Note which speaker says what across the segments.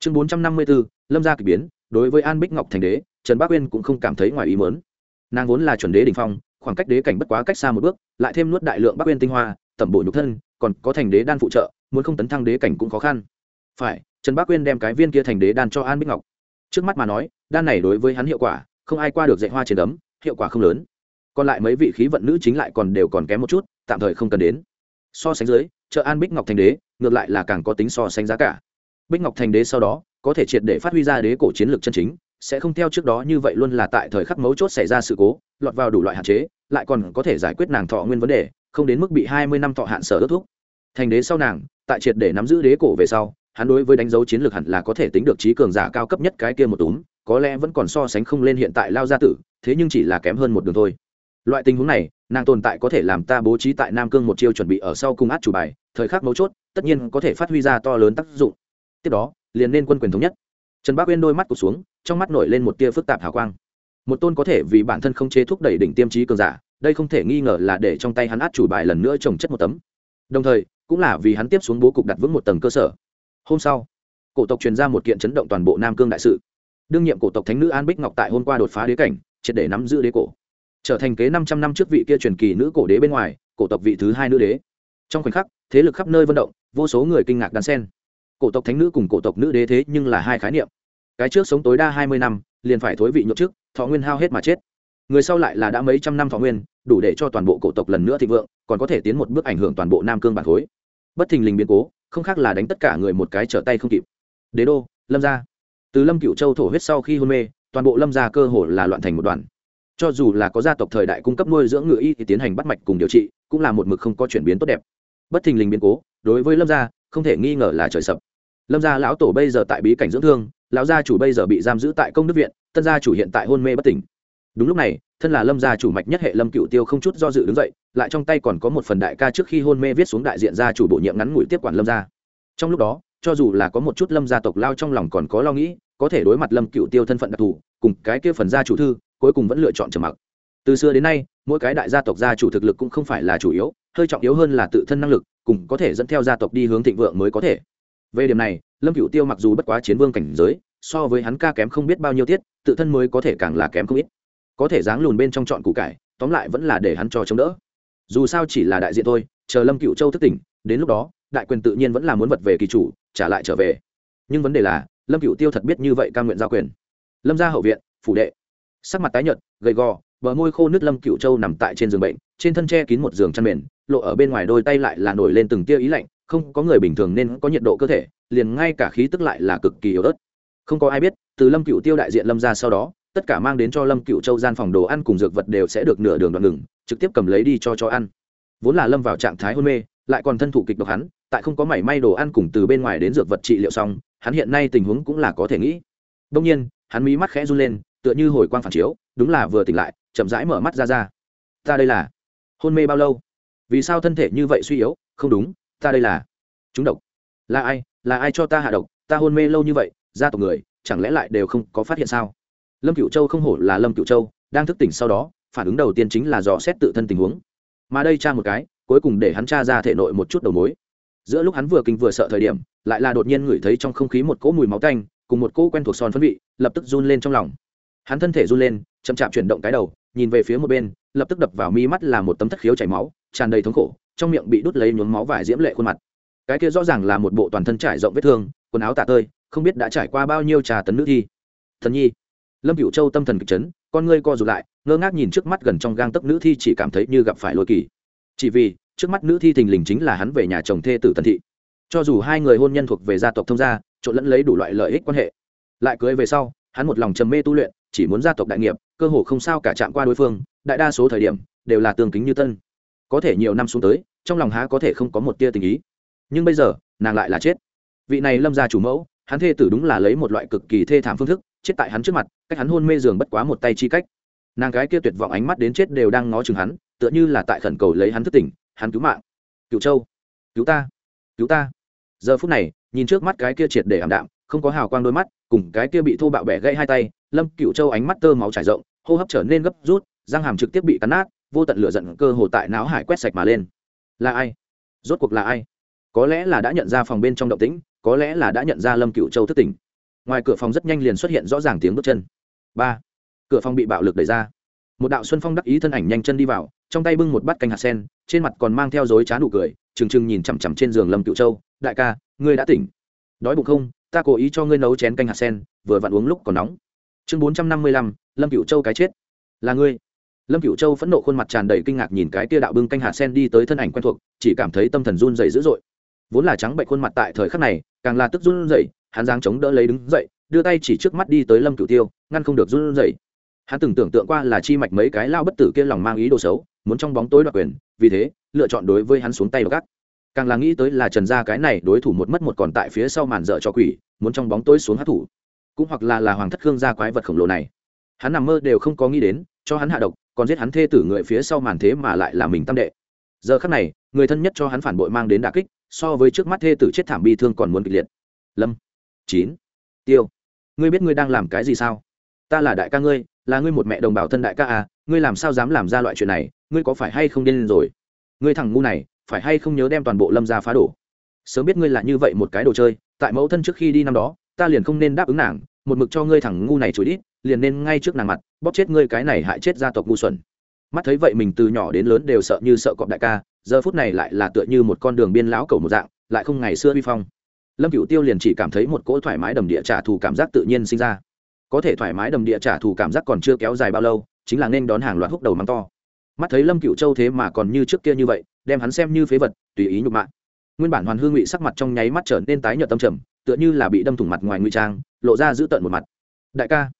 Speaker 1: chương bốn trăm năm mươi bốn lâm gia k ỳ biến, đối với an bích ngọc thành đế, trần bác uyên cũng không cảm thấy ngoài ý mớn nàng vốn là chuẩn đế đình phong, khoảng cách đế cảnh bất quá cách xa một bước, lại thêm nuốt đại lượng bắc uyên tinh hoa, tẩm bổ nhục thân, còn có thành đế đan phụ trợ, muốn không tấn thăng đế cảnh cũng khó khăn. Phải, trần bác uyên đem cái viên kia thành đế đan cho an bích ngọc. Trước mắt mà nói, đan này đối với hắn hiệu quả, không ai qua được dạy hoa trên đấm, hiệu quả không lớn. Còn lại mấy vị khí vận nữ chính lại còn đều còn kém một chút, tạm thời không cần đến. So sánh dưới chợ an bích ngọc thành đế, ngược lại là càng có tính so sánh giá cả bích ngọc thành đế sau đó, có thể triệt để phát huy ra đế cổ chiến lược chân chính, sẽ không theo trước đó như vậy luôn là tại thời khắc mấu chốt xảy ra sự cố, lọt vào đủ loại hạn chế, lại còn có thể giải quyết nàng thọ nguyên vấn đề, không đến mức bị hai mươi năm thọ hạn sở ước thúc. Thành đế sau nàng, tại triệt để nắm giữ đế cổ về sau, hắn đối với đánh dấu chiến lược hẳn là có thể tính được trí cường giả cao cấp nhất cái kia một túm, có lẽ vẫn còn so sánh không lên hiện tại lao gia tử, thế nhưng chỉ là kém hơn một đường thôi. Loại tình huống này, nàng tồn tại có thể làm ta bố trí tại nam cương một chiêu chuẩn bị ở sau cung át chủ bài, thời khắc mấu chốt, tất nhiên có thể phát huy ra to lớn tác dụng tiếp đó, liền nên quân quyền thống nhất. Trần bác uyên đôi mắt cụt xuống, trong mắt nổi lên một tia phức tạp hào quang. Một tôn có thể vì bản thân không chế thúc đẩy đỉnh tiêm trí cường giả, đây không thể nghi ngờ là để trong tay hắn át chủ bài lần nữa trồng chất một tấm. Đồng thời, cũng là vì hắn tiếp xuống bố cục đặt vững một tầng cơ sở. Hôm sau, cổ tộc truyền ra một kiện chấn động toàn bộ nam cương đại sự. Đương nhiệm cổ tộc thánh nữ an bích ngọc tại hôm qua đột phá đế cảnh, triệt để nắm giữ đế cổ. Trở thành kế năm trăm năm trước vị kia truyền kỳ nữ cổ đế bên ngoài, cổ tộc vị thứ hai nữ đế. Trong khoảnh khắc, thế lực khắp nơi vận động, vô số người kinh ngạc đan sen cổ tộc thánh nữ cùng cổ tộc nữ đế thế nhưng là hai khái niệm. Cái trước sống tối đa hai mươi năm, liền phải thối vị nhậu trước, thọ nguyên hao hết mà chết. Người sau lại là đã mấy trăm năm thọ nguyên, đủ để cho toàn bộ cổ tộc lần nữa thịnh vượng, còn có thể tiến một bước ảnh hưởng toàn bộ nam cương bản khối. Bất thình lình biến cố, không khác là đánh tất cả người một cái trở tay không kịp. Đế đô, lâm gia. Từ lâm cựu châu thổ huyết sau khi hôn mê, toàn bộ lâm gia cơ hồ là loạn thành một đoàn. Cho dù là có gia tộc thời đại cung cấp nuôi dưỡng ngựa y thì tiến hành bắt mạch cùng điều trị, cũng là một mực không có chuyển biến tốt đẹp. Bất thình lình biến cố, đối với lâm gia, không thể nghi ngờ là trời sập lâm gia lão tổ bây giờ tại bí cảnh dưỡng thương, lão gia chủ bây giờ bị giam giữ tại công đức viện, tân gia chủ hiện tại hôn mê bất tỉnh. Đúng lúc này, thân là lâm gia chủ mạch nhất hệ lâm cựu tiêu không chút do dự đứng dậy, lại trong tay còn có một phần đại ca trước khi hôn mê viết xuống đại diện gia chủ bổ nhiệm ngắn ngủi tiếp quản lâm gia. Trong lúc đó, cho dù là có một chút lâm gia tộc lao trong lòng còn có lo nghĩ, có thể đối mặt lâm cựu tiêu thân phận đặc thù, cùng cái kia phần gia chủ thư, cuối cùng vẫn lựa chọn trầm mặc. Từ xưa đến nay, mỗi cái đại gia tộc gia chủ thực lực cũng không phải là chủ yếu, hơi trọng yếu hơn là tự thân năng lực, cùng có thể dẫn theo gia tộc đi hướng thịnh vượng mới có thể về điểm này, lâm cựu tiêu mặc dù bất quá chiến vương cảnh giới, so với hắn ca kém không biết bao nhiêu tiết, tự thân mới có thể càng là kém không ít. Có thể dáng lùn bên trong chọn củ cải, tóm lại vẫn là để hắn cho chống đỡ. Dù sao chỉ là đại diện thôi, chờ lâm cựu châu thức tỉnh, đến lúc đó, đại quyền tự nhiên vẫn là muốn vật về kỳ chủ, trả lại trở về. Nhưng vấn đề là, lâm cựu tiêu thật biết như vậy ca nguyện giao quyền. Lâm ra hậu viện, phủ đệ. Sắc mặt tái nhợt, gầy gò, bờ môi khô nước lâm cựu châu nằm tại trên giường bệnh, trên thân tre kín một giường chăn mền, lộ ở bên ngoài đôi tay lại là nổi lên từng tia ý lạnh không có người bình thường nên có nhiệt độ cơ thể, liền ngay cả khí tức lại là cực kỳ yếu ớt. Không có ai biết, từ lâm cựu tiêu đại diện lâm ra sau đó, tất cả mang đến cho lâm cựu châu gian phòng đồ ăn cùng dược vật đều sẽ được nửa đường đoạn ngừng, trực tiếp cầm lấy đi cho cho ăn. Vốn là lâm vào trạng thái hôn mê, lại còn thân thủ kịch độc hắn, tại không có mảy may đồ ăn cùng từ bên ngoài đến dược vật trị liệu xong, hắn hiện nay tình huống cũng là có thể nghĩ. Đông nhiên, hắn mí mắt khẽ run lên, tựa như hồi quang phản chiếu, đúng là vừa tỉnh lại, chậm rãi mở mắt ra ra. Ta đây là hôn mê bao lâu? Vì sao thân thể như vậy suy yếu? Không đúng ta đây là chúng độc. Là ai? Là ai cho ta hạ độc? Ta hôn mê lâu như vậy, gia tộc người, chẳng lẽ lại đều không có phát hiện sao? Lâm cựu châu không hổ là lâm cựu châu, đang thức tỉnh sau đó, phản ứng đầu tiên chính là dò xét tự thân tình huống. Mà đây tra một cái, cuối cùng để hắn tra ra thể nội một chút đầu mối. Giữa lúc hắn vừa kinh vừa sợ thời điểm, lại là đột nhiên ngửi thấy trong không khí một cỗ mùi máu tanh, cùng một cỗ quen thuộc son phấn vị, lập tức run lên trong lòng. Hắn thân thể run lên, chậm chạp chuyển động cái đầu, nhìn về phía một bên lập tức đập vào mi mắt là một tấm thất khiếu chảy máu, tràn đầy thống khổ, trong miệng bị đút lấy nhuốm máu vải diễm lệ khuôn mặt. Cái kia rõ ràng là một bộ toàn thân trải rộng vết thương, quần áo tả tơi, không biết đã trải qua bao nhiêu trà tấn nữ thi. Thần nhi, lâm cựu châu tâm thần kịch chấn, con ngươi co rụt lại, ngơ ngác nhìn trước mắt gần trong gang tấc nữ thi chỉ cảm thấy như gặp phải lôi kỳ. Chỉ vì, trước mắt nữ thi thình lình chính là hắn về nhà chồng thê tử tần thị. Cho dù hai người hôn nhân thuộc về gia tộc thông gia, trộn lẫn lấy đủ loại lợi ích quan hệ. Lại cưới về sau, hắn một lòng trầm mê tu luyện, chỉ muốn gia tộc đại nghiệp, cơ hồ không sao cả chạm qua đối phương đại đa số thời điểm đều là tương kính như tân. Có thể nhiều năm xuống tới, trong lòng há có thể không có một tia tình ý. Nhưng bây giờ, nàng lại là chết. Vị này lâm gia chủ mẫu, hắn thê tử đúng là lấy một loại cực kỳ thê thảm phương thức, chết tại hắn trước mặt, cách hắn hôn mê giường bất quá một tay chi cách. Nàng gái kia tuyệt vọng ánh mắt đến chết đều đang ngó chừng hắn, tựa như là tại khẩn cầu lấy hắn thức tỉnh, hắn cứu mạng. Cứu châu. Cứu ta. Cứu ta. Giờ phút này, nhìn trước mắt cái kia triệt để ảm đạm, không có hào quang đôi mắt, cùng cái kia bị thô bạo bẻ gãy hai tay, lâm cựu châu ánh mắt tơ máu trải rộng, hô hấp trở nên gấp rút răng hàm trực tiếp bị cắn nát, vô tận lửa giận cơ hồ tại não hải quét sạch mà lên. Là ai? Rốt cuộc là ai? Có lẽ là đã nhận ra phòng bên trong động tĩnh, có lẽ là đã nhận ra lâm cựu châu thất tỉnh. Ngoài cửa phòng rất nhanh liền xuất hiện rõ ràng tiếng bước chân. Ba. Cửa phòng bị bạo lực đẩy ra. Một đạo xuân phong đắc ý thân ảnh nhanh chân đi vào, trong tay bưng một bát canh hạt sen, trên mặt còn mang theo dối trá nụ cười, trừng trừng nhìn chằm chằm trên giường lâm cựu châu. Đại ca, ngươi đã tỉnh. Đói bụng không? Ta cố ý cho ngươi nấu chén canh hạt sen, vừa vặn uống lúc còn nóng. Chương bốn trăm năm mươi lăm, lâm cựu châu cái chết. Là ngươi lâm cựu châu phẫn nộ khuôn mặt tràn đầy kinh ngạc nhìn cái kia đạo bưng canh hạt sen đi tới thân ảnh quen thuộc, chỉ cảm thấy tâm thần run dày dữ dội. Vốn là trắng bệnh khuôn mặt tại thời khắc này, càng là tức run dày hắn giang chống đỡ lấy đứng dậy, đưa tay chỉ trước mắt đi tới lâm cửu tiêu, ngăn không được run dày hắn từng tưởng tượng qua là chi mạch mấy cái lao bất tử kia lòng mang ý đồ xấu, muốn trong bóng tối đoạt quyền, vì thế, lựa chọn đối với hắn xuống tay gắt. Càng là nghĩ tới là trần gia cái này đối thủ một mất một còn tại phía sau màn dợ cho quỷ, muốn trong bóng tối xuống hát thủ cũng hoặc là là hoàng thất khương gia quái vật khổng lồ này. Hắn nằm mơ đều không có nghĩ đến, cho hắn hạ độc còn giết hắn thê tử người phía sau màn thế mà lại là mình tam đệ. Giờ khắc này, người thân nhất cho hắn phản bội mang đến đà kích, so với trước mắt thê tử chết thảm bi thương còn muốn kịch liệt. Lâm, chín, tiêu, ngươi biết ngươi đang làm cái gì sao? Ta là đại ca ngươi, là ngươi một mẹ đồng bào thân đại ca à ngươi làm sao dám làm ra loại chuyện này, ngươi có phải hay không điên rồi? Ngươi thằng ngu này, phải hay không nhớ đem toàn bộ lâm ra phá đổ? Sớm biết ngươi là như vậy một cái đồ chơi, tại mẫu thân trước khi đi năm đó, ta liền không nên đáp ứng nàng, một mực cho ngươi thằng ngu này chửi đít liền nên ngay trước nàng mặt, bóp chết ngươi cái này hại chết gia tộc ngu xuẩn. Mắt thấy vậy mình từ nhỏ đến lớn đều sợ như sợ cọp đại ca, giờ phút này lại là tựa như một con đường biên lão cầu một dạng, lại không ngày xưa vi phong. Lâm cựu tiêu liền chỉ cảm thấy một cỗ thoải mái đầm địa trả thù cảm giác tự nhiên sinh ra. Có thể thoải mái đầm địa trả thù cảm giác còn chưa kéo dài bao lâu, chính là nên đón hàng loạt húc đầu mắng to. Mắt thấy lâm cựu châu thế mà còn như trước kia như vậy, đem hắn xem như phế vật, tùy ý nhục mạ. Nguyên bản hoàn hương ngụy sắc mặt trong nháy mắt trở nên tái nhợt tâm trầm, tựa như là bị đâm thủng mặt ngoài ngụy trang, lộ ra giữ tợn một mặt. Đại ca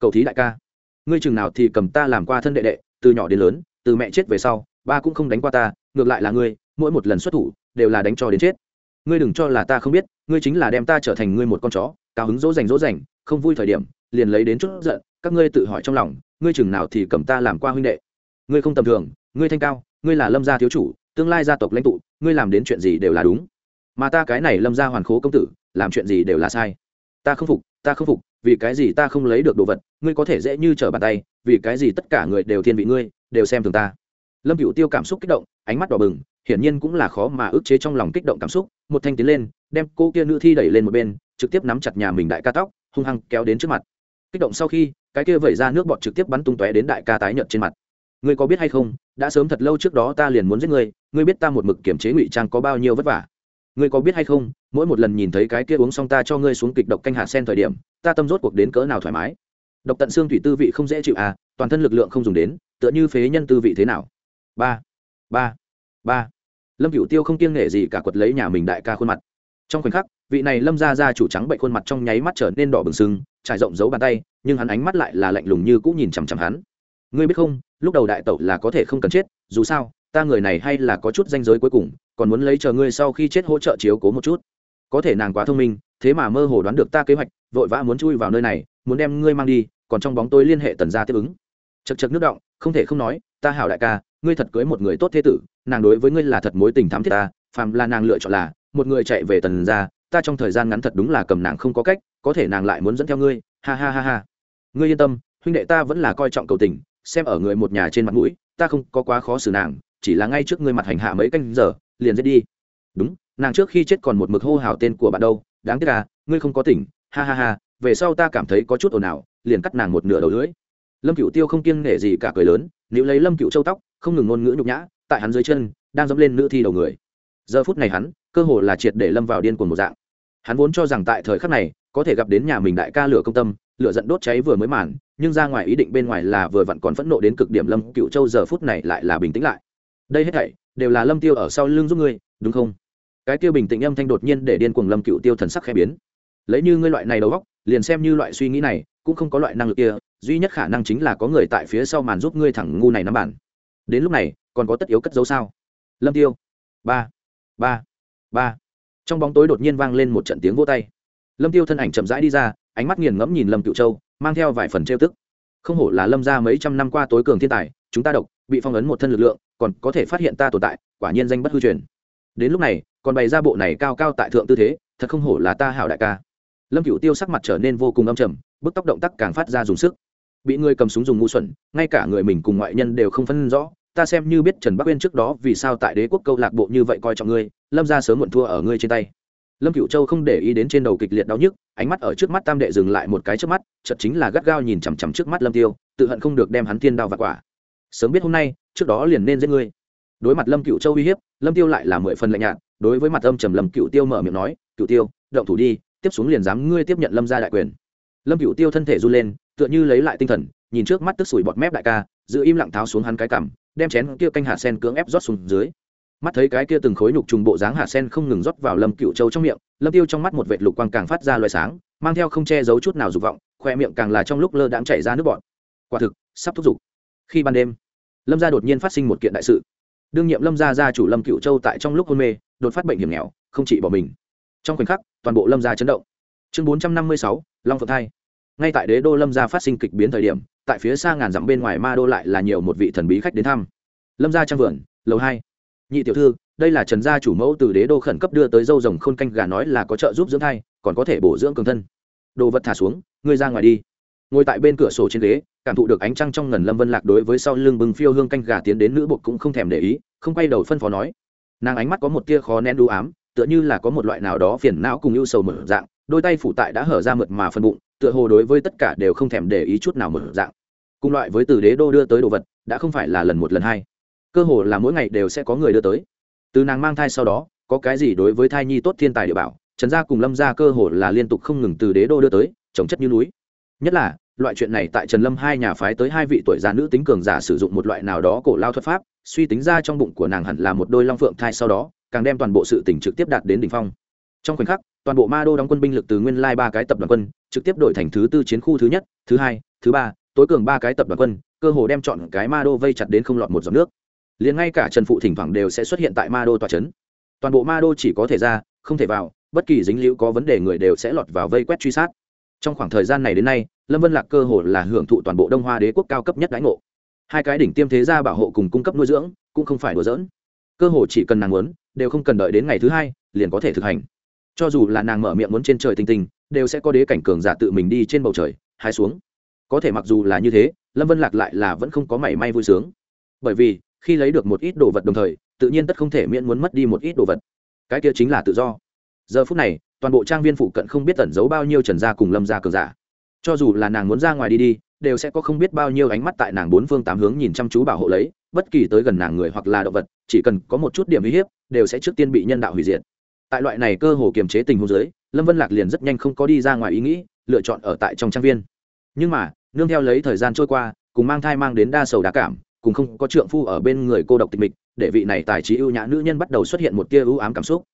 Speaker 1: cầu thí đại ca. Ngươi chừng nào thì cầm ta làm qua thân đệ đệ, từ nhỏ đến lớn, từ mẹ chết về sau, ba cũng không đánh qua ta, ngược lại là ngươi, mỗi một lần xuất thủ, đều là đánh cho đến chết. Ngươi đừng cho là ta không biết, ngươi chính là đem ta trở thành ngươi một con chó, cao hứng dỗ dành dỗ dành, không vui thời điểm, liền lấy đến chút giận, các ngươi tự hỏi trong lòng, ngươi chừng nào thì cầm ta làm qua huynh đệ. Ngươi không tầm thường, ngươi thanh cao, ngươi là lâm gia thiếu chủ, tương lai gia tộc lãnh tụ, ngươi làm đến chuyện gì đều là đúng. Mà ta cái này lâm gia hoàn khố công tử, làm chuyện gì đều là sai. Ta không phục ta không phục, vì cái gì ta không lấy được đồ vật, ngươi có thể dễ như trở bàn tay, vì cái gì tất cả người đều thiên vị ngươi, đều xem thường ta. Lâm cựu tiêu cảm xúc kích động, ánh mắt đỏ bừng, hiển nhiên cũng là khó mà ức chế trong lòng kích động cảm xúc, một thanh tiến lên, đem cô kia nữ thi đẩy lên một bên, trực tiếp nắm chặt nhà mình đại ca tóc, hung hăng kéo đến trước mặt. Kích động sau khi, cái kia vẩy ra nước bọt trực tiếp bắn tung tóe đến đại ca tái nhợt trên mặt. Ngươi có biết hay không, đã sớm thật lâu trước đó ta liền muốn giết ngươi ngươi biết ta một mực kiểm chế ngụy trang có bao nhiêu vất vả ngươi có biết hay không, mỗi một lần nhìn thấy cái kia uống xong ta cho ngươi xuống kịch độc canh hạ sen thời điểm, ta tâm rốt cuộc đến cỡ nào thoải mái? Độc tận xương thủy tư vị không dễ chịu à toàn thân lực lượng không dùng đến, tựa như phế nhân tư vị thế nào? Ba ba ba. Lâm cựu tiêu không kiêng nể gì cả quật lấy nhà mình đại ca khuôn mặt. Trong khoảnh khắc, vị này lâm ra ra chủ trắng bệnh khuôn mặt trong nháy mắt trở nên đỏ bừng sưng, trải rộng giấu bàn tay, nhưng hắn ánh mắt lại là lạnh lùng như cũng nhìn chằm chằm hắn. Ngươi biết không, lúc đầu đại tẩu là có thể không cần chết, dù sao, ta người này hay là có chút danh giới cuối cùng còn muốn lấy chờ ngươi sau khi chết hỗ trợ chiếu cố một chút. Có thể nàng quá thông minh, thế mà mơ hồ đoán được ta kế hoạch, vội vã muốn chui vào nơi này, muốn đem ngươi mang đi, còn trong bóng tôi liên hệ tần gia tiếp ứng. Chật chật nước động, không thể không nói, ta hảo đại ca, ngươi thật cưới một người tốt thế tử, nàng đối với ngươi là thật mối tình thắm thiết ta, phàm là nàng lựa chọn là, một người chạy về tần gia, ta trong thời gian ngắn thật đúng là cầm nàng không có cách, có thể nàng lại muốn dẫn theo ngươi, ha ha ha ha. Ngươi yên tâm, huynh đệ ta vẫn là coi trọng cầu tình, xem ở người một nhà trên mặt mũi, ta không có quá khó xử nàng chỉ là ngay trước ngươi mặt hành hạ mấy canh giờ, liền giết đi. Đúng, nàng trước khi chết còn một mực hô hào tên của bạn đâu, đáng tiếc à ngươi không có tỉnh, ha ha ha, về sau ta cảm thấy có chút ồn ào, liền cắt nàng một nửa đầu lưỡi. Lâm cựu tiêu không kiêng nể gì cả cười lớn nếu lấy lâm cựu châu tóc, không ngừng ngôn ngữ nhục nhã, tại hắn dưới chân, đang dẫm lên nữ thi đầu người. Giờ phút này hắn, cơ hồ là triệt để lâm vào điên cuồng một dạng. Hắn vốn cho rằng tại thời khắc này, có thể gặp đến nhà mình đại ca lửa công tâm, lửa giận đốt cháy vừa mới màn, nhưng ra ngoài ý định bên ngoài là vừa vặn còn phẫn nộ đến cực điểm lâm cựu châu giờ phút này lại là bình tĩnh lại đây hết thảy đều là lâm tiêu ở sau lưng giúp ngươi, đúng không? Cái tiêu bình tĩnh âm thanh đột nhiên để điên cuồng lâm cựu tiêu thần sắc khẽ biến. Lấy như ngươi loại này đầu góc liền xem như loại suy nghĩ này, cũng không có loại năng lực kia, duy nhất khả năng chính là có người tại phía sau màn giúp ngươi thẳng ngu này nắm bản. Đến lúc này, còn có tất yếu cất dấu sao? Lâm tiêu. Ba. Ba. Ba. Trong bóng tối đột nhiên vang lên một trận tiếng vô tay. Lâm tiêu thân ảnh chậm rãi đi ra, ánh mắt nghiền ngẫm nhìn lâm cựu châu, mang theo vài phần trêu tức. Không hổ là lâm ra mấy trăm năm qua tối cường thiên tài, chúng ta độc, bị phong ấn một thân lực lượng còn có thể phát hiện ta tồn tại, quả nhiên danh bất hư truyền. Đến lúc này, còn bày ra bộ này cao cao tại thượng tư thế, thật không hổ là ta hảo đại ca. Lâm cựu tiêu sắc mặt trở nên vô cùng âm trầm, bức tóc động tác càng phát ra dùng sức. Bị người cầm súng dùng ngu xuẩn, ngay cả người mình cùng ngoại nhân đều không phân rõ, ta xem như biết trần bắc uyên trước đó vì sao tại đế quốc câu lạc bộ như vậy coi trọng ngươi, lâm ra sớm muộn thua ở ngươi trên tay. Lâm cựu châu không để ý đến trên đầu kịch liệt đau nhức, ánh mắt ở trước mắt tam đệ dừng lại một cái trước mắt chật chính là gắt gao nhìn chằm chằm trước mắt lâm tiêu, tự hận không được đem hắn thiên đao và quả. Sớm biết hôm nay trước đó liền nên giết ngươi. Đối mặt lâm cựu châu uy hiếp, lâm tiêu lại là mười phần lạnh nhạt, đối với mặt âm trầm lâm cựu tiêu mở miệng nói cựu tiêu, động thủ đi, tiếp xuống liền dám ngươi tiếp nhận lâm gia đại quyền. Lâm cựu tiêu thân thể run lên, tựa như lấy lại tinh thần, nhìn trước mắt tức sủi bọt mép đại ca, giữ im lặng tháo xuống hắn cái cằm, đem chén kia canh hạt sen cưỡng ép rót xuống dưới. Mắt thấy cái kia từng khối nhục trùng bộ dáng hạt sen không ngừng rót vào lâm cựu châu trong miệng, lâm tiêu trong mắt một vệt lục quang càng phát ra loài sáng, mang theo không che giấu chút nào dục vọng, khoe miệng càng là trong lúc lơ đãng chảy ra nước bọt. Quả thực, sắp thúc giục. Khi ban đêm lâm gia đột nhiên phát sinh một kiện đại sự. đương nhiệm lâm gia gia chủ lâm cựu châu tại trong lúc hôn mê, đột phát bệnh hiểm nghèo, không chỉ bỏ mình. trong khoảnh khắc, toàn bộ lâm gia chấn động. chương bốn trăm năm mươi sáu, long phượng thai. ngay tại đế đô lâm gia phát sinh kịch biến thời điểm, tại phía xa ngàn dặm bên ngoài ma đô lại là nhiều một vị thần bí khách đến thăm. lâm gia trang vườn, lầu hai. nhị tiểu thư, đây là trần gia chủ mẫu từ đế đô khẩn cấp đưa tới dâu rồng khôn canh gà nói là có trợ giúp dưỡng thai, còn có thể bổ dưỡng cường thân. đồ vật thả xuống, ngươi ra ngoài đi. ngồi tại bên cửa sổ trên ghế cảm thụ được ánh trăng trong ngần lâm vân lạc đối với sau lưng bưng phiêu hương canh gà tiến đến nữ bột cũng không thèm để ý, không quay đầu phân phó nói. Nàng ánh mắt có một tia khó nén đu ám, tựa như là có một loại nào đó phiền não cùng ưu sầu mở dạng, đôi tay phủ tại đã hở ra mượt mà phân bụng, tựa hồ đối với tất cả đều không thèm để ý chút nào mở dạng. Cùng loại với từ đế đô đưa tới đồ vật, đã không phải là lần một lần hai. Cơ hồ là mỗi ngày đều sẽ có người đưa tới. Từ nàng mang thai sau đó, có cái gì đối với thai nhi tốt thiên tài địa bảo, trần gia cùng lâm gia cơ hồ là liên tục không ngừng từ đế đô đưa tới trồng chất như núi. Nhất là loại chuyện này tại trần lâm hai nhà phái tới hai vị tuổi già nữ tính cường giả sử dụng một loại nào đó cổ lao thuật pháp, suy tính ra trong bụng của nàng hẳn là một đôi long phượng thai sau đó, càng đem toàn bộ sự tỉnh trực tiếp đạt đến đỉnh phong. Trong khoảnh khắc, toàn bộ ma đô đóng quân binh lực từ nguyên lai ba cái tập đoàn quân, trực tiếp đổi thành thứ tư chiến khu thứ nhất, thứ hai, thứ ba, tối cường ba cái tập đoàn quân, cơ hồ đem chọn cái ma đô vây chặt đến không lọt một giọt nước. Liền ngay cả trần phụ thỉnh thoảng đều sẽ xuất hiện tại ma đô tòa trấn toàn bộ ma đô chỉ có thể ra, không thể vào, bất kỳ dính liễu có vấn đề người đều sẽ lọt vào vây quét truy sát trong khoảng thời gian này đến nay, lâm vân lạc cơ hồ là hưởng thụ toàn bộ đông hoa đế quốc cao cấp nhất đãi ngộ. Hai cái đỉnh tiêm thế gia bảo hộ cùng cung cấp nuôi dưỡng, cũng không phải đùa dỡn cơ hồ chỉ cần nàng muốn, đều không cần đợi đến ngày thứ hai, liền có thể thực hành. Cho dù là nàng mở miệng muốn trên trời tinh tinh, đều sẽ có đế cảnh cường giả tự mình đi trên bầu trời hai xuống. Có thể mặc dù là như thế, lâm vân lạc lại là vẫn không có mảy may vui sướng. Bởi vì, khi lấy được một ít đồ vật đồng thời, tự nhiên tất không thể miễn muốn mất đi một ít đồ vật. Cái kia chính là tự do. Giờ phút này toàn bộ trang viên phụ cận không biết tẩn giấu bao nhiêu trần gia cùng lâm gia cường giả. Cho dù là nàng muốn ra ngoài đi đi, đều sẽ có không biết bao nhiêu ánh mắt tại nàng bốn phương tám hướng nhìn chăm chú bảo hộ lấy, bất kỳ tới gần nàng người hoặc là động vật, chỉ cần có một chút điểm uy hiếp, đều sẽ trước tiên bị nhân đạo hủy diệt. Tại loại này cơ hồ kiềm chế tình huống giới lâm vân lạc liền rất nhanh không có đi ra ngoài ý nghĩ, lựa chọn ở tại trong trang viên. Nhưng mà, nương theo lấy thời gian trôi qua, cùng mang thai mang đến đa sầu đá cảm, cùng không có trượng phu ở bên người cô độc tịch mịch, để vị này tài trí ưu nhã nữ nhân bắt đầu xuất hiện một tia ưu ám cảm xúc.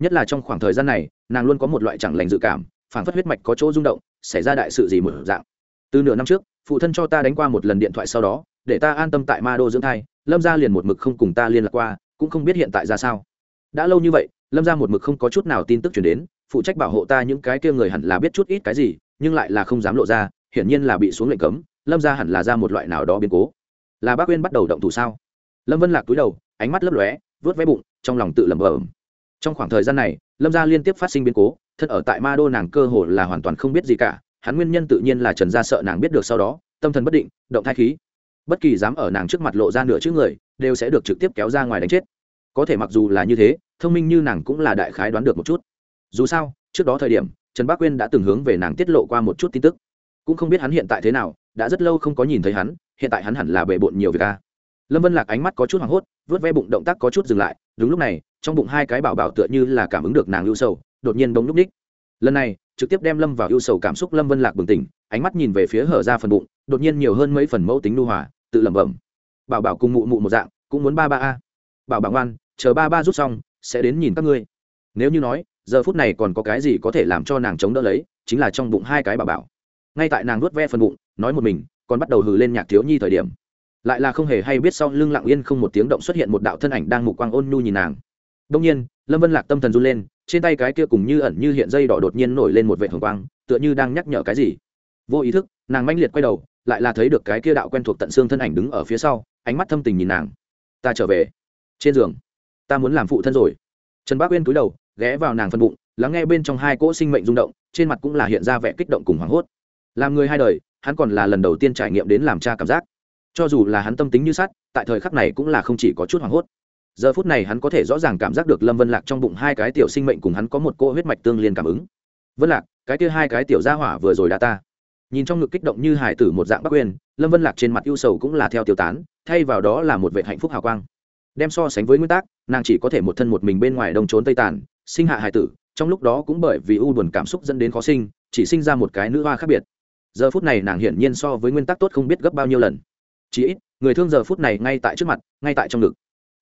Speaker 1: Nhất là trong khoảng thời gian này nàng luôn có một loại chẳng lành dự cảm phản phất huyết mạch có chỗ rung động, xảy ra đại sự gì mở dạng. Từ nửa năm trước, phụ thân cho ta đánh qua một lần điện thoại sau đó, để ta an tâm tại ma đô dưỡng thai, lâm gia liền một mực không cùng ta liên lạc qua, cũng không biết hiện tại ra sao. Đã lâu như vậy, lâm gia một mực không có chút nào tin tức chuyển đến, phụ trách bảo hộ ta những cái kia người hẳn là biết chút ít cái gì, nhưng lại là không dám lộ ra, hiển nhiên là bị xuống lệnh cấm, lâm gia hẳn là ra một loại nào đó biến cố. Là bác uyên bắt đầu động thủ sao? Lâm vân lạc túi đầu, ánh mắt lấp lóe vớt vé bụng, trong lòng tự lẩm bẩm. Trong khoảng thời gian này lâm gia liên tiếp phát sinh biến cố, thân ở tại ma đô nàng cơ hồ là hoàn toàn không biết gì cả, hắn nguyên nhân tự nhiên là trần gia sợ nàng biết được sau đó, tâm thần bất định, động thai khí. Bất kỳ dám ở nàng trước mặt lộ ra nửa chữ người, đều sẽ được trực tiếp kéo ra ngoài đánh chết. Có thể mặc dù là như thế, thông minh như nàng cũng là đại khái đoán được một chút. Dù sao, trước đó thời điểm, trần bác quyên đã từng hướng về nàng tiết lộ qua một chút tin tức. Cũng không biết hắn hiện tại thế nào, đã rất lâu không có nhìn thấy hắn, hiện tại hắn hẳn là bề bộn nhiều việc ca lâm vân lạc ánh mắt có chút hoảng hốt, vớt ve bụng động tác có chút dừng lại, đúng lúc này, trong bụng hai cái bảo bảo tựa như là cảm ứng được nàng ưu sầu, đột nhiên bỗng núp ních. Lần này, trực tiếp đem lâm vào ưu sầu cảm xúc lâm vân lạc bừng tỉnh, ánh mắt nhìn về phía hở ra phần bụng, đột nhiên nhiều hơn mấy phần mẫu tính nu hòa, tự lẩm bẩm. Bảo bảo cùng mụ mụ một dạng, cũng muốn ba ba a. Bảo bảo ngoan, chờ ba ba rút xong, sẽ đến nhìn các ngươi. Nếu như nói, giờ phút này còn có cái gì có thể làm cho nàng chống đỡ lấy, chính là trong bụng hai cái bảo bảo. Ngay tại nàng nuốt ve phần bụng, nói một mình, còn bắt đầu hừ lên nhạc thiếu nhi thời điểm lại là không hề hay biết sau lưng lặng yên không một tiếng động xuất hiện một đạo thân ảnh đang mục quang ôn nhu nhìn nàng. Đông nhiên, lâm vân lạc tâm thần run lên, trên tay cái kia cùng như ẩn như hiện dây đỏ đột nhiên nổi lên một vệ hồng quang, tựa như đang nhắc nhở cái gì. Vô ý thức, nàng manh liệt quay đầu, lại là thấy được cái kia đạo quen thuộc tận xương thân ảnh đứng ở phía sau, ánh mắt thâm tình nhìn nàng. Ta trở về. Trên giường. Ta muốn làm phụ thân rồi. Trần bác uyên cúi đầu, ghé vào nàng phân bụng, lắng nghe bên trong hai cỗ sinh mệnh rung động, trên mặt cũng là hiện ra vẻ kích động cùng hoảng hốt. Làm người hai đời, hắn còn là lần đầu tiên trải nghiệm đến làm cha cảm giác cho dù là hắn tâm tính như sắt, tại thời khắc này cũng là không chỉ có chút hoảng hốt. Giờ phút này hắn có thể rõ ràng cảm giác được lâm vân lạc trong bụng hai cái tiểu sinh mệnh cùng hắn có một cô huyết mạch tương liên cảm ứng. Vân lạc, cái kia hai cái tiểu gia hỏa vừa rồi đã ta. Nhìn trong ngực kích động như hải tử một dạng bắc quyền lâm vân lạc trên mặt ưu sầu cũng là theo tiêu tán, thay vào đó là một vệ hạnh phúc hào quang. Đem so sánh với nguyên tắc, nàng chỉ có thể một thân một mình bên ngoài đông trốn tây tàn sinh hạ hải tử, trong lúc đó cũng bởi vì u buồn cảm xúc dẫn đến khó sinh, chỉ sinh ra một cái nữ hoa khác biệt. Giờ phút này nàng hiển nhiên so với nguyên tắc tốt không biết gấp bao nhiêu lần chỉ ít, người thương giờ phút này ngay tại trước mặt, ngay tại trong ngực.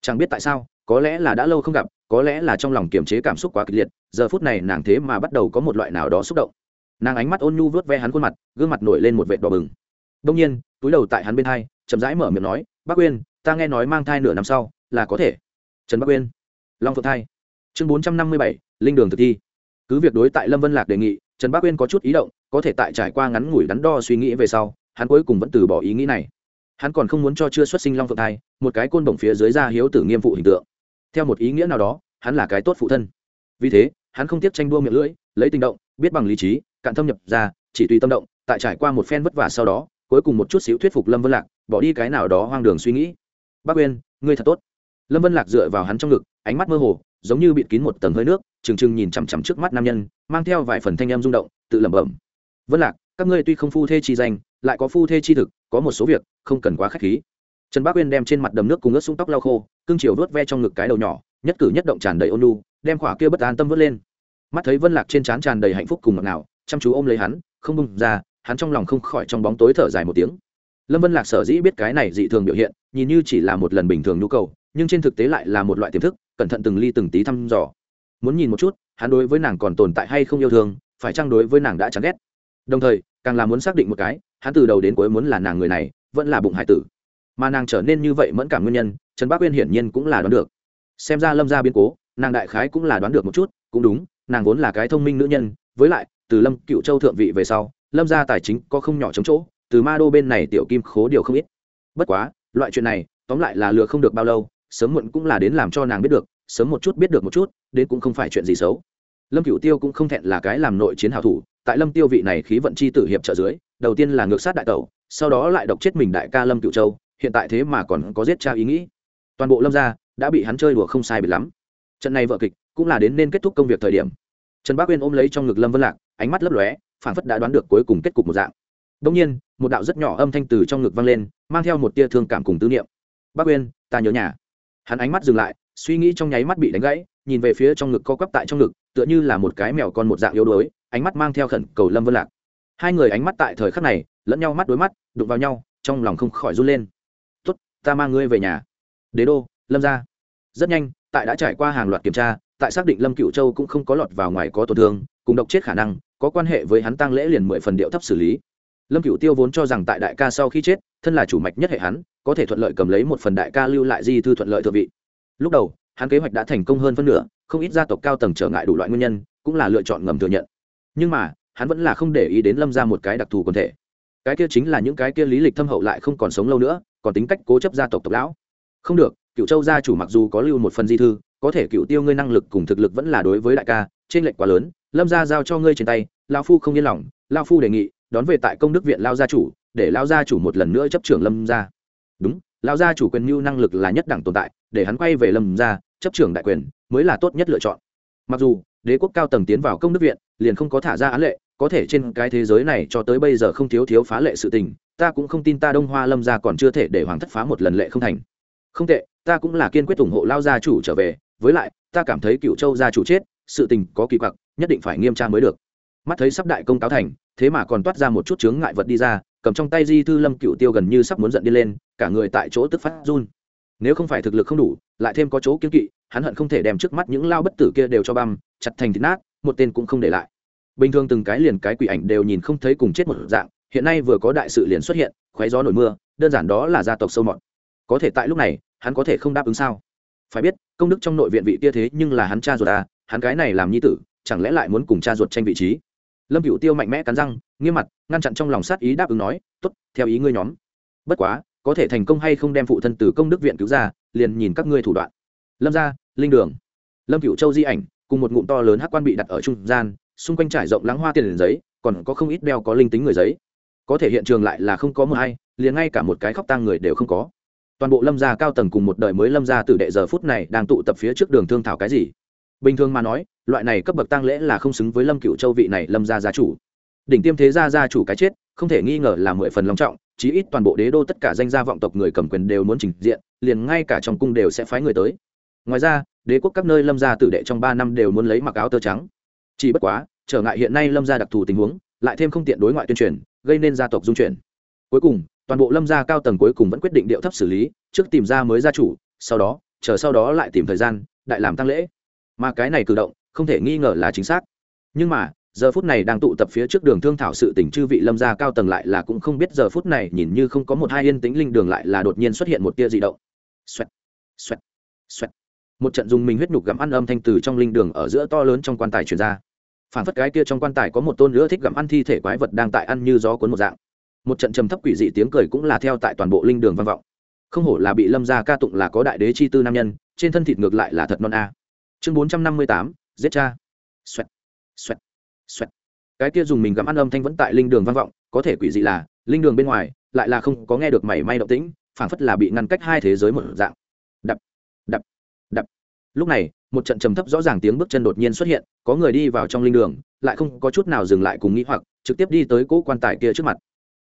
Speaker 1: Chẳng biết tại sao, có lẽ là đã lâu không gặp, có lẽ là trong lòng kiềm chế cảm xúc quá kịch liệt, giờ phút này nàng thế mà bắt đầu có một loại nào đó xúc động. Nàng ánh mắt ôn nhu vớt ve hắn khuôn mặt, gương mặt nổi lên một vệt đỏ bừng. Đông nhiên, túi đầu tại hắn bên hai, chậm rãi mở miệng nói, bác uyên ta nghe nói mang thai nửa năm sau, là có thể. Trần Bác uyên long phượng thai. Chương bốn trăm năm mươi bảy, linh đường thực thi. Cứ việc đối tại lâm vân lạc đề nghị, trần Bác uyên có chút ý động, có thể tại trải qua ngắn ngủi đắn đo suy nghĩ về sau, hắn cuối cùng vẫn từ bỏ ý nghĩ này hắn còn không muốn cho chưa xuất sinh long phượng thai, một cái côn bổng phía dưới ra hiếu tử nghiêm phụ hình tượng. Theo một ý nghĩa nào đó, hắn là cái tốt phụ thân. Vì thế, hắn không tiếc tranh đua miệng lưỡi, lấy tình động, biết bằng lý trí, cạn thâm nhập ra, chỉ tùy tâm động, tại trải qua một phen vất vả sau đó, cuối cùng một chút xíu thuyết phục lâm vân lạc, bỏ đi cái nào đó hoang đường suy nghĩ. Bác uyên, ngươi thật tốt. Lâm vân lạc dựa vào hắn trong ngực, ánh mắt mơ hồ, giống như bịt kín một tầng hơi nước, trừng trừng nhìn chằm chằm trước mắt nam nhân, mang theo vài phần thanh em rung động, tự lẩm bẩm. Vân lạc, các ngươi tuy không phu thê chi danh, lại có phu thê chi thực có một số việc không cần quá k h á c h khí. Trần bác uyên đem trên mặt đầm nước cùng ướt sung tóc lau khô, cương chiều vớt ve trong ngực cái đầu nhỏ, nhất cử nhất động tràn đầy ôn lu đem khỏa kia bất an tâm vớt lên. Mắt thấy vân lạc trên trán tràn đầy hạnh phúc cùng ngọt ngào, chăm chú ôm lấy hắn, không bung ra, hắn trong lòng không khỏi trong bóng tối thở dài một tiếng. Lâm vân lạc sở dĩ biết cái này dị thường biểu hiện, nhìn như chỉ là một lần bình thường nhu cầu, nhưng trên thực tế lại là một loại tiềm thức, cẩn thận từng ly từng tí thăm dò. Muốn nhìn một chút, hắn đối với nàng còn tồn tại hay không yêu thương, phải chăng đối với nàng đã chán ghét? Đồng thời, càng là muốn xác định một cái hắn từ đầu đến cuối muốn là nàng người này, vẫn là bụng hải tử. Mà nàng trở nên như vậy mẫn cảm nguyên nhân, trần bác uyên hiển nhiên cũng là đoán được. Xem ra lâm ra biến cố, nàng đại khái cũng là đoán được một chút, cũng đúng, nàng vốn là cái thông minh nữ nhân, với lại, từ lâm cựu châu thượng vị về sau, lâm ra tài chính có không nhỏ chống chỗ, từ ma đô bên này tiểu kim khố điều không ít. Bất quá, loại chuyện này, tóm lại là lừa không được bao lâu, sớm muộn cũng là đến làm cho nàng biết được, sớm một chút biết được một chút, đến cũng không phải chuyện gì xấu. Lâm cựu tiêu cũng không thẹn là cái làm nội chiến hào thủ, tại lâm tiêu vị này khí vận chi tử hiệp trợ dưới đầu tiên là ngược sát đại tẩu, sau đó lại độc chết mình đại ca lâm cựu châu, hiện tại thế mà còn có giết cha ý nghĩ. Toàn bộ lâm gia đã bị hắn chơi đùa không sai biệt lắm. Trận này vợ kịch cũng là đến nên kết thúc công việc thời điểm. Trần bác uyên ôm lấy trong ngực lâm vân lạc, ánh mắt lấp lóe phản phất đã đoán được cuối cùng kết cục một dạng. Đông nhiên, một đạo rất nhỏ âm thanh từ trong ngực vang lên, mang theo một tia thương cảm cùng tư niệm. Bác uyên, ta nhớ nhà. Hắn ánh mắt dừng lại, suy nghĩ trong nháy mắt bị đánh gãy, nhìn về phía trong ngực co quắp tại trong ngực, tựa như là một cái mèo con một dạng yếu đuối, ánh mắt mang theo khẩn cầu lâm vân lạc hai người ánh mắt tại thời khắc này, lẫn nhau mắt đối mắt, đụng vào nhau, trong lòng không khỏi run lên. Tốt, ta mang ngươi về nhà. Đế đô, lâm ra rất nhanh, tại đã trải qua hàng loạt kiểm tra, tại xác định lâm cựu châu cũng không có lọt vào ngoài có tổn thương, cùng độc chết khả năng, có quan hệ với hắn tăng lễ liền mười phần điệu thấp xử lý. Lâm cựu tiêu vốn cho rằng tại đại ca sau khi chết, thân là chủ mạch nhất hệ hắn, có thể thuận lợi cầm lấy một phần đại ca lưu lại di thư thuận lợi thượng vị. Lúc đầu, hắn kế hoạch đã thành công hơn phân nửa, không ít gia tộc cao tầng trở ngại đủ loại nguyên nhân, cũng là lựa chọn ngầm thừa nhận. Nhưng mà hắn vẫn là không để ý đến lâm ra một cái đặc thù quần thể. Cái kia chính là những cái kia lý lịch thâm hậu lại không còn sống lâu nữa, còn tính cách cố chấp gia tộc tộc lão. Không được, cựu châu gia chủ mặc dù có lưu một phần di thư, có thể cựu tiêu ngươi năng lực cùng thực lực vẫn là đối với đại ca, trên lệnh quá lớn, lâm gia giao cho ngươi trên tay lao phu không yên lòng lao phu đề nghị, đón về tại công đức viện lao gia chủ, để lao gia chủ một lần nữa chấp trưởng lâm gia. Đúng lao gia chủ quyền mưu năng lực là nhất đẳng tồn tại, để hắn quay về lâm gia, chấp trưởng đại quyền, mới là tốt nhất lựa chọn. Mặc dù, đế quốc cao tầng tiến vào công đức viện, liền không có thả ra án lệ có thể trên cái thế giới này cho tới bây giờ không thiếu thiếu phá lệ sự tình, ta cũng không tin ta đông hoa lâm gia còn chưa thể để hoàng thất phá một lần lệ không thành. Không tệ, ta cũng là kiên quyết ủng hộ lao gia chủ trở về, với lại, ta cảm thấy cựu châu gia chủ chết, sự tình có kỳ quặc, nhất định phải nghiêm tra mới được. Mắt thấy sắp đại công cáo thành, thế mà còn toát ra một chút chướng ngại vật đi ra, cầm trong tay di thư lâm cựu tiêu gần như sắp muốn giận đi lên, cả người tại chỗ tức phát run. Nếu không phải thực lực không đủ, lại thêm có chỗ kiên kỵ, hắn hận không thể đem trước mắt những lao bất tử kia đều cho băm, chặt thành thịt nát, một tên cũng không để lại bình thường từng cái liền cái quỷ ảnh đều nhìn không thấy cùng chết một dạng, hiện nay vừa có đại sự liền xuất hiện khoáy gió nổi mưa, đơn giản đó là gia tộc sâu mọt. Có thể tại lúc này, hắn có thể không đáp ứng sao? Phải biết, công đức trong nội viện vị kia thế nhưng là hắn cha ruột à hắn cái này làm nhi tử, chẳng lẽ lại muốn cùng cha ruột tranh vị trí? Lâm cựu tiêu mạnh mẽ cắn răng, nghiêm mặt, ngăn chặn trong lòng sát ý đáp ứng nói t ố t theo ý ngươi nhóm. Bất quá, có thể thành công hay không đem phụ thân từ công đức viện cứu ra, liền nhìn các ngươi thủ đoạn. Lâm ra linh đường. Lâm cựu châu di ảnh, cùng một ngụm to lớn hát quan bị đặt ở trung gian xung quanh trải rộng lắng hoa tiền giấy, còn có không ít đeo có linh tính người giấy. Có thể hiện trường lại là không có mờ hay, liền ngay cả một cái khóc tang người đều không có. Toàn bộ lâm gia cao tầng cùng một đời mới lâm gia từ đệ giờ phút này đang tụ tập phía trước đường thương thảo cái gì? Bình thường mà nói, loại này cấp bậc tăng lễ là không xứng với lâm cựu châu vị này lâm gia gia chủ. Đỉnh tiêm thế gia gia chủ cái chết, không thể nghi ngờ là mười phần long trọng, chí ít toàn bộ đế đô tất cả danh gia vọng tộc người cầm quyền đều muốn trình diện, liền ngay cả trong cung đều sẽ phái người tới. Ngoài ra, đế quốc các nơi lâm gia tử đệ trong ba năm đều muốn lấy mặc áo tơ trắng chỉ bất quá, trở ngại hiện nay lâm gia đặc thù tình huống, lại thêm không tiện đối ngoại tuyên truyền, gây nên gia tộc dung chuyển. Cuối cùng, toàn bộ lâm gia cao tầng cuối cùng vẫn quyết định điệu thấp xử lý, trước tìm ra mới gia chủ, sau đó, chờ sau đó lại tìm thời gian, đại làm tăng lễ. Mà cái này cử động, không thể nghi ngờ là chính xác. Nhưng mà, giờ phút này đang tụ tập phía trước đường thương thảo sự tình chư vị lâm gia cao tầng lại là cũng không biết giờ phút này nhìn như không có một hai yên tĩnh linh đường lại là đột nhiên xuất hiện một tia dị động. Xoẹt xoẹt xoẹt một trận dùng mình huyết nhục gặm ăn âm thanh từ trong linh đường ở giữa to lớn trong quan tài truyền ra. Phản phất cái kia trong quan tài có một tôn nữa thích gặm ăn thi thể quái vật đang tại ăn như gió cuốn một dạng. Một trận trầm thấp quỷ dị tiếng cười cũng là theo tại toàn bộ linh đường vang vọng. Không hổ là bị lâm gia ca tụng là có đại đế chi tư nam nhân, trên thân thịt ngược lại là thật non a. Chương bốn trăm năm mươi tám, giết cha. Xoẹt xoẹt xoẹt. Cái kia dùng mình gặm ăn âm thanh vẫn tại linh đường vang vọng, có thể quỷ dị là, linh đường bên ngoài lại là không có nghe được mảy may động tĩnh phảng phất là bị ngăn cách hai thế giới một dạng. Đập đập lúc này, một trận trầm thấp rõ ràng tiếng bước chân đột nhiên xuất hiện, có người đi vào trong linh đường, lại không có chút nào dừng lại cùng nghĩ hoặc, trực tiếp đi tới cỗ quan tài kia trước mặt.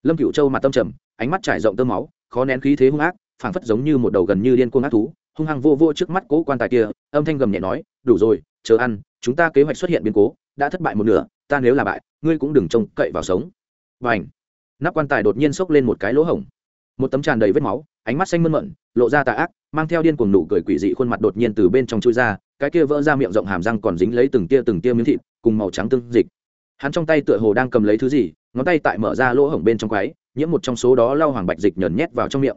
Speaker 1: Lâm cựu châu mặt tâm trầm, ánh mắt trải rộng tơ máu, khó nén khí thế hung ác, phảng phất giống như một đầu gần như điên cuồng ác thú, hung hăng vô vô trước mắt cỗ quan tài kia, âm thanh gầm nhẹ nói, đủ rồi, chờ ăn, chúng ta kế hoạch xuất hiện biến cố, đã thất bại một nửa, ta nếu là bại, ngươi cũng đừng trông cậy vào sống. Và ảnh nắp quan tài đột nhiên xốc lên một cái lỗ hổng. Một tấm tràn đầy vết máu, ánh mắt xanh mơn mận, lộ ra tà ác mang theo điên cuồng nụ cười quỷ dị khuôn mặt đột nhiên từ bên trong chui ra, cái kia vỡ ra miệng rộng hàm răng còn dính lấy từng tia từng tia miếng thịt, cùng màu trắng tương dịch. Hắn trong tay tựa hồ đang cầm lấy thứ gì, ngón tay tại mở ra lỗ hổng bên trong quái, nhiễm một trong số đó lau hoàng bạch dịch nhờn nhét vào trong miệng.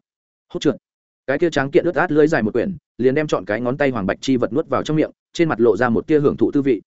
Speaker 1: Hốt trượt. Cái kia trắng kiện ướt át lưới dài một quyển, liền đem chọn cái ngón tay hoàng bạch chi vật nuốt vào trong miệng, trên mặt lộ ra một tia hưởng thụ tư vị.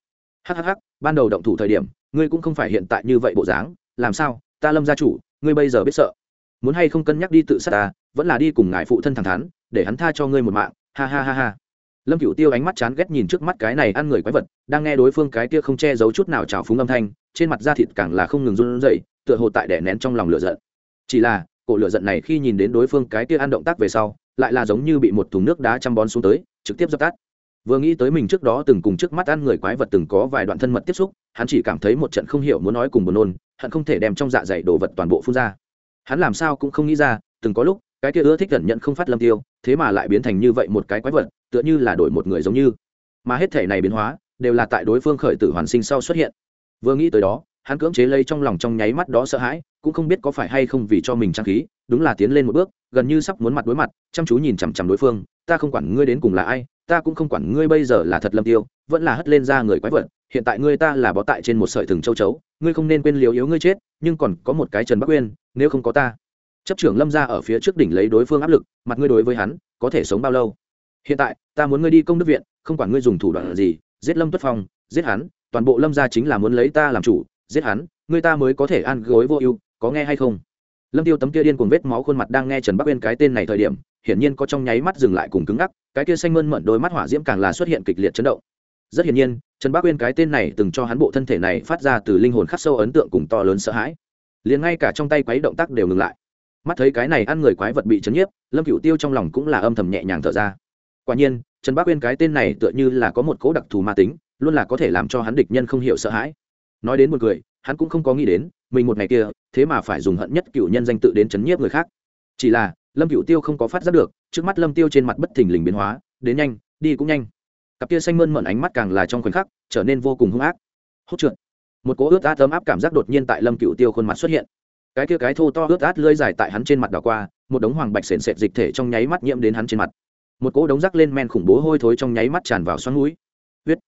Speaker 1: Hhh ban đầu động thủ thời điểm, ngươi cũng không phải hiện tại như vậy bộ dáng, làm sao? Ta lâm gia chủ, ngươi bây giờ biết sợ. Muốn hay không cân nhắc đi tự sát ta, vẫn là đi cùng ngài phụ thân thẳng thắn để hắn tha cho ngươi một mạng, ha ha ha ha. Lâm cựu tiêu ánh mắt chán ghét nhìn trước mắt cái này ăn người quái vật, đang nghe đối phương cái kia không che giấu chút nào trào phúng âm thanh, trên mặt da thịt càng là không ngừng run rẩy, tựa hồ tại đẻ nén trong lòng lửa giận. Chỉ là, cổ lửa giận này khi nhìn đến đối phương cái kia ăn động tác về sau, lại là giống như bị một thùng nước đá chăm bón xuống tới, trực tiếp dập tắt. Vừa nghĩ tới mình trước đó từng cùng trước mắt ăn người quái vật từng có vài đoạn thân mật tiếp xúc, hắn chỉ cảm thấy một trận không hiểu muốn nói cùng buồn nôn hắn không thể đem trong dạ dày đồ vật toàn bộ phun ra. Hắn làm sao cũng không nghĩ ra, từng có lúc, cái kia ưa thích gần nhận không phát lâm tiêu thế mà lại biến thành như vậy một cái quái vật, tựa như là đổi một người giống như. Mà hết thể này biến hóa, đều là tại đối phương khởi tử hoàn sinh sau xuất hiện. Vừa nghĩ tới đó, hắn cưỡng chế lấy trong lòng trong nháy mắt đó sợ hãi, cũng không biết có phải hay không vì cho mình trang khí, đúng là tiến lên một bước, gần như sắp muốn mặt đối mặt, chăm chú nhìn chằm chằm đối phương, ta không quản ngươi đến cùng là ai, ta cũng không quản ngươi bây giờ là thật lâm tiêu, vẫn là hất lên ra người quái vật, hiện tại ngươi ta là bó tại trên một sợi thừng châu chấu, ngươi không nên quên liều yếu ngươi chết, nhưng còn có một cái trần bắc uyên, nếu không có ta chấp trưởng lâm ra ở phía trước đỉnh lấy đối phương áp lực, mặt ngươi đối với hắn, có thể sống bao lâu? Hiện tại, ta muốn ngươi đi công đức viện, không quản ngươi dùng thủ đoạn gì, giết lâm tuất phong, giết hắn, toàn bộ lâm gia chính là muốn lấy ta làm chủ, giết hắn, ngươi ta mới có thể ăn gối vô ưu, có nghe hay không? Lâm tiêu tấm kia điên cuồng vết máu khuôn mặt đang nghe trần bắc uyên cái tên này thời điểm, hiển nhiên có trong nháy mắt dừng lại cùng cứng ngắc, cái kia xanh mơn mận đôi mắt hỏa diễm càng là xuất hiện kịch liệt chấn động. Rất hiển nhiên, trần bắc uyên cái tên này từng cho hắn bộ thân thể này phát ra từ linh hồn khắc sâu ấn tượng cùng to lớn sợ hãi. Liền ngay cả trong tay quấy động tác đều ngừng lại mắt thấy cái này ăn người quái vật bị chấn nhiếp, lâm cựu tiêu trong lòng cũng là âm thầm nhẹ nhàng thở ra. Quả nhiên, trần bác uyên cái tên này tựa như là có một cố đặc thù ma tính, luôn là có thể làm cho hắn địch nhân không hiểu sợ hãi. Nói đến một người hắn cũng không có nghĩ đến, mình một ngày kia, thế mà phải dùng hận nhất cựu nhân danh tự đến chấn nhiếp người khác. Chỉ là, lâm cựu tiêu không có phát giác được, trước mắt lâm tiêu trên mặt bất thình lình biến hóa, đến nhanh, đi cũng nhanh. Cặp tia xanh mơn mận ánh mắt càng là trong khoảnh khắc, trở nên vô cùng hung ác. Hốt trượt. Một cỗ ướt át ấm áp cảm giác đột nhiên tại lâm cựu tiêu khuôn mặt xuất hiện cái kia cái thô to ướt át lưỡi dài tại hắn trên mặt đỏ qua một đống hoàng bạch sền sệt dịch thể trong nháy mắt nhiễm đến hắn trên mặt. Một cỗ đống rắc lên men khủng bố hôi thối trong nháy mắt tràn vào xoắn mũi, huyết!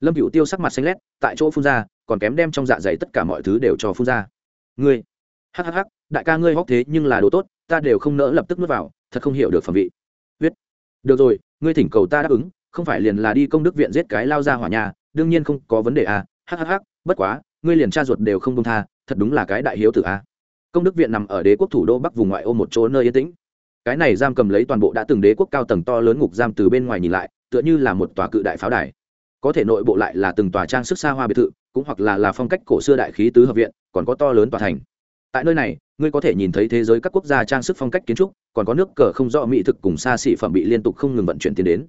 Speaker 1: Lâm cựu tiêu sắc mặt xanh lét tại chỗ phun ra còn kém đem trong dạ dày tất cả mọi thứ đều cho phun ra. Ngươi! Hhh đại ca ngươi hóc thế nhưng là đồ tốt ta đều không nỡ lập tức nuốt vào thật không hiểu được phẩm vị. Huyết! Được rồi ngươi thỉnh cầu ta đáp ứng không phải liền là đi công đức viện giết cái lao ra hỏa nhà đương nhiên không có vấn đề à. Hhh bất quá ngươi liền cha ruột đều không công tha thật đúng là cái đại hiếu tử a công đức viện nằm ở đế quốc thủ đô bắc vùng ngoại ô một chỗ nơi yên tĩnh. Cái này giam cầm lấy toàn bộ đã từng đế quốc cao tầng to lớn ngục giam từ bên ngoài nhìn lại, tựa như là một tòa cự đại pháo đài. Có thể nội bộ lại là từng tòa trang sức xa hoa biệt thự, cũng hoặc là là phong cách cổ xưa đại khí tứ hợp viện, còn có to lớn tòa thành. Tại nơi này, ngươi có thể nhìn thấy thế giới các quốc gia trang sức phong cách kiến trúc, còn có nước cờ không rõ mỹ thực cùng xa xỉ phẩm bị liên tục không ngừng vận chuyển tiến đến.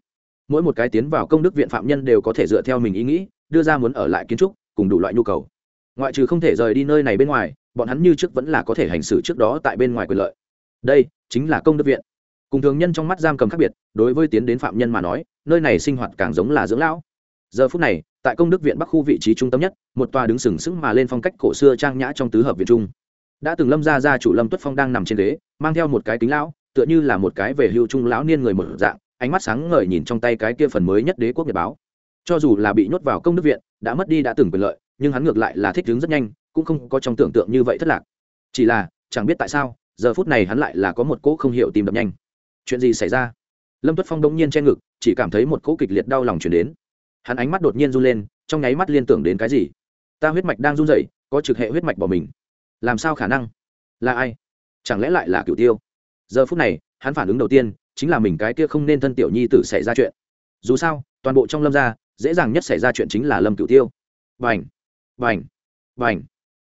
Speaker 1: Mỗi một cái tiến vào công đức viện phạm nhân đều có thể dựa theo mình ý nghĩ, đưa ra muốn ở lại kiến trúc, cùng đủ loại nhu cầu. Ngoại trừ không thể rời đi nơi này bên ngoài bọn hắn như trước vẫn là có thể hành xử trước đó tại bên ngoài quyền lợi. Đây chính là công đức viện. Cùng thường nhân trong mắt giam cầm khác biệt, đối với tiến đến phạm nhân mà nói, nơi này sinh hoạt càng giống là dưỡng lão. Giờ phút này, tại công đức viện bắc khu vị trí trung tâm nhất, một tòa đứng sừng sững mà lên phong cách cổ xưa trang nhã trong tứ hợp viện trung. Đã từng lâm ra ra chủ lâm tuất phong đang nằm trên ghế, mang theo một cái kính lão, tựa như là một cái về hưu trung lão niên người một dạng, ánh mắt sáng ngời nhìn trong tay cái kia phần mới nhất đế quốc nhật báo. Cho dù là bị nhốt vào công đức viện, đã mất đi đã từng quyền lợi, nhưng hắn ngược lại là thích đứng rất nhanh cũng không có trong tưởng tượng như vậy thất lạc. Chỉ là, chẳng biết tại sao, giờ phút này hắn lại là có một cỗ không hiểu tìm đập nhanh. Chuyện gì xảy ra? Lâm tuất phong đông nhiên che ngực, chỉ cảm thấy một cỗ kịch liệt đau lòng chuyển đến. Hắn ánh mắt đột nhiên run lên, trong nháy mắt liên tưởng đến cái gì? Ta huyết mạch đang run rẩy, có trực hệ huyết mạch bỏ mình. Làm sao khả năng? Là ai? Chẳng lẽ lại là cựu tiêu? Giờ phút này, hắn phản ứng đầu tiên, chính là mình cái kia không nên thân tiểu nhi tử xảy ra chuyện. Dù sao, toàn bộ trong lâm gia, dễ dàng nhất xảy ra chuyện chính là lâm cựu tiêu. Vành vành vành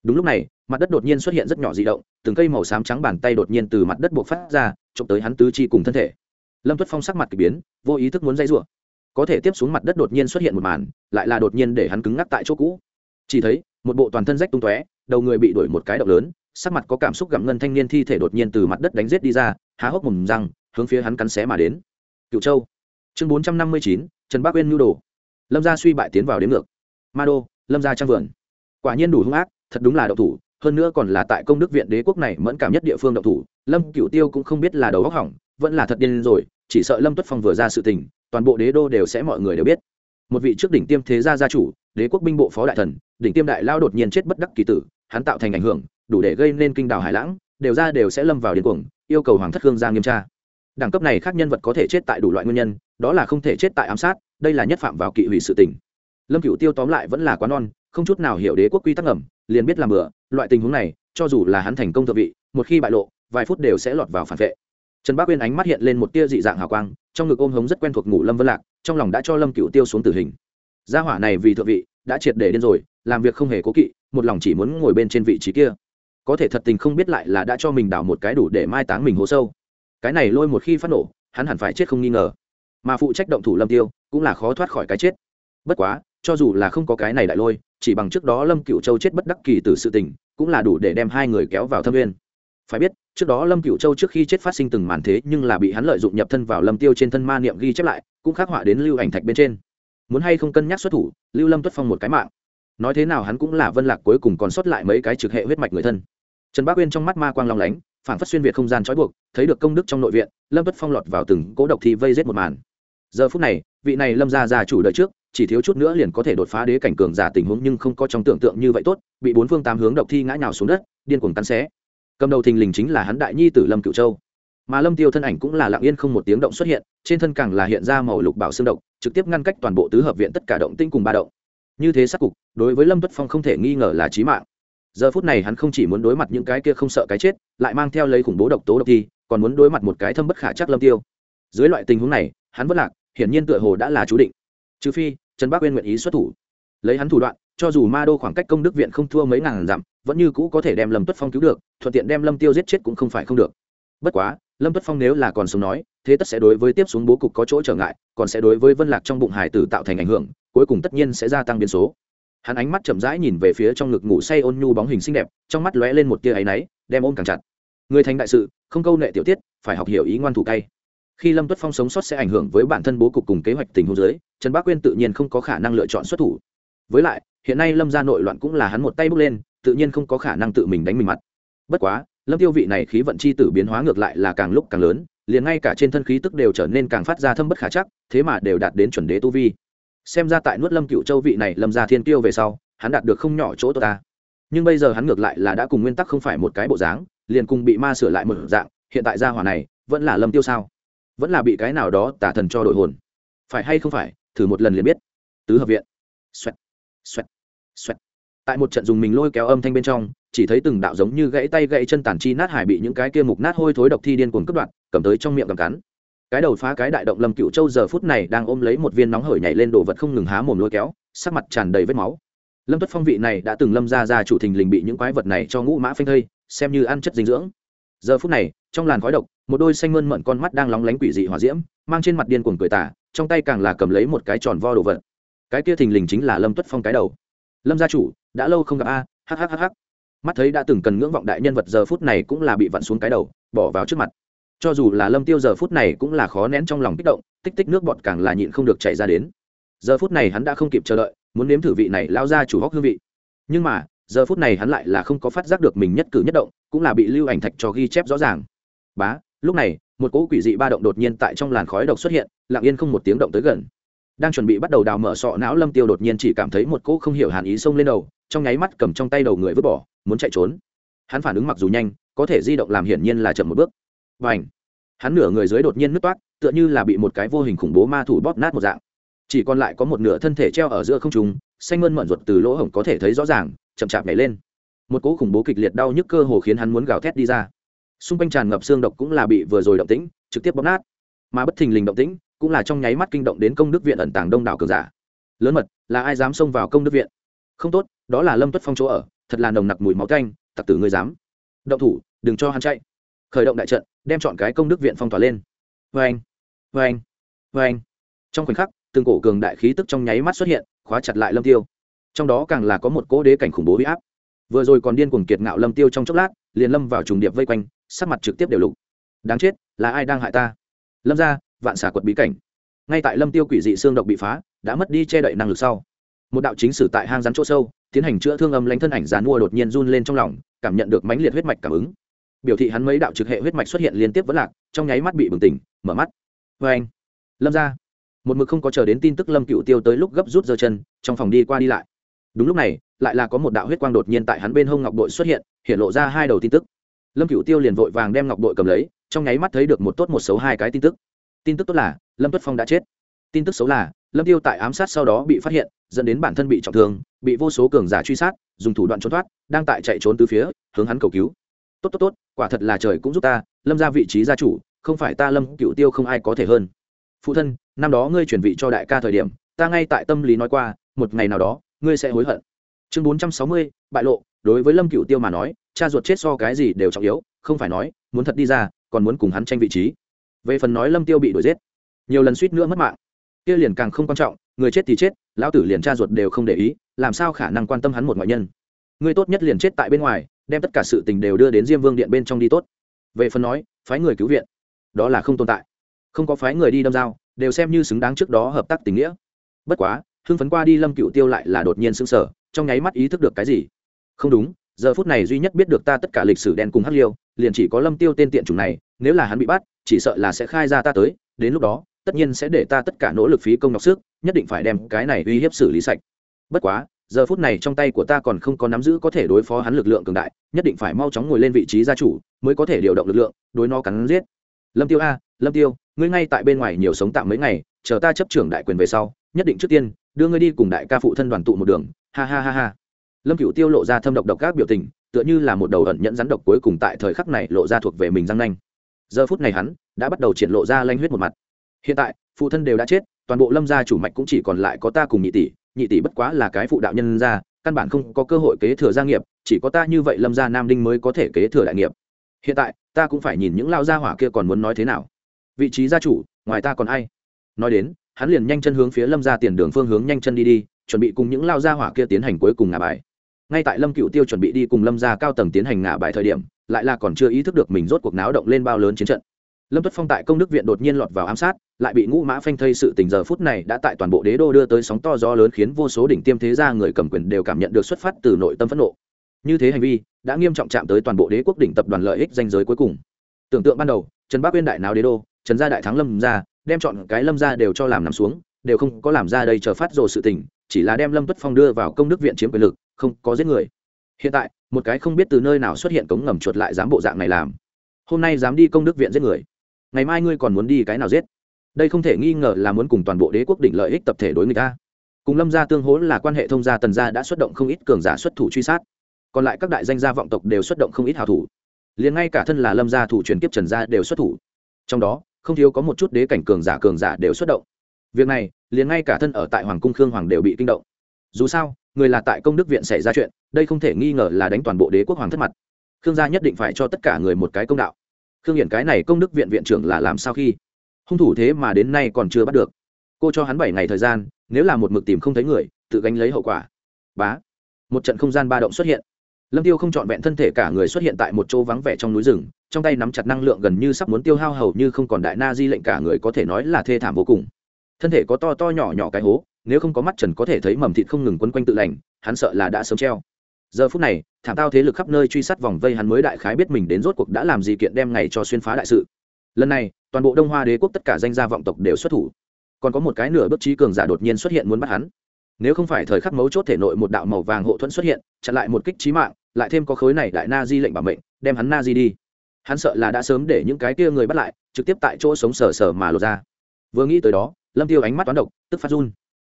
Speaker 1: đúng lúc này, mặt đất đột nhiên xuất hiện rất nhỏ di động, từng cây màu xám trắng bàn tay đột nhiên từ mặt đất buộc phát ra trộm tới hắn tứ chi cùng thân thể. Lâm tuất phong sắc mặt k ỳ biến, vô ý thức muốn dây r u ộ có thể tiếp xuống mặt đất đột nhiên xuất hiện một màn, lại là đột nhiên để hắn cứng ngắc tại chỗ cũ. Chỉ thấy, một bộ toàn thân rách tung tóe, đầu người bị đuổi một cái động lớn, sắc mặt có cảm xúc gặm ngân thanh niên thi thể đột nhiên từ mặt đất đánh rết đi ra, há hốc mồm răng, hướng phía hắn cắn xé mà đến. Cựu châu. Chương bốn trăm năm mươi chín, trần bắc uyên nhu đồ. Lâm gia suy bại tiến vào đến ngược. Ma đô, lâm gia trang vườn. Quả nhiên đủ hung ác thật đúng là đậu thủ, hơn nữa còn là tại công đức viện đế quốc này mẫn cảm nhất địa phương đậu thủ, lâm cựu tiêu cũng không biết là đầu góc hỏng, vẫn là thật điên rồi, chỉ sợ lâm tuất phong vừa ra sự tình, toàn bộ đế đô đều sẽ mọi người đều biết. Một vị trước đỉnh tiêm thế gia gia chủ, đế quốc binh bộ phó đại thần, đỉnh tiêm đại lao đột nhiên chết bất đắc kỳ tử, hắn tạo thành ảnh hưởng, đủ để gây nên kinh đảo hải lãng, đều ra đều sẽ lâm vào điên cuồng, yêu cầu hoàng thất hương ra nghiêm tra. Đẳng cấp này khác nhân vật có thể chết tại đủ loại nguyên nhân, đó là không thể chết tại ám sát, đây là nhất phạm vào kỵ hủy sự tình. Lâm cựu tiêu tóm lại vẫn là quá non, không chút nào hiểu đế quốc quy tắc ẩm liền biết làm bừa, loại tình huống này, cho dù là hắn thành công thượng vị, một khi bại lộ, vài phút đều sẽ lọt vào phản vệ. Trần bác uyên ánh mắt hiện lên một tia dị dạng hào quang, trong ngực ôm hống rất quen thuộc ngủ lâm vân lạc, trong lòng đã cho lâm cựu tiêu xuống tử hình. Gia hỏa này vì thượng vị, đã triệt để điên rồi, làm việc không hề cố kỵ, một lòng chỉ muốn ngồi bên trên vị trí kia. Có thể thật tình không biết lại là đã cho mình đào một cái đủ để mai táng mình hố sâu. Cái này lôi một khi phát nổ, hắn hẳn phải chết không nghi ngờ. Mà phụ trách động thủ lâm tiêu, cũng là khó thoát khỏi cái chết. Bất quá, cho dù là không có cái này đại lôi chỉ bằng trước đó lâm cựu châu chết bất đắc kỳ từ sự tình, cũng là đủ để đem hai người kéo vào thâm viên phải biết, trước đó lâm cựu châu trước khi chết phát sinh từng màn thế, nhưng là bị hắn lợi dụng nhập thân vào lâm tiêu trên thân ma niệm ghi chép lại, cũng khắc họa đến lưu ảnh thạch bên trên. Muốn hay không cân nhắc xuất thủ, lưu lâm tuất phong một cái mạng. Nói thế nào hắn cũng là vân lạc cuối cùng còn sót lại mấy cái trực hệ huyết mạch người thân. Trần bác uyên trong mắt ma quang long lánh phản phát xuyên việt không gian trói buộc, thấy được công đức trong nội viện, lâm tuất phong lọt vào từng cố độc thi vây giết một màn. Giờ phút này, vị này lâm ra già chủ đợi trước chỉ thiếu chút nữa liền có thể đột phá đế cảnh cường giả tình huống nhưng không có trong tưởng tượng như vậy tốt, bị bốn phương tám hướng độc thi ngã nhào xuống đất, điên cuồng cắn xé. Cầm đầu thình lình chính là hắn đại nhi tử lâm cựu châu. Mà lâm tiêu thân ảnh cũng là lặng yên không một tiếng động xuất hiện, trên thân càng là hiện ra màu lục bảo xương động trực tiếp ngăn cách toàn bộ tứ hợp viện tất cả động tinh cùng ba động. Như thế sắc cục, đối với lâm tuất phong không thể nghi ngờ là chí mạng. Giờ phút này hắn không chỉ muốn đối mặt những cái kia không sợ cái chết, lại mang theo lấy khủng bố độc tố độc thi, còn muốn đối mặt một cái thâm bất khả chắc lâm tiêu. Dưới loại tình huống này, hắn bất lạc, hiển nhiên tựa hồ đã là chú định. Trừ phi trần bác uyên nguyện ý xuất thủ. Lấy hắn thủ đoạn, cho dù ma đô khoảng cách công đức viện không thua mấy ngàn dặm, vẫn như cũ có thể đem lâm tuất phong cứu được, thuận tiện đem lâm tiêu giết chết cũng không phải không được. Bất quá, lâm tuất phong nếu là còn sống nói, thế tất sẽ đối với tiếp xuống bố cục có chỗ trở ngại, còn sẽ đối với vân lạc trong bụng hải tử tạo thành ảnh hưởng, cuối cùng tất nhiên sẽ gia tăng biến số. Hắn ánh mắt chậm rãi nhìn về phía trong ngực ngủ say ôn nhu bóng hình xinh đẹp, trong mắt lóe lên một tia áy náy, đem ôm càng chặt. Người thành đại sự, không câu nệ tiểu tiết, phải học hiểu ý ngoan thủ cay khi lâm tuất phong sống sót sẽ ảnh hưởng với bản thân bố cục cùng kế hoạch tình huống dưới, trần bác quyên tự nhiên không có khả năng lựa chọn xuất thủ. Với lại, hiện nay lâm ra nội loạn cũng là hắn một tay bước lên, tự nhiên không có khả năng tự mình đánh mình mặt. Bất quá, lâm tiêu vị này khí vận chi tử biến hóa ngược lại là càng lúc càng lớn, liền ngay cả trên thân khí tức đều trở nên càng phát ra thâm bất khả chắc, thế mà đều đạt đến chuẩn đế tu vi. Xem ra tại nuốt lâm cựu châu vị này lâm ra thiên tiêu về sau, hắn đạt được không nhỏ chỗ tốt ta. Nhưng bây giờ hắn ngược lại là đã cùng nguyên tắc không phải một cái bộ dáng, liền cùng bị ma sửa lại một dạng, hiện tại gia hỏa này vẫn là lâm tiêu sao? Vẫn là bị cái nào đó tả thần cho đội hồn. Phải hay không phải, thử một lần liền biết. Tứ hợp viện. Xoẹt xoẹt xoẹt. Tại một trận dùng mình lôi kéo âm thanh bên trong, chỉ thấy từng đạo giống như gãy tay gãy chân tàn chi nát hải bị những cái kia mục nát hôi thối độc thi điên cuồng cướp đoạt, cầm tới trong miệng cầm cắn. Cái đầu phá cái đại động lâm cựu châu giờ phút này đang ôm lấy một viên nóng hởi nhảy lên đồ vật không ngừng há mồm lôi kéo, sắc mặt tràn đầy vết máu. Lâm tuất phong vị này đã từng lâm ra ra chủ thình lình bị những quái vật này cho ngũ mã phanh thây, xem như ăn chất dinh dưỡng. Giờ phút này, trong làn khói độc một đôi xanh mơn mận con mắt đang lóng lánh quỷ dị hỏa diễm, mang trên mặt điên cuồng cười tả trong tay càng là cầm lấy một cái tròn vo đồ vật. Cái kia thình lình chính là lâm tuất phong cái đầu. Lâm gia chủ, đã lâu không gặp a hhhh mắt thấy đã từng cần ngưỡng vọng đại nhân vật giờ phút này cũng là bị vặn xuống cái đầu, bỏ vào trước mặt. Cho dù là lâm tiêu giờ phút này cũng là khó nén trong lòng kích động, tích tích nước bọt càng là nhịn không được chạy ra đến. Giờ phút này hắn đã không kịp chờ đợi, muốn nếm thử vị này lao ra chủ hóc hương vị. Nhưng mà, giờ phút này hắn lại là không có phát giác được mình nhất cử nhất động, cũng là bị lưu ảnh thạch cho ghi chép rõ ràng. Bá lúc này, một cỗ quỷ dị ba động đột nhiên tại trong làn khói độc xuất hiện, lặng yên không một tiếng động tới gần. Đang chuẩn bị bắt đầu đào mở sọ não, lâm tiêu đột nhiên chỉ cảm thấy một cỗ không hiểu hàn ý xông lên đầu, trong nháy mắt cầm trong tay đầu người vứt bỏ, muốn chạy trốn. Hắn phản ứng mặc dù nhanh, có thể di động làm hiển nhiên là chậm một bước. Và ảnh hắn nửa người dưới đột nhiên nứt toát, tựa như là bị một cái vô hình khủng bố ma thủ bóp nát một dạng. Chỉ còn lại có một nửa thân thể treo ở giữa không trung, xanh mơn mận ruột từ lỗ hổng có thể thấy rõ ràng, chậm chạp nhảy lên. Một cỗ khủng bố kịch liệt đau nhức cơ hồ khiến hắn muốn gào thét đi ra xung quanh tràn ngập xương độc cũng là bị vừa rồi động tĩnh, trực tiếp bóp nát. Mà bất thình lình động tĩnh cũng là trong nháy mắt kinh động đến công đức viện ẩn tàng đông đảo cường giả. Lớn mật, là ai dám xông vào công đức viện? Không tốt, đó là lâm tuất phong chỗ ở, thật là nồng nặc mùi máu canh tặc tử ngươi dám. Động thủ, đừng cho hắn chạy. Khởi động đại trận, đem chọn cái công đức viện phong tỏa lên. Vê anh vê anh vê anh trong khoảnh khắc, từng cổ cường đại khí tức trong nháy mắt xuất hiện, khóa chặt lại lâm tiêu. Trong đó càng là có một cỗ đế cảnh khủng bố huy áp. Vừa rồi còn điên cuồng kiệt ngạo lâm tiêu trong chốc lát, liền lâm vào trùng điệp vây quanh sắc mặt trực tiếp đều lục. Đáng chết, là ai đang hại ta? Lâm ra vạn xả quật bí cảnh. Ngay tại lâm tiêu quỷ dị xương độc bị phá, đã mất đi che đậy năng lực sau. Một đạo chính sử tại hang rắn chỗ sâu, tiến hành chữa thương âm lãnh thân ảnh dàn mua đột nhiên run lên trong lòng, cảm nhận được mãnh liệt huyết mạch cảm ứng. Biểu thị hắn mấy đạo trực hệ huyết mạch xuất hiện liên tiếp vẫn lạc, trong nháy mắt bị bừng tỉnh, mở mắt. Vê anh, lâm ra một mực không có chờ đến tin tức lâm cựu tiêu tới lúc gấp rút giơ chân, trong phòng đi qua đi lại. Đúng lúc này, lại là có một đạo huyết quang đột nhiên tại hắn bên hông ngọc bội xuất hiện hiện lộ ra hai đầu tin tức lâm cựu tiêu liền vội vàng đem ngọc bội cầm lấy, trong nháy mắt thấy được một tốt một xấu hai cái tin tức. Tin tức tốt là, lâm tuất phong đã chết. Tin tức xấu là, lâm tiêu tại ám sát sau đó bị phát hiện, dẫn đến bản thân bị trọng thương, bị vô số cường giả truy sát, dùng thủ đoạn trốn thoát, đang tại chạy trốn từ phía, hướng hắn cầu cứu. Tốt tốt tốt, quả thật là trời cũng giúp ta, lâm ra vị trí gia chủ, không phải ta lâm cựu tiêu không ai có thể hơn. Phụ thân, năm đó ngươi chuyển vị cho đại ca thời điểm, ta ngay tại tâm lý nói qua, một ngày nào đó, ngươi sẽ hối hận. Chương bốn trăm sáu mươi, bại lộ đối với lâm cựu tiêu mà nói, cha ruột chết so cái gì đều trọng yếu, không phải nói, muốn thật đi ra, còn muốn cùng hắn tranh vị trí. Về phần nói lâm tiêu bị đuổi giết, nhiều lần suýt nữa mất mạng. Kia liền càng không quan trọng, người chết thì chết, lão tử liền cha ruột đều không để ý, làm sao khả năng quan tâm hắn một ngoại nhân? Người tốt nhất liền chết tại bên ngoài, đem tất cả sự tình đều đưa đến diêm vương điện bên trong đi tốt. Về phần nói, phái người cứu viện, đó là không tồn tại. Không có phái người đi đâm dao, đều xem như xứng đáng trước đó hợp tác tình nghĩa. Bất quá, hưng phấn qua đi lâm cựu tiêu lại là đột nhiên sững sờ, trong nháy mắt ý thức được cái gì? Không đúng, giờ phút này duy nhất biết được ta tất cả lịch sử đen cùng hắc liêu, liền chỉ có lâm tiêu tên tiện chủng này, nếu là hắn bị bắt, chỉ sợ là sẽ khai ra ta tới, đến lúc đó, tất nhiên sẽ để ta tất cả nỗ lực phí công nhọc sức, nhất định phải đem cái này uy hiếp xử lý sạch. Bất quá, giờ phút này trong tay của ta còn không có nắm giữ có thể đối phó hắn lực lượng cường đại, nhất định phải mau chóng ngồi lên vị trí gia chủ, mới có thể điều động lực lượng, đối nó cắn giết. Lâm tiêu a, lâm tiêu, ngươi ngay tại bên ngoài nhiều sống tạm mấy ngày, chờ ta chấp trưởng đại quyền về sau, nhất định trước tiên đưa ngươi đi cùng đại ca phụ thân đoàn tụ một đường. Ha ha ha ha lâm cựu tiêu lộ ra thâm độc độc các biểu tình, tựa như là một đầu ẩn nhẫn rắn độc cuối cùng tại thời khắc này lộ ra thuộc về mình răng nanh. Giờ phút này hắn đã bắt đầu triển lộ ra lanh huyết một mặt. Hiện tại, phụ thân đều đã chết, toàn bộ lâm gia chủ mạch cũng chỉ còn lại có ta cùng nhị tỷ nhị tỷ bất quá là cái phụ đạo nhân gia, căn bản không có cơ hội kế thừa gia nghiệp, chỉ có ta như vậy lâm gia nam đinh mới có thể kế thừa đại nghiệp. Hiện tại, ta cũng phải nhìn những lao gia hỏa kia còn muốn nói thế nào. Vị trí gia chủ, ngoài ta còn ai? Nói đến, hắn liền nhanh chân hướng phía lâm gia tiền đường phương hướng nhanh chân đi đi, chuẩn bị cùng những lao gia hỏa kia tiến hành cuối cùng ngả bài ngay tại lâm cựu tiêu chuẩn bị đi cùng lâm gia cao tầng tiến hành ngả bài thời điểm, lại là còn chưa ý thức được mình rốt cuộc náo động lên bao lớn chiến trận. Lâm tuất phong tại công đức viện đột nhiên lọt vào ám sát, lại bị ngũ mã phanh thây sự tình giờ phút này đã tại toàn bộ đế đô đưa tới sóng to gió lớn khiến vô số đỉnh tiêm thế gia người cầm quyền đều cảm nhận được xuất phát từ nội tâm phẫn nộ. Như thế hành vi đã nghiêm trọng chạm tới toàn bộ đế quốc đỉnh tập đoàn lợi ích danh giới cuối cùng. Tưởng tượng ban đầu, trần bác uyên đại nào đế đô, trần gia đại thắng lâm gia, đem chọn cái lâm gia đều cho làm nằm xuống, đều không có làm ra đây chờ phát rồ sự tình chỉ là đem lâm tuất phong đưa vào công đức viện chiếm quyền lực, không có giết người. Hiện tại, một cái không biết từ nơi nào xuất hiện cống ngầm chuột lại dám bộ dạng này làm. Hôm nay dám đi công đức viện giết người. Ngày mai ngươi còn muốn đi cái nào giết? Đây không thể nghi ngờ là muốn cùng toàn bộ đế quốc đỉnh lợi ích tập thể đối người ta. Cùng lâm gia tương hố là quan hệ thông gia tần gia đã xuất động không ít cường giả xuất thủ truy sát. Còn lại các đại danh gia vọng tộc đều xuất động không ít hào thủ. Liền ngay cả thân là lâm gia thủ truyền kiếp trần gia đều xuất thủ. Trong đó, không thiếu có một chút đế cảnh cường giả cường giả đều xuất động việc này, liền ngay cả thân ở tại hoàng cung khương hoàng đều bị kinh động. Dù sao, người là tại công đức viện xảy ra chuyện, đây không thể nghi ngờ là đánh toàn bộ đế quốc hoàng thất mặt. Khương gia nhất định phải cho tất cả người một cái công đạo. Khương hiển cái này công đức viện viện trưởng là làm sao khi? Hung thủ thế mà đến nay còn chưa bắt được. Cô cho hắn bảy ngày thời gian, nếu là một mực tìm không thấy người, tự gánh lấy hậu quả. Bá. Một trận không gian ba động xuất hiện. Lâm tiêu không trọn vẹn thân thể cả người xuất hiện tại một chỗ vắng vẻ trong núi rừng, trong tay nắm chặt năng lượng gần như sắp muốn tiêu hao hầu như không còn đại na di lệnh cả người có thể nói là thê thảm vô cùng thân thể có to to nhỏ nhỏ cái hố, nếu không có mắt trần có thể thấy mầm thịt không ngừng quấn quanh tự lành, hắn sợ là đã sớm treo. Giờ phút này, thảm tao thế lực khắp nơi truy sát vòng vây hắn mới đại khái biết mình đến rốt cuộc đã làm gì kiện đem ngày cho xuyên phá đại sự. Lần này, toàn bộ đông hoa đế quốc tất cả danh gia vọng tộc đều xuất thủ. Còn có một cái nửa bước trí cường giả đột nhiên xuất hiện muốn bắt hắn. Nếu không phải thời khắc mấu chốt thể nội một đạo màu vàng hộ thuẫn xuất hiện, chặn lại một kích trí mạng, lại thêm có khối này đại na di lệnh bảo mệnh, đem hắn na di đi. Hắn sợ là đã sớm để những cái kia người bắt lại, trực tiếp tại chỗ sống sờ sờ mà lột ra. Vừa nghĩ tới đó lâm tiêu ánh mắt toán độc, tức phát run.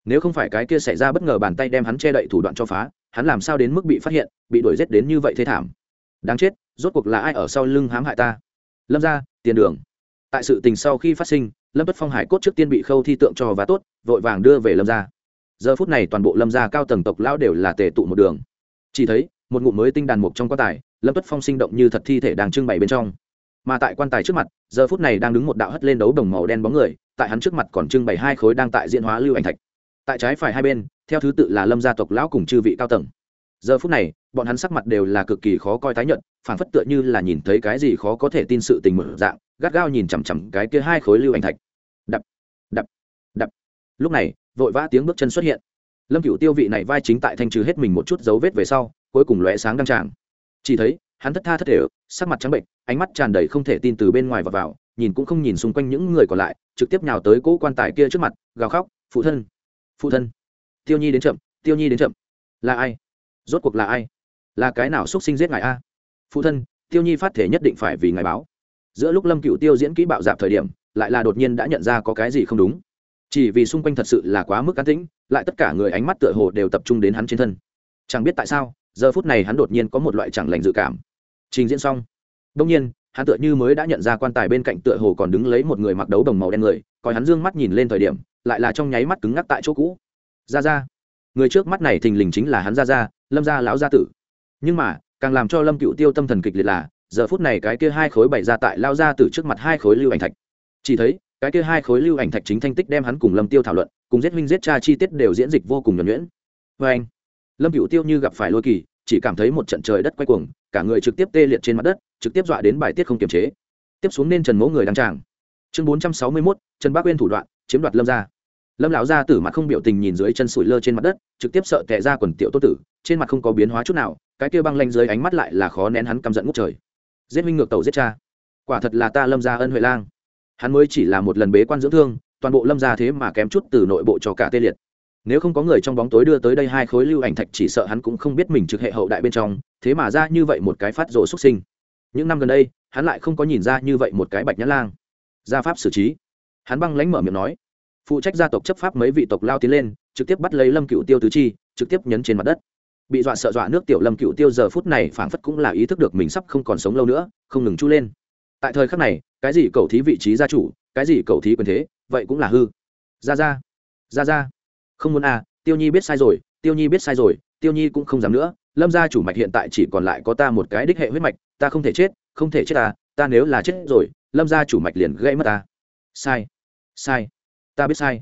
Speaker 1: Nếu không phải cái kia xảy ra bất ngờ bàn tay đem hắn che đậy thủ đoạn cho phá, hắn làm sao đến mức bị phát hiện, bị đuổi giết đến như vậy thế thảm? Đáng chết, rốt cuộc là ai ở sau lưng hãm hại ta? Lâm ra tiền đường. Tại sự tình sau khi phát sinh, lâm bất phong hải cốt trước tiên bị khâu thi tượng cho và tốt, vội vàng đưa về lâm ra giờ phút này toàn bộ lâm gia cao tầng tộc lão đều là tề tụ một đường. Chỉ thấy, một ngụm mới tinh đàn mục trong quan tài, lâm bất phong sinh động như thật thi thể đang trưng bày bên trong. Mà tại quan tài trước mặt, giờ phút này đang đứng một đạo hất lên đấu đồng màu đen bóng người tại hắn trước mặt còn trưng bày hai khối đang tại diễn hóa lưu ảnh thạch. Tại trái phải hai bên, theo thứ tự là lâm gia tộc lão cùng chư vị cao tầng. Giờ phút này, bọn hắn sắc mặt đều là cực kỳ khó coi tái nhận phản phất tựa như là nhìn thấy cái gì khó có thể tin sự tình mở dạng, gắt gao nhìn chằm chằm cái kia hai khối lưu ảnh thạch. Đập đập đập. Lúc này, vội vã tiếng bước chân xuất hiện. Lâm cựu tiêu vị này vai chính tại thanh trừ hết mình một chút dấu vết về sau, cuối cùng lóe sáng đăng tràng. Chỉ thấy, hắn thất tha thất thể, sắc mặt trắng bệnh ánh mắt tràn đầy không thể tin từ bên ngoài và vào, nhìn cũng không nhìn xung quanh những người còn lại trực tiếp nhào tới cỗ quan tài kia trước mặt, gào khóc, phụ thân phụ thân, tiêu nhi đến chậm, tiêu nhi đến chậm. Là ai? Rốt cuộc là ai? Là cái nào xúc sinh giết ngài a? Phụ thân, tiêu nhi phát thể nhất định phải vì ngài báo. Giữa lúc lâm cựu tiêu diễn kỹ bạo dạp thời điểm, lại là đột nhiên đã nhận ra có cái gì không đúng. Chỉ vì xung quanh thật sự là quá mức cá tĩnh, lại tất cả người ánh mắt tựa hồ đều tập trung đến hắn trên thân. Chẳng biết tại sao, giờ phút này hắn đột nhiên có một loại chẳng lành dự cảm. Trình diễn xong đông nhiên hắn tựa như mới đã nhận ra quan tài bên cạnh tựa hồ còn đứng lấy một người mặc đấu đồng màu đen người, coi hắn d ư ơ n g mắt nhìn lên thời điểm, lại là trong nháy mắt cứng ngắc tại chỗ cũ. Ra ra người trước mắt này thình lình chính là hắn ra ra lâm gia lão gia tử. Nhưng mà, càng làm cho lâm cựu tiêu tâm thần kịch liệt là, giờ phút này cái kia hai khối bày ra tại lao gia tử trước mặt hai khối lưu ảnh thạch. Chỉ thấy, cái kia hai khối lưu ảnh thạch chính thanh tích đem hắn cùng lâm tiêu thảo luận, cùng giết huynh giết cha chi tiết đều diễn dịch vô cùng nhuẩn nhuyễn. Vê anh, lâm cựu tiêu như gặp phải lôi kỳ, chỉ cảm thấy một trận trời đất quay cuồng, cả người trực tiếp tê liệt trên mặt đất trực tiếp dọa đến bài tiết không kiềm chế. Tiếp xuống nên trần mẫu người đăng tràng. Chương bốn trăm sáu mươi mốt, trần bác uyên thủ đoạn, chiếm đoạt lâm gia. Lâm lão gia tử mặt không biểu tình nhìn dưới chân sủi lơ trên mặt đất, trực tiếp sợ tệ ra quần tiểu tốt tử, trên mặt không có biến hóa chút nào, cái kia băng lanh dưới ánh mắt lại là khó nén hắn căm giận ngút trời. Giết huynh ngược tàu giết cha. Quả thật là ta lâm gia ân huệ lang. Hắn mới chỉ là một lần bế quan dưỡng thương, toàn bộ lâm ra thế mà kém chút từ nội bộ cho cả tê liệt. Nếu không có người trong bóng tối đưa tới đây hai khối lưu ảnh thạch chỉ sợ hắn cũng không biết mình trực hệ hậu đại bên trong, thế mà ra như vậy một cái phát rộ xuất sinh những năm gần đây, hắn lại không có nhìn ra như vậy một cái bạch nhã lang. Gia pháp xử trí. Hắn băng lánh mở miệng nói. Phụ trách gia tộc chấp pháp mấy vị tộc lao tiến lên, trực tiếp bắt lấy lâm cựu tiêu tứ chi, trực tiếp nhấn trên mặt đất. Bị dọa sợ dọa nước tiểu lâm cựu tiêu giờ phút này phảng phất cũng là ý thức được mình sắp không còn sống lâu nữa, không ngừng chu lên. Tại thời khắc này, cái gì cầu thí vị trí gia chủ, cái gì cầu thí quyền thế, vậy cũng là hư. Ra ra ra ra không muốn à tiêu nhi biết sai rồi, tiêu nhi biết sai rồi tiêu nhi cũng không dám nữa, lâm gia chủ mạch hiện tại chỉ còn lại có ta một cái đích hệ huyết mạch, ta không thể chết, không thể chết ta ta nếu là chết rồi, lâm gia chủ mạch liền gây mất ta. Sai sai, ta biết sai.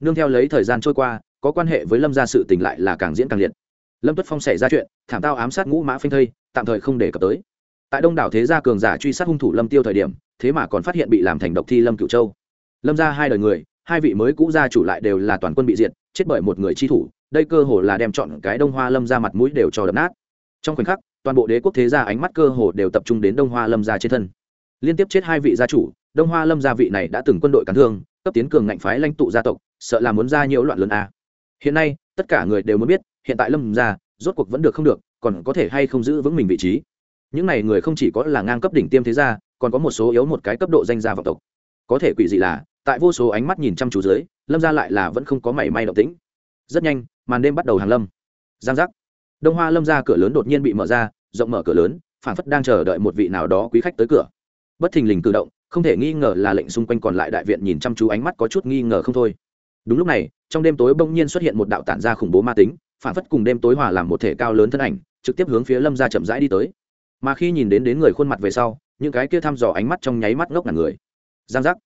Speaker 1: Nương theo lấy thời gian trôi qua, có quan hệ với lâm gia sự tình lại là càng diễn càng liệt. Lâm tuất phong xảy ra chuyện, thảm tao ám sát ngũ mã phanh thây, tạm thời không để cập tới. Tại đông đảo thế gia cường giả truy sát hung thủ lâm tiêu thời điểm, thế mà còn phát hiện bị làm thành độc thi lâm cựu châu. Lâm ra hai đời người, hai vị mới cũ gia chủ lại đều là toàn quân bị diệt, chết bởi một người chi thủ đây cơ hồ là đem chọn cái đông hoa lâm ra mặt mũi đều cho đập nát. Trong khoảnh khắc, toàn bộ đế quốc thế gia ánh mắt cơ hồ đều tập trung đến đông hoa lâm gia trên thân. Liên tiếp chết hai vị gia chủ, đông hoa lâm gia vị này đã từng quân đội cán thương, cấp tiến cường ngạnh phái lãnh tụ gia tộc, sợ là muốn ra nhiều loạn lớn a. Hiện nay, tất cả người đều muốn biết, hiện tại lâm gia rốt cuộc vẫn được không được, còn có thể hay không giữ vững mình vị trí. Những này người không chỉ có là ngang cấp đỉnh tiêm thế gia, còn có một số yếu một cái cấp độ danh gia vọng tộc. Có thể quỷ dị là, tại vô số ánh mắt nhìn chăm chú dưới, lâm gia lại là vẫn không có mảy may động tĩnh rất nhanh, màn đêm bắt đầu hàng lâm. Giang giác. Đông hoa lâm ra cửa lớn đột nhiên bị mở ra, rộng mở cửa lớn phản phất đang chờ đợi một vị nào đó quý khách tới cửa. Bất thình lình cử động, không thể nghi ngờ là lệnh xung quanh còn lại đại viện nhìn chăm chú ánh mắt có chút nghi ngờ không thôi. Đúng lúc này, trong đêm tối bỗng nhiên xuất hiện một đạo tản ra khủng bố ma tính phản phất cùng đêm tối hòa làm một thể cao lớn thân ảnh, trực tiếp hướng phía lâm ra chậm rãi đi tới. Mà khi nhìn đến đến người khuôn mặt về sau, những cái kia thăm dò ánh mắt trong nháy mắt ngốc là người. Giang giác.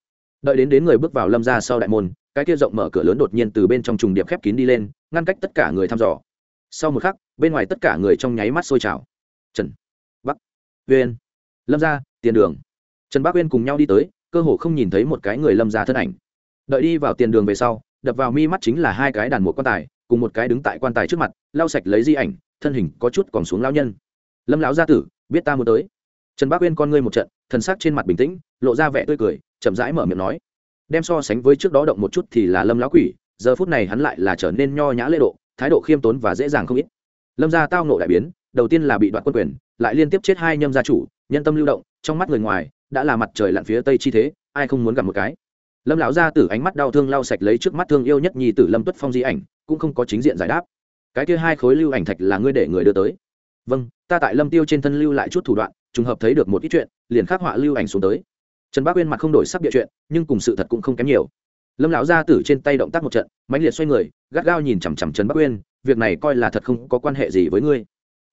Speaker 1: Đợi đến đến người bước vào lâm ra sau đại môn cái kia rộng mở cửa lớn đột nhiên từ bên trong trùng điệp khép kín đi lên, ngăn cách tất cả người thăm dò. Sau một khắc, bên ngoài tất cả người trong nháy mắt sôi trào. Trần bắc uyên, lâm gia, tiền đường. Trần bắc uyên cùng nhau đi tới, cơ hồ không nhìn thấy một cái người lâm gia thân ảnh. Đợi đi vào tiền đường về sau, đập vào mi mắt chính là hai cái đàn một quan tài, cùng một cái đứng tại quan tài trước mặt, lau sạch lấy di ảnh, thân hình có chút còn xuống lao nhân. Lâm lão gia tử, biết ta muốn tới. Trần bác uyên con ngươi một trận, thần sắc trên mặt bình tĩnh, lộ ra vẻ tươi cười, chậm rãi mở miệng nói đem so sánh với trước đó động một chút thì là lâm lão quỷ, giờ phút này hắn lại là trở nên nho nhã lễ độ, thái độ khiêm tốn và dễ dàng không ít. Lâm gia tao nộ đại biến, đầu tiên là bị đoạt quân quyền, lại liên tiếp chết hai nhâm gia chủ, nhân tâm lưu động, trong mắt người ngoài, đã là mặt trời lặn phía tây chi thế, ai không muốn gặp một cái. Lâm lão gia tử ánh mắt đau thương lau sạch lấy trước mắt thương yêu nhất nhi tử lâm tuất phong di ảnh, cũng không có chính diện giải đáp. Cái kia hai khối lưu ảnh thạch là ngươi để người đưa tới. Vâng ta tại lâm tiêu trên thân lưu lại chút thủ đoạn, trùng hợp thấy được một ít chuyện, liền khắc họa lưu ảnh xuống tới trần bác uyên mặt không đổi sắc địa chuyện, nhưng cùng sự thật cũng không kém nhiều. Lâm lão gia tử trên tay động tác một trận, mãnh liệt xoay người, gắt gao nhìn chằm chằm trần bắc uyên, việc này coi là thật không có quan hệ gì với ngươi.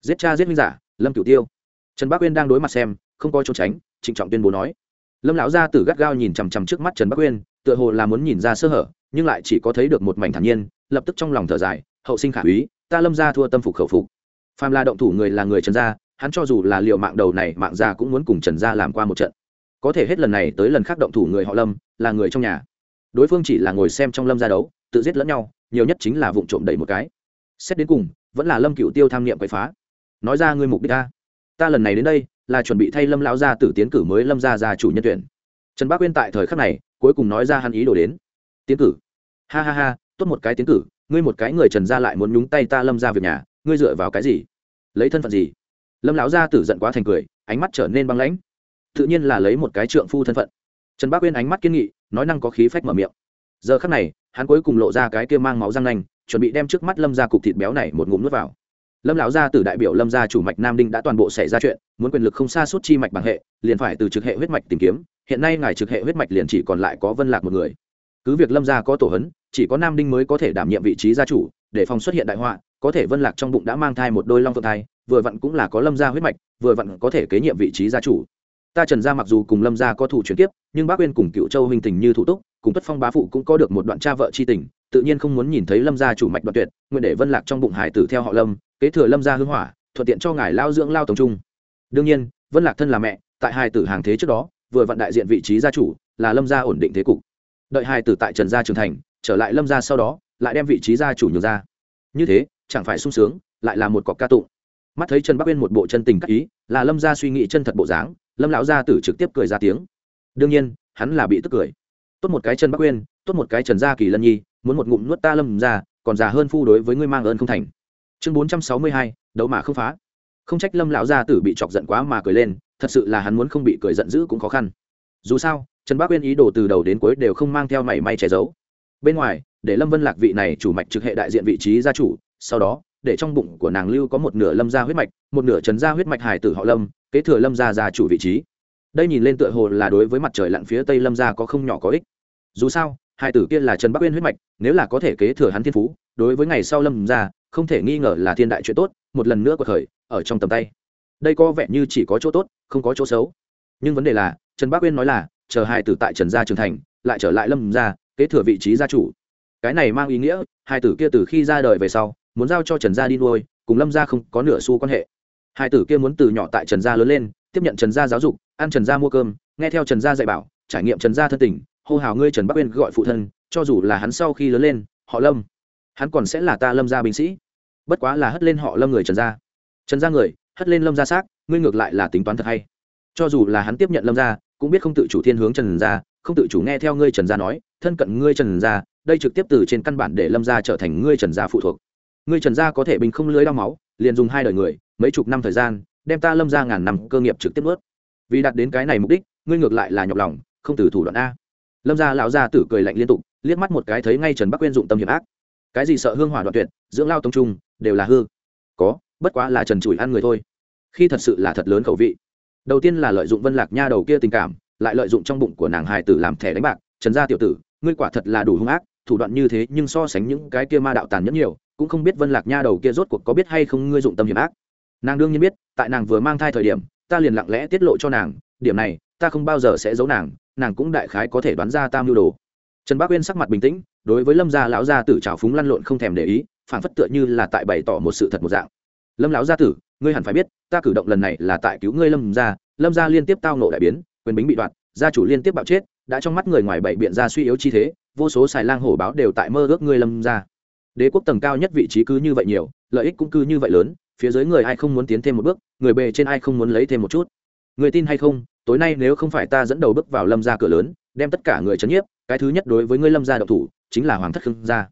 Speaker 1: Giết cha giết minh giả, lâm cửu tiêu. Trần bắc uyên đang đối mặt xem, không có trốn tránh, trịnh trọng tuyên bố nói. Lâm lão gia tử gắt gao nhìn chằm chằm trước mắt trần bắc uyên, tựa hồ là muốn nhìn ra sơ hở, nhưng lại chỉ có thấy được một mảnh thản nhiên, lập tức trong lòng thở dài, hậu sinh khả úy, ta lâm gia thua tâm phục khẩu phục. Phàm là động thủ người là người trần gia, hắn cho dù là liệu mạng đầu này, mạng gia cũng muốn cùng trần gia làm qua một trận có thể hết lần này tới lần khác động thủ người họ lâm, là người trong nhà. Đối phương chỉ là ngồi xem trong lâm ra đấu, tự giết lẫn nhau, nhiều nhất chính là vụ trộm đẩy một cái. Xét đến cùng, vẫn là lâm cựu tiêu tham niệm quậy phá. Nói ra ngươi mục đích ta. Ta lần này đến đây, là chuẩn bị thay lâm lão gia tử tiến cử mới lâm gia gia chủ nhân tuyển. Trần bác quyên tại thời khắc này, cuối cùng nói ra hắn ý đồ đến. Tiến cử. Ha ha ha, tốt một cái tiến cử, ngươi một cái người trần gia lại muốn nhúng tay ta lâm ra việc nhà, ngươi dựa vào cái gì? Lấy thân phận gì? Lâm lão gia tử giận quá thành cười, ánh mắt trở nên băng lãnh tự nhiên là lấy một cái trượng phu thân phận. Trần bác uyên ánh mắt kiên nghị, nói năng có khí phách mở miệng. Giờ khắc này, hắn cuối cùng lộ ra cái kia mang máu răng nanh, chuẩn bị đem trước mắt lâm ra cục thịt béo này một ngụm nuốt vào. Lâm lão gia tử đại biểu lâm gia chủ mạch nam đinh đã toàn bộ xảy ra chuyện, muốn quyền lực không xa suốt chi mạch bằng hệ, liền phải từ trực hệ huyết mạch tìm kiếm, hiện nay ngài trực hệ huyết mạch liền chỉ còn lại có vân lạc một người. Cứ việc lâm gia có tổ hấn, chỉ có nam đinh mới có thể đảm nhiệm vị trí gia chủ, để phòng xuất hiện đại họa, có thể vân lạc trong bụng đã mang thai một đôi long phượng thai, vừa vặn cũng là có lâm gia huyết mạch, vừa vặn có thể kế nhiệm vị trí gia chủ ta trần gia mặc dù cùng lâm gia có thủ chuyển tiếp nhưng bác uyên cùng cựu châu huynh tình như thủ túc, cùng tất phong bá phụ cũng có được một đoạn cha vợ chi tình, tự nhiên không muốn nhìn thấy lâm gia chủ mạch đoạn tuyệt, nguyện để vân lạc trong bụng hải tử theo họ lâm, kế thừa lâm gia hưng hỏa, thuận tiện cho ngài lao dưỡng lao tổng trung. Đương nhiên, vân lạc thân là mẹ, tại hải tử hàng thế trước đó, vừa vặn đại diện vị trí gia chủ, là lâm gia ổn định thế cục. Đợi hải tử tại trần gia trưởng thành, trở lại lâm gia sau đó, lại đem vị trí gia chủ nhường ra. Như thế, chẳng phải sung sướng, lại là một cọc ca tụng. Mắt thấy trần bắc uyên một bộ chân tình các ý, là lâm gia suy nghĩ chân thật bộ dáng lâm lão gia tử trực tiếp cười ra tiếng. Đương nhiên, hắn là bị tức cười. Tốt một cái trần bắc uyên, tốt một cái trần gia kỳ lân nhi, muốn một ngụm nuốt ta lâm ra, còn già hơn phu đối với ngươi mang ơn không thành. Chương bốn trăm sáu mươi hai, đấu mà không phá. Không trách lâm lão gia tử bị chọc giận quá mà cười lên, thật sự là hắn muốn không bị cười giận dữ cũng khó khăn. Dù sao, trần bắc uyên ý đồ từ đầu đến cuối đều không mang theo mảy may che giấu. Bên ngoài, để lâm vân lạc vị này chủ mạch trực hệ đại diện vị trí gia chủ, sau đó, để trong bụng của nàng lưu có một nửa lâm gia huyết mạch, một nửa trần gia huyết mạch hài tử họ lâm kế thừa lâm gia gia chủ vị trí. Đây nhìn lên tựa hồ là đối với mặt trời lặn phía tây lâm gia có không nhỏ có ích. Dù sao, hai tử kia là trần bắc uyên huyết mạch, nếu là có thể kế thừa hắn thiên phú, đối với ngày sau lâm gia, không thể nghi ngờ là thiên đại chuyện tốt, một lần nữa của thời ở trong tầm tay. Đây có vẻ như chỉ có chỗ tốt, không có chỗ xấu. Nhưng vấn đề là, trần bắc uyên nói là, chờ hai tử tại trần gia trưởng thành, lại trở lại lâm gia, kế thừa vị trí gia chủ. Cái này mang ý nghĩa, hai tử kia từ khi ra đời về sau, muốn giao cho trần gia đi nuôi, cùng lâm gia không có nửa xu quan hệ hai tử kia muốn từ nhỏ tại trần gia lớn lên, tiếp nhận trần gia giáo dục, ăn trần gia mua cơm, nghe theo trần gia dạy bảo, trải nghiệm trần gia thân tình, hô hào ngươi trần bắc uyên gọi phụ thân, cho dù là hắn sau khi lớn lên, họ lâm, hắn còn sẽ là ta lâm gia binh sĩ. Bất quá là hất lên họ lâm người trần gia. Trần gia người, hất lên lâm gia xác, ngươi ngược lại là tính toán thật hay. Cho dù là hắn tiếp nhận lâm gia, cũng biết không tự chủ thiên hướng trần gia, không tự chủ nghe theo ngươi trần gia nói, thân cận ngươi trần gia, đây trực tiếp từ trên căn bản để lâm gia trở thành ngươi trần gia phụ thuộc. Ngươi trần gia có thể bình không lưới đau máu liền dùng hai đời người, mấy chục năm thời gian, đem ta lâm gia ngàn năm cơ nghiệp trực tiếp ướt vì đạt đến cái này mục đích, ngươi ngược lại là nhọc lòng, không từ thủ đoạn a. Lâm gia lão gia tử cười lạnh liên tục, liếc mắt một cái thấy ngay trần bắc quên dụng tâm hiểm ác. Cái gì sợ hương hỏa đoạn tuyệt, dưỡng lao tông trung, đều là hư. Có, bất quá là trần chùi ăn người thôi. Khi thật sự là thật lớn khẩu vị. Đầu tiên là lợi dụng vân lạc nha đầu kia tình cảm, lại lợi dụng trong bụng của nàng hài tử làm thẻ đánh bạc. Trần gia tiểu tử, ngươi quả thật là đủ hung ác, thủ đoạn như thế nhưng so sánh những cái kia ma đạo tàn nhẫn nhiều cũng không biết vân lạc nha đầu kia rốt cuộc có biết hay không ngươi dụng tâm hiểm ác. Nàng đương nhiên biết, tại nàng vừa mang thai thời điểm, ta liền lặng lẽ tiết lộ cho nàng, điểm này, ta không bao giờ sẽ giấu nàng nàng cũng đại khái có thể đoán ra tam mưu đồ. Trần bác uyên sắc mặt bình tĩnh, đối với lâm gia lão gia tử trào phúng lăn lộn không thèm để ý phản phất tựa như là tại bày tỏ một sự thật một dạng. Lâm lão gia tử, ngươi hẳn phải biết, ta cử động lần này là tại cứu ngươi lâm gia lâm gia liên tiếp tao nộ đại biến, quyền bính bị đoạt, gia chủ liên tiếp bạo chết, đã trong mắt người ngoài bảy biện ra suy yếu chi thế, vô số xài lang hổ báo đều tại mơ ước ngươi lâm gia đế quốc tầng cao nhất vị trí cứ như vậy nhiều, lợi ích cũng cứ như vậy lớn, phía dưới người ai không muốn tiến thêm một bước, người bề trên ai không muốn lấy thêm một chút. Người tin hay không, tối nay nếu không phải ta dẫn đầu bước vào lâm gia cửa lớn, đem tất cả người chấn nhiếp, cái thứ nhất đối với ngươi lâm gia độc thủ, chính là hoàng thất khương gia.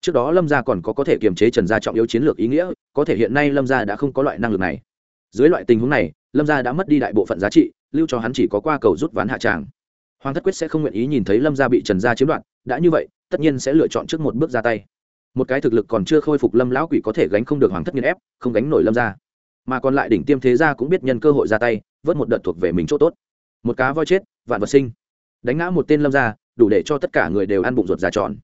Speaker 1: Trước đó lâm gia còn có có thể kiềm chế trần gia trọng yếu chiến lược ý nghĩa, có thể hiện nay lâm gia đã không có loại năng lực này. Dưới loại tình huống này, lâm gia đã mất đi đại bộ phận giá trị, lưu cho hắn chỉ có qua cầu rút ván hạ tràng. Hoàng thất quyết sẽ không nguyện ý nhìn thấy lâm gia bị trần gia chiếm đoạt, đã như vậy, tất nhiên sẽ lựa chọn trước một bước ra tay một cái thực lực còn chưa khôi phục lâm lão quỷ có thể gánh không được hoàng thất nghiên ép, không gánh nổi lâm gia. Mà còn lại đỉnh tiêm thế gia cũng biết nhân cơ hội ra tay, vớt một đợt thuộc về mình chỗ tốt. Một cá voi chết, vạn vật sinh. Đánh ngã một tên lâm gia, đủ để cho tất cả người đều ăn bụng ruột già tròn.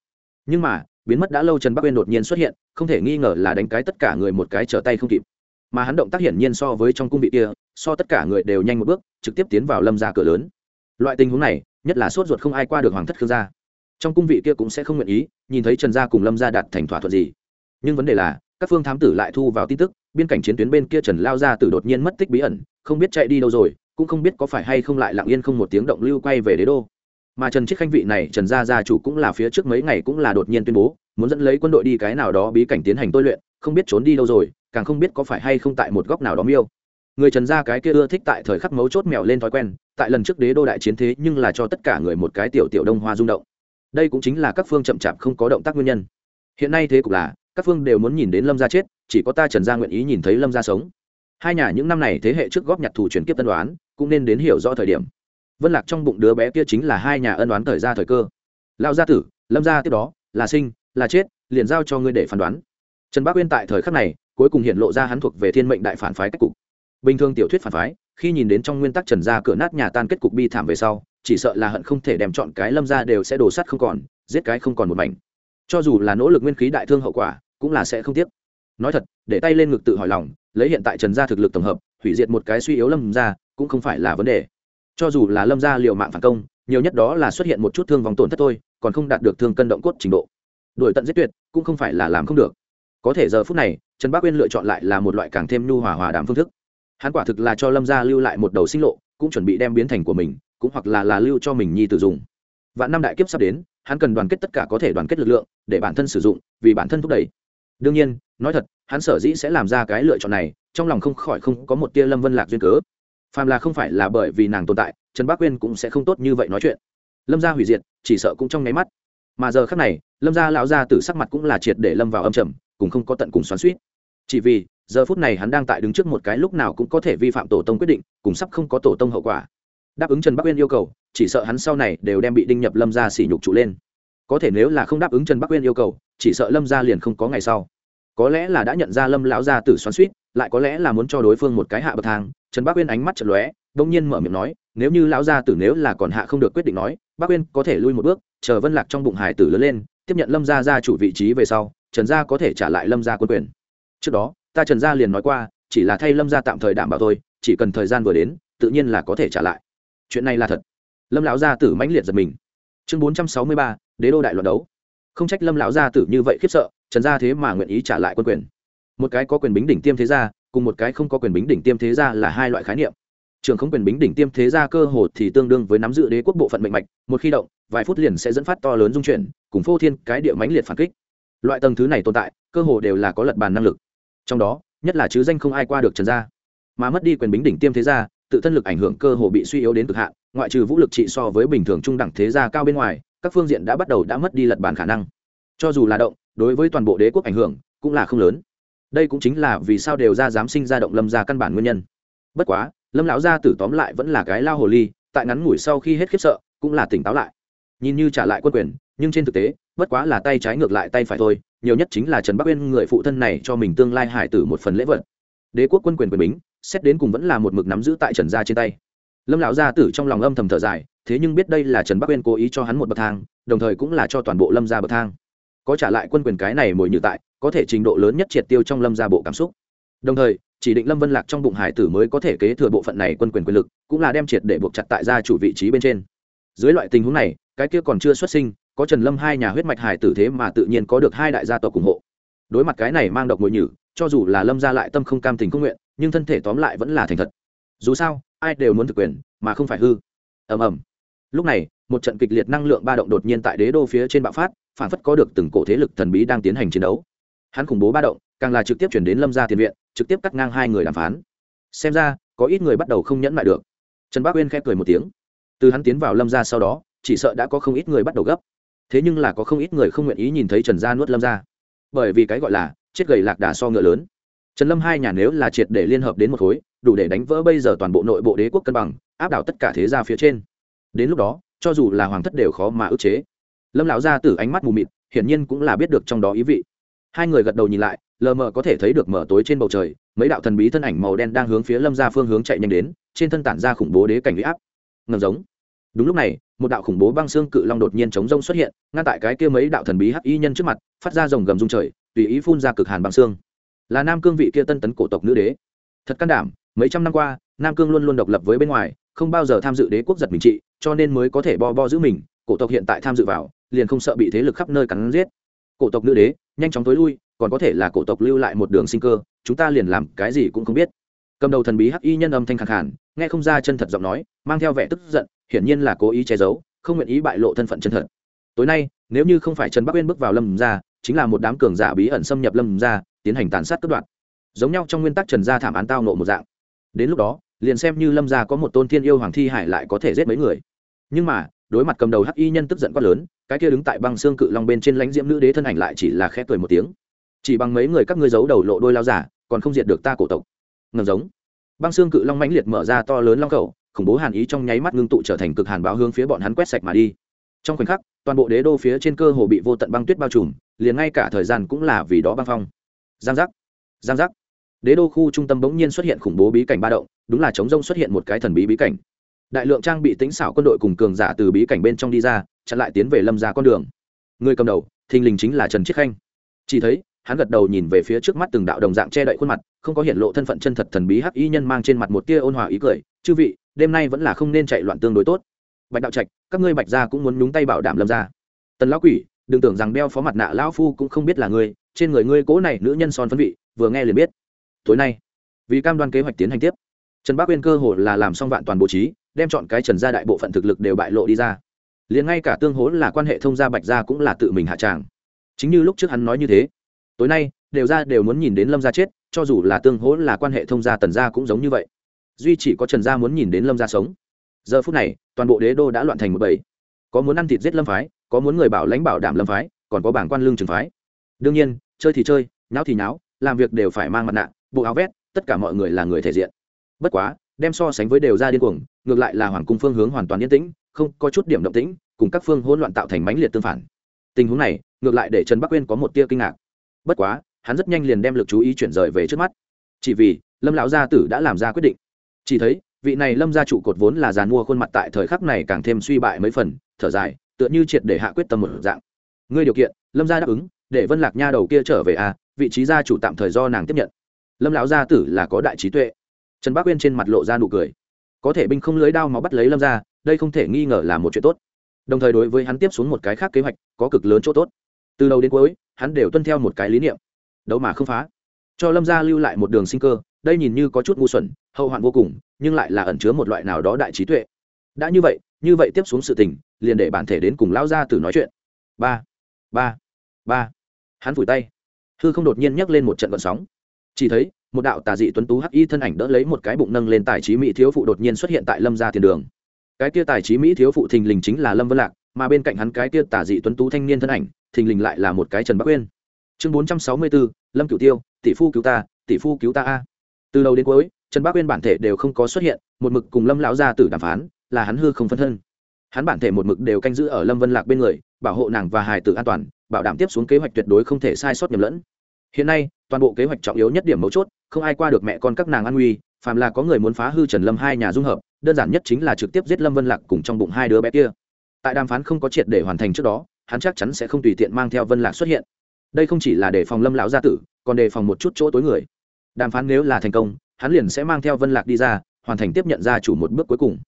Speaker 1: Nhưng mà, biến mất đã lâu trần bắc uyên đột nhiên xuất hiện, không thể nghi ngờ là đánh cái tất cả người một cái trở tay không kịp. Mà hắn động tác hiển nhiên so với trong cung vị kia, so tất cả người đều nhanh một bước, trực tiếp tiến vào lâm gia cửa lớn. Loại tình huống này, nhất là sốt ruột không ai qua được hoàng thất khương gia trong cung vị kia cũng sẽ không nguyện ý, nhìn thấy trần gia cùng lâm gia đạt thành thỏa thuận gì. Nhưng vấn đề là, các phương thám tử lại thu vào tin tức, biên cảnh chiến tuyến bên kia trần lao gia tử đột nhiên mất tích bí ẩn, không biết chạy đi đâu rồi, cũng không biết có phải hay không lại lặng yên không một tiếng động lưu quay về đế đô. Mà trần chiết khanh vị này trần gia gia chủ cũng là phía trước mấy ngày cũng là đột nhiên tuyên bố, muốn dẫn lấy quân đội đi cái nào đó bí cảnh tiến hành tôi luyện, không biết trốn đi đâu rồi, càng không biết có phải hay không tại một góc nào đó miêu. Người trần gia cái kia ưa thích tại thời khắc mấu chốt mèo lên thói quen, tại lần trước đế đô đại chiến thế nhưng là cho tất cả người một cái tiểu tiểu đông hoa rung động đây cũng chính là các phương chậm chạp không có động tác nguyên nhân. Hiện nay thế cục là, các phương đều muốn nhìn đến lâm gia chết, chỉ có ta trần gia nguyện ý nhìn thấy lâm gia sống. Hai nhà những năm này thế hệ trước góp nhặt thủ chuyển kiếp tân đoán cũng nên đến hiểu rõ thời điểm. Vân lạc trong bụng đứa bé kia chính là hai nhà ân đoán thời ra thời cơ. Lao gia tử, lâm gia tiếp đó, là sinh, là chết, liền giao cho ngươi để phán đoán. Trần bác uyên tại thời khắc này, cuối cùng hiện lộ ra hắn thuộc về thiên mệnh đại phản phái cách cục. Bình thường tiểu thuyết phản phái, khi nhìn đến trong nguyên tắc trần gia cửa nát nhà tan kết cục bi thảm về sau chỉ sợ là hận không thể đem chọn cái lâm ra đều sẽ đổ sắt không còn, giết cái không còn một mảnh. Cho dù là nỗ lực nguyên khí đại thương hậu quả, cũng là sẽ không tiếc. Nói thật, để tay lên ngực tự hỏi lòng, lấy hiện tại trần gia thực lực tổng hợp, hủy diệt một cái suy yếu lâm ra, cũng không phải là vấn đề. Cho dù là lâm gia liệu mạng phản công, nhiều nhất đó là xuất hiện một chút thương vòng tổn thất thôi, còn không đạt được thương cân động cốt trình độ. Đổi tận giết tuyệt, cũng không phải là làm không được. Có thể giờ phút này, trần bác uyên lựa chọn lại là một loại càng thêm nhu hòa hòa đàm phương thức. Hắn quả thực là cho lâm gia lưu lại một đầu sinh lộ, cũng chuẩn bị đem biến thành của mình cũng hoặc là là lưu cho mình nhi tử dùng. Vạn năm đại kiếp sắp đến, hắn cần đoàn kết tất cả có thể đoàn kết lực lượng, để bản thân sử dụng, vì bản thân thúc đẩy. Đương nhiên, nói thật, hắn sở dĩ sẽ làm ra cái lựa chọn này, trong lòng không khỏi không có một tia lâm vân lạc duyên cớ. Phàm là không phải là bởi vì nàng tồn tại, trần bác quyên cũng sẽ không tốt như vậy nói chuyện. Lâm gia hủy diệt, chỉ sợ cũng trong nháy mắt. Mà giờ khác này, lâm gia lão gia tử sắc mặt cũng là triệt để lâm vào âm trầm, cùng không có tận cùng xoắn suýt chỉ vì, giờ phút này hắn đang tại đứng trước một cái lúc nào cũng có thể vi phạm tổ tông quyết định, cùng sắp không có tổ tông hậu quả đáp ứng trần bắc uyên yêu cầu, chỉ sợ hắn sau này đều đem bị đinh nhập lâm gia sỉ nhục trụ lên. Có thể nếu là không đáp ứng trần bắc uyên yêu cầu, chỉ sợ lâm gia liền không có ngày sau. Có lẽ là đã nhận ra lâm lão gia tử xoắn suýt lại có lẽ là muốn cho đối phương một cái hạ bậc thang, trần bắc uyên ánh mắt chật lóe, đông nhiên mở miệng nói, nếu như lão gia tử nếu là còn hạ không được quyết định nói, bắc uyên có thể lui một bước, chờ vân lạc trong bụng hải tử lớn lên, tiếp nhận lâm gia gia chủ vị trí về sau, trần gia có thể trả lại lâm gia quân quyền. Trước đó, ta trần gia liền nói qua, chỉ là thay lâm gia tạm thời đảm bảo thôi, chỉ cần thời gian vừa đến, tự nhiên là có thể trả lại chuyện này là thật. Lâm lão gia tử mãnh liệt giật mình. Chương bốn trăm sáu mươi ba, đế đô đại loạt đấu. Không trách lâm lão gia tử như vậy khiếp sợ, trần gia thế mà nguyện ý trả lại quân quyền. Một cái có quyền bính đỉnh tiêm thế gia, cùng một cái không có quyền bính đỉnh tiêm thế gia là hai loại khái niệm. Trường không quyền bính đỉnh tiêm thế gia cơ hồ thì tương đương với nắm giữ đế quốc bộ phận mệnh mạch, một khi động, vài phút liền sẽ dẫn phát to lớn dung chuyển, cùng phô thiên cái địa mãnh liệt phản kích. Loại tầng thứ này tồn tại, cơ hồ đều là có lật bàn năng lực. Trong đó, nhất là chứ danh không ai qua được trần gia. Mà mất đi quyền bính đỉnh tiêm thế gia tự thân lực ảnh hưởng cơ hồ bị suy yếu đến cực hạn, ngoại trừ vũ lực trị so với bình thường trung đẳng thế gia cao bên ngoài, các phương diện đã bắt đầu đã mất đi lật bàn khả năng. Cho dù là động, đối với toàn bộ đế quốc ảnh hưởng cũng là không lớn. Đây cũng chính là vì sao đều ra dám sinh ra động lâm ra căn bản nguyên nhân. Bất quá, lâm lão gia tử tóm lại vẫn là cái lao hồ ly, tại ngắn ngủi sau khi hết khiếp sợ, cũng là tỉnh táo lại. Nhìn như trả lại quân quyền, nhưng trên thực tế, bất quá là tay trái ngược lại tay phải thôi, nhiều nhất chính là trần bắc uyên người phụ thân này cho mình tương lai hải tử một phần lễ vật đế quốc quân quyền quyền bính, xét đến cùng vẫn là một mực nắm giữ tại trần gia trên tay. Lâm lão gia tử trong lòng âm thầm thở dài, thế nhưng biết đây là trần bắc quên cố ý cho hắn một bậc thang, đồng thời cũng là cho toàn bộ lâm gia bậc thang. Có trả lại quân quyền cái này mồi như tại, có thể trình độ lớn nhất triệt tiêu trong lâm gia bộ cảm xúc. Đồng thời, chỉ định lâm vân lạc trong bụng hải tử mới có thể kế thừa bộ phận này quân quyền quyền lực, cũng là đem triệt để buộc chặt tại gia chủ vị trí bên trên. Dưới loại tình huống này, cái kia còn chưa xuất sinh, có trần lâm hai nhà huyết mạch hải tử thế mà tự nhiên có được hai đại gia tộc ủng hộ đối mặt cái này mang độc mùi nhử, cho dù là lâm gia lại tâm không cam tình không nguyện, nhưng thân thể tóm lại vẫn là thành thật. Dù sao, ai đều muốn thực quyền, mà không phải hư. Ầm ầm. Lúc này, một trận kịch liệt năng lượng ba động đột nhiên tại đế đô phía trên bạo phát, phản phất có được từng cổ thế lực thần bí đang tiến hành chiến đấu. Hắn khủng bố ba động, càng là trực tiếp chuyển đến lâm gia tiền viện, trực tiếp cắt ngang hai người đàm phán. Xem ra, có ít người bắt đầu không nhẫn lại được. Trần bác uyên khép cười một tiếng. Từ hắn tiến vào lâm gia sau đó, chỉ sợ đã có không ít người bắt đầu gấp. Thế nhưng là có không ít người không nguyện ý nhìn thấy trần gia nuốt lâm gia bởi vì cái gọi là chết gầy lạc đà so ngựa lớn. Trần lâm hai nhà nếu là triệt để liên hợp đến một khối, đủ để đánh vỡ bây giờ toàn bộ nội bộ đế quốc cân bằng, áp đảo tất cả thế gia phía trên. Đến lúc đó, cho dù là hoàng thất đều khó mà ức chế. Lâm lão gia tử ánh mắt mù mịt, hiển nhiên cũng là biết được trong đó ý vị. Hai người gật đầu nhìn lại, lờ mờ có thể thấy được mở tối trên bầu trời, mấy đạo thần bí thân ảnh màu đen đang hướng phía lâm ra phương hướng chạy nhanh đến, trên thân tản ra khủng bố đế cảnh huy áp. Ngầm giống đúng lúc này, một đạo khủng bố băng xương cự long đột nhiên chống rông xuất hiện, ngăn tại cái kia mấy đạo thần bí hắc y nhân trước mặt, phát ra rồng gầm rung trời, tùy ý phun ra cực hàn băng xương. Là nam cương vị kia tân tấn cổ tộc nữ đế. Thật can đảm, mấy trăm năm qua, nam cương luôn luôn độc lập với bên ngoài, không bao giờ tham dự đế quốc giật mình trị, cho nên mới có thể bo bo giữ mình, cổ tộc hiện tại tham dự vào, liền không sợ bị thế lực khắp nơi cắn giết. Cổ tộc nữ đế, nhanh chóng tối lui, còn có thể là cổ tộc lưu lại một đường sinh cơ, chúng ta liền làm cái gì cũng không biết. Cầm đầu thần bí hắc y nhân âm thanh khẳng hẳn nghe không ra chân thật giọng nói, mang theo vẻ tức giận hiển nhiên là cố ý che giấu, không nguyện ý bại lộ thân phận chân thật. Tối nay, nếu như không phải trần bắc uyên bước vào lâm gia, chính là một đám cường giả bí ẩn xâm nhập lâm gia, tiến hành tàn sát cướp đoạt. Giống nhau trong nguyên tắc trần gia thảm án tao nộ một dạng. Đến lúc đó, liền xem như lâm gia có một tôn thiên yêu hoàng thi hải lại có thể giết mấy người. Nhưng mà, đối mặt cầm đầu hắc y nhân tức giận quá lớn, cái kia đứng tại băng xương cự long bên trên lãnh diễm nữ đế thân ảnh lại chỉ là khẽ cười một tiếng. Chỉ bằng mấy người các ngươi giấu đầu lộ đôi lao giả, còn không diệt được ta cổ tộc. Ngầm giống. Băng xương cự long mãnh liệt mở ra to lớn long khẩu khủng bố hàn ý trong nháy mắt ngưng tụ trở thành cực hàn báo hướng phía bọn hắn quét sạch mà đi. Trong khoảnh khắc, toàn bộ đế đô phía trên cơ hồ bị vô tận băng tuyết bao trùm, liền ngay cả thời gian cũng là vì đó băng phong. Giang giác giang giác. Đế đô khu trung tâm bỗng nhiên xuất hiện khủng bố bí cảnh ba động, đúng là chống rông xuất hiện một cái thần bí bí cảnh. Đại lượng trang bị tính xảo quân đội cùng cường giả từ bí cảnh bên trong đi ra, chặn lại tiến về lâm ra con đường. Người cầm đầu, thình lình chính là trần chiết khanh. Chỉ thấy, hắn gật đầu nhìn về phía trước mắt từng đạo đồng dạng che đậy khuôn mặt, không có hiện lộ thân phận chân thật thần bí hắc y nhân mang trên mặt một tia ôn hòa ý cười. Chư vị đêm nay vẫn là không nên chạy loạn tương đối tốt. Bạch đạo trạch, các ngươi bạch gia cũng muốn nhúng tay bảo đảm lâm ra tần lão quỷ, đừng tưởng rằng đeo phó mặt nạ lão phu cũng không biết là ngươi, trên người ngươi cố này nữ nhân son phân vị, vừa nghe liền biết. Tối nay, vì cam đoan kế hoạch tiến hành tiếp, trần bác uyên cơ hồ là làm xong vạn toàn bố trí, đem chọn cái trần gia đại bộ phận thực lực đều bại lộ đi ra. Liền ngay cả tương hố là quan hệ thông gia bạch gia cũng là tự mình hạ tràng. Chính như lúc trước hắn nói như thế, tối nay, đều ra đều muốn nhìn đến lâm gia chết, cho dù là tương hố là quan hệ thông gia tần gia cũng giống như vậy duy chỉ có trần gia muốn nhìn đến lâm gia sống. Giờ phút này, toàn bộ đế đô đã loạn thành một bầy. Có muốn ăn thịt giết lâm phái, có muốn người bảo lãnh bảo đảm lâm phái, còn có bảng quan lương trường phái. Đương nhiên, chơi thì chơi, nháo thì nháo, làm việc đều phải mang mặt nạ, bộ áo vét, tất cả mọi người là người thể diện. Bất quá, đem so sánh với đều ra điên cuồng, ngược lại là hoàng cung phương hướng hoàn toàn yên tĩnh, không có chút điểm động tĩnh, cùng các phương hỗn loạn tạo thành mãnh liệt tương phản. Tình huống này, ngược lại để trần bắc uyên có một tia kinh ngạc. Bất quá, hắn rất nhanh liền đem lực chú ý chuyển rời về trước mắt. Chỉ vì, lâm lão gia tử đã làm ra quyết định chỉ thấy vị này lâm gia trụ cột vốn là giàn mua khuôn mặt tại thời khắc này càng thêm suy bại mấy phần thở dài tựa như triệt để hạ quyết tâm một dạng. Ngươi điều kiện lâm gia đáp ứng để vân lạc nha đầu kia trở về à vị trí gia chủ tạm thời do nàng tiếp nhận. Lâm lão gia tử là có đại trí tuệ. Trần bác uyên trên mặt lộ ra nụ cười. Có thể binh không lưới đao mà bắt lấy lâm gia, đây không thể nghi ngờ là một chuyện tốt. Đồng thời đối với hắn tiếp xuống một cái khác kế hoạch có cực lớn chỗ tốt. Từ đầu đến cuối hắn đều tuân theo một cái lý niệm. Đấu mà không phá. Cho lâm gia lưu lại một đường sinh cơ đây nhìn như có chút ngu xuẩn, hậu hoạn vô cùng, nhưng lại là ẩn chứa một loại nào đó đại trí tuệ. Đã như vậy như vậy tiếp xuống sự tình, liền để bản thể đến cùng lão gia tử nói chuyện. Ba ba ba. Hắn vùi tay. Hư không đột nhiên nhấc lên một trận vận sóng. Chỉ thấy, một đạo tà dị tuấn tú hắc y thân ảnh đỡ lấy một cái bụng nâng lên tài trí mỹ thiếu phụ đột nhiên xuất hiện tại lâm gia tiền đường. Cái kia tài trí mỹ thiếu phụ thình lình chính là lâm vân lạc, mà bên cạnh hắn cái kia tà dị tuấn tú thanh niên thân ảnh, thình lình lại là một cái trần bắc uyên. Chương bốn trăm sáu mươi bốn, lâm cửu tiêu, tỷ phu cứu ta, tỷ phu cứu ta a từ đầu đến cuối, trần Bác uyên bản thể đều không có xuất hiện, một mực cùng lâm lão gia tử đàm phán, là hắn hư không phân thân. Hắn bản thể một mực đều canh giữ ở lâm vân lạc bên người, bảo hộ nàng và hài tử an toàn, bảo đảm tiếp xuống kế hoạch tuyệt đối không thể sai sót nhầm lẫn. Hiện nay, toàn bộ kế hoạch trọng yếu nhất điểm mấu chốt, không ai qua được mẹ con các nàng an nguy phàm là có người muốn phá hư trần lâm hai nhà dung hợp, đơn giản nhất chính là trực tiếp giết lâm vân lạc cùng trong bụng hai đứa bé kia. Tại đàm phán không có triệt để hoàn thành trước đó, hắn chắc chắn sẽ không tùy tiện mang theo vân lạc xuất hiện. Đây không chỉ là để phòng lâm lão gia tử, còn đề phòng một chút chỗ tối người đàm phán nếu là thành công, hắn liền sẽ mang theo vân lạc đi ra, hoàn thành tiếp nhận gia chủ một bước cuối cùng.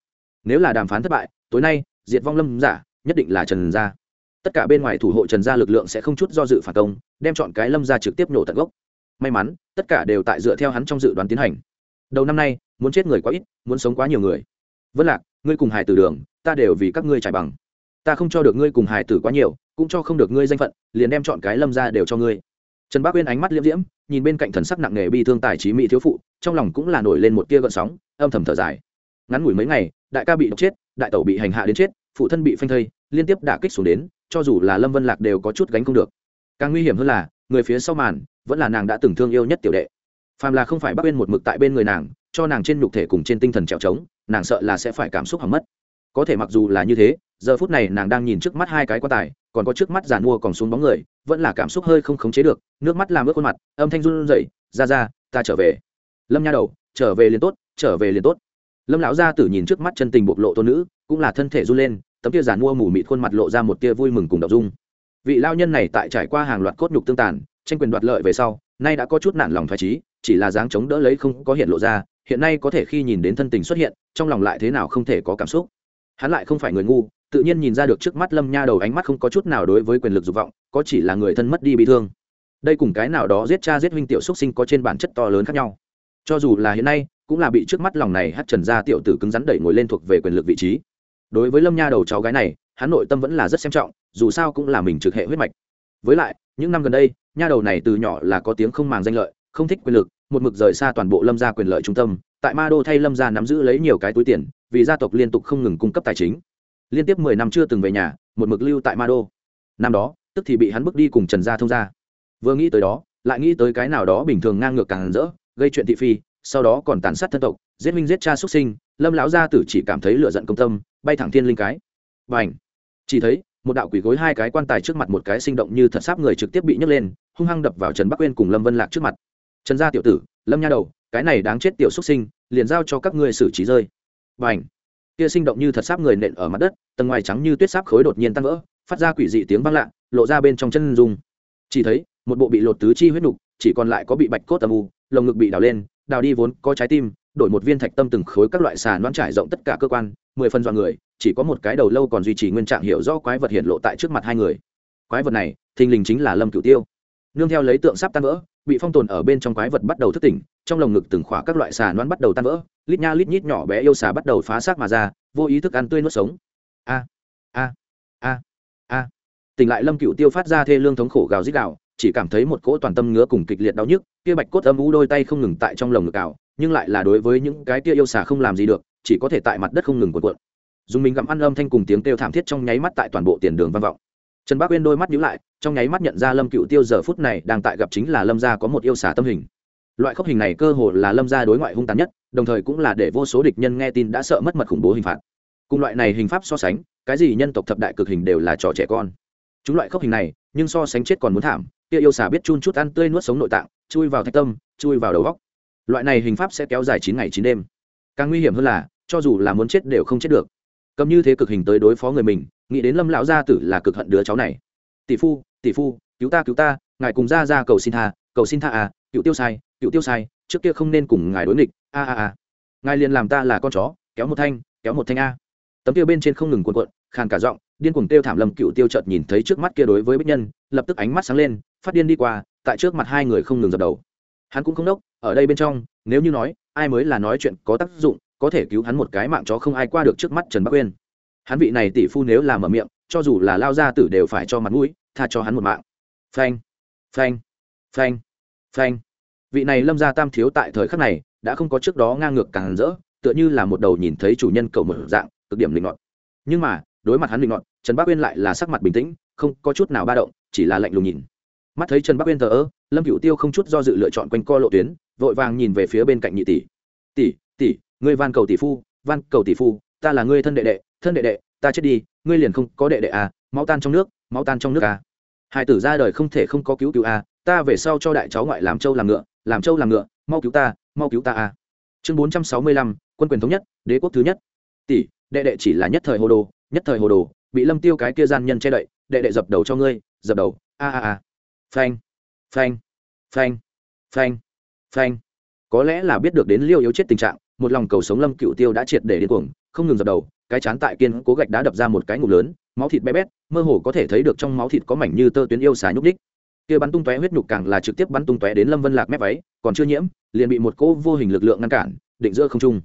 Speaker 1: Nếu là đàm phán thất bại, tối nay, diệt vong lâm giả, nhất định là trần gia. Tất cả bên ngoài thủ hộ trần gia lực lượng sẽ không chút do dự phản công, đem chọn cái lâm gia trực tiếp nổ tận gốc. May mắn, tất cả đều tại dựa theo hắn trong dự đoán tiến hành. Đầu năm nay, muốn chết người quá ít, muốn sống quá nhiều người. Vân lạc, ngươi cùng hải tử đường, ta đều vì các ngươi trải bằng. Ta không cho được ngươi cùng hải tử quá nhiều, cũng cho không được ngươi danh phận, liền đem chọn cái lâm ra đều cho ngươi trần bác uyên ánh mắt liễm diễm, nhìn bên cạnh thần sắc nặng nề bi thương tài trí mỹ thiếu phụ, trong lòng cũng là nổi lên một tia gợn sóng, âm thầm thở dài. Ngắn ngủi mấy ngày, đại ca bị độc chết, đại tẩu bị hành hạ đến chết, phụ thân bị phanh thây, liên tiếp đả kích xuống đến, cho dù là lâm vân lạc đều có chút gánh không được. Càng nguy hiểm hơn là, người phía sau màn, vẫn là nàng đã từng thương yêu nhất tiểu đệ. Phàm là không phải bác uyên một mực tại bên người nàng, cho nàng trên nhục thể cùng trên tinh thần trèo trống, nàng sợ là sẽ phải cảm xúc hỏng mất. Có thể mặc dù là như thế, giờ phút này nàng đang nhìn trước mắt hai cái quan tài còn có trước mắt giàn mua còn xuống bóng người, vẫn là cảm xúc hơi không khống chế được, nước mắt làm ướt khuôn mặt, âm thanh run rẩy, ra ra, ta trở về. Lâm nha đầu, trở về liền tốt, trở về liền tốt. Lâm lão gia tử nhìn trước mắt chân tình bộc lộ tôn nữ, cũng là thân thể run lên, tấm kia giàn mua mù mịt khuôn mặt lộ ra một tia vui mừng cùng đ dung. Vị lao nhân này tại trải qua hàng loạt cốt nhục tương tàn, tranh quyền đoạt lợi về sau, nay đã có chút nản lòng thoải trí chỉ là dáng chống đỡ lấy không có hiện lộ ra, hiện nay có thể khi nhìn đến thân tình xuất hiện, trong lòng lại thế nào không thể có cảm xúc. Hắn lại không phải người ngu tự nhiên nhìn ra được trước mắt lâm nha đầu ánh mắt không có chút nào đối với quyền lực dục vọng, có chỉ là người thân mất đi bị thương. Đây cùng cái nào đó giết cha giết huynh tiểu xuất sinh có trên bản chất to lớn khác nhau. Cho dù là hiện nay, cũng là bị trước mắt lòng này hát trần ra tiểu tử cứng rắn đẩy ngồi lên thuộc về quyền lực vị trí. Đối với lâm nha đầu cháu gái này, hắn nội tâm vẫn là rất xem trọng, dù sao cũng là mình trực hệ huyết mạch. Với lại, những năm gần đây, nha đầu này từ nhỏ là có tiếng không màng danh lợi, không thích quyền lực, một mực rời xa toàn bộ lâm gia quyền lợi trung tâm, tại ma đô thay lâm gia nắm giữ lấy nhiều cái túi tiền, vì gia tộc liên tục không ngừng cung cấp tài chính liên tiếp mười năm chưa từng về nhà, một mực lưu tại ma đô năm đó, tức thì bị hắn bước đi cùng trần gia thông gia. Vừa nghĩ tới đó, lại nghĩ tới cái nào đó bình thường ngang ngược càng rỡ, gây chuyện thị phi, sau đó còn tàn sát thân tộc, giết minh giết cha xuất sinh, lâm lão gia tử chỉ cảm thấy lựa giận công tâm, bay thẳng thiên linh cái. Và ảnh chỉ thấy, một đạo quỷ gối hai cái quan tài trước mặt một cái sinh động như thật sáp người trực tiếp bị nhấc lên, hung hăng đập vào trần bắc uyên cùng lâm vân lạc trước mặt. Trần gia tiểu tử, lâm nha đầu, cái này đáng chết tiểu xuất sinh, liền giao cho các ngươi xử trí rơi. Và ảnh kia sinh động như thật sáp người nện ở mặt đất, tầng ngoài trắng như tuyết sáp khối đột nhiên tan vỡ, phát ra quỷ dị tiếng vang lạ, lộ ra bên trong chân dung. Chỉ thấy, một bộ bị lột tứ chi huyết nục, chỉ còn lại có bị bạch cốt âm u, lồng ngực bị đào lên, đào đi vốn có trái tim, đổi một viên thạch tâm từng khối các loại xà đoán trải rộng tất cả cơ quan, mười phần dọn người, chỉ có một cái đầu lâu còn duy trì nguyên trạng hiểu rõ quái vật hiện lộ tại trước mặt hai người. Quái vật này, thình lình chính là lâm cửu tiêu. Nương theo lấy tượng sắp tan vỡ bị phong tồn ở bên trong quái vật bắt đầu thức tỉnh, trong lồng ngực từng khỏa các loại xà đoán bắt đầu tan vỡ, lít nha lít nhít nhỏ bé yêu xà bắt đầu phá xác mà ra, vô ý thức ăn tươi nuốt sống. A a a a. Tỉnh lại lâm cửu tiêu phát ra thê lương thống khổ gào rít gào, chỉ cảm thấy một cỗ toàn tâm ngứa cùng kịch liệt đau nhức, kia bạch cốt âm u đôi tay không ngừng tại trong lồng ngực ảo, nhưng lại là đối với những cái kia yêu xà không làm gì được, chỉ có thể tại mặt đất không ngừng cuộn cuộn. Dùng mình gặm ăn âm thanh cùng tiếng kêu thảm thiết trong nháy mắt tại toàn bộ tiền đường vang vọng trần bác uyên đôi mắt nhíu lại, trong nháy mắt nhận ra lâm cựu tiêu giờ phút này đang tại gặp chính là lâm gia có một yêu xà tâm hình. Loại khốc hình này cơ hồ là lâm gia đối ngoại hung tàn nhất, đồng thời cũng là để vô số địch nhân nghe tin đã sợ mất mật khủng bố hình phạt. Cùng loại này hình pháp so sánh, cái gì nhân tộc thập đại cực hình đều là trò trẻ con. Chúng loại khốc hình này, nhưng so sánh chết còn muốn thảm, kia yêu xà biết chun chút ăn tươi nuốt sống nội tạng, chui vào thạch tâm, chui vào đầu góc. Loại này hình pháp sẽ kéo dài chín ngày chín đêm. Càng nguy hiểm hơn là, cho dù là muốn chết đều không chết được cầm như thế cực hình tới đối phó người mình, nghĩ đến lâm lão gia tử là cực hận đứa cháu này. Tỷ phu tỷ phu, cứu ta cứu ta, ngài cùng ra ra cầu xin tha, cầu xin tha à cựu tiêu sai, cựu tiêu sai, trước kia không nên cùng ngài đối nghịch, a a a. Ngài liền làm ta là con chó, kéo một thanh, kéo một thanh a. Tấm kia bên trên không ngừng cuộn cuộn, khàn cả giọng, điên cuồng tiêu thảm lâm cựu tiêu chợt nhìn thấy trước mắt kia đối với bích nhân, lập tức ánh mắt sáng lên, phát điên đi qua, tại trước mặt hai người không ngừng dập đầu. Hắn cũng không đốc ở đây bên trong, nếu như nói, ai mới là nói chuyện có tác dụng có thể cứu hắn một cái mạng chó không ai qua được trước mắt trần bắc uyên. Hắn vị này tỷ phu nếu làm mở miệng, cho dù là lao ra tử đều phải cho mặt mũi, tha cho hắn một mạng. Phanh phanh phanh phanh. Vị này lâm gia tam thiếu tại thời khắc này, đã không có trước đó ngang ngược càng rỡ, tựa như là một đầu nhìn thấy chủ nhân cầu một dạng, cực điểm linh ngọn nhưng mà, đối mặt hắn linh ngọn trần bắc uyên lại là sắc mặt bình tĩnh, không có chút nào ba động, chỉ là lạnh lùng nhìn. Mắt thấy trần bắc uyên thờ ơ, lâm cựu tiêu không chút do dự lựa chọn quanh co lộ tuyến, vội vàng nhìn về phía bên cạnh nhị tỷ. Tỷ tỷ ngươi van cầu tỷ phu, van cầu tỷ phu, ta là ngươi thân đệ đệ, thân đệ đệ, ta chết đi, ngươi liền không có đệ đệ à máu tan trong nước, máu tan trong nước à. Hai tử ra đời không thể không có cứu cứu à ta về sau cho đại cháu ngoại làm trâu làm ngựa, làm trâu làm ngựa, mau cứu ta, mau cứu ta à. Chương bốn trăm sáu mươi lăm, quân quyền thống nhất, đế quốc thứ nhất. Tỷ, đệ đệ chỉ là nhất thời hồ đồ, nhất thời hồ đồ, bị lâm tiêu cái kia gian nhân che đậy, đệ đệ dập đầu cho ngươi, dập đầu, a a a. Phanh phanh phanh phanh phanh. Có lẽ là biết được đến liêu yếu chết tình trạng một lòng cầu sống lâm cựu tiêu đã triệt để điên cuồng, không ngừng dập đầu, cái chán tại kiên cố gạch đã đập ra một cái ngục lớn, máu thịt bé bét, mơ hồ có thể thấy được trong máu thịt có mảnh như tơ tuyến yêu xà nhúc đích kia bắn tung tóe huyết nhục càng là trực tiếp bắn tung tóe đến lâm vân lạc mép váy, còn chưa nhiễm, liền bị một cỗ vô hình lực lượng ngăn cản, định giữa không trung.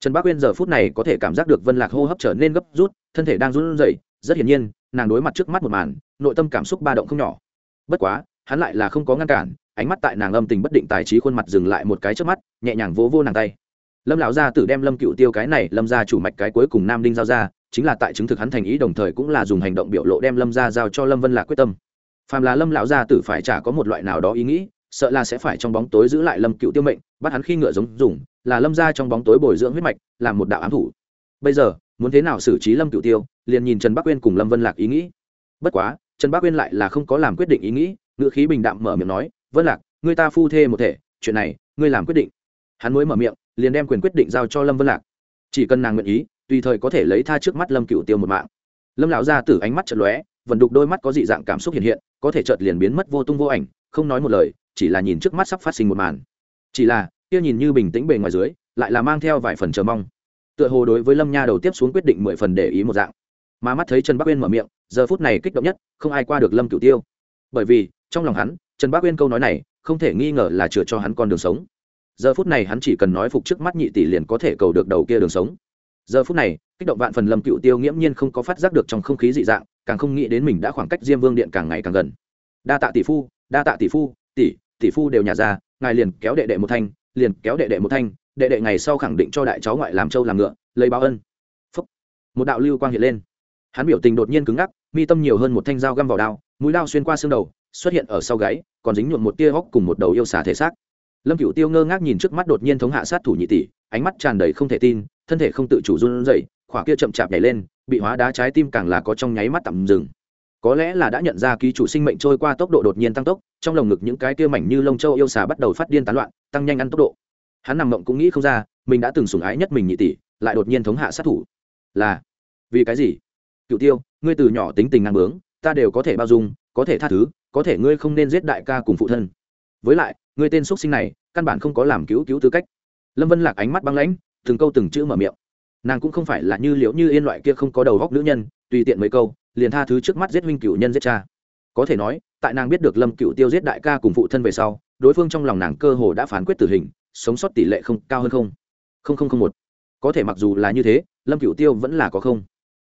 Speaker 1: Trần bác uyên giờ phút này có thể cảm giác được vân lạc hô hấp trở nên gấp rút, thân thể đang run rẩy, rất hiển nhiên, nàng đối mặt trước mắt một màn, nội tâm cảm xúc ba động không nhỏ. Bất quá, hắn lại là không có ngăn cản, ánh mắt tại nàng âm tình bất định tài trí khuôn mặt dừng lại một cái trước mắt, nhẹ nhàng vỗ vô nàng tay lâm lão gia tử đem lâm cựu tiêu cái này lâm ra chủ mạch cái cuối cùng nam đinh giao ra, chính là tại chứng thực hắn thành ý đồng thời cũng là dùng hành động biểu lộ đem lâm ra giao cho lâm vân lạc quyết tâm. Phàm là lâm lão gia tử phải trả có một loại nào đó ý nghĩ, sợ là sẽ phải trong bóng tối giữ lại lâm cựu tiêu mệnh, bắt hắn khi ngựa giống dùng, là lâm ra trong bóng tối bồi dưỡng huyết mạch làm một đạo ám thủ. Bây giờ, muốn thế nào xử trí lâm cựu tiêu, liền nhìn trần bắc uyên cùng lâm vân lạc ý nghĩ. Bất quá, trần bắc uyên lại là không có làm quyết định ý nghĩ ngựa khí bình đạm mở miệng nói, vân lạc người ta phu thê một thể, chuyện này, ngươi làm quyết định. Hắn mới mở miệng liền đem quyền quyết định giao cho lâm vân lạc. Chỉ cần nàng nguyện ý, tùy thời có thể lấy tha trước mắt lâm cựu tiêu một mạng. Lâm lão ra từ ánh mắt chật lóe vần đục đôi mắt có dị dạng cảm xúc hiện hiện, có thể chợt liền biến mất vô tung vô ảnh, không nói một lời, chỉ là nhìn trước mắt sắp phát sinh một màn. Chỉ là, kia nhìn như bình tĩnh bề ngoài dưới, lại là mang theo vài phần chờ mong. Tựa hồ đối với lâm nha đầu tiếp xuống quyết định mười phần để ý một dạng. Mà mắt thấy trần bắc uyên mở miệng, giờ phút này kích động nhất, không ai qua được lâm cửu tiêu. Bởi vì, trong lòng hắn, trần bắc uyên câu nói này, không thể nghi ngờ là chừa cho hắn con đường sống giờ phút này hắn chỉ cần nói phục trước mắt nhị tỷ liền có thể cầu được đầu kia đường sống. Giờ phút này, kích động vạn phần lâm cựu tiêu nghiễm nhiên không có phát giác được trong không khí dị dạng, càng không nghĩ đến mình đã khoảng cách diêm vương điện càng ngày càng gần. Đa tạ tỷ phu, đa tạ tỷ phu, tỷ tỷ phu đều nhà ra ngài liền kéo đệ đệ một thanh, liền kéo đệ đệ một thanh, đệ đệ ngày sau khẳng định cho đại cháu ngoại làm trâu làm ngựa, lấy báo ân. Phúc. một đạo lưu quang hiện lên. Hắn biểu tình đột nhiên cứng ngắc, mi tâm nhiều hơn một thanh dao găm vào đao, mũi đao xuyên qua xương đầu, xuất hiện ở sau gáy, còn dính nhuộm một tia hóc cùng một đầu yêu xả thể xác lâm cựu tiêu ngơ ngác nhìn trước mắt đột nhiên thống hạ sát thủ nhị tỷ, ánh mắt tràn đầy không thể tin, thân thể không tự chủ run rẩy, khỏa kia chậm chạp nhảy lên, bị hóa đá trái tim càng là có trong nháy mắt tạm dừng. Có lẽ là đã nhận ra ký chủ sinh mệnh trôi qua tốc độ đột nhiên tăng tốc, trong lồng ngực những cái kia mảnh như lông châu yêu xà bắt đầu phát điên tán loạn, tăng nhanh ăn tốc độ. Hắn nằm mộng cũng nghĩ không ra, mình đã từng sủng ái nhất mình nhị tỷ, lại đột nhiên thống hạ sát thủ. Là, vì cái gì? Cựu tiêu, ngươi từ nhỏ tính tình ngang bướng, ta đều có thể bao dung, có thể tha thứ, có thể ngươi không nên giết đại ca cùng phụ thân với lại, người tên xuất sinh này, căn bản không có làm cứu cứu tư cách. Lâm vân lạc ánh mắt băng lãnh, từng câu từng chữ mở miệng. Nàng cũng không phải là như liệu như yên loại kia không có đầu góc nữ nhân, tùy tiện mấy câu, liền tha thứ trước mắt giết huynh cựu nhân giết cha. Có thể nói, tại nàng biết được lâm cựu tiêu giết đại ca cùng phụ thân về sau, đối phương trong lòng nàng cơ hồ đã phán quyết tử hình, sống sót tỷ lệ không cao hơn không. Không không không một. Có thể mặc dù là như thế, lâm cựu tiêu vẫn là có không.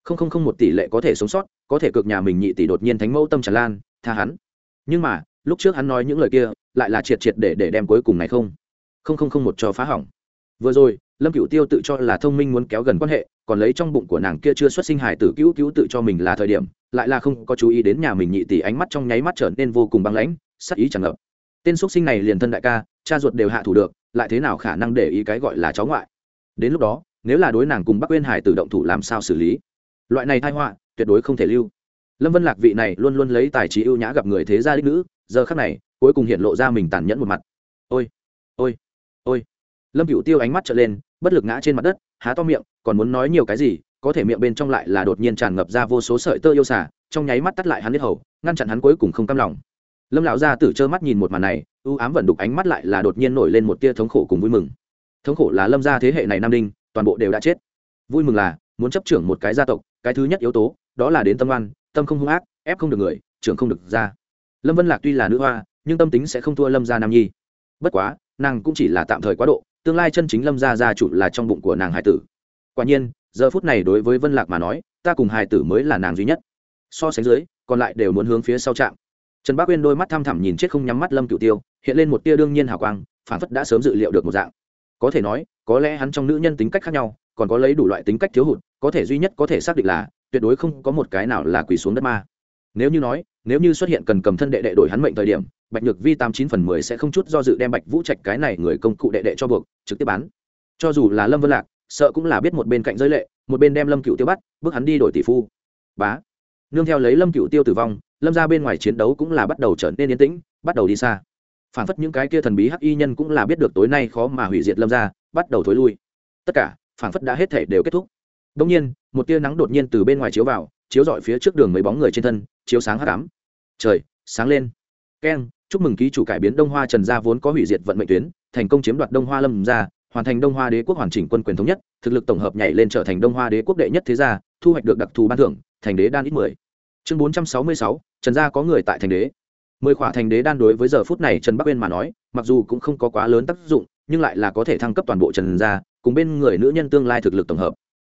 Speaker 1: Không không không một tỷ lệ có thể sống sót, có thể cực nhà mình nhị tỷ đột nhiên thánh mẫu tâm tràn lan, tha hắn. Nhưng mà, lúc trước hắn nói những lời kia lại là triệt triệt để để đem cuối cùng này không không không không một cho phá hỏng. Vừa rồi, lâm cựu tiêu tự cho là thông minh muốn kéo gần quan hệ, còn lấy trong bụng của nàng kia chưa xuất sinh hài tử cứu cứu tự cho mình là thời điểm, lại là không có chú ý đến nhà mình nhị tỷ ánh mắt trong nháy mắt trở nên vô cùng băng lãnh, sắc ý tràn ngập. Tên xuất sinh này liền thân đại ca, cha ruột đều hạ thủ được, lại thế nào khả năng để ý cái gọi là cháu ngoại? Đến lúc đó, nếu là đối nàng cùng bắc quên hải tử động thủ làm sao xử lý? Loại này thai họa, tuyệt đối không thể lưu. Lâm vân lạc vị này luôn luôn lấy tài trí ưu nhã gặp người thế gia đích nữ, giờ khắc này cuối cùng hiện lộ ra mình tàn nhẫn một mặt. Ôi ôi ôi. Lâm cựu tiêu ánh mắt trở lên, bất lực ngã trên mặt đất, há to miệng, còn muốn nói nhiều cái gì, có thể miệng bên trong lại là đột nhiên tràn ngập ra vô số sợi tơ yêu xả trong nháy mắt tắt lại hắn biết hầu, ngăn chặn hắn cuối cùng không cam lòng. Lâm lão gia tử trơ mắt nhìn một màn này ưu ám vận đục ánh mắt lại là đột nhiên nổi lên một tia thống khổ cùng vui mừng. Thống khổ là lâm gia thế hệ này nam đinh, toàn bộ đều đã chết. Vui mừng là, muốn chấp trưởng một cái gia tộc, cái thứ nhất yếu tố, đó là đến tâm oan, tâm không hung ác, ép không được người, trưởng không được ra lâm vân lạc tuy là nữ hoa nhưng tâm tính sẽ không thua lâm gia nam nhi bất quá nàng cũng chỉ là tạm thời quá độ tương lai chân chính lâm gia gia chủ là trong bụng của nàng hải tử quả nhiên giờ phút này đối với vân lạc mà nói ta cùng hải tử mới là nàng duy nhất so sánh dưới còn lại đều muốn hướng phía sau trạm trần bác uyên đôi mắt thăm thẳm nhìn chết không nhắm mắt lâm cựu tiêu hiện lên một tia đương nhiên hào quang phản phất đã sớm dự liệu được một dạng có thể nói có lẽ hắn trong nữ nhân tính cách khác nhau còn có lấy đủ loại tính cách thiếu hụt có thể duy nhất có thể xác định là tuyệt đối không có một cái nào là quỳ xuống đất ma nếu như nói nếu như xuất hiện cần cầm thân đệ đệ đổi hắn mệnh thời điểm bạch nhược vi tám chín phần mười sẽ không chút do dự đem bạch vũ trạch cái này người công cụ đệ đệ cho buộc, trực tiếp bán. Cho dù là lâm vân lạc, sợ cũng là biết một bên cạnh giới lệ, một bên đem lâm cựu tiêu bắt, bước hắn đi đổi tỷ phu. Bá. Nương theo lấy lâm cựu tiêu tử vong, lâm ra bên ngoài chiến đấu cũng là bắt đầu trở nên yên tĩnh, bắt đầu đi xa. Phản phất những cái kia thần bí hắc y nhân cũng là biết được tối nay khó mà hủy diệt lâm ra bắt đầu thối lui. Tất cả, phản phất đã hết thể đều kết thúc. Đông nhiên, một tia nắng đột nhiên từ bên ngoài chiếu vào, chiếu dọi phía trước đường mấy bóng người trên thân, chiếu sáng hắc ám. Trời, sáng lên. Keng chúc mừng ký chủ cải biến đông hoa trần gia vốn có hủy diệt vận mệnh tuyến, thành công chiếm đoạt đông hoa lâm gia, hoàn thành đông hoa đế quốc hoàn chỉnh quân quyền thống nhất, thực lực tổng hợp nhảy lên trở thành đông hoa đế quốc đệ nhất thế gia, thu hoạch được đặc thù ban thưởng, thành đế đan ít mười. Chương bốn trăm sáu mươi sáu, trần gia có người tại thành đế. Mười khỏa thành đế đan đối với giờ phút này trần bắc uyên mà nói, mặc dù cũng không có quá lớn tác dụng, nhưng lại là có thể thăng cấp toàn bộ trần gia, cùng bên người nữ nhân tương lai thực lực tổng hợp.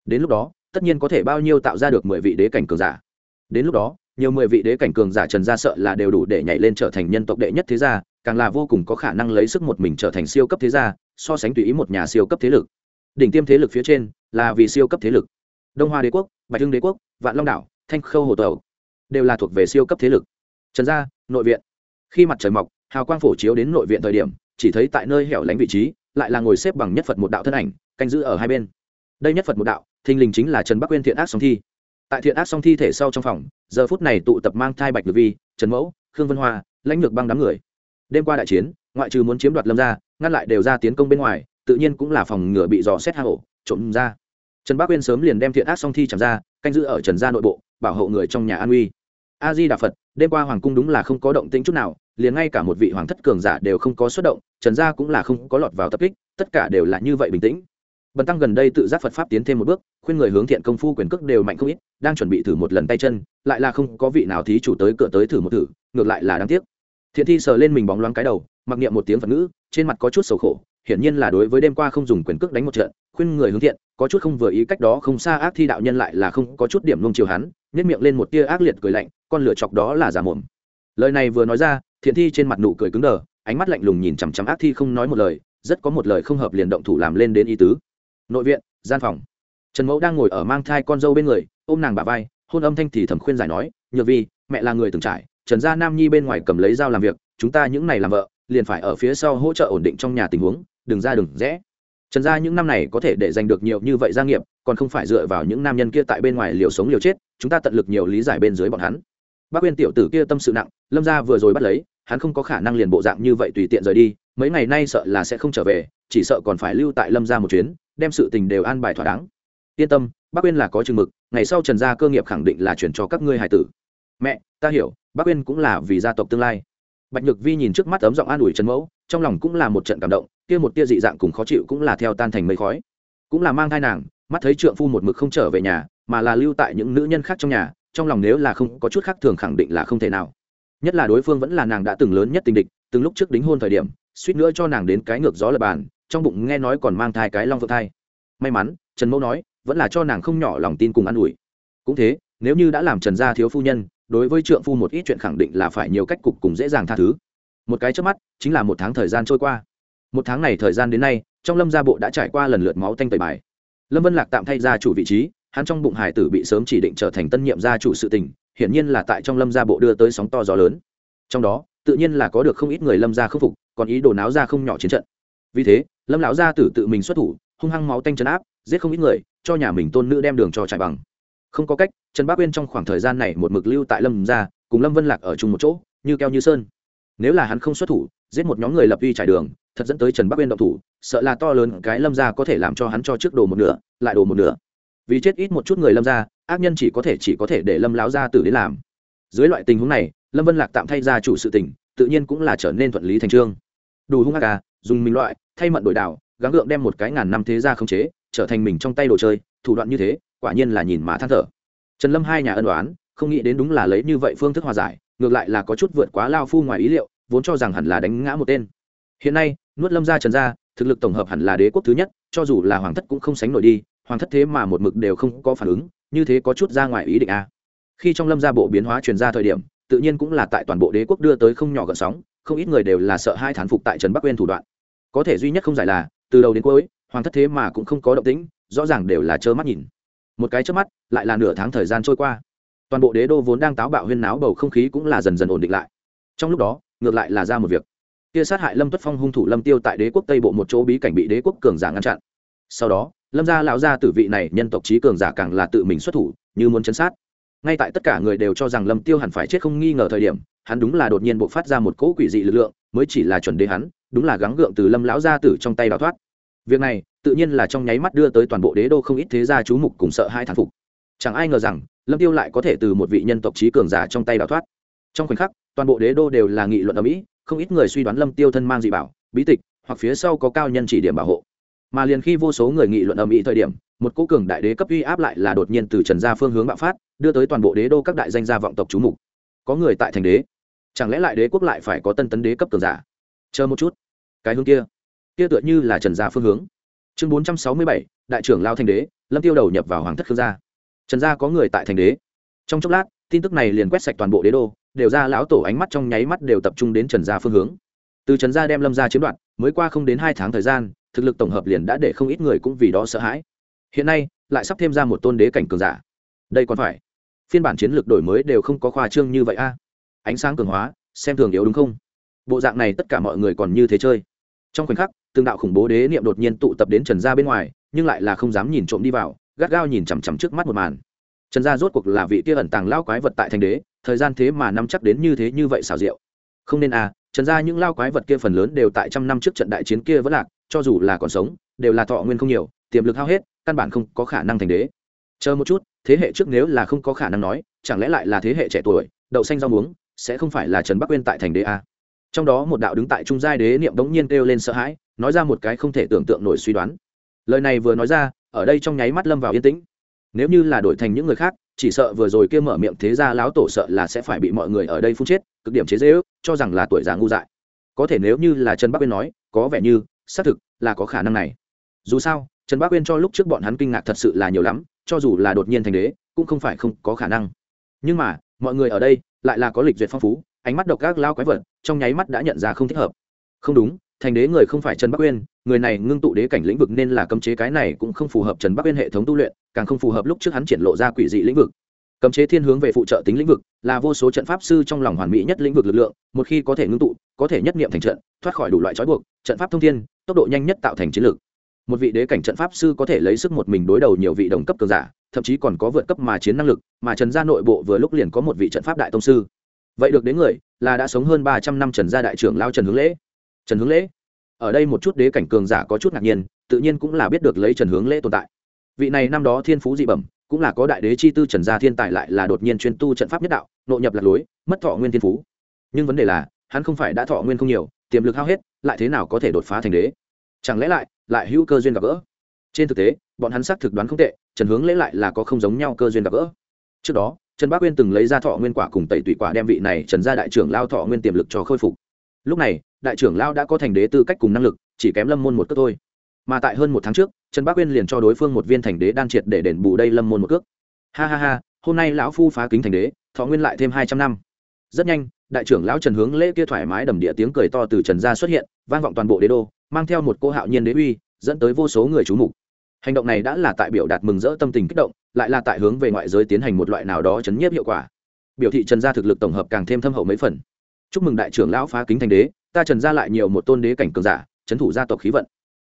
Speaker 1: Đến lúc đó, tất nhiên có thể bao nhiêu tạo ra được mười vị đế cảnh cường giả. Đến lúc đó nhiều mười vị đế cảnh cường giả trần gia sợ là đều đủ để nhảy lên trở thành nhân tộc đệ nhất thế gia, càng là vô cùng có khả năng lấy sức một mình trở thành siêu cấp thế gia, so sánh tùy ý một nhà siêu cấp thế lực. Đỉnh tiêm thế lực phía trên là vì siêu cấp thế lực. Đông hoa đế quốc, bạch hưng đế quốc, vạn long đảo, thanh khâu hồ tàu đều là thuộc về siêu cấp thế lực. Trần gia, nội viện. Khi mặt trời mọc, hào quang phổ chiếu đến nội viện thời điểm, chỉ thấy tại nơi hẻo lánh vị trí, lại là ngồi xếp bằng nhất phật một đạo thân ảnh, canh giữ ở hai bên. Đây nhất phật một đạo, thình lình chính là trần bắc quyên thiện ác song thi. Tại thiện ác song thi thể sau trong phòng giờ phút này tụ tập mang thai bạch nhược vi, trần mẫu, khương vân hoa, lãnh lược băng đám người. Đêm qua đại chiến, ngoại trừ muốn chiếm đoạt lâm ra ngăn lại đều ra tiến công bên ngoài, tự nhiên cũng là phòng ngừa bị dò xét hạ hổ trộm ra. Trần bắc uyên sớm liền đem thiện ác song thi chạm ra, canh giữ ở trần gia nội bộ, bảo hộ người trong nhà an uy. A di đà phật, đêm qua hoàng cung đúng là không có động tĩnh chút nào, liền ngay cả một vị hoàng thất cường giả đều không có xuất động, trần gia cũng là không có lọt vào tập kích, tất cả đều là như vậy bình tĩnh bần tăng gần đây tự giác phật pháp tiến thêm một bước, khuyên người hướng thiện công phu quyền cước đều mạnh không ít, đang chuẩn bị thử một lần tay chân, lại là không có vị nào thí chủ tới cửa tới thử một thử, ngược lại là đáng tiếc. Thiện thi sờ lên mình bóng loáng cái đầu, mặc niệm một tiếng phật ngữ, trên mặt có chút sầu khổ, hiển nhiên là đối với đêm qua không dùng quyền cước đánh một trận, khuyên người hướng thiện, có chút không vừa ý cách đó không xa ác thi đạo nhân lại là không có chút điểm nung chiều hắn nhét miệng lên một tia ác liệt cười lạnh, con lửa chọc đó là giả mồm. Lời này vừa nói ra, thiện thi trên mặt nụ cười cứng đờ, ánh mắt lạnh lùng nhìn chằm chằm ác thi không nói một lời, rất có một lời không hợp liền động thủ làm lên đến ý tứ nội viện, gian phòng. Trần mẫu đang ngồi ở mang thai con dâu bên người, ôm nàng bà vai, hôn âm thanh thì thầm khuyên giải nói, nhược vi, mẹ là người từng trải, trần gia nam nhi bên ngoài cầm lấy dao làm việc, chúng ta những này làm vợ, liền phải ở phía sau hỗ trợ ổn định trong nhà tình huống, đừng ra đừng rẽ. Trần gia những năm này có thể để giành được nhiều như vậy gia nghiệp, còn không phải dựa vào những nam nhân kia tại bên ngoài liều sống liều chết, chúng ta tận lực nhiều lý giải bên dưới bọn hắn. Bác uyên tiểu tử kia tâm sự nặng, lâm gia vừa rồi bắt lấy, hắn không có khả năng liền bộ dạng như vậy tùy tiện rời đi, mấy ngày nay sợ là sẽ không trở về chỉ sợ còn phải lưu tại lâm gia một chuyến, đem sự tình đều an bài thỏa đáng. Yên tâm, bác uyên là có chừng mực, ngày sau trần gia cơ nghiệp khẳng định là chuyển cho các ngươi hải tử. Mẹ, ta hiểu, bác uyên cũng là vì gia tộc tương lai. Bạch nhược vi nhìn trước mắt ấm giọng an ủi trần mẫu, trong lòng cũng là một trận cảm động, kia một tia dị dạng cùng khó chịu cũng là theo tan thành mây khói. Cũng là mang thai nàng, mắt thấy trượng phu một mực không trở về nhà, mà là lưu tại những nữ nhân khác trong nhà, trong lòng nếu là không có chút khác thường khẳng định là không thể nào. Nhất là đối phương vẫn là nàng đã từng lớn nhất tình địch, từng lúc trước đính hôn thời điểm, suýt nữa cho nàng đến cái ngược gió lập bàn trong bụng nghe nói còn mang thai cái long vượng thai. May mắn, trần mẫu nói, vẫn là cho nàng không nhỏ lòng tin cùng an ủi. Cũng thế, nếu như đã làm trần gia thiếu phu nhân, đối với trượng phu một ít chuyện khẳng định là phải nhiều cách cục cùng dễ dàng tha thứ. Một cái trước mắt, chính là một tháng thời gian trôi qua. Một tháng này thời gian đến nay, trong lâm gia bộ đã trải qua lần lượt máu tanh tẩy bài. Lâm vân lạc tạm thay gia chủ vị trí, hắn trong bụng hải tử bị sớm chỉ định trở thành tân nhiệm gia chủ sự tình, hiển nhiên là tại trong lâm gia bộ đưa tới sóng to gió lớn. Trong đó, tự nhiên là có được không ít người lâm gia khâm phục, còn ý đồ náo ra không nhỏ chiến trận. Vì thế lâm lão gia tử tự mình xuất thủ, hung hăng máu tanh chấn áp, giết không ít người, cho nhà mình tôn nữ đem đường cho trải bằng. Không có cách, trần bác uyên trong khoảng thời gian này một mực lưu tại lâm gia, cùng lâm vân lạc ở chung một chỗ, như keo như sơn. Nếu là hắn không xuất thủ, giết một nhóm người lập uy trải đường, thật dẫn tới trần bắc uyên động thủ, sợ là to lớn cái lâm gia có thể làm cho hắn cho trước đồ một nửa, lại đồ một nửa. Vì chết ít một chút người lâm gia, ác nhân chỉ có thể chỉ có thể để lâm lão gia tử đến làm. Dưới loại tình huống này, lâm vân lạc tạm thay gia chủ sự tình tự nhiên cũng là trở nên thuận lý thành trương. Đủ hung ác à dùng mình loại thay mận đổi đảo, gắng gượng đem một cái ngàn năm thế gia khống chế, trở thành mình trong tay đồ chơi, thủ đoạn như thế, quả nhiên là nhìn mà than thở. Trần lâm hai nhà ân đoán không nghĩ đến đúng là lấy như vậy phương thức hòa giải, ngược lại là có chút vượt quá lao phu ngoài ý liệu, vốn cho rằng hẳn là đánh ngã một tên. Hiện nay, nuốt lâm gia trần gia, thực lực tổng hợp hẳn là đế quốc thứ nhất, cho dù là hoàng thất cũng không sánh nổi đi, hoàng thất thế mà một mực đều không có phản ứng, như thế có chút ra ngoài ý định a à. khi trong lâm gia bộ biến hóa truyền ra thời điểm, tự nhiên cũng là tại toàn bộ đế quốc đưa tới không nhỏ gợn sóng, không ít người đều là sợ hai thán phục tại trần bắc uyên thủ đoạn có thể duy nhất không giải là, từ đầu đến cuối, hoàng thất thế mà cũng không có động tĩnh, rõ ràng đều là trơ mắt nhìn. Một cái trước mắt, lại là nửa tháng thời gian trôi qua. Toàn bộ đế đô vốn đang táo bạo huyên náo bầu không khí cũng là dần dần ổn định lại. Trong lúc đó, ngược lại là ra một việc. Kia sát hại lâm tuất phong hung thủ lâm tiêu tại đế quốc tây bộ một chỗ bí cảnh bị đế quốc cường giả ngăn chặn. Sau đó, lâm gia lão gia tử vị này nhân tộc trí cường giả càng là tự mình xuất thủ, như muốn chấn sát. Ngay tại tất cả người đều cho rằng lâm tiêu hẳn phải chết không nghi ngờ thời điểm, hắn đúng là đột nhiên bộc phát ra một cỗ quỷ dị lực lượng mới chỉ là chuẩn đế hắn, đúng là gắng gượng từ lâm lão gia tử trong tay đào thoát. Việc này, tự nhiên là trong nháy mắt đưa tới toàn bộ đế đô không ít thế gia chú mục cùng sợ hai thán phục. Chẳng ai ngờ rằng, lâm tiêu lại có thể từ một vị nhân tộc trí cường giả trong tay đào thoát. Trong khoảnh khắc, toàn bộ đế đô đều là nghị luận ở mỹ không ít người suy đoán lâm tiêu thân mang dị bảo, bí tịch, hoặc phía sau có cao nhân chỉ điểm bảo hộ. Mà liền khi vô số người nghị luận ở mỹ thời điểm, một cố cường đại đế cấp uy áp lại là đột nhiên từ trần gia phương hướng bạo phát, đưa tới toàn bộ đế đô các đại danh gia vọng tộc chú mục. Có người tại thành đế chẳng lẽ lại đế quốc lại phải có tân tấn đế cấp cường giả? Chờ một chút. Cái hướng kia. Kia tựa như là trần gia phương hướng. Chương bốn trăm sáu mươi bảy, đại trưởng lao thành đế, lâm tiêu đầu nhập vào hoàng thất khương gia. Trần gia có người tại thành đế. Trong chốc lát, tin tức này liền quét sạch toàn bộ đế đô, đều ra lão tổ ánh mắt trong nháy mắt đều tập trung đến trần gia phương hướng. Từ trần gia đem lâm gia chiếm đoạt, mới qua không đến hai tháng thời gian, thực lực tổng hợp liền đã để không ít người cũng vì đó sợ hãi. Hiện nay, lại sắp thêm ra một tôn đế cảnh cường giả. Đây còn phải. Phiên bản chiến lược đổi mới đều không có khoa trương như vậy a ánh sáng cường hóa, xem thường yếu đúng không? Bộ dạng này tất cả mọi người còn như thế chơi. Trong khoảnh khắc, từng đạo khủng bố đế niệm đột nhiên tụ tập đến trần gia bên ngoài, nhưng lại là không dám nhìn trộm đi vào, gắt gao nhìn chằm chằm trước mắt một màn. Trần gia rốt cuộc là vị tia ẩn tàng lao quái vật tại thành đế, thời gian thế mà nắm chắc đến như thế như vậy xảo diệu. Không nên à trần gia những lao quái vật kia phần lớn đều tại trăm năm trước trận đại chiến kia vẫn lạc, cho dù là còn sống, đều là thọ nguyên không nhiều, tiềm lực hao hết, căn bản không có khả năng thành đế. Chờ một chút, thế hệ trước nếu là không có khả năng nói, chẳng lẽ lại là thế hệ trẻ tuổi, đậu xanh rau muống sẽ không phải là trần bắc uyên tại thành đế à? trong đó một đạo đứng tại trung giai đế niệm đống nhiên kêu lên sợ hãi, nói ra một cái không thể tưởng tượng nổi suy đoán. Lời này vừa nói ra, ở đây trong nháy mắt lâm vào yên tĩnh. Nếu như là đổi thành những người khác, chỉ sợ vừa rồi kia mở miệng thế ra láo tổ sợ là sẽ phải bị mọi người ở đây phun chết, cực điểm chế dễ ước cho rằng là tuổi già ngu dại. Có thể nếu như là trần bắc uyên nói, có vẻ như, xác thực, là có khả năng này. Dù sao, trần bắc uyên cho lúc trước bọn hắn kinh ngạc thật sự là nhiều lắm, cho dù là đột nhiên thành đế, cũng không phải không có khả năng. Nhưng mà, mọi người ở đây lại là có lịch duyệt phong phú, ánh mắt độc các lao quái vật, trong nháy mắt đã nhận ra không thích hợp. Không đúng, thành đế người không phải trần bắc uyên, người này ngưng tụ đế cảnh lĩnh vực nên là cấm chế cái này cũng không phù hợp trần bắc uyên hệ thống tu luyện, càng không phù hợp lúc trước hắn triển lộ ra quỷ dị lĩnh vực. Cấm chế thiên hướng về phụ trợ tính lĩnh vực, là vô số trận pháp sư trong lòng hoàn mỹ nhất lĩnh vực lực lượng, một khi có thể ngưng tụ, có thể nhất nghiệm thành trận, thoát khỏi đủ loại trói buộc, trận pháp thông thiên, tốc độ nhanh nhất tạo thành chiến lược. Một vị đế cảnh trận pháp sư có thể lấy sức một mình đối đầu nhiều vị đồng cấp cường giả thậm chí còn có vượt cấp mà chiến năng lực, mà trần gia nội bộ vừa lúc liền có một vị trận pháp đại tông sư. Vậy được đến người, là đã sống hơn ba trăm năm trần gia đại trưởng lao trần hướng lễ. Trần hướng lễ? Ở đây một chút đế cảnh cường giả có chút ngạc nhiên, tự nhiên cũng là biết được lấy trần hướng lễ tồn tại. Vị này năm đó thiên phú dị bẩm, cũng là có đại đế chi tư trần gia thiên tài lại là đột nhiên chuyên tu trận pháp nhất đạo, nội nhập lạc lối, mất thọ nguyên thiên phú. Nhưng vấn đề là, hắn không phải đã thọ nguyên không nhiều, tiềm lực hao hết, lại thế nào có thể đột phá thành đế? Chẳng lẽ lại lại hữu cơ duyên gặp gỡ? Trên thực tế bọn hắn xác thực đoán không tệ, trần hướng lễ lại là có không giống nhau cơ duyên gặp gỡ. Trước đó, trần bác uyên từng lấy ra thọ nguyên quả cùng tẩy tủy quả đem vị này trần gia đại trưởng lao thọ nguyên tiềm lực cho khôi phục. Lúc này, đại trưởng lao đã có thành đế tư cách cùng năng lực, chỉ kém lâm môn một cước thôi. Mà tại hơn một tháng trước, trần bác uyên liền cho đối phương một viên thành đế đan triệt để đền bù đây lâm môn một cước. Ha ha ha, hôm nay lão phu phá kính thành đế, thọ nguyên lại thêm hai trăm năm. Rất nhanh, đại trưởng lão trần hướng lễ kia thoải mái đầm địa tiếng cười to từ trần gia xuất hiện, vang vọng toàn bộ đế đô, mang theo một cô hạo nhiên đế uy, dẫn tới vô số người chú mục hành động này đã là tại biểu đạt mừng rỡ tâm tình kích động, lại là tại hướng về ngoại giới tiến hành một loại nào đó chấn nhiếp hiệu quả. Biểu thị trần gia thực lực tổng hợp càng thêm thâm hậu mấy phần. Chúc mừng đại trưởng lão phá kính thành đế, ta trần gia lại nhiều một tôn đế cảnh cường giả trấn thủ gia tộc khí vận.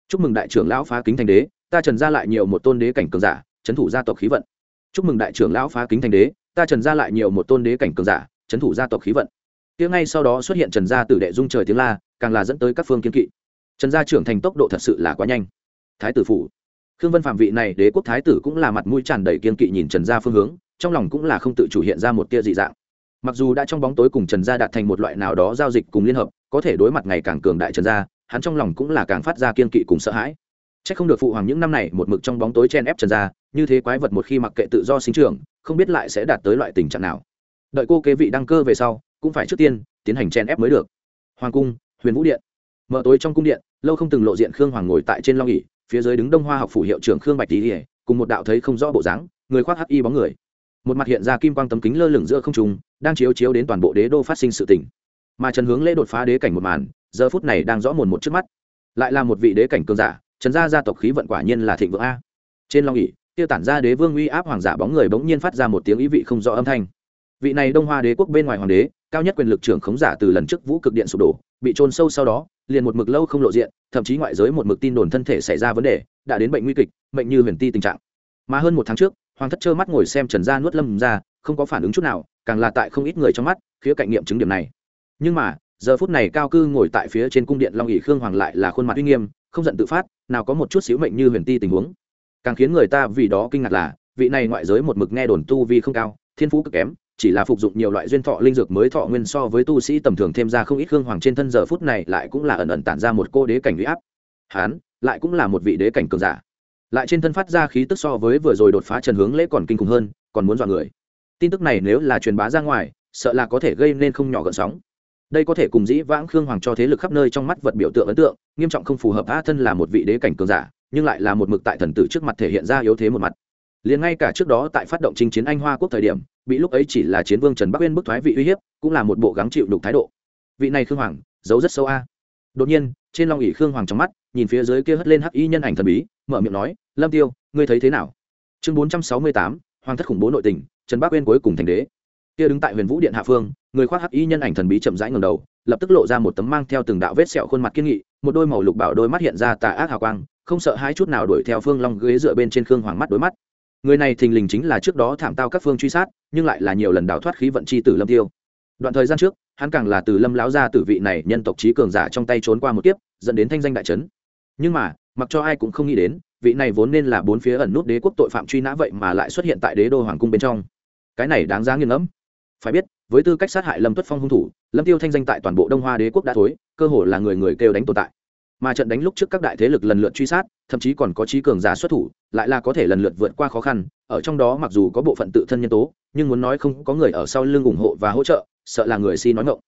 Speaker 1: Chúc mừng đại trưởng lão phá kính thành đế, ta trần gia lại nhiều một tôn đế cảnh cường giả trấn thủ gia tộc khí vận. Chúc mừng đại trưởng lão phá kính thành đế, ta trần gia lại nhiều một tôn đế cảnh cường giả trấn thủ gia tộc khí vận. Tiếng ngay sau đó xuất hiện trần gia tử đệ dung trời tiếng la, càng là dẫn tới các phương kiến kỵ. Trần gia trưởng thành tốc độ thật sự là quá nhanh. Thái tử phủ khương vân phạm vị này đế quốc thái tử cũng là mặt mũi tràn đầy kiên kỵ nhìn trần gia phương hướng, trong lòng cũng là không tự chủ hiện ra một tia dị dạng. Mặc dù đã trong bóng tối cùng trần gia đạt thành một loại nào đó giao dịch cùng liên hợp, có thể đối mặt ngày càng cường đại trần gia, hắn trong lòng cũng là càng phát ra kiên kỵ cùng sợ hãi. C h ắ c không được phụ hoàng những năm này một mực trong bóng tối chen ép trần gia, như thế quái vật một khi mặc kệ tự do sinh trưởng, không biết lại sẽ đạt tới loại tình trạng nào. Đợi cô kế vị đăng cơ về sau, cũng phải trước tiên tiến hành chen ép mới được. Hoàng cung, huyền vũ điện. Mở tối trong cung điện, lâu không từng lộ diện khương hoàng ngồi tại trên long nghỉ phía dưới đứng đông hoa học phủ hiệu trưởng khương bạch tỉ cùng một đạo thấy không rõ bộ dáng, người khoác hắc y bóng người. Một mặt hiện ra kim quang tấm kính lơ lửng giữa không trung, đang chiếu chiếu đến toàn bộ đế đô phát sinh sự tình. Mà trần hướng lễ đột phá đế cảnh một màn, giờ phút này đang rõ mồn một trước mắt. Lại là một vị đế cảnh cường giả, trần gia gia tộc khí vận quả nhiên là thịnh vượng a. Trên long ỉ tiêu tản ra đế vương uy áp hoàng giả bóng người bỗng nhiên phát ra một tiếng ý vị không rõ âm thanh. Vị này đông hoa đế quốc bên ngoài hoàng đế, cao nhất quyền lực trưởng khống giả từ lần trước vũ cực điện sụp đổ, bị trôn sâu sau đó liền một mực lâu không lộ diện, thậm chí ngoại giới một mực tin đồn thân thể xảy ra vấn đề, đã đến bệnh nguy kịch bệnh như huyền ti tình trạng. Mà hơn một tháng trước, hoàng thất trơ mắt ngồi xem trần gia nuốt lâm ra, không có phản ứng chút nào, càng là tại không ít người trong mắt, khía cạnh nghiệm chứng điểm này. Nhưng mà, giờ phút này cao cư ngồi tại phía trên cung điện long ỉ khương hoàng lại là khuôn mặt uy nghiêm, không giận tự phát, nào có một chút xíu mệnh như huyền ti tình huống. Càng khiến người ta vì đó kinh ngạc là, vị này ngoại giới một mực nghe đồn tu vi không cao, thiên phú cực kém chỉ là phục dụng nhiều loại duyên thọ linh dược mới thọ nguyên so với tu sĩ tầm thường thêm ra không ít hương hoàng trên thân giờ phút này lại cũng là ẩn ẩn tản ra một cô đế cảnh uy áp. Hán, lại cũng là một vị đế cảnh cường giả. Lại trên thân phát ra khí tức so với vừa rồi đột phá trần hướng lễ còn kinh khủng hơn, còn muốn dọa người. Tin tức này nếu là truyền bá ra ngoài, sợ là có thể gây nên không nhỏ gợn sóng. Đây có thể cùng dĩ vãng khương hoàng cho thế lực khắp nơi trong mắt vật biểu tượng ấn tượng, nghiêm trọng không phù hợp, a thân là một vị đế cảnh cường giả, nhưng lại là một mực tại thần tử trước mặt thể hiện ra yếu thế một mặt liền ngay cả trước đó tại phát động chinh chiến anh hoa quốc thời điểm, bị lúc ấy chỉ là chiến vương trần bắc uyên bức thoái vị uy hiếp, cũng là một bộ gắng chịu đục thái độ. Vị này khương hoàng, giấu rất sâu a. Đột nhiên, trên long ỉ khương hoàng trong mắt, nhìn phía dưới kia hất lên hắc y nhân ảnh thần bí, mở miệng nói, lâm tiêu, ngươi thấy thế nào? Chương bốn trăm sáu mươi tám, hoàng thất khủng bố nội tình, trần bắc uyên cuối cùng thành đế. Kia đứng tại huyền vũ điện hạ phương, người khoác hắc y nhân ảnh thần bí chậm rãi ngầm đầu, lập tức lộ ra một tấm mang theo từng đạo vết sẹo khuôn mặt kiên nghị, một đôi màu lục bảo đôi mắt hiện ra tà ác hào quang, không sợ hai chút nào đuổi theo phương long ghế dựa bên trên khương hoàng mắt đối mắt người này thình lình chính là trước đó thảm tao các phương truy sát, nhưng lại là nhiều lần đào thoát khí vận chi tử lâm tiêu. Đoạn thời gian trước, hắn càng là từ lâm láo ra tử vị này nhân tộc trí cường giả trong tay trốn qua một kiếp, dẫn đến thanh danh đại trấn nhưng mà, mặc cho ai cũng không nghĩ đến, vị này vốn nên là bốn phía ẩn nút đế quốc tội phạm truy nã vậy mà lại xuất hiện tại đế đô hoàng cung bên trong. Cái này đáng giá nghiêng ngẫm. Phải biết, với tư cách sát hại lâm tuất phong hung thủ, lâm tiêu thanh danh tại toàn bộ đông hoa đế quốc đã thối, cơ hồ là người người kêu đánh tồn tại mà trận đánh lúc trước các đại thế lực lần lượt truy sát, thậm chí còn có trí cường giả xuất thủ, lại là có thể lần lượt vượt qua khó khăn. Ở trong đó mặc dù có bộ phận tự thân nhân tố, nhưng muốn nói không có người ở sau lưng ủng hộ và hỗ trợ, sợ là người si nói ngộng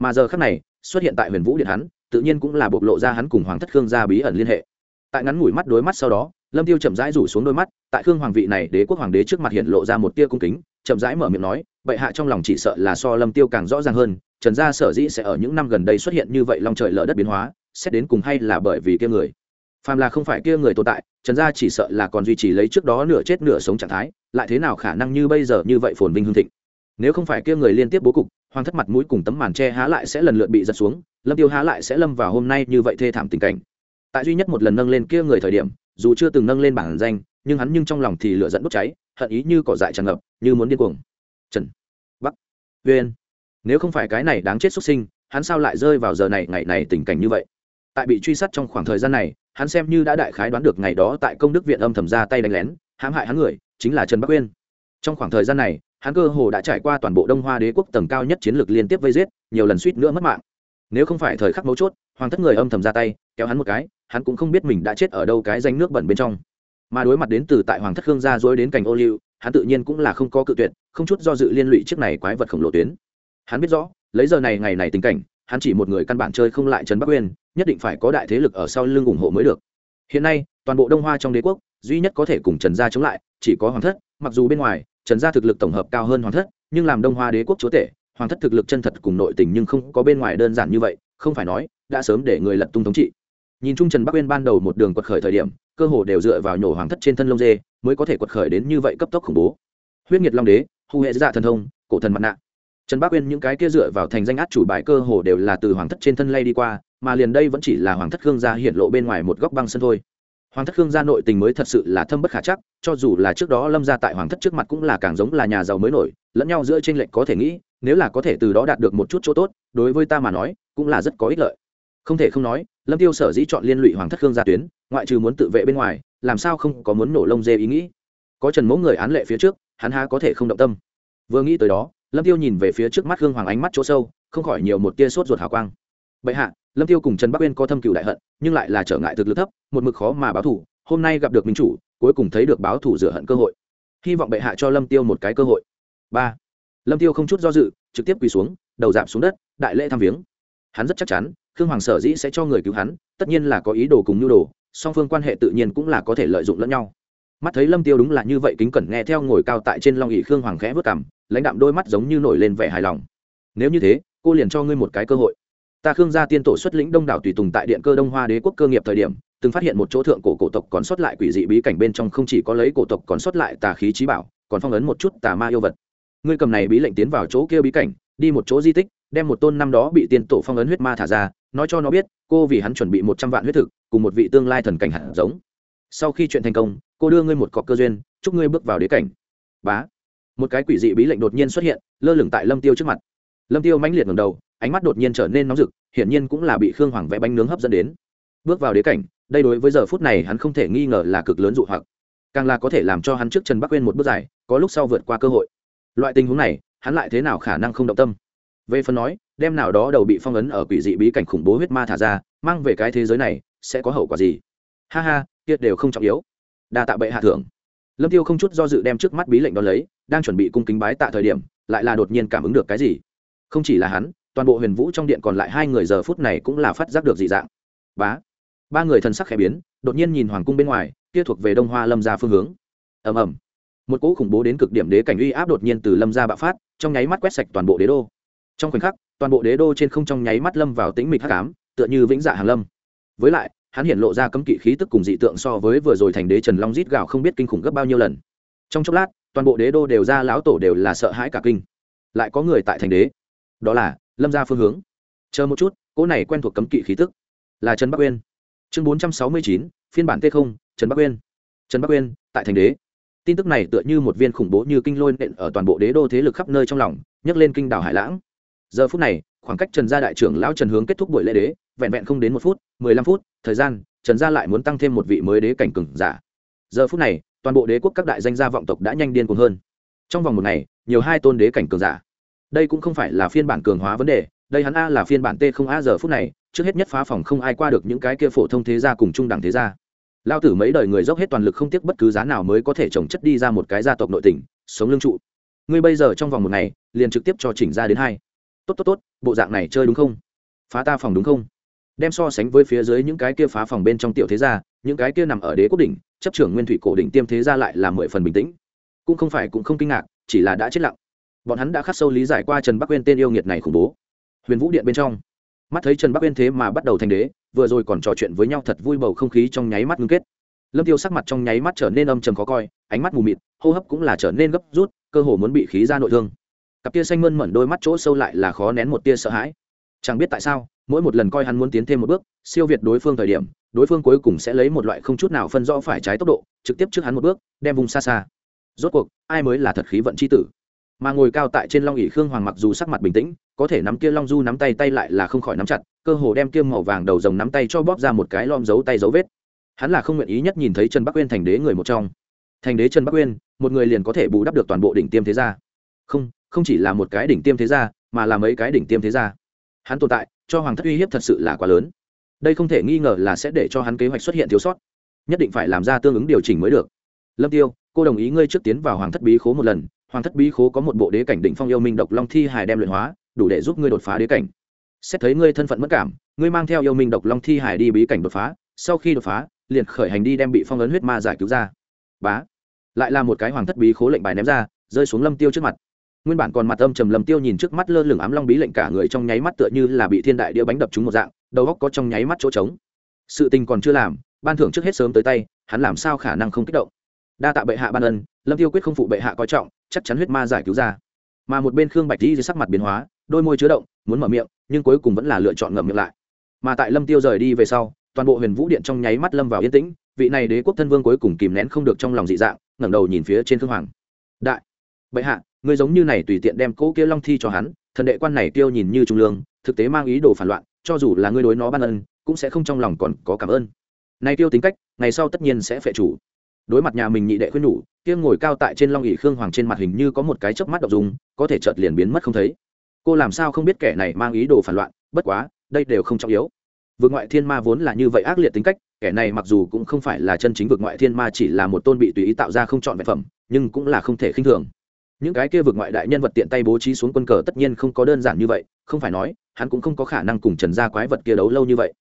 Speaker 1: mà giờ khác này, xuất hiện tại huyền vũ điện hắn, tự nhiên cũng là bộc lộ ra hắn cùng hoàng thất khương gia bí ẩn liên hệ. Tại ngắn ngủi mắt đối mắt sau đó, lâm tiêu chậm rãi rủ xuống đôi mắt, tại khương hoàng vị này đế quốc hoàng đế trước mặt hiện lộ ra một tia cung kính, chậm rãi mở miệng nói, bệ hạ trong lòng chỉ sợ là so lâm tiêu càng rõ ràng hơn, trần gia sở dĩ sẽ ở những năm gần đây xuất hiện như vậy long trời lở đất biến hóa xét đến cùng hay là bởi vì kia người. Phàm là không phải kia người tồn tại, trần gia chỉ sợ là còn duy trì lấy trước đó nửa chết nửa sống trạng thái, lại thế nào khả năng như bây giờ như vậy phồn vinh hương thịnh? Nếu không phải kia người liên tiếp bố cục, hoàng thất mặt mũi cùng tấm màn tre há lại sẽ lần lượt bị giật xuống, lâm tiêu há lại sẽ lâm vào hôm nay như vậy thê thảm tình cảnh. Tại duy nhất một lần nâng lên kia người thời điểm, dù chưa từng nâng lên bảng danh, nhưng hắn nhưng trong lòng thì lửa dẫn đốt cháy, hận ý như cỏ dại tràn ngập, như muốn điên cuồng. Trần, bắc uyên nếu không phải cái này đáng chết xuất sinh, hắn sao lại rơi vào giờ này, ngày này tình cảnh như vậy? Tại bị truy sát trong khoảng thời gian này, hắn xem như đã đại khái đoán được ngày đó tại công đức viện âm thầm ra tay đánh lén, hãm hại hắn người, chính là trần bắc uyên. Trong khoảng thời gian này, hắn cơ hồ đã trải qua toàn bộ đông hoa đế quốc tầng cao nhất chiến lược liên tiếp vây giết, nhiều lần suýt nữa mất mạng. Nếu không phải thời khắc mấu chốt, hoàng thất người âm thầm ra tay, kéo hắn một cái, hắn cũng không biết mình đã chết ở đâu cái danh nước bẩn bên trong. Mà đối mặt đến từ tại hoàng thất khương gia dối đến cành ô liu, hắn tự nhiên cũng là không có cự tuyệt, không chút do dự liên lụy chiếc này quái vật khổng lồ tuyến. Hắn biết rõ, lấy giờ này ngày này tình cảnh, hắn chỉ một người căn bản chơi không lại trần bắc uyên nhất định phải có đại thế lực ở sau lưng ủng hộ mới được. Hiện nay, toàn bộ đông hoa trong đế quốc, duy nhất có thể cùng trần gia chống lại, chỉ có hoàng thất, mặc dù bên ngoài, trần gia thực lực tổng hợp cao hơn hoàng thất, nhưng làm đông hoa đế quốc chúa tể, hoàng thất thực lực chân thật cùng nội tình nhưng không có bên ngoài đơn giản như vậy, không phải nói, đã sớm để người lật tung thống trị. Nhìn chung trần bắc uyên ban đầu một đường quật khởi thời điểm, cơ hồ đều dựa vào nhổ hoàng thất trên thân lông dê, mới có thể quật khởi đến như vậy cấp tốc khủng bố. Huyết nhiệt long đế, hu hệ dạ thần thông, cổ thần mặt nạ. Trần bắc uyên những cái kia dựa vào thành danh át chủ bài cơ hồ đều là từ hoàng thất trên thân lay đi qua mà liền đây vẫn chỉ là hoàng thất khương gia hiện lộ bên ngoài một góc băng sân thôi. Hoàng thất khương gia nội tình mới thật sự là thâm bất khả chắc, cho dù là trước đó lâm gia tại hoàng thất trước mặt cũng là càng giống là nhà giàu mới nổi, lẫn nhau giữa trên lệch có thể nghĩ, nếu là có thể từ đó đạt được một chút chỗ tốt, đối với ta mà nói, cũng là rất có ích lợi. Không thể không nói, lâm tiêu sở dĩ chọn liên lụy hoàng thất khương gia tuyến, ngoại trừ muốn tự vệ bên ngoài, làm sao không có muốn nổ lông dê ý nghĩ. Có trần mẫu người án lệ phía trước, hắn há có thể không động tâm. Vừa nghĩ tới đó, lâm tiêu nhìn về phía trước mắt hương hoàng ánh mắt chỗ sâu, không khỏi nhiều một tia sốt ruột hào quang. Bệ hạ lâm tiêu cùng trần bắc uyên có thâm cựu đại hận, nhưng lại là trở ngại thực lực thấp, một mực khó mà báo thủ. Hôm nay gặp được minh chủ, cuối cùng thấy được báo thủ rửa hận cơ hội. Hy vọng bệ hạ cho lâm tiêu một cái cơ hội. Ba. Lâm tiêu không chút do dự, trực tiếp quỳ xuống, đầu giảm xuống đất, đại lễ tham viếng. Hắn rất chắc chắn, khương hoàng sở dĩ sẽ cho người cứu hắn, tất nhiên là có ý đồ cùng nhu đồ, song phương quan hệ tự nhiên cũng là có thể lợi dụng lẫn nhau. Mắt thấy lâm tiêu đúng là như vậy kính cẩn nghe theo ngồi cao tại trên long ỉ khương hoàng khẽ vớt cằm, lãnh đạm đôi mắt giống như nổi lên vẻ hài lòng. Nếu như thế, cô liền cho ngươi một cái cơ hội ta khương gia tiên tổ xuất lĩnh đông đảo tùy tùng tại điện cơ đông hoa đế quốc cơ nghiệp thời điểm, từng phát hiện một chỗ thượng cổ cổ tộc còn sót lại quỷ dị bí cảnh bên trong không chỉ có lấy cổ tộc còn sót lại tà khí trí bảo, còn phong ấn một chút tà ma yêu vật. Ngươi cầm này bí lệnh tiến vào chỗ kia bí cảnh, đi một chỗ di tích, đem một tôn năm đó bị tiên tổ phong ấn huyết ma thả ra, nói cho nó biết, cô vì hắn chuẩn bị một trăm vạn huyết thực, cùng một vị tương lai thần cảnh hạt giống. Sau khi chuyện thành công, cô đưa ngươi một cọc cơ duyên, chúc ngươi bước vào đế cảnh. Bá. Một cái quỷ dị bí lệnh đột nhiên xuất hiện, lơ lửng tại lâm tiêu trước mặt. Lâm tiêu mãnh liệt ngầm đầu ánh mắt đột nhiên trở nên nóng rực, hiển nhiên cũng là bị khương hoàng vẽ bánh nướng hấp dẫn đến. Bước vào đế cảnh, đây đối với giờ phút này hắn không thể nghi ngờ là cực lớn dụ hoặc. Càng là có thể làm cho hắn trước trần bắc quên một bước dài, có lúc sau vượt qua cơ hội. Loại tình huống này, hắn lại thế nào khả năng không động tâm? Về phần nói đem nào đó đầu bị phong ấn ở quỷ dị bí cảnh khủng bố huyết ma thả ra, mang về cái thế giới này, sẽ có hậu quả gì? Ha ha kiệt đều không trọng yếu. Đa tạ bệ hạ thưởng. Lâm tiêu không chút do dự đem trước mắt bí lệnh đón lấy, đang chuẩn bị cung kính bái tạ thời điểm, lại là đột nhiên cảm ứng được cái gì? Không chỉ là hắn toàn bộ huyền vũ trong điện còn lại hai người giờ phút này cũng là phát giác được dị dạng. Bá. Ba người thần sắc khẽ biến, đột nhiên nhìn hoàng cung bên ngoài, kia thuộc về đông hoa lâm ra phương hướng. Ầm ầm. Một cỗ khủng bố đến cực điểm đế cảnh uy áp đột nhiên từ lâm ra bạo phát, trong nháy mắt quét sạch toàn bộ đế đô. Trong khoảnh khắc, toàn bộ đế đô trên không trong nháy mắt lâm vào tĩnh mịch hắc ám, tựa như vĩnh dạ hàng lâm. Với lại, hắn hiện lộ ra cấm kỵ khí tức cùng dị tượng so với vừa rồi thành đế trần long rít gạo không biết kinh khủng gấp bao nhiêu lần. Trong chốc lát, toàn bộ đế đô đều ra lão tổ đều là sợ hãi cả kinh. Lại có người tại thành đế. Đó là lâm ra phương hướng. Chờ một chút, cỗ này quen thuộc cấm kỵ khí tức là trần bắc uyên. Chương bốn trăm sáu mươi chín, phiên bản t không, trần bắc uyên. Trần bắc uyên, tại thành đế. Tin tức này tựa như một viên khủng bố như kinh lôi nện ở toàn bộ đế đô thế lực khắp nơi trong lòng, nhấc lên kinh đảo hải lãng. Giờ phút này, khoảng cách trần gia đại trưởng lão trần hướng kết thúc buổi lễ đế, vẹn vẹn không đến một phút, mười lăm phút, thời gian, trần gia lại muốn tăng thêm một vị mới đế cảnh cừng giả. Giờ phút này, toàn bộ đế quốc các đại danh gia vọng tộc đã nhanh điên cuồng hơn. Trong vòng một ngày, nhiều hai tôn đế cảnh cường giả đây cũng không phải là phiên bản cường hóa vấn đề, đây hắn a là phiên bản t không a giờ phút này, trước hết nhất phá phòng không ai qua được những cái kia phổ thông thế gia cùng trung đẳng thế gia. Lao tử mấy đời người dốc hết toàn lực không tiếc bất cứ giá nào mới có thể trồng chất đi ra một cái gia tộc nội tỉnh, sống lương trụ. Ngươi bây giờ trong vòng một ngày, liền trực tiếp cho chỉnh ra đến hai. Tốt tốt tốt, bộ dạng này chơi đúng không? Phá ta phòng đúng không? Đem so sánh với phía dưới những cái kia phá phòng bên trong tiểu thế gia, những cái kia nằm ở đế quốc đỉnh, chấp trưởng nguyên thủy cổ đỉnh tiêm thế gia lại là mười phần bình tĩnh. Cũng không phải cũng không kinh ngạc, chỉ là đã chết lặng bọn hắn đã khắc sâu lý giải qua trần bắc uyên tên yêu nghiệt này khủng bố. Huyền vũ điện bên trong, mắt thấy trần bắc uyên thế mà bắt đầu thành đế, vừa rồi còn trò chuyện với nhau thật vui bầu không khí trong nháy mắt ngưng kết. Lâm tiêu sắc mặt trong nháy mắt trở nên âm trầm khó coi, ánh mắt mù mịt, hô hấp cũng là trở nên gấp rút, cơ hồ muốn bị khí ra nội thương. Cặp tia xanh mơn mẩn đôi mắt chỗ sâu lại là khó nén một tia sợ hãi. Chẳng biết tại sao, mỗi một lần coi hắn muốn tiến thêm một bước, siêu việt đối phương thời điểm, đối phương cuối cùng sẽ lấy một loại không chút nào phân rõ phải trái tốc độ, trực tiếp trước hắn một bước, đem vùng xa xa. Rốt cuộc, ai mới là thật khí vận c h i tử? Mà ngồi cao tại trên long ỷ khương hoàng mặc dù sắc mặt bình tĩnh, có thể nắm kia long du nắm tay tay lại là không khỏi nắm chặt, cơ hồ đem kia màu vàng đầu rồng nắm tay cho bóp ra một cái lom dấu tay dấu vết. Hắn là không nguyện ý nhất nhìn thấy trần bắc uyên thành đế người một trong. Thành đế trần bắc uyên, một người liền có thể bù đắp được toàn bộ đỉnh tiêm thế gia. Không không chỉ là một cái đỉnh tiêm thế gia, mà là mấy cái đỉnh tiêm thế gia. Hắn tồn tại, cho hoàng thất uy hiếp thật sự là quá lớn. Đây không thể nghi ngờ là sẽ để cho hắn kế hoạch xuất hiện thiếu sót. Nhất định phải làm ra tương ứng điều chỉnh mới được. Lâm tiêu, cô đồng ý ngươi trước tiến vào hoàng thất bí khố một lần hoàng thất bí khố có một bộ đế cảnh đỉnh phong yêu minh độc long thi hài đem luyện hóa, đủ để giúp ngươi đột phá đế cảnh. Xét thấy ngươi thân phận mất cảm, ngươi mang theo yêu minh độc long thi hài đi bí cảnh đột phá, sau khi đột phá, liền khởi hành đi đem bị phong ấn huyết ma giải cứu ra. Bá. Lại là một cái hoàng thất bí khố lệnh bài ném ra, rơi xuống lâm tiêu trước mặt. Nguyên bản còn mặt âm trầm lâm tiêu nhìn trước mắt lơ lửng ám long bí lệnh cả người trong nháy mắt tựa như là bị thiên đại đĩa bánh đập trúng một dạng, đầu góc có trong nháy mắt chỗ trống. Sự tình còn chưa làm, ban thưởng trước hết sớm tới tay, hắn làm sao khả năng không kích động. Đa tạ bệ hạ ban ân lâm tiêu quyết không phụ bệ hạ coi trọng, chắc chắn huyết ma giải cứu ra. Mà một bên khương bạch di dưới sắc mặt biến hóa, đôi môi chứa động, muốn mở miệng, nhưng cuối cùng vẫn là lựa chọn ngậm miệng lại. Mà tại lâm tiêu rời đi về sau, toàn bộ huyền vũ điện trong nháy mắt lâm vào yên tĩnh, vị này đế quốc thân vương cuối cùng kìm nén không được trong lòng dị dạng, ngẩng đầu nhìn phía trên khương hoàng. Đại, bệ hạ người giống như này tùy tiện đem cỗ kia long thi cho hắn, thần đệ quan này tiêu nhìn như trung lương, thực tế mang ý đồ phản loạn, cho dù là ngươi đối nó ban ân, cũng sẽ không trong lòng còn có cảm ơn. Nay tiêu tính cách, ngày sau tất nhiên sẽ phệ chủ. Đối mặt nhà mình nhị đệ khuyên nhủ kia ngồi cao tại trên long Ỷ khương hoàng trên mặt hình như có một cái chớp mắt đậu dùng có thể chợt liền biến mất không thấy. Cô làm sao không biết kẻ này mang ý đồ phản loạn, bất quá, đây đều không trọng yếu. Vượt ngoại thiên ma vốn là như vậy ác liệt tính cách, kẻ này mặc dù cũng không phải là chân chính vượt ngoại thiên ma chỉ là một tôn bị tùy ý tạo ra không chọn vật phẩm, nhưng cũng là không thể khinh thường. Những cái kia vượt ngoại đại nhân vật tiện tay bố trí xuống quân cờ tất nhiên không có đơn giản như vậy, không phải nói, hắn cũng không có khả năng cùng trần gia quái vật kia đấu lâu như vậy.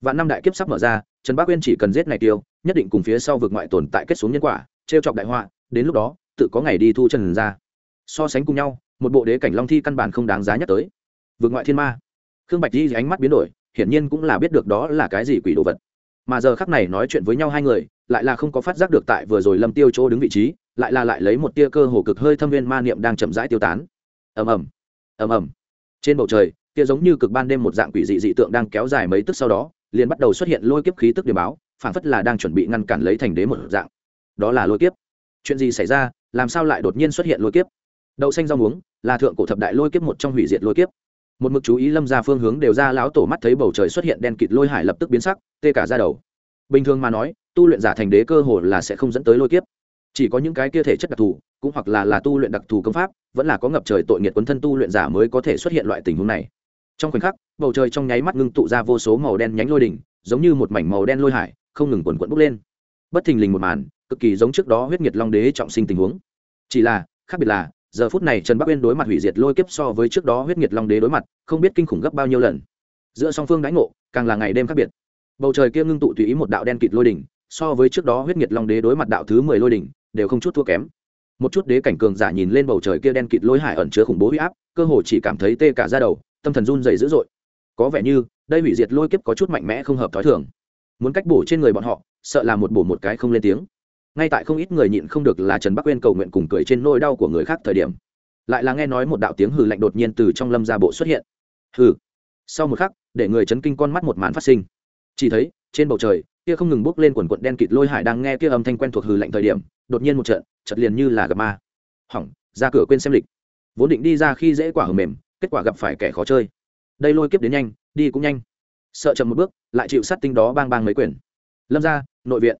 Speaker 1: Vạn năm đại kiếp sắp mở ra, trần bác uyên chỉ cần giết này tiêu, nhất định cùng phía sau vượt ngoại tồn tại kết xuống nhân quả trêu chọc đại họa, đến lúc đó, tự có ngày đi thu trần ra. So sánh cùng nhau, một bộ đế cảnh long thi căn bản không đáng giá nhắc tới. Vượt ngoại thiên ma. Khương bạch di ánh mắt biến đổi, hiển nhiên cũng là biết được đó là cái gì quỷ đồ vật. Mà giờ khắc này nói chuyện với nhau hai người, lại là không có phát giác được tại vừa rồi lâm tiêu chỗ đứng vị trí, lại là lại lấy một tia cơ hồ cực hơi thâm viên ma niệm đang chậm rãi tiêu tán. Ầm ầm. Ầm ầm. Trên bầu trời tia giống như cực ban đêm một dạng quỷ dị dị tượng đang kéo dài mấy tức sau đó, liền bắt đầu xuất hiện lôi kiếp khí tức điểm báo, phảng phất là đang chuẩn bị ngăn cản lấy thành đế một dạng đó là lôi kiếp. Chuyện gì xảy ra, làm sao lại đột nhiên xuất hiện lôi kiếp? Đậu xanh rau muống, là thượng cổ thập đại lôi kiếp một trong hủy diệt lôi kiếp. Một mực chú ý lâm ra phương hướng đều ra lão tổ mắt thấy bầu trời xuất hiện đen kịt lôi hải lập tức biến sắc, tê cả ra đầu. Bình thường mà nói, tu luyện giả thành đế cơ hồ là sẽ không dẫn tới lôi kiếp. Chỉ có những cái kia thể chất đặc thù, cũng hoặc là là tu luyện đặc thù công pháp, vẫn là có ngập trời tội nghiệt quấn thân tu luyện giả mới có thể xuất hiện loại tình huống này. Trong khoảnh khắc, bầu trời trong nháy mắt ngưng tụ ra vô số màu đen nhánh lôi đỉnh, giống như một mảnh màu đen lôi hải, không ngừng quần quẫn bốc lên bất thình lình một màn, cực kỳ giống trước đó huyết nhiệt long đế trọng sinh tình huống. Chỉ là, khác biệt là, giờ phút này trần bắc uyên đối mặt hủy diệt lôi kiếp so với trước đó huyết nhiệt long đế đối mặt, không biết kinh khủng gấp bao nhiêu lần. Giữa song phương đánh ngộ, càng là ngày đêm khác biệt. Bầu trời kia ngưng tụ tùy ý một đạo đen kịt lôi đỉnh, so với trước đó huyết nhiệt long đế đối mặt đạo thứ mười lôi đỉnh, đều không chút thua kém. Một chút đế cảnh cường giả nhìn lên bầu trời kia đen kịt lôi hải ẩn chứa khủng bố huy áp, cơ hồ chỉ cảm thấy tê cả ra đầu, tâm thần run dày dữ dội. Có vẻ như, đây hủy diệt lôi kiếp có chút mạnh mẽ không hợp t h i thường. Muốn cách bổ trên người bọn họ sợ là một bổ một cái không lên tiếng. Ngay tại không ít người nhịn không được là trần bắc quên cầu nguyện cùng cười trên nỗi đau của người khác thời điểm, lại là nghe nói một đạo tiếng hừ lạnh đột nhiên từ trong lâm gia bộ xuất hiện. Hừ. Sau một khắc, để người chấn kinh con mắt một màn phát sinh. Chỉ thấy, trên bầu trời, kia không ngừng bốc lên quần quận đen kịt lôi hải đang nghe kia âm thanh quen thuộc hừ lạnh thời điểm, đột nhiên một trận chật liền như là gặp ma. Hỏng, ra cửa quên xem lịch. Vốn định đi ra khi dễ quả hờ mềm, kết quả gặp phải kẻ khó chơi. Đây lôi kiếp đến nhanh, đi cũng nhanh. Sợ chậm một bước, lại chịu sát tinh đó bang bang mấy quyển lâm ra nội viện.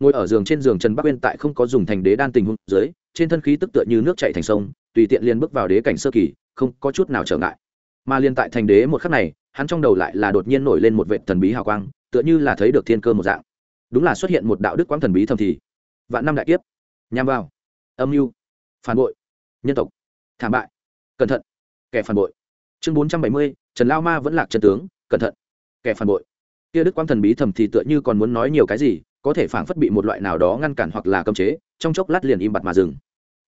Speaker 1: Ngồi ở giường trên giường trần bắc uyên tại không có dùng thành đế đan tình huống dưới, trên thân khí tức tựa như nước chạy thành sông, tùy tiện liền bước vào đế cảnh sơ kỳ, không có chút nào trở ngại. Mà liên tại thành đế một khắc này, hắn trong đầu lại là đột nhiên nổi lên một vệ thần bí hào quang, tựa như là thấy được thiên cơ một dạng. Đúng là xuất hiện một đạo đức quang thần bí thầm thì, vạn năm đại kiếp. Nhằm vào. Âm mưu. Phản bội. Nhân tộc. Thảm bại. Cẩn thận. Kẻ phản bội. Chương bốn trăm bảy mươi, trần lao ma vẫn lạc Trần tướng, cẩn thận. Kẻ phản bội. Kia đức quang thần bí thầm thì tựa như còn muốn nói nhiều cái gì có thể phảng phất bị một loại nào đó ngăn cản hoặc là cấm chế, trong chốc lát liền im bặt mà dừng.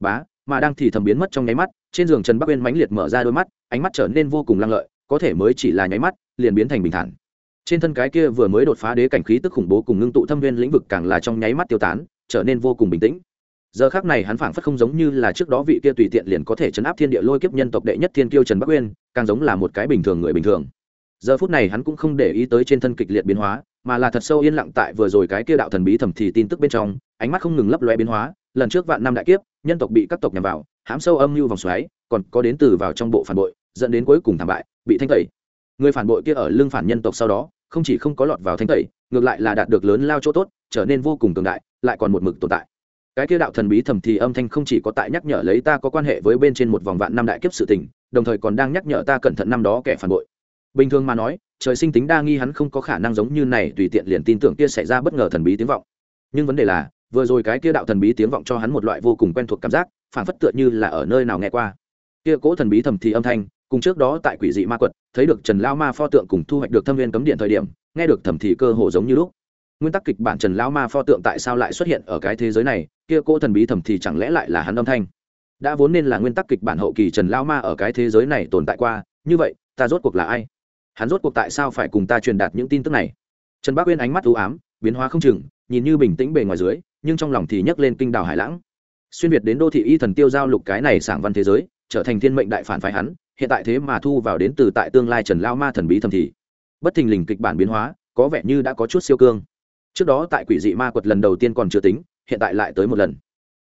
Speaker 1: Bá, mà đang thì thầm biến mất trong nháy mắt, trên giường trần bắc uyên mãnh liệt mở ra đôi mắt, ánh mắt trở nên vô cùng lăng lợi, có thể mới chỉ là nháy mắt, liền biến thành bình thản. Trên thân cái kia vừa mới đột phá đế cảnh khí tức khủng bố cùng ngưng tụ thâm viên lĩnh vực càng là trong nháy mắt tiêu tán, trở nên vô cùng bình tĩnh. Giờ khác này hắn phảng phất không giống như là trước đó vị kia tùy tiện liền có thể chấn áp thiên địa lôi kiếp nhân tộc đệ nhất thiên kiêu trần bắc uyên, càng giống là một cái bình thường người bình thường. Giờ phút này hắn cũng không để ý tới trên thân kịch liệt biến hóa mà là thật sâu yên lặng tại vừa rồi cái kia đạo thần bí thầm thì tin tức bên trong, ánh mắt không ngừng lấp loe biến hóa, lần trước vạn năm đại kiếp, nhân tộc bị các tộc nhằm vào, hãm sâu âm mưu vòng xoáy, còn có đến từ vào trong bộ phản bội, dẫn đến cuối cùng thảm bại, bị thanh tẩy. Người phản bội kia ở lưng phản nhân tộc sau đó, không chỉ không có lọt vào thanh tẩy, ngược lại là đạt được lớn lao chỗ tốt, trở nên vô cùng cường đại, lại còn một mực tồn tại. Cái kia đạo thần bí thầm thì âm thanh không chỉ có tại nhắc nhở lấy ta có quan hệ với bên trên một vòng vạn năm đại kiếp sự tình, đồng thời còn đang nhắc nhở ta cẩn thận năm đó kẻ phản bội. Bình thường mà nói trời sinh tính đa nghi hắn không có khả năng giống như này, tùy tiện liền tin tưởng kia xảy ra bất ngờ thần bí tiếng vọng. Nhưng vấn đề là, vừa rồi cái kia đạo thần bí tiếng vọng cho hắn một loại vô cùng quen thuộc cảm giác phản phất tựa như là ở nơi nào nghe qua. Kia cố thần bí thầm thì âm thanh, cùng trước đó tại quỷ dị ma quật, thấy được trần lao ma pho tượng cùng thu hoạch được thâm viên cấm điện thời điểm, nghe được thầm thì cơ hồ giống như lúc. Nguyên tắc kịch bản trần lao ma pho tượng tại sao lại xuất hiện ở cái thế giới này, kia cỗ thần bí thầm thì chẳng lẽ lại là hắn âm thanh? Đã vốn nên là nguyên tắc kịch bản hậu kỳ trần lao ma ở cái thế giới này tồn tại qua, như vậy, ta rốt cuộc là ai? Hắn rốt cuộc tại sao phải cùng ta truyền đạt những tin tức này? Trần bác uyên ánh mắt ưu ám, biến hóa không chừng, nhìn như bình tĩnh bề ngoài dưới, nhưng trong lòng thì nhấc lên kinh đào hải lãng. Xuyên việt đến đô thị y thần tiêu giao lục cái này sảng văn thế giới, trở thành thiên mệnh đại phản phái hắn, hiện tại thế mà thu vào đến từ tại tương lai trần lao ma thần bí thầm thì. Bất thình lình kịch bản biến hóa, có vẻ như đã có chút siêu cương. Trước đó tại quỷ dị ma quật lần đầu tiên còn chưa tính, hiện tại lại tới một lần.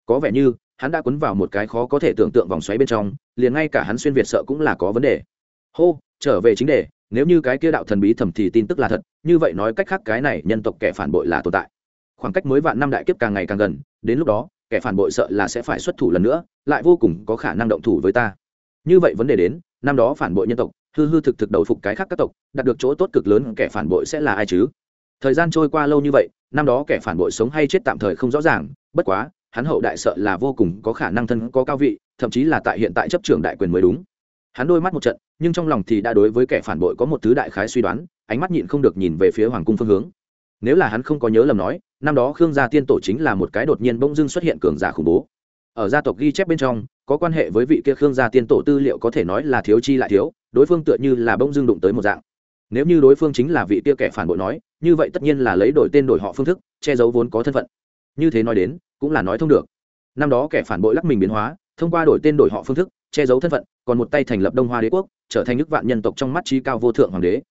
Speaker 1: Có vẻ như, hắn đã quấn vào một cái khó có thể tưởng tượng vòng xoáy bên trong, liền ngay cả hắn xuyên việt sợ cũng là có vấn đề. Hô, trở về chính đề nếu như cái kia đạo thần bí thẩm thì tin tức là thật, như vậy nói cách khác cái này nhân tộc kẻ phản bội là tồn tại. Khoảng cách mới vạn năm đại kiếp càng ngày càng gần, đến lúc đó, kẻ phản bội sợ là sẽ phải xuất thủ lần nữa, lại vô cùng có khả năng động thủ với ta. Như vậy vấn đề đến, năm đó phản bội nhân tộc, hư hư thực thực đầu phục cái khác các tộc, đạt được chỗ tốt cực lớn kẻ phản bội sẽ là ai chứ? Thời gian trôi qua lâu như vậy, năm đó kẻ phản bội sống hay chết tạm thời không rõ ràng, bất quá, hắn hậu đại sợ là vô cùng có khả năng thân có cao vị, thậm chí là tại hiện tại chấp trường đại quyền mới đúng. Hắn đôi mắt một trận nhưng trong lòng thì đã đối với kẻ phản bội có một thứ đại khái suy đoán, ánh mắt nhịn không được nhìn về phía hoàng cung phương hướng. Nếu là hắn không có nhớ lầm nói, năm đó khương gia tiên tổ chính là một cái đột nhiên bỗng dưng xuất hiện cường giả khủng bố. Ở gia tộc ghi chép bên trong, có quan hệ với vị kia khương gia tiên tổ tư liệu có thể nói là thiếu chi lại thiếu, đối phương tựa như là bỗng dưng đụng tới một dạng. Nếu như đối phương chính là vị kia kẻ phản bội nói, như vậy tất nhiên là lấy đổi tên đổi họ phương thức, che giấu vốn có thân phận. Như thế nói đến, cũng là nói thông được. Năm đó kẻ phản bội lắc mình biến hóa, thông qua đổi tên đổi họ phương thức che giấu thân phận, còn một tay thành lập đông hoa đế quốc, trở thành nước vạn nhân tộc trong mắt trí cao vô thượng hoàng đế.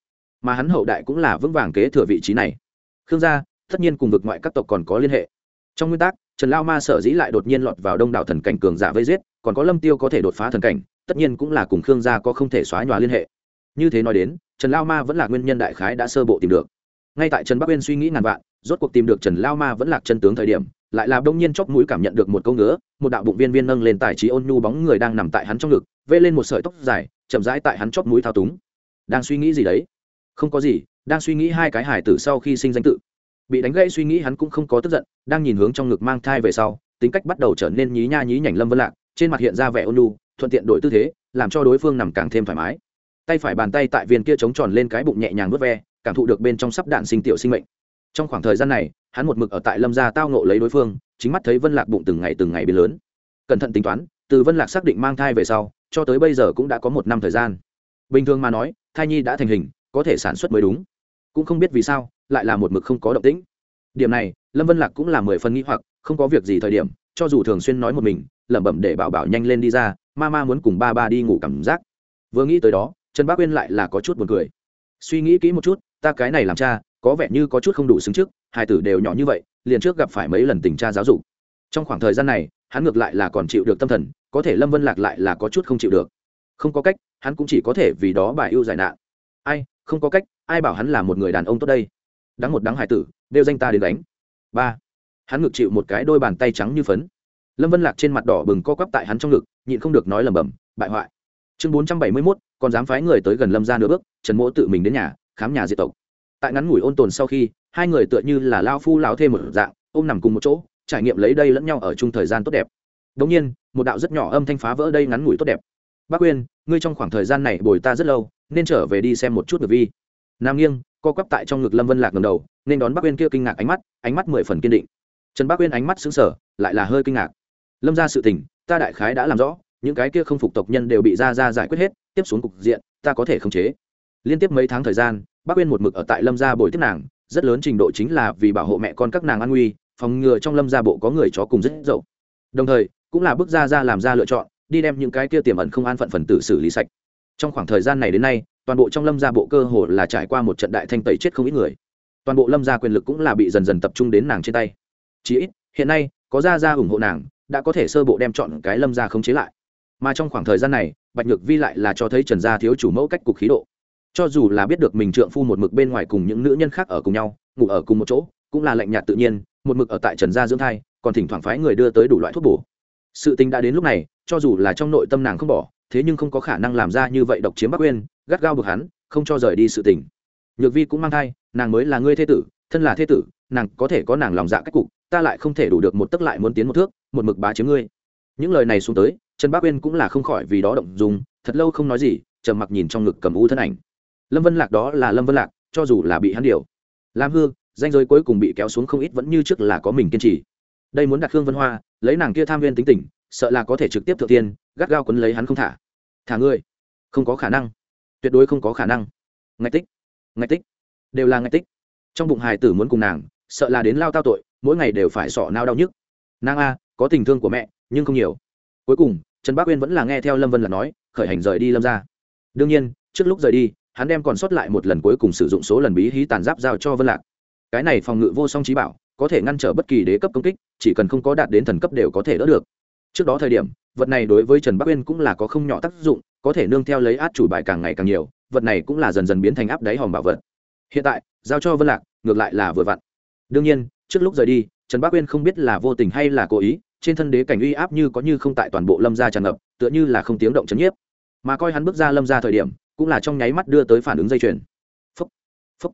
Speaker 1: Mà hắn hậu đại cũng là vững vàng kế thừa vị trí này. Khương gia, tất nhiên cùng vực ngoại các tộc còn có liên hệ. Trong nguyên tắc, trần lao ma sở dĩ lại đột nhiên lọt vào đông đảo thần cảnh cường giả vây giết, còn có lâm tiêu có thể đột phá thần cảnh, tất nhiên cũng là cùng khương gia có không thể xóa nhòa liên hệ. Như thế nói đến, trần lao ma vẫn là nguyên nhân đại khái đã sơ bộ tìm được. Ngay tại trần bắc uyên suy nghĩ ngàn vạn, rốt cuộc tìm được trần lao ma vẫn lạc chân tướng thời điểm lại là đông nhiên chóp mũi cảm nhận được một câu ngứa, một đạo bụng viên viên nâng lên tài trí ôn nhu bóng người đang nằm tại hắn trong ngực, vê lên một sợi tóc dài, chậm rãi tại hắn chóp mũi thao túng. Đang suy nghĩ gì đấy? Không có gì, đang suy nghĩ hai cái hải tử sau khi sinh danh tự. Bị đánh gãy suy nghĩ hắn cũng không có tức giận, đang nhìn hướng trong ngực mang thai về sau, tính cách bắt đầu trở nên nhí nha nhí nhảnh lâm vân lạc, trên mặt hiện ra vẻ ôn nhu, thuận tiện đổi tư thế, làm cho đối phương nằm càng thêm thoải mái. Tay phải bàn tay tại viên kia chống tròn lên cái bụng nhẹ nhàng vớt ve, cảm thụ được bên trong sắp đạn sinh tiểu sinh mệnh. Trong khoảng thời gian này hắn một mực ở tại lâm gia tao nộ lấy đối phương, chính mắt thấy vân lạc bụng từng ngày từng ngày biến lớn. Cẩn thận tính toán, từ vân lạc xác định mang thai về sau, cho tới bây giờ cũng đã có một năm thời gian. Bình thường mà nói, thai nhi đã thành hình, có thể sản xuất mới đúng. Cũng không biết vì sao, lại là một mực không có động tĩnh. Điểm này, lâm vân lạc cũng là mười phần nghĩ hoặc, không có việc gì thời điểm, cho dù thường xuyên nói một mình, lẩm bẩm để bảo bảo nhanh lên đi ra, ma ma muốn cùng ba ba đi ngủ cảm giác. Vừa nghĩ tới đó, trần bác uyên lại là có chút buồn cười. Suy nghĩ kỹ một chút, ta cái này làm cha, có vẻ như có chút không đủ xứng trước hai tử đều nhỏ như vậy, liền trước gặp phải mấy lần tình cha giáo dục. Trong khoảng thời gian này, hắn ngược lại là còn chịu được tâm thần, có thể lâm vân lạc lại là có chút không chịu được. Không có cách, hắn cũng chỉ có thể vì đó bài ưu giải nạn. Ai, không có cách, ai bảo hắn là một người đàn ông tốt đây? Đáng một đáng hải tử, đều danh ta đến đánh ba, hắn ngực chịu một cái đôi bàn tay trắng như phấn. Lâm vân lạc trên mặt đỏ bừng co quắp tại hắn trong ngực, nhịn không được nói lầm bầm bại hoại. Chương bốn trăm bảy mươi mốt, còn dám phái người tới gần lâm ra nửa bước, trần mỗ tự mình đến nhà, khám nhà diệt tộc tại ngắn ngủi ôn tồn sau khi, hai người tựa như là lao phu lao thêm một dạng, ôm nằm cùng một chỗ, trải nghiệm lấy đây lẫn nhau ở chung thời gian tốt đẹp. Đống nhiên, một đạo rất nhỏ âm thanh phá vỡ đây ngắn ngủi tốt đẹp. Bác quyên, ngươi trong khoảng thời gian này bồi ta rất lâu, nên trở về đi xem một chút ngược vi. Nam nghiêng, co quắp tại trong ngực lâm vân lạc ngầm đầu, nên đón bác quyên kia kinh ngạc ánh mắt ánh mắt mười phần kiên định. Trần bác quyên ánh mắt xứng sở lại là hơi kinh ngạc. Lâm ra sự tình, ta đại khái đã làm rõ, những cái kia không phục tộc nhân đều bị ra ra giải quyết hết, tiếp xuống cục diện, ta có thể khống chế. Liên tiếp mấy tháng thời gian bác uyên một mực ở tại lâm gia bồi tiếp nàng, rất lớn trình độ chính là vì bảo hộ mẹ con các nàng an nguy, phòng ngừa trong lâm gia bộ có người chó cùng rất dậu. Đồng thời, cũng là bước ra ra làm ra lựa chọn, đi đem những cái kia tiềm ẩn không an phận phần tử xử lý sạch. Trong khoảng thời gian này đến nay, toàn bộ trong lâm gia bộ cơ hồ là trải qua một trận đại thanh tẩy chết không ít người. Toàn bộ lâm gia quyền lực cũng là bị dần dần tập trung đến nàng trên tay. Chí ít, hiện nay, có gia gia ủng hộ nàng, đã có thể sơ bộ đem chọn cái lâm gia khống chế lại. Mà trong khoảng thời gian này, bạch nhược vi lại là cho thấy trần gia thiếu chủ mẫu cách cục khí độ cho dù là biết được mình trượng phu một mực bên ngoài cùng những nữ nhân khác ở cùng nhau, ngủ ở cùng một chỗ, cũng là lạnh nhạt tự nhiên, một mực ở tại trần gia dưỡng thai, còn thỉnh thoảng phái người đưa tới đủ loại thuốc bổ. Sự tình đã đến lúc này, cho dù là trong nội tâm nàng không bỏ, thế nhưng không có khả năng làm ra như vậy độc chiếm bắc uyên, gắt gao bực hắn, không cho rời đi sự tình. Nhược vi cũng mang thai, nàng mới là ngươi thế tử, thân là thế tử, nàng có thể có nàng lòng dạ cách cục, ta lại không thể đủ được một tấc lại muốn tiến một thước, một mực bá chiếm ngươi. Những lời này xuống tới, trần Bắc uyên cũng là không khỏi vì đó động dùng thật lâu không nói gì, trầm mặc nhìn trong ngực cầm u thân ảnh lâm vân lạc đó là lâm vân lạc, cho dù là bị hắn điều. Làm hư, danh giới cuối cùng bị kéo xuống không ít vẫn như trước là có mình kiên trì. Đây muốn đặt hương vân hoa, lấy nàng kia tham viên tính tình, sợ là có thể trực tiếp thượng tiên, gắt gao quấn lấy hắn không thả. Thả ngươi? Không có khả năng. Tuyệt đối không có khả năng. Ngạch tích. Ngạch tích. Đều là ngạch tích. Trong bụng hài tử muốn cùng nàng, sợ là đến lao tao tội, mỗi ngày đều phải sọ nao đau nhức. Nàng a, có tình thương của mẹ, nhưng không nhiều. Cuối cùng, trần bác uyên vẫn là nghe theo lâm vân là nói, khởi hành rời đi lâm ra đương nhiên, trước lúc rời đi hắn đem còn sót lại một lần cuối cùng sử dụng số lần bí hí tàn giáp giao cho vân lạc. Cái này phòng ngự vô song trí bảo, có thể ngăn trở bất kỳ đế cấp công kích, chỉ cần không có đạt đến thần cấp đều có thể đỡ được. Trước đó thời điểm, vật này đối với trần bắc uyên cũng là có không nhỏ tác dụng, có thể nương theo lấy át chủ bài càng ngày càng nhiều, vật này cũng là dần dần biến thành áp đáy hòm bảo vật. Hiện tại, giao cho vân lạc, ngược lại là vừa vặn. Đương nhiên, trước lúc rời đi, trần bắc uyên không biết là vô tình hay là cố ý, trên thân đế cảnh uy áp như có như không tại toàn bộ lâm gia tràn ngập, tựa như là không tiếng động chấn nhiếp. Mà coi hắn bước ra lâm gia thời điểm cũng là trong nháy mắt đưa tới phản ứng dây chuyền. Phúc phúc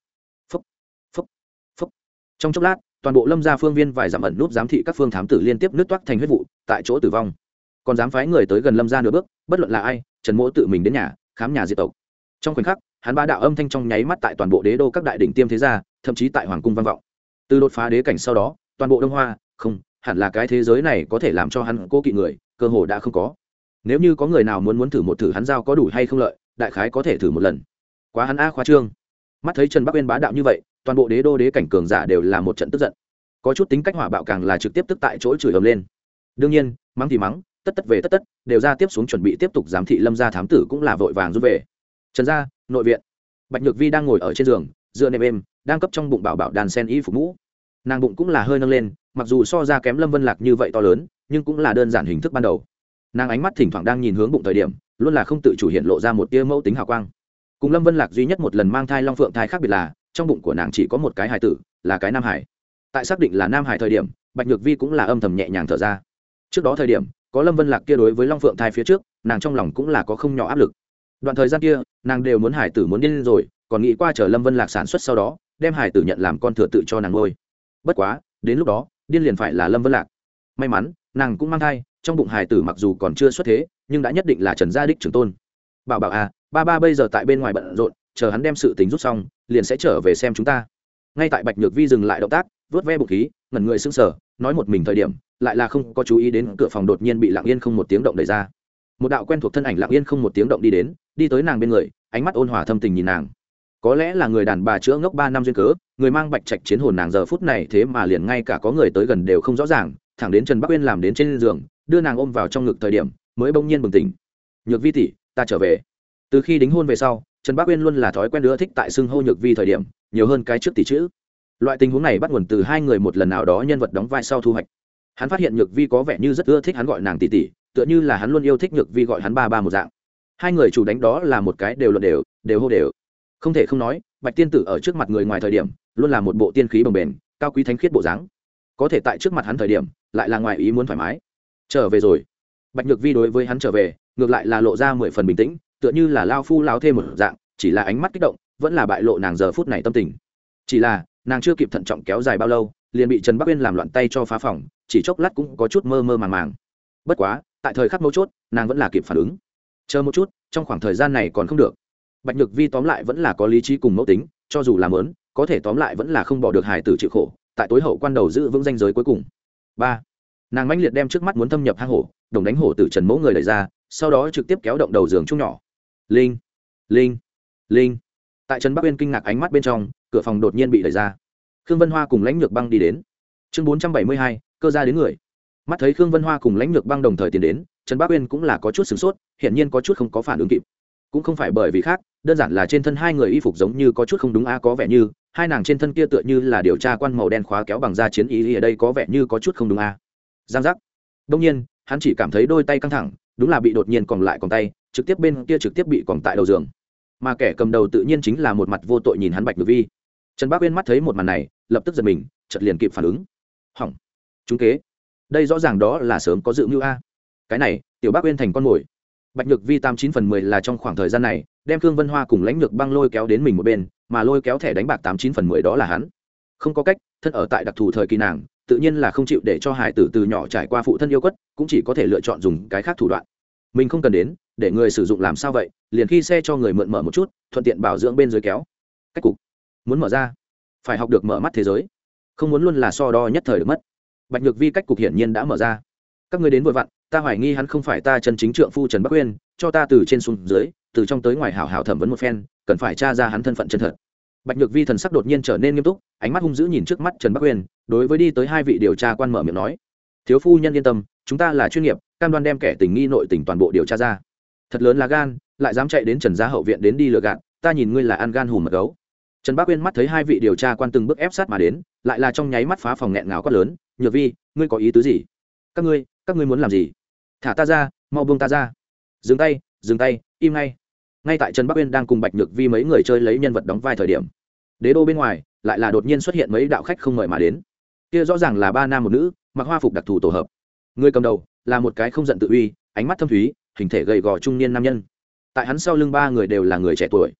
Speaker 1: phúc phúc phúc. Trong chốc lát, toàn bộ lâm gia phương viên vài giảm ẩn núp giám thị các phương thám tử liên tiếp nứt toát thành huyết vụ, tại chỗ tử vong. Còn dám phái người tới gần lâm gia nửa bước, bất luận là ai, trần mỗ tự mình đến nhà, khám nhà diệt tộc. Trong khoảnh khắc, hắn ba đạo âm thanh trong nháy mắt tại toàn bộ đế đô các đại đỉnh tiêm thế gia, thậm chí tại hoàng cung văn vọng. Từ đột phá đế cảnh sau đó, toàn bộ đông hoa, không, hẳn là cái thế giới này có thể làm cho hắn cố kỵ người, cơ hồ đã không có. Nếu như có người nào muốn muốn thử một thử hắn giao có đủ hay không lợi đại khái có thể thử một lần. Quá hắn a khoa trương. Mắt thấy trần bắc uyên bá đạo như vậy, toàn bộ đế đô đế cảnh cường giả đều là một trận tức giận. Có chút tính cách hỏa bạo càng là trực tiếp tức tại chỗ chửi ầm lên. Đương nhiên, mắng thì mắng, tất tất về tất tất, đều ra tiếp xuống chuẩn bị tiếp tục giám thị lâm gia thám tử cũng là vội vàng rút về. Trần gia, nội viện. Bạch nhược vi đang ngồi ở trên giường, dựa nệm êm, đang cấp trong bụng bảo bảo đàn sen y phục mũ. Nàng bụng cũng là hơi nâng lên, mặc dù so ra kém lâm vân lạc như vậy to lớn, nhưng cũng là đơn giản hình thức ban đầu. Nàng ánh mắt thỉnh thoảng đang nhìn hướng bụng thời điểm luôn là không tự chủ hiện lộ ra một tia mẫu tính hào quang. Cùng lâm vân lạc duy nhất một lần mang thai long phượng thai khác biệt là, trong bụng của nàng chỉ có một cái hài tử, là cái nam hải. Tại xác định là nam hải thời điểm, bạch nhược vi cũng là âm thầm nhẹ nhàng thở ra. Trước đó thời điểm, có lâm vân lạc kia đối với long phượng thai phía trước, nàng trong lòng cũng là có không nhỏ áp lực. Đoạn thời gian kia, nàng đều muốn hải tử muốn điên rồi, còn nghĩ qua chờ lâm vân lạc sản xuất sau đó, đem hải tử nhận làm con thừa tự cho nàng ngôi bất quá, đến lúc đó, điên liền phải là lâm vân lạc. May mắn nàng cũng mang thai, trong bụng hải tử mặc dù còn chưa xuất thế, nhưng đã nhất định là trần gia đích trưởng tôn. Bảo bảo à ba ba bây giờ tại bên ngoài bận rộn, chờ hắn đem sự tính rút xong, liền sẽ trở về xem chúng ta. Ngay tại bạch nhược vi dừng lại động tác vớt ve bụng khí, ngẩn người sững sờ, nói một mình thời điểm, lại là không có chú ý đến cửa phòng đột nhiên bị lặng yên không một tiếng động đẩy ra. Một đạo quen thuộc thân ảnh lặng yên không một tiếng động đi đến, đi tới nàng bên người, ánh mắt ôn hòa thâm tình nhìn nàng. Có lẽ là người đàn bà chữa ngốc ba năm duyên cớ, người mang bạch trạch chiến hồn nàng giờ phút này thế mà liền ngay cả có người tới gần đều không rõ ràng thẳng đến trần bắc uyên làm đến trên giường, đưa nàng ôm vào trong ngực thời điểm, mới bỗng nhiên bừng tỉnh. Nhược vi tỷ, ta trở về. Từ khi đính hôn về sau, trần bắc uyên luôn là thói quen ưa thích tại xưng hô nhược vi thời điểm, nhiều hơn cái trước tỷ chữ. Loại tình huống này bắt nguồn từ hai người một lần nào đó nhân vật đóng vai sau thu hoạch. Hắn phát hiện nhược vi có vẻ như rất ưa thích hắn gọi nàng tỷ tỷ, tựa như là hắn luôn yêu thích nhược vi gọi hắn ba ba một dạng. Hai người chủ đánh đó là một cái đều luận đều đều hô đều. Không thể không nói, bạch tiên tử ở trước mặt người ngoài thời điểm, luôn là một bộ tiên khí bồng bềnh, cao quý thánh khiết bộ dáng. Có thể tại trước mặt hắn thời điểm lại là ngoài ý muốn thoải mái. Trở về rồi. Bạch nhược vi đối với hắn trở về, ngược lại là lộ ra mười phần bình tĩnh, tựa như là lao phu lao thêm một dạng, chỉ là ánh mắt kích động, vẫn là bại lộ nàng giờ phút này tâm tình. Chỉ là, nàng chưa kịp thận trọng kéo dài bao lâu, liền bị trần bắc uyên làm loạn tay cho phá phòng, chỉ chốc lát cũng có chút mơ mơ màng màng. Bất quá, tại thời khắc mấu chốt, nàng vẫn là kịp phản ứng. Chờ một chút, trong khoảng thời gian này còn không được. Bạch nhược vi tóm lại vẫn là có lý trí cùng mẫu tính, cho dù làm lớn có thể tóm lại vẫn là không bỏ được hài tử chịu khổ, tại tối hậu quan đầu giữ vững danh giới cuối cùng ba. Nàng mãnh liệt đem trước mắt muốn thâm nhập hang hổ, đồng đánh hổ từ trần mẫu người đẩy ra, sau đó trực tiếp kéo động đầu giường chung nhỏ. Linh linh linh. Tại trần bắc uyên kinh ngạc ánh mắt bên trong, cửa phòng đột nhiên bị đẩy ra. Khương vân hoa cùng lãnh lược băng đi đến. Chương bốn trăm bảy mươi hai, cơ ra đến người. Mắt thấy khương vân hoa cùng lãnh lược băng đồng thời tiến đến, trần bắc uyên cũng là có chút sửng sốt, hiển nhiên có chút không có phản ứng kịp. Cũng không phải bởi vì khác, đơn giản là trên thân hai người y phục giống như có chút không đúng a, có vẻ như hai nàng trên thân kia tựa như là điều tra quan màu đen khóa kéo bằng da chiến ý ở đây có vẻ như có chút không đúng a. À? Giang giác. Đông nhiên, hắn chỉ cảm thấy đôi tay căng thẳng, đúng là bị đột nhiên còn lại còn tay, trực tiếp bên kia trực tiếp bị còn tại đầu giường. Mà kẻ cầm đầu tự nhiên chính là một mặt vô tội nhìn hắn bạch ngược vi. Trần bác uyên mắt thấy một màn này, lập tức giật mình chật liền kịp phản ứng. Hỏng. Chúng kế. Đây rõ ràng đó là sớm có dự mưu a. Cái này, tiểu bác uyên thành con mồi. Bạch nhược vi tám chín phần mười là trong khoảng thời gian này, đem khương vân hoa cùng lãnh lược băng lôi kéo đến mình một bên mà lôi kéo thẻ đánh bạc tám chín phần mười đó là hắn. Không có cách, thân ở tại đặc thù thời kỳ nàng, tự nhiên là không chịu để cho hải tử từ nhỏ trải qua phụ thân yêu quất, cũng chỉ có thể lựa chọn dùng cái khác thủ đoạn. Mình không cần đến, để người sử dụng làm sao vậy, liền khi xe cho người mượn mở một chút, thuận tiện bảo dưỡng bên dưới kéo. Cách cục. Muốn mở ra. Phải học được mở mắt thế giới. Không muốn luôn là so đo nhất thời được mất. Bạch nhược vi cách cục hiển nhiên đã mở ra. Các người đến vội vặn, ta hoài nghi hắn không phải ta chân chính trượng phu trần bắc uyên cho ta từ trên xuống dưới, từ trong tới ngoài hảo hảo thẩm vấn một phen cần phải tra ra hắn thân phận chân thật. Bạch nhược vi thần sắc đột nhiên trở nên nghiêm túc, ánh mắt hung dữ nhìn trước mắt trần bắc uyên, đối với đi tới hai vị điều tra quan mở miệng nói, thiếu phu nhân yên tâm, chúng ta là chuyên nghiệp, cam đoan đem kẻ tình nghi nội tình toàn bộ điều tra ra. Thật lớn là gan, lại dám chạy đến trần gia hậu viện đến đi lừa gạt, ta nhìn ngươi là ăn gan hùm mật gấu. Trần bắc uyên mắt thấy hai vị điều tra quan từng bước ép sát mà đến, lại là trong nháy mắt phá phòng nghẹn ngào quát lớn, nhược vi, ngươi có ý tứ gì? Các ngươi các ngươi muốn làm gì? Thả ta ra, mau buông ta ra. Dừng tay dừng tay, im ngay ngay tại trần bắc uyên đang cùng bạch nhược vi mấy người chơi lấy nhân vật đóng vai thời điểm, đế đô bên ngoài lại là đột nhiên xuất hiện mấy đạo khách không mời mà đến. Kia rõ ràng là ba nam một nữ, mặc hoa phục đặc thù tổ hợp. Người cầm đầu là một cái không giận tự uy, ánh mắt thâm thúy, hình thể gầy gò trung niên nam nhân. Tại hắn sau lưng ba người đều là người trẻ tuổi.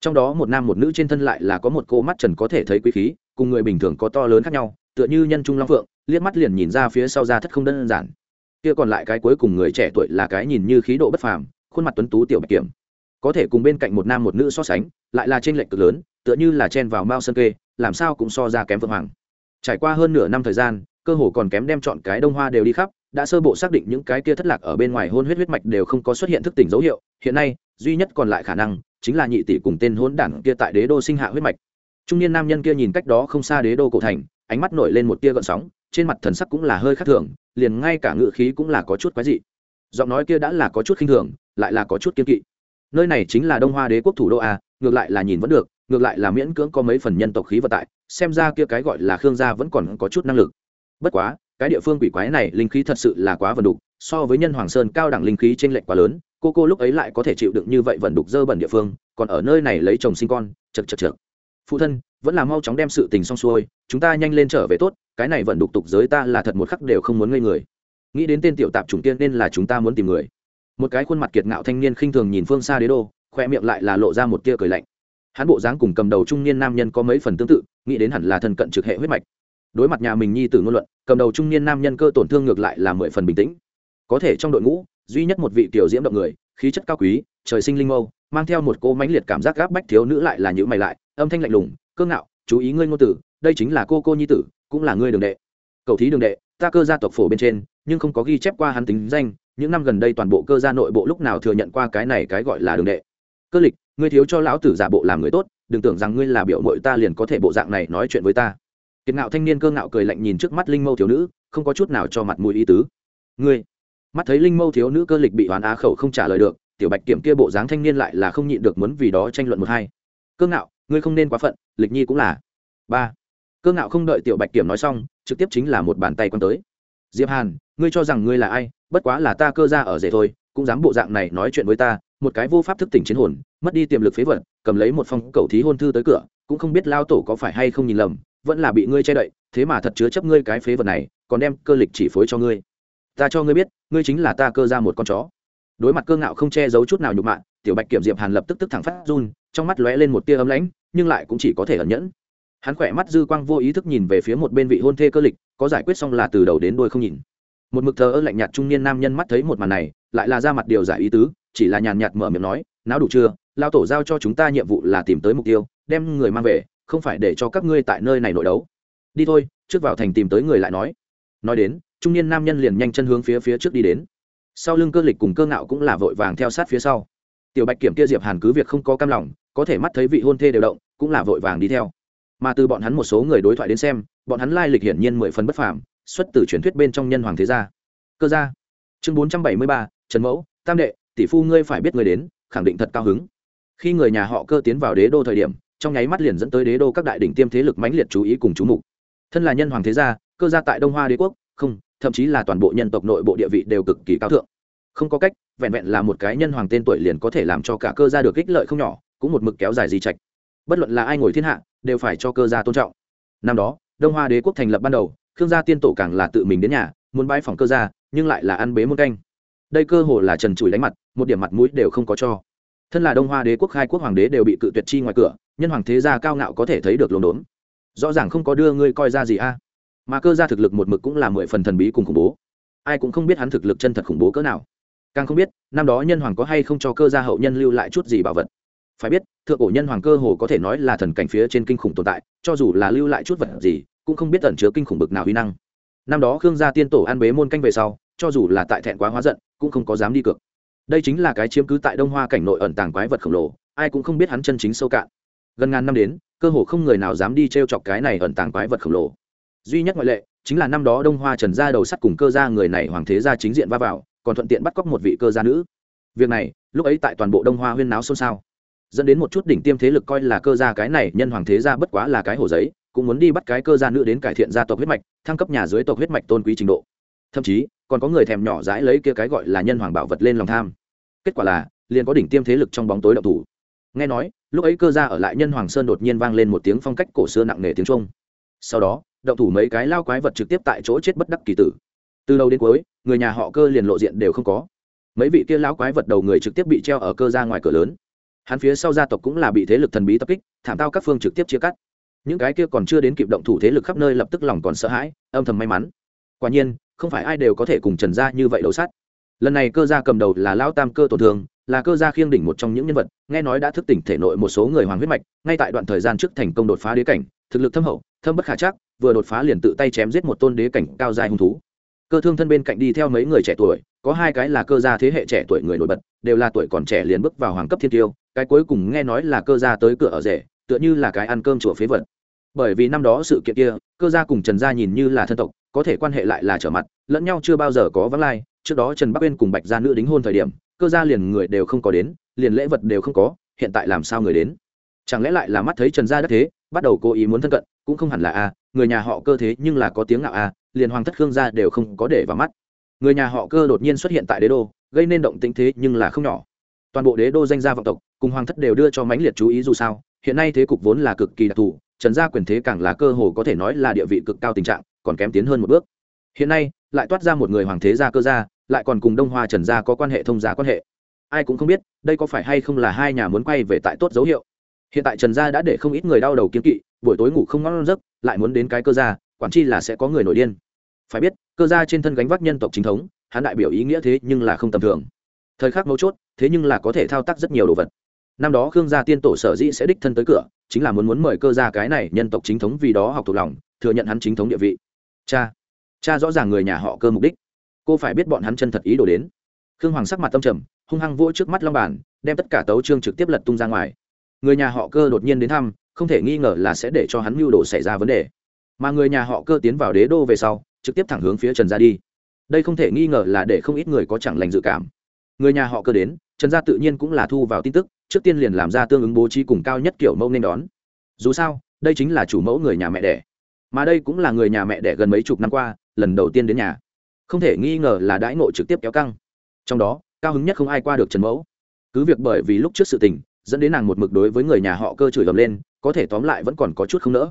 Speaker 1: Trong đó một nam một nữ trên thân lại là có một cô mắt trần có thể thấy quý khí, cùng người bình thường có to lớn khác nhau, tựa như nhân trung long phượng, liếc mắt liền nhìn ra phía sau ra thất không đơn giản. Kia còn lại cái cuối cùng người trẻ tuổi là cái nhìn như khí độ bất phàm, khuôn mặt tuấn tú tiểu bạch kiểm có thể cùng bên cạnh một nam một nữ so sánh, lại là trên lệnh cực lớn, tựa như là chen vào mao sơn kê, làm sao cũng so ra kém vượng hoàng. Trải qua hơn nửa năm thời gian, cơ hồ còn kém đem chọn cái đông hoa đều đi khắp, đã sơ bộ xác định những cái kia thất lạc ở bên ngoài hôn huyết huyết mạch đều không có xuất hiện thức tỉnh dấu hiệu, hiện nay, duy nhất còn lại khả năng, chính là nhị tỷ cùng tên hôn đảng kia tại đế đô sinh hạ huyết mạch. Trung niên nam nhân kia nhìn cách đó không xa đế đô cổ thành, ánh mắt nổi lên một tia gợn sóng, trên mặt thần sắc cũng là hơi khác thường, liền ngay cả ngự khí cũng là có chút quái dị. Giọng nói kia đã là có chút khinh thường, lại là có chút kiên kỵ nơi này chính là đông hoa đế quốc thủ đô a, ngược lại là nhìn vẫn được, ngược lại là miễn cưỡng có mấy phần nhân tộc khí vận tại, xem ra kia cái gọi là khương gia vẫn còn có chút năng lực. Bất quá, cái địa phương quỷ quái này linh khí thật sự là quá vần đục, so với nhân hoàng sơn cao đẳng linh khí t r ê n lệch quá lớn, cô cô lúc ấy lại có thể chịu đựng như vậy vần đục dơ bẩn địa phương, còn ở nơi này lấy chồng sinh con, chật chật chật. Phụ thân, vẫn là mau chóng đem sự tình xong xuôi, chúng ta nhanh lên trở về tốt, cái này vẫn đục tục giới ta là thật một khắc đều không muốn ngây người. Nghĩ đến tên tiểu tạp chủng tiên nên là chúng ta muốn tìm người một cái khuôn mặt kiệt ngạo thanh niên khinh thường nhìn phương xa đế đô, khoe miệng lại là lộ ra một tia cười lạnh. Hắn bộ dáng cùng cầm đầu trung niên nam nhân có mấy phần tương tự, nghĩ đến hẳn là thân cận trực hệ huyết mạch. Đối mặt nhà mình nhi tử ngôn luận, cầm đầu trung niên nam nhân cơ tổn thương ngược lại là mười phần bình tĩnh. Có thể trong đội ngũ, duy nhất một vị tiểu diễm động người, khí chất cao quý, trời sinh linh mâu, mang theo một cô mãnh liệt cảm giác gáp bách thiếu nữ lại là những mày lại, âm thanh lạnh lùng, cơ ngạo, chú ý ngươi ngôn tử, đây chính là cô cô nhi tử, cũng là ngươi đường đệ. Cầu thí đường đệ, ta cơ gia tộc phổ bên trên, nhưng không có ghi chép qua hắn tính danh những năm gần đây toàn bộ cơ gia nội bộ lúc nào thừa nhận qua cái này cái gọi là đường đệ. Cơ lịch, ngươi thiếu cho lão tử giả bộ làm người tốt, đừng tưởng rằng ngươi là biểu mội ta liền có thể bộ dạng này nói chuyện với ta. Kiệt ngạo thanh niên cơ ngạo cười lạnh nhìn trước mắt linh mâu thiếu nữ, không có chút nào cho mặt mũi ý tứ. Ngươi, mắt thấy linh mâu thiếu nữ cơ lịch bị oán á khẩu không trả lời được, tiểu bạch kiểm kia bộ dáng thanh niên lại là không nhịn được muốn vì đó tranh luận một hai. Cơ ngạo, ngươi không nên quá phận, lịch nhi cũng là. Ba. Cơ ngạo không đợi tiểu bạch kiểm nói xong, trực tiếp chính là một bàn tay quăng tới. Diệp hàn ngươi cho rằng ngươi là ai, bất quá là ta cơ ra ở rể thôi, cũng dám bộ dạng này nói chuyện với ta, một cái vô pháp thức tỉnh chiến hồn, mất đi tiềm lực phế vật, cầm lấy một phong cầu thí hôn thư tới cửa, cũng không biết lao tổ có phải hay không nhìn lầm, vẫn là bị ngươi che đậy, thế mà thật chứa chấp ngươi cái phế vật này, còn đem cơ lịch chỉ phối cho ngươi. Ta cho ngươi biết, ngươi chính là ta cơ ra một con chó. Đối mặt cơ ngạo không che giấu chút nào nhục mạ, tiểu bạch kiểm diệp hàn lập tức tức thẳng phát run, trong mắt lóe lên một tia ấm lãnh, nhưng lại cũng chỉ có thể ẩn nhẫn. Hắn khỏe mắt dư quang vô ý thức nhìn về phía một bên vị hôn thê cơ lịch, có giải quyết xong là từ đầu đến đuôi không nhìn một mực thờ ơ lạnh nhạt trung niên nam nhân mắt thấy một màn này, lại là ra mặt điều giải ý tứ, chỉ là nhàn nhạt mở miệng nói não đủ chưa? Lao tổ giao cho chúng ta nhiệm vụ là tìm tới mục tiêu, đem người mang về, không phải để cho các ngươi tại nơi này nội đấu. Đi thôi, trước vào thành tìm tới người lại nói. Nói đến, trung niên nam nhân liền nhanh chân hướng phía phía trước đi đến. Sau lưng cơ lịch cùng cơ ngạo cũng là vội vàng theo sát phía sau. Tiểu bạch kiểm kia diệp hàn cứ việc không có cam lòng, có thể mắt thấy vị hôn thê đều động, cũng là vội vàng đi theo. Mà từ bọn hắn một số người đối thoại đến xem, bọn hắn lai lịch hiển nhiên mười phần bất phàm xuất từ truyền thuyết bên trong nhân hoàng thế gia. Cơ gia. Chương bốn trăm bảy mươi ba, trần mẫu, tam đệ, tỷ phu ngươi phải biết người đến, khẳng định thật cao hứng. Khi người nhà họ cơ tiến vào đế đô thời điểm, trong nháy mắt liền dẫn tới đế đô các đại đỉnh tiêm thế lực mãnh liệt chú ý cùng chú mục. Thân là nhân hoàng thế gia, cơ gia tại đông hoa đế quốc, không, thậm chí là toàn bộ nhân tộc nội bộ địa vị đều cực kỳ cao thượng. Không có cách, vẹn vẹn là một cái nhân hoàng tên tuổi liền có thể làm cho cả cơ gia được ích lợi không nhỏ, cũng một mực kéo dài di trạch. Bất luận là ai ngồi thiên hạ, đều phải cho cơ gia tôn trọng. Năm đó, đông hoa đế quốc thành lập ban đầu khương gia tiên tổ càng là tự mình đến nhà, muốn bãi phòng cơ gia, nhưng lại là ăn bế muôn canh. Đây cơ hồ là trần trụi đánh mặt, một điểm mặt mũi đều không có cho. Thân là đông hoa đế quốc khai quốc hoàng đế đều bị cự tuyệt chi ngoài cửa, nhân hoàng thế gia cao ngạo có thể thấy được lồn đốn. Rõ ràng không có đưa ngươi coi ra gì a. Mà cơ gia thực lực một mực cũng là mười phần thần bí cùng khủng bố. Ai cũng không biết hắn thực lực chân thật khủng bố cỡ nào. Càng không biết, năm đó nhân hoàng có hay không cho cơ gia hậu nhân lưu lại chút gì bảo vật. Phải biết, thượng cổ nhân hoàng cơ hồ có thể nói là thần cảnh phía trên kinh khủng tồn tại, cho dù là lưu lại chút vật gì cũng không biết tẩn chứa kinh khủng bực nào uy năng. Năm đó khương gia tiên tổ an bế môn canh về sau, cho dù là tại thẹn quá hóa giận, cũng không có dám đi cược. Đây chính là cái chiếm cứ tại đông hoa cảnh nội ẩn tàng quái vật khổng lồ, ai cũng không biết hắn chân chính sâu cạn. Gần ngàn năm đến, cơ hồ không người nào dám đi t r e o chọc cái này ẩn tàng quái vật khổng lồ. Duy nhất ngoại lệ, chính là năm đó đông hoa trần gia đầu sắt cùng cơ gia người này hoàng thế gia chính diện va vào, còn thuận tiện bắt cóc một vị cơ gia nữ. Việc này, lúc ấy tại toàn bộ đông hoa huyên náo xôn xao, dẫn đến một chút đỉnh tiêm thế lực coi là cơ gia cái này nhân hoàng thế gia bất quá là cái hồ giấy cũng muốn đi bắt cái cơ gia nữ đến cải thiện gia tộc huyết mạch, thăng cấp nhà dưới tộc huyết mạch tôn quý trình độ. Thậm chí, còn có người thèm nhỏ dãi lấy kia cái gọi là nhân hoàng bảo vật lên lòng tham. Kết quả là, liền có đỉnh tiêm thế lực trong bóng tối đậu thủ. Nghe nói, lúc ấy cơ gia ở lại nhân hoàng sơn đột nhiên vang lên một tiếng phong cách cổ xưa nặng nề tiếng trung sau đó đậu thủ mấy cái lao quái vật trực tiếp tại chỗ chết bất đắc kỳ tử. Từ đầu đến cuối, người nhà họ cơ liền lộ diện đều không có. Mấy vị kia lão quái vật đầu người trực tiếp bị treo ở cơ gia ngoài cửa lớn. Hắn phía sau gia tộc cũng là bị thế lực thần bí tập kích, thảm tao các phương trực tiếp chia cắt những cái kia còn chưa đến kịp động thủ thế lực khắp nơi lập tức lòng còn sợ hãi, âm thầm may mắn. Quả nhiên, không phải ai đều có thể cùng trần gia như vậy đấu sát. Lần này cơ gia cầm đầu là lão tam cơ tổn thương, là cơ gia khiêng đỉnh một trong những nhân vật, nghe nói đã thức tỉnh thể nội một số người hoàng huyết mạch, ngay tại đoạn thời gian trước thành công đột phá đế cảnh, thực lực thâm hậu, thâm bất khả chắc, vừa đột phá liền tự tay chém giết một tôn đế cảnh cao dài hung thú. Cơ thương thân bên cạnh đi theo mấy người trẻ tuổi, có hai cái là cơ gia thế hệ trẻ tuổi người nổi bật, đều là tuổi còn trẻ liền bước vào hoàng cấp thiên tiêu, cái cuối cùng nghe nói là cơ gia tới cửa ở rể, tựa như là cái ăn cơm chùa phế vật bởi vì năm đó sự kiện kia, cơ gia cùng trần gia nhìn như là thân tộc, có thể quan hệ lại là trở mặt, lẫn nhau chưa bao giờ có vắng lai. Trước đó trần bắc uyên cùng bạch gia nữ đính hôn thời điểm, cơ gia liền người đều không có đến, liền lễ vật đều không có, hiện tại làm sao người đến? Chẳng lẽ lại là mắt thấy trần gia đất thế, bắt đầu cố ý muốn thân cận, cũng không hẳn là a, người nhà họ cơ thế nhưng là có tiếng ngạo a, liền hoàng thất khương gia đều không có để vào mắt. Người nhà họ cơ đột nhiên xuất hiện tại đế đô, gây nên động tĩnh thế nhưng là không nhỏ. Toàn bộ đế đô danh gia vọng tộc, cùng hoàng thất đều đưa cho mãnh liệt chú ý dù sao, hiện nay thế cục vốn là cực kỳ đặc thù trần gia quyền thế càng là cơ hồ có thể nói là địa vị cực cao tình trạng, còn kém tiến hơn một bước. Hiện nay, lại toát ra một người hoàng thế gia cơ gia, lại còn cùng đông hoa trần gia có quan hệ thông gia quan hệ. Ai cũng không biết, đây có phải hay không là hai nhà muốn quay về tại tốt dấu hiệu. Hiện tại trần gia đã để không ít người đau đầu kiếm kỵ, buổi tối ngủ không ngon giấc, lại muốn đến cái cơ gia, quản chi là sẽ có người nổi điên. Phải biết, cơ gia trên thân gánh vác nhân tộc chính thống, hắn đại biểu ý nghĩa thế nhưng là không tầm thường. Thời khắc mấu chốt, thế nhưng là có thể thao tác rất nhiều đồ vật. Năm đó khương gia tiên tổ sở dĩ sẽ đích thân tới cửa chính là muốn muốn mời cơ gia cái này nhân tộc chính thống vì đó học thuộc lòng, thừa nhận hắn chính thống địa vị. Cha cha rõ ràng người nhà họ cơ mục đích. Cô phải biết bọn hắn chân thật ý đồ đến. Khương hoàng sắc mặt tâm trầm, hung hăng vỗ trước mắt long bản, đem tất cả tấu trương trực tiếp lật tung ra ngoài. Người nhà họ cơ đột nhiên đến thăm, không thể nghi ngờ là sẽ để cho hắn mưu đồ xảy ra vấn đề. Mà người nhà họ cơ tiến vào đế đô về sau, trực tiếp thẳng hướng phía trần gia đi. Đây không thể nghi ngờ là để không ít người có chẳng lành dự cảm. Người nhà họ cơ đến trần gia tự nhiên cũng là thu vào tin tức, trước tiên liền làm ra tương ứng bố trí cùng cao nhất kiểu mẫu nên đón. Dù sao, đây chính là chủ mẫu người nhà mẹ đẻ. Mà đây cũng là người nhà mẹ đẻ gần mấy chục năm qua, lần đầu tiên đến nhà. Không thể nghi ngờ là đãi ngộ trực tiếp kéo căng. Trong đó, cao hứng nhất không ai qua được trần mẫu. Cứ việc bởi vì lúc trước sự tình, dẫn đến nàng một mực đối với người nhà họ cơ chửi ầm lên, có thể tóm lại vẫn còn có chút không nỡ.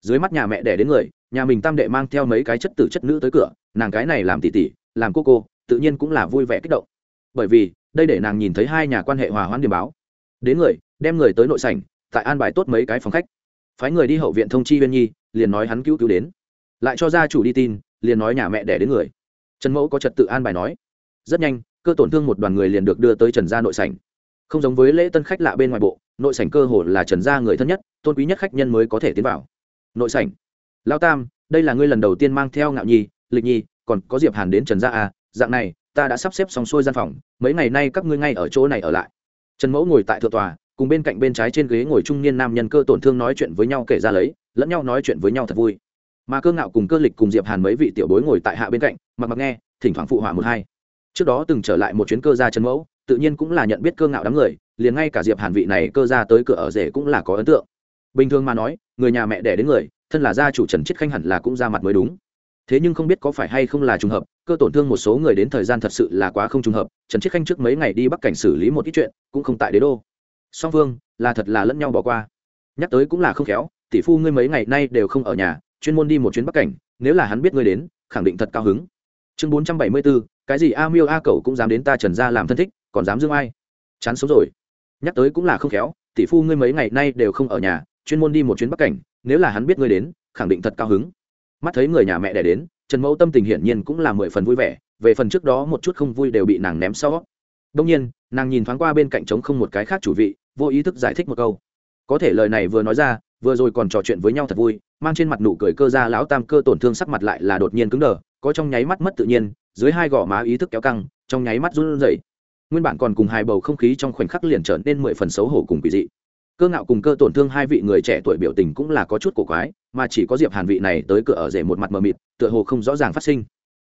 Speaker 1: Dưới mắt nhà mẹ đẻ đến người, nhà mình tam đệ mang theo mấy cái chất tử chất nữ tới cửa, nàng cái này làm tỉ tỉ, làm cô cô, tự nhiên cũng là vui vẻ kích động. Bởi vì đây để nàng nhìn thấy hai nhà quan hệ hòa hoãn điểm báo. Đến người, đem người tới nội sảnh, tại an bài tốt mấy cái phòng khách. Phái người đi hậu viện thông chi viên nhi, liền nói hắn cứu cứu đến. Lại cho gia chủ đi tin, liền nói nhà mẹ đẻ đến người. Trần mẫu có trật tự an bài nói. Rất nhanh, cơ tổn thương một đoàn người liền được đưa tới trần gia nội sảnh. Không giống với lễ tân khách lạ bên ngoài bộ, nội sảnh cơ hồ là trần gia người thân nhất, tôn quý nhất khách nhân mới có thể tiến vào. Nội sảnh. Lao tam, đây là ngươi lần đầu tiên mang theo ngạo nhi, lịch nhi, còn có diệp hàn đến trần gia à dạng này ta đã sắp xếp xong xuôi gian phòng, mấy ngày nay các ngươi ngay ở chỗ này ở lại. Trần mẫu ngồi tại thượng tòa, cùng bên cạnh bên trái trên ghế ngồi trung niên nam nhân cơ tổn thương nói chuyện với nhau kể ra lấy, lẫn nhau nói chuyện với nhau thật vui. Mà cơ ngạo cùng cơ lịch cùng diệp hàn mấy vị tiểu bối ngồi tại hạ bên cạnh, mặc mặc nghe, thỉnh thoảng phụ họa một hai. Trước đó từng trở lại một chuyến cơ gia trần mẫu, tự nhiên cũng là nhận biết cơ ngạo đám người, liền ngay cả diệp hàn vị này cơ gia tới cửa ở rể cũng là có ấn tượng. Bình thường mà nói, người nhà mẹ đẻ đến người, thân là gia chủ trần chiết khanh hẳn là cũng ra mặt mới đúng thế nhưng không biết có phải hay không là trùng hợp, cơ tổn thương một số người đến thời gian thật sự là quá không trùng hợp, trần chiết khanh trước mấy ngày đi bắc cảnh xử lý một ít chuyện, cũng không tại đế đô. Song phương là thật là lẫn nhau bỏ qua. Nhắc tới cũng là không khéo, tỷ phu ngươi mấy ngày nay đều không ở nhà, chuyên môn đi một chuyến bắc cảnh, nếu là hắn biết ngươi đến, khẳng định thật cao hứng. Chương bốn trăm bảy mươi bốn cái gì a miêu a cậu cũng dám đến ta trần ra làm thân thích, còn dám dương ai? Chán sống rồi. Nhắc tới cũng là không khéo, tỷ phu ngươi mấy ngày nay đều không ở nhà, chuyên môn đi một chuyến bắc cảnh, nếu là hắn biết ngươi đến, khẳng định thật cao hứng mắt thấy người nhà mẹ đẻ đến, trần mẫu tâm tình hiển nhiên cũng là mười phần vui vẻ, về phần trước đó một chút không vui đều bị nàng ném sau. Đông nhiên, nàng nhìn thoáng qua bên cạnh trống không một cái khác chủ vị, vô ý thức giải thích một câu. Có thể lời này vừa nói ra, vừa rồi còn trò chuyện với nhau thật vui, mang trên mặt nụ cười cơ ra lão tam cơ tổn thương sắc mặt lại là đột nhiên cứng đờ, có trong nháy mắt mất tự nhiên, dưới hai gò má ý thức kéo căng, trong nháy mắt run rẩy. Nguyên bản còn cùng hai bầu không khí trong khoảnh khắc liền trở nên mười phần xấu hổ cùng quỷ dị cơ ngạo cùng cơ tổn thương hai vị người trẻ tuổi biểu tình cũng là có chút cổ quái, mà chỉ có diệp hàn vị này tới cửa ở rể một mặt mờ mịt, tựa hồ không rõ ràng phát sinh.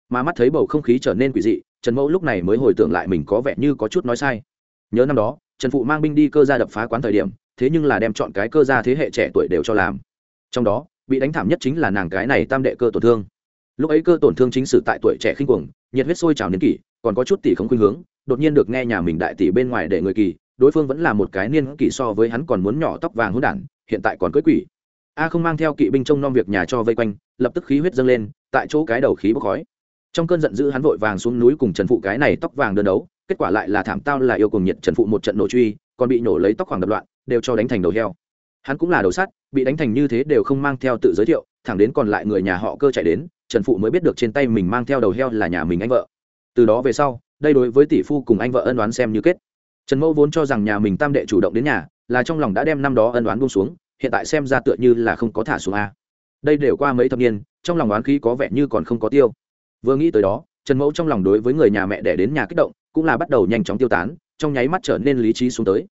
Speaker 1: Mà mắt thấy bầu không khí trở nên quỷ dị, trần mẫu lúc này mới hồi tưởng lại mình có vẻ như có chút nói sai. Nhớ năm đó, trần phụ mang binh đi cơ gia đập phá quán thời điểm, thế nhưng là đem chọn cái cơ gia thế hệ trẻ tuổi đều cho làm. Trong đó, bị đánh thảm nhất chính là nàng cái này tam đệ cơ tổn thương. Lúc ấy cơ tổn thương chính sử tại tuổi trẻ khinh cuồng, nhiệt huyết sôi trào niên kỷ, còn có chút tỷ không khuynh hướng, đột nhiên được nghe nhà mình đại tỷ bên ngoài để người kỳ đối phương vẫn là một cái niên kỷ so với hắn còn muốn nhỏ tóc vàng hỗn đản, hiện tại còn cưới quỷ. A không mang theo kỵ binh trông nom việc nhà cho vây quanh, lập tức khí huyết dâng lên, tại chỗ cái đầu khí bốc khói. Trong cơn giận dữ hắn vội vàng xuống núi cùng trần phụ cái này tóc vàng đơn đấu, kết quả lại là thảm tao là yêu cùng nhiệt trần phụ một trận nổ truy, còn bị nổ lấy tóc khoảng đập loạn, đều cho đánh thành đầu heo. Hắn cũng là đầu sắt, bị đánh thành như thế đều không mang theo tự giới thiệu, thẳng đến còn lại người nhà họ cơ chạy đến, trần phụ mới biết được trên tay mình mang theo đầu heo là nhà mình anh vợ. Từ đó về sau, đây đối với tỷ phu cùng anh vợ ân đoán xem như kết trần mẫu vốn cho rằng nhà mình tam đệ chủ động đến nhà, là trong lòng đã đem năm đó ân đoán buông xuống, hiện tại xem ra tựa như là không có thả xuống a. Đây đều qua mấy thập niên, trong lòng oán khí có vẻ như còn không có tiêu. Vừa nghĩ tới đó, trần mẫu trong lòng đối với người nhà mẹ đẻ đến nhà kích động, cũng là bắt đầu nhanh chóng tiêu tán, trong nháy mắt trở nên lý trí xuống tới.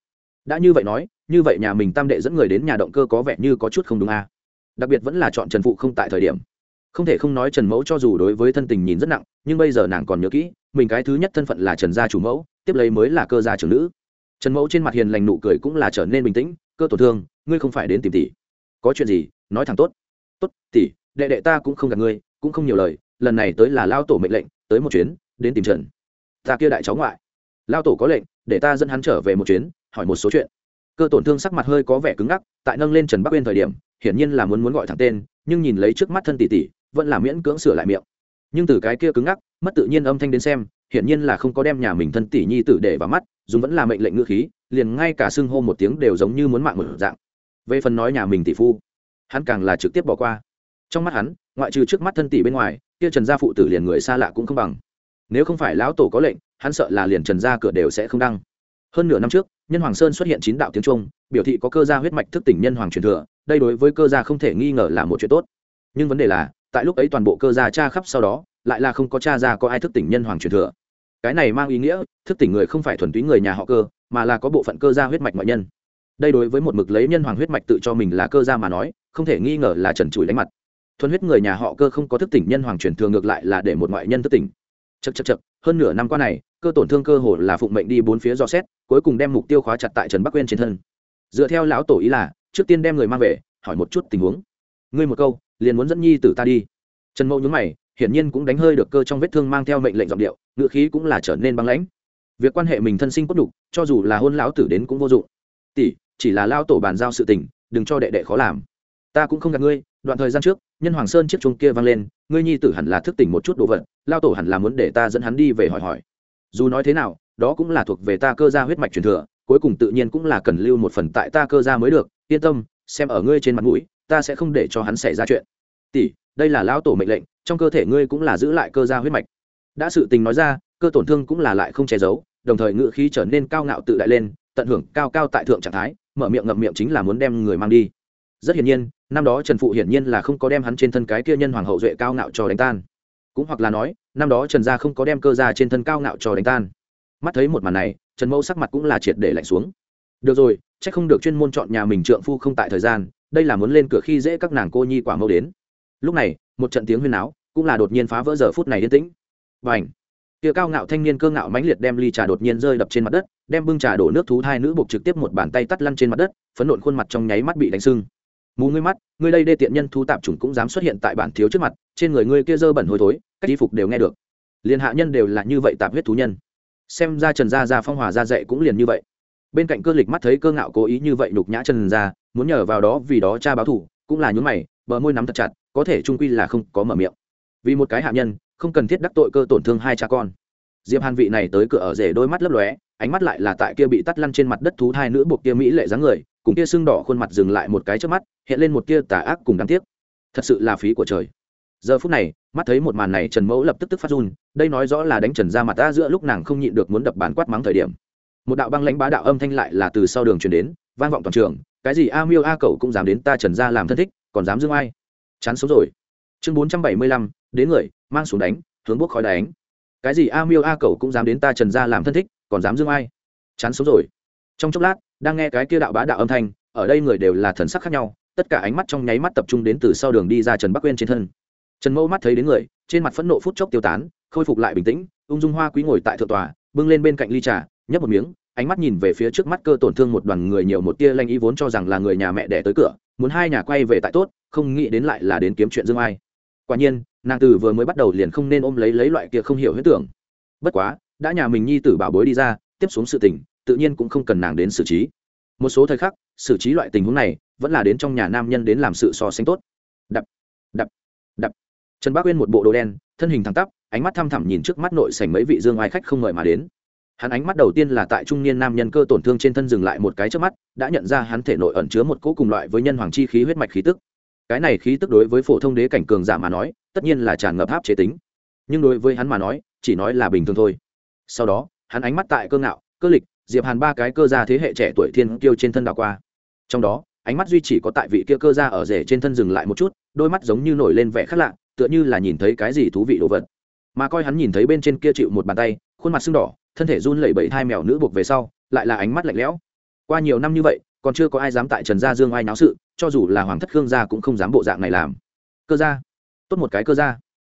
Speaker 1: Đã như vậy nói, như vậy nhà mình tam đệ dẫn người đến nhà động cơ có vẻ như có chút không đúng a. Đặc biệt vẫn là chọn trần phụ không tại thời điểm. Không thể không nói trần mẫu cho dù đối với thân tình nhìn rất nặng, nhưng bây giờ nàng còn nhớ kỹ, mình cái thứ nhất thân phận là trần gia chủ mẫu tiếp lấy mới là cơ gia trưởng nữ. Trần mẫu trên mặt hiền lành nụ cười cũng là trở nên bình tĩnh, cơ tổn thương, ngươi không phải đến tìm tỷ. Có chuyện gì? Nói thẳng tốt. Tốt, tỷ, đệ đệ ta cũng không gặp ngươi, cũng không nhiều lời, lần này tới là lao tổ mệnh lệnh, tới một chuyến, đến tìm trần. Ta kia đại cháu ngoại. Lao tổ có lệnh, để ta dẫn hắn trở về một chuyến, hỏi một số chuyện. Cơ tổn thương sắc mặt hơi có vẻ cứng ngắc, tại nâng lên trần bắc uyên thời điểm, hiển nhiên là muốn muốn gọi thẳng tên, nhưng nhìn lấy trước mắt thân tỷ tỷ, vẫn là miễn cưỡng sửa lại miệng. Nhưng từ cái kia cứng ngắc, mất tự nhiên âm thanh đến xem hiển nhiên là không có đem nhà mình thân tỷ nhi tử để vào mắt, dùng vẫn là mệnh lệnh ngữ khí, liền ngay cả xưng hô một tiếng đều giống như muốn mạng một dạng. Về phần nói nhà mình tỷ phu, hắn càng là trực tiếp bỏ qua. Trong mắt hắn, ngoại trừ trước mắt thân tỷ bên ngoài, kia trần gia phụ tử liền người xa lạ cũng không bằng. Nếu không phải lão tổ có lệnh, hắn sợ là liền trần gia cửa đều sẽ không đăng. Hơn nửa năm trước, nhân hoàng sơn xuất hiện chín đạo tiếng trung, biểu thị có cơ gia huyết mạch thức tỉnh nhân hoàng truyền thừa, đây đối với cơ gia không thể nghi ngờ là một chuyện tốt. Nhưng vấn đề là, tại lúc ấy toàn bộ cơ gia cha khắp sau đó lại là không có cha ra có ai thức tỉnh nhân hoàng truyền thừa. Cái này mang ý nghĩa, thức tỉnh người không phải thuần túy người nhà họ cơ, mà là có bộ phận cơ gia huyết mạch ngoại nhân. Đây đối với một mực lấy nhân hoàng huyết mạch tự cho mình là cơ gia mà nói, không thể nghi ngờ là trần trụi đánh mặt. Thuần huyết người nhà họ cơ không có thức tỉnh nhân hoàng truyền thừa ngược lại là để một ngoại nhân thức tỉnh. Chật chật chật hơn nửa năm qua này, cơ tổn thương cơ hồ là phụng mệnh đi bốn phía do xét, cuối cùng đem mục tiêu khóa chặt tại trần bắc quên trên thân. Dựa theo lão tổ ý là, trước tiên đem người mang về, hỏi một chút tình huống. Ngươi một câu, liền muốn dẫn nhi tử ta đi. Trần mẫu nhúng mày hiển nhiên cũng đánh hơi được cơ trong vết thương mang theo mệnh lệnh giọng điệu ngự khí cũng là trở nên băng lãnh. Việc quan hệ mình thân sinh cốt đục cho dù là hôn lão tử đến cũng vô dụng. Tỷ, chỉ là lao tổ bàn giao sự tình, đừng cho đệ đệ khó làm. Ta cũng không gặp ngươi, đoạn thời gian trước, nhân hoàng sơn chiếc chuông kia vang lên, ngươi nhi tử hẳn là thức tỉnh một chút đồ vật lao tổ hẳn là muốn để ta dẫn hắn đi về hỏi hỏi. Dù nói thế nào, đó cũng là thuộc về ta cơ gia huyết mạch truyền thừa, cuối cùng tự nhiên cũng là cần lưu một phần tại ta cơ gia mới được, yên tâm, xem ở ngươi trên mặt mũi, ta sẽ không để cho hắn xảy ra chuyện. Tỷ, đây là lão tổ mệnh lệnh trong cơ thể ngươi cũng là giữ lại cơ gia huyết mạch. Đã sự tình nói ra, cơ tổn thương cũng là lại không che giấu, đồng thời ngự khí trở nên cao ngạo tự đại lên, tận hưởng cao cao tại thượng trạng thái, mở miệng ngậm miệng chính là muốn đem người mang đi. Rất hiển nhiên, năm đó trần phụ hiển nhiên là không có đem hắn trên thân cái kia nhân hoàng hậu duệ cao ngạo cho đánh tan. Cũng hoặc là nói, năm đó trần gia không có đem cơ gia trên thân cao ngạo cho đánh tan. Mắt thấy một màn này, trần mẫu sắc mặt cũng là triệt để lạnh xuống. Được rồi c h ắ c không được chuyên môn chọn nhà mình trượng phu không tại thời gian, đây là muốn lên cửa khi dễ các nàng cô nhi quả mẫu đến. Lúc này một trận tiếng huyên áo cũng là đột nhiên phá vỡ giờ phút này yên tĩnh. Và ảnh kia cao ngạo thanh niên cơ ngạo mãnh liệt đem ly trà đột nhiên rơi đập trên mặt đất, đem bưng trà đổ nước thú thai nữ buộc trực tiếp một bàn tay tắt lăn trên mặt đất, phấn nộn khuôn mặt trong nháy mắt bị đánh sưng. Mù ngươi mắt, ngươi đây đê tiện nhân thu tạp chủng cũng dám xuất hiện tại bản thiếu trước mặt, trên người ngươi kia dơ bẩn hôi thối, cách y phục đều nghe được. Liền hạ nhân đều là như vậy tạp huyết thú nhân. Xem ra trần gia gia phong hòa gia dạy cũng liền như vậy. Bên cạnh cơ lịch mắt thấy cơ ngạo cố ý như vậy nhục nhã trần gia, muốn nhờ vào đó vì đó cha báo thủ, cũng là nhún mày, bờ môi nắm thật chặt có thể trung quy là không có mở miệng. Vì một cái hạ nhân, không cần thiết đắc tội cơ tổn thương hai cha con. Diệp hàn vị này tới cửa ở rể đôi mắt lấp lóe, ánh mắt lại là tại kia bị tắt lăn trên mặt đất thú hai nữ buộc kia mỹ lệ dáng người, cùng kia sưng đỏ khuôn mặt dừng lại một cái trước mắt, hiện lên một kia tà ác cùng đáng tiếc. Thật sự là phí của trời. Giờ phút này, mắt thấy một màn này trần mẫu lập tức tức phát run, đây nói rõ là đánh trần ra mặt ta giữa lúc nàng không nhịn được muốn đập bàn quát mắng thời điểm. Một đạo băng lãnh bá đạo âm thanh lại là từ sau đường truyền đến, vang vọng toàn trường, cái gì a miêu a cậu cũng dám đến ta trần ra làm thân thích, còn dám dương ai? Chán sống rồi. Chương bốn trăm bảy mươi lăm, đến người, mang xuống đánh, hướng bốc khói đánh. Cái gì a miêu a cầu cũng dám đến ta trần ra làm thân thích, còn dám dương ai? Chán sống rồi. Trong chốc lát, đang nghe cái kia đạo bá đạo âm thanh, ở đây người đều là thần sắc khác nhau, tất cả ánh mắt trong nháy mắt tập trung đến từ sau đường đi ra trần bắc quên trên thân. Trần mẫu mắt thấy đến người, trên mặt phẫn nộ phút chốc tiêu tán, khôi phục lại bình tĩnh, ung dung hoa quý ngồi tại thượng tòa, bưng lên bên cạnh ly trà, nhấp một miếng, ánh mắt nhìn về phía trước mắt cơ tổn thương một đoàn người nhiều một tia lanh ý vốn cho rằng là người nhà mẹ đẻ tới cửa muốn hai nhà quay về tại tốt, không nghĩ đến lại là đến kiếm chuyện dương ai. Quả nhiên, nàng từ vừa mới bắt đầu liền không nên ôm lấy lấy loại kia không hiểu huyết tưởng. Bất quá, đã nhà mình nhi tử bảo bối đi ra, tiếp xuống sự tình, tự nhiên cũng không cần nàng đến xử trí. Một số thời khắc, xử trí loại tình huống này, vẫn là đến trong nhà nam nhân đến làm sự so sánh tốt. Đập đập đập. Trần bác uyên một bộ đồ đen, thân hình thẳng tắp, ánh mắt thăm thẳm nhìn trước mắt nội sảnh mấy vị dương ai khách không ngợi mà đến hắn ánh mắt đầu tiên là tại trung niên nam nhân cơ tổn thương trên thân dừng lại một cái trước mắt, đã nhận ra hắn thể nội ẩn chứa một cỗ cùng loại với nhân hoàng chi khí huyết mạch khí tức. Cái này khí tức đối với phổ thông đế cảnh cường giả mà nói, tất nhiên là tràn ngập áp chế tính. Nhưng đối với hắn mà nói, chỉ nói là bình thường thôi. Sau đó, hắn ánh mắt tại cơ ngạo, cơ lịch, diệp hàn ba cái cơ gia thế hệ trẻ tuổi thiên kiêu trên thân đảo qua. Trong đó, ánh mắt duy chỉ có tại vị kia cơ gia ở rể trên thân dừng lại một chút, đôi mắt giống như nổi lên vẻ khác lạ, tựa như là nhìn thấy cái gì thú vị đồ vật. Mà coi hắn nhìn thấy bên trên kia chịu một bàn tay, khuôn mặt sưng đỏ thân thể run lẩy bẩy hai mèo nữ buộc về sau, lại là ánh mắt lạnh lẽo. Qua nhiều năm như vậy, còn chưa có ai dám tại trần gia dương ai náo sự, cho dù là hoàng thất khương gia cũng không dám bộ dạng này làm. Cơ gia, tốt một cái cơ gia.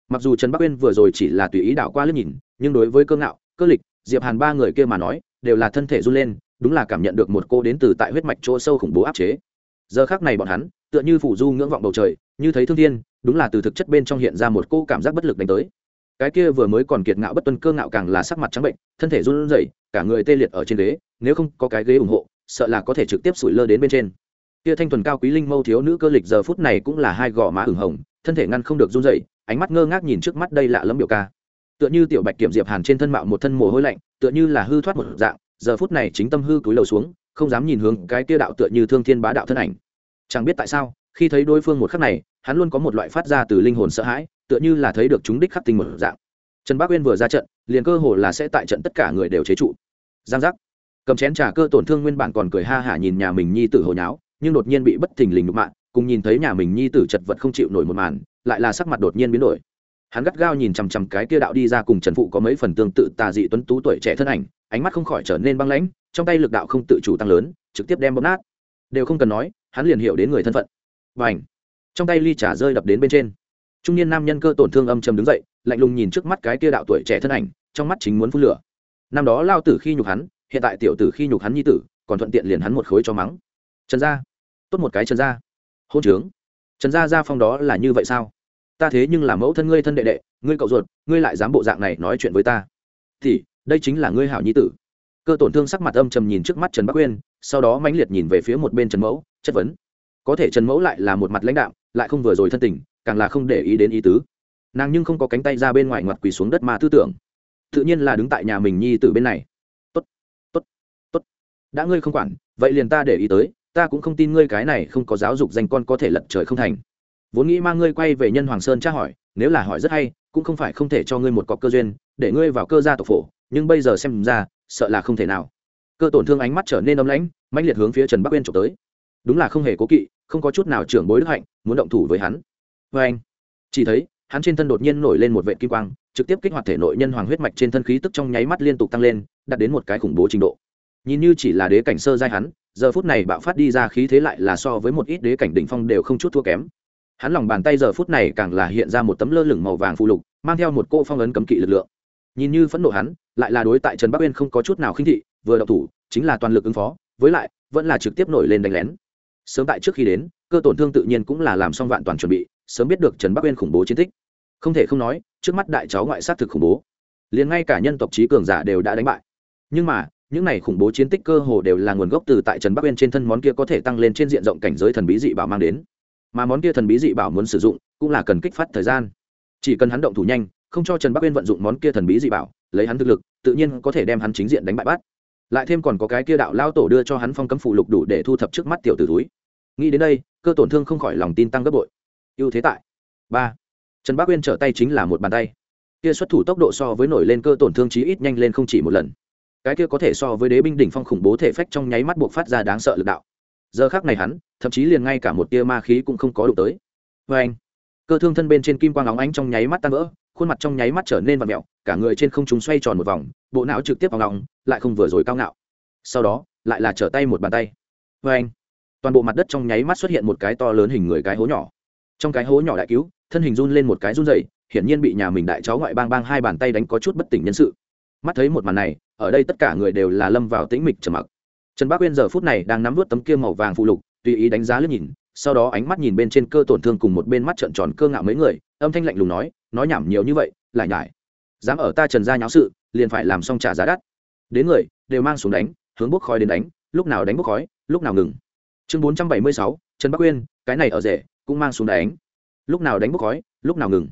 Speaker 1: Mặc dù trần bắc uyên vừa rồi chỉ là tùy ý đảo qua liếc nhìn, nhưng đối với cơ ngạo, cơ lịch, diệp hàn ba người kia mà nói, đều là thân thể run lên, đúng là cảm nhận được một cô đến từ tại huyết mạch chỗ sâu khủng bố áp chế. Giờ khác này bọn hắn, tựa như phủ du ngưỡng vọng bầu trời, như thấy thương thiên, đúng là từ thực chất bên trong hiện ra một cô cảm giác bất lực đánh tới cái kia vừa mới còn kiệt ngạo bất tuân cơ ngạo càng là sắc mặt trắng bệnh, thân thể run rẩy, cả người tê liệt ở trên ghế, nếu không có cái ghế ủng hộ, sợ là có thể trực tiếp sủi lơ đến bên trên. Kia thanh thuần cao quý linh mâu thiếu nữ cơ lịch giờ phút này cũng là hai gò má ửng hồng, thân thể ngăn không được run dậy ánh mắt ngơ ngác nhìn trước mắt đây lạ lẫm biểu ca. Tựa như tiểu bạch kiểm diệp hàn trên thân mạo một thân mồ hôi lạnh, tựa như là hư thoát một dạng, giờ phút này chính tâm hư cúi đầu xuống, không dám nhìn hướng cái kia đạo tựa như thương thiên bá đạo thân ảnh. Chẳng biết tại sao, khi thấy đối phương một khắc này, hắn luôn có một loại phát ra từ linh hồn sợ hãi tựa như là thấy được chúng đích khắc tinh một dạng. Trần bác uyên vừa ra trận, liền cơ hồ là sẽ tại trận tất cả người đều chế trụ. Giang giác. Cầm chén trà cơ tổn thương nguyên bản còn cười ha hả nhìn nhà mình nhi tử hồi nháo, nhưng đột nhiên bị bất thình lình nhục mạ, cùng nhìn thấy nhà mình nhi tử chật vật không chịu nổi một màn, lại là sắc mặt đột nhiên biến đổi. Hắn gắt gao nhìn chằm chằm cái kia đạo đi ra cùng trần phụ có mấy phần tương tự tà dị tuấn tú tuổi trẻ thân ảnh, ánh mắt không khỏi trở nên băng lãnh, trong tay lực đạo không tự chủ tăng lớn, trực tiếp đem bóp nát. Đều không cần nói, hắn liền hiểu đến người thân phận. Và ảnh trong tay ly trà rơi đập đến bên trên trung niên nam nhân cơ tổn thương âm chầm đứng dậy, lạnh lùng nhìn trước mắt cái kia đạo tuổi trẻ thân ảnh, trong mắt chính muốn phun lửa. Năm đó lao tử khi nhục hắn, hiện tại tiểu tử khi nhục hắn nhi tử, còn thuận tiện liền hắn một khối cho mắng. Trần gia, tốt một cái trần gia. Hôn trướng. Trần gia gia phong đó là như vậy sao? Ta thế nhưng là mẫu thân ngươi thân đệ đệ, ngươi cậu ruột, ngươi lại dám bộ dạng này nói chuyện với ta. Thì, đây chính là ngươi hảo nhi tử. Cơ tổn thương sắc mặt âm trầm nhìn trước mắt trần bắc uyên sau đó mãnh liệt nhìn về phía một bên trần mẫu, chất vấn. Có thể trần mẫu lại là một mặt lãnh đạo lại không vừa rồi thân tình càng là không để ý đến ý tứ. Nàng nhưng không có cánh tay ra bên ngoài ngoặt quỳ xuống đất mà tư tưởng. Tự nhiên là đứng tại nhà mình nhi từ bên này. Tốt tốt tốt. Đã ngươi không quản, vậy liền ta để ý tới, ta cũng không tin ngươi cái này không có giáo dục danh con có thể lật trời không thành. Vốn nghĩ mang ngươi quay về nhân hoàng sơn tra hỏi, nếu là hỏi rất hay, cũng không phải không thể cho ngươi một cọc cơ duyên, để ngươi vào cơ gia tộc phổ, nhưng bây giờ xem ra, sợ là không thể nào. Cơ tổn thương ánh mắt trở nên âm lãnh, mãnh liệt hướng phía trần bắc uyên trộm tới. Đúng là không hề cố kỵ, không có chút nào trưởng bối đức hạnh, muốn động thủ với hắn vê anh. Chỉ thấy, hắn trên thân đột nhiên nổi lên một vệ kim quang, trực tiếp kích hoạt thể nội nhân hoàng huyết mạch trên thân khí tức trong nháy mắt liên tục tăng lên, đạt đến một cái khủng bố trình độ. Nhìn như chỉ là đế cảnh sơ giai hắn, giờ phút này bạo phát đi ra khí thế lại là so với một ít đế cảnh đỉnh phong đều không chút thua kém. Hắn lòng bàn tay giờ phút này càng là hiện ra một tấm lơ lửng màu vàng phụ lục, mang theo một cô phong ấn cấm kỵ lực lượng. Nhìn như phẫn nộ hắn, lại là đối tại trần bắc uyên không có chút nào khinh thị, vừa đậu thủ, chính là toàn lực ứng phó, với lại, vẫn là trực tiếp nổi lên đánh lén. Sớm tại trước khi đến, cơ tổn thương tự nhiên cũng là làm xong vạn toàn chuẩn bị sớm biết được trần bắc uyên khủng bố chiến tích. Không thể không nói, trước mắt đại cháu ngoại sát thực khủng bố. Liền ngay cả nhân tộc trí cường giả đều đã đánh bại. Nhưng mà, những này khủng bố chiến tích cơ hồ đều là nguồn gốc từ tại trần bắc uyên trên thân món kia có thể tăng lên trên diện rộng cảnh giới thần bí dị bảo mang đến. Mà món kia thần bí dị bảo muốn sử dụng, cũng là cần kích phát thời gian. Chỉ cần hắn động thủ nhanh, không cho trần bắc uyên vận dụng món kia thần bí dị bảo, lấy hắn thực lực, tự nhiên có thể đem hắn chính diện đánh bại bắt. Lại thêm còn có cái kia đạo lao tổ đưa cho hắn phong cấm phụ lục đủ để thu thập trước mắt tiểu tử túi. Nghĩ đến đây, cơ tổn thương không khỏi lòng tin tăng gấp bội ưu thế tại. Ba, trần bác uyên trở tay chính là một bàn tay. Kia xuất thủ tốc độ so với nổi lên cơ tổn thương chí ít nhanh lên không chỉ một lần. Cái kia có thể so với đế binh đỉnh phong khủng bố thể phách trong nháy mắt buộc phát ra đáng sợ lực đạo. Giờ khác này hắn, thậm chí liền ngay cả một tia ma khí cũng không có đụng tới. Vê anh, cơ thương thân bên trên kim quang óng ánh trong nháy mắt tan vỡ, khuôn mặt trong nháy mắt trở nên vặn mẹo cả người trên không trung xoay tròn một vòng, bộ não trực tiếp vào ngọng lại không vừa rồi cao ngạo. Sau đó, lại là trở tay một bàn tay. Vê anh, toàn bộ mặt đất trong nháy mắt xuất hiện một cái to lớn hình người cái hố nhỏ trong cái hố nhỏ đại cứu, thân hình run lên một cái run dày hiển nhiên bị nhà mình đại cháu ngoại bang bang hai bàn tay đánh có chút bất tỉnh nhân sự. Mắt thấy một màn này, ở đây tất cả người đều là lâm vào tĩnh mịch trầm mặc. Trần bác uyên giờ phút này đang nắm vút tấm kia màu vàng phụ lục, tùy ý đánh giá lướt nhìn, sau đó ánh mắt nhìn bên trên cơ tổn thương cùng một bên mắt trợn tròn cơ ngạo mấy người, âm thanh lạnh lùng nói nói nhảm nhiều như vậy, lại nhải. Dám ở ta trần gia nháo sự, liền phải làm xong trả giá đắt. Đến người, đều mang xuống đánh, hướng bốc khói đến đánh, lúc nào đánh bốc khói, lúc nào ngừng. Chương bốn trăm bảy mươi sáu, trần bắc uyên, cái này ở rể cũng mang xuống đánh. Lúc nào đánh bốc khói, lúc nào ngừng.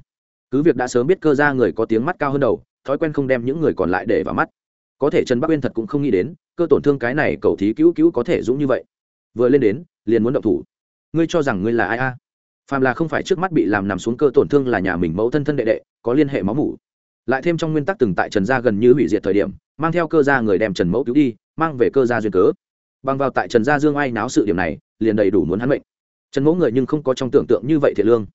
Speaker 1: Cứ việc đã sớm biết cơ ra người có tiếng mắt cao hơn đầu, thói quen không đem những người còn lại để vào mắt. Có thể trần bắc uyên thật cũng không nghĩ đến, cơ tổn thương cái này cầu thí cứu cứu có thể dũng như vậy. Vừa lên đến, liền muốn động thủ. Ngươi cho rằng ngươi là ai a? Phàm là không phải trước mắt bị làm nằm xuống cơ tổn thương là nhà mình mẫu thân thân đệ đệ, có liên hệ máu mủ. Lại thêm trong nguyên tắc từng tại trần gia gần như hủy diệt thời điểm, mang theo cơ gia người đem trần mẫu cứu đi, mang về cơ gia duyên cớ. Bằng vào tại trần gia dương ai náo sự điểm này, liền đầy đủ muốn hắn mệnh trần mẫu người nhưng không có trong tưởng tượng như vậy thiệt lương.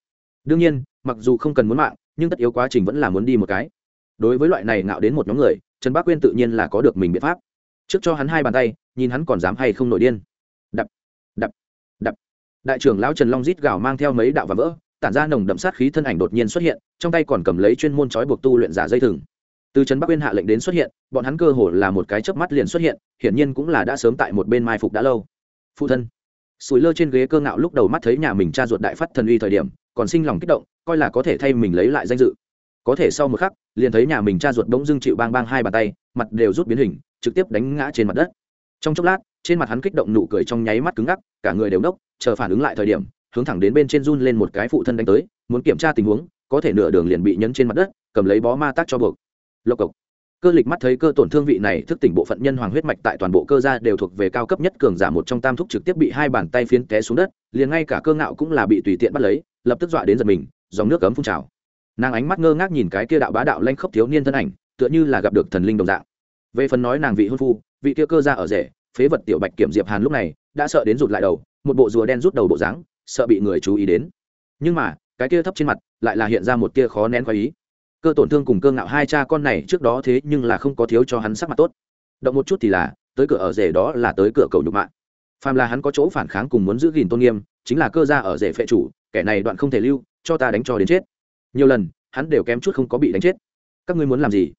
Speaker 1: Đương nhiên, mặc dù không cần muốn mạng, nhưng tất yếu quá trình vẫn là muốn đi một cái. Đối với loại này ngạo đến một nhóm người, trần bác quyên tự nhiên là có được mình biện pháp. Trước cho hắn hai bàn tay, nhìn hắn còn dám hay không nổi điên. Đập đập đập. Đại trưởng lão trần long rít gào mang theo mấy đạo và vỡ, tản ra nồng đậm sát khí thân ảnh đột nhiên xuất hiện, trong tay còn cầm lấy chuyên môn trói buộc tu luyện giả dây thừng. Từ trần bắc uyên hạ lệnh đến xuất hiện, bọn hắn cơ hồ là một cái chớp mắt liền xuất hiện, hiển nhiên cũng là đã sớm tại một bên mai phục đã lâu. Phụ thân sủi lơ trên ghế cơ ngạo lúc đầu mắt thấy nhà mình cha ruột đại phát thần uy thời điểm, còn sinh lòng kích động, coi là có thể thay mình lấy lại danh dự. Có thể sau một khắc, liền thấy nhà mình cha ruột bỗng dưng chịu bang bang hai bàn tay, mặt đều rút biến hình, trực tiếp đánh ngã trên mặt đất. Trong chốc lát, trên mặt hắn kích động nụ cười trong nháy mắt cứng ngắc, cả người đều nốc, chờ phản ứng lại thời điểm, hướng thẳng đến bên trên run lên một cái phụ thân đánh tới, muốn kiểm tra tình huống, có thể nửa đường liền bị nhấn trên mặt đất, cầm lấy bó ma tác cho buộc. Lộc cộc cơ lịch mắt thấy cơ tổn thương vị này, thức tỉnh bộ phận nhân hoàng huyết mạch tại toàn bộ cơ gia đều thuộc về cao cấp nhất cường giả một trong tam thúc trực tiếp bị hai bàn tay phiến té xuống đất, liền ngay cả cơ ngạo cũng là bị tùy tiện bắt lấy, lập tức dọa đến giật mình, dòng nước cấm phun trào. Nàng ánh mắt ngơ ngác nhìn cái kia đạo bá đạo lanh khốc thiếu niên thân ảnh, tựa như là gặp được thần linh đồng dạng. Về phần nói nàng vị hôn phu, vị kia cơ gia ở rể, phế vật tiểu bạch kiểm diệp hàn lúc này đã sợ đến rụt lại đầu, một bộ rùa đen rút đầu bộ dáng, sợ bị người chú ý đến. Nhưng mà, cái kia thấp trên mặt lại là hiện ra một tia khó nén khoái ý cơ tổn thương cùng cơ ngạo hai cha con này trước đó thế nhưng là không có thiếu cho hắn sắc mặt tốt. Động một chút thì là, tới cửa ở rể đó là tới cửa cầu nhục mạng. Phàm là hắn có chỗ phản kháng cùng muốn giữ gìn tôn nghiêm, chính là cơ gia ở rể phệ chủ, kẻ này đoạn không thể lưu, cho ta đánh cho đến chết. Nhiều lần, hắn đều kém chút không có bị đánh chết. Các ngươi muốn làm gì?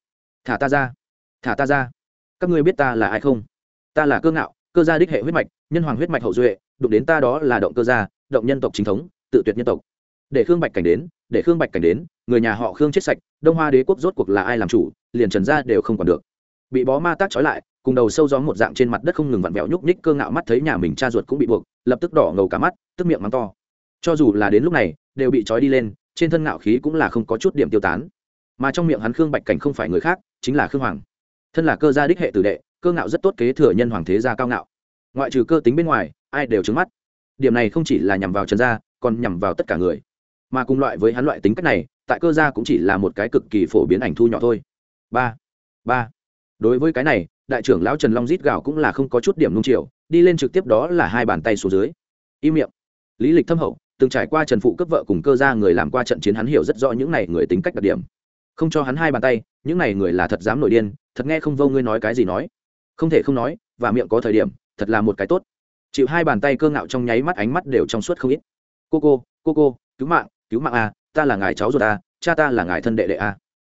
Speaker 1: Thả ta ra. Thả ta ra. Các ngươi biết ta là ai không? Ta là cơ ngạo, cơ gia đích hệ huyết mạch, nhân hoàng huyết mạch hậu duệ, đụng đến ta đó là động cơ gia, động nhân tộc chính thống, tự tuyệt nhân tộc. Để khương bạch cảnh đến, để khương bạch cảnh đến người nhà họ khương chết sạch, đông hoa đế quốc rốt cuộc là ai làm chủ, liền trần ra đều không còn được. Bị bó ma tác trói lại, cùng đầu sâu gió một dạng trên mặt đất không ngừng vặn vẹo nhúc nhích cơ ngạo mắt thấy nhà mình cha ruột cũng bị buộc, lập tức đỏ ngầu cả mắt, tức miệng mắng to. Cho dù là đến lúc này, đều bị trói đi lên, trên thân ngạo khí cũng là không có chút điểm tiêu tán. Mà trong miệng hắn khương bạch cảnh không phải người khác, chính là khương hoàng. Thân là cơ gia đích hệ tử đệ, cơ ngạo rất tốt kế thừa nhân hoàng thế gia cao ngạo. Ngoại trừ cơ tính bên ngoài, ai đều trứng mắt. Điểm này không chỉ là nhằm vào trần gia, còn nhằm vào tất cả người. Mà cùng loại với hắn loại tính cách này tại cơ gia cũng chỉ là một cái cực kỳ phổ biến ảnh thu nhỏ thôi. Ba ba. Đối với cái này, đại trưởng lão trần long rít gạo cũng là không có chút điểm nung chiều, đi lên trực tiếp đó là hai bàn tay xuống dưới. Im miệng. Lý lịch thâm hậu, từng trải qua trần phụ cấp vợ cùng cơ gia người làm qua trận chiến hắn hiểu rất rõ những này người tính cách đặc điểm. Không cho hắn hai bàn tay, những này người là thật dám nổi điên, thật nghe không vô ngươi nói cái gì nói. Không thể không nói, và miệng có thời điểm, thật là một cái tốt. Chịu hai bàn tay cơ ngạo trong nháy mắt ánh mắt đều trong suốt không ít. Cô cô cô cô, cứu mạng cứu mạng à? Ta là ngài cháu ruột a, cha ta là ngài thân đệ đệ a.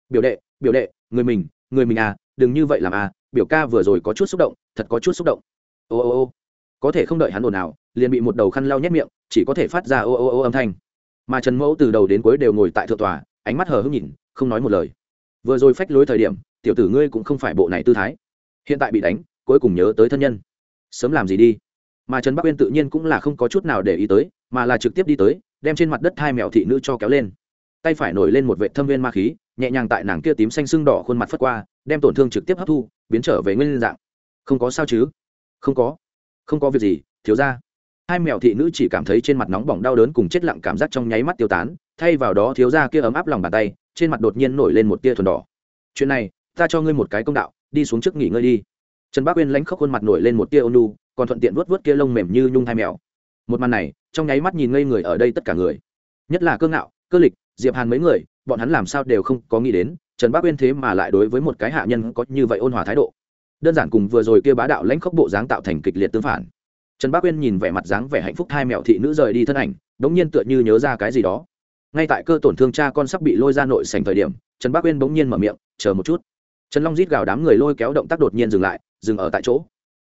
Speaker 1: Biểu đệ biểu đệ, người mình người mình a đừng như vậy làm a biểu ca vừa rồi có chút xúc động, thật có chút xúc động. Ô ô ô. Có thể không đợi hắn ồn nào liền bị một đầu khăn lau nhét miệng, chỉ có thể phát ra ô ô ô âm thanh. Mà trần mẫu từ đầu đến cuối đều ngồi tại thượng tòa, ánh mắt hờ hững nhìn, không nói một lời. Vừa rồi phách lối thời điểm, tiểu tử ngươi cũng không phải bộ này tư thái. Hiện tại bị đánh, cuối cùng nhớ tới thân nhân. Sớm làm gì đi. Mà trần bắc uyên tự nhiên cũng là không có chút nào để ý tới, mà là trực tiếp đi tới đem trên mặt đất hai mèo thị nữ cho kéo lên. Tay phải nổi lên một vệ thâm viên ma khí, nhẹ nhàng tại nàng kia tím xanh sưng đỏ khuôn mặt phất qua, đem tổn thương trực tiếp hấp thu, biến trở về nguyên dạng. Không có sao chứ? Không có. Không có việc gì, thiếu ra hai mèo thị nữ chỉ cảm thấy trên mặt nóng bỏng đau đớn cùng chết lặng cảm giác trong nháy mắt tiêu tán, thay vào đó thiếu ra kia ấm áp lòng bàn tay, trên mặt đột nhiên nổi lên một tia thuần đỏ. Chuyện này, ta cho ngươi một cái công đạo, đi xuống trước nghỉ ngơi đi. Trần bác uyên lánh khóc khuôn mặt nổi lên một tia ônu còn thuận tiện vuốt vuốt kia lông mềm như nhung hai mèo một màn này, trong nháy mắt nhìn ngây người ở đây tất cả người. Nhất là cơ ngạo, cơ lịch, diệp hàn mấy người, bọn hắn làm sao đều không có nghĩ đến, trần bác uyên thế mà lại đối với một cái hạ nhân có như vậy ôn hòa thái độ. Đơn giản cùng vừa rồi kia bá đạo lãnh khốc bộ dáng tạo thành kịch liệt tương phản. Trần bác uyên nhìn vẻ mặt dáng vẻ hạnh phúc hai mẹo thị nữ rời đi thân ảnh, đống nhiên tựa như nhớ ra cái gì đó. Ngay tại cơ tổn thương cha con sắp bị lôi ra nội sành thời điểm, trần bác uyên bỗng nhiên mở miệng, chờ một chút. Trần long rít gào đám người lôi kéo động tác đột nhiên dừng lại, dừng ở tại chỗ.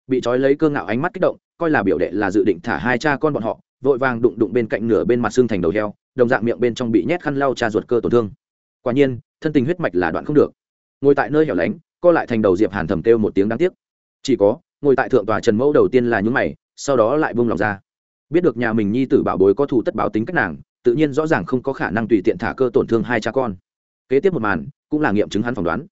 Speaker 1: Bị trói lấy cơ ngạo ánh mắt kích động coi là biểu đệ là dự định thả hai cha con bọn họ, vội vàng đụng đụng bên cạnh nửa bên mặt xương thành đầu heo, đồng dạng miệng bên trong bị nhét khăn lau cha ruột cơ tổn thương. Quả nhiên, thân tình huyết mạch là đoạn không được. Ngồi tại nơi hẻo lánh, co lại thành đầu diệp hàn thầm kêu một tiếng đáng tiếc. Chỉ có, ngồi tại thượng tòa trần mẫu đầu tiên là nhúng mày, sau đó lại buông lòng ra. Biết được nhà mình nhi tử bảo bối có thủ tất báo tính cách nàng, tự nhiên rõ ràng không có khả năng tùy tiện thả cơ tổn thương hai cha con. Kế tiếp một màn, cũng là nghiệm chứng hắn phỏng đoán.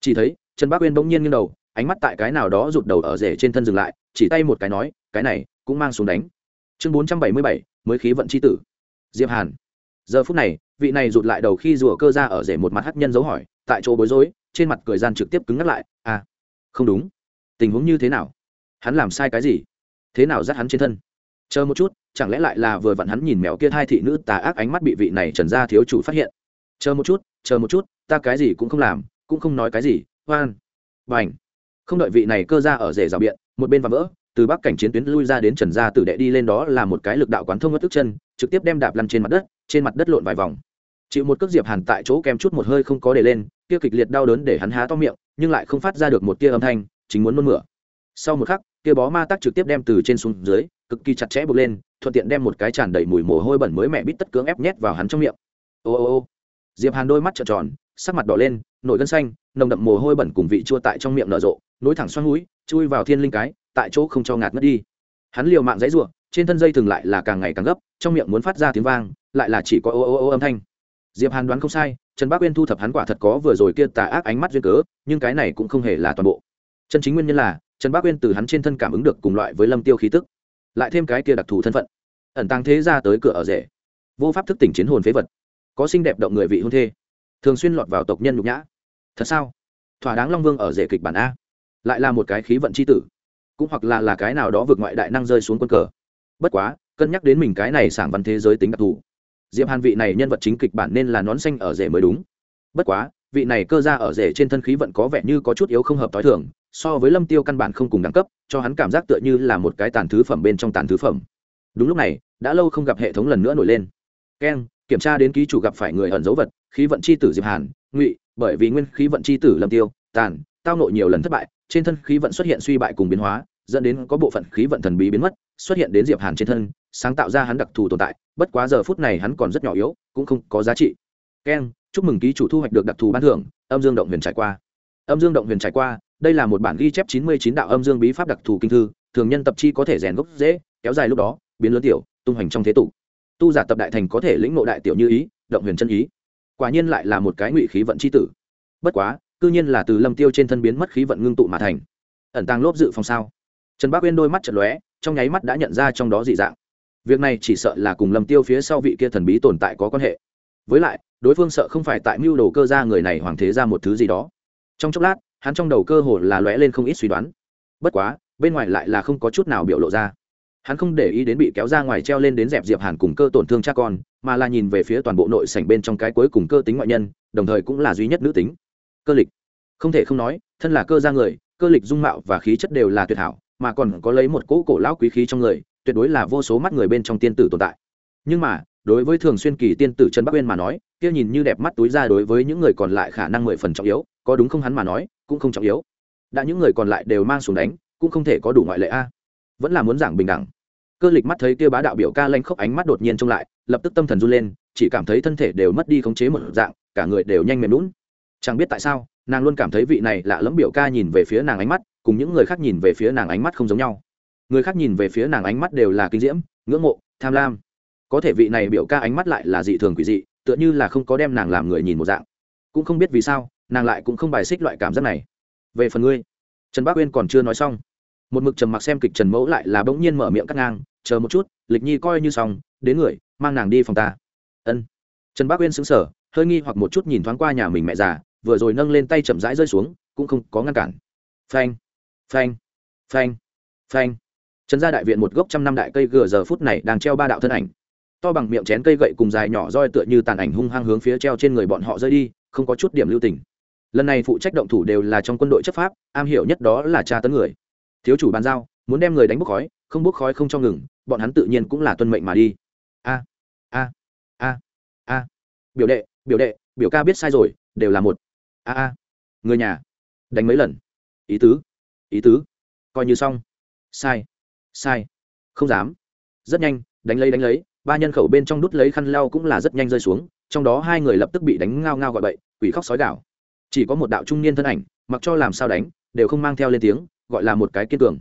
Speaker 1: Chỉ thấy, trần bác uyên bỗng nhiên nghiêng đầu, ánh mắt tại cái nào đó rụt đầu ở rể trên thân dừng lại chỉ tay một cái nói, cái này cũng mang xuống đánh. Chương bốn trăm bảy mươi bảy, mới khí vận c h i tử. Diệp hàn. Giờ phút này, vị này rụt lại đầu khi rùa cơ ra ở rể một mặt hát nhân dấu hỏi, tại chỗ bối rối, trên mặt cười gian trực tiếp cứng ngắt lại à không đúng. Tình huống như thế nào? Hắn làm sai cái gì? Thế nào dắt hắn trên thân? Chờ một chút, chẳng lẽ lại là vừa vặn hắn nhìn mèo kia hai thị nữ tà ác ánh mắt bị vị này trần gia thiếu chủ phát hiện? Chờ một chút, chờ một chút, ta cái gì cũng không làm, cũng không nói cái gì hoan b à n h không đợi vị này cơ ra ở rể rào biện một bên và vỡ, từ bắc cảnh chiến tuyến lui ra đến trần gia tử đệ đi lên đó là một cái lực đạo quán thông mất tức chân, trực tiếp đem đạp lăn trên mặt đất, trên mặt đất lộn vài vòng. Chịu một cước diệp hàn tại chỗ kèm chút một hơi không có để lên, kia kịch liệt đau đớn để hắn há to miệng, nhưng lại không phát ra được một tia âm thanh, chính muốn nôn mửa. Sau một khắc, kia bó ma tắc trực tiếp đem từ trên xuống dưới, cực kỳ chặt chẽ buộc lên, thuận tiện đem một cái tràn đầy mùi mồ hôi bẩn mới mẹ bít tất cưỡng ép nhét vào hắn trong miệng. Ô ô ô. Diệp hàn đôi mắt trợn tròn, sắc mặt đỏ lên, nổi gân xanh, nồng đậm mồ hôi bẩn cùng vị chua tại trong miệng nở rộ, nối thẳng xoắn mũi chui vào thiên linh cái, tại chỗ không cho ngạt ngất đi. Hắn liều mạng dãy r u ộ trên thân dây thường lại là càng ngày càng gấp, trong miệng muốn phát ra tiếng vang, lại là chỉ có ô ô ô âm thanh. Diệp hàn đoán không sai, trần bác uyên thu thập hắn quả thật có vừa rồi kia tà ác ánh mắt duyên cớ, nhưng cái này cũng không hề là toàn bộ. Chân chính nguyên nhân là, trần bác uyên từ hắn trên thân cảm ứng được cùng loại với lâm tiêu khí tức, lại thêm cái kia đặc thù thân phận. Ẩn tăng thế ra tới cửa ở rể. Vô pháp thức tỉnh chiến hồn phế vật. Có xinh đẹp động người vị hôn thê. Thường xuyên lọt vào tộc nhân nhục nhã. Thật sao? Thỏa đáng long vương ở rể kịch bản a lại là một cái khí vận c h i tử. Cũng hoặc là là cái nào đó vượt ngoại đại năng rơi xuống quân cờ. Bất quá, cân nhắc đến mình cái này sảng văn thế giới tính đặc thù. Diệp hàn vị này nhân vật chính kịch bản nên là nón xanh ở rể mới đúng. Bất quá, vị này cơ ra ở rể trên thân khí vận có vẻ như có chút yếu không hợp t h o i thường, so với lâm tiêu căn bản không cùng đẳng cấp, cho hắn cảm giác tựa như là một cái tàn thứ phẩm bên trong tàn thứ phẩm. Đúng lúc này, đã lâu không gặp hệ thống lần nữa nổi lên. Keng kiểm tra đến ký chủ gặp phải người ẩn dấu vật, khí vận c h i tử diệp hàn, ngụy, bởi vì nguyên khí vận c h i tử lâm tiêu, tàn, tao nội nhiều lần thất bại trên thân khí vận xuất hiện suy bại cùng biến hóa, dẫn đến có bộ phận khí vận thần bí biến mất, xuất hiện đến diệp hàn trên thân, sáng tạo ra hắn đặc thù tồn tại, bất quá giờ phút này hắn còn rất nhỏ yếu, cũng không có giá trị. Keng chúc mừng ký chủ thu hoạch được đặc thù ban thưởng, âm dương động huyền trải qua. Âm dương động huyền trải qua, đây là một bản ghi chép chín mươi chín đạo âm dương bí pháp đặc thù kinh thư, thường nhân tập chi có thể rèn gốc dễ, kéo dài lúc đó, biến lớn tiểu, tung hoành trong thế tục. Tu giả tập đại thành có thể lĩnh ngộ đại tiểu như ý, động huyền chân ý. Quả nhiên lại là một cái ngụy khí vận c h i tử. Bất quá cư nhiên là từ lâm tiêu trên thân biến mất khí vận ngưng tụ mà thành. Ẩn tàng lốp dự phòng sao? Trần bác uyên đôi mắt chật lóe, trong nháy mắt đã nhận ra trong đó dị dạng. Việc này chỉ sợ là cùng lâm tiêu phía sau vị kia thần bí tồn tại có quan hệ. Với lại, đối phương sợ không phải tại mưu đồ cơ ra người này hoàng thế ra một thứ gì đó. Trong chốc lát, hắn trong đầu cơ hồ là lóe lên không ít suy đoán. Bất quá, bên ngoài lại là không có chút nào biểu lộ ra. Hắn không để ý đến bị kéo ra ngoài treo lên đến dẹp diệp hàn cùng cơ tổn thương cha con, mà là nhìn về phía toàn bộ nội sảnh bên trong cái cuối cùng cơ tính ngoại nhân, đồng thời cũng là duy nhất nữ tính cơ lịch. Không thể không nói, thân là cơ gia người, cơ lịch dung mạo và khí chất đều là tuyệt hảo, mà còn có lấy một cỗ cổ lão quý khí trong người, tuyệt đối là vô số mắt người bên trong tiên tử tồn tại. Nhưng mà, đối với thường xuyên kỳ tiên tử trần bắc uyên mà nói, kia nhìn như đẹp mắt túi ra đối với những người còn lại khả năng mười phần trọng yếu, có đúng không hắn mà nói, cũng không trọng yếu. Đã những người còn lại đều mang xuống đánh, cũng không thể có đủ ngoại lệ a. À. Vẫn là muốn giảng bình đẳng. Cơ lịch mắt thấy kia bá đạo biểu ca lanh khóc ánh mắt đột nhiên trông lại, lập tức tâm thần run lên, chỉ cảm thấy thân thể đều mất đi khống chế một dạng, cả người đều nhanh mềm lún chẳng biết tại sao, nàng luôn cảm thấy vị này lạ lẫm biểu ca nhìn về phía nàng ánh mắt, cùng những người khác nhìn về phía nàng ánh mắt không giống nhau. Người khác nhìn về phía nàng ánh mắt đều là kinh diễm, ngưỡng mộ, tham lam. Có thể vị này biểu ca ánh mắt lại là dị thường quỷ dị, tựa như là không có đem nàng làm người nhìn một dạng. Cũng không biết vì sao, nàng lại cũng không bài xích loại cảm giác này. Về phần ngươi, trần bác uyên còn chưa nói xong. Một mực trầm mặc xem kịch trần mẫu lại là bỗng nhiên mở miệng cắt ngang, chờ một chút, lịch nhi coi như xong, đến người, mang nàng đi phòng ta. Ân. Trần bác uyên xứng sở hơi nghi hoặc một chút nhìn thoáng qua nhà mình mẹ già vừa rồi nâng lên tay chậm rãi rơi xuống, cũng không có ngăn cản. Phanh phanh phanh phanh. Trần gia đại viện một gốc trăm năm đại cây gờ giờ phút này đang treo ba đạo thân ảnh. To bằng miệng chén cây gậy cùng dài nhỏ roi tựa như tàn ảnh hung hăng hướng phía treo trên người bọn họ rơi đi, không có chút điểm lưu tình. Lần này phụ trách động thủ đều là trong quân đội chấp pháp, am hiểu nhất đó là tra tấn người. Thiếu chủ bàn giao, muốn đem người đánh bốc khói, không bốc khói không cho ngừng, bọn hắn tự nhiên cũng là tuân mệnh mà đi. A a a a. Biểu đệ biểu đệ, biểu ca biết sai rồi, đều là một a a, người nhà, đánh mấy lần? Ý tứ ý tứ, coi như xong. Sai sai, không dám. Rất nhanh, đánh lấy đánh lấy, ba nhân khẩu bên trong đút lấy khăn lau cũng là rất nhanh rơi xuống, trong đó hai người lập tức bị đánh ngao ngao gọi bậy, quỷ khóc sói gạo chỉ có một đạo trung niên thân ảnh, mặc cho làm sao đánh, đều không mang theo lên tiếng, gọi là một cái kiên cường.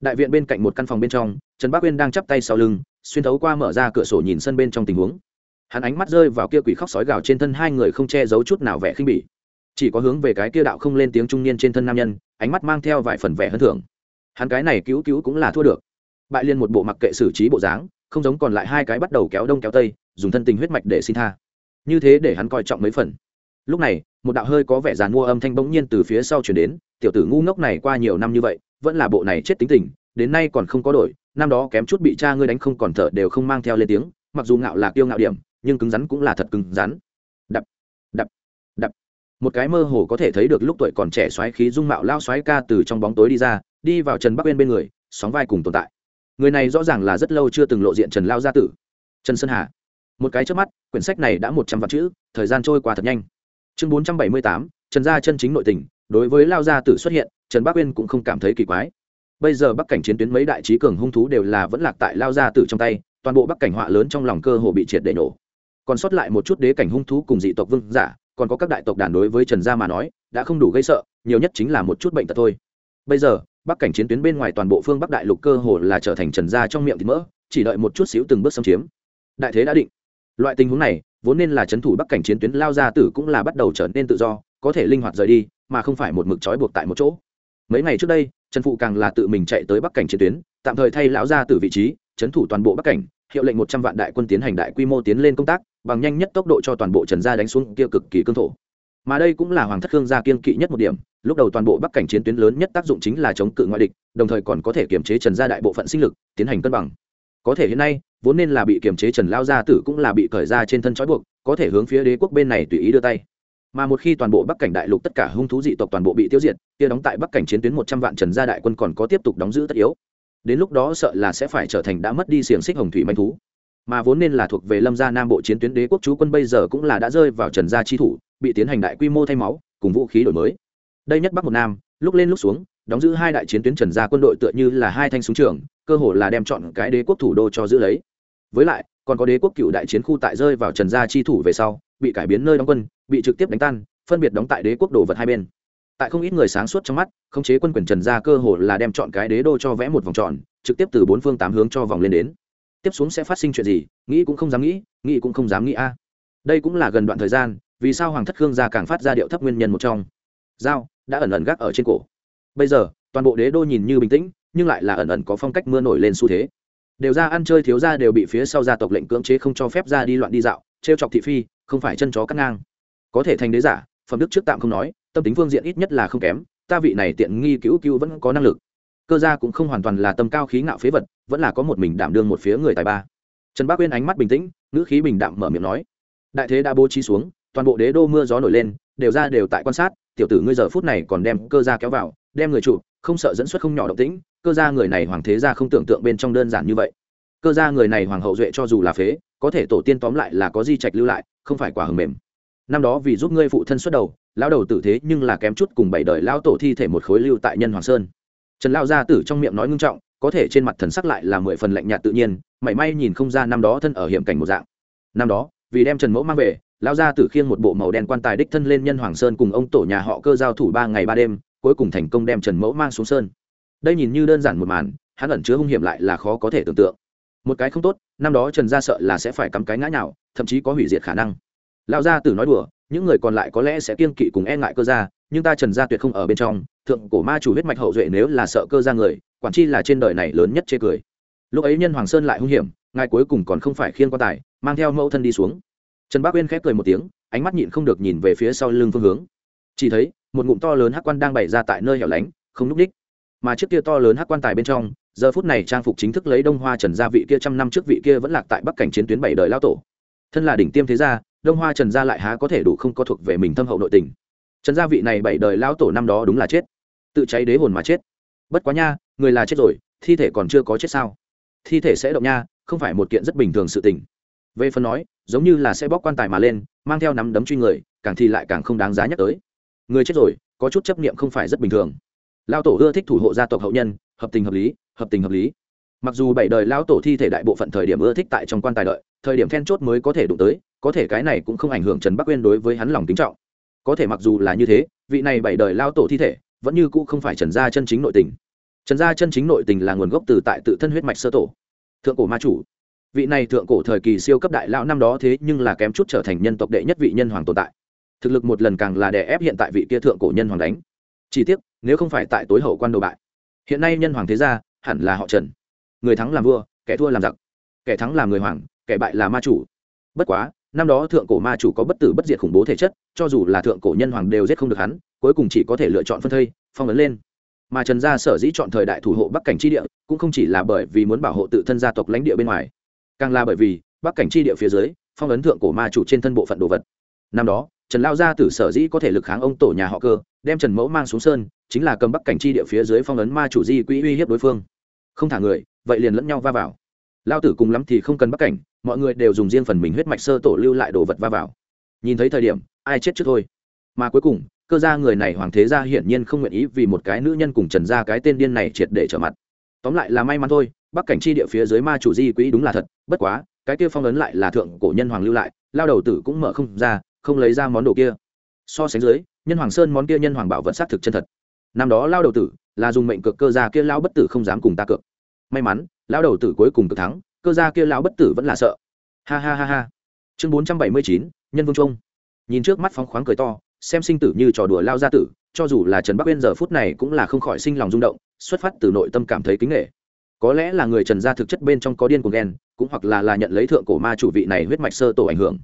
Speaker 1: Đại viện bên cạnh một căn phòng bên trong, trần bác uyên đang chắp tay sau lưng, xuyên thấu qua mở ra cửa sổ nhìn sân bên trong tình huống. Hắn ánh mắt rơi vào kia quỷ khóc sói gào trên thân hai người không che giấu chút nào vẻ khinh bỉ chỉ có hướng về cái kia đạo không lên tiếng trung niên trên thân nam nhân, ánh mắt mang theo vài phần vẻ hơn thường. Hắn cái này cứu cứu cũng là thua được. Bại liên một bộ mặc kệ xử trí bộ dáng, không giống còn lại hai cái bắt đầu kéo đông kéo tây, dùng thân tình huyết mạch để xin tha. Như thế để hắn coi trọng mấy phần. Lúc này, một đạo hơi có vẻ dàn mua âm thanh bỗng nhiên từ phía sau chuyển đến, tiểu tử ngu ngốc này qua nhiều năm như vậy, vẫn là bộ này chết tính tình, đến nay còn không có đổi, năm đó kém chút bị cha ngươi đánh không còn thở đều không mang theo lên tiếng, mặc dù ngạo là tiêu ngạo điểm, nhưng cứng rắn cũng là thật cứng rắn một cái mơ hồ có thể thấy được lúc tuổi còn trẻ xoáy khí dung mạo lao xoáy ca từ trong bóng tối đi ra, đi vào trần bắc bên bên người, sóng vai cùng tồn tại. Người này rõ ràng là rất lâu chưa từng lộ diện trần lao gia tử. Trần sơn hà. Một cái trước mắt, quyển sách này đã một trăm vạn chữ, thời gian trôi qua thật nhanh. Chương bốn trăm bảy mươi tám, trần gia chân chính nội tình, đối với lao gia tử xuất hiện, trần bắc uyên cũng không cảm thấy kỳ quái. Bây giờ bắc cảnh chiến tuyến mấy đại trí cường hung thú đều là vẫn lạc tại lao gia tử trong tay, toàn bộ bắc cảnh họa lớn trong lòng cơ hồ bị triệt để nổ. Còn sót lại một chút đế cảnh hung thú cùng dị tộc vương giả còn có các đại tộc đàn đối với trần gia mà nói, đã không đủ gây sợ, nhiều nhất chính là một chút bệnh tật thôi. Bây giờ, bắc cảnh chiến tuyến bên ngoài toàn bộ phương bắc đại lục cơ hồ là trở thành trần gia trong miệng thịt mỡ, chỉ đợi một chút xíu từng bước xâm chiếm. Đại thế đã định. Loại tình huống này, vốn nên là c h ấ n thủ bắc cảnh chiến tuyến lao ra tử cũng là bắt đầu trở nên tự do, có thể linh hoạt rời đi, mà không phải một mực trói buộc tại một chỗ. Mấy ngày trước đây, trần phụ càng là tự mình chạy tới bắc cảnh chiến tuyến, tạm thời thay lão ra từ vị trí c h ấ n thủ toàn bộ bắc cảnh, hiệu lệnh một trăm vạn đại quân tiến hành đại quy mô tiến lên công tác bằng nhanh nhất tốc độ cho toàn bộ trần gia đánh xuống kia cực kỳ cương thổ. Mà đây cũng là hoàng thất khương gia kiên kỵ nhất một điểm, lúc đầu toàn bộ bắc cảnh chiến tuyến lớn nhất tác dụng chính là chống cự ngoại địch, đồng thời còn có thể kiềm chế trần gia đại bộ phận sinh lực, tiến hành cân bằng. Có thể hiện nay, vốn nên là bị kiềm chế trần lao gia tử cũng là bị cởi ra trên thân trói buộc, có thể hướng phía đế quốc bên này tùy ý đưa tay. Mà một khi toàn bộ bắc cảnh đại lục tất cả hung thú dị tộc toàn bộ bị tiêu diệt, kia đóng tại bắc cảnh chiến tuyến một trăm vạn trần gia đại quân còn có tiếp tục đóng giữ tất yếu. Đến lúc đó sợ là sẽ phải trở thành đã mất đi xiềng xích hồng thủy manh thú mà vốn nên là thuộc về lâm gia nam bộ chiến tuyến đế quốc chú quân bây giờ cũng là đã rơi vào trần gia chi thủ, bị tiến hành đại quy mô thay máu, cùng vũ khí đổi mới. Đây nhất bắc một nam, lúc lên lúc xuống, đóng giữ hai đại chiến tuyến trần gia quân đội tựa như là hai thanh súng trường, cơ hồ là đem chọn cái đế quốc thủ đô cho giữ lấy. Với lại, còn có đế quốc cựu đại chiến khu tại rơi vào trần gia chi thủ về sau, bị cải biến nơi đóng quân, bị trực tiếp đánh tan, phân biệt đóng tại đế quốc đồ vật hai bên. Tại không ít người sáng suốt trong mắt, khống chế quân quyền trần gia cơ hồ là đem chọn cái đế đô cho vẽ một vòng tròn, trực tiếp từ bốn phương tám hướng cho vòng lên đến tiếp xuống sẽ phát sinh chuyện gì, nghĩ cũng không dám nghĩ nghĩ cũng không dám nghĩ a. Đây cũng là gần đoạn thời gian, vì sao hoàng thất khương gia càng phát ra điệu thấp nguyên nhân một trong. Dao đã ẩn ẩn gác ở trên cổ. Bây giờ, toàn bộ đế đô nhìn như bình tĩnh, nhưng lại là ẩn ẩn có phong cách mưa nổi lên xu thế. Đều ra ăn chơi thiếu ra đều bị phía sau gia tộc lệnh cưỡng chế không cho phép ra đi loạn đi dạo t r e o chọc thị phi, không phải chân chó cắt ngang. Có thể thành đế giả, phẩm đức trước tạm không nói, tâm tính phương diện ít nhất là không kém, ta vị này tiện nghi cứu cứu vẫn có năng lực cơ gia cũng không hoàn toàn là tâm cao khí ngạo phế vật, vẫn là có một mình đảm đương một phía người tài ba. Trần bác uyên ánh mắt bình tĩnh, ngữ khí bình đạm mở miệng nói, đại thế đã bố trí xuống, toàn bộ đế đô mưa gió nổi lên, đều ra đều tại quan sát, tiểu tử ngươi giờ phút này còn đem cơ gia kéo vào, đem người trụ, không sợ dẫn xuất không nhỏ động tĩnh, cơ gia người này hoàng thế gia không tưởng tượng bên trong đơn giản như vậy. Cơ gia người này hoàng hậu duệ cho dù là phế, có thể tổ tiên tóm lại là có di trạch lưu lại, không phải quả hầm mềm. Năm đó vì giúp ngươi phụ thân xuất đầu, lão đầu tử thế nhưng là kém chút cùng bảy đời lão tổ thi thể một khối lưu tại nhân hoàng sơn trần lao gia tử trong miệng nói ngưng trọng, có thể trên mặt thần sắc lại là mười phần lạnh nhạt tự nhiên, mảy may nhìn không ra năm đó thân ở hiểm cảnh một dạng. Năm đó, vì đem trần mẫu mang về lao gia tử khiêng một bộ màu đen quan tài đích thân lên nhân hoàng sơn cùng ông tổ nhà họ cơ giao thủ ba ngày ba đêm, cuối cùng thành công đem trần mẫu mang xuống sơn. Đây nhìn như đơn giản một màn, hắn ẩn chứa hung hiểm lại là khó có thể tưởng tượng. Một cái không tốt, năm đó trần gia sợ là sẽ phải cắm cái ngã nhào, thậm chí có hủy diệt khả năng. Lão gia tử nói đùa, những người còn lại có lẽ sẽ kiên kỵ cùng e ngại cơ gia nhưng ta trần gia tuyệt không ở bên trong, thượng cổ ma chủ huyết mạch hậu duệ nếu là sợ cơ ra người, quản chi là trên đời này lớn nhất chê cười. Lúc ấy nhân hoàng sơn lại hung hiểm, ngài cuối cùng còn không phải khiên quan tài, mang theo mẫu thân đi xuống. Trần bác uyên khép cười một tiếng, ánh mắt nhịn không được nhìn về phía sau lưng phương hướng. Chỉ thấy, một ngụm to lớn hắc quan đang bày ra tại nơi hẻo lánh, không núp đích. Mà chiếc kia to lớn hắc quan tài bên trong, giờ phút này trang phục chính thức lấy đông hoa trần gia vị kia trăm năm trước vị kia vẫn lạc tại bắc cảnh chiến tuyến bảy đời lao tổ. Thân là đỉnh tiêm thế gia, đông hoa trần gia lại há có thể đủ không có thuộc về mình thâm hậu nội tình trần gia vị này bảy đời lao tổ năm đó đúng là chết. Tự cháy đế hồn mà chết. Bất quá nha, người là chết rồi, thi thể còn chưa có chết sao? Thi thể sẽ động nha, không phải một kiện rất bình thường sự tình. Về phần nói, giống như là sẽ bóc quan tài mà lên, mang theo nắm đấm truy người, càng thì lại càng không đáng giá nhắc tới. Người chết rồi, có chút chấp niệm không phải rất bình thường. Lao tổ ưa thích thủ hộ gia tộc hậu nhân, hợp tình hợp lý, hợp tình hợp lý. Mặc dù bảy đời lao tổ thi thể đại bộ phận thời điểm ưa thích tại trong quan tài đợi, thời điểm then chốt mới có thể đụng tới, có thể cái này cũng không ảnh hưởng trần bắc uyên đối với hắn lòng kính trọng có thể mặc dù là như thế, vị này bảy đời lao tổ thi thể vẫn như cũ không phải trần gia chân chính nội tình. Trần gia chân chính nội tình là nguồn gốc từ tại tự thân huyết mạch sơ tổ. Thượng cổ ma chủ. Vị này thượng cổ thời kỳ siêu cấp đại lão năm đó thế nhưng là kém chút trở thành nhân tộc đệ nhất vị nhân hoàng tồn tại. Thực lực một lần càng là đè ép hiện tại vị kia thượng cổ nhân hoàng đánh. Chỉ tiếc, nếu không phải tại tối hậu quan đầu bại, hiện nay nhân hoàng thế gia hẳn là họ trần. Người thắng làm vua, kẻ thua làm giặc. Kẻ thắng làm người hoàng, kẻ bại là ma chủ. Bất quá năm đó thượng cổ ma chủ có bất tử bất diệt khủng bố thể chất, cho dù là thượng cổ nhân hoàng đều giết không được hắn, cuối cùng chỉ có thể lựa chọn phân thây, phong ấn lên. Mà trần gia sở dĩ chọn thời đại thủ hộ bắc cảnh tri địa, cũng không chỉ là bởi vì muốn bảo hộ tự thân gia tộc lãnh địa bên ngoài, càng là bởi vì bắc cảnh tri địa phía dưới, phong ấn thượng cổ ma chủ trên thân bộ phận đồ vật. Năm đó, trần lao gia tử sở dĩ có thể lực kháng ông tổ nhà họ cơ, đem trần mẫu mang xuống sơn, chính là cầm bắc cảnh chi địa phía dưới phong ấn ma chủ di quỹ uy hiếp đối phương. Không thả người, vậy liền lẫn nhau va vào lao tử cùng lắm thì không cần bắc cảnh, mọi người đều dùng riêng phần mình huyết mạch sơ tổ lưu lại đồ vật va vào. Nhìn thấy thời điểm, ai chết trước thôi. Mà cuối cùng, cơ gia người này hoàng thế gia hiển nhiên không nguyện ý vì một cái nữ nhân cùng trần gia cái tên điên này triệt để trở mặt. Tóm lại là may mắn thôi, bắc cảnh chi địa phía dưới ma chủ di quỹ đúng là thật, bất quá, cái kia phong ấn lại là thượng cổ nhân hoàng lưu lại, lao đầu tử cũng mở không ra, không lấy ra món đồ kia. So sánh dưới, nhân hoàng sơn món kia nhân hoàng bảo vật xác thực chân thật. Năm đó lao đầu tử là dùng mệnh cực cơ gia kia lao bất tử không dám cùng ta cược. May mắn lão đầu tử cuối cùng cực thắng, cơ gia kia lão bất tử vẫn là sợ. Ha ha ha ha. Chương bốn trăm bảy mươi chín, nhân vương trung. Nhìn trước mắt phóng khoáng cười to, xem sinh tử như trò đùa lao gia tử, cho dù là trần bắc uyên giờ phút này cũng là không khỏi sinh lòng rung động, xuất phát từ nội tâm cảm thấy kính nghệ có lẽ là người trần gia thực chất bên trong có điên cuồng ghen, cũng hoặc là là nhận lấy thượng cổ ma chủ vị này huyết mạch sơ tổ ảnh hưởng.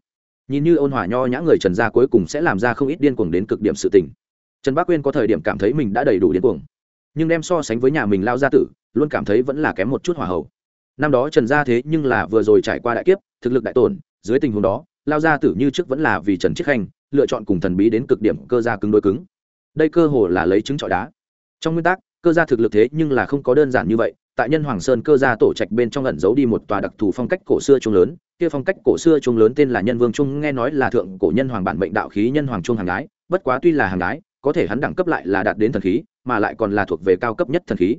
Speaker 1: Nhìn như ôn hòa nho nhã người trần gia cuối cùng sẽ làm ra không ít điên cuồng đến cực điểm sự tình. Trần bắc uyên có thời điểm cảm thấy mình đã đầy đủ điên cuồng. Nhưng đem so sánh với nhà mình lao gia tử luôn cảm thấy vẫn là kém một chút hỏa hậu. Năm đó trần gia thế nhưng là vừa rồi trải qua đại kiếp, thực lực đại tổn, dưới tình huống đó, lao gia tử như trước vẫn là vì trần chiết khanh, lựa chọn cùng thần bí đến cực điểm cơ gia cứng đối cứng. Đây cơ hồ là lấy trứng trọi đá. Trong nguyên tắc, cơ gia thực lực thế nhưng là không có đơn giản như vậy, tại nhân hoàng sơn cơ gia tổ trạch bên trong ẩn giấu đi một tòa đặc thù phong cách cổ xưa trung lớn, kia phong cách cổ xưa trung lớn tên là nhân vương trung, nghe nói là thượng cổ nhân hoàng bản mệnh đạo khí nhân hoàng trung hàng đái bất quá tuy là hàng đái có thể hắn đẳng cấp lại là đạt đến thần khí, mà lại còn là thuộc về cao cấp nhất thần khí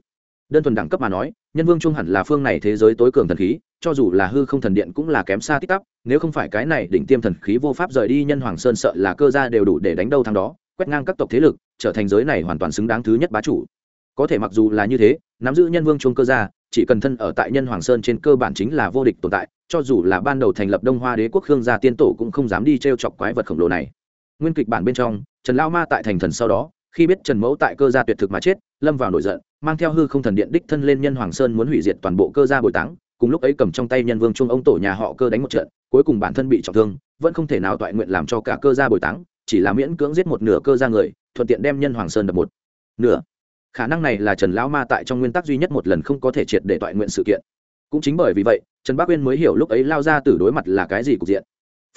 Speaker 1: đơn thuần đẳng cấp mà nói, nhân vương trung hẳn là phương này thế giới tối cường thần khí, cho dù là hư không thần điện cũng là kém xa tích tắp nếu không phải cái này đỉnh tiêm thần khí vô pháp rời đi nhân hoàng sơn sợ là cơ gia đều đủ để đánh đâu thằng đó, quét ngang các tộc thế lực, trở thành giới này hoàn toàn xứng đáng thứ nhất bá chủ. Có thể mặc dù là như thế, nắm giữ nhân vương trung cơ gia, chỉ cần thân ở tại nhân hoàng sơn trên cơ bản chính là vô địch tồn tại, cho dù là ban đầu thành lập đông hoa đế quốc khương gia tiên tổ cũng không dám đi t r e o chọc quái vật khổng lồ này. Nguyên kịch bản bên trong, trần lao ma tại thành thần sau đó, khi biết trần mẫu tại cơ gia tuyệt thực mà chết lâm vào nổi giận, mang theo hư không thần điện đích thân lên nhân hoàng sơn muốn hủy diệt toàn bộ cơ gia bồi táng, cùng lúc ấy cầm trong tay nhân vương trung ông tổ nhà họ cơ đánh một trận, cuối cùng bản thân bị trọng thương, vẫn không thể nào toại nguyện làm cho cả cơ gia bồi táng, chỉ là miễn cưỡng giết một nửa cơ gia người, thuận tiện đem nhân hoàng sơn đập một nửa. Khả năng này là trần lão ma tại trong nguyên tắc duy nhất một lần không có thể triệt để toại nguyện sự kiện. Cũng chính bởi vì vậy, trần bắc uyên mới hiểu lúc ấy lao ra từ đối mặt là cái gì cục diện.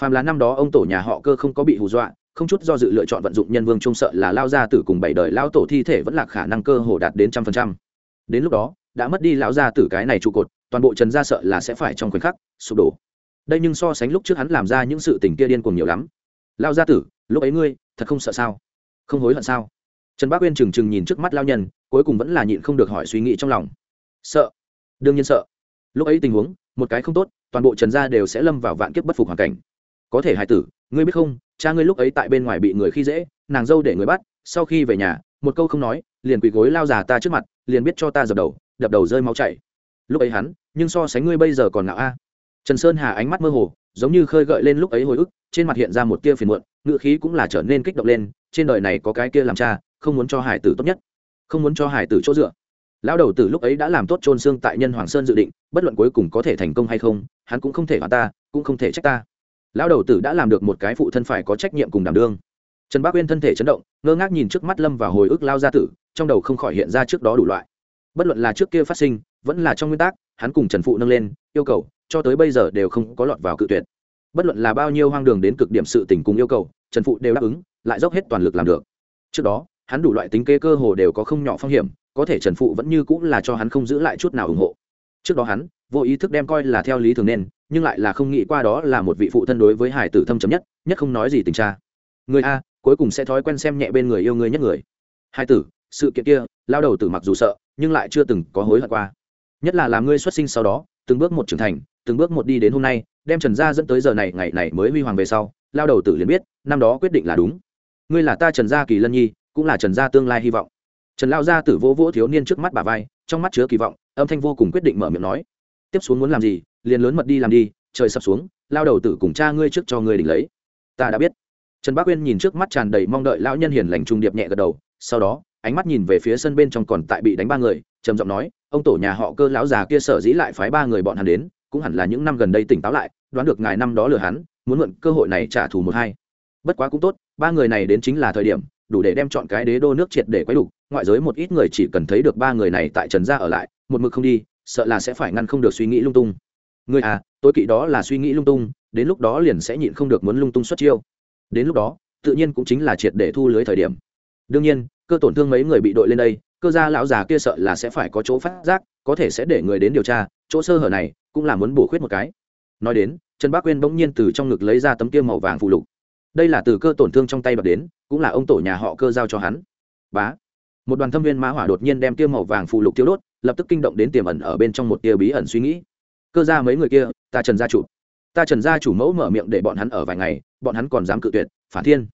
Speaker 1: Phàm là năm đó ông tổ nhà họ cơ không có bị hù dọa không chút do dự lựa chọn vận dụng nhân vương trung sợ là lao gia tử cùng bảy đời lao tổ thi thể vẫn là khả năng cơ hồ đạt đến trăm phần trăm. Đến lúc đó, đã mất đi lão gia tử cái này trụ cột, toàn bộ trần gia sợ là sẽ phải trong khoảnh khắc sụp đổ. Đây nhưng so sánh lúc trước hắn làm ra những sự tình kia điên cuồng nhiều lắm. Lao gia tử, lúc ấy ngươi, thật không sợ sao? Không hối hận sao? Trần bác uyên trừng trừng nhìn trước mắt lao nhân, cuối cùng vẫn là nhịn không được hỏi suy nghĩ trong lòng. Sợ? Đương nhiên sợ. Lúc ấy tình huống, một cái không tốt, toàn bộ trần gia đều sẽ lâm vào vạn kiếp bất phục hoàn cảnh. Có thể hài tử, ngươi biết không cha ngươi lúc ấy tại bên ngoài bị người khi dễ, nàng dâu để người bắt, sau khi về nhà, một câu không nói, liền quỳ gối lao già ta trước mặt, liền biết cho ta dập đầu, đập đầu rơi máu chảy. Lúc ấy hắn, nhưng so sánh ngươi bây giờ còn ngạo a. Trần sơn hà ánh mắt mơ hồ, giống như khơi gợi lên lúc ấy hồi ức, trên mặt hiện ra một tia phiền muộn ngự khí cũng là trở nên kích động lên, trên đời này có cái kia làm cha, không muốn cho hải tử tốt nhất, không muốn cho hải tử chỗ dựa. Lão đầu tử lúc ấy đã làm tốt trôn xương tại nhân hoàng sơn dự định, bất luận cuối cùng có thể thành công hay không, hắn cũng không thể hoàn ta, cũng không thể trách ta lão đầu tử đã làm được một cái phụ thân phải có trách nhiệm cùng đảm đương. Trần bác uyên thân thể chấn động, ngơ ngác nhìn trước mắt lâm và hồi ức lao gia tử, trong đầu không khỏi hiện ra trước đó đủ loại. Bất luận là trước kia phát sinh, vẫn là trong nguyên tắc, hắn cùng trần phụ nâng lên, yêu cầu, cho tới bây giờ đều không có lọt vào cự tuyệt. Bất luận là bao nhiêu hoang đường đến cực điểm sự tình cùng yêu cầu, trần phụ đều đáp ứng, lại dốc hết toàn lực làm được. Trước đó, hắn đủ loại tính kế cơ hồ đều có không nhỏ phong hiểm, có thể trần phụ vẫn như cũng là cho hắn không giữ lại chút nào ủng hộ. Trước đó hắn, vô ý thức đem coi là theo lý thường nên nhưng lại là không nghĩ qua đó là một vị phụ thân đối với hải tử thâm chấm nhất nhất không nói gì tình cha. Người a, cuối cùng sẽ thói quen xem nhẹ bên người yêu người nhất người. Hải tử, sự kiện kia, lao đầu tử mặc dù sợ, nhưng lại chưa từng có hối hận qua. Nhất là làm ngươi xuất sinh sau đó, từng bước một trưởng thành, từng bước một đi đến hôm nay, đem trần gia dẫn tới giờ này, ngày này mới huy hoàng về sau, lao đầu tử liền biết, năm đó quyết định là đúng. Ngươi là ta trần gia kỳ lân nhi, cũng là trần gia tương lai hy vọng. Trần lao gia tử vô vỗ thiếu niên trước mắt bà vai, trong mắt chứa kỳ vọng, âm thanh vô cùng quyết định mở miệng nói. Tiếp xuống muốn làm gì liền lớn mật đi làm đi, trời sập xuống, lao đầu tử cùng cha ngươi trước cho ngươi đỉnh lấy. Ta đã biết. Trần bác uyên nhìn trước mắt tràn đầy mong đợi lão nhân hiền lành trung điệp nhẹ gật đầu, sau đó, ánh mắt nhìn về phía sân bên trong còn tại bị đánh ba người, trầm giọng nói, ông tổ nhà họ cơ lão già kia sở dĩ lại phái ba người bọn hắn đến, cũng hẳn là những năm gần đây tỉnh táo lại, đoán được ngài năm đó lừa hắn, muốn mượn cơ hội này trả thù một hai. Bất quá cũng tốt, ba người này đến chính là thời điểm, đủ để đem chọn cái đế đô nước triệt để quấy đủ ngoại giới một ít người chỉ cần thấy được ba người này tại trần gia ở lại, một mực không đi, sợ là sẽ phải ngăn không được suy nghĩ lung tung người à tôi kỵ đó là suy nghĩ lung tung, đến lúc đó liền sẽ nhịn không được muốn lung tung xuất chiêu. Đến lúc đó, tự nhiên cũng chính là triệt để thu lưới thời điểm. Đương nhiên, cơ tổn thương mấy người bị đội lên đây, cơ gia lão già kia sợ là sẽ phải có chỗ phát giác, có thể sẽ để người đến điều tra, chỗ sơ hở này cũng là muốn bổ khuyết một cái. Nói đến, trần bác quên bỗng nhiên từ trong ngực lấy ra tấm kia màu vàng phụ lục. Đây là từ cơ tổn thương trong tay bật đến, cũng là ông tổ nhà họ cơ giao cho hắn. Bá. Một đoàn thâm viên mã hỏa đột nhiên đem tia màu vàng phụ lục tiêu đốt, lập tức kinh động đến tiềm ẩn ở bên trong một tia bí ẩn suy nghĩ cơ ra mấy người kia, ta trần gia chủ. Ta trần gia chủ mẫu mở miệng để bọn hắn ở vài ngày, bọn hắn còn dám cự tuyệt, phản thiên.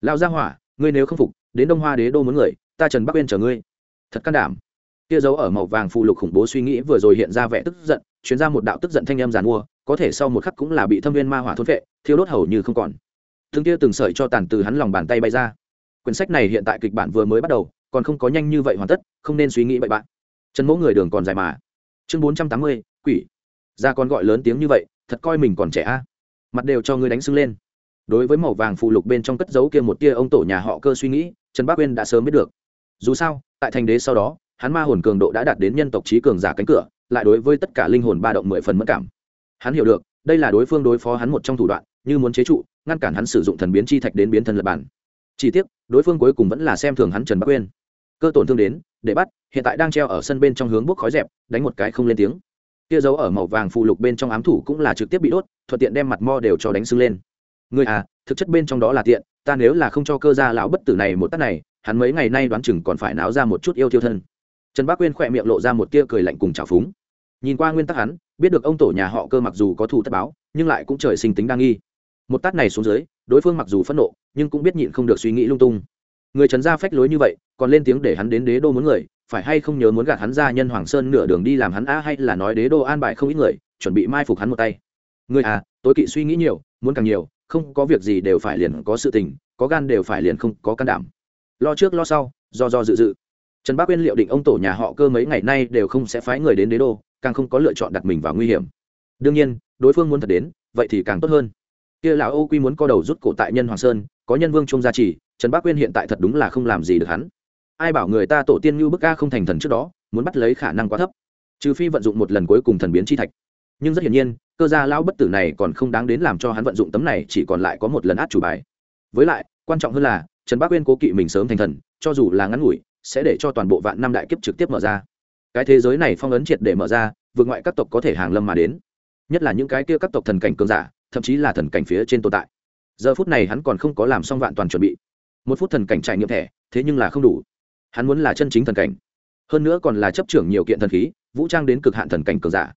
Speaker 1: Lao gia hỏa, ngươi nếu không phục, đến đông hoa đế đô muốn người, ta trần bắc uyên chờ ngươi. Thật can đảm. Kia dấu ở màu vàng phụ lục khủng bố suy nghĩ vừa rồi hiện ra vẻ tức giận, chuyến ra một đạo tức giận thanh em giàn mua, có thể sau một khắc cũng là bị thâm viên ma hỏa thôn vệ thiêu đốt hầu như không còn. Thương kia từng sợi cho tàn từ hắn lòng bàn tay bay ra. Quyển sách này hiện tại kịch bản vừa mới bắt đầu, còn không có nhanh như vậy hoàn tất, không nên suy nghĩ bậy bạn. Trần mẫu người đường còn dài mà. Chương bốn trăm tám mươi, quỷ ra con gọi lớn tiếng như vậy, thật coi mình còn trẻ a. Mặt đều cho ngươi đánh sưng lên. Đối với màu vàng phụ lục bên trong cất dấu kia một tia ông tổ nhà họ cơ suy nghĩ, trần bác uyên đã sớm biết được. Dù sao, tại thành đế sau đó, hắn ma hồn cường độ đã đạt đến nhân tộc trí cường giả cánh cửa, lại đối với tất cả linh hồn ba động mười phần mất cảm. Hắn hiểu được, đây là đối phương đối phó hắn một trong thủ đoạn, như muốn chế trụ, ngăn cản hắn sử dụng thần biến chi thạch đến biến thân lập bản. Chỉ tiếc, đối phương cuối cùng vẫn là xem thường hắn trần bắc uyên. Cơ tổn thương đến, để bắt, hiện tại đang treo ở sân bên trong hướng bốc khói dẹp, đánh một cái không lên tiếng kia dấu ở màu vàng phụ lục bên trong ám thủ cũng là trực tiếp bị đốt, thuận tiện đem mặt mo đều cho đánh sưng lên. Người à thực chất bên trong đó là tiện, ta nếu là không cho cơ gia lão bất tử này một tát này, hắn mấy ngày nay đoán chừng còn phải náo ra một chút yêu thiêu thân. Trần bác quyên khỏe miệng lộ ra một tia cười lạnh cùng trào phúng. Nhìn qua nguyên tắc hắn, biết được ông tổ nhà họ cơ mặc dù có thủ tất báo, nhưng lại cũng trời sinh tính đa nghi. Một tát này xuống dưới, đối phương mặc dù phẫn nộ, nhưng cũng biết nhịn không được suy nghĩ lung tung. Người trần gia phách lối như vậy, còn lên tiếng để hắn đến đế đô muốn người phải hay không nhớ muốn gạt hắn ra nhân hoàng sơn nửa đường đi làm hắn a hay là nói đế đô an bài không ít người, chuẩn bị mai phục hắn một tay. Người à tối kỵ suy nghĩ nhiều, muốn càng nhiều, không có việc gì đều phải liền có sự tình, có gan đều phải liền không có can đảm. Lo trước lo sau, do do dự dự. Trần bác uyên liệu định ông tổ nhà họ cơ mấy ngày nay đều không sẽ phái người đến đế đô, càng không có lựa chọn đặt mình vào nguy hiểm. Đương nhiên, đối phương muốn thật đến, vậy thì càng tốt hơn. Kia lão ô quy muốn co đầu rút cổ tại nhân hoàng sơn, có nhân vương trung gia trì, trần bác uyên hiện tại thật đúng là không làm gì được hắn ai bảo người ta tổ tiên như bức ca không thành thần trước đó, muốn bắt lấy khả năng quá thấp. Trừ phi vận dụng một lần cuối cùng thần biến chi thạch. Nhưng rất hiển nhiên, cơ gia lão bất tử này còn không đáng đến làm cho hắn vận dụng tấm này, chỉ còn lại có một lần át chủ bài. Với lại, quan trọng hơn là, trần bác uyên cố kỵ mình sớm thành thần, cho dù là ngắn ngủi, sẽ để cho toàn bộ vạn năm đại kiếp trực tiếp mở ra. Cái thế giới này phong ấn triệt để mở ra, vượt ngoại các tộc có thể hàng lâm mà đến. Nhất là những cái kia các tộc thần cảnh cường giả, thậm chí là thần cảnh phía trên tồn tại. Giờ phút này hắn còn không có làm xong vạn toàn chuẩn bị. Một phút thần cảnh trải nghiệm thẻ, thế nhưng là không đủ hắn muốn là chân chính thần cảnh, hơn nữa còn là chấp trưởng nhiều kiện thần khí, vũ trang đến cực hạn thần cảnh cường giả.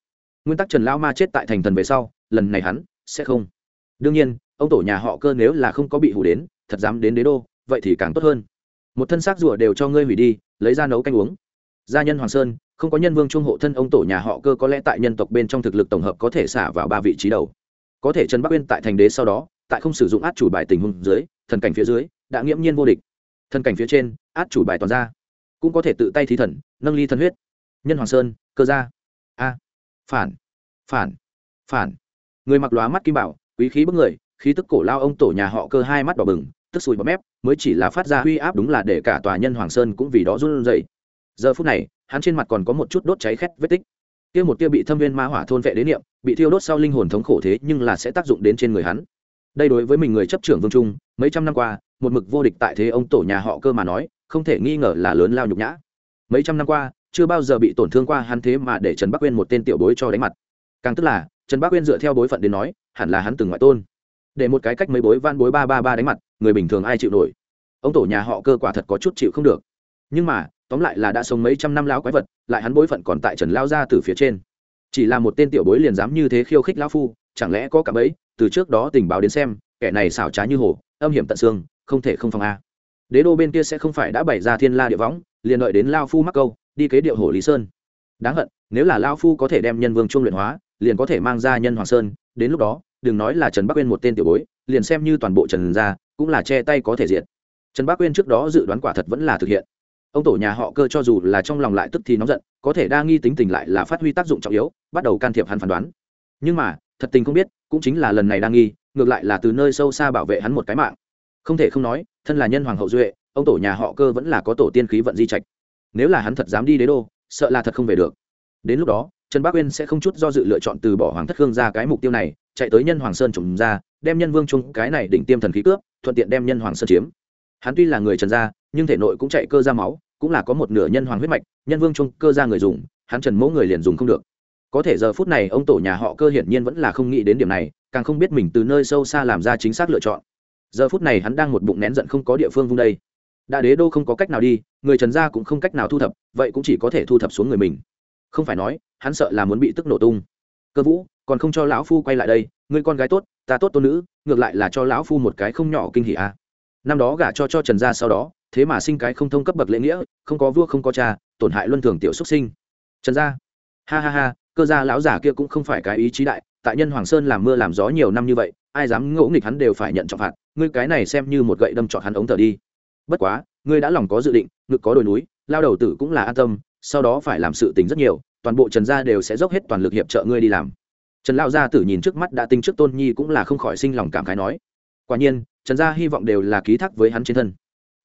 Speaker 1: Nguyên tắc trần lao ma chết tại thành thần về sau, lần này hắn sẽ không. Đương nhiên, ông tổ nhà họ cơ nếu là không có bị hủ đến, thật dám đến đế đô, vậy thì càng tốt hơn. Một thân xác rùa đều cho ngươi hủy đi, lấy ra nấu canh uống. Gia nhân hoàng sơn, không có nhân vương trung hộ thân ông tổ nhà họ cơ có lẽ tại nhân tộc bên trong thực lực tổng hợp có thể xả vào ba vị trí đầu. Có thể trần bắc uyên tại thành đế sau đó, tại không sử dụng át chủ bài tình huống dưới, thần cảnh phía dưới, đã nghiễm nhiên vô địch. Thần cảnh phía trên át chủ bài toàn ra. Cũng có thể tự tay thí thần, nâng ly thần huyết. Nhân hoàng sơn, cơ gia. A. Phản. Phản. Phản. Người mặc lóa mắt kim bảo, quý khí bức người, khí tức cổ lao ông tổ nhà họ cơ hai mắt đỏ bừng, tức sùi bọt mép, mới chỉ là phát ra huy áp đúng là để cả tòa nhân hoàng sơn cũng vì đó run rẩy. Giờ phút này, hắn trên mặt còn có một chút đốt cháy khét vết tích. Kia một kia bị thâm viên ma hỏa thôn vệ đến niệm, bị thiêu đốt sau linh hồn thống khổ thế nhưng là sẽ tác dụng đến trên người hắn. Đây đối với mình người chấp trưởng vương trung, mấy trăm năm qua, một mực vô địch tại thế ông tổ nhà họ cơ mà nói không thể nghi ngờ là lớn lao nhục nhã. Mấy trăm năm qua, chưa bao giờ bị tổn thương qua hắn thế mà để trần bắc uyên một tên tiểu bối cho đánh mặt. Càng tức là, trần bắc uyên dựa theo bối phận đến nói, hẳn là hắn từng ngoại tôn. Để một cái cách mấy bối van bối ba ba ba đánh mặt, người bình thường ai chịu nổi? Ông tổ nhà họ cơ quả thật có chút chịu không được. Nhưng mà, tóm lại là đã sống mấy trăm năm lão quái vật, lại hắn bối phận còn tại trần lao ra từ phía trên. Chỉ là một tên tiểu bối liền dám như thế khiêu khích lão phu, chẳng lẽ có cả bấy từ trước đó tình báo đến xem, kẻ này xảo trá như hồ âm hiểm tận xương, không thể không phòng a đế đô bên kia sẽ không phải đã bày ra thiên la địa võng, liền đợi đến lao phu mắc câu, đi kế điệu hồ lý sơn. Đáng hận, nếu là lao phu có thể đem nhân vương trung luyện hóa, liền có thể mang ra nhân hoàng sơn, đến lúc đó, đừng nói là trần bắc uyên một tên tiểu bối, liền xem như toàn bộ trần gia, cũng là che tay có thể diện trần bắc uyên trước đó dự đoán quả thật vẫn là thực hiện. Ông tổ nhà họ cơ cho dù là trong lòng lại tức thì nóng giận, có thể đa nghi tính tình lại là phát huy tác dụng trọng yếu, bắt đầu can thiệp hắn phán đoán. Nhưng mà, thật tình không biết, cũng chính là lần này đa nghi, ngược lại là từ nơi sâu xa bảo vệ hắn một cái mạng. Không thể không nói thân là nhân hoàng hậu duệ, ông tổ nhà họ cơ vẫn là có tổ tiên khí vận di trạch. Nếu là hắn thật dám đi đế đô, sợ là thật không về được. Đến lúc đó, trần bắc uyên sẽ không chút do dự lựa chọn từ bỏ hoàng thất khương ra cái mục tiêu này, chạy tới nhân hoàng sơn trùng ra, đem nhân vương trung cái này định tiêm thần khí cướp, thuận tiện đem nhân hoàng sơn chiếm. Hắn tuy là người trần gia, nhưng thể nội cũng chạy cơ ra máu, cũng là có một nửa nhân hoàng huyết mạch, nhân vương trung cơ ra người dùng, hắn trần mẫu người liền dùng không được. Có thể giờ phút này, ông tổ nhà họ cơ hiển nhiên vẫn là không nghĩ đến điểm này, càng không biết mình từ nơi sâu xa làm ra chính xác lựa chọn giờ phút này hắn đang một bụng nén giận không có địa phương vung đây. Đã đế đô không có cách nào đi, người trần gia cũng không cách nào thu thập, vậy cũng chỉ có thể thu thập xuống người mình. Không phải nói, hắn sợ là muốn bị tức nổ tung. Cơ vũ, còn không cho lão phu quay lại đây người con gái tốt, ta tốt tôn nữ, ngược lại là cho lão phu một cái không nhỏ kinh hỉ a à. năm đó gả cho cho trần gia sau đó, thế mà sinh cái không thông cấp bậc lễ nghĩa, không có vua không có cha, tổn hại luân thường tiểu xuất sinh. Trần gia. Ha ha ha, cơ gia lão giả kia cũng không phải cái ý chí đại, tại nhân hoàng sơn làm mưa làm gió nhiều năm như vậy, ai dám ngỗ nghịch hắn đều phải nhận trọng phạt ngươi cái này xem như một gậy đâm trọn hắn ống thở đi. Bất quá, ngươi đã lòng có dự định, ngực có đồi núi, lao đầu tử cũng là an tâm, sau đó phải làm sự tình rất nhiều, toàn bộ trần gia đều sẽ dốc hết toàn lực hiệp trợ ngươi đi làm. Trần lao gia tử nhìn trước mắt đã tinh trước tôn nhi cũng là không khỏi sinh lòng cảm khái nói. Quả nhiên, trần gia hy vọng đều là ký thác với hắn trên thân.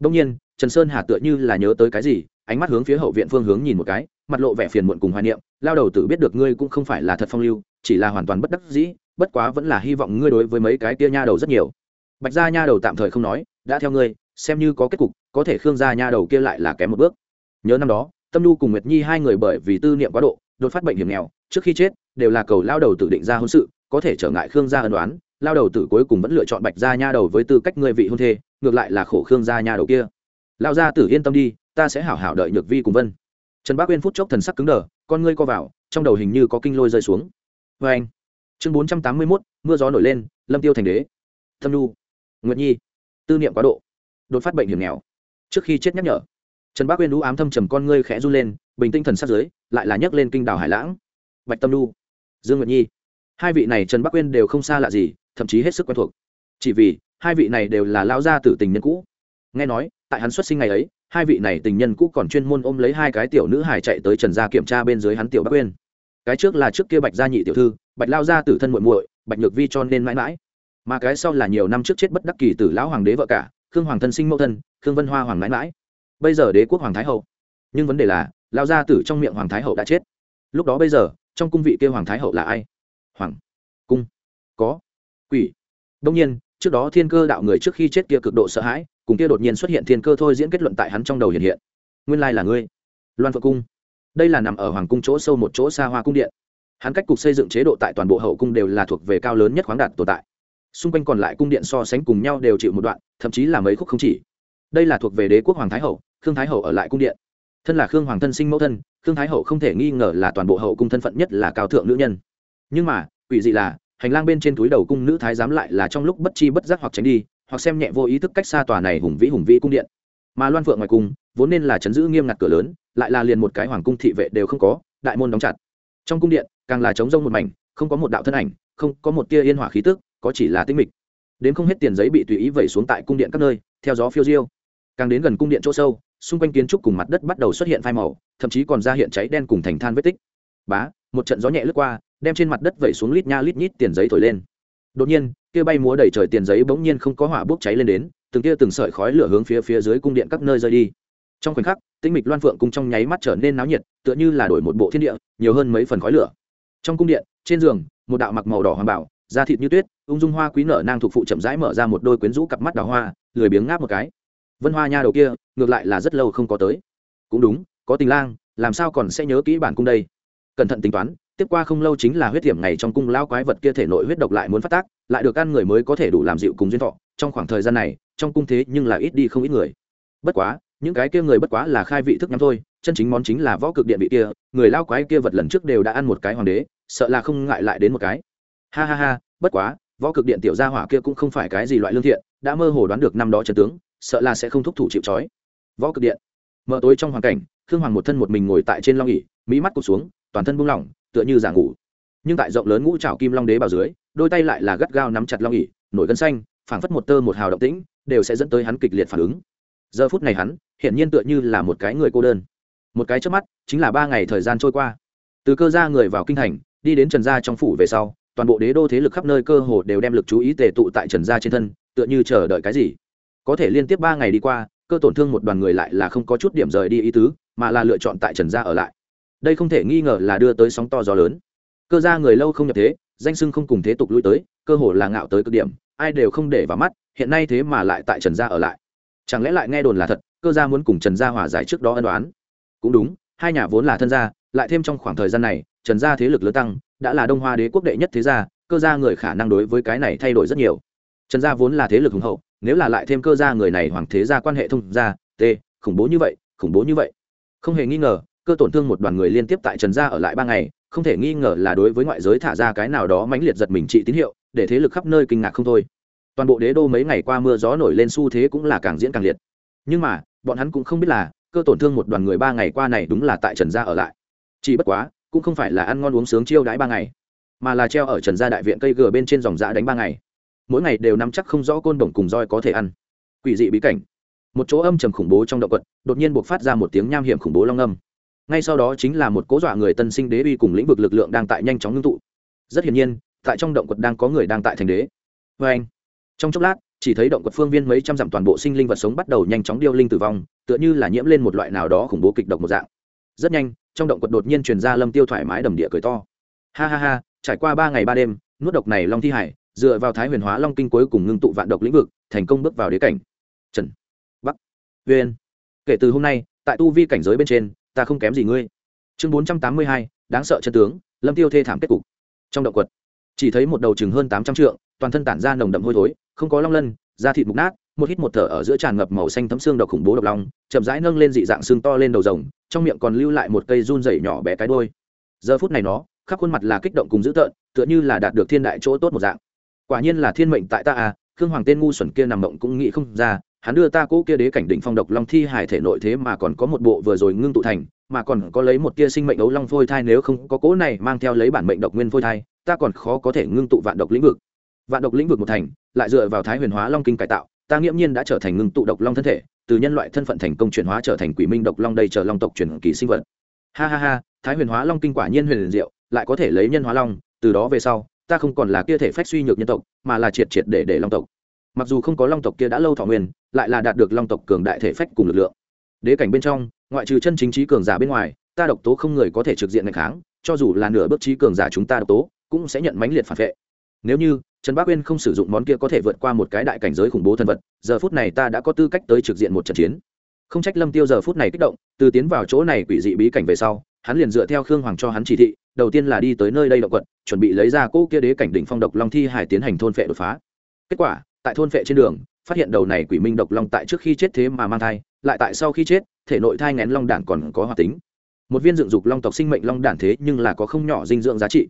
Speaker 1: Đông nhiên, trần sơn hà tựa như là nhớ tới cái gì, ánh mắt hướng phía hậu viện phương hướng nhìn một cái, mặt lộ vẻ phiền muộn cùng hoài niệm, lao đầu tử biết được ngươi cũng không phải là thật phong lưu, chỉ là hoàn toàn bất đắc dĩ, bất quá vẫn là hy vọng ngươi đối với mấy cái kia nha đầu rất nhiều bạch gia nha đầu tạm thời không nói, đã theo ngươi, xem như có kết cục, có thể khương gia nha đầu kia lại là kém một bước. Nhớ năm đó, tâm nhu cùng nguyệt nhi hai người bởi vì tư niệm quá độ, đột phát bệnh hiểm nghèo, trước khi chết, đều là cầu lao đầu tự định ra hôn sự, có thể trở ngại khương gia ân đoán lao đầu tử cuối cùng vẫn lựa chọn bạch gia nha đầu với tư cách người vị hôn thê, ngược lại là khổ khương gia nha đầu kia. Lao gia tử yên tâm đi, ta sẽ hảo hảo đợi nhược vi cùng vân. Trần bác uyên phút chốc thần sắc cứng đờ, con ngươi co vào, trong đầu hình như có kinh lôi rơi xuống. Vê anh chương bốn trăm tám mươi mốt, mưa gió nổi lên, lâm tiêu thành đế. Thâm nhu nguyệt nhi tư niệm quá độ đột phát bệnh hiểm nghèo trước khi chết nhắc nhở trần bác uyên đũ ám thâm trầm con ngươi khẽ run lên bình tinh thần sắc dưới lại là nhấc lên kinh đảo hải lãng bạch tâm Du, dương nguyệt nhi hai vị này trần bắc uyên đều không xa lạ gì thậm chí hết sức quen thuộc chỉ vì hai vị này đều là lao gia tử tình nhân cũ nghe nói tại hắn xuất sinh ngày ấy hai vị này tình nhân cũ còn chuyên môn ôm lấy hai cái tiểu nữ hài chạy tới trần gia kiểm tra bên dưới hắn tiểu bắc uyên cái trước là trước kia bạch gia nhị tiểu thư bạch lao gia tử thân muội muội bạch nhược vi cho nên mãi mãi mà cái sau là nhiều năm trước chết bất đắc kỳ tử lão hoàng đế vợ cả, khương hoàng thân sinh mẫu thân, khương vân hoa hoàng mãi mãi. Bây giờ đế quốc hoàng thái hậu. Nhưng vấn đề là lao gia tử trong miệng hoàng thái hậu đã chết. Lúc đó bây giờ, trong cung vị kêu hoàng thái hậu là ai? Hoàng, cung, có, quỷ. Đông nhiên, trước đó thiên cơ đạo người trước khi chết kia cực độ sợ hãi, cùng kia đột nhiên xuất hiện thiên cơ thôi diễn kết luận tại hắn trong đầu hiện hiện. Nguyên lai là ngươi, loan phượng cung. Đây là nằm ở hoàng cung chỗ sâu một chỗ xa hoa cung điện. Hắn cách cục xây dựng chế độ tại toàn bộ hậu cung đều là thuộc về cao lớn nhất khoáng đạt tồn tại xung quanh còn lại cung điện so sánh cùng nhau đều chịu một đoạn, thậm chí là mấy khúc không chỉ. Đây là thuộc về đế quốc hoàng thái hậu, khương thái hậu ở lại cung điện. Thân là khương hoàng thân sinh mẫu thân, khương thái hậu không thể nghi ngờ là toàn bộ hậu cung thân phận nhất là cao thượng nữ nhân. Nhưng mà, quỷ dị là, hành lang bên trên túi đầu cung nữ thái giám lại là trong lúc bất chi bất giác hoặc tránh đi, hoặc xem nhẹ vô ý thức cách xa tòa này hùng vĩ hùng vĩ cung điện. Mà loan phượng ngoài cung, vốn nên là chấn giữ nghiêm ngặt cửa lớn, lại là liền một cái hoàng cung thị vệ đều không có, đại môn đóng chặt. Trong cung điện, càng là trống rông một mảnh, không có một đạo thân ảnh, không có một tia yên hỏa khí tức có chỉ là tinh mịch. Đến không hết tiền giấy bị tùy ý vẩy xuống tại cung điện các nơi, theo gió phiêu diêu. Càng đến gần cung điện chỗ sâu, xung quanh kiến trúc cùng mặt đất bắt đầu xuất hiện phai màu, thậm chí còn ra hiện cháy đen cùng thành than vết tích. Bá, một trận gió nhẹ lướt qua, đem trên mặt đất vẩy xuống lít nha lít nhít tiền giấy thổi lên. Đột nhiên, kia bay múa đầy trời tiền giấy bỗng nhiên không có hỏa bốc cháy lên đến, từng kia từng sợi khói lửa hướng phía phía dưới cung điện các nơi rơi đi. Trong khoảnh khắc tinh mịch loan phượng cung trong nháy mắt trở nên náo nhiệt, tựa như là đổi một bộ thiên địa, nhiều hơn mấy phần khói lửa. Trong cung điện, trên giường, một đạo mặc màu đỏ hoàng bảo, da thịt như tuyết ung dung hoa quý nở nang thuộc phụ chậm rãi mở ra một đôi quyến rũ cặp mắt đào hoa, lười biếng ngáp một cái. Vân hoa nha đầu kia, ngược lại là rất lâu không có tới. Cũng đúng, có tình lang, làm sao còn sẽ nhớ kỹ bản cung đây? Cẩn thận tính toán, tiếp qua không lâu chính là huyết thiểm ngày trong cung lao quái vật kia thể nội huyết độc lại muốn phát tác, lại được ăn người mới có thể đủ làm dịu cùng duyên thọ. Trong khoảng thời gian này, trong cung thế nhưng là ít đi không ít người. Bất quá, những cái kia người bất quá là khai vị thức nhắm thôi, chân chính món chính là võ cực điện vị kia, người lao quái kia vật lần trước đều đã ăn một cái hoàng đế, sợ là không ngại lại đến một cái. Ha ha ha, bất quá võ cực điện tiểu gia hỏa kia cũng không phải cái gì loại lương thiện, đã mơ hồ đoán được năm đó trần tướng, sợ là sẽ không thúc thủ chịu trói. Võ cực điện. Mở tối trong hoàn cảnh, khương hoàng một thân một mình ngồi tại trên long ỉ mỹ mắt cụt xuống, toàn thân buông lỏng, tựa như giả ngủ. Nhưng tại rộng lớn ngũ trào kim long đế bảo dưới, đôi tay lại là gắt gao nắm chặt long ỉ nổi gân xanh, phảng phất một tơ một hào động tĩnh, đều sẽ dẫn tới hắn kịch liệt phản ứng. Giờ phút này hắn, hiển nhiên tựa như là một cái người cô đơn. Một cái trước mắt, chính là ba ngày thời gian trôi qua. Từ cơ gia người vào kinh thành, đi đến trần gia trong phủ về sau toàn bộ đế đô thế lực khắp nơi cơ hồ đều đem lực chú ý tề tụ tại trần gia trên thân, tựa như chờ đợi cái gì. Có thể liên tiếp ba ngày đi qua, cơ tổn thương một đoàn người lại là không có chút điểm rời đi ý tứ, mà là lựa chọn tại trần gia ở lại. Đây không thể nghi ngờ là đưa tới sóng to gió lớn. Cơ gia người lâu không nhập thế, danh sưng không cùng thế tục lui tới, cơ hồ là ngạo tới cực điểm, ai đều không để vào mắt, hiện nay thế mà lại tại trần gia ở lại. Chẳng lẽ lại nghe đồn là thật, cơ gia muốn cùng trần gia hòa giải trước đó ân đoán cũng đúng, hai nhà vốn là thân gia, lại thêm trong khoảng thời gian này, trần gia thế lực lớn tăng đã là đông hoa đế quốc đệ nhất thế gia, cơ gia người khả năng đối với cái này thay đổi rất nhiều. Trần gia vốn là thế lực hùng hậu, nếu là lại thêm cơ gia người này hoàng thế gia quan hệ thông gia t khủng bố như vậy, khủng bố như vậy. Không hề nghi ngờ, cơ tổn thương một đoàn người liên tiếp tại trần gia ở lại ba ngày, không thể nghi ngờ là đối với ngoại giới thả ra cái nào đó mãnh liệt giật mình trị tín hiệu, để thế lực khắp nơi kinh ngạc không thôi. Toàn bộ đế đô mấy ngày qua mưa gió nổi lên xu thế cũng là càng diễn càng liệt. Nhưng mà, bọn hắn cũng không biết là, cơ tổn thương một đoàn người ba ngày qua này đúng là tại trần gia ở lại. Chỉ bất quá cũng không phải là ăn ngon uống sướng chiêu đãi ba ngày, mà là treo ở trần gia đại viện cây gờ bên trên dòng dã đánh ba ngày. Mỗi ngày đều nắm chắc không rõ côn đồng cùng roi có thể ăn. Quỷ dị bí cảnh. Một chỗ âm trầm khủng bố trong động quật, đột nhiên buộc phát ra một tiếng nham hiểm khủng bố long âm. Ngay sau đó chính là một cố dọa người tân sinh đế uy cùng lĩnh vực lực lượng đang tại nhanh chóng ngưng tụ. Rất hiển nhiên, tại trong động quật đang có người đang tại thành đế. Vê anh, trong chốc lát, chỉ thấy động quật phương viên mấy trăm dặm toàn bộ sinh linh vật sống bắt đầu nhanh chóng điêu linh tử vong, tựa như là nhiễm lên một loại nào đó khủng bố kịch độc một dạng. Rất nhanh trong động quật đột nhiên truyền ra lâm tiêu thoải mái đầm địa cười to. Ha ha ha, trải qua ba ngày ba đêm, nuốt độc này long thi hải, dựa vào thái huyền hóa long kinh cuối cùng ngưng tụ vạn độc lĩnh vực, thành công bước vào đế cảnh. Trần, bắc vn kể từ hôm nay, tại tu vi cảnh giới bên trên, ta không kém gì ngươi. Chương bốn trăm tám mươi hai, đáng sợ chân tướng, lâm tiêu thê thảm kết cục. Trong động quật, chỉ thấy một đầu chừng hơn tám trăm trượng, toàn thân tản ra nồng đậm hôi thối, không có long lân, da thịt mục nát một hít một thở ở giữa tràn ngập màu xanh thấm xương độc khủng bố độc long, chậm rãi nâng lên dị dạng xương to lên đầu rồng, trong miệng còn lưu lại một cây run rẩy nhỏ bé cái đôi giờ phút này nó, khắp khuôn mặt là kích động cùng dữ tợn, tựa như là đạt được thiên đại chỗ tốt một dạng. Quả nhiên là thiên mệnh tại ta à khương hoàng tên ngu xuẩn kia nằm mộng cũng nghĩ không ra, hắn đưa ta cỗ kia đế cảnh đỉnh phong độc long thi hải thể nội thế mà còn có một bộ vừa rồi ngưng tụ thành, mà còn có lấy một tia sinh mệnh ấu long phôi thai nếu không có cỗ này mang theo lấy bản mệnh độc nguyên phôi thai, ta còn khó có thể ngưng tụ vạn độc lĩnh vực. Vạn độc lĩnh vực một thành, lại dựa vào thái huyền hóa long kinh cải tạo ta nghiễm nhiên đã trở thành ngưng tụ độc long thân thể, từ nhân loại thân phận thành công chuyển hóa trở thành quỷ minh độc long đây chờ long tộc chuyển kỳ sinh vật. Ha ha ha, thái huyền hóa long kinh quả nhiên huyền diệu, lại có thể lấy nhân hóa long, từ đó về sau, ta không còn là kia thể phách suy nhược nhân tộc, mà là triệt triệt để để long tộc. Mặc dù không có long tộc kia đã lâu thọ nguyên, lại là đạt được long tộc cường đại thể phách cùng lực lượng. Đế cảnh bên trong, ngoại trừ chân chính trí cường giả bên ngoài, ta độc tố không người có thể trực diện ngày kháng, cho dù là nửa bước trí cường giả chúng ta độc tố, cũng sẽ nhận mãnh liệt phản vệ. Nếu như trần bác uyên không sử dụng món kia có thể vượt qua một cái đại cảnh giới khủng bố thân vật, giờ phút này ta đã có tư cách tới trực diện một trận chiến. Không trách lâm tiêu giờ phút này kích động, từ tiến vào chỗ này quỷ dị bí cảnh về sau, hắn liền dựa theo khương hoàng cho hắn chỉ thị, đầu tiên là đi tới nơi đây động quật, chuẩn bị lấy ra cỗ kia đế cảnh đỉnh phong độc long thi hải tiến hành thôn phệ đột phá. Kết quả, tại thôn phệ trên đường, phát hiện đầu này quỷ minh độc long tại trước khi chết thế mà mang thai, lại tại sau khi chết, thể nội thai ngén long đản còn có hoạt tính. Một viên dựng dục long tộc sinh mệnh long đản thế nhưng là có không nhỏ dinh dưỡng giá trị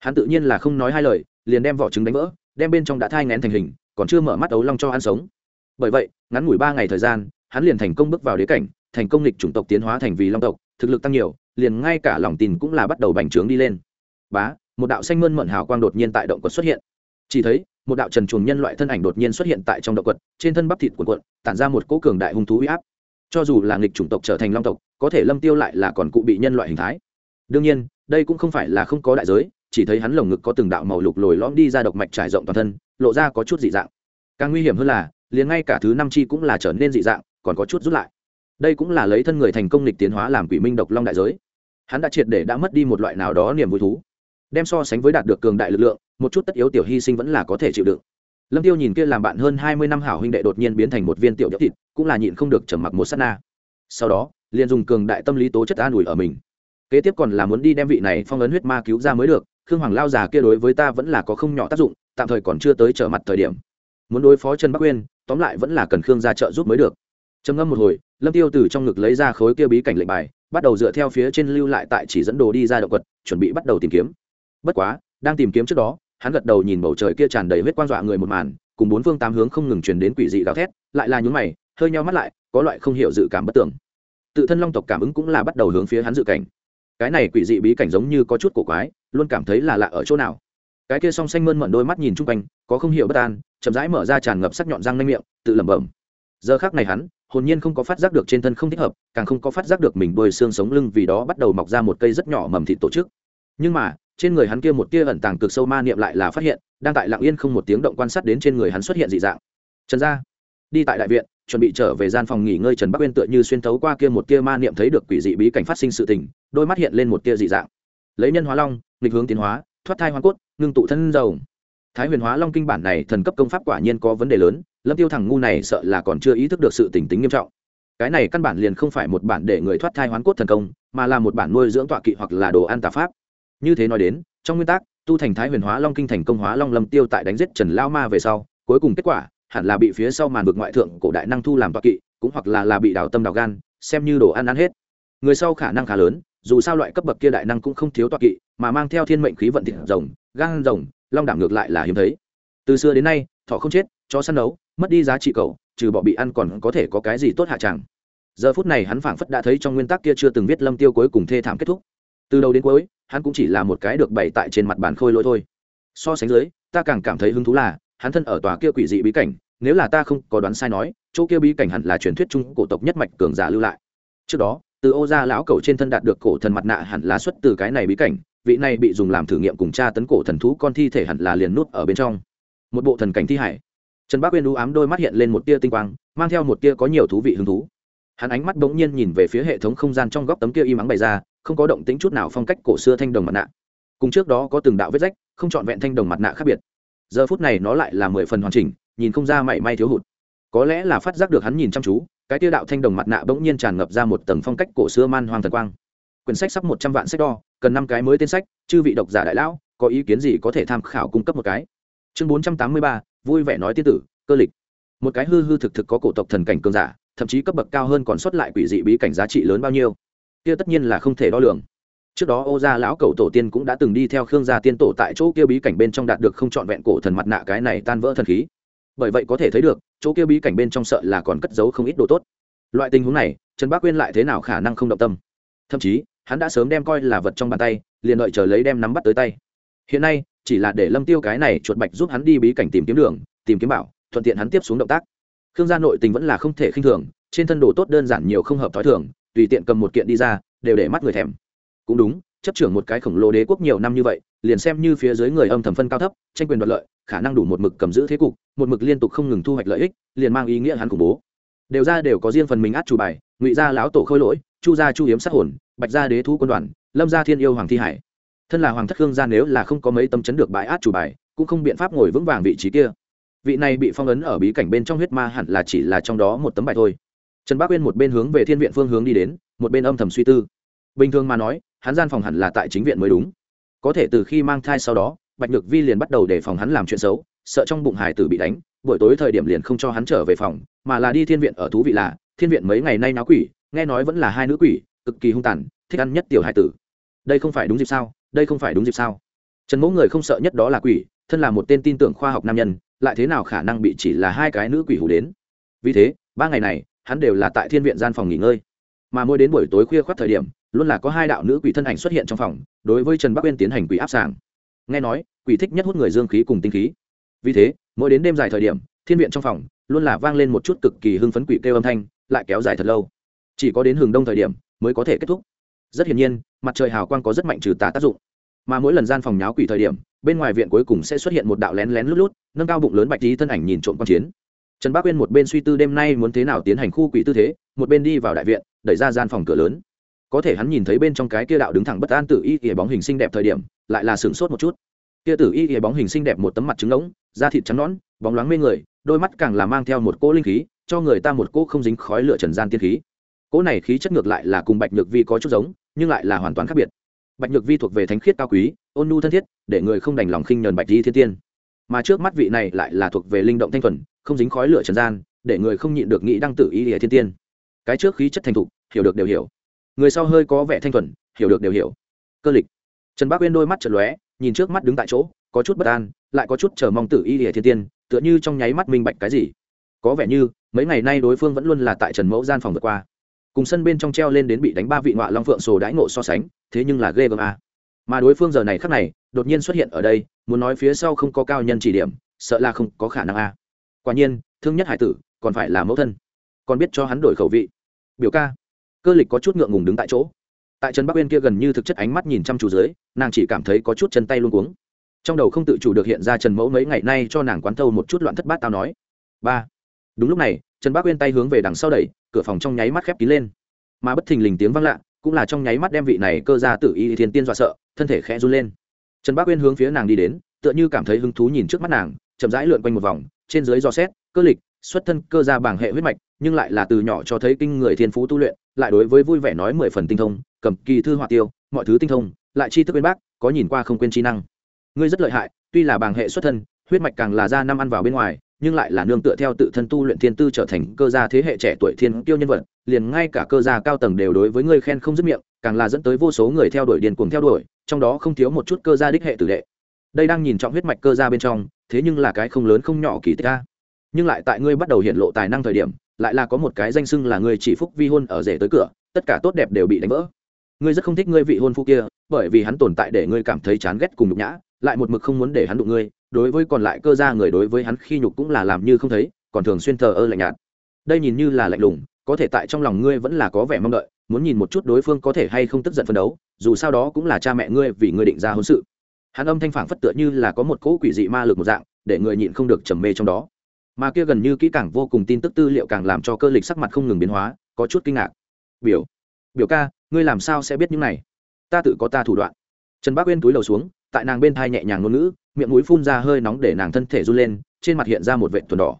Speaker 1: hắn tự nhiên là không nói hai lời, liền đem vỏ trứng đánh vỡ, đem bên trong đã thai ngén thành hình, còn chưa mở mắt ấu long cho ăn sống. Bởi vậy, ngắn ngủi ba ngày thời gian, hắn liền thành công bước vào đế cảnh, thành công lịch chủng tộc tiến hóa thành vì long tộc, thực lực tăng nhiều, liền ngay cả lòng tin cũng là bắt đầu bành trướng đi lên. Bá, một đạo xanh mơn mận hào quang đột nhiên tại động quật xuất hiện. Chỉ thấy, một đạo trần chuồng nhân loại thân ảnh đột nhiên xuất hiện tại trong động quật, trên thân bắp thịt quần quận tản ra một cỗ cường đại hung thú uy áp. Cho dù là nghịch chủng tộc trở thành long tộc, có thể lâm tiêu lại là còn cụ bị nhân loại hình thái. Đương nhiên, đây cũng không phải là không có đại giới chỉ thấy hắn lồng ngực có từng đạo màu lục lồi lõm đi ra độc mạch trải rộng toàn thân, lộ ra có chút dị dạng. Càng nguy hiểm hơn là, liền ngay cả thứ năm chi cũng là trở nên dị dạng, còn có chút rút lại. Đây cũng là lấy thân người thành công lịch tiến hóa làm quỷ minh độc long đại giới. Hắn đã triệt để đã mất đi một loại nào đó niềm vui thú. Đem so sánh với đạt được cường đại lực lượng, một chút tất yếu tiểu hy sinh vẫn là có thể chịu đựng. Lâm tiêu nhìn kia làm bạn hơn hai mươi năm hảo huynh đệ đột nhiên biến thành một viên tiểu đ thịt, cũng là nhịn không được trầm mặc một sát na. Sau đó, liền dùng cường đại tâm lý tố chất an ủi ở mình. Kế tiếp còn là muốn đi đem vị này phong ấn huyết ma cứu ra mới được khương hoàng lao già kia đối với ta vẫn là có không nhỏ tác dụng, tạm thời còn chưa tới trở mặt thời điểm. Muốn đối phó trần bắc uyên, tóm lại vẫn là cần khương ra trợ giúp mới được. Trầm ngâm một hồi, lâm tiêu từ trong ngực lấy ra khối kia bí cảnh lệnh bài, bắt đầu dựa theo phía trên lưu lại tại chỉ dẫn đồ đi ra động quật, chuẩn bị bắt đầu tìm kiếm. Bất quá, đang tìm kiếm trước đó, hắn gật đầu nhìn bầu trời kia tràn đầy huyết quang dọa người một màn, cùng bốn phương tám hướng không ngừng truyền đến quỷ dị gào thét, lại là nhún mày, hơi nhau mắt lại, có loại không hiểu dự cảm bất tưởng. Tự thân long tộc cảm ứng cũng là bắt đầu hướng phía hắn dự cảnh cái này quỷ dị bí cảnh giống như có chút cổ quái, luôn cảm thấy là lạ ở chỗ nào. Cái kia song xanh mơn mận đôi mắt nhìn chung quanh, có không hiểu bất an, chậm rãi mở ra tràn ngập sắc nhọn răng nanh miệng, tự lẩm bẩm. Giờ khác này hắn, hồn nhiên không có phát giác được trên thân không thích hợp, càng không có phát giác được mình đôi xương sống lưng vì đó bắt đầu mọc ra một cây rất nhỏ mầm thịt tổ chức. Nhưng mà, trên người hắn kia một tia ẩn tàng cực sâu ma niệm lại là phát hiện, đang tại lặng yên không một tiếng động quan sát đến trên người hắn xuất hiện dị dạng. Trần gia, đi tại đại viện chuẩn bị trở về gian phòng nghỉ ngơi trần bắc uyên tựa như xuyên thấu qua kia một tia ma niệm thấy được quỷ dị bí cảnh phát sinh sự tình, đôi mắt hiện lên một tia dị dạng. Lấy nhân hóa long, nghịch hướng tiến hóa, thoát thai hoa cốt, ngưng tụ thân dầu thái huyền hóa long kinh bản này thần cấp công pháp quả nhiên có vấn đề lớn, lâm tiêu thằng ngu này sợ là còn chưa ý thức được sự tình tính nghiêm trọng. Cái này căn bản liền không phải một bản để người thoát thai hoán cốt thần công, mà là một bản nuôi dưỡng tọa kỵ hoặc là đồ an tà pháp. Như thế nói đến, trong nguyên tắc, tu thành thái huyền hóa long kinh thành công hóa long lâm tiêu tại đánh giết trần lao ma về sau, cuối cùng kết quả hẳn là bị phía sau màn vực ngoại thượng cổ đại năng thu làm tọa kỵ, cũng hoặc là là bị đào tâm đào gan, xem như đồ ăn ăn hết. Người sau khả năng khá lớn, dù sao loại cấp bậc kia đại năng cũng không thiếu tọa kỵ, mà mang theo thiên mệnh khí vận thịt rồng, gan rồng, long đảm ngược lại là hiếm thấy. Từ xưa đến nay, thọ không chết cho săn đấu mất đi giá trị cầu, trừ bỏ bị ăn còn có thể có cái gì tốt hạ chẳng. Giờ phút này hắn phảng phất đã thấy trong nguyên tắc kia chưa từng viết lâm tiêu cuối cùng thê thảm kết thúc. Từ đầu đến cuối, hắn cũng chỉ là một cái được bày tại trên mặt bàn khôi lỗi thôi. So sánh dưới, ta càng cảm thấy hứng thú là hắn thân ở tòa kia quỷ dị bí cảnh, nếu là ta không có đoán sai nói, chỗ kia bí cảnh hẳn là truyền thuyết trung cổ tộc nhất mạch cường giả lưu lại. Trước đó, từ ô gia lão cầu trên thân đạt được cổ thần mặt nạ hẳn là xuất từ cái này bí cảnh, vị này bị dùng làm thử nghiệm cùng tra tấn cổ thần thú con thi thể hẳn là liền nút ở bên trong. Một bộ thần cảnh thi hải. Trần bác uyên u ám đôi mắt hiện lên một tia tinh quang, mang theo một tia có nhiều thú vị hứng thú. Hắn ánh mắt bỗng nhiên nhìn về phía hệ thống không gian trong góc tấm kia im ắng bày ra, không có động tính chút nào phong cách cổ xưa thanh đồng mặt nạ. Cùng trước đó có từng đạo vết rách, không trọn vẹn thanh đồng mặt nạ khác biệt giờ phút này nó lại là mười phần hoàn chỉnh, nhìn không ra mảy may thiếu hụt. Có lẽ là phát giác được hắn nhìn chăm chú, cái tiêu đạo thanh đồng mặt nạ bỗng nhiên tràn ngập ra một tầng phong cách cổ xưa man hoang thần quang. Quyển sách sắp một trăm vạn sách đo, cần năm cái mới tên sách, chư vị độc giả đại lão, có ý kiến gì có thể tham khảo cung cấp một cái? Chương bốn trăm tám mươi ba, vui vẻ nói tiên tử, cơ lịch. Một cái hư hư thực thực có cổ tộc thần cảnh cường giả, thậm chí cấp bậc cao hơn còn xuất lại quỷ dị bí cảnh giá trị lớn bao nhiêu? Kia tất nhiên là không thể đo lường trước đó ô gia lão cầu tổ tiên cũng đã từng đi theo khương gia tiên tổ tại chỗ kia bí cảnh bên trong đạt được không trọn vẹn cổ thần mặt nạ cái này tan vỡ thần khí. Bởi vậy có thể thấy được, chỗ kia bí cảnh bên trong sợ là còn cất giấu không ít đồ tốt. Loại tình huống này, trần bác quyên lại thế nào khả năng không động tâm? Thậm chí, hắn đã sớm đem coi là vật trong bàn tay, liền đợi chờ lấy đem nắm bắt tới tay. Hiện nay, chỉ là để lâm tiêu cái này chuột bạch giúp hắn đi bí cảnh tìm kiếm đường, tìm kiếm bảo, thuận tiện hắn tiếp xuống động tác. Khương gia nội tình vẫn là không thể khinh thường, trên thân đồ tốt đơn giản nhiều không hợp thói thường, tùy tiện cầm một kiện đi ra, đều để mắt người thèm cũng đúng, chấp trưởng một cái khổng lồ đế quốc nhiều năm như vậy, liền xem như phía dưới người âm thầm phân cao thấp, tranh quyền đoạt lợi, khả năng đủ một mực cầm giữ thế cục, một mực liên tục không ngừng thu hoạch lợi ích, liền mang ý nghĩa hắn khủng bố. Đều ra đều có riêng phần mình át chủ bài, ngụy gia lão tổ khôi lỗi, chu gia chu hiếm sát hồn, bạch gia đế thú quân đoàn, lâm gia thiên yêu hoàng thi hải. Thân là hoàng thất hương gia nếu là không có mấy tâm chấn được bãi át chủ bài, cũng không biện pháp ngồi vững vàng vị trí kia. Vị này bị phong ấn ở bí cảnh bên trong huyết ma hẳn là chỉ là trong đó một tấm bài thôi. Trần bác uyên một bên hướng về thiên viện phương hướng đi đến, một bên âm thầm suy tư. Bình thường mà nói hắn gian phòng hẳn là tại chính viện mới đúng. Có thể từ khi mang thai sau đó, bạch nhược vi liền bắt đầu đề phòng hắn làm chuyện xấu, sợ trong bụng hải tử bị đánh, buổi tối thời điểm liền không cho hắn trở về phòng, mà là đi thiên viện ở thú vị là, thiên viện mấy ngày nay náo quỷ, nghe nói vẫn là hai nữ quỷ, cực kỳ hung tàn, thích ăn nhất tiểu hải tử. Đây không phải đúng dịp sao? Đây không phải đúng dịp sao? Trần mẫu người không sợ nhất đó là quỷ, thân là một tên tin tưởng khoa học nam nhân, lại thế nào khả năng bị chỉ là hai cái nữ quỷ hủ đến? Vì thế, ba ngày này, hắn đều là tại thiên viện gian phòng nghỉ ngơi. Mà mỗi đến buổi tối khuya khoắt thời điểm luôn là có hai đạo nữ quỷ thân ảnh xuất hiện trong phòng, đối với trần bắc uyên tiến hành quỷ áp sàng. Nghe nói, quỷ thích nhất hút người dương khí cùng tinh khí. Vì thế, mỗi đến đêm dài thời điểm, thiên viện trong phòng luôn là vang lên một chút cực kỳ hưng phấn quỷ kêu âm thanh, lại kéo dài thật lâu. Chỉ có đến hừng đông thời điểm mới có thể kết thúc. Rất hiển nhiên, mặt trời hào quang có rất mạnh trừ tà tác dụng. Mà mỗi lần gian phòng nháo quỷ thời điểm, bên ngoài viện cuối cùng sẽ xuất hiện một đạo lén lén lút lút, nâng cao bụng lớn bạch tí thân ảnh nhìn trộm q chiến. Trần bác uyên một bên suy tư đêm nay muốn thế nào tiến hành khu quỷ tư thế, một bên đi vào đại viện, đẩy ra gian phòng cửa lớn có thể hắn nhìn thấy bên trong cái kia đạo đứng thẳng bất an tự y ỉa bóng hình xinh đẹp thời điểm, lại là sửng sốt một chút. Kia tử y ỉa bóng hình xinh đẹp một tấm mặt trứng ngỗng da thịt trắng nõn, bóng loáng mê người, đôi mắt càng là mang theo một cỗ linh khí, cho người ta một cỗ không dính khói lửa trần gian tiên khí. Cỗ này khí chất ngược lại là cùng bạch nhược vi có chút giống, nhưng lại là hoàn toàn khác biệt. Bạch nhược vi thuộc về thánh khiết cao quý, ôn nhu thân thiết, để người không đành lòng khinh nhờn bạch di thiên tiên. Mà trước mắt vị này lại là thuộc về linh động thanh thuần, không dính khói lửa trần gian, để người không nhịn được nghĩ đăng tử y ỉa thiên tiên. Cái trước khí chất thành thục, hiểu được đều hiểu người sau hơi có vẻ thanh thuần, hiểu được đều hiểu. Cơ lịch. Trần bác uyên đôi mắt chật lóe, nhìn trước mắt đứng tại chỗ, có chút bất an, lại có chút chờ mong tử y địa thiên tiên, tựa như trong nháy mắt minh bạch cái gì. Có vẻ như, mấy ngày nay đối phương vẫn luôn là tại trần mẫu gian phòng vượt qua. Cùng sân bên trong treo lên đến bị đánh ba vị ngoại long phượng sồ đãi ngộ so sánh, thế nhưng là ghê gớm a. Mà đối phương giờ này khắc này, đột nhiên xuất hiện ở đây, muốn nói phía sau không có cao nhân chỉ điểm, sợ là không có khả năng a. Quả nhiên, thương nhất hải tử, còn phải là mẫu thân. Còn biết cho hắn đổi khẩu vị. Biểu ca cơ lịch có chút ngượng ngùng đứng tại chỗ. Tại trần bắc uyên kia gần như thực chất ánh mắt nhìn chăm chú dưới, nàng chỉ cảm thấy có chút chân tay luôn cuống. Trong đầu không tự chủ được hiện ra trần mẫu mấy ngày nay cho nàng quán thâu một chút loạn thất bát tao nói. Ba. Đúng lúc này, trần bắc uyên tay hướng về đằng sau đẩy, cửa phòng trong nháy mắt khép kín lên. Mà bất thình lình tiếng vang lạ, cũng là trong nháy mắt đem vị này cơ ra tự y thiên tiên dọa sợ, thân thể khẽ run lên. Trần bắc uyên hướng phía nàng đi đến, tựa như cảm thấy hứng thú nhìn trước mắt nàng, chậm rãi lượn quanh một vòng, trên dưới do xét, cơ lịch, xuất thân cơ ra bảng hệ huyết mạch nhưng lại là từ nhỏ cho thấy kinh người thiên phú tu luyện, lại đối với vui vẻ nói mười phần tinh thông, cầm kỳ thư họa tiêu, mọi thứ tinh thông, lại chi thức bên bác, có nhìn qua không quên trí năng. Ngươi rất lợi hại, tuy là bảng hệ xuất thân, huyết mạch càng là ra năm ăn vào bên ngoài, nhưng lại là nương tựa theo tự thân tu luyện thiên tư trở thành cơ gia thế hệ trẻ tuổi thiên tiêu nhân vật, liền ngay cả cơ gia cao tầng đều đối với ngươi khen không dứt miệng, càng là dẫn tới vô số người theo đuổi điền cuồng theo đuổi, trong đó không thiếu một chút cơ gia đích hệ tử đệ. Đây đang nhìn trọng huyết mạch cơ gia bên trong, thế nhưng là cái không lớn không nhỏ kỳ tích a. Nhưng lại tại ngươi bắt đầu hiện lộ tài năng thời điểm lại là có một cái danh xưng là người chỉ phúc vi hôn ở rể tới cửa, tất cả tốt đẹp đều bị đánh vỡ. Ngươi rất không thích ngươi vị hôn phu kia, bởi vì hắn tồn tại để ngươi cảm thấy chán ghét cùng nhục nhã, lại một mực không muốn để hắn đụng ngươi, đối với còn lại cơ gia người đối với hắn khi nhục cũng là làm như không thấy, còn thường xuyên thờ ơ lạnh nhạt. Đây nhìn như là lạnh lùng, có thể tại trong lòng ngươi vẫn là có vẻ mong đợi, muốn nhìn một chút đối phương có thể hay không tức giận phân đấu, dù sao đó cũng là cha mẹ ngươi vì ngươi định ra hôn sự. Hắn âm thanh phản phất tựa như là có một cỗ quỷ dị ma lực một dạng, để người nhịn không được trầm mê trong đó mà kia gần như kỹ càng vô cùng tin tức tư liệu càng làm cho cơ lịch sắc mặt không ngừng biến hóa có chút kinh ngạc. Biểu biểu ca ngươi làm sao sẽ biết những này? Ta tự có ta thủ đoạn. Trần bác uyên túi đầu xuống tại nàng bên thai nhẹ nhàng ngôn ngữ miệng mũi phun ra hơi nóng để nàng thân thể run lên trên mặt hiện ra một vệ tuần đỏ.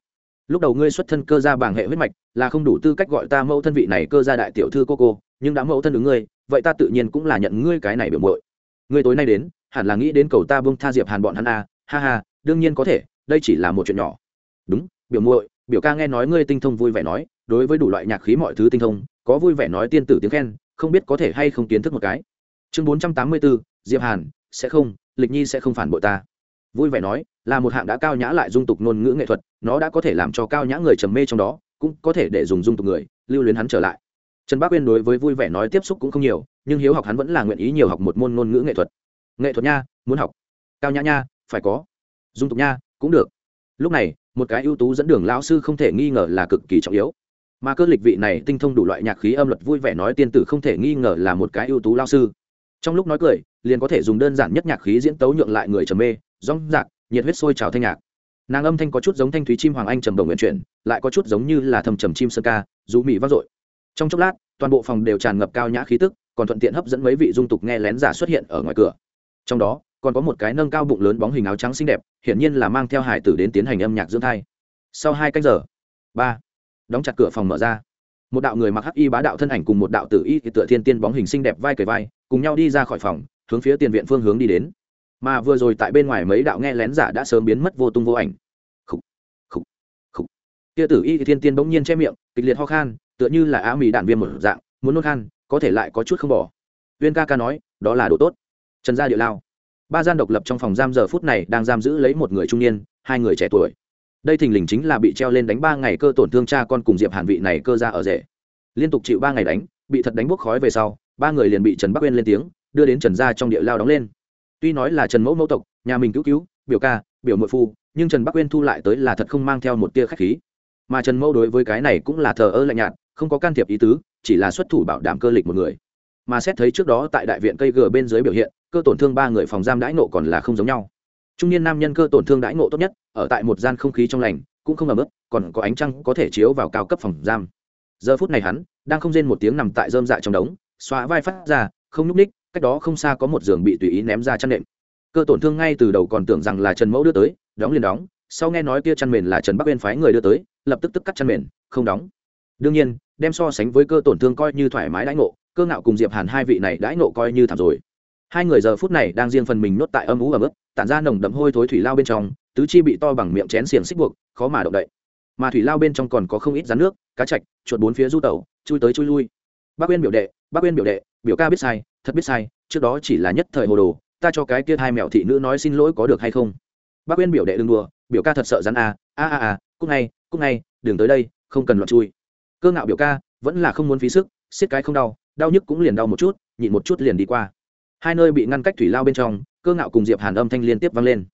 Speaker 1: Lúc đầu ngươi xuất thân cơ gia bảng hệ huyết mạch là không đủ tư cách gọi ta mẫu thân vị này cơ gia đại tiểu thư cô cô nhưng đã mẫu thân ứng ngươi vậy ta tự nhiên cũng là nhận ngươi cái này biểu mội ngươi tối nay đến hẳn là nghĩ đến cầu ta bông tha diệp hàn bọn hắn a à, ha ha đương nhiên có thể đây chỉ là một chuyện nhỏ đúng, biểu muội, biểu ca nghe nói ngươi tinh thông vui vẻ nói, đối với đủ loại nhạc khí mọi thứ tinh thông, có vui vẻ nói tiên tử tiếng khen, không biết có thể hay không kiến thức một cái. Chương bốn trăm tám mươi bốn diệp hàn, sẽ không, lịch nhi sẽ không phản bội ta. Vui vẻ nói, là một hạng đã cao nhã lại dung tục ngôn ngữ nghệ thuật, nó đã có thể làm cho cao nhã người trầm mê trong đó, cũng có thể để dùng dung tục người, lưu luyến hắn trở lại. Trần bác uyên đối với vui vẻ nói tiếp xúc cũng không nhiều, nhưng hiếu học hắn vẫn là nguyện ý nhiều học một môn ngôn ngữ nghệ thuật. Nghệ thuật nha, muốn học. Cao nhã nha, phải có. Dung tục nha, cũng được. Lúc này một cái ưu tú dẫn đường lão sư không thể nghi ngờ là cực kỳ trọng yếu. Mà cơ lịch vị này tinh thông đủ loại nhạc khí âm luật vui vẻ nói tiên tử không thể nghi ngờ là một cái ưu tú lao sư. Trong lúc nói cười, liền có thể dùng đơn giản nhất nhạc khí diễn tấu nhượng lại người trầm mê, rong rạc, nhiệt huyết sôi trào thanh nhạc. Nàng âm thanh có chút giống thanh thúy chim hoàng anh trầm đồng nguyện chuyển, lại có chút giống như là thầm trầm chim sơn ca dù mị vang dội. Trong chốc lát, toàn bộ phòng đều tràn ngập cao nhã khí tức, còn thuận tiện hấp dẫn mấy vị dung tục nghe lén giả xuất hiện ở ngoài cửa. Trong đó còn có một cái nâng cao bụng lớn bóng hình áo trắng xinh đẹp, hiển nhiên là mang theo hải tử đến tiến hành âm nhạc dưỡng thai. Sau hai canh giờ, ba, đóng chặt cửa phòng mở ra. Một đạo người mặc hắc y bá đạo thân ảnh cùng một đạo tử y tựa thiên tiên bóng hình xinh đẹp vai cầy vai, cùng nhau đi ra khỏi phòng, hướng phía tiền viện phương hướng đi đến. Mà vừa rồi tại bên ngoài mấy đạo nghe lén giả đã sớm biến mất vô tung vô ảnh. Khúc khúc khúc tia tử y thiên tiên bỗng nhiên che miệng, kịch liệt ho khan, tựa như là á mì đạn viêm một dạng, muốn nôn khan, có thể lại có chút không bỏ. Viên ca ca nói, đó là đồ tốt. Trần gia địa lao ba gian độc lập trong phòng giam giờ phút này đang giam giữ lấy một người trung niên, hai người trẻ tuổi. Đây thình lình chính là bị treo lên đánh ba ngày cơ tổn thương cha con cùng diệp hàn vị này cơ ra ở rể. Liên tục chịu ba ngày đánh, bị thật đánh bốc khói về sau, ba người liền bị trần bắc uyên lên tiếng, đưa đến trần gia trong địa lao đóng lên. Tuy nói là trần mẫu mẫu tộc, nhà mình cứu cứu, biểu ca, biểu nội phu, nhưng trần bắc uyên thu lại tới là thật không mang theo một tia khách khí. Mà trần mẫu đối với cái này cũng là thờ ơ lạnh nhạt, không có can thiệp ý tứ, chỉ là xuất thủ bảo đảm cơ lịch một người. Mà xét thấy trước đó tại đại viện cây gờ bên dưới biểu hiện cơ tổn thương ba người phòng giam đãi nộ còn là không giống nhau. Trung niên nam nhân cơ tổn thương đãi nộ tốt nhất, ở tại một gian không khí trong lành, cũng không ấm ức, còn có ánh trăng có thể chiếu vào cao cấp phòng giam. Giờ phút này hắn đang không rên một tiếng nằm tại dơm dạ trong đống, xóa vai phát ra, không núp ních cách đó không xa có một giường bị tùy ý ném ra chăn nệm. Cơ tổn thương ngay từ đầu còn tưởng rằng là trần mẫu đưa tới, đóng liền đóng, sau nghe nói kia chăn mền là trần bắc bên phái người đưa tới, lập tức tức cắt chăn mền, không đóng. Đương nhiên, đem so sánh với cơ tổn thương coi như thoải mái đãi ngộ, cơ ngạo cùng diệp hàn hai vị này đãi ngộ coi như thảm rồi hai người giờ phút này đang riêng phần mình nốt tại âm ú ẩm ướt, tản ra nồng đậm hôi thối thủy lao bên trong, tứ chi bị to bằng miệng chén xiềng xích buộc, khó mà động đậy. Mà thủy lao bên trong còn có không ít rắn nước, cá chạch, chuột bốn phía du tẩu, chui tới chui lui. Bác quên biểu đệ, bác quên biểu đệ, biểu ca biết sai, thật biết sai, trước đó chỉ là nhất thời hồ đồ, ta cho cái kia hai mẹo thị nữ nói xin lỗi có được hay không? Bác quên biểu đệ đừng đùa, biểu ca thật sợ rắn à a a a cúc ngay cúc ngay, đừng tới đây, không cần loạn chui. Cơ ngạo biểu ca, vẫn là không muốn phí sức, xiết cái không đau đau nhức cũng liền đau một chút, nhịn một chút liền đi qua hai nơi bị ngăn cách thủy lao bên trong, cơ ngạo cùng diệp hàn âm thanh liên tiếp vang lên.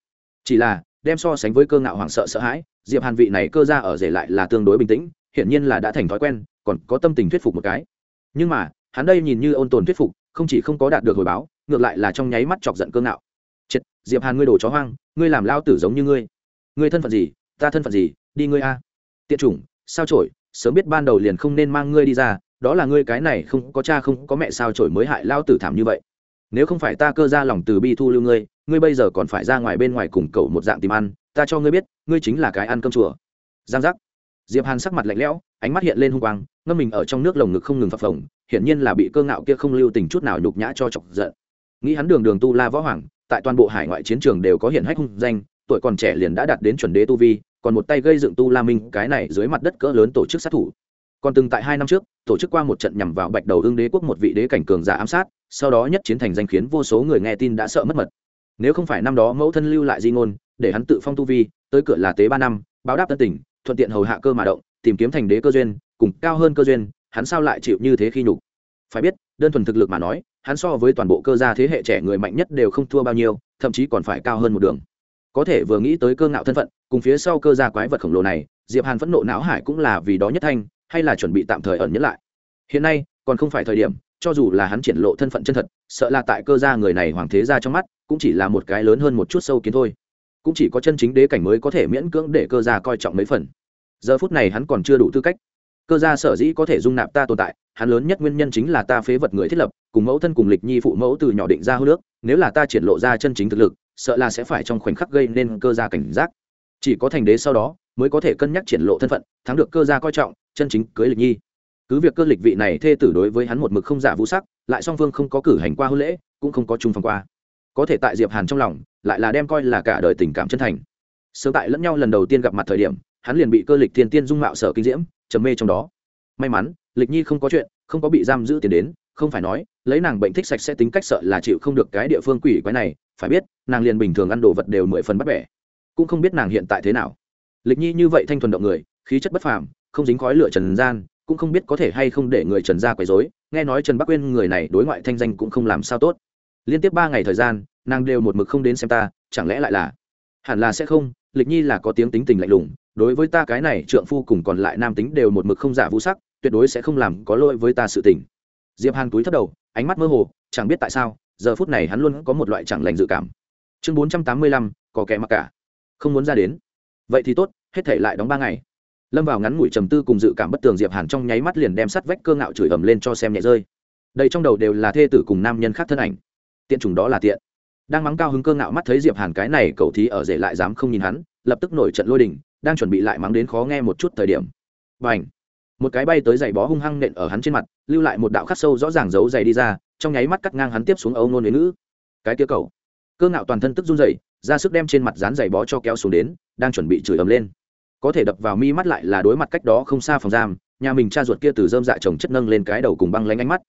Speaker 1: Chỉ là, đem so sánh với cơ ngạo hoảng sợ sợ hãi, diệp hàn vị này cơ ra ở rể lại là tương đối bình tĩnh, hiển nhiên là đã thành thói quen, còn có tâm tình thuyết phục một cái. Nhưng mà, hắn đây nhìn như ôn tồn thuyết phục, không chỉ không có đạt được hồi báo, ngược lại là trong nháy mắt chọc giận cơ ngạo. Chết, diệp hàn ngươi đồ chó hoang, ngươi làm lao tử giống như ngươi. Ngươi thân phận gì, ta thân phận gì, đi ngươi a. Tiện chủng, sao trổi sớm biết ban đầu liền không nên mang ngươi đi ra, đó là ngươi cái này không có cha không có mẹ sao trổi mới hại lao tử thảm như vậy nếu không phải ta cơ ra lòng từ bi thu lưu ngươi ngươi bây giờ còn phải ra ngoài bên ngoài cùng cậu một dạng tìm ăn, ta cho ngươi biết, ngươi chính là cái ăn cơm chùa. Giang giác. Diệp hàn sắc mặt lạnh lẽo, ánh mắt hiện lên hung quang, ngâm mình ở trong nước lồng ngực không ngừng phập phồng, hiển nhiên là bị cơ ngạo kia không lưu tình chút nào nhục nhã cho chọc giận. Nghĩ hắn đường đường tu la võ hoàng, tại toàn bộ hải ngoại chiến trường đều có hiển hách hung danh, tuổi còn trẻ liền đã đạt đến chuẩn đế tu vi, còn một tay gây dựng tu la minh, cái này dưới mặt đất cỡ lớn tổ chức sát thủ còn từng tại hai năm trước, tổ chức qua một trận nhằm vào bạch đầu ương đế quốc một vị đế cảnh cường giả ám sát, sau đó nhất chiến thành danh khiến vô số người nghe tin đã sợ mất mật. Nếu không phải năm đó mẫu thân lưu lại di ngôn, để hắn tự phong tu vi, tới cửa là tế ba năm, báo đáp tân tình thuận tiện hầu hạ cơ mà động, tìm kiếm thành đế cơ duyên, cùng cao hơn cơ duyên, hắn sao lại chịu như thế khi nhục? Phải biết, đơn thuần thực lực mà nói, hắn so với toàn bộ cơ gia thế hệ trẻ người mạnh nhất đều không thua bao nhiêu, thậm chí còn phải cao hơn một đường. Có thể vừa nghĩ tới cơ ngạo thân phận, cùng phía sau cơ gia quái vật khổng lồ này, diệp hàn phẫn nộ não hải cũng là vì đó nhất thanh hay là chuẩn bị tạm thời ẩn nhẫn lại. Hiện nay, còn không phải thời điểm, cho dù là hắn triển lộ thân phận chân thật, sợ là tại cơ gia người này hoàng thế gia trong mắt, cũng chỉ là một cái lớn hơn một chút sâu kiến thôi. Cũng chỉ có chân chính đế cảnh mới có thể miễn cưỡng để cơ gia coi trọng mấy phần. Giờ phút này hắn còn chưa đủ tư cách. Cơ gia sở dĩ có thể dung nạp ta tồn tại, hắn lớn nhất nguyên nhân chính là ta phế vật người thiết lập, cùng mẫu thân cùng lịch nhi phụ mẫu từ nhỏ định ra hô nước, nếu là ta triển lộ ra chân chính thực lực, sợ là sẽ phải trong khoảnh khắc gây nên cơ gia cảnh giác. Chỉ có thành đế sau đó, mới có thể cân nhắc triển lộ thân phận, thắng được cơ gia coi trọng chân chính cưới lịch nhi. Cứ việc cơ lịch vị này thê tử đối với hắn một mực không giả vũ sắc, lại song phương không có cử hành qua hôn lễ, cũng không có chung phòng qua. Có thể tại diệp hàn trong lòng, lại là đem coi là cả đời tình cảm chân thành. Sớm tại lẫn nhau lần đầu tiên gặp mặt thời điểm, hắn liền bị cơ lịch thiên tiên dung mạo sở kinh diễm, trầm mê trong đó. May mắn, lịch nhi không có chuyện, không có bị giam giữ tiền đến, không phải nói, lấy nàng bệnh thích sạch sẽ tính cách sợ là chịu không được cái địa phương quỷ quái này, phải biết, nàng liền bình thường ăn đồ vật đều mười phần bắt bẻ. Cũng không biết nàng hiện tại thế nào. Lịch nhi như vậy thanh thuần động người, khí chất bất phàm không dính khói lửa trần gian, cũng không biết có thể hay không để người trần gia quấy rối. Nghe nói trần bắc uyên người này đối ngoại thanh danh cũng không làm sao tốt. Liên tiếp ba ngày thời gian, nàng đều một mực không đến xem ta, chẳng lẽ lại là? Hẳn là sẽ không, lịch nhi là có tiếng tính tình lạnh lùng, đối với ta cái này trượng phu cùng còn lại nam tính đều một mực không giả vũ sắc, tuyệt đối sẽ không làm có lỗi với ta sự tình. Diệp hàn túi thấp đầu, ánh mắt mơ hồ, chẳng biết tại sao, giờ phút này hắn luôn có một loại chẳng lành dự cảm. Chương bốn trăm tám mươi lăm, có kẻ mặc cả. Không muốn ra đến. Vậy thì tốt, hết thể lại đóng ba ngày lâm vào ngắn ngủi trầm tư cùng dự cảm bất tường diệp hàn trong nháy mắt liền đem sắt vách cơ ngạo chửi ầm lên cho xem nhẹ rơi. Đây trong đầu đều là thê tử cùng nam nhân khác thân ảnh. Tiện chủng đó là tiện. Đang mắng cao hứng cơ ngạo mắt thấy diệp hàn cái này cậu thí ở rể lại dám không nhìn hắn, lập tức nổi trận lôi đình, đang chuẩn bị lại mắng đến khó nghe một chút thời điểm. Bành! Ảnh một cái bay tới giày bó hung hăng nện ở hắn trên mặt, lưu lại một đạo khắc sâu rõ ràng giấu giày đi ra, trong nháy mắt cắt ngang hắn tiếp xuống âu nôn đến ngữ. Cái kia cầu cơ ngạo toàn thân tức run rẩy, ra sức đem trên mặt dán giày bó cho kéo xuống đến, đang chuẩn bị chửi ầm lên có thể đập vào mi mắt lại là đối mặt cách đó không xa phòng giam, nhà mình cha ruột kia từ dơm dạ chồng chất nâng lên cái đầu cùng băng lánh ánh mắt.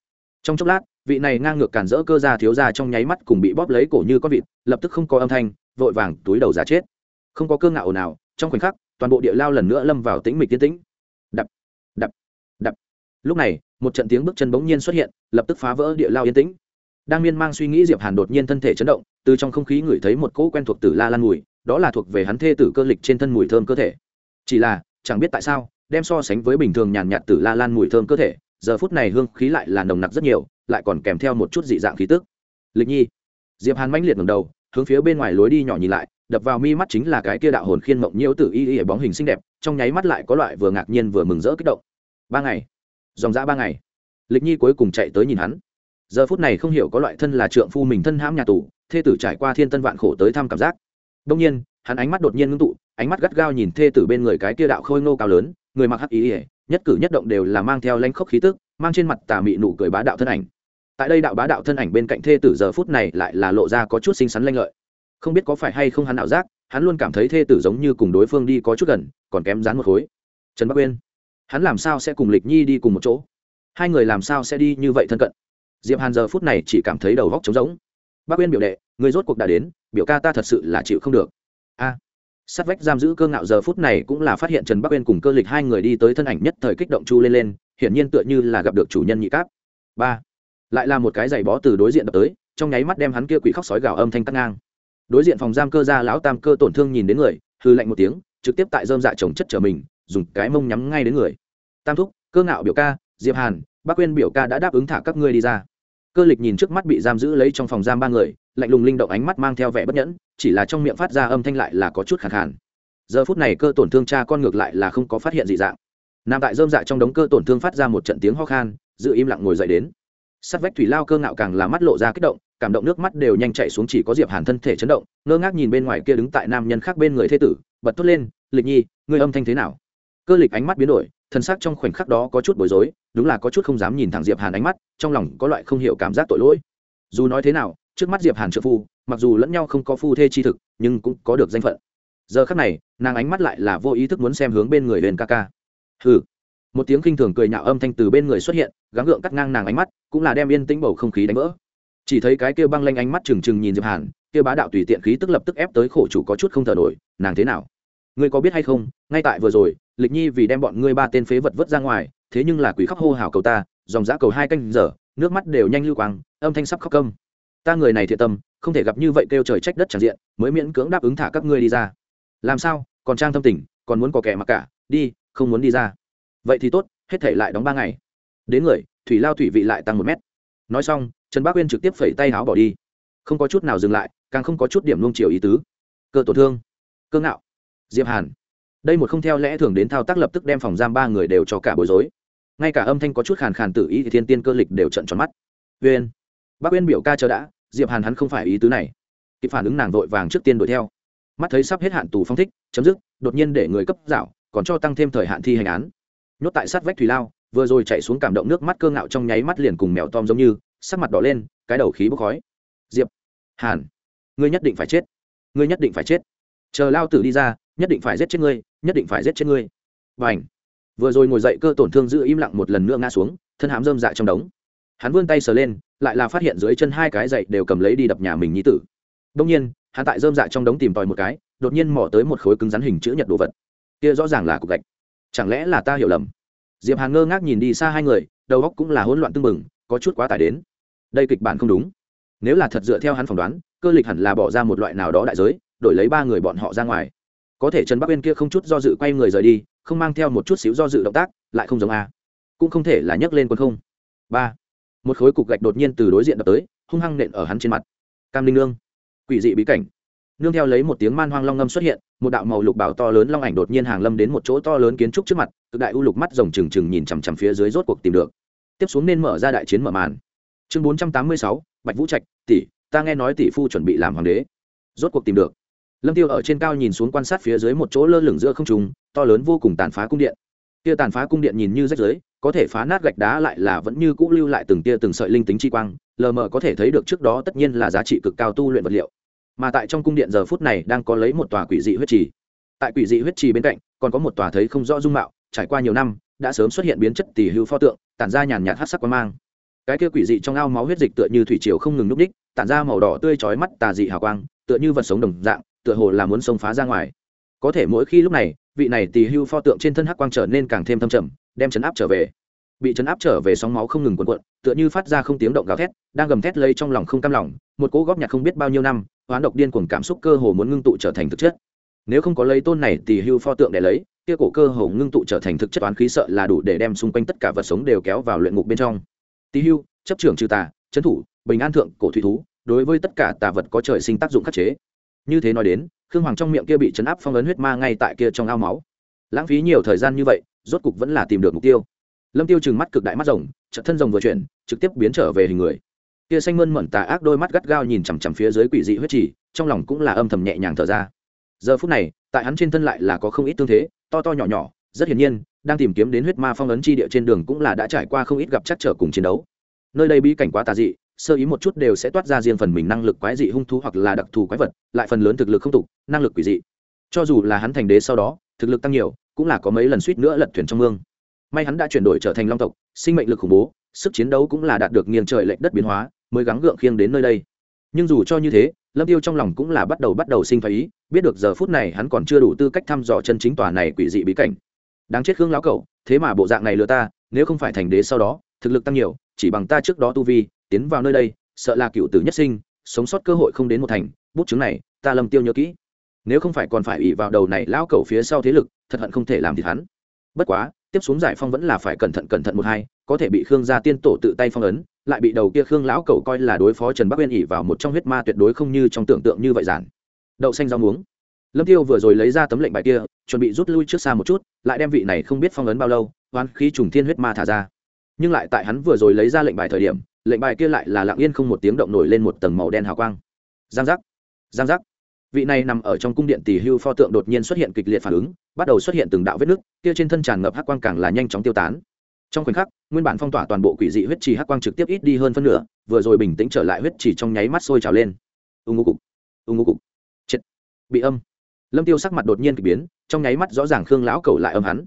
Speaker 1: Trong chốc lát, vị này ngang ngược cản rỡ cơ ra thiếu ra trong nháy mắt cùng bị bóp lấy cổ như con vịt, lập tức không có âm thanh, vội vàng túi đầu giả chết. Không có cơ ngạo nào, trong khoảnh khắc, toàn bộ địa lao lần nữa lâm vào tĩnh mịch tiến tĩnh. Đập đập đập. Lúc này, một trận tiếng bước chân bỗng nhiên xuất hiện, lập tức phá vỡ địa lao yên tĩnh. Đang miên mang suy nghĩ diệp hàn đột nhiên thân thể chấn động, từ trong không khí ngửi thấy một cỗ quen thuộc tử la lan mùi, đó là thuộc về hắn thê tử cơ lịch trên thân mùi thơm cơ thể chỉ là, chẳng biết tại sao, đem so sánh với bình thường nhàn nhạt từ la lan mùi thơm cơ thể, giờ phút này hương khí lại là nồng nặc rất nhiều, lại còn kèm theo một chút dị dạng khí tức. Lịch nhi, diệp hàn mãnh liệt ngẩng đầu, hướng phía bên ngoài lối đi nhỏ nhìn lại, đập vào mi mắt chính là cái kia đạo hồn khiên mộng nhiễu tử y y bóng hình xinh đẹp, trong nháy mắt lại có loại vừa ngạc nhiên vừa mừng rỡ kích động. Ba ngày, dòng dã ba ngày. Lịch nhi cuối cùng chạy tới nhìn hắn. Giờ phút này không hiểu có loại thân là trượng phu mình thân hãm nhà tù, thê tử trải qua thiên tân vạn khổ tới thăm cảm giác. Đông nhiên hắn ánh mắt đột nhiên ngưng tụ, ánh mắt gắt gao nhìn thê tử bên người cái kia đạo khôi ngô cao lớn, người mặc hắc ý ỉa nhất cử nhất động đều là mang theo lanh khốc khí tức, mang trên mặt tà mị nụ cười bá đạo thân ảnh. Tại đây đạo bá đạo thân ảnh bên cạnh thê tử giờ phút này lại là lộ ra có chút xinh xắn lanh lợi. Không biết có phải hay không hắn ảo giác, hắn luôn cảm thấy thê tử giống như cùng đối phương đi có chút gần, còn kém dán một khối. Trần bắc uyên, hắn làm sao sẽ cùng lịch nhi đi cùng một chỗ? Hai người làm sao sẽ đi như vậy thân cận? Diệp hàn giờ phút này chỉ cảm thấy đầu góc trống rỗng. Bác uyên biểu đệ, người rốt cuộc đã đến, biểu ca ta thật sự là chịu không được a. Sát vách giam giữ cơ ngạo giờ phút này cũng là phát hiện trần bắc uyên cùng cơ lịch hai người đi tới thân ảnh nhất thời kích động chu lên lên, hiển nhiên tựa như là gặp được chủ nhân nhị cáp. Ba. Lại là một cái giày bó từ đối diện đập tới, trong nháy mắt đem hắn kia quỷ khóc sói gào âm thanh cắt ngang. Đối diện phòng giam cơ ra lão tam cơ tổn thương nhìn đến người hư lạnh một tiếng, trực tiếp tại dơm dạ chồng chất trở mình, dùng cái mông nhắm ngay đến người. Tam thúc, cơ ngạo biểu ca, diệp hàn bác quyên biểu ca đã đáp ứng thả các ngươi đi ra cơ lịch nhìn trước mắt bị giam giữ lấy trong phòng giam ba người, lạnh lùng linh động ánh mắt mang theo vẻ bất nhẫn, chỉ là trong miệng phát ra âm thanh lại là có chút khẳng khàn. Giờ phút này cơ tổn thương cha con ngược lại là không có phát hiện dị dạng. Nằm tại dơm dạ trong đống cơ tổn thương phát ra một trận tiếng ho khan, giữ im lặng ngồi dậy đến. Sắt vách thủy lao cơ ngạo càng là mắt lộ ra kích động, cảm động nước mắt đều nhanh chạy xuống chỉ có diệp hàn thân thể chấn động, ngơ ngác nhìn bên ngoài kia đứng tại nam nhân khác bên người thế tử, bật thốt lên, lịch nhi, ngươi âm thanh thế nào? Cơ lịch ánh mắt biến đổi thân xác trong khoảnh khắc đó có chút bối rối, đúng là có chút không dám nhìn thẳng diệp hàn ánh mắt, trong lòng có loại không hiểu cảm giác tội lỗi. Dù nói thế nào, trước mắt diệp hàn trợ phu, mặc dù lẫn nhau không có phu thê chi thực, nhưng cũng có được danh phận. Giờ khắc này, nàng ánh mắt lại là vô ý thức muốn xem hướng bên người lên ca ca. Hừ. Một tiếng kinh thường cười nhạo âm thanh từ bên người xuất hiện, gắng gượng cắt ngang nàng ánh mắt, cũng là đem yên tĩnh bầu không khí đánh vỡ. Chỉ thấy cái kia băng lanh ánh mắt trừng trừng nhìn diệp hàn, kia bá đạo tùy tiện khí tức lập tức ép tới khổ chủ có chút không thở nổi, nàng thế nào? Ngươi có biết hay không, ngay tại vừa rồi lịch nhi vì đem bọn ngươi ba tên phế vật vứt ra ngoài, thế nhưng là quỷ khóc hô hào cầu ta, dòng giã cầu hai canh giờ, nước mắt đều nhanh lưu quang, âm thanh sắp khóc công ta người này thiện tâm, không thể gặp như vậy kêu trời trách đất tràn diện, mới miễn cưỡng đáp ứng thả các ngươi đi ra. Làm sao? Còn trang thâm tình còn muốn có kẻ mặc cả, đi, không muốn đi ra. Vậy thì tốt, hết thể lại đóng ba ngày. Đến người, thủy lao thủy vị lại tăng một mét. Nói xong, trần bác uyên trực tiếp phẩy tay áo bỏ đi. Không có chút nào dừng lại, càng không có chút điểm nung chiều ý tứ. Cơ tổn thương. Cơ ngạo. Diệp hàn đây một không theo lẽ thường đến thao tác lập tức đem phòng giam ba người đều cho cả bối rối. Ngay cả âm thanh có chút khàn khàn tự ý thì thiên tiên cơ lịch đều trận tròn mắt. Uyên, bác uyên biểu ca chờ đã, diệp hàn hắn không phải ý tứ này. Kịp phản ứng nàng vội vàng trước tiên đuổi theo. Mắt thấy sắp hết hạn tù phong thích, chấm dứt, đột nhiên để người cấp dạo, còn cho tăng thêm thời hạn thi hành án. Nhốt tại sát vách thủy lao, vừa rồi chạy xuống cảm động nước mắt cơ ngạo trong nháy mắt liền cùng mèo tom giống như, sắc mặt đỏ lên, cái đầu khí bốc khói. Diệp hàn, ngươi nhất định phải chết. Ngươi nhất định phải chết. Chờ lao tử đi ra nhất định phải giết chết ngươi, nhất định phải giết chết ngươi. Và ảnh vừa rồi ngồi dậy cơ tổn thương giữ im lặng một lần nữa ngã xuống, thân hám dơm dạ trong đống. Hắn vươn tay sờ lên, lại là phát hiện dưới chân hai cái dậy đều cầm lấy đi đập nhà mình nhi tử. Đông nhiên, hắn tại dơm dạ trong đống tìm tòi một cái, đột nhiên mò tới một khối cứng rắn hình chữ nhật đồ vật. Kia rõ ràng là cục gạch. Chẳng lẽ là ta hiểu lầm? Diệp hàn ngơ ngác nhìn đi xa hai người, đầu óc cũng là hỗn loạn tưng bừng, có chút quá tải đến. Đây kịch bản không đúng. Nếu là thật dựa theo hắn phỏng đoán, cơ lịch hẳn là bỏ ra một loại nào đó đại giới, đổi lấy ba người bọn họ ra ngoài có thể trần bắc uyên kia không chút do dự quay người rời đi, không mang theo một chút xíu do dự động tác, lại không giống a. Cũng không thể là nhấc lên quân không. Ba. Một khối cục gạch đột nhiên từ đối diện đập tới, hung hăng nện ở hắn trên mặt. Cam linh nương. Quỷ dị bí cảnh. Nương theo lấy một tiếng man hoang long ngâm xuất hiện, một đạo màu lục bảo to lớn long ảnh đột nhiên hàng lâm đến một chỗ to lớn kiến trúc trước mặt, cực đại u lục mắt rồng trừng trừng nhìn chằm chằm phía dưới rốt cuộc tìm được. Tiếp xuống nên mở ra đại chiến mở màn. Chương bốn trăm tám mươi sáu, bạch vũ trạch, tỷ, ta nghe nói tỷ phu chuẩn bị làm hoàng đế. Rốt cuộc tìm được lâm tiêu ở trên cao nhìn xuống quan sát phía dưới một chỗ lơ lửng giữa không trung, to lớn vô cùng tàn phá cung điện. Tia tàn phá cung điện nhìn như rách rưới, có thể phá nát gạch đá lại là vẫn như cũ lưu lại từng tia từng sợi linh tính chi quang, lờ mờ có thể thấy được trước đó tất nhiên là giá trị cực cao tu luyện vật liệu. Mà tại trong cung điện giờ phút này đang có lấy một tòa quỷ dị huyết trì. Tại quỷ dị huyết trì bên cạnh, còn có một tòa thấy không rõ dung mạo, trải qua nhiều năm, đã sớm xuất hiện biến chất tỷ hưu pho tượng, tản ra nhàn nhạt hát sắc quang mang. Cái kia quỷ dị trong ao máu huyết dịch tựa như thủy triều không ngừng núp đích tản ra màu đỏ tươi chói mắt tà dị hào quang, tựa như vật sống đồng dạng tựa hồ là muốn xông phá ra ngoài. Có thể mỗi khi lúc này, vị này tỳ hưu pho tượng trên thân hắc quang trở nên càng thêm thâm trầm, đem chấn áp trở về. Bị chấn áp trở về sóng máu không ngừng cuộn cuộn, tựa như phát ra không tiếng động gào thét, đang gầm thét lây trong lòng không cam lòng, một cỗ góp nhặt không biết bao nhiêu năm, hoán độc điên cuồng cảm xúc cơ hồ muốn ngưng tụ trở thành thực chất. Nếu không có lấy tôn này tỳ hưu pho tượng để lấy, kia cổ cơ hồ ngưng tụ trở thành thực chất toán khí sợ là đủ để đem xung quanh tất cả vật sống đều kéo vào luyện ngục bên trong. Tỳ hưu, chấp trưởng trừ tà trấn thủ, bình an thượng cổ thủy thú, đối với tất cả tà vật có trời sinh tác dụng khắc chế như thế nói đến, khương hoàng trong miệng kia bị chấn áp phong ấn huyết ma ngay tại kia trong ao máu. Lãng phí nhiều thời gian như vậy, rốt cục vẫn là tìm được mục tiêu. Lâm tiêu trừng mắt cực đại mắt rồng trận thân rồng vừa chuyển, trực tiếp biến trở về hình người. Kia xanh mơn mẩn tà ác đôi mắt gắt gao nhìn chằm chằm phía dưới quỷ dị huyết trì, trong lòng cũng là âm thầm nhẹ nhàng thở ra. Giờ phút này, tại hắn trên thân lại là có không ít tương thế, to to nhỏ nhỏ, rất hiển nhiên, đang tìm kiếm đến huyết ma phong ấn chi địa trên đường cũng là đã trải qua không ít gặp chắc trở cùng chiến đấu. Nơi đây bí cảnh quá tà dị sơ ý một chút đều sẽ toát ra riêng phần mình năng lực quái dị hung thú hoặc là đặc thù quái vật, lại phần lớn thực lực không tục, năng lực quỷ dị. Cho dù là hắn thành đế sau đó, thực lực tăng nhiều, cũng là có mấy lần suýt nữa lật thuyền trong mương. May hắn đã chuyển đổi trở thành long tộc, sinh mệnh lực khủng bố, sức chiến đấu cũng là đạt được nghiêng trời lệch đất biến hóa, mới gắng gượng khiêng đến nơi đây. Nhưng dù cho như thế, lâm tiêu trong lòng cũng là bắt đầu bắt đầu sinh phái ý, biết được giờ phút này hắn còn chưa đủ tư cách thăm dò chân chính tòa này quỷ dị bí cảnh. Đáng chết khương lão cậu, thế mà bộ dạng này lừa ta, nếu không phải thành đế sau đó, thực lực tăng nhiều, chỉ bằng ta trước đó tu vi tiến vào nơi đây, sợ là cựu tử nhất sinh, sống sót cơ hội không đến một thành, bút chứng này, ta lâm tiêu nhớ kỹ. Nếu không phải còn phải ủy vào đầu này lão cẩu phía sau thế lực, thật hận không thể làm thì hắn. Bất quá, tiếp xuống giải phong vẫn là phải cẩn thận cẩn thận một hai, có thể bị khương gia tiên tổ tự tay phong ấn, lại bị đầu kia khương lão cẩu coi là đối phó trần bắc uyên ỉ vào một trong huyết ma tuyệt đối không như trong tưởng tượng như vậy giản. Đậu xanh rau muống. Lâm tiêu vừa rồi lấy ra tấm lệnh bài kia, chuẩn bị rút lui trước xa một chút, lại đem vị này không biết phong ấn bao lâu oan khí trùng thiên huyết ma thả ra. Nhưng lại tại hắn vừa rồi lấy ra lệnh bài thời điểm lệnh bài kia lại là lặng yên không một tiếng động nổi lên một tầng màu đen hào quang. Giang giác giang giác. Vị này nằm ở trong cung điện tỷ hưu pho tượng đột nhiên xuất hiện kịch liệt phản ứng, bắt đầu xuất hiện từng đạo vết nứt, kia trên thân tràn ngập hắc quang càng là nhanh chóng tiêu tán. Trong khoảnh khắc, nguyên bản phong tỏa toàn bộ quỷ dị huyết trì hắc quang trực tiếp ít đi hơn phân nửa, vừa rồi bình tĩnh trở lại huyết trì trong nháy mắt sôi trào lên. Ưng ngô cục ưng ngô cục. Chết. Bị âm. Lâm tiêu sắc mặt đột nhiên k ỳ biến, trong nháy mắt rõ ràng khương lão cầu lại âm hắn.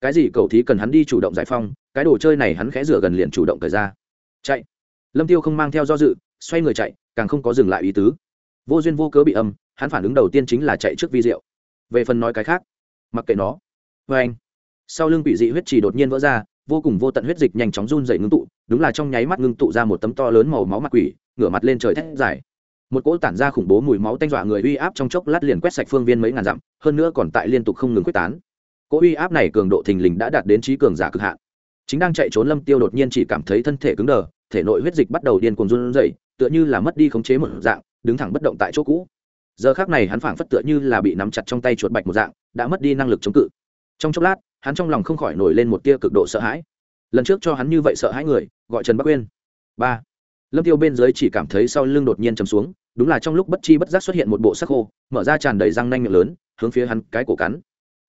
Speaker 1: Cái gì cầu thí cần hắn đi chủ động giải phong, cái đồ chơi này hắn khẽ rửa gần liền chủ động thời ra. Chạy lâm tiêu không mang theo do dự, xoay người chạy, càng không có dừng lại ý tứ. Vô duyên vô cớ bị âm, hắn phản ứng đầu tiên chính là chạy trước vi diệu. Về phần nói cái khác, mặc kệ nó. Vê anh, sau lưng bị dị huyết trì đột nhiên vỡ ra, vô cùng vô tận huyết dịch nhanh chóng run dày ngưng tụ, đúng là trong nháy mắt ngưng tụ ra một tấm to lớn màu máu mặt quỷ, ngửa mặt lên trời thét dài. Một cỗ tản ra khủng bố mùi máu tanh dọa người uy áp trong chốc lát liền quét sạch phương viên mấy ngàn dặm, hơn nữa còn tại liên tục không ngừng quyết tán. Cỗ uy áp này cường độ thình lình đã đạt đến trí cường giả cực hạn. Chính đang chạy trốn lâm tiêu đột nhiên chỉ cảm thấy thân thể cứng đờ thể nội huyết dịch bắt đầu điên cuồng run rẩy, tựa như là mất đi khống chế một dạng, đứng thẳng bất động tại chỗ cũ. Giờ khắc này hắn phảng phất tựa như là bị nắm chặt trong tay chuột bạch một dạng, đã mất đi năng lực chống cự. Trong chốc lát, hắn trong lòng không khỏi nổi lên một tia cực độ sợ hãi. Lần trước cho hắn như vậy sợ hãi người, gọi trần bắc uyên. Ba. Lâm tiêu bên dưới chỉ cảm thấy sau lưng đột nhiên trầm xuống, đúng là trong lúc bất chi bất giác xuất hiện một bộ sắc khô, mở ra tràn đầy răng nanh miệng lớn, hướng phía hắn cái cổ cắn.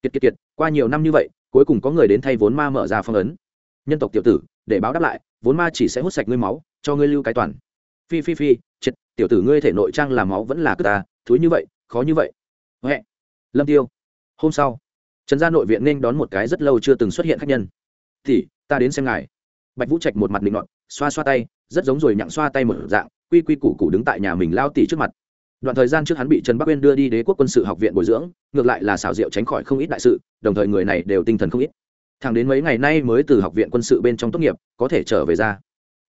Speaker 1: Kiệt kiệt kiệt, qua nhiều năm như vậy, cuối cùng có người đến thay vốn ma mở ra phong ấn. Nhân tộc tiểu tử, để báo đáp lại vốn ma chỉ sẽ hút sạch ngươi máu, cho ngươi lưu cái toàn. Phi phi phi, triệt, tiểu tử ngươi thể nội trang làm máu vẫn là cứ ta, thúi như vậy, khó như vậy. Huệ, lâm tiêu, hôm sau, trần gia nội viện nên đón một cái rất lâu chưa từng xuất hiện khách nhân. Thì, ta đến xem ngài. Bạch vũ trạch một mặt định ngọn xoa xoa tay, rất giống rồi nhặng xoa tay một dạng, quy quy củ củ đứng tại nhà mình lao tỉ trước mặt. Đoạn thời gian trước hắn bị trần bắc uyên đưa đi đế quốc quân sự học viện bồi dưỡng, ngược lại là xảo diệu tránh khỏi không ít đại sự, đồng thời người này đều tinh thần không ít. Thằng đến mấy ngày nay mới từ học viện quân sự bên trong tốt nghiệp, có thể trở về ra.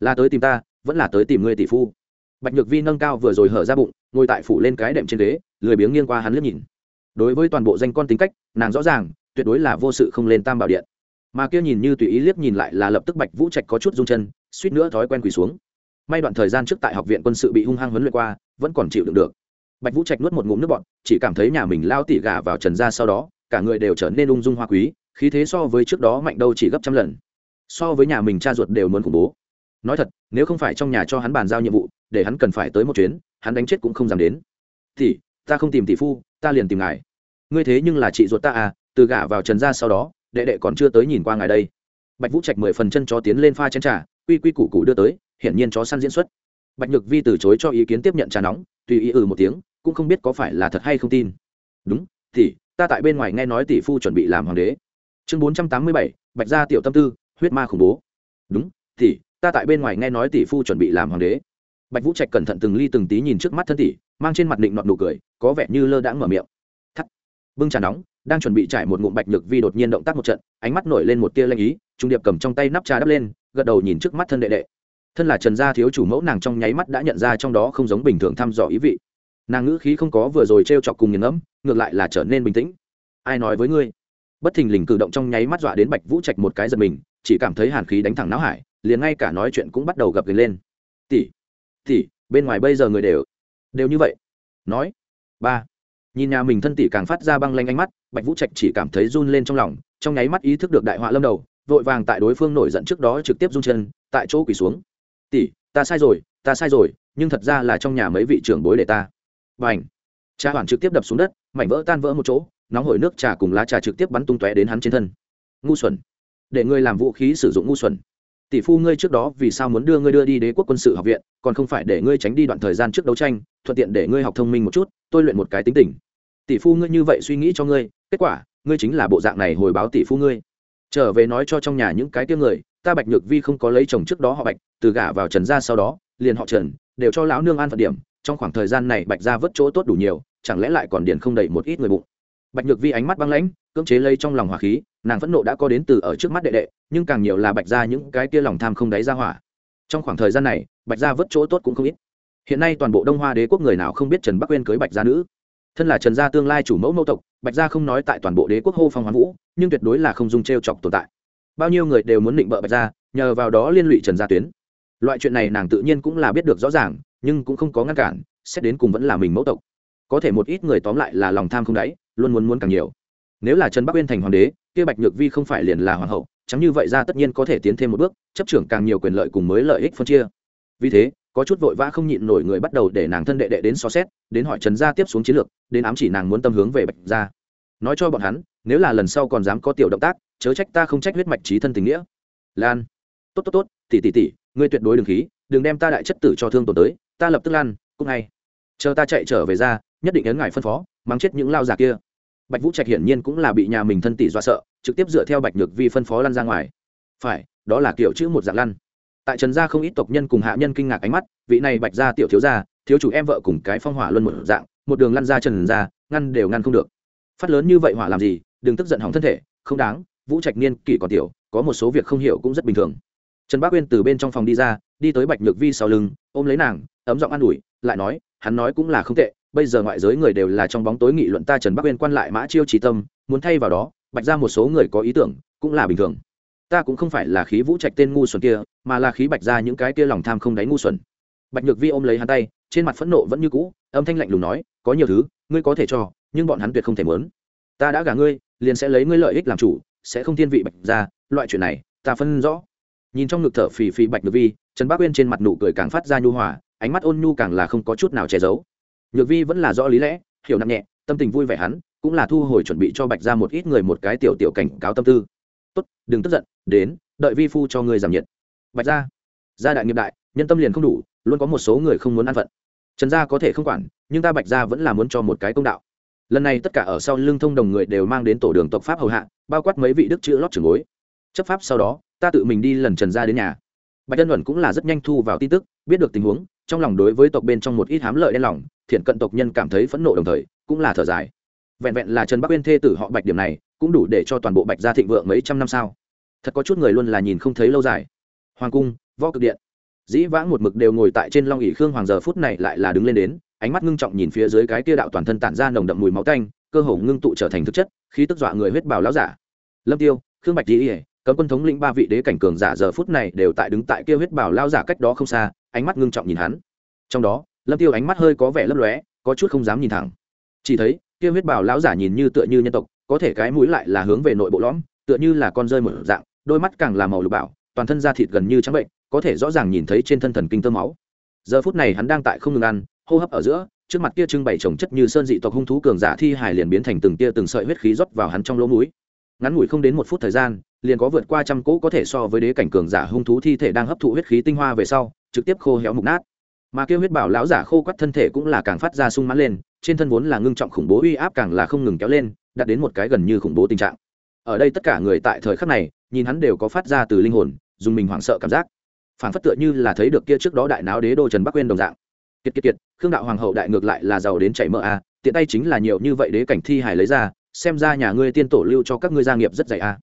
Speaker 1: Là tới tìm ta, vẫn là tới tìm người tỷ phu. Bạch nhược vi nâng cao vừa rồi hở ra bụng, ngồi tại phủ lên cái đệm trên ghế, lười biếng nghiêng qua hắn liếc nhìn. Đối với toàn bộ danh con tính cách, nàng rõ ràng, tuyệt đối là vô sự không lên tam bảo điện. Mà kia nhìn như tùy ý liếc nhìn lại là lập tức bạch vũ trạch có chút rung chân, suýt nữa thói quen quỳ xuống. May đoạn thời gian trước tại học viện quân sự bị hung hăng huấn luyện qua, vẫn còn chịu đựng được. Bạch vũ trạch nuốt một ngụm nước bọt, chỉ cảm thấy nhà mình lao tỉ gà vào trần ra sau đó, cả người đều trở nên ung dung hoa quý khí thế so với trước đó mạnh đâu chỉ gấp trăm lần. So với nhà mình cha ruột đều muốn khủng bố. Nói thật, nếu không phải trong nhà cho hắn bàn giao nhiệm vụ, để hắn cần phải tới một chuyến, hắn đánh chết cũng không dám đến. Thì, ta không tìm tỷ phu, ta liền tìm ngài. Ngươi thế nhưng là chị ruột ta à từ gả vào trần ra sau đó, đệ đệ còn chưa tới nhìn qua ngài đây. Bạch vũ trạch mười phần chân chó tiến lên pha chén trà, quy quy củ củ đưa tới, hiển nhiên chó săn diễn xuất. Bạch nhược vi từ chối cho ý kiến tiếp nhận trà nóng, tùy ý ừ một tiếng, cũng không biết có phải là thật hay không tin. Đúng, thì, ta tại bên ngoài nghe nói tỷ phu chuẩn bị làm hoàng đế chương bốn trăm tám mươi bảy, bạch gia tiểu tâm tư, huyết ma khủng bố. Đúng, tỷ, ta tại bên ngoài nghe nói tỷ phu chuẩn bị làm hoàng đế. Bạch vũ trạch cẩn thận từng ly từng tí nhìn trước mắt thân tỷ, mang trên mặt định nọt nụ cười, có vẻ như lơ đãng mở miệng. Thắt. Bưng trà nóng, đang chuẩn bị trải một ngụm bạch nhược vi đột nhiên động tác một trận, ánh mắt nổi lên một tia lanh ý, trung điệp cầm trong tay nắp trà đắp lên, gật đầu nhìn trước mắt thân đệ đệ. Thân là trần gia thiếu chủ mẫu nàng trong nháy mắt đã nhận ra trong đó không giống bình thường thăm dò ý vị. Nàng ngữ khí không có vừa rồi t r e o chọc cùng nghiền ngẫm, ngược lại là trở nên bình tĩnh. Ai nói với ngươi? Bất thình lình cử động trong nháy mắt dọa đến bạch vũ trạch một cái giật mình, chỉ cảm thấy hàn khí đánh thẳng não hải, liền ngay cả nói chuyện cũng bắt đầu gập ghềnh lên. Tỷ tỷ, bên ngoài bây giờ người đều đều như vậy. Nói, ba. Nhìn nhà mình thân tỷ càng phát ra băng lanh ánh mắt, bạch vũ trạch chỉ cảm thấy run lên trong lòng, trong nháy mắt ý thức được đại họa lâm đầu, vội vàng tại đối phương nổi giận trước đó trực tiếp run chân, tại chỗ quỳ xuống. Tỷ, ta sai rồi, ta sai rồi, nhưng thật ra là trong nhà mấy vị trưởng bối để ta. Và ảnh cha hoàn trực tiếp đập xuống đất, mảnh vỡ tan vỡ một chỗ nóng hổi nước trà cùng lá trà trực tiếp bắn tung tóe đến hắn trên thân. Ngu xuẩn. Để ngươi làm vũ khí sử dụng ngu xuẩn. Tỷ phu ngươi trước đó vì sao muốn đưa ngươi đưa đi đế quốc quân sự học viện, còn không phải để ngươi tránh đi đoạn thời gian trước đấu tranh, thuận tiện để ngươi học thông minh một chút, tôi luyện một cái tính tình. Tỷ phu ngươi như vậy suy nghĩ cho ngươi, kết quả, ngươi chính là bộ dạng này hồi báo tỷ phu ngươi. Trở về nói cho trong nhà những cái tiếng người, ta bạch nhược vi không có lấy chồng trước đó họ bạch, từ gả vào trần gia sau đó, liền họ trần, đều cho lão nương an phận điểm, trong khoảng thời gian này bạch gia vớt chỗ tốt đủ nhiều, chẳng lẽ lại còn điền không đầy một ít người bụng bạch nhược vi ánh mắt băng lãnh, cưỡng chế lây trong lòng hỏa khí, nàng phẫn nộ đã có đến từ ở trước mắt đệ đệ, nhưng càng nhiều là bạch gia những cái kia lòng tham không đáy ra hỏa. Trong khoảng thời gian này, bạch gia vớt chỗ tốt cũng không ít. Hiện nay toàn bộ đông hoa đế quốc người nào không biết trần bắc uyên cưới bạch gia nữ. Thân là trần gia tương lai chủ mẫu mẫu tộc, bạch gia không nói tại toàn bộ đế quốc hô phong hoán vũ, nhưng tuyệt đối là không dùng t r e o chọc tồn tại. Bao nhiêu người đều muốn định bợ bạch gia, nhờ vào đó liên lụy trần gia tuyến. Loại chuyện này nàng tự nhiên cũng là biết được rõ ràng, nhưng cũng không có ngăn cản, xét đến cùng vẫn là mình mẫu tộc. Có thể một ít người tóm lại là lòng tham không đáy luôn muốn muốn càng nhiều. Nếu là trần bắc uyên thành hoàng đế, kia bạch nhược vi không phải liền là hoàng hậu, chẳng như vậy ra tất nhiên có thể tiến thêm một bước, chấp trưởng càng nhiều quyền lợi cùng mới lợi ích phân chia. Vì thế, có chút vội vã không nhịn nổi người bắt đầu để nàng thân đệ đệ đến so xét, đến hỏi trần gia tiếp xuống chiến lược, đến ám chỉ nàng muốn tâm hướng về bạch gia. Nói cho bọn hắn, nếu là lần sau còn dám có tiểu động tác, chớ trách ta không trách huyết mạch trí thân tình nghĩa. Lan. Tốt tốt tốt, tỷ tỷ tỷ, ngươi tuyệt đối đừng khí, đừng đem ta đại chất tử cho thương tổn tới, ta lập tức lan, cũng ngay. Chờ ta chạy trở về ra, nhất định ấn ngài phân phó, mắng chết những lao già kia bạch vũ trạch hiển nhiên cũng là bị nhà mình thân tỷ do sợ, trực tiếp dựa theo bạch nhược vi phân phó lăn ra ngoài. Phải, đó là kiểu chữ một dạng lăn. Tại trần gia không ít tộc nhân cùng hạ nhân kinh ngạc ánh mắt, vị này bạch gia tiểu thiếu gia, thiếu chủ em vợ cùng cái phong hỏa luân một dạng, một đường lăn ra trần ra ngăn đều ngăn không được. Phát lớn như vậy hỏa làm gì, đừng tức giận hỏng thân thể, không đáng, vũ trạch niên kỷ còn tiểu, có một số việc không hiểu cũng rất bình thường. Trần bác uyên từ bên trong phòng đi ra, đi tới bạch nhược vi sau lưng, ôm lấy nàng, ấm giọng an ủi, lại nói, hắn nói cũng là không tệ bây giờ ngoại giới người đều là trong bóng tối nghị luận ta trần bắc uyên quan lại mã chiêu trí tâm, muốn thay vào đó, bạch ra một số người có ý tưởng, cũng là bình thường. Ta cũng không phải là khí vũ trạch tên ngu xuẩn kia, mà là khí bạch ra những cái kia lòng tham không đáy ngu xuẩn. Bạch nhược vi ôm lấy hắn tay, trên mặt phẫn nộ vẫn như cũ, âm thanh lạnh lùng nói, có nhiều thứ, ngươi có thể cho, nhưng bọn hắn tuyệt không thể mớn ta đã gả ngươi, liền sẽ lấy ngươi lợi ích làm chủ, sẽ không thiên vị bạch ra, loại chuyện này, ta phân rõ. Nhìn trong ngực thở phì phì bạch nhược vi, trần bác uyên trên mặt nụ cười càng phát ra nhu hòa, ánh mắt ôn nhu càng là không có chút nào che giấu nhược vi vẫn là rõ lý lẽ, hiểu nặng nhẹ, tâm tình vui vẻ hắn, cũng là thu hồi chuẩn bị cho bạch ra một ít người một cái tiểu tiểu cảnh cáo tâm tư. Tốt, đừng tức giận, đến, đợi vi phu cho ngươi giảm nhiệt. Bạch ra gia đại nghiệp đại, nhân tâm liền không đủ, luôn có một số người không muốn an phận. Trần gia có thể không quản, nhưng ta bạch gia vẫn là muốn cho một cái công đạo. Lần này tất cả ở sau lưng thông đồng người đều mang đến tổ đường tộc pháp hầu hạ, bao quát mấy vị đức chữ lót trưởng bối. Chấp pháp sau đó, ta tự mình đi lần trần gia đến nhà. Bạch tân luận cũng là rất nhanh thu vào tin tức, biết được tình huống trong lòng đối với tộc bên trong một ít hám lợi đen lòng, thiện cận tộc nhân cảm thấy phẫn nộ đồng thời, cũng là thở dài. Vẹn vẹn là trần bắc uyên thê tử họ bạch điểm này, cũng đủ để cho toàn bộ bạch gia thịnh vượng mấy trăm năm sao. Thật có chút người luôn là nhìn không thấy lâu dài. Hoàng cung, võ cực điện. Dĩ vãng một mực đều ngồi tại trên long ỉ khương hoàng giờ phút này lại là đứng lên đến, ánh mắt ngưng trọng nhìn phía dưới cái kia đạo toàn thân tản ra nồng đậm mùi máu tanh, cơ hồ ngưng tụ trở thành thực chất, khí tức dọa người huyết bào láo giả. Lâm tiêu, khương bạch dĩ cấm quân thống lĩnh ba vị đế cảnh cường giả giờ phút này đều tại đứng tại kia huyết bảo lao giả cách đó không xa ánh mắt ngưng trọng nhìn hắn. Trong đó, lâm tiêu ánh mắt hơi có vẻ lấp lóe, có chút không dám nhìn thẳng. Chỉ thấy, kia huyết bảo lão giả nhìn như tựa như nhân tộc, có thể cái mũi lại là hướng về nội bộ lõm, tựa như là con rơi một dạng, đôi mắt càng là màu lục bảo toàn thân da thịt gần như trắng bệnh, có thể rõ ràng nhìn thấy trên thân thần kinh tơ máu. Giờ phút này hắn đang tại không ngừng ăn, hô hấp ở giữa, trước mặt kia trưng bày trồng chất như sơn dị tộc hung thú cường giả thi hài liền biến thành từng tia từng sợi huyết khí rót vào hắn trong lỗ mũi. Ngắn ngủi không đến một phút thời gian, liền có vượt qua trăm cỗ có thể so với đế cảnh cường giả hung thú thi thể đang hấp thụ huyết khí tinh hoa về sau trực tiếp khô héo mục nát. Mà kêu huyết bảo lão giả khô quắt thân thể cũng là càng phát ra sung mãn lên, trên thân vốn là ngưng trọng khủng bố uy áp càng là không ngừng kéo lên, đạt đến một cái gần như khủng bố tình trạng. Ở đây tất cả người tại thời khắc này, nhìn hắn đều có phát ra từ linh hồn, dùng mình hoảng sợ cảm giác. Phản phất tựa như là thấy được kia trước đó đại náo đế đô trần bắc quên đồng dạng. Kiệt kiệt kiệt, khương đạo hoàng hậu đại ngược lại là giàu đến chảy mỡ a, tiện tay chính là nhiều như vậy đế cảnh thi hài lấy ra, xem ra nhà ngươi tiên tổ lưu cho các ngươi gia nghiệp rất dày a.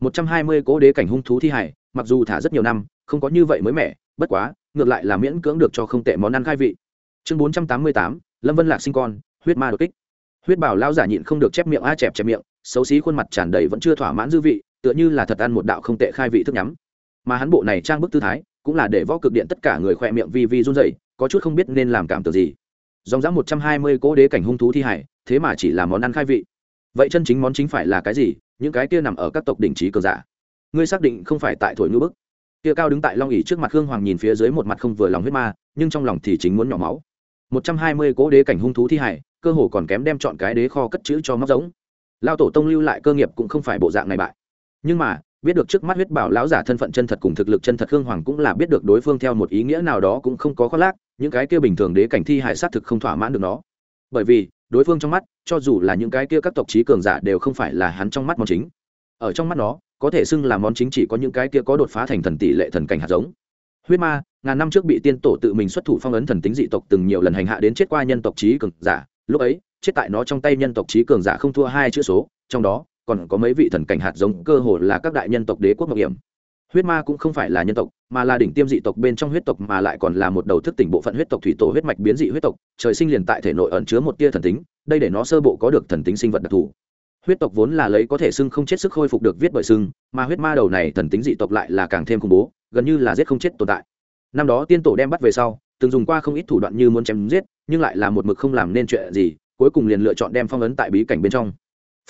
Speaker 1: Một trăm hai mươi cố đế cảnh hung thú thi hài, mặc dù thả rất nhiều năm, không có như vậy mới mẻ, bất quá ngược lại là miễn cưỡng được cho không tệ món ăn khai vị. Chương bốn trăm tám mươi tám, lâm vân lạc sinh con, huyết ma đột kích. Huyết bảo lao giả nhịn không được chép miệng, a chẹp chẹp miệng, xấu xí khuôn mặt tràn đầy vẫn chưa thỏa mãn dư vị, tựa như là thật ăn một đạo không tệ khai vị thức nhắm. Mà hắn bộ này trang bức tư thái, cũng là để võ cực điện tất cả người khoe miệng vi vi run dậy có chút không biết nên làm cảm tưởng gì. Dòng dã một trăm hai mươi cỗ đế cảnh hung thú thi hải, thế mà chỉ là món ăn khai vị. Vậy chân chính món chính phải là cái gì? Những cái kia nằm ở các tộc đỉnh trí cường giả. Ngươi xác định không phải tại thổi ngữ bức kia cao đứng tại long ỉ trước mặt khương hoàng nhìn phía dưới một mặt không vừa lòng huyết ma, nhưng trong lòng thì chính muốn nhỏ máu. Một trăm hai mươi cỗ đế cảnh hung thú thi hải, cơ hồ còn kém đem chọn cái đế kho cất chữ cho móc giống. Lao tổ tông lưu lại cơ nghiệp cũng không phải bộ dạng này bại. Nhưng mà, biết được trước mắt huyết bảo lão giả thân phận chân thật cùng thực lực chân thật khương hoàng cũng là biết được đối phương theo một ý nghĩa nào đó cũng không có khoác lác, những cái kia bình thường đế cảnh thi hải sát thực không thỏa mãn được nó. Bởi vì, đối phương trong mắt, cho dù là những cái kia các tộc trí cường giả đều không phải là hắn trong mắt món chính. Ở trong mắt nó có thể xưng là món chính chỉ có những cái kia có đột phá thành thần tỷ lệ thần cảnh hạt giống. Huyết ma, ngàn năm trước bị tiên tổ tự mình xuất thủ phong ấn thần tính dị tộc từng nhiều lần hành hạ đến chết qua nhân tộc trí cường giả, lúc ấy, chết tại nó trong tay nhân tộc trí cường giả không thua hai chữ số, trong đó, còn có mấy vị thần cảnh hạt giống cơ hồ là các đại nhân tộc đế quốc mạo hiểm. Huyết ma cũng không phải là nhân tộc, mà là đỉnh tiêm dị tộc bên trong huyết tộc mà lại còn là một đầu thức tỉnh bộ phận huyết tộc thủy tổ huyết mạch biến dị huyết tộc, trời sinh liền tại thể nội ẩn chứa một tia thần tính, đây để nó sơ bộ có được thần tính sinh vật đặc thù huyết tộc vốn là lấy có thể xưng không chết sức khôi phục được viết bởi xưng, mà huyết ma đầu này thần tính dị tộc lại là càng thêm khủng bố, gần như là giết không chết tồn tại. Năm đó tiên tổ đem bắt về sau, từng dùng qua không ít thủ đoạn như muốn chém giết, nhưng lại là một mực không làm nên chuyện gì, cuối cùng liền lựa chọn đem phong ấn tại bí cảnh bên trong.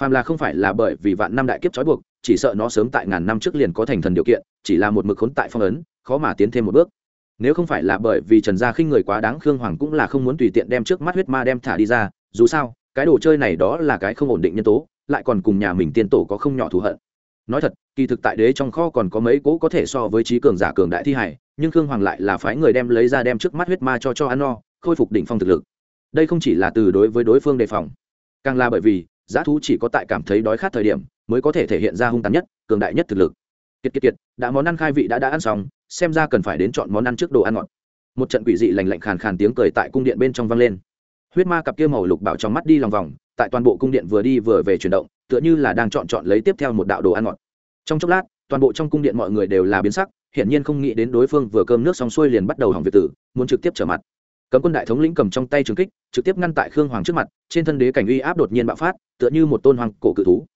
Speaker 1: Phàm là không phải là bởi vì vạn năm đại kiếp trói buộc, chỉ sợ nó sớm tại ngàn năm trước liền có thành thần điều kiện, chỉ là một mực khốn tại phong ấn, khó mà tiến thêm một bước. Nếu không phải là bởi vì trần gia khinh người quá đáng, khương hoàng cũng là không muốn tùy tiện đem trước mắt huyết ma đem thả đi ra, dù sao, cái đồ chơi này đó là cái không ổn định nhân tố lại còn cùng nhà mình tiên tổ có không nhỏ thù hận. Nói thật, kỳ thực tại đế trong kho còn có mấy cỗ có thể so với trí cường giả cường đại thi hải nhưng khương hoàng lại là phái người đem lấy ra đem trước mắt huyết ma cho cho ăn no, khôi phục đỉnh phong thực lực. Đây không chỉ là từ đối với đối phương đề phòng, càng là bởi vì, giá thú chỉ có tại cảm thấy đói khát thời điểm mới có thể thể hiện ra hung tàn nhất, cường đại nhất thực lực. Kiệt kiệt kiệt, đã món ăn khai vị đã đã ăn xong, xem ra cần phải đến chọn món ăn trước đồ ăn ngọt. Một trận quỷ dị lành lạnh khàn khàn tiếng cười tại cung điện bên trong vang lên. Huyết ma cặp kia màu lục bảo trong mắt đi lòng vòng tại toàn bộ cung điện vừa đi vừa về chuyển động, tựa như là đang chọn chọn lấy tiếp theo một đạo đồ ăn ngọt. Trong chốc lát, toàn bộ trong cung điện mọi người đều là biến sắc, hiển nhiên không nghĩ đến đối phương vừa cơm nước xong xuôi liền bắt đầu hỏng việc tử, muốn trực tiếp trở mặt. Cấm quân đại thống lĩnh cầm trong tay trường kích, trực tiếp ngăn tại khương hoàng trước mặt, trên thân đế cảnh uy áp đột nhiên bạo phát, tựa như một tôn hoàng cổ cự thú.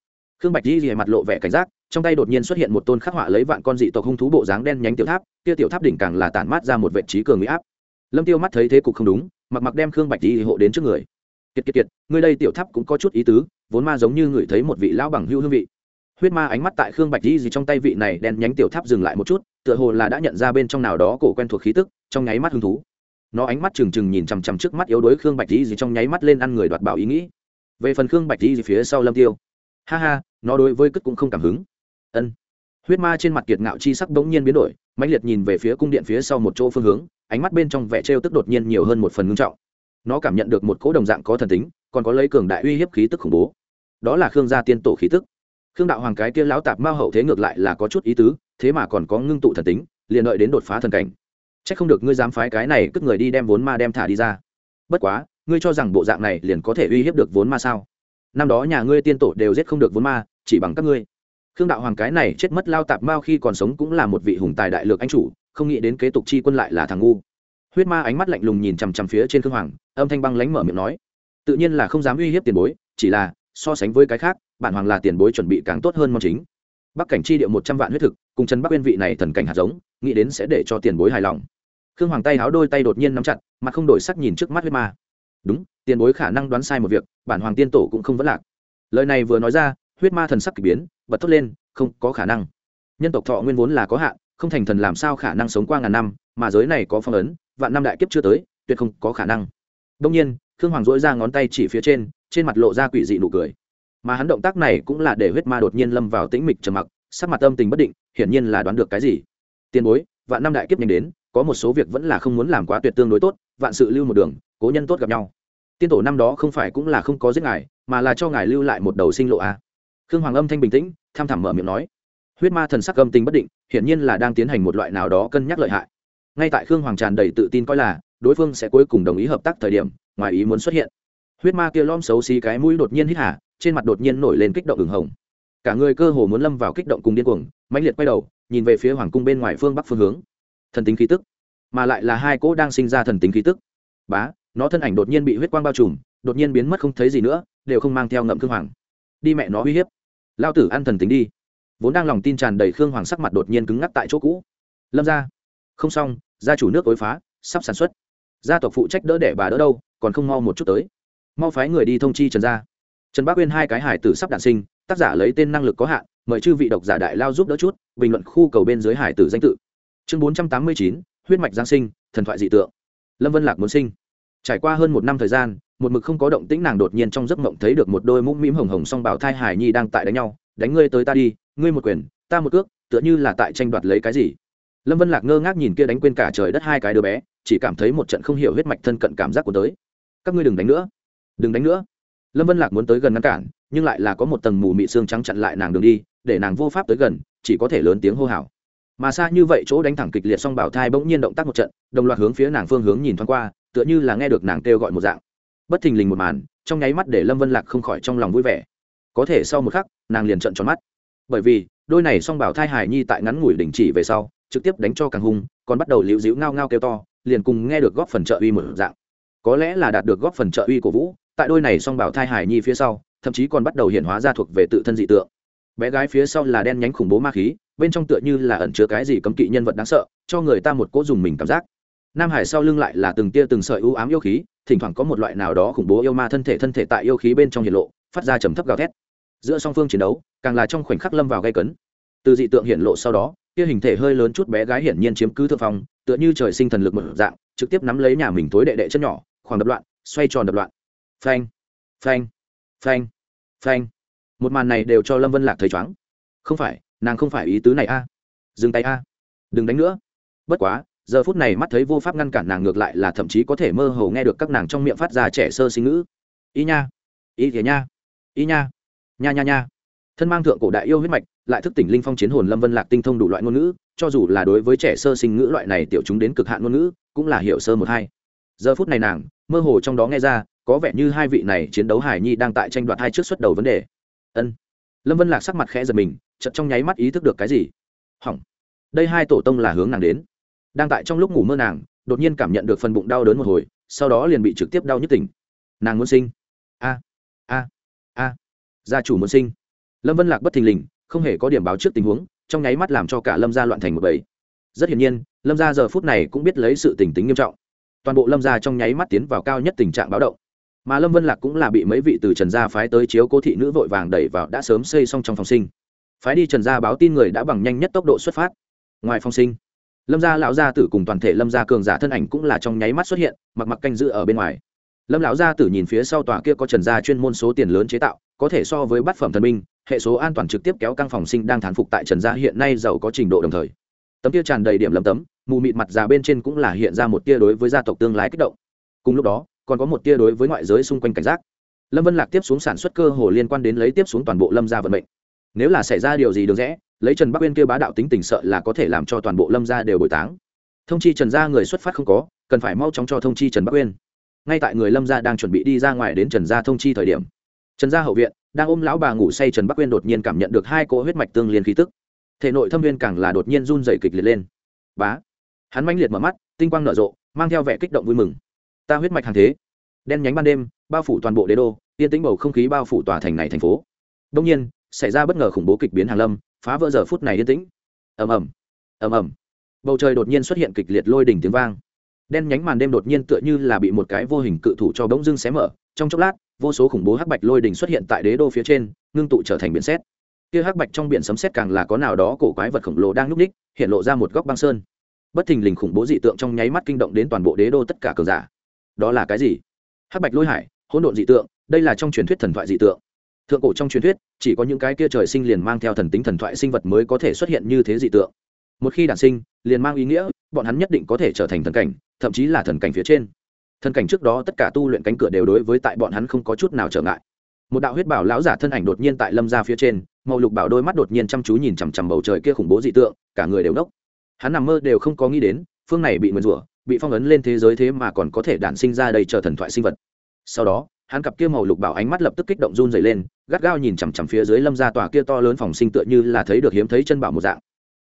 Speaker 1: Khương bạch di rìa mặt lộ vẻ cảnh giác, trong tay đột nhiên xuất hiện một tôn khắc họa lấy vạn con dị tộc hung thú bộ dáng đen nhánh tiểu tháp, kia tiểu tháp đỉnh càng là tản mát ra một vệ trí cường uy áp. Lâm tiêu mắt thấy thế cục không đúng, mặc mặc đem khương bạch di hộ đến trước người kiệt kiệt kiệt người đây tiểu tháp cũng có chút ý tứ, vốn ma giống như người thấy một vị lão bằng hưu hương vị. Huyết ma ánh mắt tại khương bạch di gì trong tay vị này đen nhánh tiểu tháp dừng lại một chút, tựa hồ là đã nhận ra bên trong nào đó cổ quen thuộc khí tức, trong nháy mắt hứng thú. Nó ánh mắt trừng trừng nhìn chằm chằm trước mắt yếu đuối khương bạch di gì trong nháy mắt lên ăn người đoạt bảo ý nghĩ. Về phần khương bạch di gì phía sau lâm tiêu. Ha ha, nó đối với cất cũng không cảm hứng. Ân. Huyết ma trên mặt kiệt ngạo chi sắc bỗng nhiên biến đổi, mãnh liệt nhìn về phía cung điện phía sau một chỗ phương hướng, ánh mắt bên trong vẻ trêu tức đột nhiên nhiều hơn một phần ngưng trọng nó cảm nhận được một cỗ đồng dạng có thần tính, còn có lấy cường đại uy hiếp khí tức khủng bố. Đó là khương gia tiên tổ khí tức. Khương đạo hoàng cái kia lão tạp mao hậu thế ngược lại là có chút ý tứ, thế mà còn có ngưng tụ thần tính, liền đợi đến đột phá thần cảnh. C h ắ c không được ngươi dám phái cái này cất người đi đem vốn ma đem thả đi ra. Bất quá, ngươi cho rằng bộ dạng này liền có thể uy hiếp được vốn ma sao? Năm đó nhà ngươi tiên tổ đều giết không được vốn ma, chỉ bằng các ngươi. Khương đạo hoàng cái này chết mất lao tạp mao khi còn sống cũng là một vị hùng tài đại lược anh chủ, không nghĩ đến kế tục chi quân lại là thằng ngu huyết ma ánh mắt lạnh lùng nhìn chằm chằm phía trên khương hoàng, âm thanh băng lánh mở miệng nói, tự nhiên là không dám uy hiếp tiền bối, chỉ là, so sánh với cái khác, bản hoàng là tiền bối chuẩn bị càng tốt hơn mong chính. Bắc cảnh chi điệu một trăm vạn huyết thực, cùng trần bắc uyên vị này thần cảnh hạt giống, nghĩ đến sẽ để cho tiền bối hài lòng. Khương hoàng tay háo đôi tay đột nhiên nắm chặt mà không đổi sắc nhìn trước mắt huyết ma. Đúng, tiền bối khả năng đoán sai một việc, bản hoàng tiên tổ cũng không vấn lạc. Lời này vừa nói ra, huyết ma thần sắc k ỳ biến, bật thốt lên, không có khả năng. Nhân tộc thọ nguyên vốn là có hạn, không thành thần làm sao khả năng sống qua ngàn năm, mà giới này có phong ấn vạn năm đại kiếp chưa tới, tuyệt không có khả năng. Đông nhiên, khương hoàng dỗi ra ngón tay chỉ phía trên trên mặt lộ ra quỷ dị nụ cười. Mà hắn động tác này cũng là để huyết ma đột nhiên lâm vào tĩnh mịch trầm mặc, sắc mặt âm tình bất định, hiển nhiên là đoán được cái gì. Tiền bối, vạn năm đại kiếp nhanh đến, có một số việc vẫn là không muốn làm quá tuyệt tương đối tốt, vạn sự lưu một đường, cố nhân tốt gặp nhau. Tiên tổ năm đó không phải cũng là không có giết ngài, mà là cho ngài lưu lại một đầu sinh lộ à. khương hoàng âm thanh bình tĩnh, tham thẳm mở miệng nói. Huyết ma thần sắc âm tình bất định, hiển nhiên là đang tiến hành một loại nào đó cân nhắc lợi hại ngay tại khương hoàng tràn đầy tự tin coi là, đối phương sẽ cuối cùng đồng ý hợp tác thời điểm, ngoài ý muốn xuất hiện. Huyết ma kia lom xấu xí cái mũi đột nhiên hít hả trên mặt đột nhiên nổi lên kích động ửng hồng. Cả người cơ hồ muốn lâm vào kích động cùng điên cuồng, mãnh liệt quay đầu, nhìn về phía hoàng cung bên ngoài phương bắc phương hướng. Thần tính khí tức, mà lại là hai cỗ đang sinh ra thần tính khí tức. Bá, nó thân ảnh đột nhiên bị huyết quang bao trùm, đột nhiên biến mất không thấy gì nữa, đều không mang theo ngậm khương hoàng. Đi mẹ nó uy hiếp. Lao tử ăn thần tính đi. Vốn đang lòng tin tràn đầy khương hoàng sắc mặt đột nhiên cứng ngắc tại chỗ cũ. Lâm ra không xong, gia chủ nước ối phá, sắp sản xuất. Gia tộc phụ trách đỡ đẻ bà đỡ đâu, còn không mau một chút tới. Mau phái người đi thông chi trần gia. Trần bác uyên hai cái hải tử sắp đạn sinh, tác giả lấy tên năng lực có hạn, mời chư vị độc giả đại lao giúp đỡ chút, bình luận khu cầu bên dưới hải tử danh tự. Chương bốn trăm tám mươi chín, huyết mạch giáng sinh, thần thoại dị tượng. Lâm vân lạc muốn sinh. Trải qua hơn một năm thời gian, một mực không có động tĩnh nàng đột nhiên trong giấc mộng thấy được một đôi mũm mĩm hồng hồng song bảo thai hải nhi đang tại đánh nhau. Đánh ngươi tới ta đi, ngươi một quyền, ta một cước, tựa như là tại tranh đoạt lấy cái gì? Lâm vân lạc ngơ ngác nhìn kia đánh quên cả trời đất hai cái đứa bé, chỉ cảm thấy một trận không hiểu huyết mạch thân cận cảm giác của tới. Các ngươi đừng đánh nữa. Đừng đánh nữa. Lâm vân lạc muốn tới gần ngăn cản, nhưng lại là có một tầng mù mị xương trắng chặn lại nàng đường đi, để nàng vô pháp tới gần, chỉ có thể lớn tiếng hô hào. Mà xa như vậy chỗ đánh thẳng kịch liệt song bảo thai bỗng nhiên động tác một trận, đồng loạt hướng phía nàng phương hướng nhìn thoáng qua, tựa như là nghe được nàng kêu gọi một dạng. Bất thình lình một màn, trong nháy mắt để lâm vân lạc không khỏi trong lòng vui vẻ. Có thể sau một khắc, nàng liền trận tròn mắt. Bởi vì, đôi này song bảo thai hài nhi tại ngắn ngủi đình chỉ về sau trực tiếp đánh cho càng hung, còn bắt đầu liễu dĩu ngao ngao kêu to, liền cùng nghe được góp phần trợ uy một dạng. Có lẽ là đạt được góp phần trợ uy của vũ, tại đôi này song bảo thai hải nhi phía sau, thậm chí còn bắt đầu hiện hóa ra thuộc về tự thân dị tượng. Bé gái phía sau là đen nhánh khủng bố ma khí, bên trong tựa như là ẩn chứa cái gì cấm kỵ nhân vật đáng sợ, cho người ta một cỗ dùng mình cảm giác. Nam hải sau lưng lại là từng tia từng sợi ưu ám yêu khí, thỉnh thoảng có một loại nào đó khủng bố yêu ma thân thể thân thể tại yêu khí bên trong hiện lộ, phát ra trầm thấp gào thét. Giữa song phương chiến đấu, càng là trong khoảnh khắc lâm vào gây cấn. Từ dị tượng hiện lộ sau đó kia hình thể hơi lớn chút bé gái hiển nhiên chiếm cứ thượng phong, tựa như trời sinh thần lực một dạng, trực tiếp nắm lấy nhà mình tối đệ đệ chân nhỏ, khoảng đập loạn, xoay tròn đập loạn. Phanh phanh phanh phanh. Một màn này đều cho lâm vân lạc thấy chóng không phải, nàng không phải ý tứ này a. Dừng tay a. Đừng đánh nữa. Bất quá, giờ phút này mắt thấy vô pháp ngăn cản nàng ngược lại là thậm chí có thể mơ hồ nghe được các nàng trong miệng phát ra trẻ sơ sinh ngữ. Y nha. Y thìa nha. Y nha. Nha nha nha thân mang thượng cổ đại yêu huyết mạch, lại thức tỉnh linh phong chiến hồn lâm vân lạc tinh thông đủ loại ngôn ngữ, cho dù là đối với trẻ sơ sinh ngữ loại này tiểu chúng đến cực hạn ngôn ngữ, cũng là hiểu sơ một hai. Giờ phút này nàng, mơ hồ trong đó nghe ra, có vẻ như hai vị này chiến đấu hải nhi đang tại tranh đoạt hai trước xuất đầu vấn đề. Ân. Lâm vân lạc sắc mặt khẽ giật mình chật trong nháy mắt ý thức được cái gì. Hỏng. Đây hai tổ tông là hướng nàng đến. Đang tại trong lúc ngủ mơ nàng, đột nhiên cảm nhận được phần bụng đau đớn một hồi, sau đó liền bị trực tiếp đau nhức tỉnh. Nàng muốn sinh. A. A. A. Gia chủ muốn sinh lâm vân lạc bất thình lình, không hề có điểm báo trước tình huống, trong nháy mắt làm cho cả lâm gia loạn thành một bầy. Rất hiển nhiên, lâm gia giờ phút này cũng biết lấy sự tình tính nghiêm trọng. Toàn bộ lâm gia trong nháy mắt tiến vào cao nhất tình trạng báo động. Mà lâm vân lạc cũng là bị mấy vị từ trần gia phái tới chiếu cố thị nữ vội vàng đẩy vào đã sớm xây xong trong phòng sinh. Phái đi trần gia báo tin người đã bằng nhanh nhất tốc độ xuất phát. Ngoài phòng sinh, lâm gia lão gia tử cùng toàn thể lâm gia cường giả thân ảnh cũng là trong nháy mắt xuất hiện, mặc mặc canh giữ ở bên ngoài. Lâm lão gia tử nhìn phía sau tòa kia có trần gia chuyên môn số tiền lớn chế tạo, có thể so với bát phẩm thần minh hệ số an toàn trực tiếp kéo căng phòng sinh đang thán phục tại trần gia hiện nay giàu có trình độ đồng thời. Tấm kia tràn đầy điểm lấm tấm, mù mịt mặt già bên trên cũng là hiện ra một tia đối với gia tộc tương lai kích động. Cùng lúc đó, còn có một tia đối với ngoại giới xung quanh cảnh giác. Lâm vân lạc tiếp xuống sản xuất cơ hồ liên quan đến lấy tiếp xuống toàn bộ lâm gia vận mệnh. Nếu là xảy ra điều gì được rẽ, lấy trần bắc uyên kia bá đạo tính tình sợ là có thể làm cho toàn bộ lâm gia đều bồi táng. Thông chi trần gia người xuất phát không có, cần phải mau chóng cho thông chi trần bắc uyên. Ngay tại người lâm gia đang chuẩn bị đi ra ngoài đến trần gia thông chi thời điểm, trần gia hậu viện đang ôm lão bà ngủ say trần bắc uyên đột nhiên cảm nhận được hai cỗ huyết mạch tương liên khí tức. Thể nội thâm viên càng là đột nhiên run dày kịch liệt lên. Bá! Hắn manh liệt mở mắt, tinh quang nở rộ, mang theo vẻ kích động vui mừng. Ta huyết mạch hàng thế, đen nhánh ban đêm, bao phủ toàn bộ đế đô, yên tĩnh bầu không khí bao phủ tòa thành này thành phố. Đông nhiên, xảy ra bất ngờ khủng bố kịch biến hàng lâm, phá vỡ giờ phút này yên tĩnh. Ầm ầm ầm ầm. Bầu trời đột nhiên xuất hiện kịch liệt lôi đỉnh tiếng vang. Đen nhánh màn đêm đột nhiên tựa như là bị một cái vô hình cự thủ cho bỗng dưng xé mở, trong chốc lát vô số khủng bố hắc bạch lôi đỉnh xuất hiện tại đế đô phía trên, ngưng tụ trở thành biển xét kia hắc bạch trong biển sấm xét càng là có nào đó cổ quái vật khổng lồ đang núp ních hiện lộ ra một góc băng sơn. Bất thình lình khủng bố dị tượng trong nháy mắt kinh động đến toàn bộ đế đô tất cả cường giả. Đó là cái gì? Hắc bạch lôi hải, hỗn độn dị tượng, đây là trong truyền thuyết thần thoại dị tượng. Thượng cổ trong truyền thuyết, chỉ có những cái kia trời sinh liền mang theo thần tính thần thoại sinh vật mới có thể xuất hiện như thế dị tượng. Một khi đản sinh, liền mang ý nghĩa, bọn hắn nhất định có thể trở thành thần cảnh, thậm chí là thần cảnh phía trên. Thân cảnh trước đó tất cả tu luyện cánh cửa đều đối với tại bọn hắn không có chút nào trở ngại. Một đạo huyết bảo lão giả thân ảnh đột nhiên tại lâm ra phía trên, màu lục bảo đôi mắt đột nhiên chăm chú nhìn chằm chằm bầu trời kia khủng bố dị tượng, cả người đều nốc hắn nằm mơ đều không có nghĩ đến, phương này bị nguyền rủa, bị phong ấn lên thế giới thế mà còn có thể đản sinh ra đây chờ thần thoại sinh vật. Sau đó, hắn cặp kia màu lục bảo ánh mắt lập tức kích động run dày lên, gắt gao nhìn chằm chằm phía dưới lâm ra tòa kia to lớn phòng sinh tựa như là thấy được hiếm thấy chân bảo một dạng.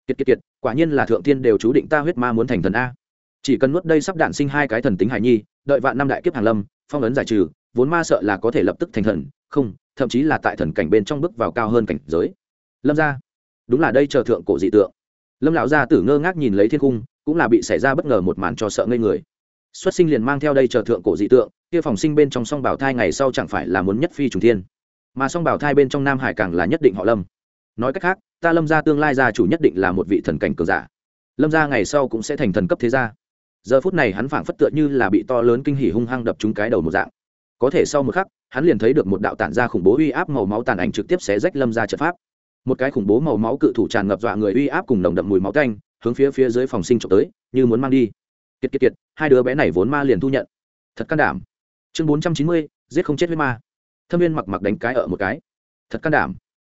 Speaker 1: Kiệt kiệt kiệt, quả nhiên là thượng tiên đều chú định ta huyết ma muốn thành thần a chỉ cần nuốt đây sắp đạn sinh hai cái thần tính hải nhi, đợi vạn năm đại kiếp hàng lâm, phong ấn giải trừ, vốn ma sợ là có thể lập tức thành thần, không, thậm chí là tại thần cảnh bên trong bước vào cao hơn cảnh giới. Lâm ra đúng là đây chờ thượng cổ dị tượng. Lâm lão gia tử ngơ ngác nhìn lấy thiên cung, cũng là bị xảy ra bất ngờ một màn cho sợ ngây người. Xuất sinh liền mang theo đây chờ thượng cổ dị tượng, kia phòng sinh bên trong song bảo thai ngày sau chẳng phải là muốn nhất phi trùng thiên. Mà song bảo thai bên trong nam hải càng là nhất định họ lâm. Nói cách khác, ta lâm gia tương lai gia chủ nhất định là một vị thần cảnh cường giả. Lâm gia ngày sau cũng sẽ thành thần cấp thế gia giờ phút này hắn phảng phất tựa như là bị to lớn kinh hỉ hung hăng đập trúng cái đầu một dạng. Có thể sau một khắc, hắn liền thấy được một đạo tản ra khủng bố uy áp màu máu tàn ảnh trực tiếp xé rách lâm ra trận pháp. Một cái khủng bố màu máu cự thủ tràn ngập dọa người uy áp cùng nồng đậm mùi máu canh hướng phía phía dưới phòng sinh trộm tới, như muốn mang đi. Kiệt kiệt kiệt, hai đứa bé này vốn ma liền thu nhận. Thật can đảm. Chương bốn trăm chín mươi, giết không chết với ma. Thâm viên mặc mặc đánh cái ở một cái. Thật can đảm.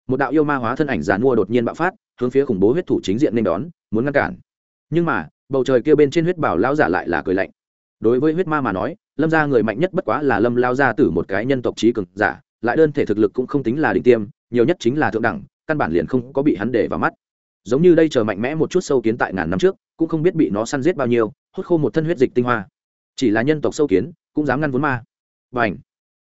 Speaker 1: Một đạo yêu ma hóa thân ảnh giàn mua đột nhiên bạo phát, hướng phía khủng bố huyết thủ chính diện nên đón, muốn ngăn cản. Nhưng mà bầu trời kia bên trên huyết bảo lão giả lại là cười lạnh. Đối với huyết ma mà nói, lâm gia người mạnh nhất bất quá là lâm lao gia tử một cái nhân tộc trí cực giả, lại đơn thể thực lực cũng không tính là đỉnh tiêm, nhiều nhất chính là thượng đẳng, căn bản liền không có bị hắn để vào mắt. Giống như đây chờ mạnh mẽ một chút sâu kiến tại ngàn năm trước, cũng không biết bị nó săn giết bao nhiêu, hút khô một thân huyết dịch tinh hoa. Chỉ là nhân tộc sâu kiến, cũng dám ngăn vốn ma. Và ảnh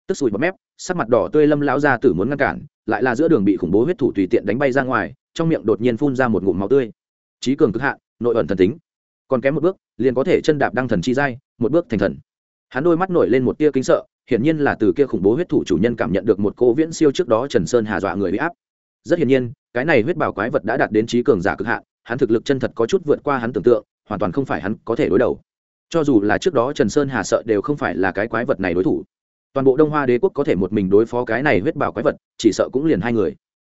Speaker 1: tức sùi bọt mép, sắc mặt đỏ tươi lâm lão gia tử muốn ngăn cản, lại là giữa đường bị khủng bố huyết thủ tùy tiện đánh bay ra ngoài, trong miệng đột nhiên phun ra một ngụm máu tươi. Trí cường cực hạn nội ẩn thần tính còn kém một bước, liền có thể chân đạp đăng thần chi giai, một bước thành thần. Hắn đôi mắt nổi lên một tia kính sợ, hiển nhiên là từ kia khủng bố huyết thủ chủ nhân cảm nhận được một cô viễn siêu trước đó trần sơn hà dọa người bị áp. Rất hiển nhiên, cái này huyết bảo quái vật đã đạt đến trí cường giả cực hạn, hắn thực lực chân thật có chút vượt qua hắn tưởng tượng, hoàn toàn không phải hắn có thể đối đầu. Cho dù là trước đó trần sơn hà sợ đều không phải là cái quái vật này đối thủ. Toàn bộ đông hoa đế quốc có thể một mình đối phó cái này huyết bảo quái vật, chỉ sợ cũng liền hai người.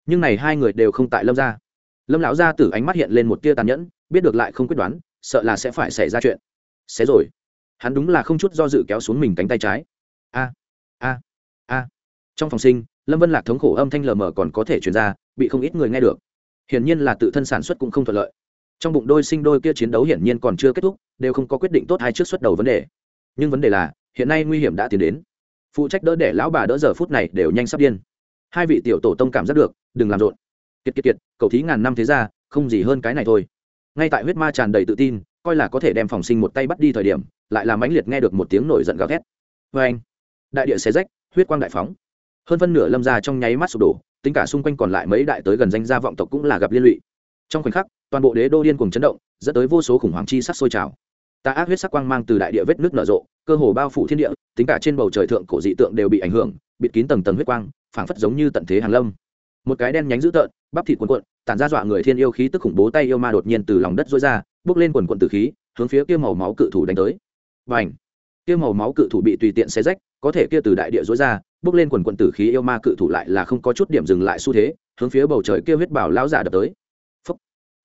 Speaker 1: Nhưng này hai người đều không tại lâm gia. Lâm lão gia tử ánh mắt hiện lên một tia tàn nhẫn, biết được lại không quyết đoán sợ là sẽ phải xảy ra chuyện. Xé rồi. Hắn đúng là không chút do dự kéo xuống mình cánh tay trái. A a a. Trong phòng sinh, lâm vân lạc thống khổ âm thanh lờ mờ còn có thể chuyển ra, bị không ít người nghe được. Hiển nhiên là tự thân sản xuất cũng không thuận lợi. Trong bụng đôi sinh đôi kia chiến đấu hiển nhiên còn chưa kết thúc, đều không có quyết định tốt hai trước xuất đầu vấn đề. Nhưng vấn đề là, hiện nay nguy hiểm đã tiến đến. Phụ trách đỡ để lão bà đỡ giờ phút này đều nhanh sắp điên. Hai vị tiểu tổ tông cảm giác được, đừng làm rộn. Kiệt kiệt kiệt, cầu thí ngàn năm thế ra không gì hơn cái này thôi ngay tại huyết ma tràn đầy tự tin, coi là có thể đem phòng sinh một tay bắt đi thời điểm, lại làm mãnh liệt nghe được một tiếng nổi giận gào thét. Vê anh, đại địa xé rách, huyết quang đại phóng. Hơn phân nửa lâm ra trong nháy mắt sụp đổ, tính cả xung quanh còn lại mấy đại tới gần danh gia vọng tộc cũng là gặp liên lụy. Trong khoảnh khắc, toàn bộ đế đô điên cùng chấn động, dẫn tới vô số khủng hoảng chi sắc sôi trào. Ta ác huyết sắc quang mang từ đại địa vết nước nở rộ, cơ hồ bao phủ thiên địa, tính cả trên bầu trời thượng cổ dị tượng đều bị ảnh hưởng, bịt kín tầng tầng huyết quang, phảng phất giống như tận thế hàn lâm một cái đen nhánh dữ tợn, bắp thịt cuồn cuộn, tản ra dọa người thiên yêu khí tức khủng bố tay yêu ma đột nhiên từ lòng đất rối ra, bước lên quần quần tử khí, hướng phía kia màu máu cự thủ đánh tới. Và ảnh kia màu máu cự thủ bị tùy tiện xé rách, có thể kia từ đại địa rối ra, bước lên quần quần tử khí yêu ma cự thủ lại là không có chút điểm dừng lại xu thế, hướng phía bầu trời kia huyết bảo lão giả đập tới. Phúc.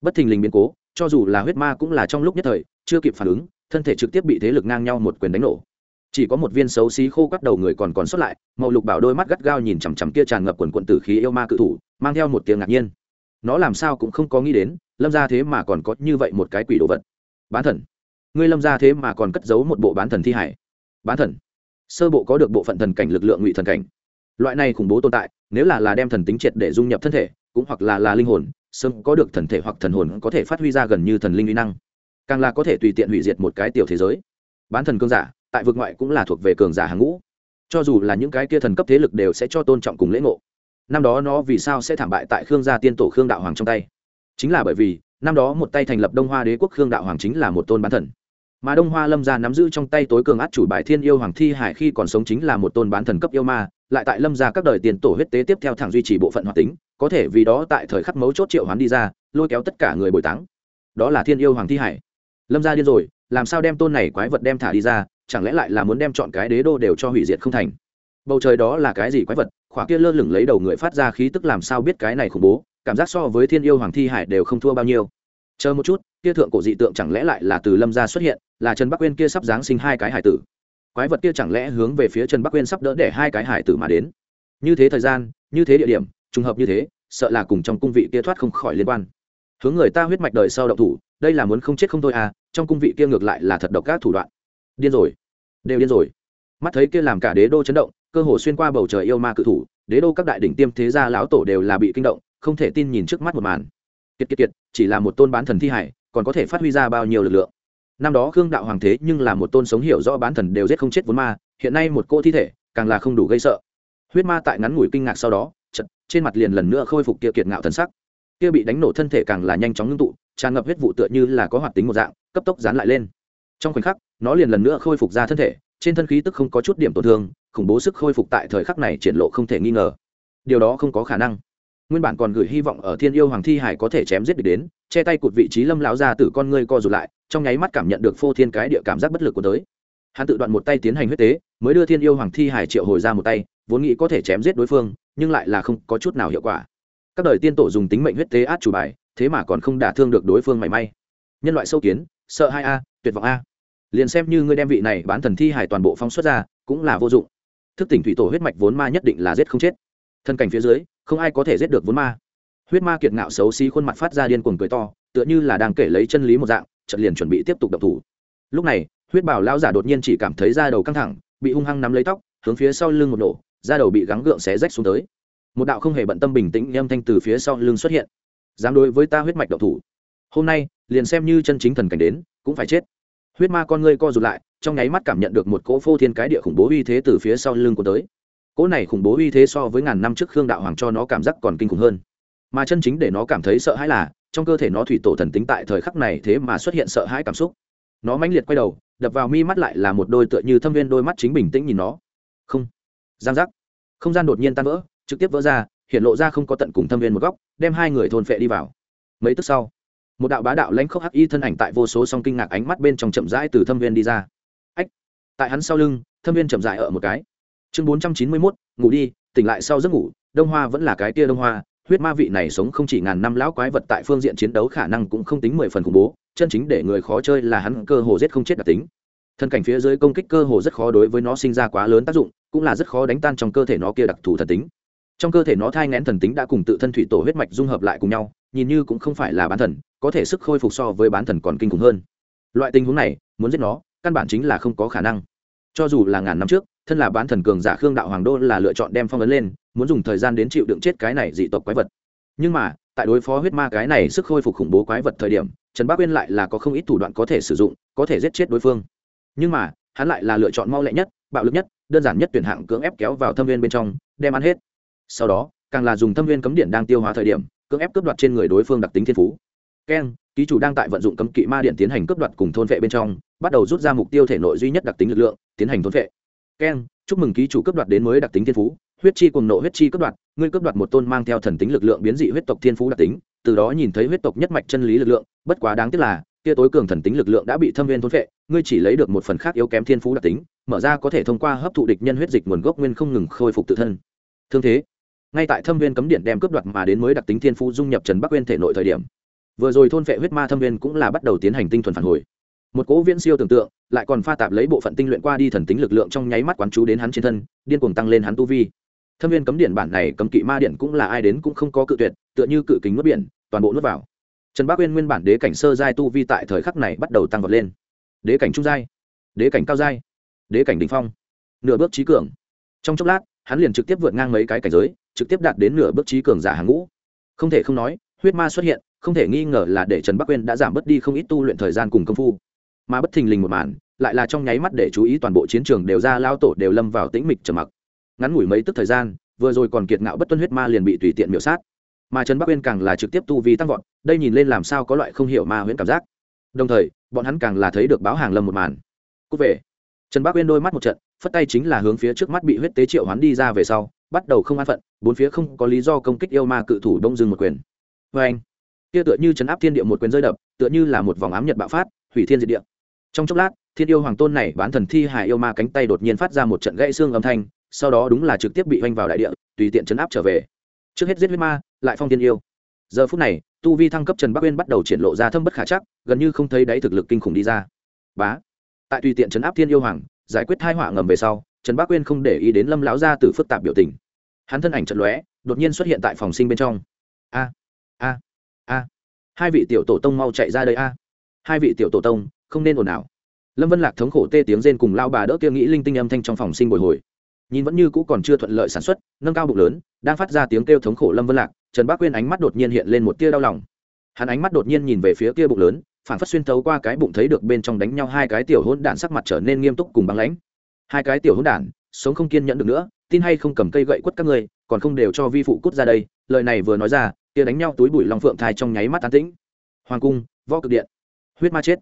Speaker 1: bất thình lình biến cố, cho dù là huyết ma cũng là trong lúc nhất thời, chưa kịp phản ứng, thân thể trực tiếp bị thế lực ngang nhau một quyền đánh nổ chỉ có một viên xấu xí khô các đầu người còn còn sót lại, màu lục bảo đôi mắt gắt gao nhìn chằm chằm kia tràn ngập quần quận tử khí yêu ma cự thủ, mang theo một tiếng ngạc nhiên. Nó làm sao cũng không có nghĩ đến, lâm ra thế mà còn có như vậy một cái quỷ đồ vật. Bán thần. Ngươi lâm ra thế mà còn cất giấu một bộ bán thần thi hải. Bán thần. Sơ bộ có được bộ phận thần cảnh lực lượng ngụy thần cảnh. Loại này khủng bố tồn tại, nếu là là đem thần tính triệt để dung nhập thân thể, cũng hoặc là là linh hồn, sớm có được thần thể hoặc thần hồn có thể phát huy ra gần như thần linh uy năng. Càng là có thể tùy tiện hủy diệt một cái tiểu thế giới. Bán thần cương giả tại vực ngoại cũng là thuộc về cường giả hàng ngũ. Cho dù là những cái kia thần cấp thế lực đều sẽ cho tôn trọng cùng lễ ngộ. Năm đó nó vì sao sẽ thảm bại tại khương gia tiên tổ khương đạo hoàng trong tay? Chính là bởi vì, năm đó một tay thành lập đông hoa đế quốc khương đạo hoàng chính là một tôn bán thần. Mà đông hoa lâm gia nắm giữ trong tay tối cường át chủ bài thiên yêu hoàng thi hải khi còn sống chính là một tôn bán thần cấp yêu ma, lại tại lâm gia các đời tiền tổ huyết tế tiếp theo thẳng duy trì bộ phận hoạt tính, có thể vì đó tại thời khắc mấu chốt triệu hoán đi ra, lôi kéo tất cả người bồi táng. Đó là thiên yêu hoàng thi hải. Lâm gia điên rồi, làm sao đem tôn này quái vật đem thả đi ra chẳng lẽ lại là muốn đem chọn cái đế đô đều cho hủy diệt không thành? Bầu trời đó là cái gì quái vật? Khỏa kia lơ lửng lấy đầu người phát ra khí tức làm sao biết cái này khủng bố? Cảm giác so với thiên yêu hoàng thi hải đều không thua bao nhiêu. Chờ một chút, kia thượng cổ dị tượng chẳng lẽ lại là từ lâm gia xuất hiện, là trần bắc quên kia sắp giáng sinh hai cái hải tử? Quái vật kia chẳng lẽ hướng về phía trần bắc quên sắp đỡ để hai cái hải tử mà đến? Như thế thời gian, như thế địa điểm, trùng hợp như thế, sợ là cùng trong cung vị kia thoát không khỏi liên quan. Hướng người ta huyết mạch đời sau động thủ, đây là muốn không chết không thôi à trong cung vị kia ngược lại là thật độc các thủ đoạn điên rồi. Đều điên rồi. Mắt thấy kia làm cả đế đô chấn động, cơ hồ xuyên qua bầu trời yêu ma cự thủ, đế đô các đại đỉnh tiêm thế gia lão tổ đều là bị kinh động, không thể tin nhìn trước mắt một màn. Kiệt kiệt kiệt, chỉ là một tôn bán thần thi hải, còn có thể phát huy ra bao nhiêu lực lượng. Năm đó khương đạo hoàng thế nhưng là một tôn sống hiểu rõ bán thần đều giết không chết vốn ma, hiện nay một cô thi thể, càng là không đủ gây sợ. Huyết ma tại ngắn ngủi kinh ngạc sau đó chật trên mặt liền lần nữa khôi phục kia kiệt ngạo thần sắc. Kia bị đánh nổ thân thể càng là nhanh chóng ngưng tụ, tràn ngập huyết vụ tựa như là có hoạt tính một dạng, cấp tốc dán lại lên trong khoảnh khắc, nó liền lần nữa khôi phục ra thân thể, trên thân khí tức không có chút điểm tổn thương, khủng bố sức khôi phục tại thời khắc này triển lộ không thể nghi ngờ. Điều đó không có khả năng. Nguyên bản còn gửi hy vọng ở thiên yêu hoàng thi hải có thể chém giết được đến, che tay cụt vị trí lâm lão ra từ con ngươi co rụt lại, trong nháy mắt cảm nhận được phô thiên cái địa cảm giác bất lực của tới. Hắn tự đoạn một tay tiến hành huyết tế, mới đưa thiên yêu hoàng thi hải triệu hồi ra một tay, vốn nghĩ có thể chém giết đối phương, nhưng lại là không có chút nào hiệu quả. Các đời tiên tổ dùng tính mệnh huyết tế át chủ bài, thế mà còn không đả thương được đối phương mảy may. Nhân loại sâu kiến, sợ hai a, tuyệt vọng a liền xem như ngươi đem vị này bán thần thi hải toàn bộ phóng xuất ra, cũng là vô dụng. Thức tỉnh thủy tổ huyết mạch vốn ma nhất định là giết không chết. Thân cảnh phía dưới, không ai có thể giết được vốn ma. Huyết ma kiệt ngạo xấu xí khuôn mặt phát ra điên cuồng cười to, tựa như là đang kể lấy chân lý một dạng trận liền chuẩn bị tiếp tục đập thủ. Lúc này, huyết bảo lão giả đột nhiên chỉ cảm thấy da đầu căng thẳng, bị hung hăng nắm lấy tóc, hướng phía sau lưng một nổ, da đầu bị gắng gượng xé rách xuống tới. Một đạo không hề bận tâm bình tĩnh âm thanh từ phía sau lưng xuất hiện. Dám đối với ta huyết mạch độc thủ. Hôm nay, liền xem như chân chính thần cảnh đến, cũng phải chết huyết ma con ngươi co rụt lại, trong nháy mắt cảm nhận được một cỗ phô thiên cái địa khủng bố uy thế từ phía sau lưng của tới. Cỗ này khủng bố uy thế so với ngàn năm trước khương đạo hoàng cho nó cảm giác còn kinh khủng hơn. Mà chân chính để nó cảm thấy sợ hãi là, trong cơ thể nó thủy tổ thần tính tại thời khắc này thế mà xuất hiện sợ hãi cảm xúc. Nó mãnh liệt quay đầu, đập vào mi mắt lại là một đôi tựa như thâm viên đôi mắt chính bình tĩnh nhìn nó. Không. Giang giác. Không gian đột nhiên tan vỡ, trực tiếp vỡ ra, hiện lộ ra không có tận cùng thâm viên một góc, đem hai người thôn phệ đi vào. Mấy tức sau một đạo bá đạo lãnh khốc hắc y thân ảnh tại vô số song kinh ngạc ánh mắt bên trong chậm rãi từ thâm viên đi ra. Ách, tại hắn sau lưng, thâm viên chậm rãi ở một cái. Chương bốn trăm chín mươi mốt, ngủ đi, tỉnh lại sau giấc ngủ, đông hoa vẫn là cái tia đông hoa, huyết ma vị này sống không chỉ ngàn năm lão quái vật tại phương diện chiến đấu khả năng cũng không tính mười phần khủng bố, chân chính để người khó chơi là hắn cơ hồ giết không chết đặc tính. Thân cảnh phía dưới công kích cơ hồ rất khó đối với nó sinh ra quá lớn tác dụng, cũng là rất khó đánh tan trong cơ thể nó kia đặc thù thần tính trong cơ thể nó thai ngén thần tính đã cùng tự thân thủy tổ huyết mạch dung hợp lại cùng nhau, nhìn như cũng không phải là bán thần, có thể sức khôi phục so với bán thần còn kinh khủng hơn. Loại tình huống này, muốn giết nó, căn bản chính là không có khả năng. Cho dù là ngàn năm trước, thân là bán thần cường giả khương đạo hoàng đô là lựa chọn đem phong ấn lên, muốn dùng thời gian đến chịu đựng chết cái này dị tộc quái vật. Nhưng mà, tại đối phó huyết ma cái này sức khôi phục khủng bố quái vật thời điểm, trần bác uyên lại là có không ít thủ đoạn có thể sử dụng, có thể giết chết đối phương. Nhưng mà, hắn lại là lựa chọn mau lẹ nhất, bạo lực nhất, đơn giản nhất tuyển hạng cưỡng ép kéo vào thâm viên bên trong, đem ăn hết sau đó, càng là dùng thâm viên cấm điện đang tiêu hóa thời điểm, cưỡng ép cướp đoạt trên người đối phương đặc tính thiên phú. Keng ký chủ đang tại vận dụng cấm kỵ ma điện tiến hành cướp đoạt cùng thôn vệ bên trong, bắt đầu rút ra mục tiêu thể nội duy nhất đặc tính lực lượng, tiến hành thôn vệ. Keng chúc mừng ký chủ cướp đoạt đến mới đặc tính thiên phú, huyết chi cùng nộ huyết chi cướp đoạt, ngươi cướp đoạt một tôn mang theo thần tính lực lượng biến dị huyết tộc thiên phú đặc tính, từ đó nhìn thấy huyết tộc nhất mạch chân lý lực lượng, bất quá đáng tiếc là kia tối cường thần tính lực lượng đã bị thâm viên thôn vệ, ngươi chỉ lấy được một phần khác yếu kém thiên phú đặc tính, mở ra có thể thông qua hấp thụ địch nhân huyết dịch nguồn gốc nguyên không ngừng khôi phục tự thân. Thương thế ngay tại thâm viên cấm điện đem cướp đoạt mà đến mới đặc tính thiên phú dung nhập trần bắc uyên thể nội thời điểm. Vừa rồi thôn vệ huyết ma thâm viên cũng là bắt đầu tiến hành tinh thuần phản hồi. Một cỗ viễn siêu tưởng tượng, lại còn pha tạp lấy bộ phận tinh luyện qua đi thần tính lực lượng trong nháy mắt quán chú đến hắn trên thân, điên cuồng tăng lên hắn tu vi. Thâm viên cấm điện bản này cấm kỵ ma điện cũng là ai đến cũng không có cự tuyệt, tựa như cự kính nuốt biển, toàn bộ nuốt vào. Trần bắc uyên nguyên bản đế cảnh sơ giai tu vi tại thời khắc này bắt đầu tăng vọt lên. Đế cảnh trung giai, đế cảnh cao giai, đế cảnh đ ỉ n h phong. Nửa bước trí cường. Trong chốc lát hắn liền trực tiếp vượt ngang mấy cái cảnh giới, trực tiếp đạt đến nửa bước trí cường giả hàng ngũ. Không thể không nói, huyết ma xuất hiện, không thể nghi ngờ là để trần bắc uyên đã giảm bớt đi không ít tu luyện thời gian cùng công phu. Mà bất thình lình một màn, lại là trong nháy mắt để chú ý toàn bộ chiến trường đều ra, lao tổ đều lâm vào tĩnh mịch trầm mặc. Ngắn ngủi mấy tức thời gian, vừa rồi còn kiệt ngạo bất tuân huyết ma liền bị tùy tiện miểu sát. Mà trần bắc uyên càng là trực tiếp tu vi tăng vọt, đây nhìn lên làm sao có loại không hiểu ma huyễn cảm giác. Đồng thời, bọn hắn càng là thấy được báo hàng lâm một màn. Cúc về. Trần bắc uyên đôi mắt một trận phất tay chính là hướng phía trước mắt bị huyết tế triệu hoán đi ra về sau, bắt đầu không an phận, bốn phía không có lý do công kích yêu ma cự thủ đông dương một quyền. Vê anh, kia tựa như chấn áp thiên địa một quyền rơi đập, tựa như là một vòng ám nhật bạo phát, hủy thiên diệt địa. Trong chốc lát, thiên yêu hoàng tôn này bán thần thi hải yêu ma cánh tay đột nhiên phát ra một trận gãy xương âm thanh, sau đó đúng là trực tiếp bị oanh vào đại địa, tùy tiện chấn áp trở về. Trước hết giết huyết ma, lại phong thiên yêu. Giờ phút này, tu vi thăng cấp trần bắc uyên bắt đầu triển lộ ra thâm bất khả chắc, gần như không thấy đáy thực lực kinh khủng đi ra. Bá, tại tùy tiện chấn áp thiên yêu hoàng giải quyết hai họa ngầm về sau, trần bác quyên không để ý đến lâm lão gia từ phức tạp biểu tình. Hắn thân ảnh trận lóe, đột nhiên xuất hiện tại phòng sinh bên trong. A a a. Hai vị tiểu tổ tông mau chạy ra đây a. Hai vị tiểu tổ tông, không nên ồn ào. Lâm vân lạc thống khổ tê tiếng rên cùng lao bà đỡ kia nghĩ linh tinh âm thanh trong phòng sinh bồi hồi. Nhìn vẫn như cũ còn chưa thuận lợi sản xuất, nâng cao bụng lớn, đang phát ra tiếng kêu thống khổ lâm vân lạc, trần bác quyên ánh mắt đột nhiên hiện lên một tia đau lòng. Hắn ánh mắt đột nhiên nhìn về phía kia bụng lớn phản phát xuyên thấu qua cái bụng thấy được bên trong đánh nhau hai cái tiểu hỗn đản sắc mặt trở nên nghiêm túc cùng băng lãnh. Hai cái tiểu hỗn đản, sống không kiên nhẫn được nữa, tin hay không cầm cây gậy quất các ngươi, còn không đều cho vi phụ cút ra đây, lời này vừa nói ra, kia đánh nhau túi bụi long phượng thai trong nháy mắt tán tĩnh. Hoàng cung, võ cực điện, huyết ma chết.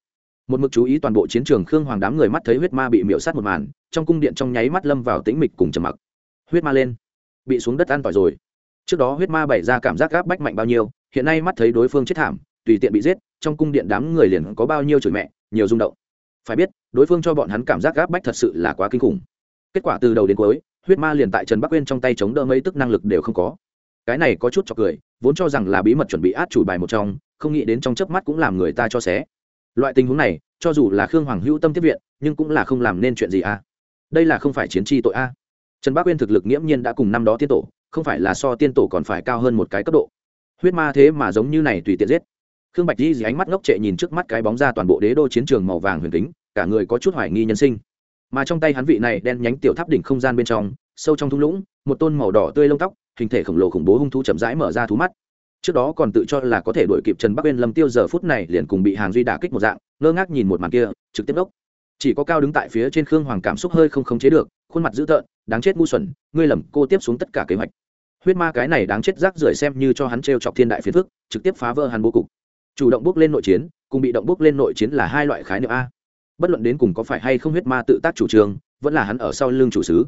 Speaker 1: Một mực chú ý toàn bộ chiến trường khương hoàng đám người mắt thấy huyết ma bị miễu sát một màn, trong cung điện trong nháy mắt lâm vào tĩnh mịch cùng trầm mặc. Huyết ma lên, bị xuống đất ăn tỏi rồi. Trước đó huyết ma bày ra cảm giác gáp bách mạnh bao nhiêu, hiện nay mắt thấy đối phương chết thảm tùy tiện bị giết, trong cung điện đám người liền có bao nhiêu chửi mẹ, nhiều rung động. Phải biết, đối phương cho bọn hắn cảm giác gáp bách thật sự là quá kinh khủng. Kết quả từ đầu đến cuối, huyết ma liền tại trần bắc uyên trong tay chống đỡ mấy tức năng lực đều không có. Cái này có chút cho cười, vốn cho rằng là bí mật chuẩn bị át chủ bài một trong, không nghĩ đến trong chớp mắt cũng làm người ta cho xé. Loại tình huống này, cho dù là khương hoàng hữu tâm tiếp viện, nhưng cũng là không làm nên chuyện gì a đây là không phải chiến tri tội a trần Bắc uyên thực lực nghiễm nhiên đã cùng năm đó tiên tổ, không phải là so tiên tổ còn phải cao hơn một cái cấp độ. Huyết ma thế mà giống như này tùy tiện giết khương bạch di dì ánh mắt ngốc trệ nhìn trước mắt cái bóng ra toàn bộ đế đô chiến trường màu vàng huyền kính, cả người có chút hoài nghi nhân sinh. Mà trong tay hắn vị này đen nhánh tiểu tháp đỉnh không gian bên trong, sâu trong thung lũng, một tôn màu đỏ tươi lông tóc, hình thể khổng lồ khủng bố hung thú chậm rãi mở ra thú mắt. Trước đó còn tự cho là có thể đuổi kịp trần bắc uyên lâm tiêu giờ phút này liền cùng bị hàng duy đả kích một dạng, ngơ ngác nhìn một màn kia, trực tiếp đốc. Chỉ có cao đứng tại phía trên khương hoàng cảm xúc hơi không khống chế được, khuôn mặt dữ tợn, đáng chết ngu xuẩn, ngươi lầm, cô tiếp xuống tất cả kế hoạch. Huyết ma cái này đáng chết rác rưởi xem như cho hắn t chọc thiên đại phiền phức, trực tiếp phá vỡ hắn bố cục chủ động bước lên nội chiến, cùng bị động bước lên nội chiến là hai loại khái niệm a. Bất luận đến cùng có phải hay không huyết ma tự tác chủ trương vẫn là hắn ở sau lưng chủ sứ.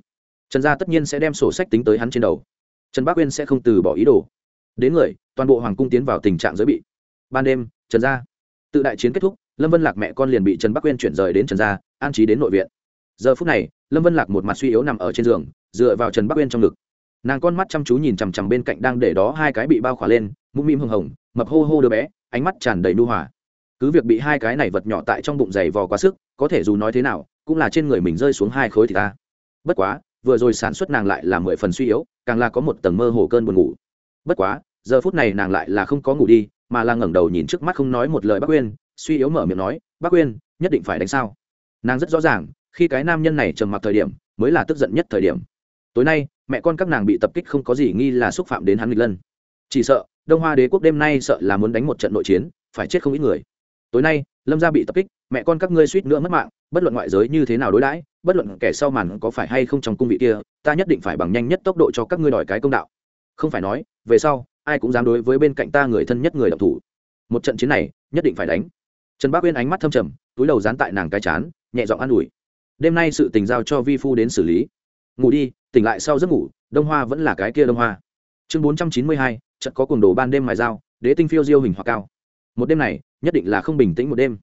Speaker 1: Trần gia tất nhiên sẽ đem sổ sách tính tới hắn trên đầu. Trần bác uyên sẽ không từ bỏ ý đồ. Đến người, toàn bộ hoàng cung tiến vào tình trạng giới bị. Ban đêm, trần gia. Tự đại chiến kết thúc, lâm vân lạc mẹ con liền bị trần bắc uyên chuyển rời đến trần gia, an trí đến nội viện. Giờ phút này, lâm vân lạc một mặt suy yếu nằm ở trên giường, dựa vào trần bắc uyên trong ngực. Nàng con mắt chăm chú nhìn chằm chằm bên cạnh đang để đó hai cái bị bao khỏa lên, mũm mĩm hồng hồng, mập hô hô đứa bé ánh mắt tràn đầy nu hòa. Cứ việc bị hai cái này vật nhỏ tại trong bụng dày vò quá sức, có thể dù nói thế nào, cũng là trên người mình rơi xuống hai khối thì ta. Bất quá, vừa rồi sản xuất nàng lại là mười phần suy yếu, càng là có một tầng mơ hồ cơn buồn ngủ. Bất quá, giờ phút này nàng lại là không có ngủ đi, mà là ngẩng đầu nhìn trước mắt không nói một lời bác uyên suy yếu mở miệng nói, bác uyên nhất định phải đánh sao? Nàng rất rõ ràng, khi cái nam nhân này trầm mặc thời điểm, mới là tức giận nhất thời điểm. Tối nay, mẹ con các nàng bị tập kích không có gì nghi là xúc phạm đến hắn nghịch lân chỉ sợ, đông hoa đế quốc đêm nay sợ là muốn đánh một trận nội chiến, phải chết không ít người. Tối nay, lâm gia bị tập kích, mẹ con các ngươi suýt nữa mất mạng, bất luận ngoại giới như thế nào đối đãi, bất luận kẻ sau màn có phải hay không trong cung vị kia, ta nhất định phải bằng nhanh nhất tốc độ cho các ngươi đòi cái công đạo. Không phải nói, về sau, ai cũng dám đối với bên cạnh ta người thân nhất người đọc thủ. Một trận chiến này, nhất định phải đánh. Trần bác uyên ánh mắt thâm trầm, túi đầu dán tại nàng cái chán, nhẹ giọng an ủi. Đêm nay sự tình giao cho vi phu đến xử lý. Ngủ đi, tỉnh lại sau giấc ngủ, đông hoa vẫn là cái kia đông hoa. Chương bốn trăm chín mươi hai chợt có cuồng đồ ban đêm mài dao, đế tinh phiêu diêu hình hoặc cao. Một đêm này, nhất định là không bình tĩnh một đêm.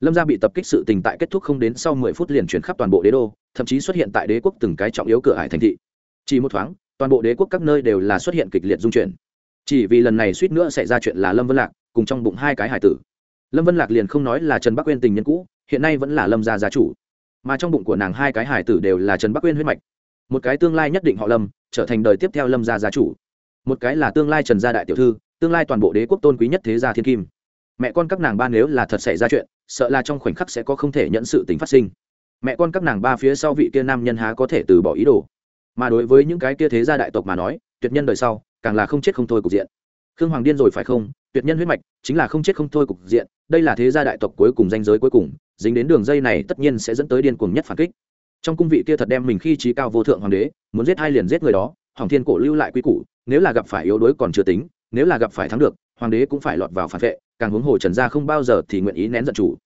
Speaker 1: Lâm gia bị tập kích sự tình tại kết thúc không đến sau mười phút liền chuyển khắp toàn bộ đế đô, thậm chí xuất hiện tại đế quốc từng cái trọng yếu cửa hải thành thị. Chỉ một thoáng, toàn bộ đế quốc các nơi đều là xuất hiện kịch liệt dung chuyển. Chỉ vì lần này suýt nữa xảy ra chuyện là lâm vân lạc cùng trong bụng hai cái hải tử. Lâm vân lạc liền không nói là trần bắc quên tình nhân cũ, hiện nay vẫn là lâm gia gia chủ. Mà trong bụng của nàng hai cái hải tử đều là trần bắc quên huyết mạch. Một cái tương lai nhất định họ lâm, trở thành đời tiếp theo lâm gia gia chủ một cái là tương lai trần gia đại tiểu thư, tương lai toàn bộ đế quốc tôn quý nhất thế gia thiên kim. Mẹ con các nàng ba nếu là thật xảy ra chuyện, sợ là trong khoảnh khắc sẽ có không thể nhận sự tính phát sinh. Mẹ con các nàng ba phía sau vị kia nam nhân há có thể từ bỏ ý đồ. Mà đối với những cái kia thế gia đại tộc mà nói, tuyệt nhân đời sau, càng là không chết không thôi cục diện. Khương hoàng điên rồi phải không? Tuyệt nhân huyết mạch, chính là không chết không thôi cục diện, đây là thế gia đại tộc cuối cùng danh giới cuối cùng, dính đến đường dây này tất nhiên sẽ dẫn tới điên cuồng nhất phản kích. Trong cung vị kia thật đem mình khi trí cao vô thượng hoàng đế, muốn giết hai liền giết người đó, hoàng thiên cổ lưu lại quy củ nếu là gặp phải yếu đuối còn chưa tính, nếu là gặp phải thắng được, hoàng đế cũng phải lọt vào phản vệ, càng huống hồ trần gia không bao giờ thì nguyện ý nén giận chủ.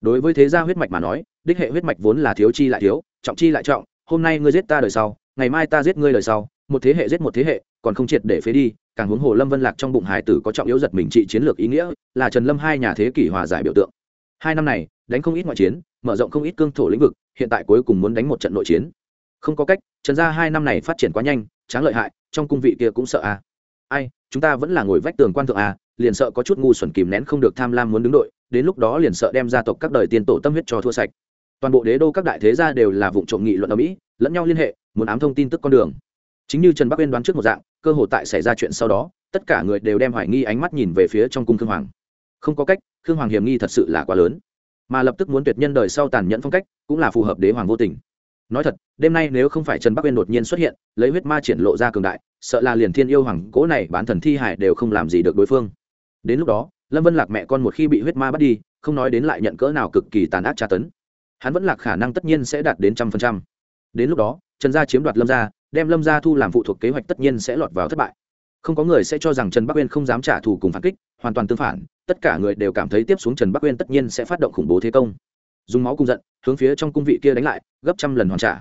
Speaker 1: Đối với thế gia huyết mạch mà nói, đích hệ huyết mạch vốn là thiếu chi lại thiếu, trọng chi lại trọng, hôm nay ngươi giết ta đời sau, ngày mai ta giết ngươi đời sau, một thế hệ giết một thế hệ, còn không triệt để phế đi, càng huống hồ lâm vân lạc trong bụng hải tử có trọng yếu giật mình trị chiến lược ý nghĩa, là trần lâm hai nhà thế kỷ hòa giải biểu tượng. Hai năm này, đánh không ít ngoại chiến, mở rộng không ít cương thổ lĩnh vực, hiện tại cuối cùng muốn đánh một trận nội chiến. Không có cách, trần gia hai năm này phát triển quá nhanh, tráng lợi hại trong cung vị kia cũng sợ à. ai, chúng ta vẫn là ngồi vách tường quan thượng à liền sợ có chút ngu xuẩn kìm nén không được tham lam muốn đứng đội, đến lúc đó liền sợ đem gia tộc các đời tiền tổ tâm huyết cho thua sạch. Toàn bộ đế đô các đại thế gia đều là vụ trộm nghị luận ở mỹ, lẫn nhau liên hệ, muốn ám thông tin tức con đường. Chính như trần bắc uyên đoán trước một dạng, cơ hội tại xảy ra chuyện sau đó, tất cả người đều đem hoài nghi ánh mắt nhìn về phía trong cung khương hoàng. Không có cách, khương hoàng hiểm nghi thật sự là quá lớn. Mà lập tức muốn tuyệt nhân đời sau tàn nhẫn phong cách, cũng là phù hợp đế hoàng vô tình nói thật, đêm nay nếu không phải trần bắc uyên đột nhiên xuất hiện, lấy huyết ma triển lộ ra cường đại, sợ là liền thiên yêu hoàng cố này bán thần thi hải đều không làm gì được đối phương. Đến lúc đó, lâm vân lạc mẹ con một khi bị huyết ma bắt đi, không nói đến lại nhận cỡ nào cực kỳ tàn ác tra tấn. Hắn vẫn lạc khả năng tất nhiên sẽ đạt đến trăm phần trăm. Đến lúc đó, trần gia chiếm đoạt lâm gia, đem lâm gia thu làm phụ thuộc kế hoạch tất nhiên sẽ lọt vào thất bại. Không có người sẽ cho rằng trần bắc uyên không dám trả thù cùng phản kích, hoàn toàn tương phản, tất cả người đều cảm thấy tiếp xuống trần bắc uyên tất nhiên sẽ phát động khủng bố thế công dùng máu cung giận, hướng phía trong cung vị kia đánh lại, gấp trăm lần hoàn trả.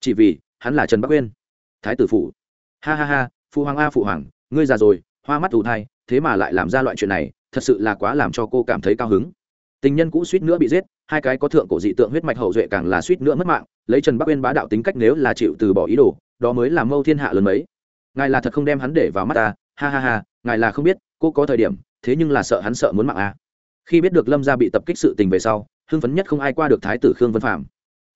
Speaker 1: Chỉ vì, hắn là trần bắc uyên. Thái tử phủ. Ha ha ha phụ hoàng a phụ hoàng, ngươi già rồi, hoa mắt ù thai, thế mà lại làm ra loại chuyện này, thật sự là quá làm cho cô cảm thấy cao hứng. Tình nhân cũ suýt nữa bị giết, hai cái có thượng cổ dị tượng huyết mạch hậu duệ càng là suýt nữa mất mạng, lấy trần bắc uyên bá đạo tính cách nếu là chịu từ bỏ ý đồ, đó mới là mâu thiên hạ lớn mấy. Ngài là thật không đem hắn để vào mắt ta, ha ha ha, ngài là không biết, cô có thời điểm, thế nhưng là sợ hắn sợ muốn mạng à. khi biết được lâm gia bị tập kích sự tình về sau hưng phấn nhất không ai qua được thái tử khương vân phạm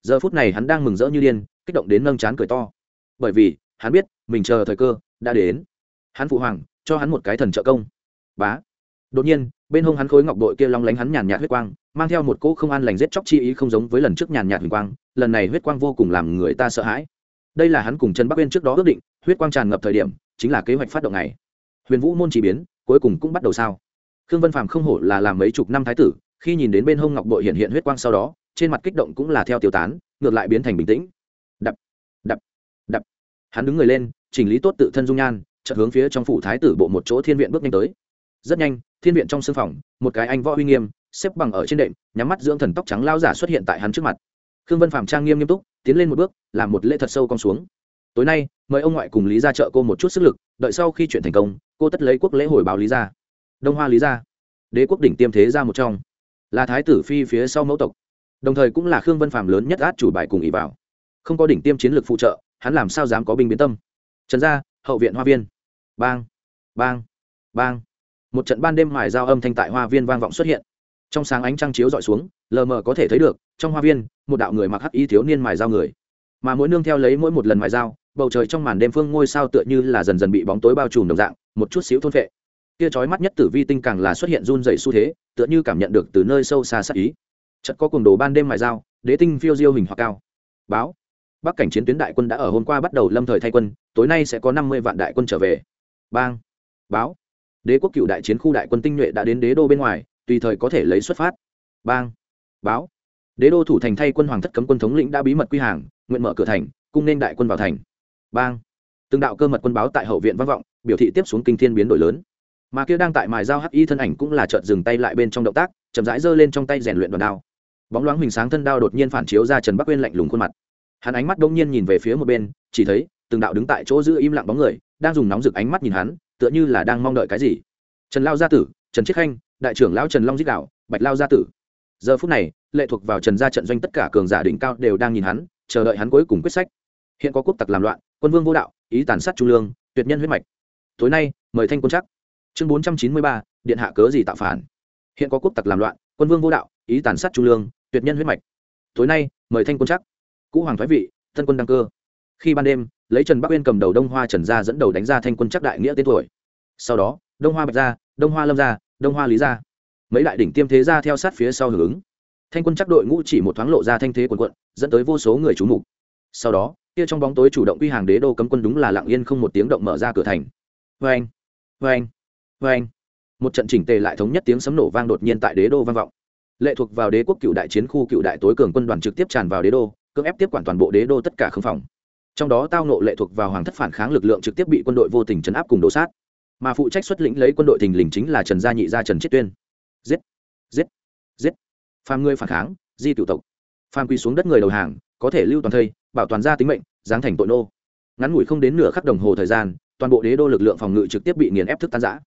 Speaker 1: giờ phút này hắn đang mừng rỡ như điên kích động đến nâng trán cười to bởi vì hắn biết mình chờ thời cơ đã đến hắn phụ hoàng cho hắn một cái thần trợ công bá đột nhiên bên hông hắn khối ngọc đội kia long lánh hắn nhàn nhạt huyết quang mang theo một cỗ không an lành giết chóc chi ý không giống với lần trước nhàn nhạt huyết quang lần này huyết quang vô cùng làm người ta sợ hãi đây là hắn cùng trần bắc uyên trước đó ước định huyết quang tràn ngập thời điểm chính là kế hoạch phát động này huyền vũ môn chỉ biến cuối cùng cũng bắt đầu sao khương vân phàm không hổ là làm mấy chục năm thái tử khi nhìn đến bên hông ngọc bội hiện hiện huyết quang sau đó, trên mặt kích động cũng là theo tiêu tán, ngược lại biến thành bình tĩnh. Đập đập đập. Hắn đứng người lên, chỉnh lý tốt tự thân dung nhan, chợt hướng phía trong phủ thái tử bộ một chỗ thiên viện bước nhanh tới. Rất nhanh, thiên viện trong sưng phòng, một cái anh võ uy nghiêm, xếp bằng ở trên đệm, nhắm mắt dưỡng thần tóc trắng lao giả xuất hiện tại hắn trước mặt. Khương vân phạm trang nghiêm nghiêm túc, tiến lên một bước, làm một lễ thật sâu cong xuống. Tối nay, mời ông ngoại cùng lý ra chợ cô một chút sức lực, đợi sau khi chuyện thành công, cô tất lấy quốc lễ hồi báo lý ra đông hoa lý ra đế quốc đỉnh tiêm thế ra một trong là thái tử phi phía sau mẫu tộc. Đồng thời cũng là khương vân phạm lớn nhất át chủ bài cùng ỷ vào. Không có đỉnh tiêm chiến lược phụ trợ, hắn làm sao dám có binh biến tâm? Trần gia, hậu viện hoa viên. Bang bang bang. Một trận ban đêm mài dao âm thanh tại hoa viên vang vọng xuất hiện. Trong sáng ánh trăng chiếu dọi xuống, lờ mờ có thể thấy được, trong hoa viên, một đạo người mặc hắc y thiếu niên mài dao người. Mà mỗi nương theo lấy mỗi một lần mài dao, bầu trời trong màn đêm phương ngôi sao tựa như là dần dần bị bóng tối bao trùm đồng dạng, một chút xíu thôn vệ kia chói mắt nhất tử vi tinh càng là xuất hiện run dày xu thế tựa như cảm nhận được từ nơi sâu xa sắc ý. Chợt có cuồng đồ ban đêm mài dao, đế tinh phiêu diêu hình hoặc cao. Báo. Bắc cảnh chiến tuyến đại quân đã ở hôm qua bắt đầu lâm thời thay quân, tối nay sẽ có năm mươi vạn đại quân trở về. Bang. Báo. Đế quốc cựu đại chiến khu đại quân tinh nhuệ đã đến đế đô bên ngoài, tùy thời có thể lấy xuất phát. Bang. Báo. Đế đô thủ thành thay quân hoàng thất cấm quân thống lĩnh đã bí mật quy hàng, nguyện mở cửa thành, cung nên đại quân vào thành. Bang. Từng đạo cơ mật quân báo tại hậu viện vang vọng, biểu thị tiếp xuống kinh thiên biến đổi lớn mà kia đang tại mài dao hắc y thân ảnh cũng là chợt dừng tay lại bên trong động tác, chậm rãi giơ lên trong tay rèn luyện đoàn đao. Bóng loáng hình sáng thân đao đột nhiên phản chiếu ra trần bắc uyên lạnh lùng khuôn mặt. Hắn ánh mắt đông nhiên nhìn về phía một bên, chỉ thấy từng đạo đứng tại chỗ giữ im lặng bóng người, đang dùng nóng rực ánh mắt nhìn hắn, tựa như là đang mong đợi cái gì. Trần lao gia tử, trần chiết khanh, đại trưởng lão trần long dích đạo, bạch lao gia tử. Giờ phút này, lệ thuộc vào trần gia trận doanh tất cả cường giả đỉnh cao đều đang nhìn hắn, chờ đợi hắn cuối cùng quyết sách. Hiện có quốc tặc làm loạn, quân vương vô đạo, ý tàn sát trung lương, tuyệt nhân huyết mạch. Tối nay, mời thanh quân chắc chương bốn trăm chín mươi ba, điện hạ cớ gì tạo phản? Hiện có quốc tặc làm loạn, quân vương vô đạo, ý tàn sát trung lương, tuyệt nhân huyết mạch. Tối nay, mời thanh quân chắc. Cũ hoàng thái vị, thân quân đăng cơ. Khi ban đêm, lấy trần bắc uyên cầm đầu đông hoa trần gia dẫn đầu đánh ra thanh quân chắc đại nghĩa tên tuổi. Sau đó, đông hoa bạch gia, đông hoa lâm gia, đông hoa lý gia. Mấy đại đỉnh tiêm thế gia theo sát phía sau hưởng ứng. Thanh quân chắc đội ngũ chỉ một thoáng lộ ra thanh thế quần quận dẫn tới vô số người trú mục. Sau đó, kia trong bóng tối chủ động quy hàng đế đô cấm quân đúng là lặng yên không một tiếng động mở ra cửa thành. Vê anh vê anh vê anh. Một trận chỉnh tề lại thống nhất tiếng sấm nổ vang đột nhiên tại đế đô vang vọng. Lệ thuộc vào đế quốc cựu đại chiến khu cựu đại tối cường quân đoàn trực tiếp tràn vào đế đô, cưỡng ép tiếp quản toàn bộ đế đô tất cả khâm phòng. Trong đó tao nộ lệ thuộc vào hoàng thất phản kháng lực lượng trực tiếp bị quân đội vô tình chấn áp cùng đổ sát. Mà phụ trách xuất lĩnh lấy quân đội thình lình chính là trần gia nhị gia trần chiết tuyên. Giết! Giết! Giết! Phàm người phản kháng, di cựu tộc. Phàm quy xuống đất người đầu hàng, có thể lưu toàn thây, bảo toàn gia tính mệnh, giáng thành tội nô. Ngắn ngủi không đến nửa khắc đồng hồ thời gian, toàn bộ đế đô lực lượng phòng ngự trực tiếp bị nghiền ép thức tan giã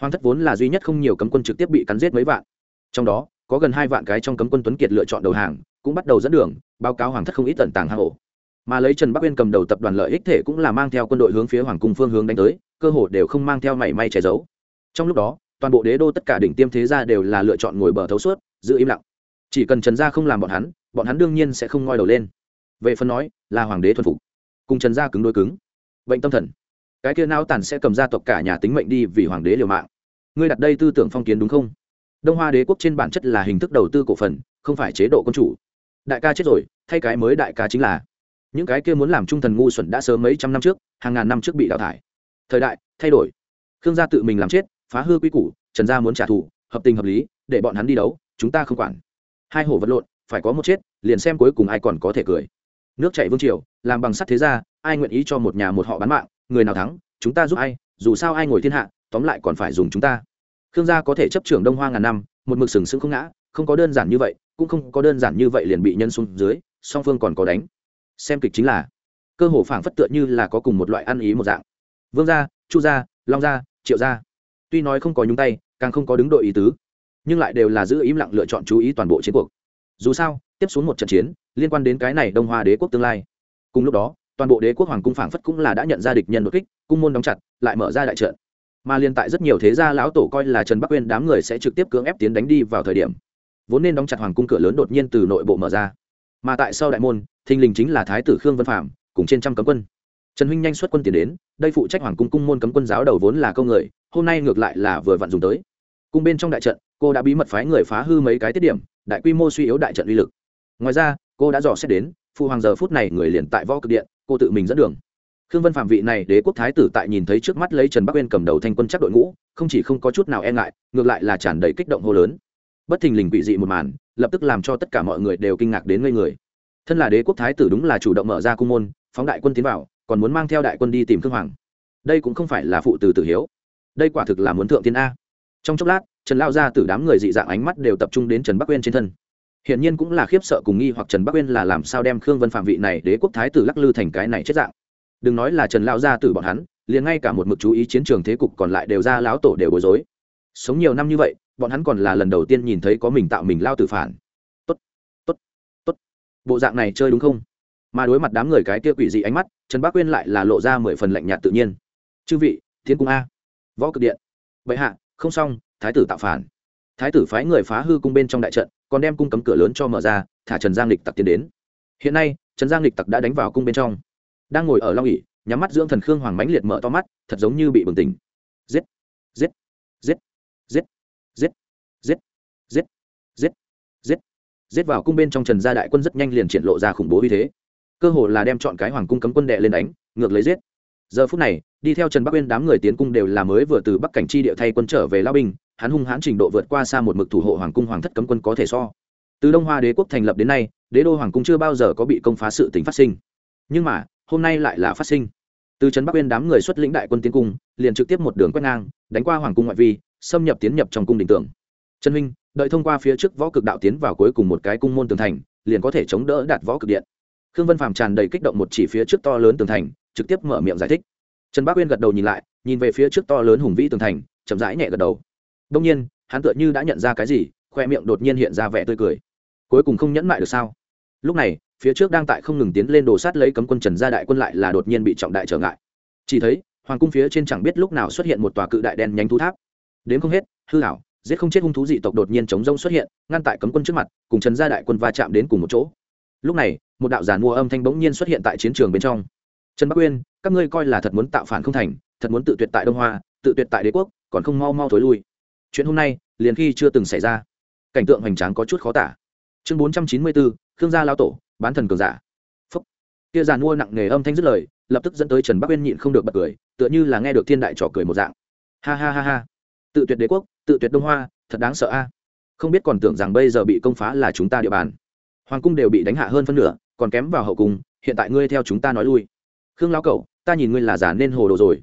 Speaker 1: hoàng thất vốn là duy nhất không nhiều cấm quân trực tiếp bị cắn giết mấy vạn. Trong đó, có gần hai vạn cái trong cấm quân tuấn kiệt lựa chọn đầu hàng, cũng bắt đầu dẫn đường, báo cáo hoàng thất không ít tận tàng hang ổ. Mà lấy trần bắc uyên cầm đầu tập đoàn lợi ích thể cũng là mang theo quân đội hướng phía hoàng cung phương hướng đánh tới, cơ hồ đều không mang theo mảy may che giấu. Trong lúc đó, toàn bộ đế đô tất cả đỉnh tiêm thế gia đều là lựa chọn ngồi bờ thấu suốt, giữ im lặng. Chỉ cần trần gia không làm bọn hắn bọn hắn đương nhiên sẽ không ngoi đầu lên. Về phần nói, là hoàng đế thuần phục. Cùng trần gia cứng đôi cứng. Bệnh tâm thần cái kia nao tàn sẽ cầm gia tộc cả nhà tính mệnh đi vì hoàng đế liều mạng. Ngươi đặt đây tư tưởng phong kiến đúng không? Đông hoa đế quốc trên bản chất là hình thức đầu tư cổ phần, không phải chế độ quân chủ. Đại ca chết rồi, thay cái mới đại ca chính là. Những cái kia muốn làm trung thần ngu xuẩn đã sớm mấy trăm năm trước, hàng ngàn năm trước bị đào thải. Thời đại, thay đổi. Khương gia tự mình làm chết, phá hư quy củ, trần gia muốn trả thù, hợp tình hợp lý, để bọn hắn đi đấu, chúng ta không quản. Hai hổ vật lộn, phải có một chết, liền xem cuối cùng ai còn có thể cười. Nước chảy vương triều, làm bằng sắt thế gia, ai nguyện ý cho một nhà một họ bán mạng người nào thắng, chúng ta giúp ai, dù sao ai ngồi thiên hạ, tóm lại còn phải dùng chúng ta. Khương gia có thể chấp trưởng đông hoa ngàn năm, một mực sừng sững không ngã, không có đơn giản như vậy, cũng không có đơn giản như vậy liền bị nhân xuống dưới, song phương còn có đánh. Xem kịch chính là, cơ hồ phảng phất tựa như là có cùng một loại ăn ý một dạng. Vương gia, chu gia, long gia, triệu gia. Tuy nói không có nhúng tay, càng không có đứng đội ý tứ, nhưng lại đều là giữ im lặng lựa chọn chú ý toàn bộ chiến cuộc. Dù sao, tiếp xuống một trận chiến, liên quan đến cái này đông hoa đế quốc tương lai. Cùng lúc đó toàn bộ đế quốc hoàng cung phảng phất cũng là đã nhận ra địch nhân đột kích, cung môn đóng chặt, lại mở ra đại trận. Mà liên tại rất nhiều thế gia lão tổ coi là trần bắc uyên đám người sẽ trực tiếp cưỡng ép tiến đánh đi vào thời điểm, vốn nên đóng chặt hoàng cung cửa lớn đột nhiên từ nội bộ mở ra. Mà tại sau đại môn, thình lình chính là thái tử khương vân phạm cùng trên trăm cấm quân. Trần huynh nhanh xuất quân tiến đến, đây phụ trách hoàng cung cung môn cấm quân giáo đầu vốn là câu người, hôm nay ngược lại là vừa vặn dùng tới. Cung bên trong đại trận, cô đã bí mật phái người phá hư mấy cái tiết điểm, đại quy mô suy yếu đại trận uy lực. Ngoài ra, cô đã dò xét đến, phụ hoàng giờ phút này người liền tại võ cực điện cô tự mình dẫn đường. Khương vân phạm vị này đế quốc thái tử tại nhìn thấy trước mắt lấy trần bắc uyên cầm đầu thanh quân chắc đội ngũ, không chỉ không có chút nào e ngại, ngược lại là tràn đầy kích động hô lớn. Bất thình lình quỷ dị một màn, lập tức làm cho tất cả mọi người đều kinh ngạc đến ngây người. Thân là đế quốc thái tử đúng là chủ động mở ra cung môn, phóng đại quân tiến vào, còn muốn mang theo đại quân đi tìm khương hoàng. Đây cũng không phải là phụ tử tử hiếu. Đây quả thực là muốn thượng tiên a. Trong chốc lát, trần lao ra từ đám người dị dạng ánh mắt đều tập trung đến trần bắc uyên trên thân hiển nhiên cũng là khiếp sợ cùng nghi hoặc trần bắc uyên là làm sao đem khương vân phạm vị này đế quốc thái tử lắc lư thành cái này chết dạng. Đừng nói là trần lao gia tử bọn hắn, liền ngay cả một mực chú ý chiến trường thế cục còn lại đều ra lão tổ đều bối rối. Sống nhiều năm như vậy, bọn hắn còn là lần đầu tiên nhìn thấy có mình tạo mình lao tử phản. Tốt tốt tốt. Bộ dạng này chơi đúng không? Mà đối mặt đám người cái kia quỷ dị ánh mắt, trần bắc uyên lại là lộ ra mười phần lạnh nhạt tự nhiên. Chư vị, thiên cung a. Võ cực điện. Bệ hạ, không xong, thái tử tạo phản. Thái tử phái người phá hư cung bên trong đại trận còn đem cung cấm cửa lớn cho mở ra, thả trần giang lịch tặc tiến đến. Hiện nay, trần giang lịch tặc đã đánh vào cung bên trong. Đang ngồi ở long ỉ nhắm mắt dưỡng thần khương hoàng mãnh liệt mở to mắt, thật giống như bị bừng tỉnh. Giết giết giết giết giết giết giết giết giết giết vào cung bên trong trần gia đại quân rất nhanh liền triển lộ ra khủng bố uy thế. Cơ hồ là đem chọn cái hoàng cung cấm quân đệ lên đánh, ngược lấy giết. Giờ phút này, đi theo trần bắc uyên đám người tiến cung đều là mới vừa từ bắc cảnh chi địa thay quân trở về lao binh hắn hung hãn trình độ vượt qua xa một mực thủ hộ hoàng cung hoàng thất cấm quân có thể so. Từ đông hoa đế quốc thành lập đến nay, đế đô hoàng cung chưa bao giờ có bị công phá sự tính phát sinh. Nhưng mà, hôm nay lại là phát sinh. Từ trấn bắc uyên đám người xuất lĩnh đại quân tiến cung, liền trực tiếp một đường quét ngang, đánh qua hoàng cung ngoại vi, xâm nhập tiến nhập trong cung đình tưởng. Trần huynh đợi thông qua phía trước võ cực đạo tiến vào cuối cùng một cái cung môn tường thành, liền có thể chống đỡ đạt võ cực điện. Khương vân phàm tràn đầy kích động một chỉ phía trước to lớn tường thành, trực tiếp mở miệng giải thích. Trần bắc uyên gật đầu nhìn lại, nhìn về phía trước to lớn hùng vĩ tường thành, chậm rãi nhẹ gật đầu đông nhiên, hắn tựa như đã nhận ra cái gì, khoe miệng đột nhiên hiện ra vẻ tươi cười. Cuối cùng không nhẫn mại được sao? Lúc này, phía trước đang tại không ngừng tiến lên đồ sát lấy cấm quân trần gia đại quân lại là đột nhiên bị trọng đại trở ngại. Chỉ thấy, hoàng cung phía trên chẳng biết lúc nào xuất hiện một tòa cự đại đen nhánh thú tháp. Đến không hết, hư hảo giết không chết hung thú dị tộc đột nhiên chống rông xuất hiện, ngăn tại cấm quân trước mặt, cùng trần gia đại quân va chạm đến cùng một chỗ. Lúc này, một đạo giàn mua âm thanh bỗng nhiên xuất hiện tại chiến trường bên trong. Trần bắc uyên, các ngươi coi là thật muốn tạo phản không thành, thật muốn tự tuyệt tại đông hoa, tự tuyệt tại đế quốc, còn không mau mau thối lui chuyện hôm nay, liền khi chưa từng xảy ra. Cảnh tượng hoành tráng có chút khó tả. Chương bốn trăm chín mươi bốn, khương gia lao tổ, bán thần cường giả. Phúc. Kia giàn mua nặng nghề âm thanh dứt lời, lập tức dẫn tới trần bắc uyên nhịn không được bật cười, tựa như là nghe được thiên đại trò cười một dạng. Ha ha ha ha. Tự tuyệt đế quốc, tự tuyệt đông hoa, thật đáng sợ a. Không biết còn tưởng rằng bây giờ bị công phá là chúng ta địa bàn. Hoàng cung đều bị đánh hạ hơn phân nửa, còn kém vào hậu cung, hiện tại ngươi theo chúng ta nói lui. Khương lao cậu ta nhìn ngươi là giả nên hồ đồ rồi.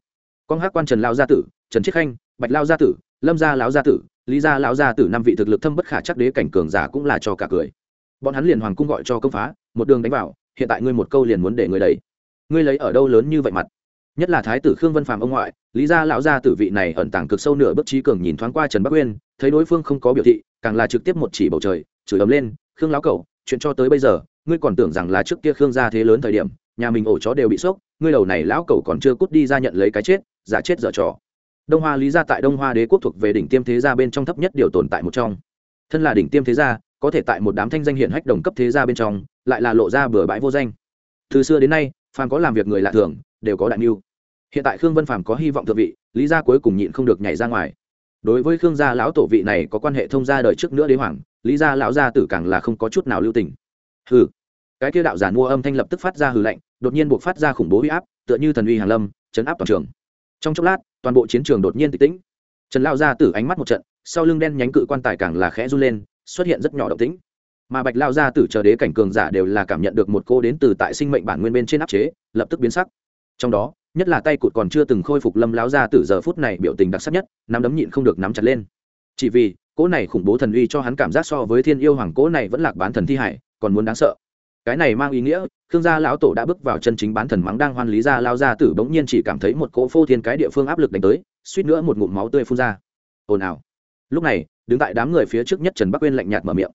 Speaker 1: Con hát quan trần lao gia tử, trần chiết khanh, bạch lao gia tử lâm gia lão gia tử lý gia lão gia tử năm vị thực lực thâm bất khả chắc đế cảnh cường giả cũng là cho cả cười. Bọn hắn liền hoàng cung gọi cho công phá một đường đánh vào hiện tại ngươi một câu liền muốn để người đấy ngươi lấy ở đâu lớn như vậy mặt? Nhất là thái tử khương vân phạm ông ngoại lý gia lão gia tử vị này ẩn tàng cực sâu nửa bước trí cường nhìn thoáng qua trần bắc uyên thấy đối phương không có biểu thị càng là trực tiếp một chỉ bầu trời chửi ấm lên khương lão cẩu, chuyện cho tới bây giờ ngươi còn tưởng rằng là trước kia khương gia thế lớn thời điểm nhà mình ổ chó đều bị sốc ngươi đầu này lão cẩu còn chưa cút đi ra nhận lấy cái chết giả chết dở trò đông hoa lý gia tại đông hoa đế quốc thuộc về đỉnh tiêm thế gia bên trong thấp nhất điều tồn tại một trong. Thân là đỉnh tiêm thế gia, có thể tại một đám thanh danh hiển hách đồng cấp thế gia bên trong, lại là lộ ra bừa bãi vô danh. Từ xưa đến nay, phàm có làm việc người lạ thường, đều có đại mưu. Hiện tại khương vân phàm có hy vọng thượng vị, lý gia cuối cùng nhịn không được nhảy ra ngoài. Đối với khương gia lão tổ vị này có quan hệ thông gia đời trước nữa đế hoàng, lý gia lão gia tử càng là không có chút nào lưu tình. Hừ. Cái kia đạo giản mua âm thanh lập tức phát ra hừ lạnh, đột nhiên buộc phát ra khủng bố uy áp, tựa như thần uy hàn lâm, chấn áp toàn trường. Trong chốc lát toàn bộ chiến trường đột nhiên tịch tĩnh. Trần lao gia tử ánh mắt một trận, sau lưng đen nhánh cự quan tài càng là khẽ run lên, xuất hiện rất nhỏ động tĩnh. Mà bạch lao gia tử chờ đế cảnh cường giả đều là cảm nhận được một cô đến từ tại sinh mệnh bản nguyên bên trên áp chế, lập tức biến sắc. Trong đó, nhất là tay cụt còn chưa từng khôi phục lâm lao gia tử giờ phút này biểu tình đặc sắc nhất, nắm đấm nhịn không được nắm chặt lên. Chỉ vì, cỗ này khủng bố thần uy cho hắn cảm giác so với thiên yêu hoàng cỗ này vẫn lạc bán thần thi hải, còn muốn đáng sợ. Cái này mang ý nghĩa khương gia lão tổ đã bước vào chân chính bán thần mắng đang hoan lý gia lao gia tử bỗng nhiên chỉ cảm thấy một cỗ phô thiên cái địa phương áp lực đánh tới, suýt nữa một ngụm máu tươi phun ra. Ồn ào. Lúc này, đứng tại đám người phía trước nhất trần bắc uyên lạnh nhạt mở miệng.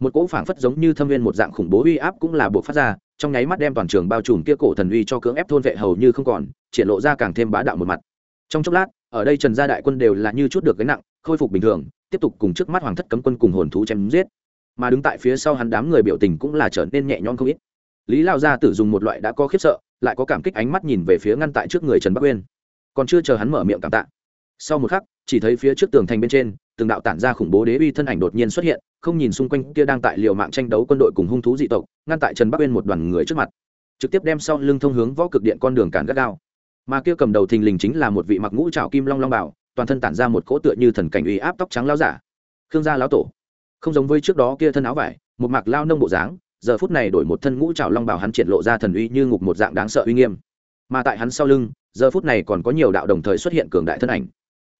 Speaker 1: Một cỗ phảng phất giống như thâm viên một dạng khủng bố uy áp cũng là buộc phát ra, trong nháy mắt đem toàn trường bao trùm kia cổ thần uy cho cưỡng ép thôn vệ hầu như không còn, triển lộ ra càng thêm bá đạo một mặt. Trong chốc lát, ở đây trần gia đại quân đều là như chút được gánh nặng, khôi phục bình thường, tiếp tục cùng trước mắt hoàng thất cấm quân cùng hồn thú chém giết. Mà đứng tại phía sau hắn đám người biểu tình cũng là trở nên nhẹ nhõm không ít lý lao gia tử dùng một loại đã có khiếp sợ, lại có cảm kích ánh mắt nhìn về phía ngăn tại trước người trần bắc uyên. Còn chưa chờ hắn mở miệng cảm tạ, sau một khắc, chỉ thấy phía trước tường thành bên trên, từng đạo tản ra khủng bố đế uy thân ảnh đột nhiên xuất hiện, không nhìn xung quanh kia đang tại liều mạng tranh đấu quân đội cùng hung thú dị tộc, ngăn tại trần bắc uyên một đoàn người trước mặt. Trực tiếp đem sau lưng thông hướng võ cực điện con đường cản gắt gao. Mà kia cầm đầu thình lình chính là một vị mặc ngũ trào kim long long bảo, toàn thân tản ra một cỗ tựa như thần cảnh uy áp tóc trắng lao giả. Khương gia lão tổ. Không giống với trước đó kia thân áo vải, một mặc lao nông bộ dáng giờ phút này đổi một thân ngũ trào long bảo hắn triển lộ ra thần uy như ngục một dạng đáng sợ uy nghiêm. Mà tại hắn sau lưng, giờ phút này còn có nhiều đạo đồng thời xuất hiện cường đại thân ảnh.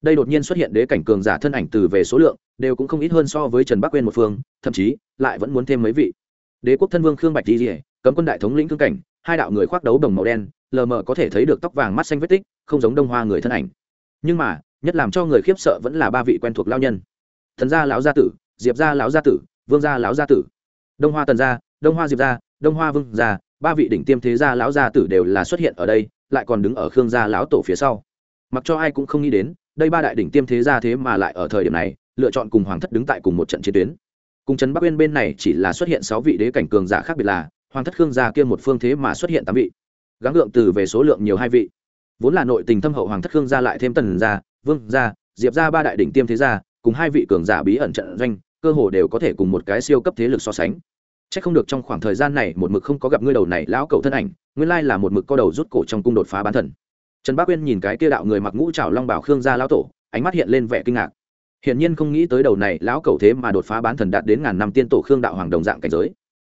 Speaker 1: Đây đột nhiên xuất hiện đế cảnh cường giả thân ảnh từ về số lượng, đều cũng không ít hơn so với trần bắc quên một phương, thậm chí, lại vẫn muốn thêm mấy vị. Đế quốc thân vương khương bạch di rỉa cấm quân đại thống lĩnh cương cảnh, hai đạo người khoác đấu đồng màu đen, lờ mờ có thể thấy được tóc vàng mắt xanh vết tích, không giống đông hoa người thân ảnh. Nhưng mà, nhất làm cho người khiếp sợ vẫn là ba vị quen thuộc lao nhân. Thần gia lão gia tử, diệp gia lão gia tử, vương gia lão gia tử. Đông hoa tần gia đông hoa diệp gia, đông hoa vương gia, ba vị đỉnh tiêm thế gia lão gia tử đều là xuất hiện ở đây, lại còn đứng ở khương gia lão tổ phía sau. Mặc cho ai cũng không nghĩ đến, đây ba đại đỉnh tiêm thế gia thế mà lại ở thời điểm này, lựa chọn cùng hoàng thất đứng tại cùng một trận chiến tuyến. Cùng trấn bắc uyên bên này chỉ là xuất hiện sáu vị đế cảnh cường giả khác biệt là, hoàng thất khương gia kia một phương thế mà xuất hiện tám vị. Gắng lượng từ về số lượng nhiều hai vị. Vốn là nội tình thâm hậu hoàng thất khương gia lại thêm tần gia, vương gia, diệp gia ba đại đỉnh tiêm thế gia, cùng hai vị cường giả bí ẩn trận doanh, cơ hồ đều có thể cùng một cái siêu cấp thế lực so sánh chắc không được trong khoảng thời gian này một mực không có gặp ngươi đầu này lão cậu thân ảnh, nguyên lai là một mực co đầu rút cổ trong cung đột phá bán thần. Trần bác uyên nhìn cái kia đạo người mặc ngũ trảo long bảo khương gia lão tổ, ánh mắt hiện lên vẻ kinh ngạc. Hiển nhiên không nghĩ tới đầu này lão cậu thế mà đột phá bán thần đạt đến ngàn năm tiên tổ khương đạo hoàng đồng dạng cảnh giới.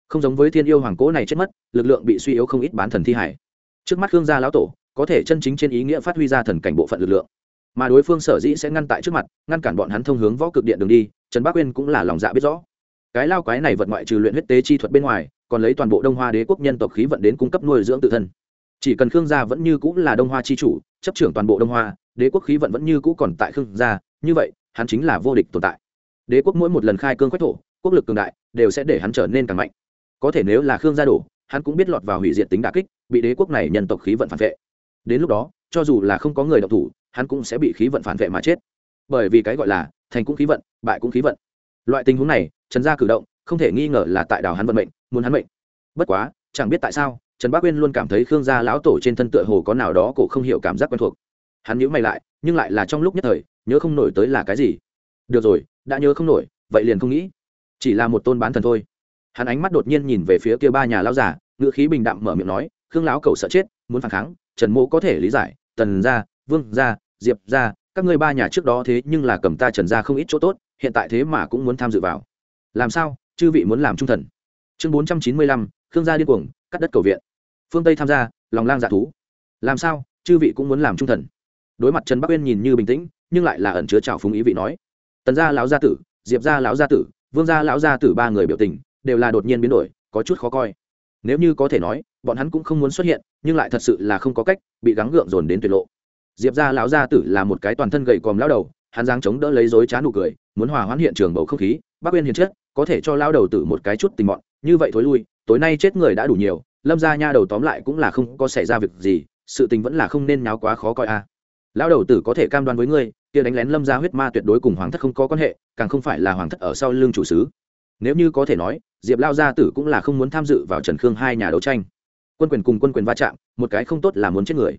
Speaker 1: Không giống với thiên yêu hoàng cố này chết mất, lực lượng bị suy yếu không ít bán thần thi hải trước mắt khương gia lão tổ, có thể chân chính trên ý nghĩa phát huy ra thần cảnh bộ phận lực lượng. Mà đối phương sở dĩ sẽ ngăn tại trước mặt, ngăn cản bọn hắn thông hướng võ cực điện đường đi, trần bác uyên cũng là lòng dạ biết rõ cái lao quái này vật ngoại trừ luyện huyết tế chi thuật bên ngoài, còn lấy toàn bộ đông hoa đế quốc nhân tộc khí vận đến cung cấp nuôi dưỡng tự thân. Chỉ cần khương gia vẫn như cũng là đông hoa chi chủ, chấp trưởng toàn bộ đông hoa, đế quốc khí vận vẫn như cũ còn tại khương gia, như vậy, hắn chính là vô địch tồn tại. Đế quốc mỗi một lần khai cương quách thổ, quốc lực cường đại, đều sẽ để hắn trở nên càng mạnh. Có thể nếu là khương gia đổ, hắn cũng biết lọt vào hủy diệt tính đà kích, bị đế quốc này nhân tộc khí vận phản vệ. Đến lúc đó, cho dù là không có người độc thủ, hắn cũng sẽ bị khí vận phản vệ mà chết. Bởi vì cái gọi là thành cũng khí vận, bại cũng khí vận loại tình huống này, trần gia cử động, không thể nghi ngờ là tại đảo hắn vận mệnh, muốn hắn mệnh. Bất quá, chẳng biết tại sao, trần bác uyên luôn cảm thấy khương gia lão tổ trên thân tựa hồ có nào đó cổ không hiểu cảm giác quen thuộc. Hắn nhữ mày lại, nhưng lại là trong lúc nhất thời, nhớ không nổi tới là cái gì. Được rồi, đã nhớ không nổi, vậy liền không nghĩ. Chỉ là một tôn bán thần thôi. Hắn ánh mắt đột nhiên nhìn về phía kia ba nhà lão giả ngữ khí bình đạm mở miệng nói, khương lão cầu sợ chết, muốn phản kháng, trần mỗ có thể lý giải, tần gia, vương gia, diệp gia, các ngươi ba nhà trước đó thế nhưng là cầm ta trần gia không ít chỗ tốt hiện tại thế mà cũng muốn tham dự vào. Làm sao? Chư vị muốn làm trung thần. Chương bốn trăm chín mươi lăm, khương gia điên cuồng, cắt đất cầu viện. Phương tây tham gia, lòng lang dạ thú. Làm sao? Chư vị cũng muốn làm trung thần. Đối mặt trần bắc uyên nhìn như bình tĩnh, nhưng lại là ẩn chứa trào phúng ý vị nói. Tần gia lão gia tử, diệp gia lão gia tử, vương gia lão gia tử ba người biểu tình, đều là đột nhiên biến đổi, có chút khó coi. Nếu như có thể nói, bọn hắn cũng không muốn xuất hiện, nhưng lại thật sự là không có cách, bị gắng gượng dồn đến tuyệt lộ. Diệp gia lão gia tử là một cái toàn thân gầy còm lão đầu hắn giáng chống đỡ lấy dối trá nụ cười, muốn hòa hoãn hiện trường bầu không khí, bác uyên hiền chết, có thể cho lao đầu tử một cái chút tình mọn, như vậy thối lui, tối nay chết người đã đủ nhiều, lâm gia nha đầu tóm lại cũng là không có xảy ra việc gì, sự tình vẫn là không nên náo quá khó coi a à. lão đầu tử có thể cam đoan với ngươi, kia đánh lén lâm gia huyết ma tuyệt đối cùng hoàng thất không có quan hệ, càng không phải là hoàng thất ở sau lưng chủ sứ. Nếu như có thể nói, diệp lao gia tử cũng là không muốn tham dự vào trần khương hai nhà đấu tranh. Quân quyền cùng quân quyền va chạm, một cái không tốt là muốn chết người.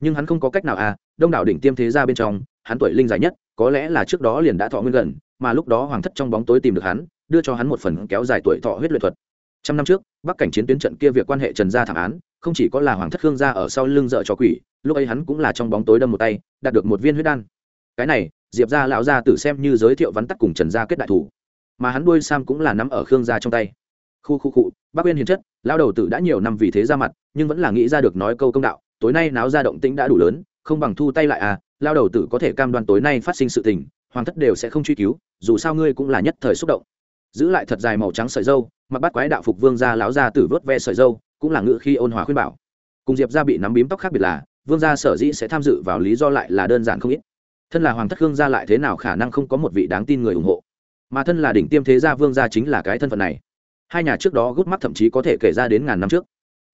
Speaker 1: Nhưng hắn không có cách nào à đông đảo đỉnh tiêm thế ra bên trong hắn tuổi linh dài nhất, có lẽ là trước đó liền đã thọ nguyên gần, mà lúc đó hoàng thất trong bóng tối tìm được hắn, đưa cho hắn một phần kéo dài tuổi thọ huyết luyện thuật. Trăm năm trước, bắc cảnh chiến tuyến trận kia việc quan hệ trần gia thảm án, không chỉ có là hoàng thất hương gia ở sau lưng dợ cho quỷ, lúc ấy hắn cũng là trong bóng tối đâm một tay, đạt được một viên huyết đan. Cái này, diệp gia lão gia tử xem như giới thiệu vắn tắt cùng trần gia kết đại thủ. Mà hắn đuôi sam cũng là nắm ở khương gia trong tay. Khu khu cụ bác uyên hiền chất lao đầu tử đã nhiều năm vì thế ra mặt, nhưng vẫn là nghĩ ra được nói câu công đạo, tối nay náo ra động tĩnh đã đủ lớn, không bằng thu tay lại à lao đầu tử có thể cam đoan tối nay phát sinh sự tình, hoàng thất đều sẽ không truy cứu, dù sao ngươi cũng là nhất thời xúc động. Giữ lại thật dài màu trắng sợi dâu, mặc bắt quái đạo phục vương gia láo ra tử vớt ve sợi dâu, cũng là ngự khi ôn hòa khuyên bảo. Cùng diệp gia bị nắm bím tóc khác biệt là, vương gia sở dĩ sẽ tham dự vào lý do lại là đơn giản không ít. Thân là hoàng thất hương gia lại thế nào khả năng không có một vị đáng tin người ủng hộ. Mà thân là đỉnh tiêm thế gia vương gia chính là cái thân phận này. Hai nhà trước đó gút mắt thậm chí có thể kể ra đến ngàn năm trước.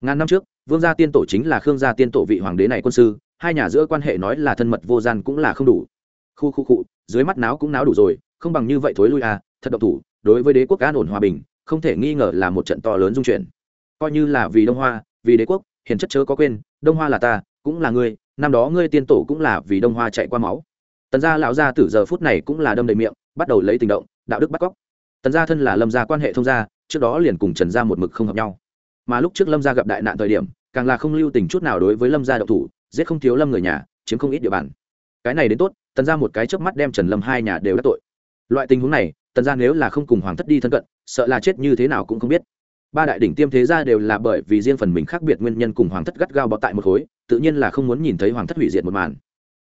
Speaker 1: Ngàn năm trước, vương gia tiên tổ chính là khương gia tiên tổ vị hoàng đế này quân sư hai nhà giữa quan hệ nói là thân mật vô gian cũng là không đủ. Khu khu cụ dưới mắt náo cũng náo đủ rồi, không bằng như vậy thối lui à thật độc thủ, đối với đế quốc an ổn hòa bình, không thể nghi ngờ là một trận to lớn dung chuyển. Coi như là vì đông hoa, vì đế quốc, hiền chất chớ có quên, đông hoa là ta, cũng là ngươi, năm đó ngươi tiên tổ cũng là vì đông hoa chạy qua máu. Tần gia lão gia tử giờ phút này cũng là đâm đầy miệng, bắt đầu lấy tình động, đạo đức bắt cóc. Tần gia thân là lâm gia quan hệ thông gia, trước đó liền cùng trần gia một mực không hợp nhau. Mà lúc trước lâm gia gặp đại nạn thời điểm, càng là không lưu tình chút nào đối với lâm gia độc thủ giết không thiếu lâm người nhà, chiếm không ít địa bàn. Cái này đến tốt, tần gia một cái chớp mắt đem trần lâm hai nhà đều đắc tội. Loại tình huống này, tần gia nếu là không cùng hoàng thất đi thân cận, sợ là chết như thế nào cũng không biết. Ba đại đỉnh tiêm thế gia đều là bởi vì riêng phần mình khác biệt nguyên nhân cùng hoàng thất gắt gao bọ tại một khối, tự nhiên là không muốn nhìn thấy hoàng thất hủy diệt một màn.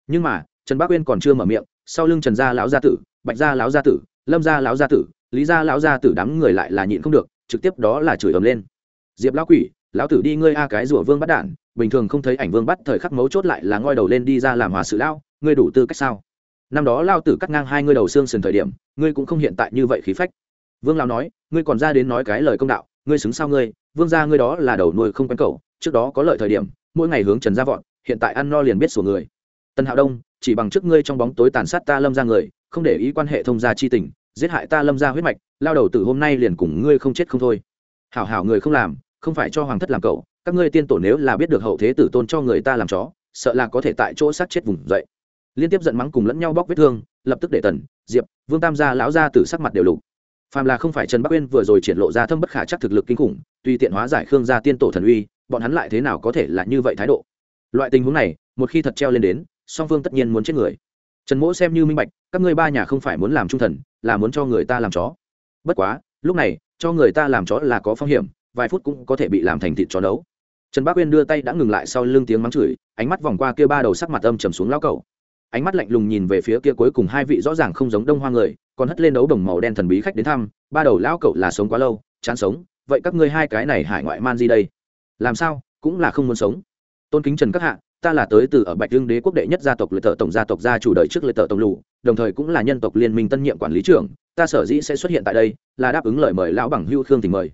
Speaker 1: Nhưng mà, trần bác uyên còn chưa mở miệng, sau lưng trần gia lão gia tử, bạch gia lão gia tử, lâm gia lão gia tử, lý gia lão gia tử đám người lại là nhịn không được, trực tiếp đó là chửi ầm lên. Diệp lão quỷ lão tử đi ngươi a cái rủa vương bắt đản bình thường không thấy ảnh vương bắt thời khắc mấu chốt lại là ngoi đầu lên đi ra làm hòa sự lão, ngươi đủ tư cách sao? Năm đó lao tử cắt ngang hai ngươi đầu xương sườn thời điểm, ngươi cũng không hiện tại như vậy khí phách. Vương lão nói, ngươi còn ra đến nói cái lời công đạo, ngươi xứng sao ngươi, vương gia ngươi đó là đầu nuôi không quen cầu trước đó có lợi thời điểm, mỗi ngày hướng trần ra vọn hiện tại ăn no liền biết sổ người. Tân hạo đông, chỉ bằng trước ngươi trong bóng tối tàn sát ta lâm ra người, không để ý quan hệ thông gia chi tình, giết hại ta lâm ra huyết mạch lao đầu từ hôm nay liền cùng ngươi không chết không thôi. Hảo hảo người không làm không phải cho hoàng thất làm cậu, các ngươi tiên tổ nếu là biết được hậu thế tử tôn cho người ta làm chó, sợ là có thể tại chỗ sát chết vùng dậy. Liên tiếp giận mắng cùng lẫn nhau bóc vết thương, lập tức để tần, diệp, vương tam gia, lão gia tử sắc mặt đều lục. Phàm là không phải trần bắc uyên vừa rồi triển lộ ra thâm bất khả chắc thực lực kinh khủng tùy tiện hóa giải khương gia tiên tổ thần uy, bọn hắn lại thế nào có thể là như vậy thái độ? Loại tình huống này, một khi thật treo lên đến, song phương tất nhiên muốn chết người. Trần mỗ xem như minh bạch, các ngươi ba nhà không phải muốn làm trung thần, là muốn cho người ta làm chó. Bất quá, lúc này, cho người ta làm chó là có phong hiểm vài phút cũng có thể bị làm thành thịt chó đấu trần bác uyên đưa tay đã ngừng lại sau lưng tiếng mắng chửi ánh mắt vòng qua kia ba đầu sắc mặt âm trầm xuống lao cầu ánh mắt lạnh lùng nhìn về phía kia cuối cùng hai vị rõ ràng không giống đông hoa người còn hất lên đấu đồng màu đen thần bí khách đến thăm ba đầu lão cậu là sống quá lâu chán sống vậy các ngươi hai cái này hải ngoại man gì đây? Làm sao cũng là không muốn sống. Tôn kính trần các hạ ta là tới từ ở bạch dương đế quốc đệ nhất gia tộc lệ tợ tổng gia tộc gia chủ đời trước lệ tợ tổng lũ, đồng thời cũng là nhân tộc liên minh tân nhiệm quản lý trưởng ta sở dĩ sẽ xuất hiện tại đây là đáp ứng lời mời lão bằng hưu khương tình mời.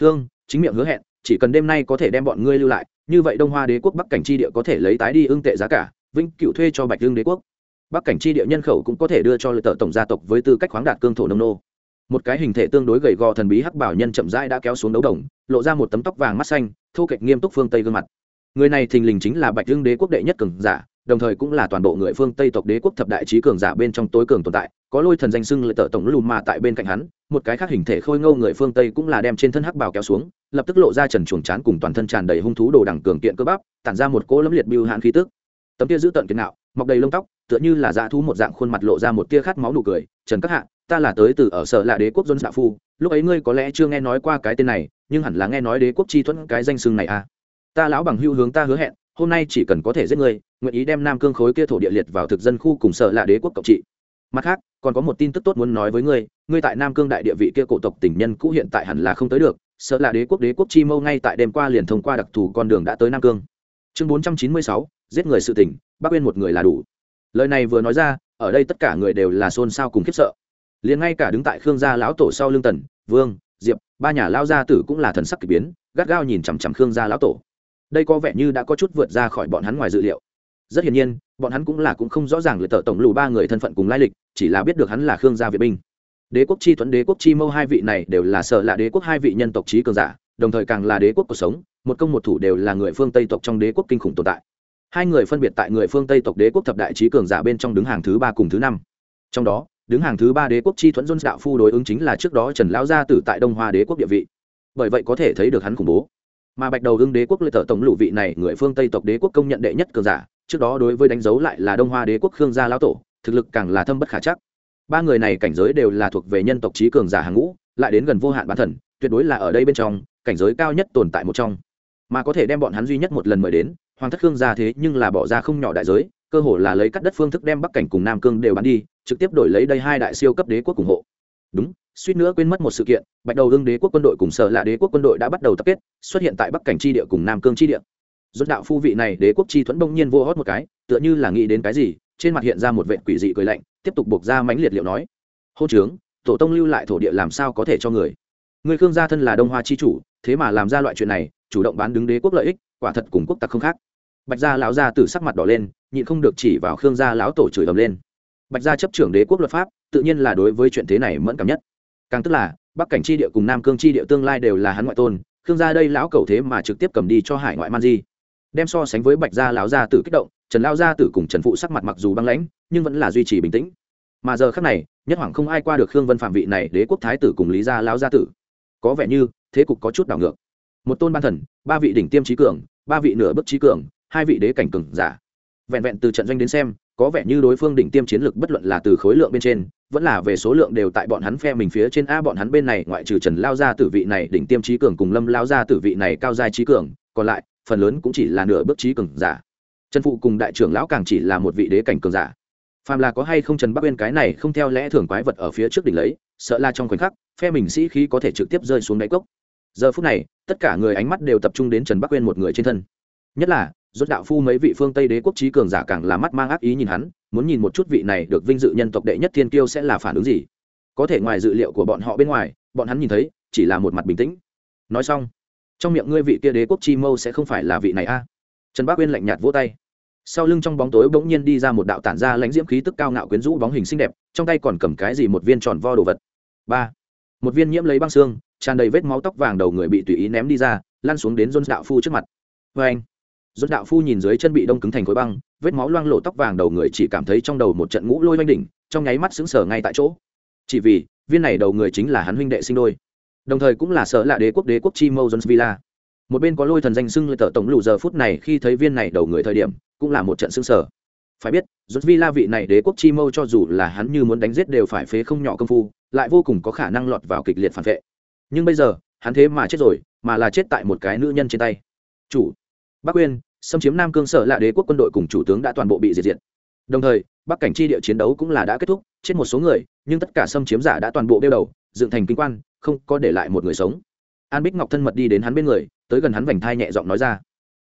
Speaker 1: Khương chính miệng hứa hẹn, chỉ cần đêm nay có thể đem bọn ngươi lưu lại, như vậy đông hoa đế quốc bắc cảnh tri địa có thể lấy tái đi ưng tệ giá cả, vĩnh cựu thuê cho bạch dương đế quốc. Bắc cảnh tri địa nhân khẩu cũng có thể đưa cho lệ tợ tổng gia tộc với tư cách khoáng đạt cương thổ nông nô. Một cái hình thể tương đối gầy gò thần bí hắc bảo nhân chậm rãi đã kéo xuống đấu đồng, lộ ra đồng thời cũng là toàn bộ người phương tây tộc đế quốc thập đại trí cường giả bên trong tối cường tồn tại, có lôi thần danh sưng lợi tợ tổng lùm mà tại bên cạnh hắn, một cái khác hình thể khôi ngâu người phương tây cũng là đem trên thân hắc bào kéo xuống, lập tức lộ ra trần chuồng chán cùng toàn thân tràn đầy hung thú đồ đẳng cường kiện cơ bắp, tản ra một cỗ lẫm liệt biêu hạn khí tức. Tấm tia giữ tận kiến nạo, mọc đầy lông tóc, tựa như là dã thú một dạng khuôn mặt lộ ra một tia khát máu nụ cười, trần các hạ, ta là tới từ ở sở lạ đế quốc dân dạ phu, lúc ấy ngươi có lẽ chưa nghe nói qua cái tên này, nhưng hẳn là nghe nói đế quốc chi thuẫn cái danh sưng này à. Ta lão bằng hưu hướng ta hứa hẹn hôm nay chỉ cần có thể giết ngươi, nguyện ý đem nam cương khối kia thổ địa liệt vào thực dân khu cùng sở lạ đế quốc cộng trị. Mặt khác, còn có một tin tức tốt muốn nói với ngươi ngươi tại nam cương đại địa vị kia cổ tộc tình nhân cũ hiện tại hẳn là không tới được sợ là đế quốc đế quốc chi mâu ngay tại đêm qua liền thông qua đặc thù con đường đã tới nam cương. Chương bốn trăm chín mươi sáu, giết người sự tỉnh bác quên một người là đủ. Lời này vừa nói ra, ở đây tất cả người đều là xôn xao cùng khiếp sợ. Liền ngay cả đứng tại khương gia lão tổ sau lương tần, vương, diệp, ba nhà lao gia tử cũng là thần sắc k ỳ biến, gắt gao nhìn chằm chằm khương gia lão tổ đây có vẻ như đã có chút vượt ra khỏi bọn hắn ngoài dự liệu. Rất hiển nhiên, bọn hắn cũng là cũng không rõ ràng lựa tờ tổng lù ba người thân phận cùng lai lịch, chỉ là biết được hắn là khương gia việt binh. Đế quốc chi tuấn đế quốc chi mâu hai vị này đều là sợ là đế quốc hai vị nhân tộc trí cường giả, đồng thời càng là đế quốc cuộc sống, một công một thủ đều là người phương tây tộc trong đế quốc kinh khủng tồn tại. Hai người phân biệt tại người phương tây tộc đế quốc thập đại trí cường giả bên trong đứng hàng thứ ba cùng thứ năm. Trong đó, đứng hàng thứ ba đế quốc chi thuẫn dôn đạo phu đối ứng chính là trước đó trần lão gia tử tại đông hoa đế quốc địa vị. Bởi vậy có thể thấy được hắn khủng bố mà bạch đầu hưng đế quốc lê tờ tổng lụ vị này, người phương tây tộc đế quốc công nhận đệ nhất cường giả, trước đó đối với đánh dấu lại là đông hoa đế quốc khương gia lão tổ, thực lực càng là thâm bất khả chắc. Ba người này cảnh giới đều là thuộc về nhân tộc trí cường giả hàng ngũ, lại đến gần vô hạn bán thần, tuyệt đối là ở đây bên trong, cảnh giới cao nhất tồn tại một trong. Mà có thể đem bọn hắn duy nhất một lần mời đến, hoàng thất khương gia thế nhưng là bỏ ra không nhỏ đại giới, cơ hồ là lấy cắt đất phương thức đem bắc cảnh cùng nam cương đều bán đi, trực tiếp đổi lấy đây hai đại siêu cấp đế quốc ủng hộ. Đúng suýt nữa quên mất một sự kiện, bạch đầu hưng đế quốc quân đội cùng sở là đế quốc quân đội đã bắt đầu tập kết, xuất hiện tại bắc cảnh tri địa cùng nam cương tri địa. Dốt đạo phu vị này, đế quốc chi thuẫn bỗng nhiên vô hót một cái, tựa như là nghĩ đến cái gì, trên mặt hiện ra một vệ quỷ dị cười lạnh, tiếp tục buộc ra mãnh liệt liệu nói. Hô trướng, tổ tông lưu lại thổ địa làm sao có thể cho người? Người khương gia thân là đông hoa chi chủ, thế mà làm ra loại chuyện này, chủ động bán đứng đế quốc lợi ích, quả thật cùng quốc tặc không khác. Bạch gia lão gia tử sắc mặt đỏ lên, nhịn không được chỉ vào khương gia lão tổ chửi ầm lên. Bạch gia chấp trưởng đế quốc luật pháp, tự nhiên là đối với chuyện thế này mẫn cảm nhất càng tức là, bắc cảnh chi địa cùng nam cương chi địa tương lai đều là hắn ngoại tôn, khương gia đây lão cầu thế mà trực tiếp cầm đi cho hải ngoại man di. Đem so sánh với bạch gia lão gia tử kích động, trần lao gia tử cùng trần phụ sắc mặt mặc dù băng lãnh, nhưng vẫn là duy trì bình tĩnh. Mà giờ khác này, nhất hoảng không ai qua được khương vân phạm vị này đế quốc thái tử cùng lý gia lão gia tử. Có vẻ như, thế cục có chút đảo ngược. Một tôn ban thần, ba vị đỉnh tiêm trí cường, ba vị nửa bức trí cường, hai vị đế cảnh cường giả. Vẹn vẹn từ trận doanh đến xem có vẻ như đối phương đỉnh tiêm chiến lược bất luận là từ khối lượng bên trên, vẫn là về số lượng đều tại bọn hắn phe mình phía trên a, bọn hắn bên này ngoại trừ trần lao gia tử vị này đỉnh tiêm trí cường cùng lâm lao gia tử vị này cao giai trí cường, còn lại, phần lớn cũng chỉ là nửa bước trí cường giả. Trần phụ cùng đại trưởng lão càng chỉ là một vị đế cảnh cường giả. Phàm là có hay không trần bắc uyên cái này không theo lẽ thường quái vật ở phía trước đỉnh lấy, sợ là trong khoảnh khắc, phe mình sĩ khí có thể trực tiếp rơi xuống đáy cốc. Giờ phút này, tất cả người ánh mắt đều tập trung đến trần bắc uyên một người trên thân. Nhất là rốt đạo phu mấy vị phương tây đế quốc trí cường giả càng là mắt mang ác ý nhìn hắn, muốn nhìn một chút vị này được vinh dự nhân tộc đệ nhất thiên kiêu sẽ là phản ứng gì. Có thể ngoài dự liệu của bọn họ bên ngoài, bọn hắn nhìn thấy, chỉ là một mặt bình tĩnh. Nói xong, trong miệng ngươi vị kia đế quốc chi mâu sẽ không phải là vị này a? Trần bác uyên lạnh nhạt vỗ tay. Sau lưng trong bóng tối bỗng nhiên đi ra một đạo tản ra lãnh diễm khí tức cao ngạo quyến rũ bóng hình xinh đẹp, trong tay còn cầm cái gì một viên tròn vo đồ vật. Ba, một viên nhiễm lấy băng xương, tràn đầy vết máu tóc vàng đầu người bị tùy ý ném đi ra, lăn xuống đến dôn đạo phu trước mặt. Vê anh Rốt đạo phu nhìn dưới chân bị đông cứng thành khối băng, vết máu loang lộ tóc vàng đầu người chỉ cảm thấy trong đầu một trận ngũ lôi oanh đỉnh, trong nháy mắt xứng sở ngay tại chỗ. Chỉ vì, viên này đầu người chính là hắn huynh đệ sinh đôi. Đồng thời cũng là sở lạ đế quốc đế quốc chi mâu jones villa. Một bên có lôi thần danh xưng lợi tờ tổng lù giờ phút này khi thấy viên này đầu người thời điểm, cũng là một trận xưng sở phải biết, jones villa vị này đế quốc chi mâu cho dù là hắn như muốn đánh giết đều phải phế không nhỏ công phu, lại vô cùng có khả năng lọt vào kịch liệt phản vệ. Nhưng bây giờ, hắn thế mà chết rồi, mà là chết tại một cái nữ nhân trên tay. Chủ bắc uyên, xâm chiếm nam cương sở là đế quốc quân đội cùng chủ tướng đã toàn bộ bị diệt diệt. Đồng thời, bắc cảnh chi địa chiến đấu cũng là đã kết thúc, chết một số người, nhưng tất cả xâm chiếm giả đã toàn bộ đeo đầu, dựng thành kinh quan, không có để lại một người sống. An bích ngọc thân mật đi đến hắn bên người, tới gần hắn vành thai nhẹ giọng nói ra.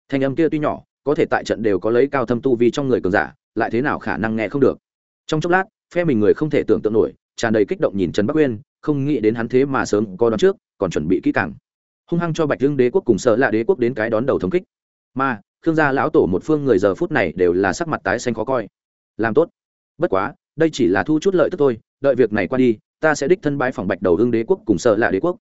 Speaker 1: Thanh âm kia tuy nhỏ, có thể tại trận đều có lấy cao thâm tu vi trong người cường giả, lại thế nào khả năng nghe không được. Trong chốc lát, phe mình người không thể tưởng tượng nổi, tràn đầy kích động nhìn trần bắc uyên, không nghĩ đến hắn thế mà sớm có đón trước, còn chuẩn bị kỹ càng. Hung hăng cho bạch hưng đế quốc cùng sợ là đế quốc đến cái đón đầu thống kích mà khương gia lão tổ một phương người giờ phút này đều là sắc mặt tái xanh khó coi. Làm tốt. Bất quá đây chỉ là thu chút lợi tức thôi đợi việc này qua đi ta sẽ đích thân bái phòng bạch đầu hưng đế quốc cùng sợ là đế quốc.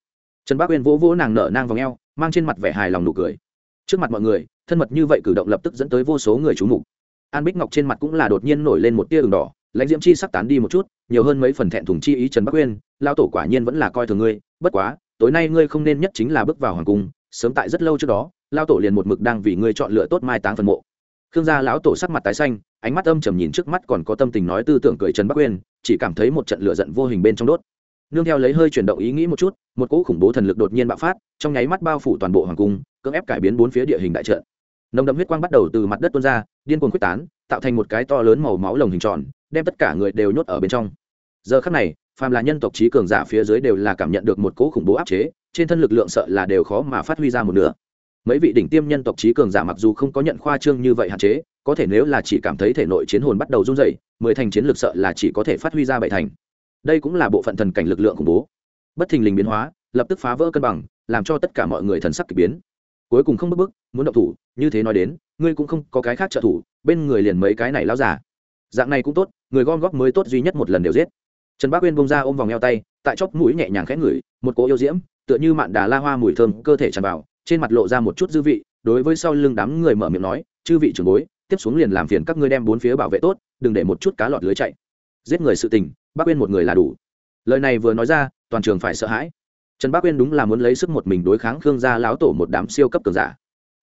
Speaker 1: Trần bác uyên vỗ vỗ nàng nở nang vòng eo, mang trên mặt vẻ hài lòng nụ cười. Trước mặt mọi người thân mật như vậy cử động lập tức dẫn tới vô số người chú mục. An bích ngọc trên mặt cũng là đột nhiên nổi lên một tia đường đỏ lãnh diễm chi sắc tán đi một chút nhiều hơn mấy phần thẹn thùng chi ý trần bắc uyên lao tổ quả nhiên vẫn là coi thường ngươi bất quá tối nay ngươi không nên nhất chính là bước vào hoàng cung sớm tại rất lâu trước đó lao tổ liền một mực đang vì ngươi chọn lựa tốt mai táng phần mộ. Khương gia lão tổ sắc mặt tái xanh, ánh mắt âm trầm nhìn trước mắt còn có tâm tình nói tư tưởng cười trần bắc uyên chỉ cảm thấy một trận lửa giận vô hình bên trong đốt. Nương theo lấy hơi chuyển động ý nghĩ một chút, một cỗ khủng bố thần lực đột nhiên bạo phát, trong nháy mắt bao phủ toàn bộ hoàng cung, cưỡng ép cải biến bốn phía địa hình đại trận. Nồng đậm huyết quang bắt đầu từ mặt đất tuôn ra, điên cuồng quyết tán, tạo thành một cái to lớn màu máu lồng hình tròn, đem tất cả người đều nhốt ở bên trong. Giờ khắc này, phàm là nhân tộc trí cường giả phía dưới đều là cảm nhận được một cỗ khủng bố áp chế, trên thân lực lượng sợ là đều khó mà phát huy ra một nửa mấy vị đỉnh tiêm nhân tộc trí cường giả mặc dù không có nhận khoa trương như vậy hạn chế, có thể nếu là chỉ cảm thấy thể nội chiến hồn bắt đầu run dày mười thành chiến lược sợ là chỉ có thể phát huy ra bảy thành. Đây cũng là bộ phận thần cảnh lực lượng khủng bố. Bất thình lình biến hóa, lập tức phá vỡ cân bằng, làm cho tất cả mọi người thần sắc k ỳ biến. Cuối cùng không bức bức muốn động thủ, như thế nói đến, ngươi cũng không có cái khác trợ thủ, bên người liền mấy cái này lao giả dạng này cũng tốt, người gom góp mới tốt duy nhất một lần đều giết. Trần bác uyên bông ra ôm vòng eo tay, tại chóp mũi nhẹ nhàng khẽ ngửi, một cỗ yêu diễm, tựa như mạn đà la hoa mùi thơm, cơ thể tràn vào trên mặt lộ ra một chút dư vị, đối với sau lưng đám người mở miệng nói, chư vị trưởng bối, tiếp xuống liền làm phiền các ngươi đem bốn phía bảo vệ tốt, đừng để một chút cá lọt lưới chạy. Giết người sự tình, bác uyên một người là đủ. Lời này vừa nói ra, toàn trường phải sợ hãi. Trần bác uyên đúng là muốn lấy sức một mình đối kháng khương gia láo tổ một đám siêu cấp cường giả.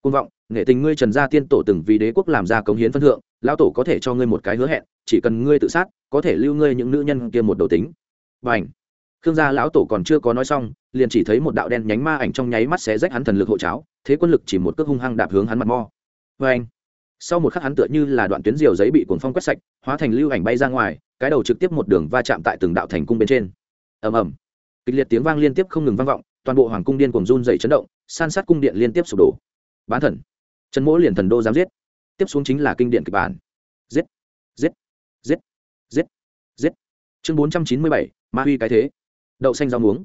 Speaker 1: Côn vọng, nghệ tình ngươi trần gia tiên tổ từng vì đế quốc làm ra cống hiến phân thượng, lão tổ có thể cho ngươi một cái hứa hẹn, chỉ cần ngươi tự sát, có thể lưu ngươi những nữ nhân kia một đầu tính. Và ảnh khương gia lão tổ còn chưa có nói xong, liền chỉ thấy một đạo đen nhánh ma ảnh trong nháy mắt xé rách hắn thần lực hộ cháo, thế quân lực chỉ một cước hung hăng đạp hướng hắn mặt mo. Vê anh sau một khắc hắn tựa như là đoạn tuyến diều giấy bị cuồng phong quét sạch, hóa thành lưu ảnh bay ra ngoài, cái đầu trực tiếp một đường va chạm tại từng đạo thành cung bên trên. Ầm ầm! Kịch liệt tiếng vang liên tiếp không ngừng vang vọng, toàn bộ hoàng cung điên cuồng run dày chấn động, san sát cung điện liên tiếp sụp đổ. Bán thần! Trần mỗ liền thần đô dám giết. Tiếp xuống chính là kinh điện kịch bản. Giết! Giết! Giết! Giết! Giết! Chương bốn trăm chín mươi bảy, ma huy cái thế đậu xanh rau muống.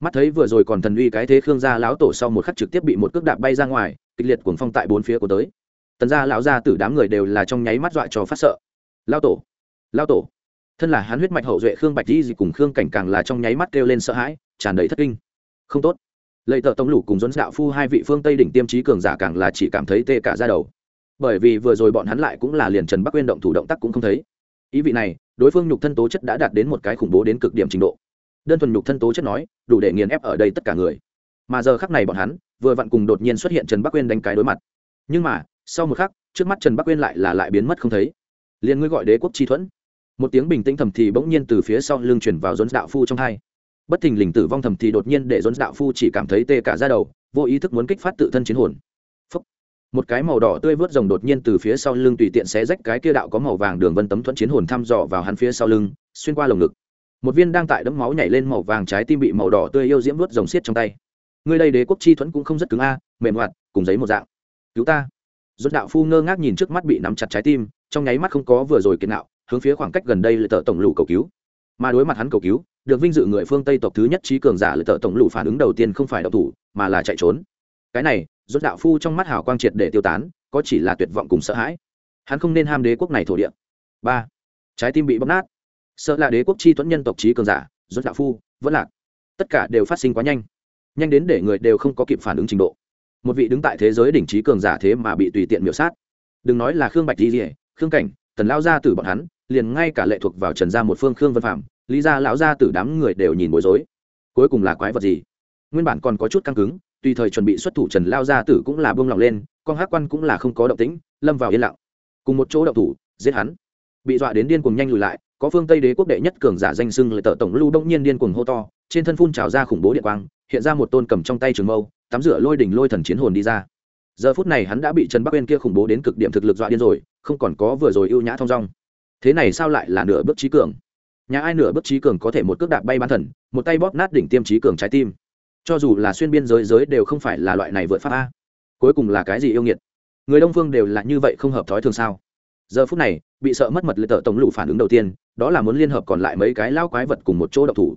Speaker 1: Mắt thấy vừa rồi còn thần uy cái thế khương gia lão tổ sau một khắc trực tiếp bị một cước đạp bay ra ngoài, kịch liệt cuồng phong tại bốn phía của tới. Tần gia lão gia tử đám người đều là trong nháy mắt dọa cho phát sợ. Lao tổ lao tổ. Thân là hắn huyết mạch hậu duệ khương bạch di gì cùng khương cảnh càng là trong nháy mắt kêu lên sợ hãi, tràn đầy thất kinh. Không tốt. Lệ tợ tông lũ cùng dốn đạo phu hai vị phương tây đỉnh tiêm trí cường giả càng là chỉ cảm thấy tê cả ra đầu. Bởi vì vừa rồi bọn hắn lại cũng là liền trần bắc uyên động thủ động tác cũng không thấy. Ý vị này, đối phương nhục thân tố chất đã đạt đến một cái khủng bố đến cực điểm trình độ đơn thuần nhục thân tố chất nói, đủ để nghiền ép ở đây tất cả người. Mà giờ khắc này bọn hắn, vừa vặn cùng đột nhiên xuất hiện trần bắc uyên đánh cái đối mặt. Nhưng mà, sau một khắc, trước mắt trần bắc uyên lại là lại biến mất không thấy. Liền ngươi gọi đế quốc chi thuẫn. Một tiếng bình tĩnh thầm thì bỗng nhiên từ phía sau lưng chuyển vào dốn đạo phu trong hai. Bất thình lình tử vong thầm thì đột nhiên để dốn đạo phu chỉ cảm thấy tê cả ra đầu, vô ý thức muốn kích phát tự thân chiến hồn. Phúc. một cái màu đỏ tươi vớt rồng đột nhiên từ phía sau lưng tùy tiện xé rách cái kia đạo có màu vàng đường vân tấm thuẫn chiến hồn thăm dò vào hắn phía sau lưng, xuyên qua lồng ngực một viên đang tại đấm máu nhảy lên màu vàng trái tim bị màu đỏ tươi yêu diễm vớt rồng xiết trong tay. Người đây đế quốc chi thuẫn cũng không rất cứng a, mềm hoạt, cùng giấy một dạng. Cứu ta. Dốt đạo phu ngơ ngác nhìn trước mắt bị nắm chặt trái tim, trong nháy mắt không có vừa rồi kiến nạo, hướng phía khoảng cách gần đây lại tờ tổng lũ cầu cứu. Mà đối mặt hắn cầu cứu, được vinh dự người phương tây tộc thứ nhất trí cường giả lợi tợ tổng lũ phản ứng đầu tiên không phải đậu thủ, mà là chạy trốn. Cái này rốt đạo phu trong mắt hào quang triệt để tiêu tán, có chỉ là tuyệt vọng cùng sợ hãi. Hắn không nên ham đế quốc này thổ địa. Ba. Trái tim bị bóc nát sợ là đế quốc chi tuấn nhân tộc trí cường giả, rốt đạo phu vẫn lạc, tất cả đều phát sinh quá nhanh. Nhanh đến để người đều không có kịp phản ứng trình độ. Một vị đứng tại thế giới đỉnh trí cường giả thế mà bị tùy tiện miểu sát. Đừng nói là khương bạch di rỉa khương cảnh, tần lao ra từ bọn hắn, liền ngay cả lệ thuộc vào trần gia một phương khương vân phạm, lý gia lão gia tử đám người đều nhìn bối rối. Cuối cùng là quái vật gì? Nguyên bản còn có chút căng cứng, tùy thời chuẩn bị xuất thủ trần lao gia tử cũng là buông lỏng lên, con hát quan cũng là không có động tĩnh, lâm vào yên lặng. Cùng một chỗ động thủ, giết hắn. Bị dọa đến điên cuồng nhanh lùi lại có phương tây đế quốc đệ nhất cường giả danh sưng lợi tờ tổng lưu đông nhiên điên cuồng hô to, trên thân phun trào ra khủng bố điện quang, hiện ra một tôn cầm trong tay trường mâu, tắm rửa lôi đỉnh lôi thần chiến hồn đi ra. Giờ phút này hắn đã bị trần bắc bên kia khủng bố đến cực điểm thực lực dọa điên rồi, không còn có vừa rồi ưu nhã thong dong. Thế này sao lại là nửa bước trí cường? Nhà ai nửa bước trí cường có thể một cước đạp bay bán thần, một tay bóp nát đỉnh tiêm trí cường trái tim? Cho dù là xuyên biên giới giới đều không phải là loại này vượt pháp a. Cuối cùng là cái gì yêu nghiệt? Người đông phương đều là như vậy không hợp thói thường sao? Giờ phút này, bị sợ mất mật lệ tờ tổng lụ phản ứng đầu tiên đó là muốn liên hợp còn lại mấy cái lao quái vật cùng một chỗ độc thủ.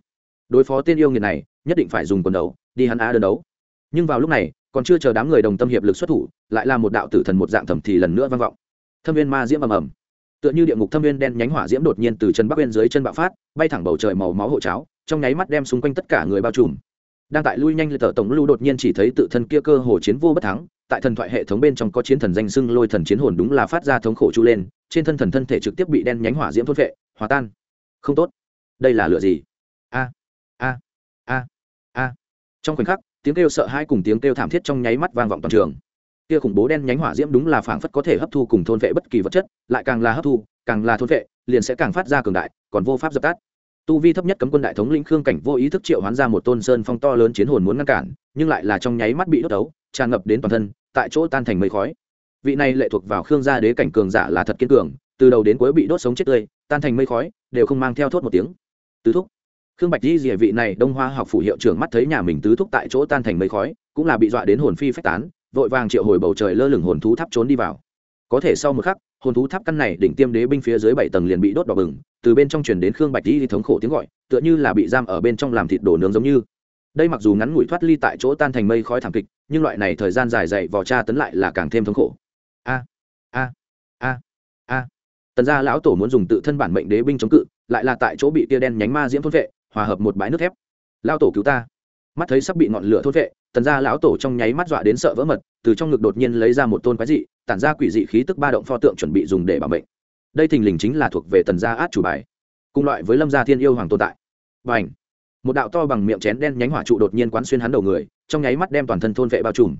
Speaker 1: Đối phó tên yêu nghiệt này, nhất định phải dùng quần đấu đi hắn á đơn đấu. Nhưng vào lúc này, còn chưa chờ đám người đồng tâm hiệp lực xuất thủ, lại là một đạo tử thần một dạng thẩm thì lần nữa vang vọng. Thâm viên ma diễm ầm ầm. Tựa như địa ngục thâm viên đen nhánh hỏa diễm đột nhiên từ chân bắc bên dưới chân bạo phát, bay thẳng bầu trời màu máu hộ cháo, trong nháy mắt đem xung quanh tất cả người bao trùm. Đang tại lui nhanh lệ tờ tổng lưu đột nhiên chỉ thấy tự thân kia cơ hồ chiến vô bất thắng tại thần thoại hệ thống bên trong có chiến thần danh xưng lôi thần chiến hồn đúng là phát ra thống khổ chu lên, trên thân thần thân thể trực tiếp bị đen nhánh hỏa diễm thôn vệ hòa tan. Không tốt. Đây là lửa gì? A a a a. Trong khoảnh khắc, tiếng kêu sợ hãi cùng tiếng kêu thảm thiết trong nháy mắt vang vọng toàn trường. Kia khủng bố đen nhánh hỏa diễm đúng là phảng phất có thể hấp thu cùng thôn vệ bất kỳ vật chất, lại càng là hấp thu, càng là thôn vệ liền sẽ càng phát ra cường đại, còn vô pháp dập tắt. Tu vi thấp nhất cấm quân đại thống lĩnh khương cảnh vô ý thức triệu hoán ra một tôn sơn phong to lớn chiến hồn muốn ngăn cản, nhưng lại là trong nháy mắt bị đốt đấu tràn ngập đến toàn thân, tại chỗ tan thành mây khói. Vị này lệ thuộc vào khương gia đế cảnh cường giả là thật kiên cường, từ đầu đến cuối bị đốt sống chết tươi, tan thành mây khói, đều không mang theo thốt một tiếng. Tứ thúc. Khương bạch di dỉa vị này đông hoa học phủ hiệu trưởng mắt thấy nhà mình tứ thúc tại chỗ tan thành mây khói, cũng là bị dọa đến hồn phi phách tán, vội vàng triệu hồi bầu trời lơ lửng hồn thú tháp trốn đi vào. Có thể sau một khắc, hồn thú tháp căn này đỉnh tiêm đế binh phía dưới bảy tầng liền bị đốt đỏ bừng, từ bên trong truyền đến khương bạch di thống khổ tiếng gọi, tựa như là bị giam ở bên trong làm thịt đổ nướng giống như đây mặc dù ngắn ngủi thoát ly tại chỗ tan thành mây khói thảm kịch, nhưng loại này thời gian dài dày vò cha tấn lại là càng thêm thống khổ. A a a a. Tần gia lão tổ muốn dùng tự thân bản mệnh đế binh chống cự, lại là tại chỗ bị tia đen nhánh ma diễm thôn vệ, hòa hợp một bãi nước thép. Lao tổ cứu ta. Mắt thấy sắp bị ngọn lửa thôn vệ, tần gia lão tổ trong nháy mắt dọa đến sợ vỡ mật, từ trong ngực đột nhiên lấy ra một tôn quái dị, tản ra quỷ dị khí tức ba động pho tượng chuẩn bị dùng để bảo mệnh. Đây thình lình chính là thuộc về tần gia át chủ bài. Cùng loại với lâm gia thiên yêu hoàng tồn tại. Và ảnh một đạo to bằng miệng chén đen nhánh hỏa trụ đột nhiên quán xuyên hắn đầu người, trong nháy mắt đem toàn thân thôn vệ bao trùm.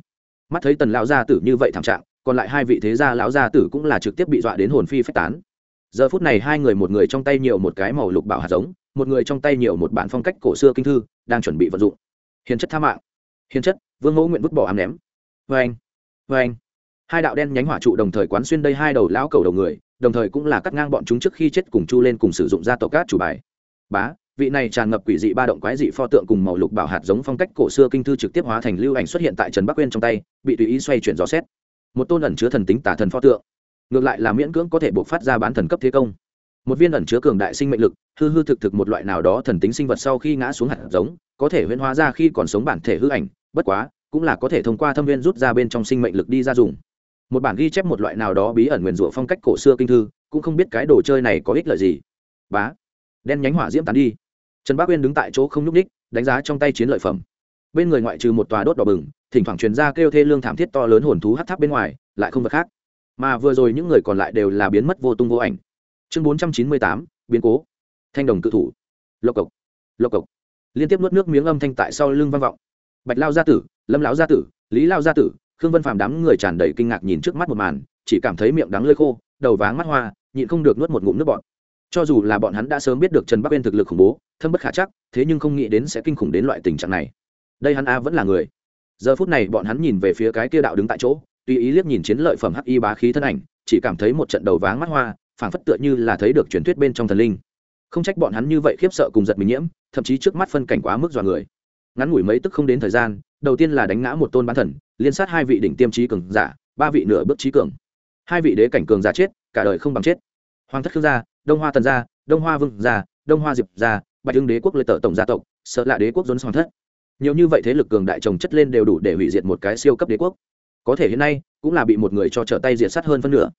Speaker 1: Mắt thấy tần lão gia tử như vậy thảm trạng, còn lại hai vị thế gia lão gia tử cũng là trực tiếp bị dọa đến hồn phi phách tán. Giờ phút này hai người một người trong tay nhiều một cái màu lục bảo hạt giống, một người trong tay nhiều một bản phong cách cổ xưa kinh thư, đang chuẩn bị vận dụng. Hiền chất tha mạng. Hiền chất, vương mẫu nguyện vứt bỏ ám ném. Vê anh vê anh hai đạo đen nhánh hỏa trụ đồng thời quán xuyên đây hai đầu lão cầu đầu người, đồng thời cũng là cắt ngang bọn chúng trước khi chết cùng chu lên cùng sử dụng gia tộc cát chủ bài. Bá vị này tràn ngập quỷ dị ba động quái dị pho tượng cùng màu lục bảo hạt giống phong cách cổ xưa kinh thư trực tiếp hóa thành lưu ảnh xuất hiện tại trần bắc quên trong tay, bị tùy ý xoay chuyển gió xét. Một tôn ẩn chứa thần tính tả thần pho tượng. Ngược lại là miễn cưỡng có thể buộc phát ra bán thần cấp thế công. Một viên ẩn chứa cường đại sinh mệnh lực, hư hư thực thực một loại nào đó thần tính sinh vật sau khi ngã xuống hạt giống, có thể huyễn hóa ra khi còn sống bản thể hư ảnh, bất quá, cũng là có thể thông qua thâm viên rút ra bên trong sinh mệnh lực đi ra dùng. Một bản ghi chép một loại nào đó bí ẩn nguyền rủa phong cách cổ xưa kinh thư, cũng không biết cái đồ chơi này có ích lợi gì. Bá. Đen nhánh hỏa diễm tán đi trần bác uyên đứng tại chỗ không nhúc ních đánh giá trong tay chiến lợi phẩm. Bên người ngoại trừ một tòa đốt đỏ bừng, thỉnh thoảng truyền ra kêu thê lương thảm thiết to lớn hồn thú hát tháp bên ngoài, lại không vật khác. Mà vừa rồi những người còn lại đều là biến mất vô tung vô ảnh. Chương bốn trăm chín mươi tám, biến cố. Thanh đồng cự thủ. Lộc cộc. Lộc cộc. Liên tiếp nuốt nước miếng âm thanh tại sau lưng vang vọng. Bạch lao gia tử, lâm lão gia tử, lý lao gia tử, khương vân phàm đám người tràn đầy kinh ngạc nhìn trước mắt một màn, chỉ cảm thấy miệng đắng lơi khô, đầu váng mắt hoa, nhịn không được nuốt một ngụm nước bọt cho dù là bọn hắn đã sớm biết được trần bắc bên thực lực khủng bố, thâm bất khả chắc, thế nhưng không nghĩ đến sẽ kinh khủng đến loại tình trạng này. Đây hắn a vẫn là người. Giờ phút này bọn hắn nhìn về phía cái kia đạo đứng tại chỗ, tùy ý liếc nhìn chiến lợi phẩm hắc y bá khí thân ảnh, chỉ cảm thấy một trận đầu váng mắt hoa, phảng phất tựa như là thấy được truyền thuyết bên trong thần linh. Không trách bọn hắn như vậy khiếp sợ cùng giật mình nhiễm, thậm chí trước mắt phân cảnh quá mức dọa người. Ngắn ngủi mấy tức không đến thời gian, đầu tiên là đánh ngã một tôn bán thần, liên sát hai vị đỉnh tiêm trí cường giả, ba vị nửa bước trí cường. Hai vị đế cảnh cường giả chết, cả đời không bằng chết hoàng thất khương gia, đông hoa tần gia, đông hoa vương gia, đông hoa diệp gia, bạch hưng đế quốc lê tợ tổng gia tộc sợ là đế quốc dốn hoàng thất. Nhiều như vậy thế lực cường đại trồng chất lên đều đủ để hủy diệt một cái siêu cấp đế quốc. Có thể hiện nay, cũng là bị một người cho trở tay diệt sát hơn phân nửa.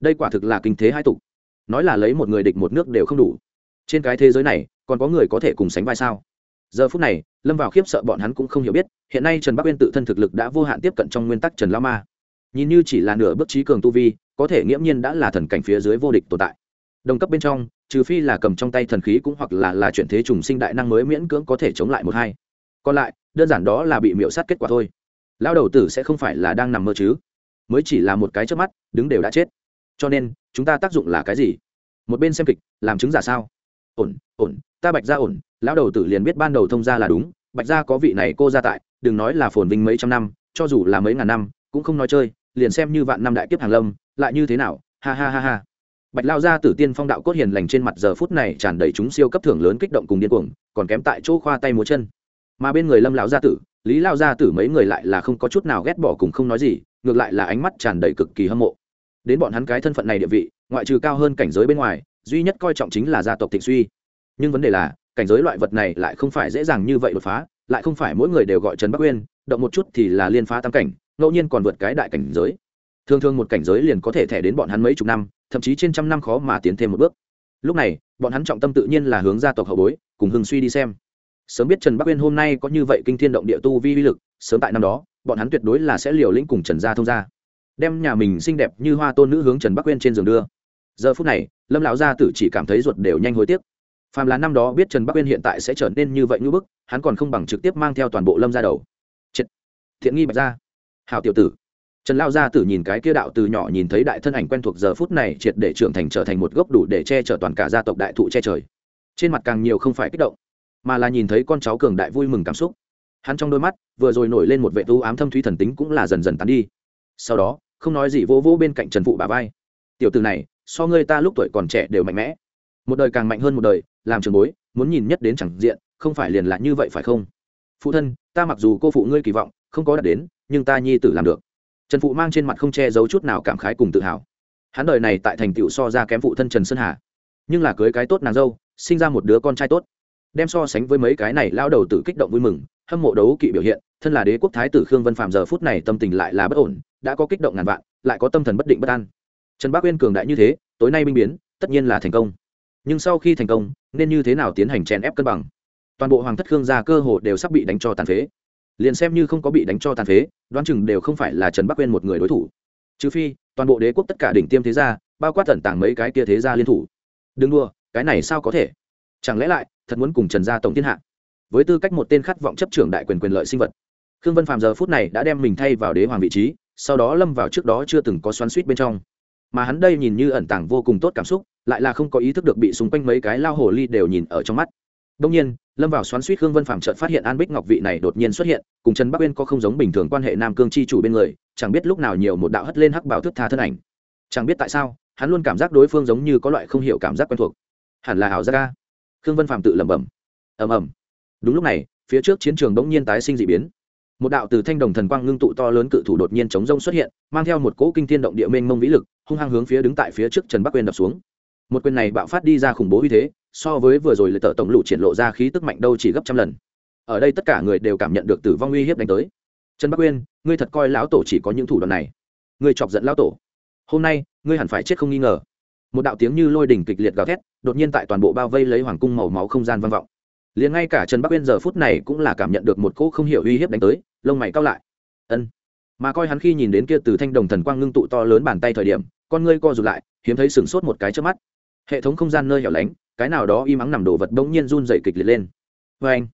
Speaker 1: Đây quả thực là kinh thế hai tục. Nói là lấy một người địch một nước đều không đủ. Trên cái thế giới này, còn có người có thể cùng sánh vai sao? Giờ phút này, lâm vào khiếp sợ bọn hắn cũng không hiểu biết, hiện nay trần bắc uyên tự thân thực lực đã vô hạn tiếp cận trong nguyên tắc trần lao ma. Nhìn như chỉ là nửa bước trí cường tu vi, có thể nghiễm nhiên đã là thần cảnh phía dưới vô địch tồn tại đồng cấp bên trong, trừ phi là cầm trong tay thần khí cũng hoặc là là chuyển thế trùng sinh đại năng mới miễn cưỡng có thể chống lại một hai. Còn lại, đơn giản đó là bị miễu sát kết quả thôi. Lao đầu tử sẽ không phải là đang nằm mơ chứ. Mới chỉ là một cái trước mắt, đứng đều đã chết. Cho nên, chúng ta tác dụng là cái gì? Một bên xem kịch, làm chứng giả sao? Ổn ổn, ta bạch ra ổn, lão đầu tử liền biết ban đầu thông ra là đúng, bạch ra có vị này cô ra tại, đừng nói là phồn vinh mấy trăm năm, cho dù là mấy ngàn năm, cũng không nói chơi, liền xem như vạn năm đại kiếp hàng lâm, lại như thế nào, ha ha ha ha bạch lao ra tử tiên phong đạo cốt hiền lành trên mặt giờ phút này tràn đầy chúng siêu cấp thưởng lớn kích động cùng điên cuồng, còn kém tại chỗ khoa tay múa chân. Mà bên người lâm lão gia tử, lý lao gia tử mấy người lại là không có chút nào ghét bỏ cùng không nói gì, ngược lại là ánh mắt tràn đầy cực kỳ hâm mộ. Đến bọn hắn cái thân phận này địa vị, ngoại trừ cao hơn cảnh giới bên ngoài, duy nhất coi trọng chính là gia tộc thịnh suy. Nhưng vấn đề là, cảnh giới loại vật này lại không phải dễ dàng như vậy đột phá, lại không phải mỗi người đều gọi trần bắc uyên, động một chút thì là liên phá tam cảnh, ngẫu nhiên còn vượt cái đại cảnh giới thường thường một cảnh giới liền có thể thẻ đến bọn hắn mấy chục năm, thậm chí trên trăm năm khó mà tiến thêm một bước. Lúc này, bọn hắn trọng tâm tự nhiên là hướng gia tộc hậu bối, cùng hưng suy đi xem. Sớm biết trần bắc uyên hôm nay có như vậy kinh thiên động địa tu vi vi lực, sớm tại năm đó, bọn hắn tuyệt đối là sẽ liều lĩnh cùng trần gia thông gia. Đem nhà mình xinh đẹp như hoa tôn nữ hướng trần bắc uyên trên giường đưa. Giờ phút này, lâm lão gia tử chỉ cảm thấy ruột đều nhanh hối tiếc. Phàm là năm đó biết trần bắc uyên hiện tại sẽ trở nên như vậy như bức, hắn còn không bằng trực tiếp mang theo toàn bộ lâm ra đầu. Triệt. thiện nghi bạch gia. Hào tiểu tử trần lao gia tử nhìn cái kia đạo từ nhỏ nhìn thấy đại thân ảnh quen thuộc giờ phút này triệt để trưởng thành trở thành một gốc đủ để che chở toàn cả gia tộc đại thụ che trời. Trên mặt càng nhiều không phải kích động, mà là nhìn thấy con cháu cường đại vui mừng cảm xúc. Hắn trong đôi mắt, vừa rồi nổi lên một vệ tu ám thâm thúy thần tính cũng là dần dần tán đi. Sau đó, không nói gì vỗ vỗ bên cạnh trần phụ bà vai. Tiểu từ này, so ngươi ta lúc tuổi còn trẻ đều mạnh mẽ. Một đời càng mạnh hơn một đời, làm trường bối, muốn nhìn nhất đến chẳng diện, không phải liền là như vậy phải không? Phụ thân, ta mặc dù cô phụ ngươi kỳ vọng, không có đạt đến, nhưng ta nhi tử làm được trần phụ mang trên mặt không che giấu chút nào cảm khái cùng tự hào. Hắn đời này tại thành tựu so ra kém phụ thân trần sơn hà. Nhưng là cưới cái tốt nàng dâu, sinh ra một đứa con trai tốt. Đem so sánh với mấy cái này lao đầu tự kích động vui mừng, hâm mộ đấu kỵ biểu hiện, thân là đế quốc thái tử khương vân phạm giờ phút này tâm tình lại là bất ổn, đã có kích động ngàn vạn, lại có tâm thần bất định bất an. Trần bác uyên cường đại như thế, tối nay binh biến, tất nhiên là thành công. Nhưng sau khi thành công, nên như thế nào tiến hành chèn ép cân bằng? Toàn bộ hoàng thất khương gia cơ hồ đều sắp bị đánh cho tàn phế liền xem như không có bị đánh cho tàn phế, đoán chừng đều không phải là trần bắc uyên một người đối thủ. Trừ phi, toàn bộ đế quốc tất cả đỉnh tiêm thế gia, bao quát tận tảng mấy cái kia thế gia liên thủ. Đừng đua cái này sao có thể? Chẳng lẽ lại, thật muốn cùng trần gia tổng thiên hạ? Với tư cách một tên khát vọng chấp trưởng đại quyền quyền lợi sinh vật, khương vân phạm giờ phút này đã đem mình thay vào đế hoàng vị trí, sau đó lâm vào trước đó chưa từng có xoắn suýt bên trong. Mà hắn đây nhìn như ẩn tàng vô cùng tốt cảm xúc, lại là không có ý thức được bị xung quanh mấy cái lao hồ ly đều nhìn ở trong mắt đông nhiên, lâm vào xoắn suýt khương vân phạm chợt phát hiện an bích ngọc vị này đột nhiên xuất hiện, cùng trần bắc uyên có không giống bình thường quan hệ nam cương chi chủ bên người, chẳng biết lúc nào nhiều một đạo hất lên hắc bảo thức tha thân ảnh. Chẳng biết tại sao, hắn luôn cảm giác đối phương giống như có loại không hiểu cảm giác quen thuộc. Hẳn là ảo giác a. khương vân phạm tự lẩm bẩm. Ầm ầm. Đúng lúc này, phía trước chiến trường bỗng nhiên tái sinh dị biến. Một đạo từ thanh đồng thần quang ngưng tụ to lớn cự thủ đột nhiên chống rông xuất hiện, mang theo một cỗ kinh thiên động địa mênh mông vĩ lực, hung hăng hướng phía đứng tại phía trước trần bắc uyên đập xuống. Một quyền này bạo phát đi ra khủng bố uy thế so với vừa rồi lời tờ tổng lụ triển lộ ra khí tức mạnh đâu chỉ gấp trăm lần. Ở đây tất cả người đều cảm nhận được tử vong uy hiếp đánh tới. Trần bắc uyên, ngươi thật coi lão tổ chỉ có những thủ đoạn này. Ngươi chọc giận lão tổ. Hôm nay, ngươi hẳn phải chết không nghi ngờ. Một đạo tiếng như lôi đỉnh kịch liệt gào thét, đột nhiên tại toàn bộ bao vây lấy hoàng cung màu máu không gian vang vọng. Liền ngay cả trần bắc uyên giờ phút này cũng là cảm nhận được một cỗ không hiểu uy hiếp đánh tới, lông mày cao lại. Ân. Mà coi hắn khi nhìn đến kia từ thanh đồng thần quang ngưng tụ to lớn bàn tay thời điểm, con ngươi co rụt lại, hiếm thấy sửng sốt một cái trước mắt. Hệ thống không gian nơi hẻo lánh cái nào đó im ắng nằm đồ vật bỗng nhiên run dậy kịch liệt lên. Vê anh,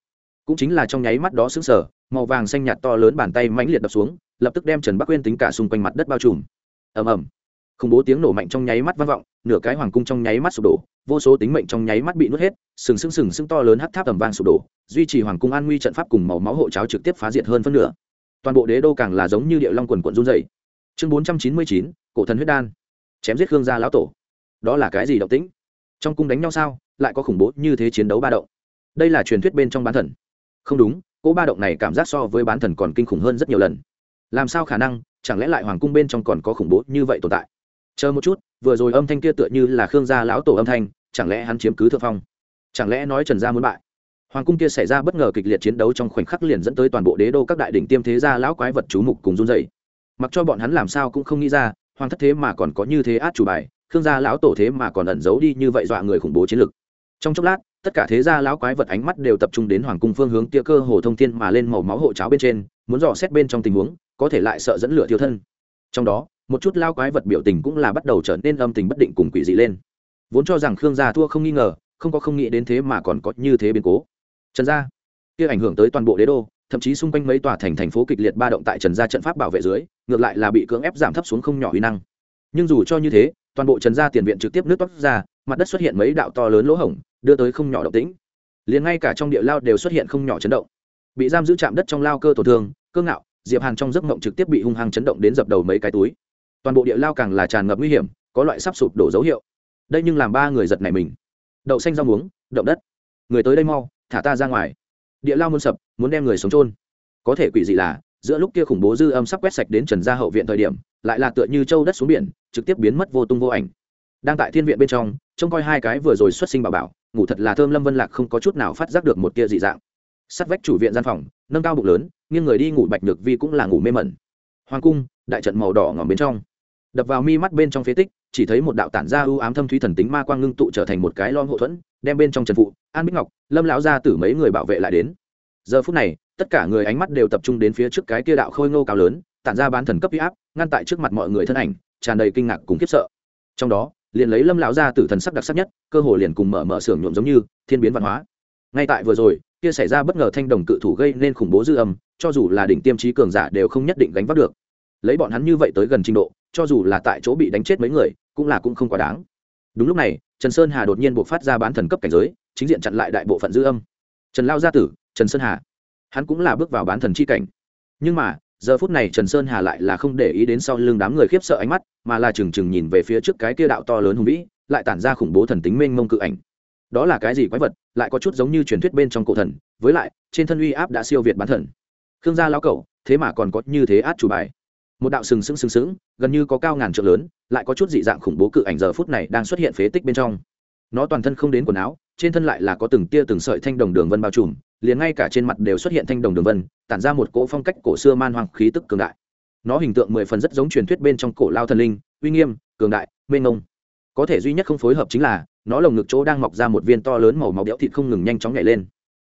Speaker 1: cũng chính là trong nháy mắt đó xứng sở màu vàng xanh nhạt to lớn bàn tay mãnh liệt đập xuống, lập tức đem trần bắc uyên tính cả xung quanh mặt đất bao trùm. Ầm ầm. Khủng bố tiếng nổ mạnh trong nháy mắt vang vọng, nửa cái hoàng cung trong nháy mắt sụp đổ, vô số tính mệnh trong nháy mắt bị nuốt hết, sừng sững sừng sững to lớn hắt tháp tầm vang sụp đổ, duy trì hoàng cung an nguy trận pháp cùng màu máu hộ cháo trực tiếp phá diệt hơn phân nửa. Toàn bộ đế đô càng là giống như địa long quần quận run dày chương bốn trăm chín mươi chín, cổ thần huyết đan. Chém giết khương gia lão tổ. Đó là cái gì động tĩnh? Trong cung đánh nhau sao, lại có khủng bố như thế chiến đấu ba động. Đây là truyền thuyết bên trong bán thần. Không đúng, cỗ ba động này cảm giác so với bán thần còn kinh khủng hơn rất nhiều lần. Làm sao khả năng, chẳng lẽ lại hoàng cung bên trong còn có khủng bố như vậy tồn tại? Chờ một chút, vừa rồi âm thanh kia tựa như là khương gia lão tổ âm thanh, chẳng lẽ hắn chiếm cứ thượng phong? Chẳng lẽ nói trần gia muốn bại? Hoàng cung kia xảy ra bất ngờ kịch liệt chiến đấu trong khoảnh khắc liền dẫn tới toàn bộ đế đô các đại đỉnh tiêm thế gia lão quái vật chú mục cùng run dày mặc cho bọn hắn làm sao cũng không nghĩ ra, hoàng thất thế mà còn có như thế át chủ bài khương gia lão tổ thế mà còn ẩn giấu đi như vậy dọa người khủng bố chiến lực. Trong chốc lát, tất cả thế gia lão quái vật ánh mắt đều tập trung đến hoàng cung phương hướng tia cơ hồ thông thiên mà lên màu máu hộ cháo bên trên, muốn dò xét bên trong tình huống, có thể lại sợ dẫn lửa thiêu thân. Trong đó, một chút lao quái vật biểu tình cũng là bắt đầu trở nên âm tình bất định cùng quỷ dị lên. Vốn cho rằng khương gia thua không nghi ngờ, không có không nghĩ đến thế mà còn có như thế biến cố. Trần gia, kia ảnh hưởng tới toàn bộ đế đô, thậm chí xung quanh mấy tòa thành thành phố kịch liệt ba động tại trần gia trận pháp bảo vệ dưới, ngược lại là bị cưỡng ép giảm thấp xuống không nhỏ uy năng. Nhưng dù cho như thế toàn bộ trần gia tiền viện trực tiếp nước toát ra, mặt đất xuất hiện mấy đạo to lớn lỗ hổng, đưa tới không nhỏ động tĩnh. Liền ngay cả trong địa lao đều xuất hiện không nhỏ chấn động. Bị giam giữ chạm đất trong lao cơ tổn thương cơ ngạo, diệp hàn trong giấc mộng trực tiếp bị hung hăng chấn động đến dập đầu mấy cái túi. Toàn bộ địa lao càng là tràn ngập nguy hiểm, có loại sắp sụp đổ dấu hiệu. Đây nhưng làm ba người giật này mình. Đậu xanh rau muống, động đất. Người tới đây mau, thả ta ra ngoài. Địa lao muốn sập, muốn đem người sống trôn có thể quỷ dị là, giữa lúc kia khủng bố dư âm sắp quét sạch đến trần gia hậu viện thời điểm lại là tựa như châu đất xuống biển, trực tiếp biến mất vô tung vô ảnh. Đang tại thiên viện bên trong, trông coi hai cái vừa rồi xuất sinh bảo bảo, ngủ thật là thơm lâm vân lạc không có chút nào phát giác được một tia dị dạng. Sắt vách chủ viện gian phòng, nâng cao bụng lớn, nghiêng người đi ngủ bạch nhược vi cũng là ngủ mê mẩn. Hoàng cung, đại trận màu đỏ ngỏm bên trong. Đập vào mi mắt bên trong phế tích, chỉ thấy một đạo tản ra ưu ám thâm thúy thần tính ma quang ngưng tụ trở thành một cái lon hộ thuẫn, đem bên trong trần phụ, an bích ngọc, lâm lão ra tử mấy người bảo vệ lại đến. Giờ phút này, tất cả người ánh mắt đều tập trung đến phía trước cái kia đạo khôi ngô cao lớn tản ra bán thần cấp huy áp, ngăn tại trước mặt mọi người thân ảnh, tràn đầy kinh ngạc cùng khiếp sợ. Trong đó, liền lấy lâm lão ra từ thần sắc đặc sắc nhất, cơ hồ liền cùng mở mở xưởng nhuộm giống như, thiên biến văn hóa. Ngay tại vừa rồi, kia xảy ra bất ngờ thanh đồng cự thủ gây nên khủng bố dư âm, cho dù là đỉnh tiêm trí cường giả đều không nhất định gánh vác được. Lấy bọn hắn như vậy tới gần trình độ, cho dù là tại chỗ bị đánh chết mấy người, cũng là cũng không quá đáng. Đúng lúc này, trần sơn hà đột nhiên buộc phát ra bán thần cấp cảnh giới, chính diện chặn lại đại bộ phận dư âm. Trần lao gia tử, trần sơn hà. Hắn cũng là bước vào bán thần c h i cảnh. Nhưng mà giờ phút này trần sơn hà lại là không để ý đến sau lưng đám người khiếp sợ ánh mắt, mà là trừng trừng nhìn về phía trước cái kia đạo to lớn hùng vĩ, lại tản ra khủng bố thần tính mênh mông cự ảnh. Đó là cái gì quái vật, lại có chút giống như truyền thuyết bên trong cổ thần, với lại, trên thân uy áp đã siêu việt bán thần. Khương gia lão cẩu, thế mà còn có như thế át chủ bài. Một đạo sừng sững sừng sững, gần như có cao ngàn trượng lớn, lại có chút dị dạng khủng bố cự ảnh giờ phút này đang xuất hiện phế tích bên trong. Nó toàn thân không đến quần áo, trên thân lại là có từng tia từng sợi thanh đồng đường vân bao trùm liền ngay cả trên mặt đều xuất hiện thanh đồng đường vân, tản ra một cỗ phong cách cổ xưa man hoàng khí tức cường đại. Nó hình tượng mười phần rất giống truyền thuyết bên trong cổ lao thần linh, uy nghiêm, cường đại, mênh ngông có thể duy nhất không phối hợp chính là, nó lồng ngực chỗ đang mọc ra một viên to lớn màu máu béo thịt không ngừng nhanh chóng nhảy lên.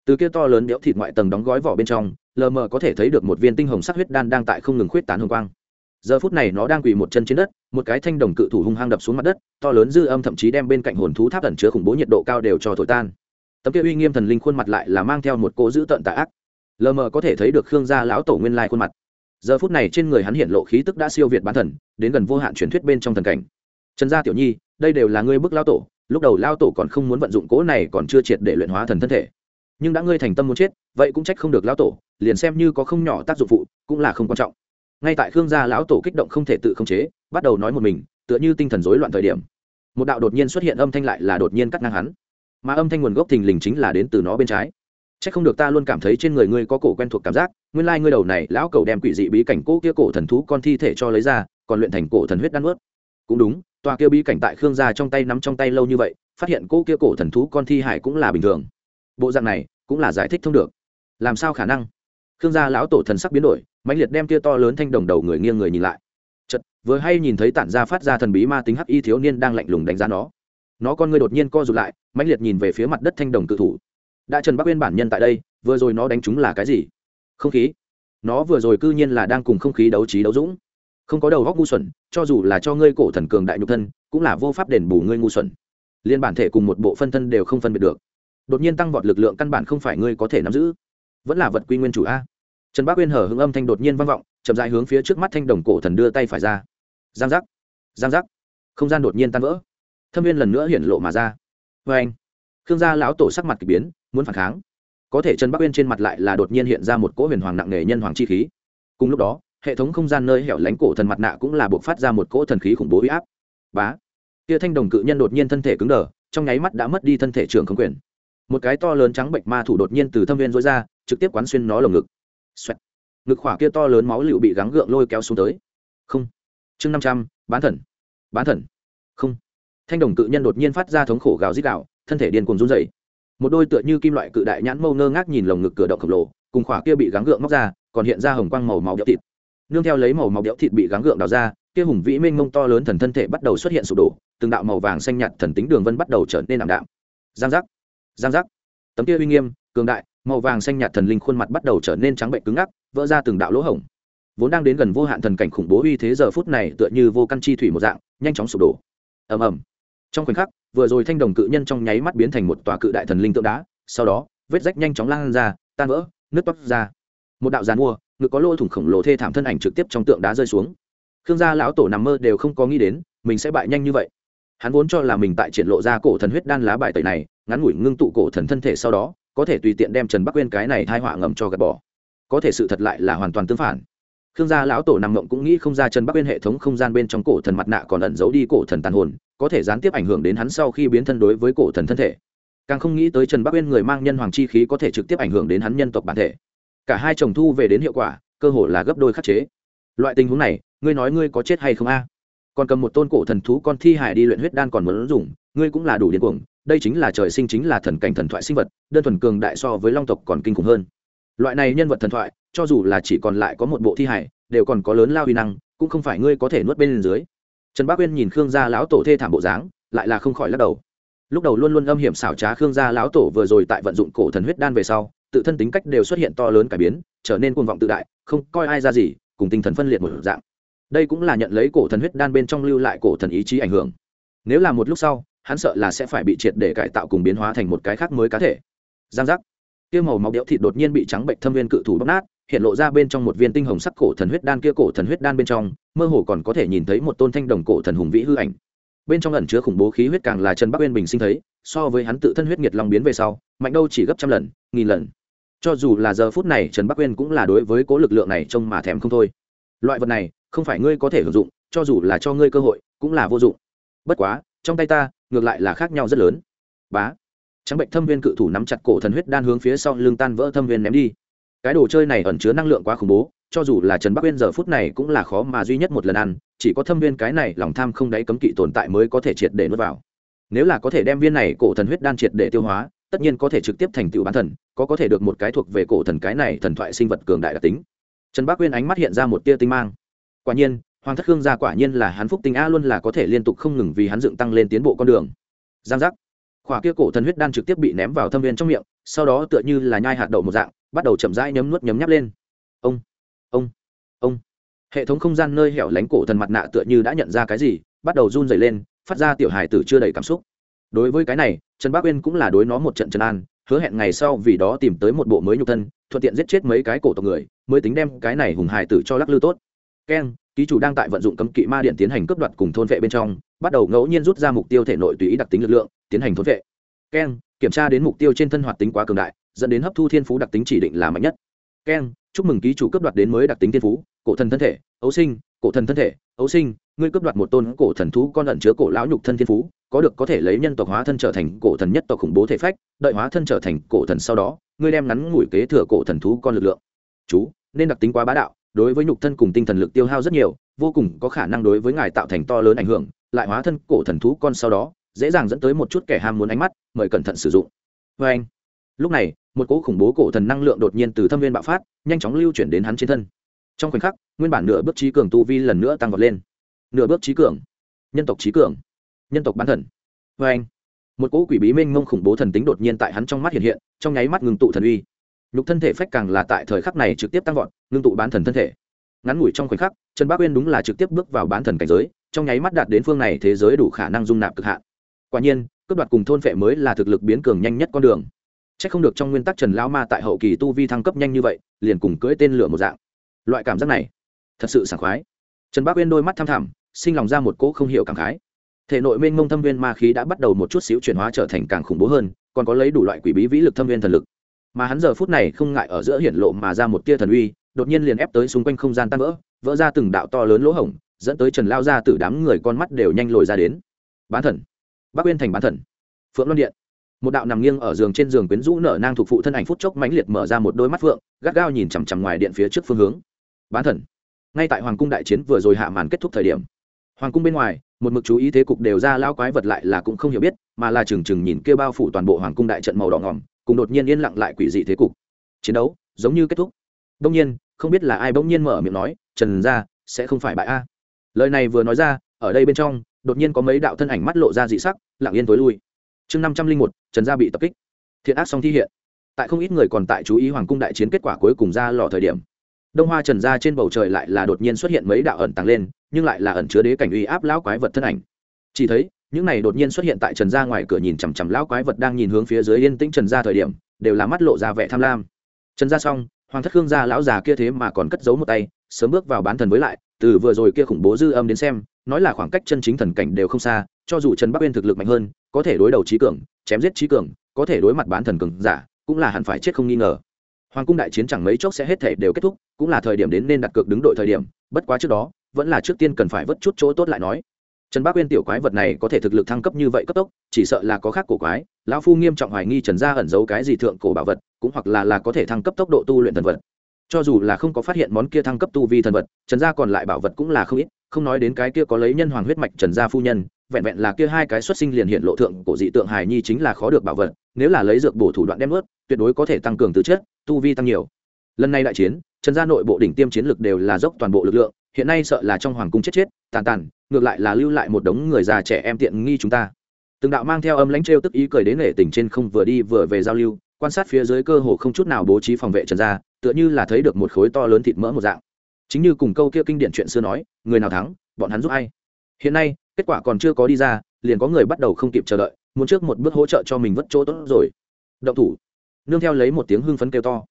Speaker 1: Từ kia to lớn béo thịt ngoại tầng đóng gói vỏ bên trong, lờ mờ có thể thấy được một viên tinh hồng sắc huyết đan đang tại không ngừng khuyết tán hồng quang. Giờ phút này nó đang quỳ một chân trên đất, một cái thanh đồng cự thủ hung hăng đập xuống mặt đất, to lớn dư âm thậm chí đem bên cạnh hồn thú tháp ẩn chứa khủng bố nhiệt độ cao đều cho thổi tan tấm kia uy nghiêm thần linh khuôn mặt lại là mang theo một cỗ dữ tợn tà ác. Lờ mờ có thể thấy được khương gia lão tổ nguyên lai khuôn mặt. Giờ phút này trên người hắn hiện lộ khí tức đã siêu việt bán thần đến gần vô hạn truyền thuyết bên trong thần cảnh. Trần gia tiểu nhi, đây đều là ngươi bức lao tổ, lúc đầu lao tổ còn không muốn vận dụng cỗ này còn chưa triệt để luyện hóa thần thân thể. Nhưng đã ngươi thành tâm muốn chết, vậy cũng trách không được lao tổ, liền xem như có không nhỏ tác dụng phụ, cũng là không quan trọng. Ngay tại khương gia lão tổ kích động không thể tự khống chế, bắt đầu nói một mình, tựa như tinh thần rối loạn thời điểm. Một đạo đột nhiên xuất hiện âm thanh lại là đột nhiên cắt ngang hắn mà âm thanh nguồn gốc thình lình chính là đến từ nó bên trái. Chắc không được ta luôn cảm thấy trên người ngươi có cổ quen thuộc cảm giác, nguyên lai、like、ngươi đầu này, lão cầu đem quỷ dị bí cảnh cỗ kia cổ thần thú con thi thể cho lấy ra, còn luyện thành cổ thần huyết đan ướt cũng đúng, tòa kia bí cảnh tại khương gia trong tay nắm trong tay lâu như vậy, phát hiện cỗ kia cổ thần thú con thi hải cũng là bình thường. Bộ dạng này, cũng là giải thích thông được. Làm sao khả năng? Khương gia lão tổ thần sắc biến đổi mạnh liệt đem kia to lớn thanh đồng đầu người nghiêng người nhìn lại. Chật vừa hay nhìn thấy tản ra phát ra thần bí ma tính hắc y thiếu niên đang lạnh lùng đánh giá nó nó con ngươi đột nhiên co rụt lại mạnh liệt nhìn về phía mặt đất thanh đồng cự thủ. Đã trần bắc uyên bản nhân tại đây, vừa rồi nó đánh chúng là cái gì? Không khí. Nó vừa rồi cư nhiên là đang cùng không khí đấu trí đấu dũng. Không có đầu góc ngu xuẩn, cho dù là cho ngươi cổ thần cường đại nhục thân, cũng là vô pháp đền bù ngươi ngu xuẩn. Liên bản thể cùng một bộ phân thân đều không phân biệt được. Đột nhiên tăng vọt lực lượng căn bản không phải ngươi có thể nắm giữ. Vẫn là vật quy nguyên chủ a. Trần bác uyên hở hưng âm thanh đột nhiên vang vọng, chậm dại hướng phía trước mắt thanh đồng cổ thần đưa tay phải ra. Giang giác. Giang giác. Không gian đột nhiên tan vỡ thâm viên lần nữa hiển lộ mà ra. Vê anh, khương gia lão tổ sắc mặt k ỳ biến, muốn phản kháng. Có thể trần bắc uyên trên mặt lại là đột nhiên hiện ra một cỗ huyền hoàng nặng nề nhân hoàng chi khí. Cùng lúc đó, hệ thống không gian nơi hẻo lánh cổ thần mặt nạ cũng là buộc phát ra một cỗ thần khí khủng bố huy áp. Bá tia thanh đồng cự nhân đột nhiên thân thể cứng đờ, trong nháy mắt đã mất đi thân thể trường không quyền. Một cái to lớn trắng bệnh ma thủ đột nhiên từ thâm viên dối ra, trực tiếp quán xuyên nó lồng ngực、Xoẹt. Ngực khỏa kia to lớn máu liệu bị gắng gượng lôi kéo xuống tới. Không. Chương năm trăm, bán thần. Bán thần. Không thanh đồng cự nhân đột nhiên phát ra thống khổ gào rít gào, thân thể điên cuồng run dày một đôi tựa như kim loại cự đại nhãn mâu ngơ ngác nhìn lồng ngực cửa động khổng lồ, cùng khỏa kia bị gắng gượng móc ra, còn hiện ra hồng quang màu máu đẽo thịt. Nương theo lấy màu máu đẽo thịt bị gắng gượng đào ra, kia hùng vĩ mênh mông to lớn thần thân thể bắt đầu xuất hiện sụp đổ, từng đạo màu vàng xanh nhạt thần tính đường vân bắt đầu trở nên ảm đạm. Giang giác giang giác. Tấm kia uy nghiêm, cường đại, màu vàng xanh nhạt thần linh khuôn mặt bắt đầu trở nên trắng bệnh cứng ngắc, vỡ ra từng đạo lỗ hổng. Vốn đang đến gần vô hạn thần cảnh khủng bố uy thế giờ phút này tựa như vô căn chi thủy một dạng, nhanh chóng sụp đổ. Ầm ầm trong khoảnh khắc, vừa rồi thanh đồng cự nhân trong nháy mắt biến thành một tòa cự đại thần linh tượng đá, sau đó, vết rách nhanh chóng lan ra, tan vỡ nước toát ra. Một đạo giàn mua, ngực có lỗ thủng khổng lồ thê thảm thân ảnh trực tiếp trong tượng đá rơi xuống. Khương gia lão tổ nằm mơ đều không có nghĩ đến, mình sẽ bại nhanh như vậy. Hắn vốn cho là mình tại triển lộ ra cổ thần huyết đan lá bài tẩy này, ngắn ngủi ngưng tụ cổ thần thân thể sau đó, có thể tùy tiện đem trần bắc quên cái này thai họa ngầm cho gạt bỏ. Có thể sự thật lại là hoàn toàn tương phản. Khương gia lão tổ nằm mộng cũng nghĩ không ra trần bắc quên hệ thống không gian bên trong cổ thần mặt nạ còn ẩn giấu đi cổ thần tàn hồn có thể gián tiếp ảnh hưởng đến hắn sau khi biến thân đối với cổ thần thân thể. Càng không nghĩ tới trần bắc Uyên người mang nhân hoàng chi khí có thể trực tiếp ảnh hưởng đến hắn nhân tộc bản thể. Cả hai chồng thu về đến hiệu quả, cơ hồ là gấp đôi khắc chế. Loại tình huống này, ngươi nói ngươi có chết hay không a? Còn cầm một tôn cổ thần thú con thi hải đi luyện huyết đan còn muốn dùng, ngươi cũng là đủ điên cuồng. Đây chính là trời sinh chính là thần cảnh thần thoại sinh vật, đơn thuần cường đại so với long tộc còn kinh khủng hơn. Loại này nhân vật thần thoại, cho dù là chỉ còn lại có một bộ thi hải, đều còn có lớn lao uy năng, cũng không phải ngươi có thể nuốt bên dưới trần bác uyên nhìn khương gia lão tổ thê thảm bộ dáng, lại là không khỏi lắc đầu. Lúc đầu luôn luôn âm hiểm xảo trá khương gia lão tổ vừa rồi tại vận dụng cổ thần huyết đan về sau, tự thân tính cách đều xuất hiện to lớn cải biến, trở nên cuồng vọng tự đại, không coi ai ra gì, cùng tinh thần phân liệt một dạng. Đây cũng là nhận lấy cổ thần huyết đan bên trong lưu lại cổ thần ý chí ảnh hưởng. Nếu là một lúc sau, hắn sợ là sẽ phải bị triệt để cải tạo cùng biến hóa thành một cái khác mới cá thể. Giang giác. Tiêu màu máu đẽo thịt đột nhiên bị trắng bệnh thâm viên cự thủ bóc nát hiện lộ ra bên trong một viên tinh hồng sắc cổ thần huyết đan kia cổ thần huyết đan bên trong, mơ hồ còn có thể nhìn thấy một tôn thanh đồng cổ thần hùng vĩ hư ảnh. Bên trong ẩn chứa khủng bố khí huyết càng là trần bắc uyên bình sinh thấy, so với hắn tự thân huyết nhiệt long biến về sau, mạnh đâu chỉ gấp trăm lần, nghìn lần. Cho dù là giờ phút này trần bắc uyên cũng là đối với cố lực lượng này trông mà thèm không thôi. Loại vật này, không phải ngươi có thể hưởng dụng, cho dù là cho ngươi cơ hội, cũng là vô dụng. Bất quá, trong tay ta, ngược lại là khác nhau rất lớn. Bá. Trắng bệnh thâm viên cự thủ nắm chặt cổ thần huyết đan hướng phía sau lưng tan vỡ thâm viên ném đi cái đồ chơi này ẩn chứa năng lượng quá khủng bố, cho dù là trần bắc uyên giờ phút này cũng là khó mà duy nhất một lần ăn, chỉ có thâm viên cái này lòng tham không đáy cấm kỵ tồn tại mới có thể triệt để nuốt vào. Nếu là có thể đem viên này cổ thần huyết đan triệt để tiêu hóa, tất nhiên có thể trực tiếp thành tựu bán thần, có có thể được một cái thuộc về cổ thần cái này thần thoại sinh vật cường đại đặc tính. Trần bắc uyên ánh mắt hiện ra một tia tinh mang. Quả nhiên, hoàng thất hương gia quả nhiên là hắn phúc tinh a luôn là có thể liên tục không ngừng vì hắn dựng tăng lên tiến bộ con đường. Giang giác. Khỏa kia cổ thần huyết đan trực tiếp bị ném vào thâm viên trong miệng, sau đó tựa như là nhai hạt đậu một dạng bắt đầu chậm rãi nhấm nuốt nhấm nháp lên. Ông ông ông. Hệ thống không gian nơi hẻo lánh cổ thần mặt nạ tựa như đã nhận ra cái gì, bắt đầu run dày lên, phát ra tiểu hài tử chưa đầy cảm xúc. Đối với cái này, trần bác uyên cũng là đối nó một trận trần an, hứa hẹn ngày sau vì đó tìm tới một bộ mới nhục thân, thuận tiện giết chết mấy cái cổ tộc người, mới tính đem cái này hùng hài tử cho lắc lư tốt. Keng, ký chủ đang tại vận dụng cấm kỵ ma điện tiến hành cướp đoạt cùng thôn vệ bên trong, bắt đầu ngẫu nhiên rút ra mục tiêu thể nội tùy ý đặc tính lực lượng, tiến hành thôn vệ. Keng, kiểm tra đến mục tiêu trên thân hoạt tính quá cường đại dẫn đến hấp thu thiên phú đặc tính chỉ định là mạnh nhất. Keng chúc mừng ký chủ cướp đoạt đến mới đặc tính thiên phú, cổ thần thân thể, ấu sinh, cổ thần thân thể, ấu sinh, ngươi cướp đoạt một tôn cổ thần thú con ẩn chứa cổ lão nhục thân thiên phú, có được có thể lấy nhân tộc hóa thân trở thành cổ thần nhất tộc khủng bố thể phách, đợi hóa thân trở thành cổ thần sau đó, ngươi đem ngắn ngủi kế thừa cổ thần thú con lực lượng. Chú, nên đặc tính quá bá đạo, đối với nhục thân cùng tinh thần lực tiêu hao rất nhiều, vô cùng có khả năng đối với ngài tạo thành to lớn ảnh hưởng, lại hóa thân cổ thần thú con sau đó, dễ dàng dẫn tới một chút kẻ ham muốn ánh mắt, mời cẩn thận sử dụng. Vê anh lúc này, một cỗ khủng bố cổ thần năng lượng đột nhiên từ thâm viên bạo phát, nhanh chóng lưu chuyển đến hắn trên thân. Trong khoảnh khắc, nguyên bản nửa bước trí cường tu vi lần nữa tăng vọt lên. Nửa bước trí cường. Nhân tộc trí cường. Nhân tộc bán thần. Vê anh, một cỗ quỷ bí minh mông khủng bố thần tính đột nhiên tại hắn trong mắt hiện hiện, trong nháy mắt ngừng tụ thần uy. Nhục thân thể phách càng là tại thời khắc này trực tiếp tăng vọt, ngưng tụ bán thần thân thể. Ngắn ngủi trong khoảnh khắc, trần bác uyên đúng là trực tiếp bước vào bán thần cảnh giới, trong nháy mắt đạt đến phương này thế giới đủ khả năng dung nạp cực hạn. Quả nhiên, cướp đoạt cùng thôn phệ mới là thực lực biến cường nhanh nhất con đường chắc không được trong nguyên tắc trần lão ma tại hậu kỳ tu vi thăng cấp nhanh như vậy, liền cùng cưỡi tên lửa một dạng. Loại cảm giác này, thật sự sảng khoái. Trần bác uyên đôi mắt tham thẳm, sinh lòng ra một cỗ không hiểu cảm khái. Thể nội mênh mông thâm viên ma khí đã bắt đầu một chút xíu chuyển hóa trở thành càng khủng bố hơn, còn có lấy đủ loại quỷ bí vĩ lực thâm viên thần lực. Mà hắn giờ phút này không ngại ở giữa hiển lộ mà ra một tia thần uy, đột nhiên liền ép tới xung quanh không gian tan vỡ vỡ ra từng đạo to lớn lỗ hổng, dẫn tới trần lao ra từ đám người con mắt đều nhanh lồi ra đến. Bán thần. Bác uyên thành bán thần. Phượng loan điện một đạo nằm nghiêng ở giường trên giường quyến rũ nở nang thuộc phụ thân ảnh phút chốc mãnh liệt mở ra một đôi mắt phượng, gắt gao nhìn chằm chằm ngoài điện phía trước phương hướng. Bán thần. Ngay tại hoàng cung đại chiến vừa rồi hạ màn kết thúc thời điểm, hoàng cung bên ngoài, một mực chú ý thế cục đều ra lao quái vật lại là cũng không hiểu biết, mà là chừng chừng nhìn kêu bao phủ toàn bộ hoàng cung đại trận màu đỏ ngỏm, cùng đột nhiên yên lặng lại quỷ dị thế cục. Chiến đấu giống như kết thúc. Đông nhiên, không biết là ai bỗng nhiên mở miệng nói, trần ra sẽ không phải bại a. Lời này vừa nói ra, ở đây bên trong, đột nhiên có mấy đạo thân ảnh mắt lộ ra dị sắc, lặng yên tối lui chương năm trăm linh một, trần gia bị tập kích. Thiện ác song thi hiện. Tại không ít người còn tại chú ý hoàng cung đại chiến kết quả cuối cùng ra lò thời điểm. Đông hoa trần gia trên bầu trời lại là đột nhiên xuất hiện mấy đạo ẩn tàng lên, nhưng lại là ẩn chứa đế cảnh uy áp lão quái vật thân ảnh. Chỉ thấy, những này đột nhiên xuất hiện tại trần gia ngoài cửa nhìn chằm chằm lão quái vật đang nhìn hướng phía dưới yên tĩnh trần gia thời điểm, đều là mắt lộ ra vẻ tham lam. Trần gia xong, hoàng thất khương gia lão già kia thế mà còn cất giấu một tay, sớm bước vào bán thần với lại, từ vừa rồi kia khủng bố dư âm đến xem, nói là khoảng cách chân chính thần cảnh đều không xa, cho dù trần bắc uyên thực lực mạnh hơn có thể đối đầu trí cường, chém giết trí cường, có thể đối mặt bán thần cường giả, cũng là hẳn phải chết không nghi ngờ. Hoàng cung đại chiến chẳng mấy chốc sẽ hết thể đều kết thúc, cũng là thời điểm đến nên đặt cược đứng đội thời điểm, bất quá trước đó, vẫn là trước tiên cần phải vớt chút chỗ tốt lại nói. Trần bác uyên tiểu quái vật này có thể thực lực thăng cấp như vậy cấp tốc, chỉ sợ là có khác cổ quái, lão phu nghiêm trọng hoài nghi trần gia ẩn giấu cái gì thượng cổ bảo vật, cũng hoặc là là có thể thăng cấp tốc độ tu luyện thần vật. Cho dù là không có phát hiện món kia thăng cấp tu vi thần vật, trần gia còn lại bảo vật cũng là không ít, không nói đến cái kia có lấy nhân hoàng huyết mạch trần gia phu nhân vẹn vẹn là kia hai cái xuất sinh liền hiện lộ thượng cổ dị tượng hài nhi chính là khó được bảo vật, nếu là lấy dược bổ thủ đoạn đem ướt, tuyệt đối có thể tăng cường tư chất, tu vi tăng nhiều. Lần này đại chiến, trần gia nội bộ đỉnh tiêm chiến lực đều là dốc toàn bộ lực lượng, hiện nay sợ là trong hoàng cung chết chết, tàn tàn, ngược lại là lưu lại một đống người già trẻ em tiện nghi chúng ta. Từng đạo mang theo âm lãnh trêu tức ý cười đến nể tình trên không vừa đi vừa về giao lưu, quan sát phía dưới cơ hồ không chút nào bố trí phòng vệ trần gia, tựa như là thấy được một khối to lớn thịt mỡ một dạng. Chính như cùng câu kia kinh điển chuyện xưa nói, người nào thắng, bọn hắn giúp ai? Hiện nay kết quả còn chưa có đi ra, liền có người bắt đầu không kịp chờ đợi, muốn trước một bước hỗ trợ cho mình vất chỗ tốt rồi. Động thủ. Nương theo lấy một tiếng hưng phấn kêu to.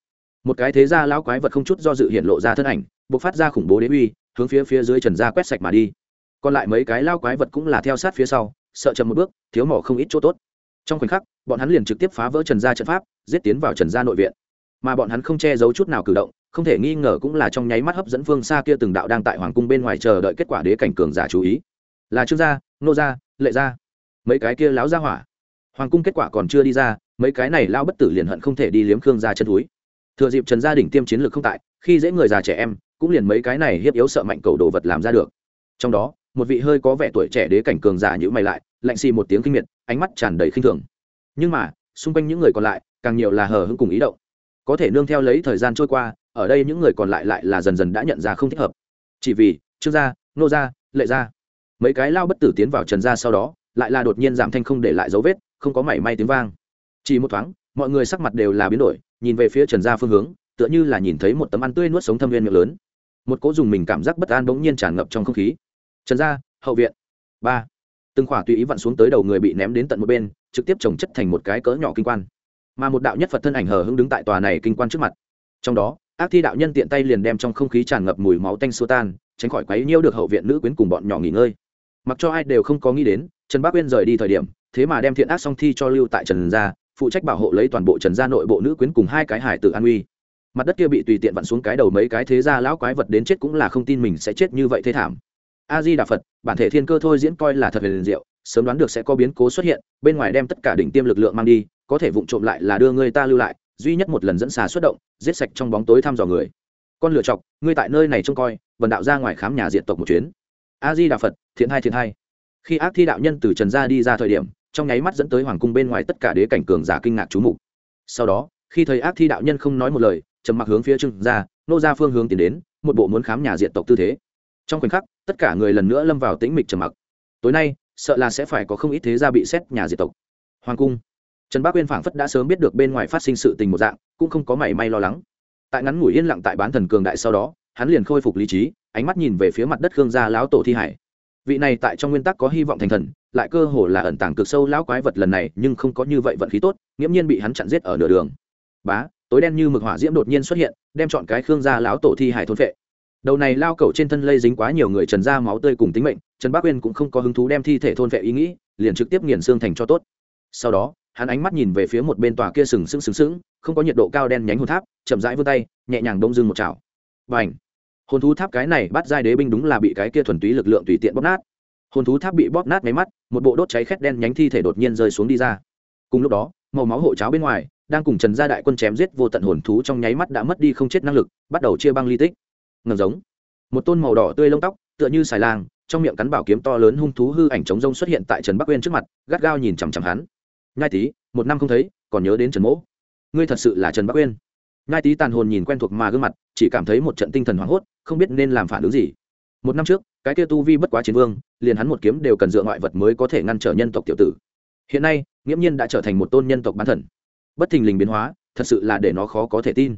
Speaker 1: Một cái thế gia lão quái vật không chút do dự hiện lộ ra thân ảnh, bộc phát ra khủng bố đế uy, hướng phía phía dưới trần gia quét sạch mà đi. Còn lại mấy cái lao quái vật cũng là theo sát phía sau, sợ chậm một bước, thiếu mỏ không ít chỗ tốt. Trong khoảnh khắc, bọn hắn liền trực tiếp phá vỡ trần gia trận pháp, giết tiến vào trần gia nội viện. Mà bọn hắn không che giấu chút nào cử động, không thể nghi ngờ cũng là trong nháy mắt hấp dẫn phương xa kia từng đạo đang tại hoàng cung bên ngoài chờ đợi kết quả đế cảnh cường giả chú ý là trương gia, nô gia, lệ gia. Mấy cái kia láo gia hỏa. Hoàng cung kết quả còn chưa đi ra, mấy cái này lao bất tử liền hận không thể đi liếm khương gia chân túi. Thừa dịp trần gia đỉnh tiêm chiến lược không tại, khi dễ người già trẻ em, cũng liền mấy cái này hiếp yếu sợ mạnh cầu đồ vật làm ra được. Trong đó, một vị hơi có vẻ tuổi trẻ đế cảnh cường giả nhữ mày lại, lạnh xì một tiếng kinh miệt, ánh mắt tràn đầy khinh thường. Nhưng mà, xung quanh những người còn lại, càng nhiều là hờ hững cùng ý động. Có thể nương theo lấy thời gian trôi qua, ở đây những người còn lại lại là dần dần đã nhận ra không thích hợp. Chỉ vì, trương gia, nô gia, lệ gia mấy cái lao bất tử tiến vào trần gia sau đó, lại là đột nhiên giảm thanh không để lại dấu vết, không có mảy may tiếng vang. Chỉ một thoáng, mọi người sắc mặt đều là biến đổi, nhìn về phía trần gia phương hướng, tựa như là nhìn thấy một tấm ăn tươi nuốt sống thâm viên miệng lớn. Một cỗ dùng mình cảm giác bất an bỗng nhiên tràn ngập trong không khí. Trần gia, hậu viện. Ba. Từng khỏa tùy ý vặn xuống tới đầu người bị ném đến tận một bên, trực tiếp trồng chất thành một cái cỡ nhỏ kinh quan. Mà một đạo nhất phật thân ảnh hờ hững đứng tại tòa này kinh quan trước mặt. Trong đó, ác thi đạo nhân tiện tay liền đem trong không khí tràn ngập mùi máu tanh xô tan, tránh khỏi quấy nhiêu được hậu viện nữ quyến cùng bọn nhỏ nghỉ ngơi mặc cho ai đều không có nghĩ đến, trần bác uyên rời đi thời điểm, thế mà đem thiện ác song thi cho lưu tại trần gia, phụ trách bảo hộ lấy toàn bộ trần gia nội bộ nữ quyến cùng hai cái hải tử an uy. Mặt đất kia bị tùy tiện vặn xuống cái đầu mấy cái thế gia lão quái vật đến chết cũng là không tin mình sẽ chết như vậy thế thảm. A di đà phật, bản thể thiên cơ thôi diễn coi là thật về liền diệu, sớm đoán được sẽ có biến cố xuất hiện, bên ngoài đem tất cả đỉnh tiêm lực lượng mang đi, có thể vụng trộm lại là đưa người ta lưu lại, duy nhất một lần dẫn xà xuất động, giết sạch trong bóng tối thăm dò người. Con lựa chọc, ngươi tại nơi này trông coi, vần đạo ra ngoài khám nhà diện tộc một chuyến a di đà phật, thiện hai thiện hai. Khi ác thi đạo nhân từ trần gia đi ra thời điểm, trong nháy mắt dẫn tới hoàng cung bên ngoài tất cả đế cảnh cường giả kinh ngạc chú mục. Sau đó, khi thấy ác thi đạo nhân không nói một lời, trầm mặc hướng phía trưng ra nô ra phương hướng tiến đến, một bộ muốn khám nhà diện tộc tư thế. Trong khoảnh khắc, tất cả người lần nữa lâm vào tĩnh mịch trầm mặc. Tối nay, sợ là sẽ phải có không ít thế gia bị xét nhà diệt tộc. Hoàng cung. Trần bác uyên phảng phất đã sớm biết được bên ngoài phát sinh sự tình một dạng, cũng không có mảy may lo lắng. Tại ngắn ngủi yên lặng tại bán thần cường đại sau đó, hắn liền khôi phục lý trí ánh mắt nhìn về phía mặt đất khương gia lão tổ thi hải. Vị này tại trong nguyên tắc có hy vọng thành thần, lại cơ hồ là ẩn tàng cực sâu lão quái vật lần này, nhưng không có như vậy vận khí tốt, nghiễm nhiên bị hắn chặn giết ở nửa đường. Bá, tối đen như mực hỏa diễm đột nhiên xuất hiện, đem chọn cái khương gia lão tổ thi hải thôn vệ đầu này lao cẩu trên thân lây dính quá nhiều người trần ra máu tươi cùng tính mệnh, trần bác uyên cũng không có hứng thú đem thi thể thôn vệ ý nghĩ, liền trực tiếp nghiền xương thành cho tốt. Sau đó, hắn ánh mắt nhìn về phía một bên tòa kia sừng sững sừng sững, không có nhiệt độ cao đen nhánh hồn tháp, chậm rãi vươn tay, nhẹ nhàng đông dưng một chảo. Và hồn thú tháp cái này bắt giai đế binh đúng là bị cái kia thuần túy lực lượng tùy tiện bóp nát. Hồn thú tháp bị bóp nát máy mắt, một bộ đốt cháy khét đen nhánh thi thể đột nhiên rơi xuống đi ra. Cùng lúc đó, màu máu hộ cháo bên ngoài, đang cùng trần gia đại quân chém giết vô tận hồn thú trong nháy mắt đã mất đi không chết năng lực, bắt đầu chia băng ly tích. Ngầm giống. Một tôn màu đỏ tươi lông tóc, tựa như xài lang, trong miệng cắn bảo kiếm to lớn hung thú hư ảnh chống rông xuất hiện tại trần bắc uyên trước mặt, gắt gao nhìn chằm chằm hắn. Nhai tý, một năm không thấy, còn nhớ đến trần mỗ. Ngươi thật sự là trần bắc uyên. Nhai tý tàn hồn nhìn quen thuộc mà gương mặt, chỉ cảm thấy một trận tinh thần hoảng hốt không biết nên làm phản ứng gì. Một năm trước, cái kia tu vi bất quá chiến vương, liền hắn một kiếm đều cần dựa ngoại vật mới có thể ngăn trở nhân tộc tiểu tử. Hiện nay, nghiễm nhiên đã trở thành một tôn nhân tộc bán thần. Bất thình lình biến hóa, thật sự là để nó khó có thể tin.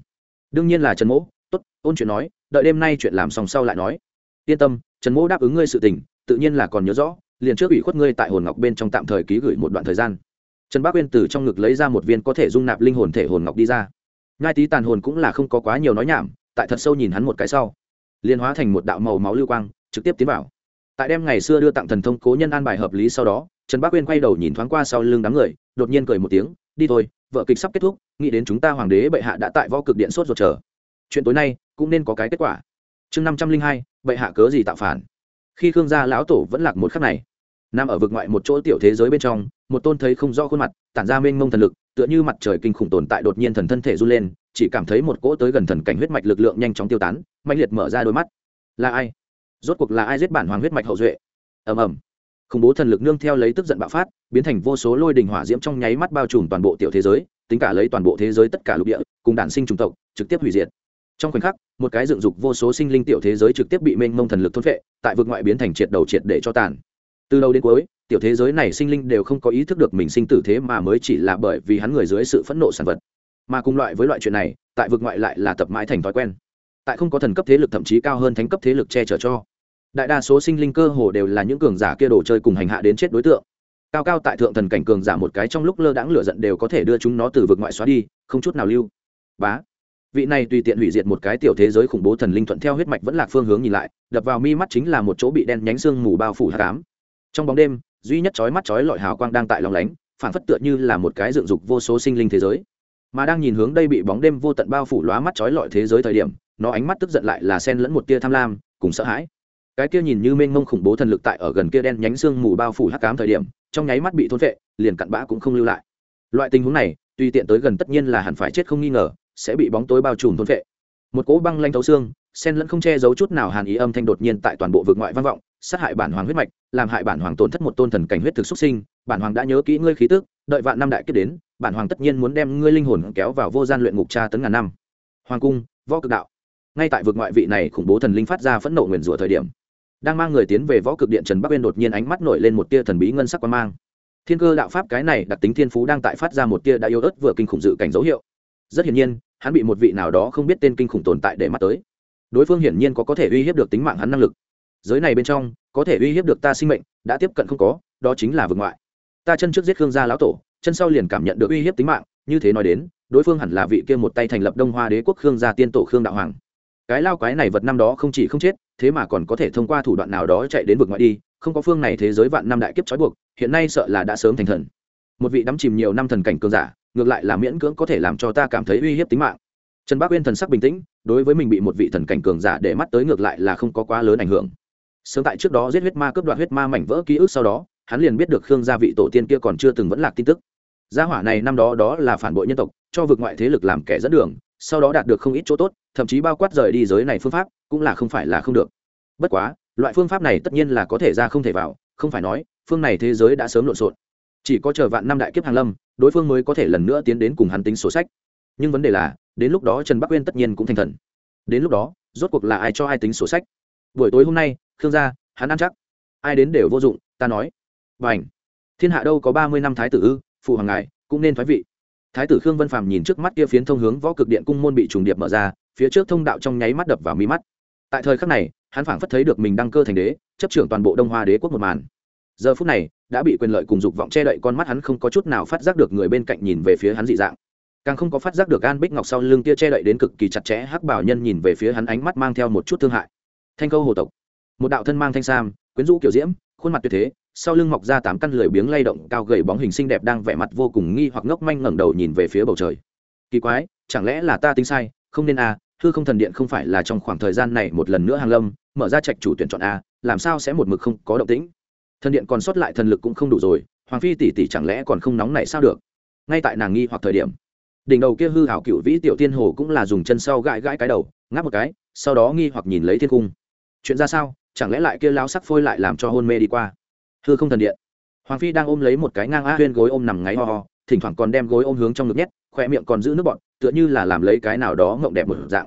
Speaker 1: Đương nhiên là trần mỗ, tốt, ôn chuyện nói, đợi đêm nay chuyện làm xong sau lại nói. Yên tâm, trần mỗ đáp ứng ngươi sự tình, tự nhiên là còn nhớ rõ, liền trước ủy khuất ngươi tại hồn ngọc bên trong tạm thời ký gửi một đoạn thời gian. Trần bác uyên từ trong ngực lấy ra một viên có thể dung nạp linh hồn thể hồn ngọc đi ra. Ngai tý tàn hồn cũng là không có quá nhiều nói nhảm, tại thật sâu nhìn hắn một cái sau liên hóa thành một đạo màu máu lưu quang, trực tiếp tiến vào. Tại đêm ngày xưa đưa tặng thần thông cố nhân an bài hợp lý sau đó, trần bác uyên quay đầu nhìn thoáng qua sau lưng đám người, đột nhiên cười một tiếng, đi thôi, vợ kịch sắp kết thúc, nghĩ đến chúng ta hoàng đế bệ hạ đã tại võ cực điện sốt ruột chờ. Chuyện tối nay cũng nên có cái kết quả. Chương năm trăm linh hai, bệ hạ cớ gì tạo phản? Khi khương gia lão tổ vẫn lạc một khắc này, nằm ở vực ngoại một chỗ tiểu thế giới bên trong, một tôn thấy không rõ khuôn mặt, tản ra mênh mông thần lực, tựa như mặt trời kinh khủng tồn tại đột nhiên thần thân thể run lên chỉ cảm thấy một cỗ tới gần thần cảnh huyết mạch lực lượng nhanh chóng tiêu tán mạnh liệt mở ra đôi mắt. Là ai? Rốt cuộc là ai giết bản hoàng huyết mạch hậu duệ? Ầm ầm. Khủng bố thần lực nương theo lấy tức giận bạo phát, biến thành vô số lôi đình hỏa diễm trong nháy mắt bao trùm toàn bộ tiểu thế giới, tính cả lấy toàn bộ thế giới tất cả lục địa, cùng đản sinh chủng tộc, trực tiếp hủy diệt. Trong khoảnh khắc, một cái dựng dục vô số sinh linh tiểu thế giới trực tiếp bị mênh mông thần lực thôn vệ tại vực ngoại biến thành triệt đầu triệt để cho tàn. Từ đầu đến cuối, tiểu thế giới này sinh linh đều không có ý thức được mình sinh tử thế mà mới chỉ là bởi vì hắn người dưới sự phẫn nộ sản vật mà cùng loại với loại chuyện này, tại vực ngoại lại là tập mãi thành thói quen. Tại không có thần cấp thế lực thậm chí cao hơn thánh cấp thế lực che chở cho. Đại đa số sinh linh cơ hồ đều là những cường giả kia đồ chơi cùng hành hạ đến chết đối tượng. Cao cao tại thượng thần cảnh cường giả một cái trong lúc lơ đãng lửa giận đều có thể đưa chúng nó từ vực ngoại xóa đi, không chút nào lưu. Bá. Vị này tùy tiện hủy diệt một cái tiểu thế giới khủng bố thần linh thuận theo huyết mạch vẫn là phương hướng nhìn lại, đập vào mi mắt chính là một chỗ bị đen nhánh xương mù bao phủ hạ cám trong bóng đêm, duy nhất chói mắt chói lọi hào quang đang tại lòng lánh phản phất tựa như là một cái dựng dục vô số sinh linh thế giới mà đang nhìn hướng đây bị bóng đêm vô tận bao phủ lóa mắt chói lọi thế giới thời điểm, nó ánh mắt tức giận lại là sen lẫn một tia tham lam, cùng sợ hãi. Cái kia nhìn như mênh mông khủng bố thần lực tại ở gần kia đen nhánh xương mù bao phủ hắc cám thời điểm, trong nháy mắt bị thôn vệ liền cặn bã cũng không lưu lại. Loại tình huống này, tùy tiện tới gần tất nhiên là hẳn phải chết không nghi ngờ, sẽ bị bóng tối bao trùm thôn vệ một cỗ băng lanh thấu xương sen lẫn không che giấu chút nào hàn ý âm thanh đột nhiên tại toàn bộ vực ngoại vang vọng, sát hại bản hoàng huyết mạch, làm hại bản hoàng tổn thất một tôn thần cảnh huyết thực xuất sinh. Bản hoàng đã nhớ kỹ ngươi khí tức, đợi vạn năm đại kết đến bản hoàng tất nhiên muốn đem ngươi linh hồn kéo vào vô gian luyện ngục tra tấn ngàn năm. Hoàng cung, võ cực đạo. Ngay tại vực ngoại vị này khủng bố thần linh phát ra phẫn nộ nguyền rủa thời điểm, đang mang người tiến về võ cực điện trần bắc uyên đột nhiên ánh mắt nổi lên một tia thần bí ngân sắc quan mang. Thiên cơ đạo pháp cái này đặc tính thiên phú đang tại phát ra một tia đã yếu ớt vừa kinh khủng dự cảnh dấu hiệu. Rất hiển nhiên, hắn bị một vị nào đó không biết tên kinh khủng tồn tại để mắt tới. Đối phương hiển nhiên có có thể uy hiếp được tính mạng hắn năng lực. Giới này bên trong, có thể uy hiếp được ta sinh mệnh, đã tiếp cận không có, đó chính là vực ngoại. Ta chân trước giết khương gia lão tổ chân sau liền cảm nhận được uy hiếp tính mạng, như thế nói đến, đối phương hẳn là vị kia một tay thành lập đông hoa đế quốc khương gia tiên tổ khương đạo hoàng. Cái lao quái này vật năm đó không chỉ không chết, thế mà còn có thể thông qua thủ đoạn nào đó chạy đến vực ngoại đi, không có phương này thế giới vạn năm đại kiếp trói buộc, hiện nay sợ là đã sớm thành thần. Một vị đắm chìm nhiều năm thần cảnh cường giả, ngược lại là miễn cưỡng có thể làm cho ta cảm thấy uy hiếp tính mạng. Trần bác uyên thần sắc bình tĩnh, đối với mình bị một vị thần cảnh cường giả để mắt tới ngược lại là không có quá lớn ảnh hưởng. Sớm tại trước đó giết huyết ma cướp đoạt huyết ma mảnh vỡ ký ức sau đó hắn liền biết được khương gia vị tổ tiên kia còn chưa từng vẫn lạc tin tức. Gia hỏa này năm đó đó là phản bội nhân tộc, cho vực ngoại thế lực làm kẻ dẫn đường, sau đó đạt được không ít chỗ tốt, thậm chí bao quát rời đi giới này phương pháp, cũng là không phải là không được. Bất quá, loại phương pháp này tất nhiên là có thể ra không thể vào, không phải nói, phương này thế giới đã sớm lộn xộn. Chỉ có chờ vạn năm đại kiếp hàng lâm, đối phương mới có thể lần nữa tiến đến cùng hắn tính sổ sách. Nhưng vấn đề là, đến lúc đó trần bắc uyên tất nhiên cũng thành thần. Đến lúc đó, rốt cuộc là ai cho ai tính sổ sách? Buổi tối hôm nay, khương gia, hắn ăn chắc. Ai đến đều vô dụng, ta nói và ảnh. Thiên hạ đâu có ba mươi năm thái tử ư, phụ hoàng ngài, cũng nên thoái vị. Thái tử khương vân phàm nhìn trước mắt kia phiến thông hướng võ cực điện cung môn bị trùng điệp mở ra, phía trước thông đạo trong nháy mắt đập vào mi mắt. Tại thời khắc này, hắn phảng phất thấy được mình đăng cơ thành đế, chấp trưởng toàn bộ đông hoa đế quốc một màn. Giờ phút này, đã bị quyền lợi cùng dục vọng che đậy con mắt hắn không có chút nào phát giác được người bên cạnh nhìn về phía hắn dị dạng. Càng không có phát giác được an bích ngọc sau lưng kia che đậy đến cực kỳ chặt chẽ hắc bảo nhân nhìn về phía hắn ánh mắt mang theo một chút thương hại. Thanh câu hồ tộc. Một đạo thân mang thanh sam, quyến rũ kiểu diễm, khuôn mặt tuyệt thế sau lưng mọc ra tám căn lười biếng lay động cao gầy bóng hình xinh đẹp đang vẻ mặt vô cùng nghi hoặc ngốc manh ngẩng đầu nhìn về phía bầu trời. Kỳ quái chẳng lẽ là ta tính sai? Không nên a à, hư không thần điện không phải là trong khoảng thời gian này một lần nữa hàng lâm mở ra trạch chủ tuyển chọn a làm sao sẽ một mực không có động tĩnh? Thần điện còn sót lại thần lực cũng không đủ rồi hoàng phi tỷ tỷ chẳng lẽ còn không nóng này sao được? Ngay tại nàng nghi hoặc thời điểm đỉnh đầu kia hư hảo cựu vĩ tiểu tiên hồ cũng là dùng chân sau gãi gãi cái đầu ngáp một cái sau đó nghi hoặc nhìn lấy thiên cung. Chuyện ra sao? Chẳng lẽ lại kia lao sắc phôi lại làm cho hôn mê đi qua? Hư không thần điện. Hoàng phi đang ôm lấy một cái ngang a huyên gối ôm nằm ngáy ho ho, thỉnh thoảng còn đem gối ôm hướng trong ngực nhét khoe miệng còn giữ nước bọn tựa như là làm lấy cái nào đó mộng đẹp một dạng.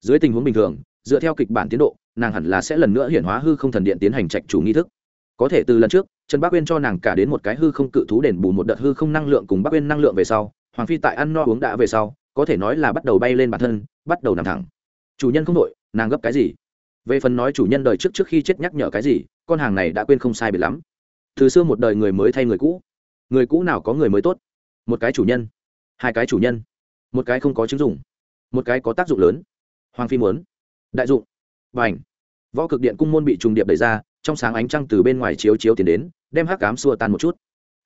Speaker 1: Dưới tình huống bình thường, dựa theo kịch bản tiến độ, nàng hẳn là sẽ lần nữa hiển hóa hư không thần điện tiến hành trạch chủ nghi thức. Có thể từ lần trước, trần bác uyên cho nàng cả đến một cái hư không cự thú đền bù một đợt hư không năng lượng cùng bác uyên năng lượng về sau, hoàng phi tại ăn no uống đã về sau, có thể nói là bắt đầu bay lên bản thân, bắt đầu nằm thẳng. Chủ nhân không đội nàng gấp cái gì? Về phần nói chủ nhân đời trước trước khi chết nhắc nhở cái gì, con hàng này đã quên không sai biệt lắm từ xưa một đời người mới thay người cũ. Người cũ nào có người mới tốt? Một cái chủ nhân. Hai cái chủ nhân. Một cái không có chứng dụng. Một cái có tác dụng lớn. Hoàng phi muốn. Đại dụng. B à võ cực điện cung môn bị trùng điệp đẩy ra, trong sáng ánh trăng từ bên ngoài chiếu chiếu tiến đến, đem hắc cám xua tan một chút.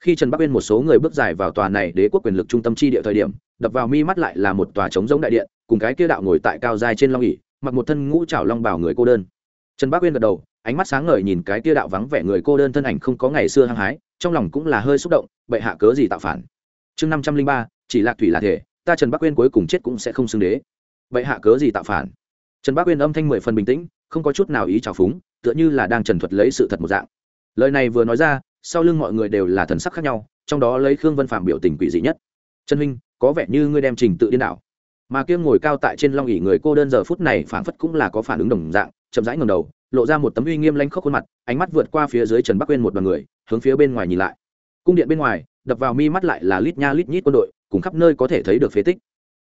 Speaker 1: Khi trần bắc uyên một số người bước dài vào tòa này đế quốc quyền lực trung tâm chi địa thời điểm, đập vào mi mắt lại là một tòa trống giống đại điện, cùng cái kia đạo ngồi tại cao dài trên long ỉ mặc một thân ngũ trảo long bảo người cô đơn. Trần bắc uyên gật đầu ánh mắt sáng ngời nhìn cái kia đạo vắng vẻ người cô đơn thân ảnh không có ngày xưa hăng hái, trong lòng cũng là hơi xúc động, bệ hạ cớ gì tạo phản? Chương năm trăm linh ba, chỉ lạc thủy là thể, ta trần bắc uyên cuối cùng chết cũng sẽ không xưng đế. Bệ hạ cớ gì tạo phản? Trần bắc uyên âm thanh mười phần bình tĩnh, không có chút nào ý trào phúng, tựa như là đang trần thuật lấy sự thật một dạng. Lời này vừa nói ra, sau lưng mọi người đều là thần sắc khác nhau, trong đó lấy khương vân phạm biểu tình quỷ dị nhất. Trần huynh, có vẻ như ngươi đem trình tự điên đảo. Mà kia ngồi cao tại trên long ỉ người cô đơn giờ phút này phảng phất cũng là có phản ứng đồng dạng, chậm rãi ngầm đầu lộ ra một tấm uy nghiêm lanh khốc khuôn mặt, ánh mắt vượt qua phía dưới trần bắc quên một đoàn người, hướng phía bên ngoài nhìn lại. Cung điện bên ngoài, đập vào mi mắt lại là lít nha lít nhít quân đội, cùng khắp nơi có thể thấy được phế tích.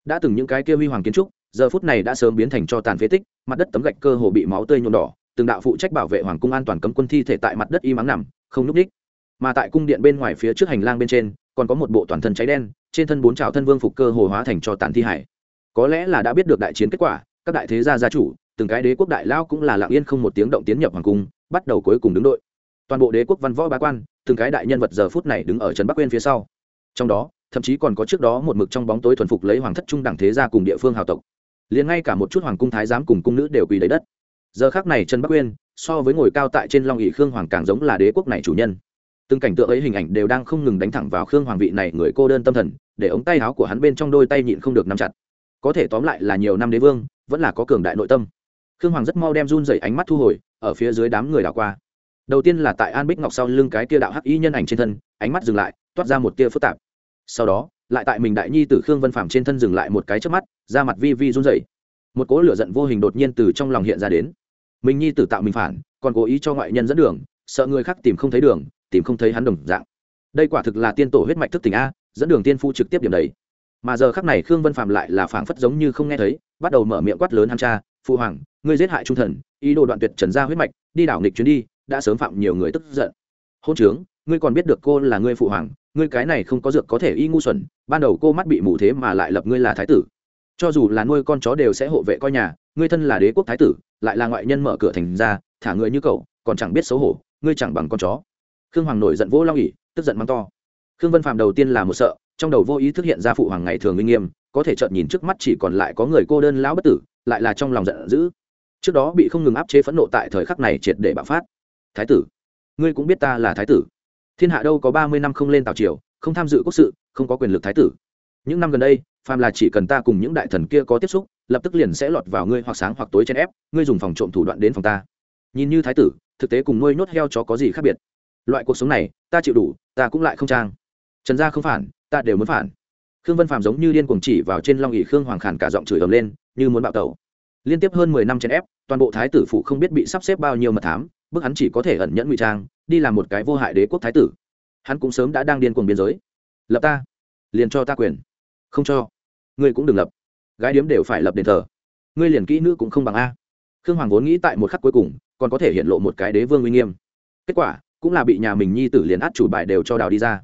Speaker 1: Đã từng những cái kia huy hoàng kiến trúc, giờ phút này đã sớm biến thành cho tàn phế tích, mặt đất tấm gạch cơ hồ bị máu tươi nhuộm đỏ, từng đạo phụ trách bảo vệ hoàng cung an toàn cấm quân thi thể tại mặt đất y mắng nằm, không núp đích. Mà tại cung điện bên ngoài phía trước hành lang bên trên, còn có một bộ toàn thân cháy đen, trên thân bốn trào thân vương phục cơ hồ hóa thành cho tàn thi hải. Có lẽ là đã biết được đại chiến kết quả, các đại thế gia gia chủ từng cái đế quốc đại lao cũng là lặng yên không một tiếng động tiến nhập hoàng cung, bắt đầu cuối cùng đứng đội. Toàn bộ đế quốc văn võ bá quan, từng cái đại nhân vật giờ phút này đứng ở trần bắc quên phía sau. Trong đó, thậm chí còn có trước đó một mực trong bóng tối thuần phục lấy hoàng thất trung đẳng thế gia cùng địa phương hào tộc. Liền ngay cả một chút hoàng cung thái giám cùng cung nữ đều quỳ lấy đất. Giờ khác này trần bắc uyên, so với ngồi cao tại trên long ỵ khương hoàng càng giống là đế quốc này chủ nhân. Từng cảnh tượng ấy hình ảnh đều đang không ngừng đánh thẳng vào khương hoàng vị này người cô đơn tâm thần, để ống tay áo của hắn bên trong đôi tay nhịn không được nắm chặt. Có thể tóm lại là nhiều năm đế vương, vẫn là có cường đại nội tâm khương hoàng rất mau đem run dậy ánh mắt thu hồi, ở phía dưới đám người đảo qua. Đầu tiên là tại an bích ngọc sau lưng cái kia đạo hắc y nhân ảnh trên thân, ánh mắt dừng lại, toát ra một tia phức tạp. Sau đó, lại tại mình đại nhi tử khương vân phạm trên thân dừng lại một cái trước mắt ra mặt vi vi run dậy một cỗ lửa giận vô hình đột nhiên từ trong lòng hiện ra đến. Mình nhi tử tạo mình phản, còn cố ý cho ngoại nhân dẫn đường, sợ người khác tìm không thấy đường, tìm không thấy hắn đồng dạng. Đây quả thực là tiên tổ huyết mạch thức tỉnh a, dẫn đường tiên phu trực tiếp điểm đấy mà giờ khắc này khương vân phạm lại là phảng phất giống như không nghe thấy, bắt đầu mở miệng quát lớn hắn cha phụ hoàng ngươi giết hại trung thần, ý đồ đoạn tuyệt trần gia huyết mạch, đi đảo nghịch chuyến đi, đã sớm phạm nhiều người tức giận. Hôn trướng, ngươi còn biết được cô là ngươi phụ hoàng, ngươi cái này không có dược có thể y ngu xuẩn, ban đầu cô mắt bị mù thế mà lại lập ngươi là thái tử. Cho dù là nuôi con chó đều sẽ hộ vệ coi nhà, ngươi thân là đế quốc thái tử, lại là ngoại nhân mở cửa thành ra, thả người như cậu, còn chẳng biết xấu hổ, ngươi chẳng bằng con chó. Khương hoàng nổi giận vỗ long ỉ, tức giận mắng to. Khương vân phạm đầu tiên là một sợ, trong đầu vô ý thức hiện ra phụ hoàng ngày thường uy nghiêm, có thể chợt nhìn trước mắt chỉ còn lại có người cô đơn lão bất tử, lại là trong lòng giận dữ trước đó bị không ngừng áp chế phẫn nộ tại thời khắc này triệt để bạo phát. Thái tử, ngươi cũng biết ta là thái tử. Thiên hạ đâu có ba mươi năm không lên tào triều, không tham dự quốc sự, không có quyền lực thái tử. Những năm gần đây, phàm là chỉ cần ta cùng những đại thần kia có tiếp xúc, lập tức liền sẽ lọt vào ngươi hoặc sáng hoặc tối chen ép, ngươi dùng phòng trộm thủ đoạn đến phòng ta. Nhìn như thái tử, thực tế cùng nuôi nhốt heo chó có gì khác biệt? Loại cuộc sống này, ta chịu đủ, ta cũng lại không trang. Trần gia không phản, ta đều muốn phản. Khương vân phàm giống như điên cuồng chỉ vào trên long ỉ khương hoàng khản cả giọng chửi ầm lên, như muốn bạo tẩu liên tiếp hơn mười năm chèn ép, toàn bộ thái tử phụ không biết bị sắp xếp bao nhiêu mật thám, bức hắn chỉ có thể ẩn nhẫn ngụy trang, đi làm một cái vô hại đế quốc thái tử. Hắn cũng sớm đã đang điên cuồng biên giới. Lập ta, liền cho ta quyền. Không cho, ngươi cũng đừng lập. Gái điếm đều phải lập đền thờ. Ngươi liền kỹ nữ cũng không bằng a. Khương hoàng vốn nghĩ tại một khắc cuối cùng, còn có thể hiện lộ một cái đế vương uy nghiêm. Kết quả, cũng là bị nhà mình nhi tử liền át chủ bài đều cho đào đi ra.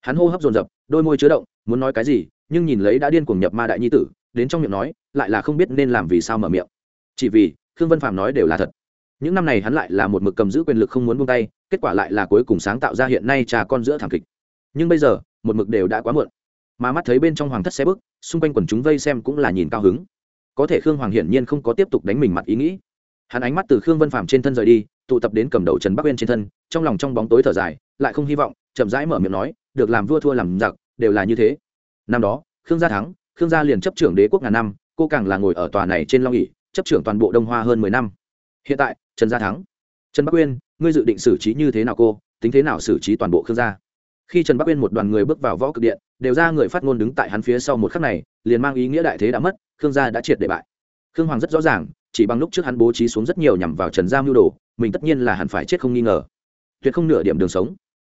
Speaker 1: Hắn hô hấp dồn dập, đôi môi chứa động, muốn nói cái gì, nhưng nhìn lấy đã điên cuồng nhập ma đại nhi tử đến trong miệng nói, lại là không biết nên làm vì sao mở miệng. Chỉ vì, khương vân phạm nói đều là thật. Những năm này hắn lại là một mực cầm giữ quyền lực không muốn buông tay, kết quả lại là cuối cùng sáng tạo ra hiện nay trà con giữa thảm kịch. Nhưng bây giờ, một mực đều đã quá muộn. Mà mắt thấy bên trong hoàng thất xe bức xung quanh quần chúng vây xem cũng là nhìn cao hứng. Có thể khương hoàng hiển nhiên không có tiếp tục đánh mình mặt ý nghĩ. Hắn ánh mắt từ khương vân phạm trên thân rời đi, tụ tập đến cầm đầu trần bắc uyên trên thân, trong lòng trong bóng tối thở dài, lại không hy vọng, chậm rãi mở miệng nói, được làm vua thua làm giặc, đều là như thế. Năm đó, khương gia thắng khương gia liền chấp trưởng đế quốc ngàn năm, cô càng là ngồi ở tòa này trên long ỉ chấp trưởng toàn bộ đông hoa hơn mười năm. Hiện tại, trần gia thắng. Trần bắc uyên, ngươi dự định xử trí như thế nào cô? Tính thế nào xử trí toàn bộ khương gia? Khi trần bắc uyên một đoàn người bước vào võ cực điện, đều ra người phát ngôn đứng tại hắn phía sau một khắc này, liền mang ý nghĩa đại thế đã mất, khương gia đã triệt để bại. Khương hoàng rất rõ ràng, chỉ bằng lúc trước hắn bố trí xuống rất nhiều nhằm vào trần gia mưu đồ, mình tất nhiên là hẳn phải chết không nghi ngờ. Tuyệt không nửa điểm đường sống.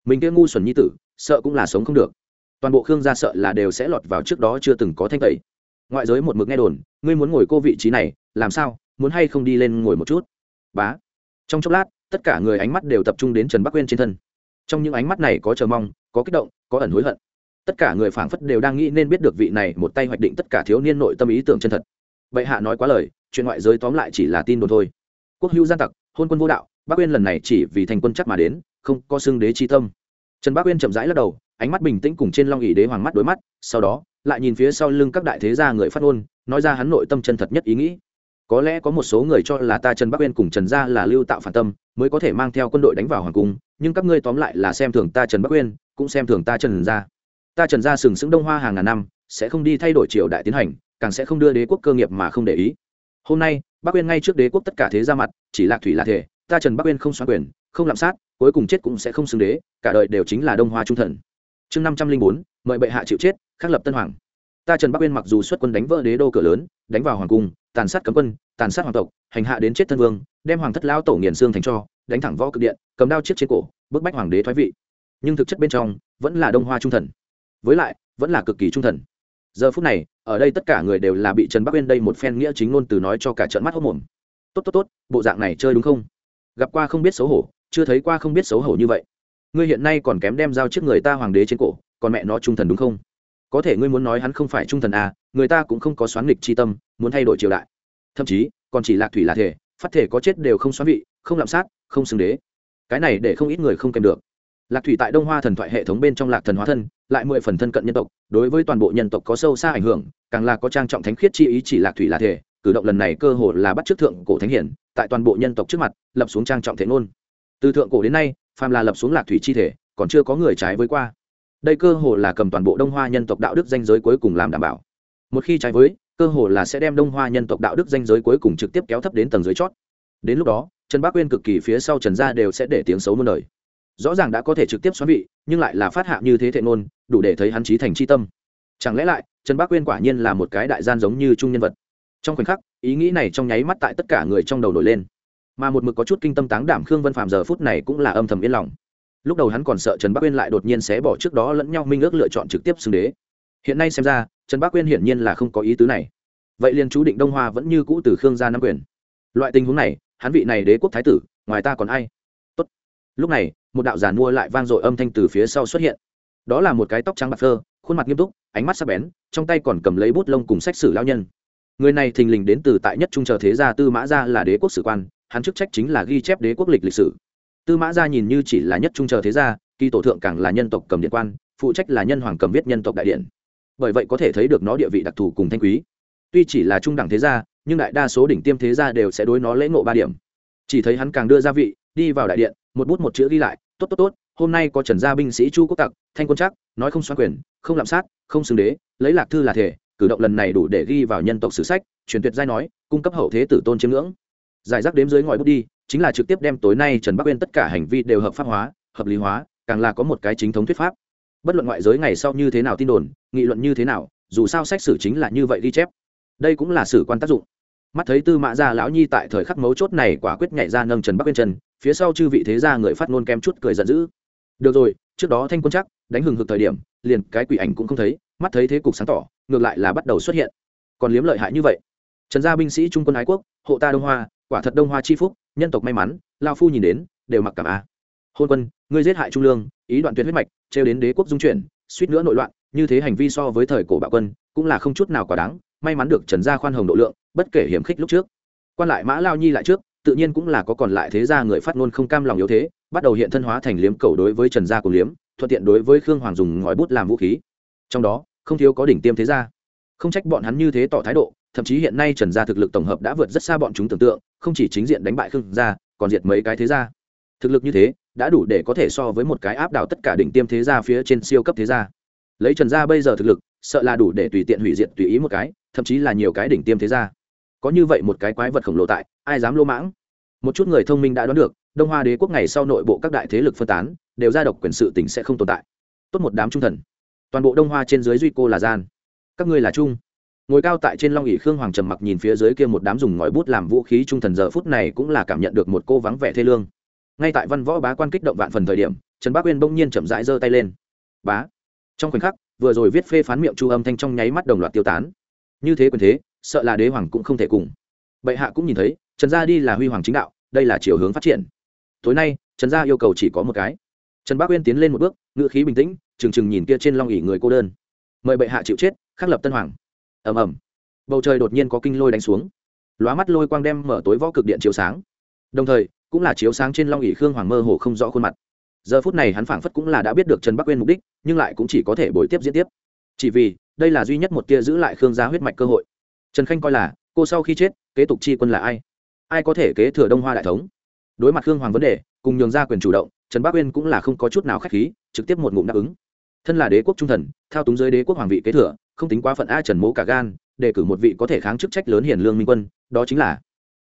Speaker 1: Mình kia ngu xuẩn nhi tử, sợ cũng là sống không được toàn bộ khương gia sợ là đều sẽ lọt vào trước đó chưa từng có thanh tẩy. Ngoại giới một mực nghe đồn, ngươi muốn ngồi cô vị trí này, làm sao, muốn hay không đi lên ngồi một chút? Bá. Trong chốc lát, tất cả người ánh mắt đều tập trung đến trần bắc quên trên thân. Trong những ánh mắt này có chờ mong, có kích động, có ẩn hối hận. Tất cả người phảng phất đều đang nghĩ nên biết được vị này một tay hoạch định tất cả thiếu niên nội tâm ý tưởng chân thật. Bệ hạ nói quá lời, chuyện ngoại giới tóm lại chỉ là tin đồn thôi. Quốc hữu gian tặc, hôn quân vô đạo bác uyên lần này chỉ vì thành quân chắc mà đến, không có xưng đế chi tâm trần bác uyên chậm rãi lắc đầu, ánh mắt bình tĩnh cùng trên long ỷ đế hoàng mắt đối mắt, sau đó, lại nhìn phía sau lưng các đại thế gia người phát ngôn, nói ra hắn nội tâm chân thật nhất ý nghĩ. Có lẽ có một số người cho là ta trần bắc uyên cùng trần gia là lưu tạo phản tâm, mới có thể mang theo quân đội đánh vào hoàng cung, nhưng các ngươi tóm lại là xem thường ta trần bắc uyên, cũng xem thường ta trần gia. Ta trần gia sừng sững đông hoa hàng ngàn năm, sẽ không đi thay đổi triều đại tiến hành, càng sẽ không đưa đế quốc cơ nghiệp mà không để ý. Hôm nay bắc uyên ngay trước đế quốc tất cả thế ra mặt, chỉ lạc thủy là thể, ta trần bắc uyên không xoán quyền không lạm sát, cuối cùng chết cũng sẽ không xưng đế, cả đời đều chính là đông hoa trung thần. Chương năm trăm linh bốn, mời bệ hạ chịu chết, khắc lập tân hoàng. Ta trần bắc uyên mặc dù xuất quân đánh vỡ đế đô cửa lớn, đánh vào hoàng cung, tàn sát cấm quân, tàn sát hoàng tộc, hành hạ đến chết thân vương, đem hoàng thất lao tổ nghiền xương thành cho, đánh thẳng võ cực điện, cầm đao chiếc trên cổ, bức bách hoàng đế thoái vị. Nhưng thực chất bên trong, vẫn là đông hoa trung thần. Với lại, vẫn là cực kỳ trung thần. Giờ phút này, ở đây tất cả người đều là bị trần bắc uyên đây một phen nghĩa chính ngôn từ nói cho cả trận mắt hốc mồm. Tốt tốt tốt, bộ dạng này chơi đúng không? Gặp qua không biết xấu hổ chưa thấy qua không biết xấu hổ như vậy. Ngươi hiện nay còn kém đem giao trước người ta hoàng đế trên cổ, còn mẹ nó trung thần đúng không? Có thể ngươi muốn nói hắn không phải trung thần à người ta cũng không có xoán nghịch chi tâm, muốn thay đổi triều đại. Thậm chí, còn chỉ lạc thủy là thể, phát thể có chết đều không xoán vị, không lạm sát, không xưng đế. Cái này để không ít người không kèm được. Lạc thủy tại đông hoa thần thoại hệ thống bên trong lạc thần hóa thân, lại mười phần thân cận nhân tộc, đối với toàn bộ nhân tộc có sâu xa ảnh hưởng, càng là có trang trọng thánh khiết chi ý chỉ lạc thủy là thể, cử động lần này cơ hồ là bắt trước thượng cổ thánh hiển, tại toàn bộ nhân tộc trước mặt, lập xuống trang trọng thể ngôn từ thượng cổ đến nay, phàm là lập xuống lạc thủy chi thể, còn chưa có người trái với qua. Đây cơ hồ là cầm toàn bộ đông hoa nhân tộc đạo đức danh giới cuối cùng làm đảm bảo. Một khi trái với, cơ hồ là sẽ đem đông hoa nhân tộc đạo đức danh giới cuối cùng trực tiếp kéo thấp đến tầng dưới chót. Đến lúc đó, trần bác quyên cực kỳ phía sau trần gia đều sẽ để tiếng xấu muôn đời. Rõ ràng đã có thể trực tiếp xoắn vị, nhưng lại là phát hạ như thế thệ ngôn, đủ để thấy hắn trí thành c tâm. Chẳng lẽ lại, trần bác quyên quả nhiên là một cái đại gian giống như trung nhân vật? Trong khoảnh khắc, ý nghĩ này trong nháy mắt tại tất cả người trong đầu nổi lên mà một mực có chút kinh tâm táng đảm khương vân phạm giờ phút này cũng là âm thầm yên lòng. Lúc đầu hắn còn sợ trần bắc uyên lại đột nhiên sẽ bỏ trước đó lẫn nhau minh ước lựa chọn trực tiếp xưng đế. Hiện nay xem ra, trần bắc uyên hiển nhiên là không có ý tứ này. Vậy liền chú định đông hoa vẫn như cũ từ khương gia nắm quyền. Loại tình huống này, hắn vị này đế quốc thái tử, ngoài ta còn ai? Tốt. lúc này, một đạo giàn mua lại vang dội âm thanh từ phía sau xuất hiện. Đó là một cái tóc trắng bạc phơ, khuôn mặt nghiêm túc, ánh mắt sắc bén, trong tay còn cầm lấy bút lông cùng sách sử lao nhân. Người này thình lình đến từ tại nhất trung chờ thế gia tư mã gia là đế quốc sử quan hắn chức trách chính là ghi chép đế quốc lịch lịch sử. Tư mã gia nhìn như chỉ là nhất trung chờ thế gia, kỳ tổ thượng càng là nhân tộc cầm điện quan, phụ trách là nhân hoàng cầm viết nhân tộc đại điện. Bởi vậy có thể thấy được nó địa vị đặc thù cùng thanh quý. Tuy chỉ là trung đẳng thế gia, nhưng đại đa số đỉnh tiêm thế gia đều sẽ đối nó lễ ngộ ba điểm. Chỉ thấy hắn càng đưa gia vị, đi vào đại điện, một bút một chữ ghi lại, tốt tốt tốt, hôm nay có trần gia binh sĩ chu quốc tặc, thanh quân chắc nói không xoan quyền, không lạm sát, không xưng đế, lấy lạc thư là thể, cử động lần này đủ để ghi vào nhân tộc sử sách, truyền tuyệt giai nói, cung cấp hậu thế tử tôn chiếm ngưỡng giải rác đếm dưới ngòi bút đi, chính là trực tiếp đem tối nay trần bắc uyên tất cả hành vi đều hợp pháp hóa, hợp lý hóa, càng là có một cái chính thống thuyết pháp. Bất luận ngoại giới ngày sau như thế nào tin đồn, nghị luận như thế nào, dù sao sách sử chính là như vậy ghi chép. Đây cũng là sử quan tác dụng. Mắt thấy tư mã gia lão nhi tại thời khắc mấu chốt này quả quyết nhảy ra nâng trần bắc uyên trần phía sau chư vị thế gia người phát ngôn kem chút cười giận dữ. Được rồi, trước đó thanh quân chắc đánh hừng hực thời điểm, liền cái quỷ ảnh cũng không thấy, mắt thấy thế cục sáng tỏ, ngược lại là bắt đầu xuất hiện. Còn liếm lợi hại như vậy. Trần gia binh sĩ trung quân ái quốc, hộ ta đông hoa quả thật đông hoa chi phúc, nhân tộc may mắn, lao phu nhìn đến, đều mặc cảm a. Hôn quân, ngươi giết hại trung lương, ý đoạn tuyệt huyết mạch, trêu đến đế quốc dung chuyển, suýt nữa nội loạn, như thế hành vi so với thời cổ bạo quân, cũng là không chút nào quá đáng, may mắn được trần gia khoan hồng độ lượng, bất kể hiểm khích lúc trước. Quan lại mã lao nhi lại trước, tự nhiên cũng là có còn lại thế gia người phát ngôn không cam lòng yếu thế, bắt đầu hiện thân hóa thành liếm cầu đối với trần gia cùng liếm, thuận tiện đối với khương hoàng dùng ngòi bút làm vũ khí. Trong đó, không thiếu có đỉnh tiêm thế gia. Không trách bọn hắn như thế tỏ thái độ thậm chí hiện nay trần gia thực lực tổng hợp đã vượt rất xa bọn chúng tưởng tượng, không chỉ chính diện đánh bại khương gia, còn diệt mấy cái thế gia. Thực lực như thế, đã đủ để có thể so với một cái áp đảo tất cả đỉnh tiêm thế gia phía trên siêu cấp thế gia. Lấy trần gia bây giờ thực lực, sợ là đủ để tùy tiện hủy diệt tùy ý một cái, thậm chí là nhiều cái đỉnh tiêm thế gia. Có như vậy một cái quái vật khổng lồ tại, ai dám lô mãng? Một chút người thông minh đã đoán được, đông hoa đế quốc ngày sau nội bộ các đại thế lực phân tán, đều ra độc quyền sự tỉnh sẽ không tồn tại. Tốt một đám trung thần. Toàn bộ đông hoa trên dưới duy cô là gian. Các ngươi là trung ngồi cao tại trên long ỷ khương hoàng trầm mặc nhìn phía dưới kia một đám dùng ngòi bút làm vũ khí trung thần giờ phút này cũng là cảm nhận được một cô vắng vẻ thê lương. Ngay tại văn võ bá quan kích động vạn phần thời điểm, trần bác uyên bỗng nhiên chậm rãi giơ tay lên. Bá! Trong khoảnh khắc, vừa rồi viết phê phán miệng chu âm thanh trong nháy mắt đồng loạt tiêu tán. Như thế quyền thế, sợ là đế hoàng cũng không thể cùng. Bệ hạ cũng nhìn thấy, trần gia đi là huy hoàng chính đạo, đây là chiều hướng phát triển. Tối nay, trần gia yêu cầu chỉ có một cái. Trần bác uyên tiến lên một bước ngựa khí bình tĩnh, trừng trừng nhìn kia trên long ỉ người cô đơn. Mời bệ hạ chịu chết, khắc lập tân hoàng ầm ầm. Bầu trời đột nhiên có kinh lôi đánh xuống. Lóa mắt lôi quang đem mở tối võ cực điện chiếu sáng. Đồng thời, cũng là chiếu sáng trên long ỉ khương hoàng mơ hồ không rõ khuôn mặt. Giờ phút này hắn phảng phất cũng là đã biết được trần bắc uyên mục đích, nhưng lại cũng chỉ có thể bồi tiếp diễn tiếp. Chỉ vì, đây là duy nhất một tia giữ lại khương gia huyết mạch cơ hội. Trần khanh coi là, cô sau khi chết, kế tục chi quân là ai? Ai có thể kế thừa đông hoa đại thống? Đối mặt khương hoàng vấn đề, cùng nhường ra quyền chủ động, trần bắc uyên cũng là không có chút nào k h á c h khí, trực tiếp một ngụm đáp ứng. Thân là đế quốc trung thần, thao túng giới đế quốc hoàng vị kế thừa không tính quá phận a trần mố cả gan đề cử một vị có thể kháng chức trách lớn hiền lương minh quân, đó chính là,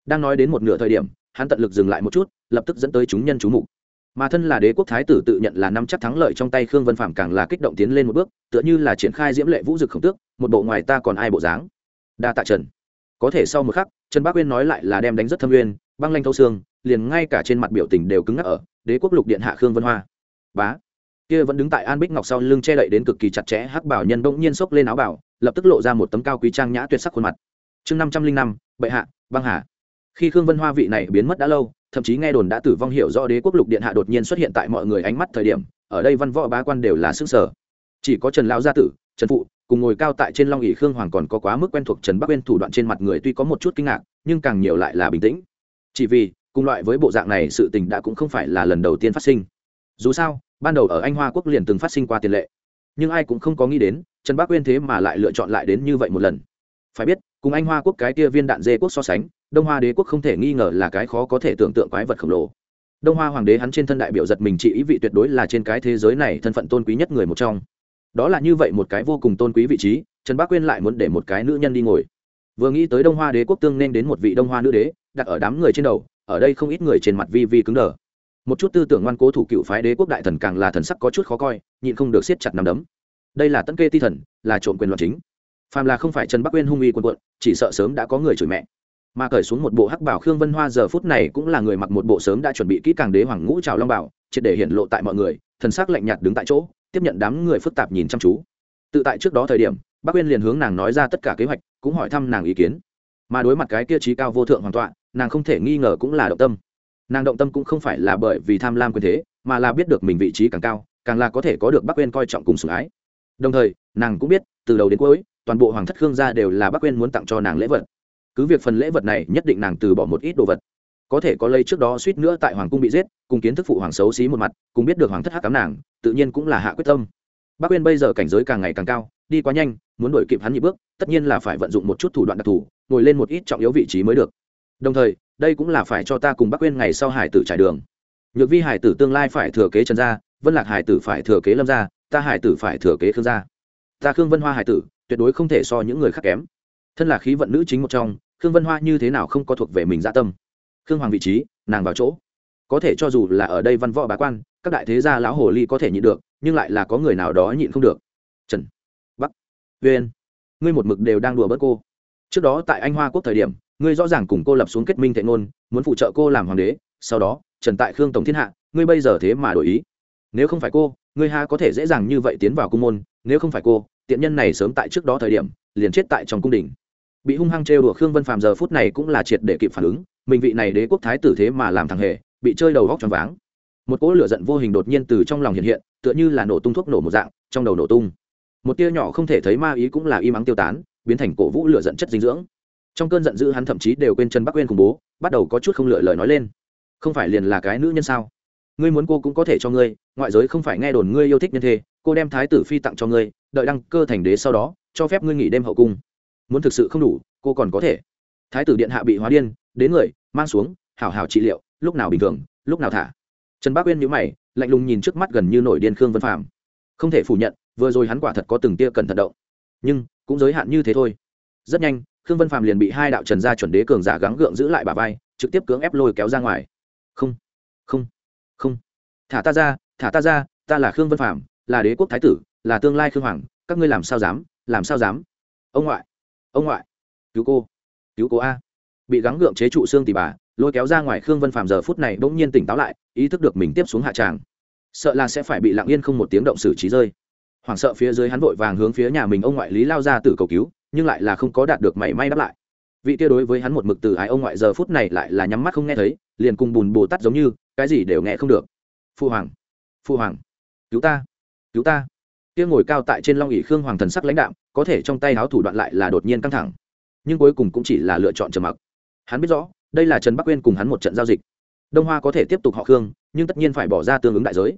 Speaker 1: đang nói đến một nửa thời điểm, hắn tận lực dừng lại một chút, lập tức dẫn tới chúng nhân chú mục. Mà thân là đế quốc thái tử tự nhận là năm chắc thắng lợi trong tay khương vân phạm càng là kích động tiến lên một bước, tựa như là triển khai diễm lệ vũ dực khổng tước, một bộ ngoài ta còn ai bộ dáng. Đa tạ trần. Có thể sau một khắc, trần bác uyên nói lại là đem đánh rất thâm uyên, băng lanh thâu xương, liền ngay cả trên mặt biểu tình đều cứng ngắc ở, đế quốc lục điện hạ khương vân hoa. Bá kia vẫn đứng tại an bích ngọc sau lưng che đậy đến cực kỳ chặt chẽ, hắc bảo nhân bỗng nhiên xốc lên áo bảo, lập tức lộ ra một tấm cao quý trang nhã tuyệt sắc khuôn mặt. Chương năm trăm linh năm, bệ hạ, băng hà. Khi khương vân hoa vị này biến mất đã lâu, thậm chí nghe đồn đã tử vong hiểu do đế quốc lục điện hạ đột nhiên xuất hiện tại mọi người ánh mắt thời điểm, ở đây văn võ bá quan đều là xương sở chỉ có trần lão gia tử, trần phụ cùng ngồi cao tại trên long ỉ khương hoàng còn có quá mức quen thuộc trần bắc quên thủ đoạn trên mặt người tuy có một chút kinh ngạc, nhưng càng nhiều lại là bình tĩnh. Chỉ vì, cùng loại với bộ dạng này sự tình đã cũng không phải là lần đầu tiên phát sinh. Dù sao ban đầu ở anh hoa quốc liền từng phát sinh qua tiền lệ. Nhưng ai cũng không có nghĩ đến, trần bắc uyên thế mà lại lựa chọn lại đến như vậy một lần. Phải biết, cùng anh hoa quốc cái kia viên đạn dê quốc so sánh, đông hoa đế quốc không thể nghi ngờ là cái khó có thể tưởng tượng quái vật khổng lồ. Đông hoa hoàng đế hắn trên thân đại biểu giật mình trị ý vị tuyệt đối là trên cái thế giới này thân phận tôn quý nhất người một trong. Đó là như vậy một cái vô cùng tôn quý vị trí, trần bác quyên lại muốn để một cái nữ nhân đi ngồi. Vừa nghĩ tới đông hoa đế quốc tương nên đến một vị đông hoa nữ đế, đặt ở đám người trên đầu, ở đây không ít người trên mặt vi vi cứng đờ một chút tư tưởng ngoan cố thủ cựu phái đế quốc đại thần càng là thần sắc có chút khó coi, nhịn không được siết chặt nằm đấm. Đây là tân kê ti thần, là trộm quyền luật chính. Phàm là không phải trần bắc uyên hung uy quần quận chỉ sợ sớm đã có người chửi mẹ. Mà cởi xuống một bộ hắc bảo khương vân hoa giờ phút này cũng là người mặc một bộ sớm đã chuẩn bị kỹ càng đế hoàng ngũ trào long bảo, triệt để hiện lộ tại mọi người, thần sắc lạnh nhạt đứng tại chỗ, tiếp nhận đám người phức tạp nhìn chăm chú. Tự tại trước đó thời điểm, bắc uyên liền hướng nàng nói ra tất cả kế hoạch, cũng hỏi thăm nàng ý kiến. Mà đối mặt cái kia trí cao vô thượng hoàn toàn nàng không thể nghi ngờ cũng là động tâm nàng động tâm cũng không phải là bởi vì tham lam quyền thế, mà là biết được mình vị trí càng cao, càng là có thể có được bắc uyên coi trọng cùng sủng ái. Đồng thời, nàng cũng biết, từ đầu đến cuối, toàn bộ hoàng thất khương gia đều là bắc uyên muốn tặng cho nàng lễ vật. Cứ việc phần lễ vật này nhất định nàng từ bỏ một ít đồ vật. Có thể có lây trước đó suýt nữa tại hoàng cung bị giết, cùng kiến thức phụ hoàng xấu xí một mặt, cùng biết được hoàng thất hắc cám nàng, tự nhiên cũng là hạ quyết tâm. Bắc uyên bây giờ cảnh giới càng ngày càng cao, đi quá nhanh, muốn đổi kịp hắn nhị bước, tất nhiên là phải vận dụng một chút thủ đoạn đặc thù, ngồi lên một ít trọng yếu vị trí mới được đồng thời, đây cũng là phải cho ta cùng bắc quên ngày sau hải tử trải đường. Nhược vi hải tử tương lai phải thừa kế trần gia, vân lạc hải tử phải thừa kế lâm gia, ta hải tử phải thừa kế khương gia. Ta khương vân hoa hải tử, tuyệt đối không thể so những người khác kém. Thân là khí vận nữ chính một trong, khương vân hoa như thế nào không có thuộc về mình dạ tâm. Khương hoàng vị trí, nàng vào chỗ. Có thể cho dù là ở đây văn võ bá quan, các đại thế gia lão hồ ly có thể nhịn được, nhưng lại là có người nào đó nhịn không được. Trần, bắc viên ngươi một mực đều đang đùa bớt cô. Trước đó tại anh hoa quốc thời điểm ngươi rõ ràng cùng cô lập xuống kết minh thệ ngôn, muốn phụ trợ cô làm hoàng đế, sau đó, trần tại khương tổng thiên hạ, ngươi bây giờ thế mà đổi ý. Nếu không phải cô, ngươi ha có thể dễ dàng như vậy tiến vào cung môn, nếu không phải cô, tiện nhân này sớm tại trước đó thời điểm, liền chết tại trong cung đình. Bị hung hăng trêu đùa khương vân phàm giờ phút này cũng là triệt để kịp phản ứng, mình vị này đế quốc thái tử thế mà làm thằng hề, bị chơi đầu góc tròn váng. Một cỗ lửa giận vô hình đột nhiên từ trong lòng hiện hiện, tựa như là nổ tung thuốc nổ một dạng, trong đầu nổ tung. Một tia nhỏ không thể thấy ma ý cũng là im ắng tiêu tán, biến thành cổ vũ lửa giận chất dinh dưỡng trong cơn giận dữ hắn thậm chí đều quên chân bắc quên khủng bố, bắt đầu có chút không lựa lời nói lên. Không phải liền là cái nữ nhân sao? Ngươi muốn cô cũng có thể cho ngươi, ngoại giới không phải nghe đồn ngươi yêu thích nhân thế cô đem thái tử phi tặng cho ngươi, đợi đăng cơ thành đế sau đó, cho phép ngươi nghỉ đêm hậu cung. Muốn thực sự không đủ, cô còn có thể. Thái tử điện hạ bị hóa điên, đến người, mang xuống, hảo hảo trị liệu, lúc nào bình thường, lúc nào thả. Trần bác uyên nhíu mày, lạnh lùng nhìn trước mắt gần như nổi điên khương vân phạm không thể phủ nhận, vừa rồi hắn quả thật có từng tia cần thận động. Nhưng, cũng giới hạn như thế thôi. Rất nhanh khương vân phạm liền bị hai đạo trần gia chuẩn đế cường giả gắng gượng giữ lại bà vai, trực tiếp cưỡng ép lôi kéo ra ngoài. Không không không. Thả ta ra, thả ta ra, ta là khương vân phạm là đế quốc thái tử, là tương lai khương hoàng, các ngươi làm sao dám, làm sao dám? Ông ngoại ông ngoại, cứu cô cứu cô a. Bị gắng gượng chế trụ xương tỉ bà, lôi kéo ra ngoài khương vân phàm giờ phút này bỗng nhiên tỉnh táo lại, ý thức được mình tiếp xuống hạ tràng. Sợ là sẽ phải bị lặng yên không một tiếng động xử trí rơi. Hoảng sợ phía dưới hắn vội vàng hướng phía nhà mình ông ngoại lý lao ra từ cầu cứu nhưng lại là không có đạt được mảy may đáp lại. Vị kia đối với hắn một mực từ ái ông ngoại giờ phút này lại là nhắm mắt không nghe thấy, liền cùng bùn bồ tát giống như, cái gì đều nghe không được. Phu hoàng phu hoàng, cứu ta cứu ta. Kia ngồi cao tại trên long ỷ khương hoàng thần sắc lãnh đạo có thể trong tay háo thủ đoạn lại là đột nhiên căng thẳng. Nhưng cuối cùng cũng chỉ là lựa chọn trầm mặc. Hắn biết rõ, đây là trần bắc uyên cùng hắn một trận giao dịch. Đông hoa có thể tiếp tục họ khương, nhưng tất nhiên phải bỏ ra tương ứng đại giới.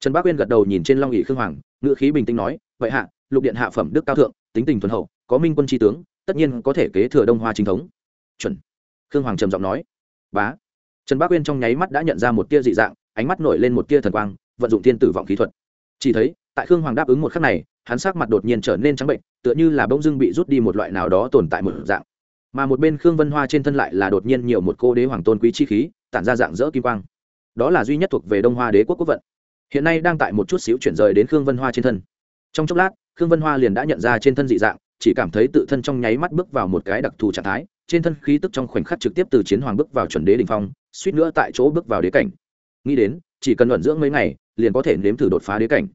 Speaker 1: Trần bắc uyên gật đầu nhìn trên long ỷ khương hoàng ngự khí bình tĩnh nói, vậy hạ, lục điện hạ phẩm đức cao thượng, tính tình thuần hậu có minh quân tri tướng, tất nhiên có thể kế thừa đông hoa chính thống. Chuẩn. Khương hoàng trầm giọng nói. Bá. Trần bác uyên trong nháy mắt đã nhận ra một tia dị dạng, ánh mắt nổi lên một tia thần quang, vận dụng thiên tử vọng kỹ thuật. Chỉ thấy, tại khương hoàng đáp ứng một khắc này, hắn sắc mặt đột nhiên trở nên trắng bệnh, tựa như là bông dưng bị rút đi một loại nào đó tồn tại một dạng. Mà một bên khương vân hoa trên thân lại là đột nhiên nhiều một cô đế hoàng tôn quý chi khí, tản ra dạng dỡ kim quang. Đó là duy nhất thuộc về đông hoa đế quốc quốc vận. Hiện nay đang tại một chút xíu chuyển rời đến khương vân hoa trên thân. Trong chốc lát, khương vân hoa liền đã nhận ra trên thân dị dạng chỉ cảm thấy tự thân trong nháy mắt bước vào một cái đặc thù trạng thái, trên thân khí tức trong khoảnh khắc trực tiếp từ chiến hoàng bước vào chuẩn đế đ ỉ n h phong, suýt nữa tại chỗ bước vào đế cảnh. Nghĩ đến, chỉ cần luận dưỡng mấy ngày, liền có thể nếm thử đột phá đế cảnh.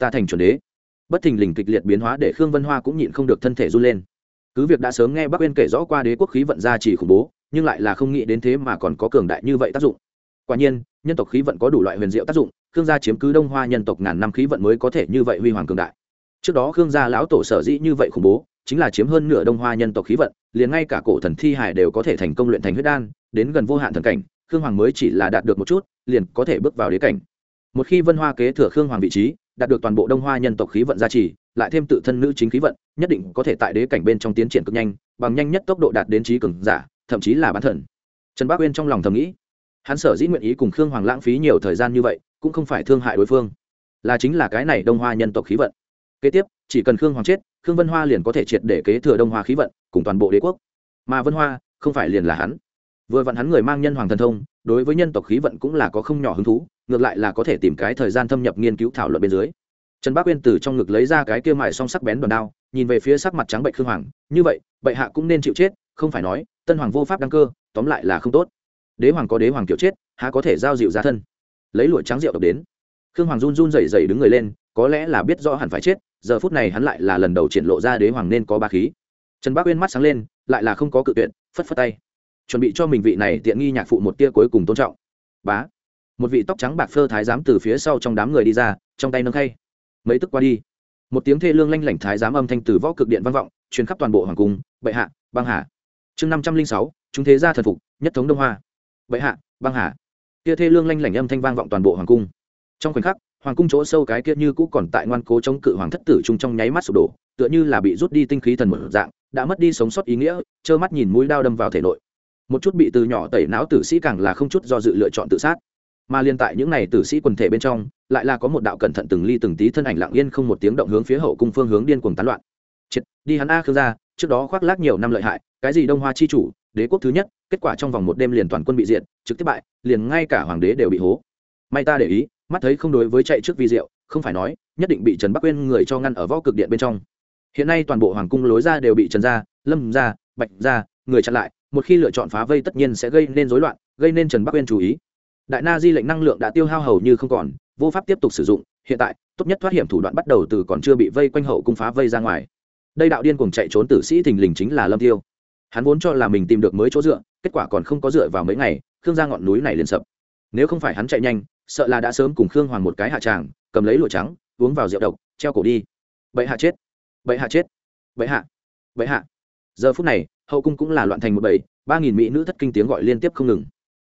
Speaker 1: Ta thành chuẩn đế. Bất thình lình kịch liệt biến hóa để khương vân hoa cũng nhịn không được thân thể run lên. Cứ việc đã sớm nghe bắc uyên kể rõ qua đế quốc khí vận ra chỉ khủng bố, nhưng lại là không nghĩ đến thế mà còn có cường đại như vậy tác dụng. Quả nhiên, nhân tộc khí vận có đủ loại huyền diệu tác dụng, khương gia chiếm cứ đông hoa nhân tộc ngàn năm khí vận mới có thể như vậy huy hoàng cường đại. Trước đó khương gia lão tổ sở dĩ như vậy khủng bố chính là chiếm hơn nửa đông hoa nhân tộc khí vận, liền ngay cả cổ thần thi hải đều có thể thành công luyện thành huyết đan, đến gần vô hạn thần cảnh, khương hoàng mới chỉ là đạt được một chút, liền có thể bước vào đế cảnh. Một khi vân hoa kế thừa khương hoàng vị trí, đạt được toàn bộ đông hoa nhân tộc khí vận gia trì, lại thêm tự thân nữ chính khí vận, nhất định có thể tại đế cảnh bên trong tiến triển cực nhanh, bằng nhanh nhất tốc độ đạt đến trí cường giả, thậm chí là bán thần. Trần bác uyên trong lòng thầm nghĩ, hắn sở dĩ nguyện ý cùng khương hoàng lãng phí nhiều thời gian như vậy, cũng không phải thương hại đối phương, là chính là cái này đông hoa nhân tộc khí vận kế tiếp, chỉ cần khương hoàng chết, khương vân hoa liền có thể triệt để kế thừa đông hoa khí vận, cùng toàn bộ đế quốc. Mà vân hoa, không phải liền là hắn. Vừa vặn hắn người mang nhân hoàng thần thông, đối với nhân tộc khí vận cũng là có không nhỏ hứng thú, ngược lại là có thể tìm cái thời gian thâm nhập nghiên cứu thảo luận bên dưới. Trần bác uyên từ trong ngực lấy ra cái kia mại song sắc bén đòn đao, nhìn về phía sắc mặt trắng bệnh khương hoàng, như vậy, bệ hạ cũng nên chịu chết, không phải nói, tân hoàng vô pháp đăng cơ, tóm lại là không tốt. Đế hoàng có đế hoàng kiểu chết, há có thể giao dịu ra thân? Lấy lụa trắng rượu độc đến khương hoàng run run rẩy rẩy đứng người lên, có lẽ là biết rõ hẳn phải chết, giờ phút này hắn lại là lần đầu triển lộ ra đế hoàng nên có ba khí. Trần bác uyên mắt sáng lên, lại là không có cự tuyệt, phất phất tay. Chuẩn bị cho mình vị này tiện nghi nhạc phụ một tia cuối cùng tôn trọng. Bá. Một vị tóc trắng bạc phơ thái giám từ phía sau trong đám người đi ra, trong tay nâng khay. Mấy tức qua đi. Một tiếng thê lương lanh lảnh thái giám âm thanh từ võ cực điện vang vọng, truyền khắp toàn bộ hoàng cung, bệ hạ, băng hà. Chương năm trăm linh sáu, chúng thế gia thần phục, nhất thống đông hoa. Bệ hạ, băng hà. Tia thê lương lanh lảnh âm thanh vang vọng toàn bộ hoàng cung trong khoảnh khắc, hoàng cung chỗ sâu cái kia như cũ còn tại ngoan cố chống cự hoàng thất tử trung trong nháy mắt sụp đổ, tựa như là bị rút đi tinh khí thần một dạng, đã mất đi sống sót ý nghĩa, trơ mắt nhìn mũi đao đâm vào thể nội. Một chút bị từ nhỏ tẩy não tử sĩ càng là không chút do dự lựa chọn tự sát. Mà liên tại những n à y tử sĩ quần thể bên trong, lại là có một đạo cẩn thận từng ly từng tí thân ảnh lặng yên không một tiếng động hướng phía hậu cung phương hướng điên cuồng tán loạn. Triệt, đi hắn a khương ra trước đó khoác lác nhiều năm lợi hại, cái gì đông hoa chi chủ, đế quốc thứ nhất, kết quả trong vòng một đêm liền toàn quân bị diệt, trực tiếp bại, liền ngay cả hoàng đế đều bị hố. May ta để ý mắt thấy không đối với chạy trước vi diệu, không phải nói, nhất định bị trần bắc uyên người cho ngăn ở võ cực điện bên trong. Hiện nay toàn bộ hoàng cung lối ra đều bị trần gia, lâm gia, bạch gia người chặn lại, một khi lựa chọn phá vây tất nhiên sẽ gây nên rối loạn, gây nên trần bắc uyên chú ý. Đại na di lệnh năng lượng đã tiêu hao hầu như không còn, vô pháp tiếp tục sử dụng, hiện tại, tốt nhất thoát hiểm thủ đoạn bắt đầu từ còn chưa bị vây quanh hậu cung phá vây ra ngoài. Đây đạo điên cùng chạy trốn tử sĩ thình lình chính là lâm tiêu. Hắn vốn cho là mình tìm được mới chỗ dựa, kết quả còn không có dựa vào mấy ngày, khương ra ngọn núi này liền sập. Nếu không phải hắn chạy nhanh sợ là đã sớm cùng khương hoàng một cái hạ tràng, cầm lấy lụa trắng, uống vào rượu độc, treo cổ đi. Bậy hạ chết. Bậy hạ chết. Bậy hạ. Bậy hạ. Giờ phút này, hậu cung cũng là loạn thành một bảy ba nghìn mỹ nữ thất kinh tiếng gọi liên tiếp không ngừng.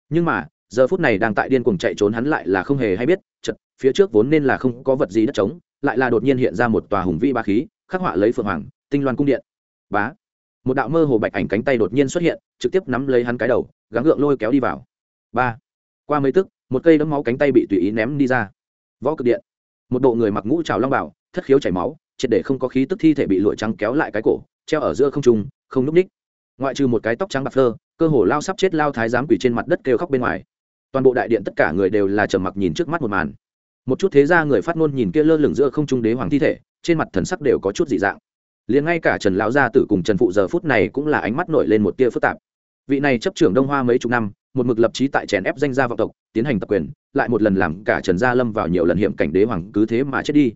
Speaker 1: Nhưng mà, giờ phút này đang tại điên cuồng chạy trốn hắn lại là không hề hay biết chật phía trước vốn nên là không có vật gì đất trống, lại là đột nhiên hiện ra một tòa hùng vĩ ba khí, khắc họa lấy phượng hoàng, tinh loan cung điện. Bá. Một đạo mơ hồ bạch ảnh cánh tay đột nhiên xuất hiện, trực tiếp nắm lấy hắn cái đầu, gắng gượng lôi kéo đi vào. Ba qua mấy tức, một cây đấm máu cánh tay bị tùy ý ném đi ra. Võ cực điện. Một bộ người mặc ngũ trào long bảo, thất khiếu chảy máu, triệt để không có khí tức thi thể bị lụa trắng kéo lại cái cổ, treo ở giữa không trung, không núp ních. Ngoại trừ một cái tóc trắng bạc phơ, cơ hồ lao sắp chết lao thái giám quỷ trên mặt đất kêu khóc bên ngoài. Toàn bộ đại điện tất cả người đều là trầm mặc nhìn trước mắt một màn. Một chút thế ra người phát ngôn nhìn kia lơ lửng giữa không trung đế hoàng thi thể, trên mặt thần sắc đều có chút dị dạng. Liền ngay cả trần lão gia tử cùng trần phụ giờ phút này cũng là ánh mắt nổi lên một tia phức tạp. Vị này chấp trưởng đông hoa mấy chục năm một mực lập trí tại chèn ép danh gia vọng tộc, tiến hành tập quyền, lại một lần làm cả trần gia lâm vào nhiều lần hiểm cảnh đế hoàng cứ thế mà chết đi.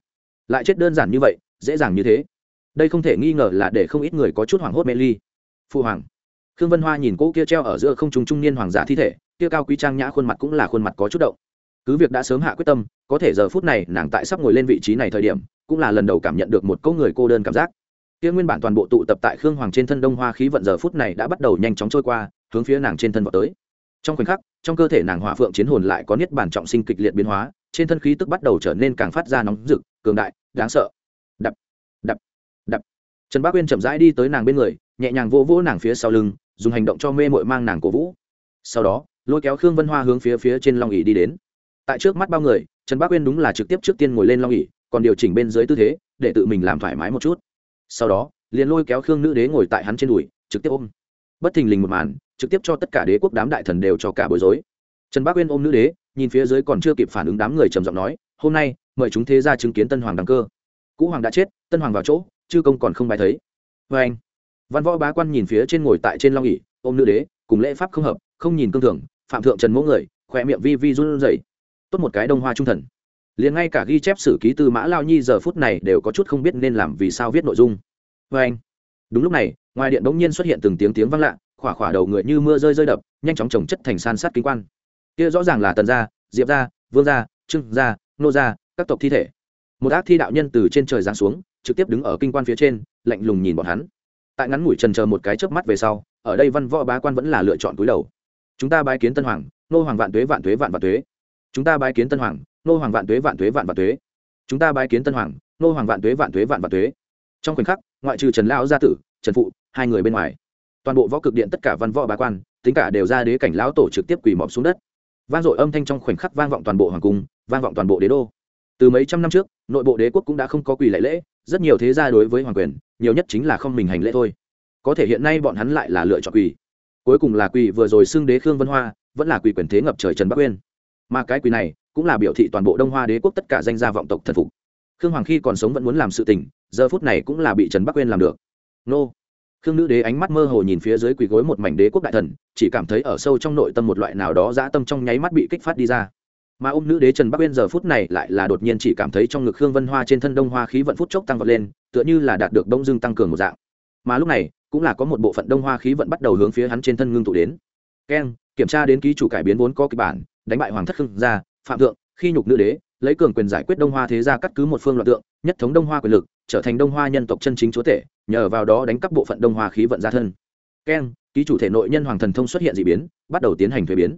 Speaker 1: Lại chết đơn giản như vậy, dễ dàng như thế. Đây không thể nghi ngờ là để không ít người có chút hoảng hốt mê ly. Phu hoàng. Khương vân hoa nhìn cỗ kia treo ở giữa không trung trung niên hoàng giả thi thể, kia cao quý trang nhã khuôn mặt cũng là khuôn mặt có chút động. Cứ việc đã sớm hạ quyết tâm, có thể giờ phút này nàng tại sắp ngồi lên vị trí này thời điểm, cũng là lần đầu cảm nhận được một cỗ người cô đơn cảm giác. Kia nguyên bản toàn bộ tụ tập tại khương hoàng trên thân đông hoa khí vận giờ phút này đã bắt đầu nhanh chóng trôi qua, hướng phía nàng trên thân vào tới trong khoảnh khắc, trong cơ thể nàng hỏa phượng chiến hồn lại có niết bản trọng sinh kịch liệt biến hóa, trên thân khí tức bắt đầu trở nên càng phát ra nóng rực, cường đại, đáng sợ. Đập đập đập. Trần bác uyên chậm rãi đi tới nàng bên người, nhẹ nhàng vỗ vỗ nàng phía sau lưng, dùng hành động cho mê mội mang nàng cổ vũ. Sau đó, lôi kéo khương vân hoa hướng phía phía trên long ỉ đi đến. Tại trước mắt bao người, trần bác uyên đúng là trực tiếp trước tiên ngồi lên long ỉ còn điều chỉnh bên dưới tư thế, để tự mình làm thoải mái một chút. Sau đó, liền lôi kéo khương nữ đế ngồi tại hắn trên đùi, trực tiếp ôm. Bất thình lình một màn trực tiếp cho tất cả đế quốc đám đại thần đều cho cả bối rối. Trần bác uyên ôm nữ đế, nhìn phía dưới còn chưa kịp phản ứng đám người trầm giọng nói, hôm nay, mời chúng thế ra chứng kiến tân hoàng đăng cơ. Cũ hoàng đã chết, tân hoàng vào chỗ, chư công còn không bài thấy. Vê anh, văn võ bá quan nhìn phía trên ngồi tại trên long ỉ ôm nữ đế, cùng lễ pháp không hợp, không nhìn cương thường phạm thượng trần mỗ người, khỏe miệng vi vi run rẩy. Tốt một cái đông hoa trung thần. Liền ngay cả ghi chép sử ký từ mã lao nhi giờ phút này đều có chút không biết nên làm vì sao viết nội dung. Vê anh, đúng lúc này, ngoài điện bỗng nhiên xuất hiện từng tiếng tiếng vang lạ khỏa khỏa đầu người như mưa rơi rơi đập, nhanh chóng trồng chất thành san sát kinh quan. Kia rõ ràng là tần gia, diệp gia, vương gia trưng gia, nô gia, các tộc thi thể. Một ác thi đạo nhân từ trên trời giáng xuống, trực tiếp đứng ở kinh quan phía trên, lạnh lùng nhìn bọn hắn. Tại ngắn ngủi trần chờ một cái chớp mắt về sau, ở đây văn võ bá quan vẫn là lựa chọn túi đầu. Chúng ta bái kiến tân hoàng, nô hoàng vạn tuế vạn tuế vạn vạn tuế. Chúng ta bái kiến tân hoàng, nô hoàng vạn tuế vạn tuế vạn vạn tuế. Chúng ta bái kiến tân hoàng, nô hoàng vạn tuế vạn tuế vạn vạn tuế. Trong khoảnh khắc, ngoại trừ trần lão gia tử, trần phụ, hai người bên ngoài toàn bộ võ cực điện tất cả văn võ bá quan, tính cả đều ra đế cảnh lão tổ trực tiếp quỳ mọp xuống đất. Vang dội âm thanh trong khoảnh khắc vang vọng toàn bộ hoàng cung, vang vọng toàn bộ đế đô. Từ mấy trăm năm trước, nội bộ đế quốc cũng đã không có quỳ lệ lễ, rất nhiều thế gia đối với hoàng quyền, nhiều nhất chính là không mình hành lễ thôi. Có thể hiện nay bọn hắn lại là lựa chọn quỳ. Cuối cùng là quỳ vừa rồi xưng đế khương vân hoa, vẫn là quỳ quyền thế ngập trời trần bắc uyên. Mà cái quỳ này, cũng là biểu thị toàn bộ đông hoa đế quốc tất cả danh gia vọng tộc thần phục. Khương hoàng khi còn sống vẫn muốn làm sự tình, giờ phút này cũng là bị trần bắc uyên làm được. Nô! Khương nữ đế ánh mắt mơ hồ nhìn phía dưới quỳ gối một mảnh đế quốc đại thần, chỉ cảm thấy ở sâu trong nội tâm một loại nào đó dã tâm trong nháy mắt bị kích phát đi ra. Mà ôm nữ đế trần bắc uyên giờ phút này lại là đột nhiên chỉ cảm thấy trong ngực khương vân hoa trên thân đông hoa khí vận phút chốc tăng vọt lên, tựa như là đạt được đông dương tăng cường một dạng. Mà lúc này, cũng là có một bộ phận đông hoa khí vận bắt đầu hướng phía hắn trên thân ngưng tụ đến. Keng, kiểm tra đến ký chủ cải biến vốn có kịch bản, đánh bại hoàng thất khương gia, phạm thượng, khi nhục nữ đế lấy cường quyền giải quyết đông hoa thế gia cắt cứ một phương loạn tượng, nhất thống đông hoa quyền lực, trở thành đông hoa nhân tộc chân chính chúa tể, nhờ vào đó đánh cắp bộ phận đông hoa khí vận ra thân. Keng, ký chủ thể nội nhân hoàng thần thông xuất hiện d ị biến, bắt đầu tiến hành thuế biến.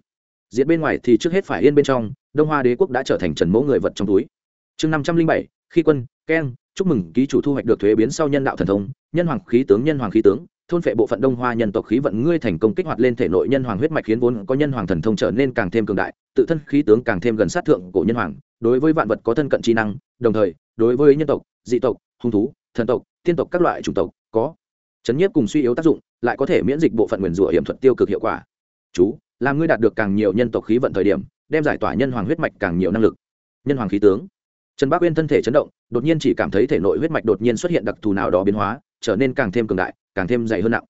Speaker 1: Diễn bên ngoài thì trước hết phải yên bên trong, đông hoa đế quốc đã trở thành trần mẫu người vật trong túi. Chương năm trăm linh bảy, khi quân, keng, chúc mừng ký chủ thu hoạch được thuế biến sau nhân đạo thần thông, nhân hoàng khí tướng, nhân hoàng khí tướng thôn phệ bộ phận đông hoa nhân tộc khí vận ngươi thành công kích hoạt lên thể nội nhân hoàng huyết mạch khiến vốn có nhân hoàng thần thông trở nên càng thêm cường đại, tự thân khí tướng càng thêm gần sát thượng cổ nhân hoàng, đối với vạn vật có thân cận trí năng, đồng thời, đối với nhân tộc, dị tộc, hung thú, thần tộc tiên tộc các loại chủng tộc, có chấn nhiếp cùng suy yếu tác dụng, lại có thể miễn dịch bộ phận nguyền rủa hiểm thuật tiêu cực hiệu quả. Chú, làm ngươi đạt được càng nhiều nhân tộc khí vận thời điểm, đem giải tỏa nhân hoàng huyết mạch càng nhiều năng lực. Nhân hoàng khí tướng. Trần bác uyên thân thể chấn động, đột nhiên chỉ cảm thấy thể nội huyết mạch đột nhiên xuất hiện đặc thù nào đó biến hóa trở nên càng thêm cường đại, càng thêm dày hơn nặng.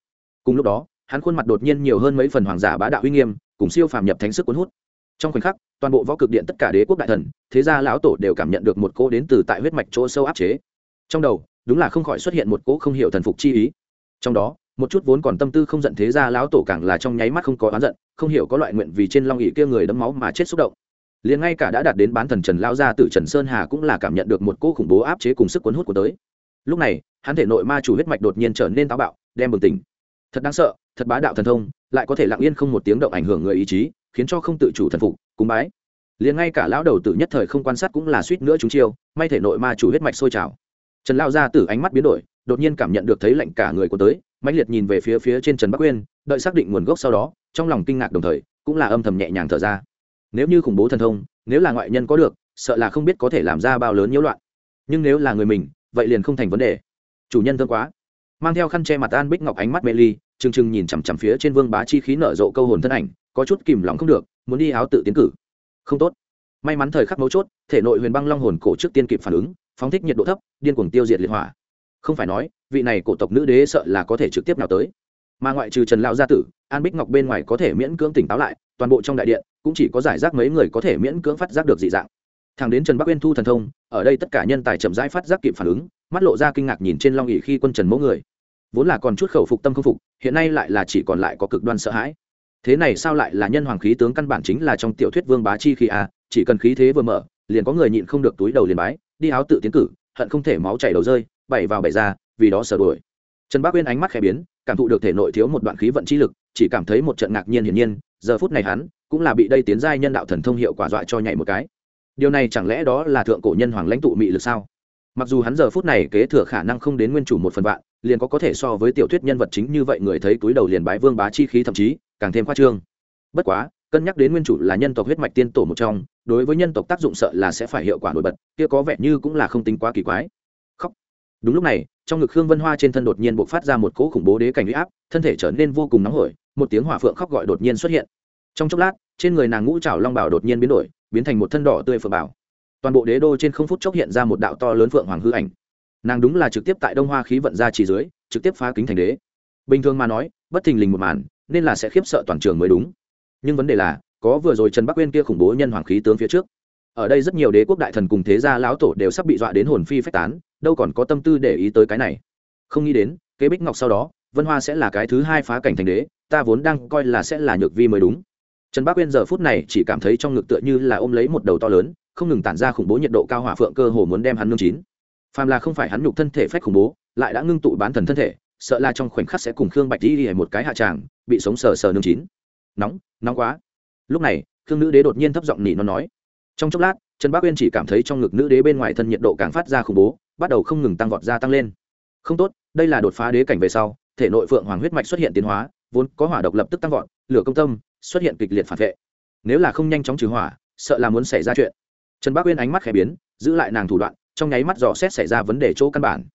Speaker 1: Cùng lúc đó, hắn khuôn mặt đột nhiên nhiều hơn mấy phần hoàng giả bá đạo uy nghiêm, cùng siêu phàm nhập thánh sức cuốn hút. Trong khoảnh khắc, toàn bộ võ cực điện tất cả đế quốc đại thần, thế gia lão tổ đều cảm nhận được một cỗ đến từ tại huyết mạch chỗ sâu áp chế. Trong đầu, đúng là không khỏi xuất hiện một cỗ không hiểu thần phục chi ý. Trong đó, một chút vốn còn tâm tư không giận thế gia lão tổ càng là trong nháy mắt không có oán giận, không hiểu có loại nguyện vì trên long ỉ kia người đấm máu mà chết xúc động. Liền ngay cả đã đạt đến bán thần trần lao gia tử trần sơn hà cũng là cảm nhận được một cỗ khủng bố áp chế cùng sức cuốn hút của tới lúc này, hắn thể nội ma chủ huyết mạch đột nhiên trở nên táo bạo, đem bừng tỉnh. Thật đáng sợ, thật bá đạo thần thông, lại có thể lặng yên không một tiếng động ảnh hưởng người ý chí, khiến cho không tự chủ thần phục, cúng bái. Liền ngay cả lão đầu tử nhất thời không quan sát cũng là suýt nữa chúng chiêu, may thể nội ma chủ huyết mạch sôi trào. Trần lao ra tử ánh mắt biến đổi, đột nhiên cảm nhận được thấy lạnh cả người của tới, mãnh liệt nhìn về phía phía trên trần bắc uyên, đợi xác định nguồn gốc sau đó, trong lòng kinh ngạc đồng thời, cũng là âm thầm nhẹ nhàng thở ra. Nếu như khủng bố thần thông, nếu là ngoại nhân có được, sợ là không biết có thể làm ra bao lớn nhiễu loạn. Nhưng nếu là người mình vậy liền không thành vấn đề. Chủ nhân thương quá. Mang theo khăn che mặt an bích ngọc ánh mắt mê ly, trừng trừng nhìn chằm chằm phía trên vương bá chi khí nở rộ câu hồn thân ảnh, có chút kìm lòng không được, muốn đi áo tự tiến cử. Không tốt. May mắn thời khắc mấu chốt, thể nội huyền băng long hồn cổ trước tiên kịp phản ứng, phóng thích nhiệt độ thấp, điên cuồng tiêu diệt liệt hỏa. Không phải nói, vị này cổ tộc nữ đế sợ là có thể trực tiếp nào tới. Mà ngoại trừ trần lão gia tử, an bích ngọc bên ngoài có thể miễn cưỡng tỉnh táo lại, toàn bộ trong đại điện cũng chỉ có giải rác mấy người có thể miễn cưỡng phát giác được dị dạng thằng đến trần bắc uyên thu thần thông, ở đây tất cả nhân tài chậm rãi phát giác kịp phản ứng, mắt lộ ra kinh ngạc nhìn trên long ỉ khi quân trần mẫu người. Vốn là còn chút khẩu phục tâm không phục, hiện nay lại là chỉ còn lại có cực đoan sợ hãi. Thế này sao lại là nhân hoàng khí tướng căn bản chính là trong tiểu thuyết vương bá chi khi a à, chỉ cần khí thế vừa mở, liền có người nhịn không được túi đầu liền bái, đi áo tự tiến cử, hận không thể máu chảy đầu rơi, bày vào bày ra, vì đó sửa đổi trần bác uyên ánh mắt khẽ biến, cảm thụ được thể nội thiếu một đoạn khí vận chi lực, chỉ cảm thấy một trận ngạc nhiên hiển nhiên, giờ phút này hắn cũng là bị đây tiến giai nhân đạo thần thông hiệu quả dọa cho nhảy một cái điều này chẳng lẽ đó là thượng cổ nhân hoàng lãnh tụ mị lực sao? Mặc dù hắn giờ phút này kế thừa khả năng không đến nguyên chủ một phần vạn, liền có có thể so với tiểu thuyết nhân vật chính như vậy người thấy túi đầu liền bái vương bá chi khí thậm chí càng thêm khoa trương. Bất quá, cân nhắc đến nguyên chủ là nhân tộc huyết mạch tiên tổ một trong, đối với nhân tộc tác dụng sợ là sẽ phải hiệu quả nổi bật, kia có vẻ như cũng là không tính quá kỳ quái. Khóc. Đúng lúc này, trong ngực hương vân hoa trên thân đột nhiên bộc phát ra một cỗ khủng bố đế cảnh huy áp, thân thể trở nên vô cùng nóng hổi, một tiếng hỏa phượng khóc gọi đột nhiên xuất hiện. Trong chốc lát, trên người nàng ngũ trảo long bảo đột nhiên biến đổi biến thành một thân đỏ tươi phượng bảo. Toàn bộ đế đô trên không phút chốc hiện ra một đạo to lớn phượng hoàng hư ảnh. Nàng đúng là trực tiếp tại đông hoa khí vận ra chỉ dưới, trực tiếp phá kính thành đế. Bình thường mà nói, bất thình lình một màn, nên là sẽ khiếp sợ toàn trường mới đúng. Nhưng vấn đề là, có vừa rồi trần bắc uyên kia khủng bố nhân hoàng khí tướng phía trước. Ở đây rất nhiều đế quốc đại thần cùng thế gia lão tổ đều sắp bị dọa đến hồn phi phách tán, đâu còn có tâm tư để ý tới cái này. Không nghĩ đến, kế bích ngọc sau đó, vân hoa sẽ là cái thứ hai phá cảnh thành đế, ta vốn đang coi là sẽ là nhược vi mới đúng trần bác uyên giờ phút này chỉ cảm thấy trong ngực tựa như là ôm lấy một đầu to lớn, không ngừng tản ra khủng bố nhiệt độ cao hỏa phượng cơ hồ muốn đem hắn nương chín. Phàm là không phải hắn nhục thân thể phách khủng bố, lại đã ngưng tụ bán thần thân thể, sợ là trong khoảnh khắc sẽ cùng khương bạch đi đi một cái hạ tràng, bị sống sờ sờ nương chín. Nóng nóng quá. Lúc này, khương nữ đế đột nhiên thấp giọng nỉ nó nói. Trong chốc lát, trần bác uyên chỉ cảm thấy trong ngực nữ đế bên ngoài thân nhiệt độ càng phát ra khủng bố, bắt đầu không ngừng tăng vọt ra tăng lên. Không tốt, đây là đột phá đế cảnh về sau, thể nội phượng hoàng huyết mạch xuất hiện tiến hóa, vốn có hỏa độc lập tức tăng vọt, lửa công tâm xuất hiện kịch liệt phản vệ. Nếu là không nhanh chóng trừ hỏa, sợ là muốn xảy ra chuyện. Trần bác uyên ánh mắt khẽ biến, giữ lại nàng thủ đoạn, trong nháy mắt dò xét xảy ra vấn đề chỗ căn bản.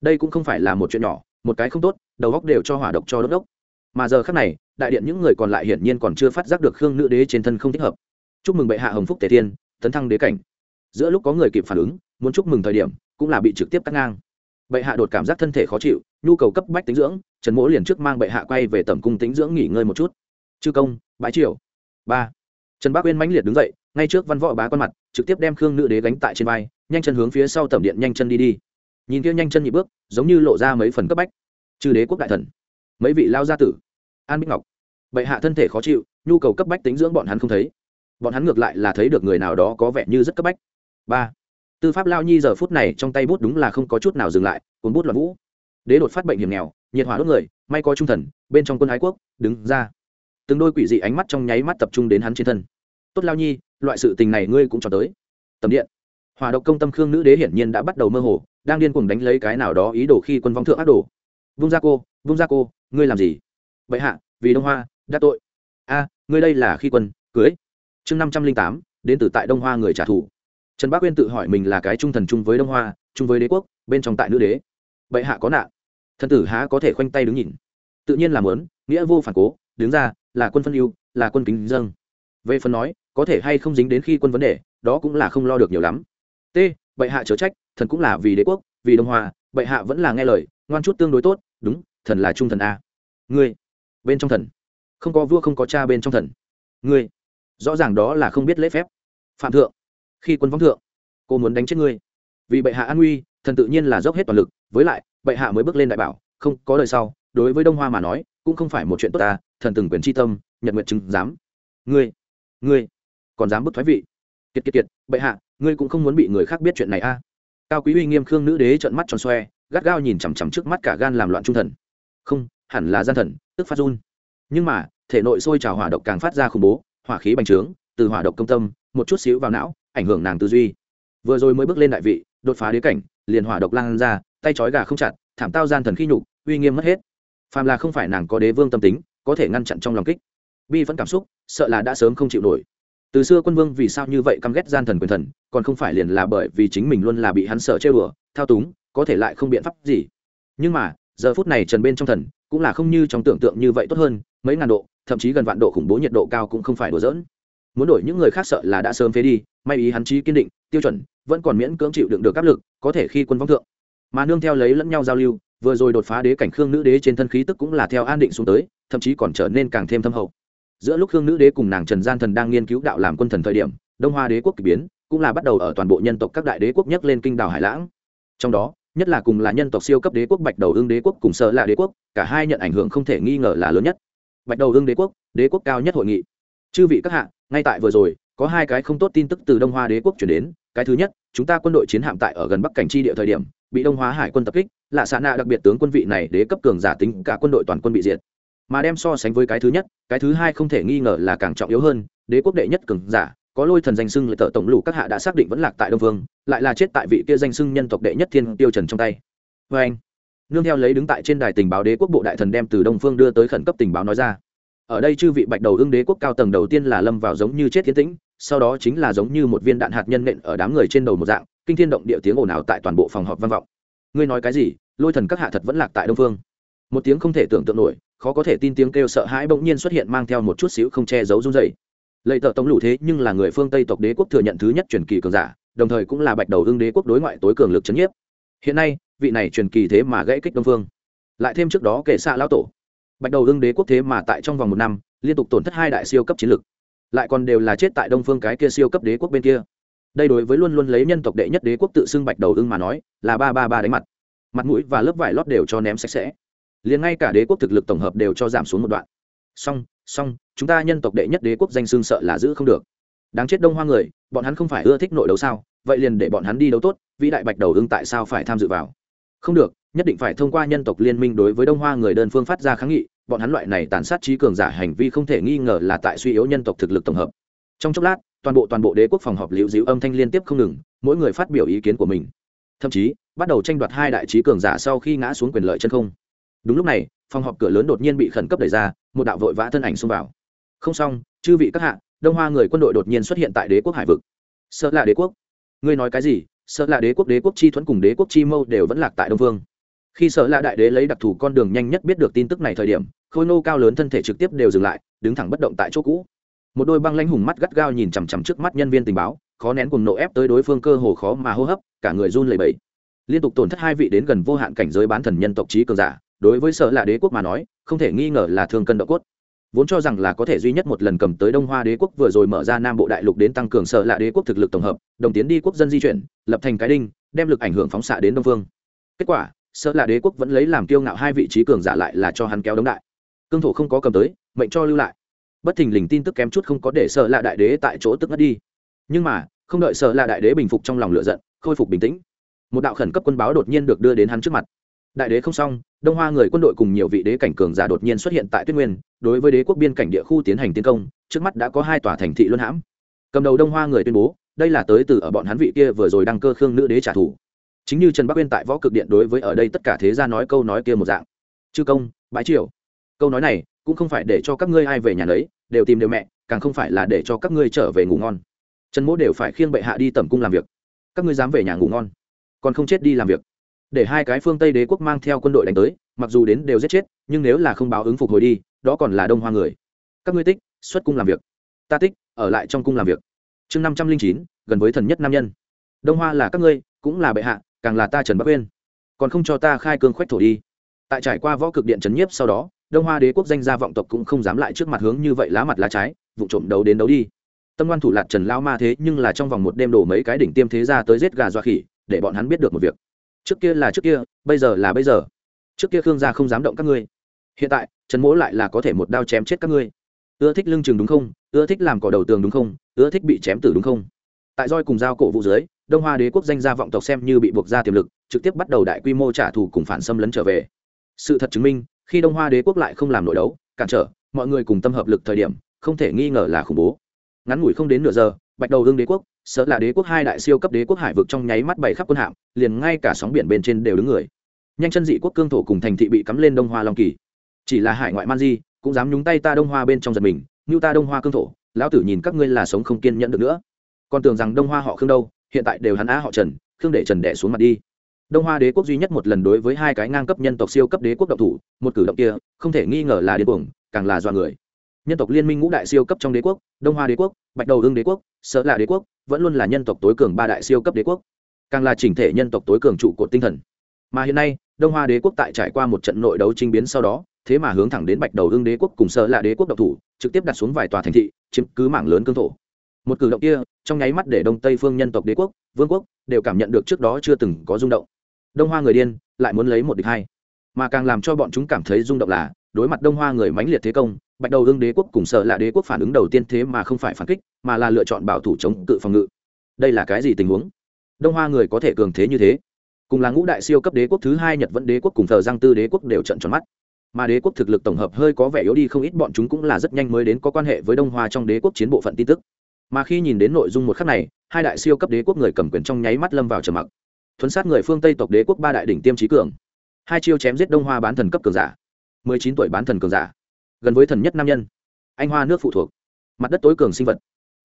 Speaker 1: Đây cũng không phải là một chuyện nhỏ, một cái không tốt, đầu góc đều cho hỏa độc cho đốt đốc. Mà giờ khác này, đại điện những người còn lại hiển nhiên còn chưa phát giác được khương nữ đế trên thân không thích hợp. Chúc mừng bệ hạ hồng phúc tề tiên, tấn thăng đế cảnh. Giữa lúc có người kịp phản ứng, muốn chúc mừng thời điểm, cũng là bị trực tiếp cắt ngang. Bệ hạ đột cảm giác thân thể khó chịu, nhu cầu cấp bách tính dưỡng, trần mỗ liền trước mang bệ hạ quay về tầm cung tính dưỡng nghỉ ngơi một chút chư công, bãi triều. Ba. Trần bác uyên mãnh liệt đứng dậy, ngay trước văn võ bá quan mặt, trực tiếp đem khương nữ đế gánh tại trên vai, nhanh chân hướng phía sau tầm điện nhanh chân đi đi. Nhìn kia nhanh chân nhị bước, giống như lộ ra mấy phần cấp bách. Chư đế quốc đại thần. Mấy vị lao gia tử. An bích ngọc. Bệ hạ thân thể khó chịu, nhu cầu cấp bách tính dưỡng bọn hắn không thấy. Bọn hắn ngược lại là thấy được người nào đó có vẻ như rất cấp bách. Ba. Tư pháp lao nhi giờ phút này trong tay bút đúng là không có chút nào dừng lại, cuốn bút loạn vũ. Đế đột phát bệnh hiểm nghèo, nhiệt hỏa đốt người, may có trung thần, bên trong quân ái quốc, đứng ra từng đôi quỷ dị ánh mắt trong nháy mắt tập trung đến hắn trên thân. Tốt lao nhi, loại sự tình này ngươi cũng cho tới. Tầm điện. Hòa độc công tâm khương nữ đế hiển nhiên đã bắt đầu mơ hồ, đang điên cuồng đánh lấy cái nào đó ý đồ khi quân vong thượng ác đồ. Vung ra cô, vung ra cô, ngươi làm gì? Bệ hạ, vì đông hoa, đã tội. A, ngươi đây là khi quân, cưới. Chương năm trăm linh tám, đến từ tại đông hoa người trả thù. Trần bác uyên tự hỏi mình là cái trung thần chung với đông hoa, chung với đế quốc, bên trong tại nữ đế. Bệ hạ có nạn. Thần tử há có thể khoanh tay đứng nhìn. Tự nhiên làm lớn nghĩa vô phản cố, đứng ra là quân phân ưu, là quân kính dâng về phần nói, có thể hay không dính đến khi quân vấn đề, đó cũng là không lo được nhiều lắm. T, bệ hạ chớ trách, thần cũng là vì đế quốc, vì đông hoa, bệ hạ vẫn là nghe lời, ngoan chút tương đối tốt, đúng, thần là trung thần a. Ngươi, bên trong thần. Không có vua không có cha bên trong thần. Ngươi, rõ ràng đó là không biết lễ phép. Phạm thượng, khi quân vong thượng, cô muốn đánh chết ngươi. Vì bệ hạ an nguy, thần tự nhiên là dốc hết toàn lực, với lại, bệ hạ mới bước lên đại bảo, không có đời sau, đối với đông hoa mà nói, cũng không phải một chuyện tốt ta thần từng quyền tri tâm nhật nguyện chứng giám, ngươi ngươi còn dám bức thoái vị? Kiệt kiệt kiệt bệ hạ ngươi cũng không muốn bị người khác biết chuyện này a. Cao quý uy nghiêm khương nữ đế trợn mắt tròn xoe gắt gao nhìn chằm chằm trước mắt cả gan làm loạn trung thần. Không hẳn là gian thần tức phát run. Nhưng mà thể nội sôi trào hỏa độc càng phát ra khủng bố hỏa khí bành trướng từ hỏa độc công tâm một chút xíu vào não ảnh hưởng nàng tư duy. Vừa rồi mới bước lên đại vị đột phá đế cảnh liền hỏa độc lan ra tay trói gà không chặt thảm tao gian thần khi nhục uy nghiêm mất hết. Phàm là không phải nàng có đế vương tâm tính có thể ngăn chặn trong lòng kích. Bi vẫn cảm xúc, sợ là đã sớm không chịu nổi. Từ xưa quân vương vì sao như vậy căm ghét gian thần quyền thần, còn không phải liền là bởi vì chính mình luôn là bị hắn sợ chơi bừa thao túng, có thể lại không biện pháp gì. Nhưng mà, giờ phút này trần bên trong thần, cũng là không như trong tưởng tượng như vậy tốt hơn, mấy ngàn độ, thậm chí gần vạn độ khủng bố nhiệt độ cao cũng không phải đùa dỡn muốn đổi những người khác sợ là đã sớm phế đi, may ý hắn trí kiên định, tiêu chuẩn, vẫn còn miễn cưỡng chịu đựng được áp lực, có thể khi quân vong thượng. Mà nương theo lấy lẫn nhau giao lưu vừa rồi đột phá đế cảnh khương nữ đế trên thân khí tức cũng là theo an định xuống tới, thậm chí còn trở nên càng thêm thâm hậu. Giữa lúc khương nữ đế cùng nàng trần gian thần đang nghiên cứu đạo làm quân thần thời điểm, đông hoa đế quốc k ỳ biến, cũng là bắt đầu ở toàn bộ nhân tộc các đại đế quốc nhắc lên kinh đảo hải lãng. Trong đó, nhất là cùng là nhân tộc siêu cấp đế quốc bạch đầu ương đế quốc cùng sợ là đế quốc, cả hai nhận ảnh hưởng không thể nghi ngờ là lớn nhất. Bạch đầu hưng đế quốc đế quốc cao nhất hội nghị. Chư vị các hạ, ngay tại vừa rồi, có hai cái không tốt tin tức từ đông hoa đế quốc chuyển đến. Cái thứ nhất, chúng ta quân đội chiến hạm tại ở gần bắc cảnh tri địa thời điểm bị đông hóa hải quân tập kích, lạ xạ nạ đặc biệt tướng quân vị này đế cấp cường giả tính cả quân đội toàn quân bị diệt. Mà đem so sánh với cái thứ nhất, cái thứ hai không thể nghi ngờ là càng trọng yếu hơn, đế quốc đệ nhất cường giả, có lôi thần danh sưng lợi tợ tổng lũ các hạ đã xác định vẫn lạc tại đông vương, lại là chết tại vị kia danh sưng nhân tộc đệ nhất thiên tiêu trần trong tay. Vê anh, nương theo lấy đứng tại trên đài tình báo đế quốc bộ đại thần đem từ đông phương đưa tới khẩn cấp tình báo nói ra. Ở đây chư vị bạch đầu ưng đế quốc cao tầng đầu tiên là lâm vào giống như chết thiên tĩnh, sau đó chính là giống như một viên đạn hạt nhân nện ở đám người trên đầu một dạng kinh thiên động địa tiếng ồn ào tại toàn bộ phòng họp vang vọng. Ngươi nói cái gì? Lôi thần các hạ thật vẫn lạc tại đông phương. Một tiếng không thể tưởng tượng nổi, khó có thể tin tiếng kêu sợ hãi bỗng nhiên xuất hiện mang theo một chút xíu không che giấu run dày lệ tợ tống lũ thế nhưng là người phương tây tộc đế quốc thừa nhận thứ nhất truyền kỳ cường giả, đồng thời cũng là bạch đầu ưng đế quốc đối ngoại tối cường lực c nhiếp. Hiện nay, vị này truyền kỳ thế mà gãy kích đông phương. Lại thêm trước đó kể xạ lao tổ. Bạch đầu ưng đế quốc thế mà tại trong vòng một năm, liên tục tổn thất hai đại siêu cấp chiến lực. Lại còn đều là chết tại đông phương cái kia siêu cấp đế quốc bên kia đây đối với luôn luôn lấy nhân tộc đệ nhất đế quốc tự xưng bạch đầu ưng mà nói, là ba ba ba đánh mặt. Mặt mũi và lớp vải lót đều cho ném sạch sẽ. Liền ngay cả đế quốc thực lực tổng hợp đều cho giảm xuống một đoạn. Song song chúng ta nhân tộc đệ nhất đế quốc danh xương sợ là giữ không được. Đáng chết đông hoa người, bọn hắn không phải ưa thích nội đấu sao? Vậy liền để bọn hắn đi đấu tốt, vĩ đại bạch đầu ưng tại sao phải tham dự vào? Không được, nhất định phải thông qua nhân tộc liên minh đối với đông hoa người đơn phương phát ra kháng nghị, bọn hắn loại này tàn sát trí cường giả hành vi không thể nghi ngờ là tại suy yếu nhân tộc thực lực tổng hợp. Trong chốc lát toàn bộ toàn bộ đế quốc phòng họp liễu dĩu âm thanh liên tiếp không ngừng, mỗi người phát biểu ý kiến của mình. Thậm chí, bắt đầu tranh đoạt hai đại trí cường giả sau khi ngã xuống quyền lợi chân không. Đúng lúc này, phòng họp cửa lớn đột nhiên bị khẩn cấp đẩy ra, một đạo vội vã thân ảnh xông vào. Không xong, chư vị các hạ, đông hoa người quân đội đột nhiên xuất hiện tại đế quốc hải vực. Sợ là đế quốc. Ngươi nói cái gì? Sợ là đế quốc đế quốc chi thuẫn cùng đế quốc chi mâu đều vẫn lạc tại đông vương. Khi sợ là đại đế lấy đặc thù con đường nhanh nhất biết được tin tức này thời điểm, khôi nô cao lớn thân thể trực tiếp đều dừng lại, đứng thẳng bất động tại chỗ cũ một đôi băng lãnh hùng mắt gắt gao nhìn chằm chằm trước mắt nhân viên tình báo, khó nén cùng nộ ép tới đối phương cơ hồ khó mà hô hấp, cả người run lẩy bẩy. Liên tục tổn thất hai vị đến gần vô hạn cảnh giới bán thần nhân tộc trí cường giả, đối với sợ là đế quốc mà nói, không thể nghi ngờ là thương cân độ cốt. Vốn cho rằng là có thể duy nhất một lần cầm tới đông hoa đế quốc vừa rồi mở ra nam bộ đại lục đến tăng cường sợ là đế quốc thực lực tổng hợp, đồng tiến đi quốc dân di chuyển, lập thành cái đinh, đem lực ảnh hưởng phóng xạ đến đông phương. Kết quả sợ là đế quốc vẫn lấy làm kiêu ngạo hai vị trí cường giả lại là cho hắn kéo đống đại. Cương thổ không có cầm tới, mệnh cho lưu lại bất thình lình tin tức kém chút không có để sợ lạ đại đế tại chỗ tức ngất đi. Nhưng mà, không đợi sợ lạ đại đế bình phục trong lòng lựa giận, khôi phục bình tĩnh, một đạo khẩn cấp quân báo đột nhiên được đưa đến hắn trước mặt. Đại đế không xong, đông hoa người quân đội cùng nhiều vị đế cảnh cường giả đột nhiên xuất hiện tại tuyết nguyên, đối với đế quốc biên cảnh địa khu tiến hành tiến công, trước mắt đã có hai tòa thành thị luân hãm. Cầm đầu đông hoa người tuyên bố, đây là tới từ ở bọn hắn vị kia vừa rồi đăng cơ khương nữ đế trả thù. Chính như trần bắc uyên tại võ cực điện đối với ở đây tất cả thế gia nói câu nói kia một dạng. Chư công bãi triều. Câu nói này cũng không phải để cho các ngươi ai về nhà lấy đều tìm đều mẹ, càng không phải là để cho các ngươi trở về ngủ ngon. Trần mỗ đều phải khiêng bệ hạ đi tẩm cung làm việc. Các ngươi dám về nhà ngủ ngon, còn không chết đi làm việc. Để hai cái phương tây đế quốc mang theo quân đội đánh tới, mặc dù đến đều giết chết, nhưng nếu là không báo ứng phục hồi đi, đó còn là đông hoa người. Các ngươi tích, xuất cung làm việc. Ta tích, ở lại trong cung làm việc. Chương năm trăm linh chín, gần với thần nhất nam nhân. Đông hoa là các ngươi, cũng là bệ hạ, càng là ta trần bắc uyên. Còn không cho ta khai cương khoách thổ đi. Tại trải qua võ cực điện trấn nhiếp sau đó đông hoa đế quốc danh gia vọng tộc cũng không dám lại trước mặt hướng như vậy lá mặt lá trái vụ trộm đấu đến đấu đi. Tâm ngoan thủ lạc trần lao ma thế nhưng là trong vòng một đêm đổ mấy cái đỉnh tiêm thế ra tới giết gà dọa khỉ, để bọn hắn biết được một việc. Trước kia là trước kia, bây giờ là bây giờ. Trước kia khương gia không dám động các ngươi. Hiện tại, trần mỗ lại là có thể một đao chém chết các ngươi. Ưa thích lưng chừng đúng không? Ưa thích làm cỏ đầu tường đúng không? Ưa thích bị chém tử đúng không? Tại roi cùng giao cổ vũ dưới, đông hoa đế quốc danh gia vọng tộc xem như bị buộc ra tiềm lực, trực tiếp bắt đầu đại quy mô trả thù cùng phản xâm lấn trở về. Sự thật chứng minh khi đông hoa đế quốc lại không làm nội đấu, cản trở, mọi người cùng tâm hợp lực thời điểm, không thể nghi ngờ là khủng bố. Ngắn ngủi không đến nửa giờ, bạch đầu hương đế quốc sợ là đế quốc hai đại siêu cấp đế quốc hải vực trong nháy mắt bày khắp quân hạm, liền ngay cả sóng biển bên trên đều đứng người. Nhanh chân dị quốc cương thổ cùng thành thị bị cắm lên đông hoa long kỳ. Chỉ là hải ngoại man di, cũng dám nhúng tay ta đông hoa bên trong giật mình, như ta đông hoa cương thổ, lão tử nhìn các ngươi là sống không kiên nhẫn được nữa. Còn tưởng rằng đông hoa họ khương đâu, hiện tại đều hắn á họ trần, khương để trần đẻ xuống mặt đi đông hoa đế quốc duy nhất một lần đối với hai cái ngang cấp nhân tộc siêu cấp đế quốc độc thủ, một cử động kia, không thể nghi ngờ là điên cuồng, càng là do người. Nhân tộc liên minh ngũ đại siêu cấp trong đế quốc, đông hoa đế quốc, bạch đầu hương đế quốc, sợ là đế quốc, vẫn luôn là nhân tộc tối cường ba đại siêu cấp đế quốc, càng là chỉnh thể nhân tộc tối cường trụ cột tinh thần. Mà hiện nay, đông hoa đế quốc tại trải qua một trận nội đấu chinh biến sau đó, thế mà hướng thẳng đến bạch đầu hương đế quốc cùng sợ là đế quốc độc thủ, trực tiếp đặt xuống vài tòa thành thị, chiếm cứ mảng lớn cương thổ. Một cử động kia, trong nháy mắt để đông tây phương nhân tộc đế quốc, vương quốc đều cảm nhận được trước đó chưa từng có rung động đông hoa người điên, lại muốn lấy một địch hai. Mà càng làm cho bọn chúng cảm thấy rung động là, đối mặt đông hoa người mãnh liệt thế công, bạch đầu đương đế quốc cùng sợ là đế quốc phản ứng đầu tiên thế mà không phải phản kích, mà là lựa chọn bảo thủ chống cự phòng ngự. Đây là cái gì tình huống? Đông hoa người có thể cường thế như thế? Cùng là ngũ đại siêu cấp đế quốc thứ hai nhật vẫn đế quốc cùng thờ giang tư đế quốc đều trận tròn mắt. Mà đế quốc thực lực tổng hợp hơi có vẻ yếu đi không ít, bọn chúng cũng là rất nhanh mới đến có quan hệ với đông hoa trong đế quốc chiến bộ phận tin tức. Mà khi nhìn đến nội dung một khắc này, hai đại siêu cấp đế quốc người cầm quyền trong nháy mắt lâm vào trầm mặc thuấn sát người phương tây tộc đế quốc ba đại đỉnh tiêm trí cường. Hai chiêu chém giết đông hoa bán thần cấp cường giả. Mười chín tuổi bán thần cường giả. Gần với thần nhất nam nhân. Anh hoa nước phụ thuộc. Mặt đất tối cường sinh vật.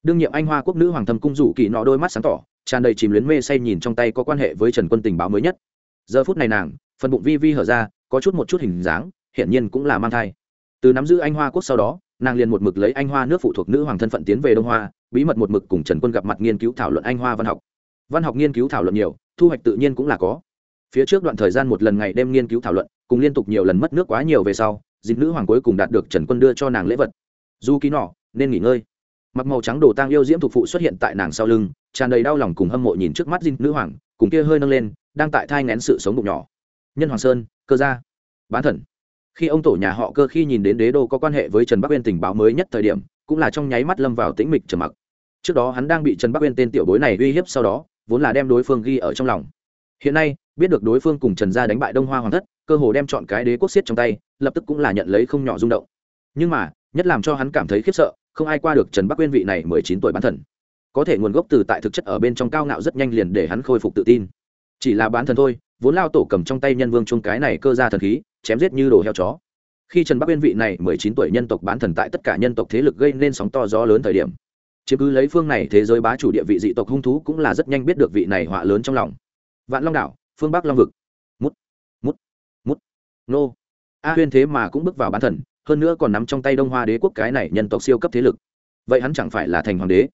Speaker 1: Đương nhiệm anh hoa quốc nữ hoàng thâm cung rủ kỳ nọ đôi mắt sáng tỏ, tràn đầy chìm luyến mê say nhìn trong tay có quan hệ với trần quân tình báo mới nhất. Giờ phút này nàng, phần bụng vi vi hở ra, có chút một chút hình dáng, hiển nhiên cũng là mang thai. Từ nắm giữ anh hoa quốc sau đó, nàng liền một mực lấy anh hoa nước phụ thuộc nữ hoàng thân phận tiến về đông hoa, bí mật một mực cùng trần quân gặp mặt nghiên cứu thảo luận anh hoa văn học văn học nghiên cứu thảo luận nhiều, thu hoạch tự nhiên cũng là có. Phía trước đoạn thời gian một lần ngày đêm nghiên cứu thảo luận, cùng liên tục nhiều lần mất nước quá nhiều về sau dịp nữ hoàng cuối cùng đạt được trần quân đưa cho nàng lễ vật. Du ký nọ, nên nghỉ ngơi. Mặc màu trắng đồ tang yêu diễm thuộc phụ xuất hiện tại nàng sau lưng, tràn đầy đau lòng cùng hâm mộ nhìn trước mắt dinh nữ hoàng, cùng kia hơi nâng lên, đang tại thai ngén sự sống bụng nhỏ. Nhân hoàng sơn, cơ gia. Bán thần. Khi ông tổ nhà họ cơ khi nhìn đến đế đô có quan hệ với trần bắc uyên tình báo mới nhất thời điểm, cũng là trong nháy mắt lâm vào tĩnh mịch trầm mặc. Trước đó hắn đang bị trần bắc uyên tên tiểu bối này uy hiếp, sau đó vốn là đem đối phương ghi ở trong lòng. Hiện nay, biết được đối phương cùng trần gia đánh bại đông hoa hoàng thất, cơ hồ đem chọn cái đế quốc xiết trong tay, lập tức cũng là nhận lấy không nhỏ rung động. Nhưng mà, nhất làm cho hắn cảm thấy khiếp sợ, không ai qua được trần bắc uyên vị này mười chín tuổi bán thần. Có thể nguồn gốc từ tại thực chất ở bên trong cao ngạo rất nhanh liền để hắn khôi phục tự tin. Chỉ là bán thần thôi, vốn lao tổ cầm trong tay nhân vương chung cái này cơ ra thần khí, chém giết như đồ heo chó. Khi trần bắc uyên vị này mười chín tuổi nhân tộc bán thần tại tất cả nhân tộc thế lực gây nên sóng to gió lớn thời điểm chứ cứ lấy phương này thế giới bá chủ địa vị dị tộc hung thú cũng là rất nhanh biết được vị này họa lớn trong lòng. Vạn long đảo, phương bắc long vực. Mút mút mút. Nô. A huyên thế mà cũng bước vào bán thần, hơn nữa còn nắm trong tay đông hoa đế quốc cái này nhân tộc siêu cấp thế lực. Vậy hắn chẳng phải là thành hoàng đế?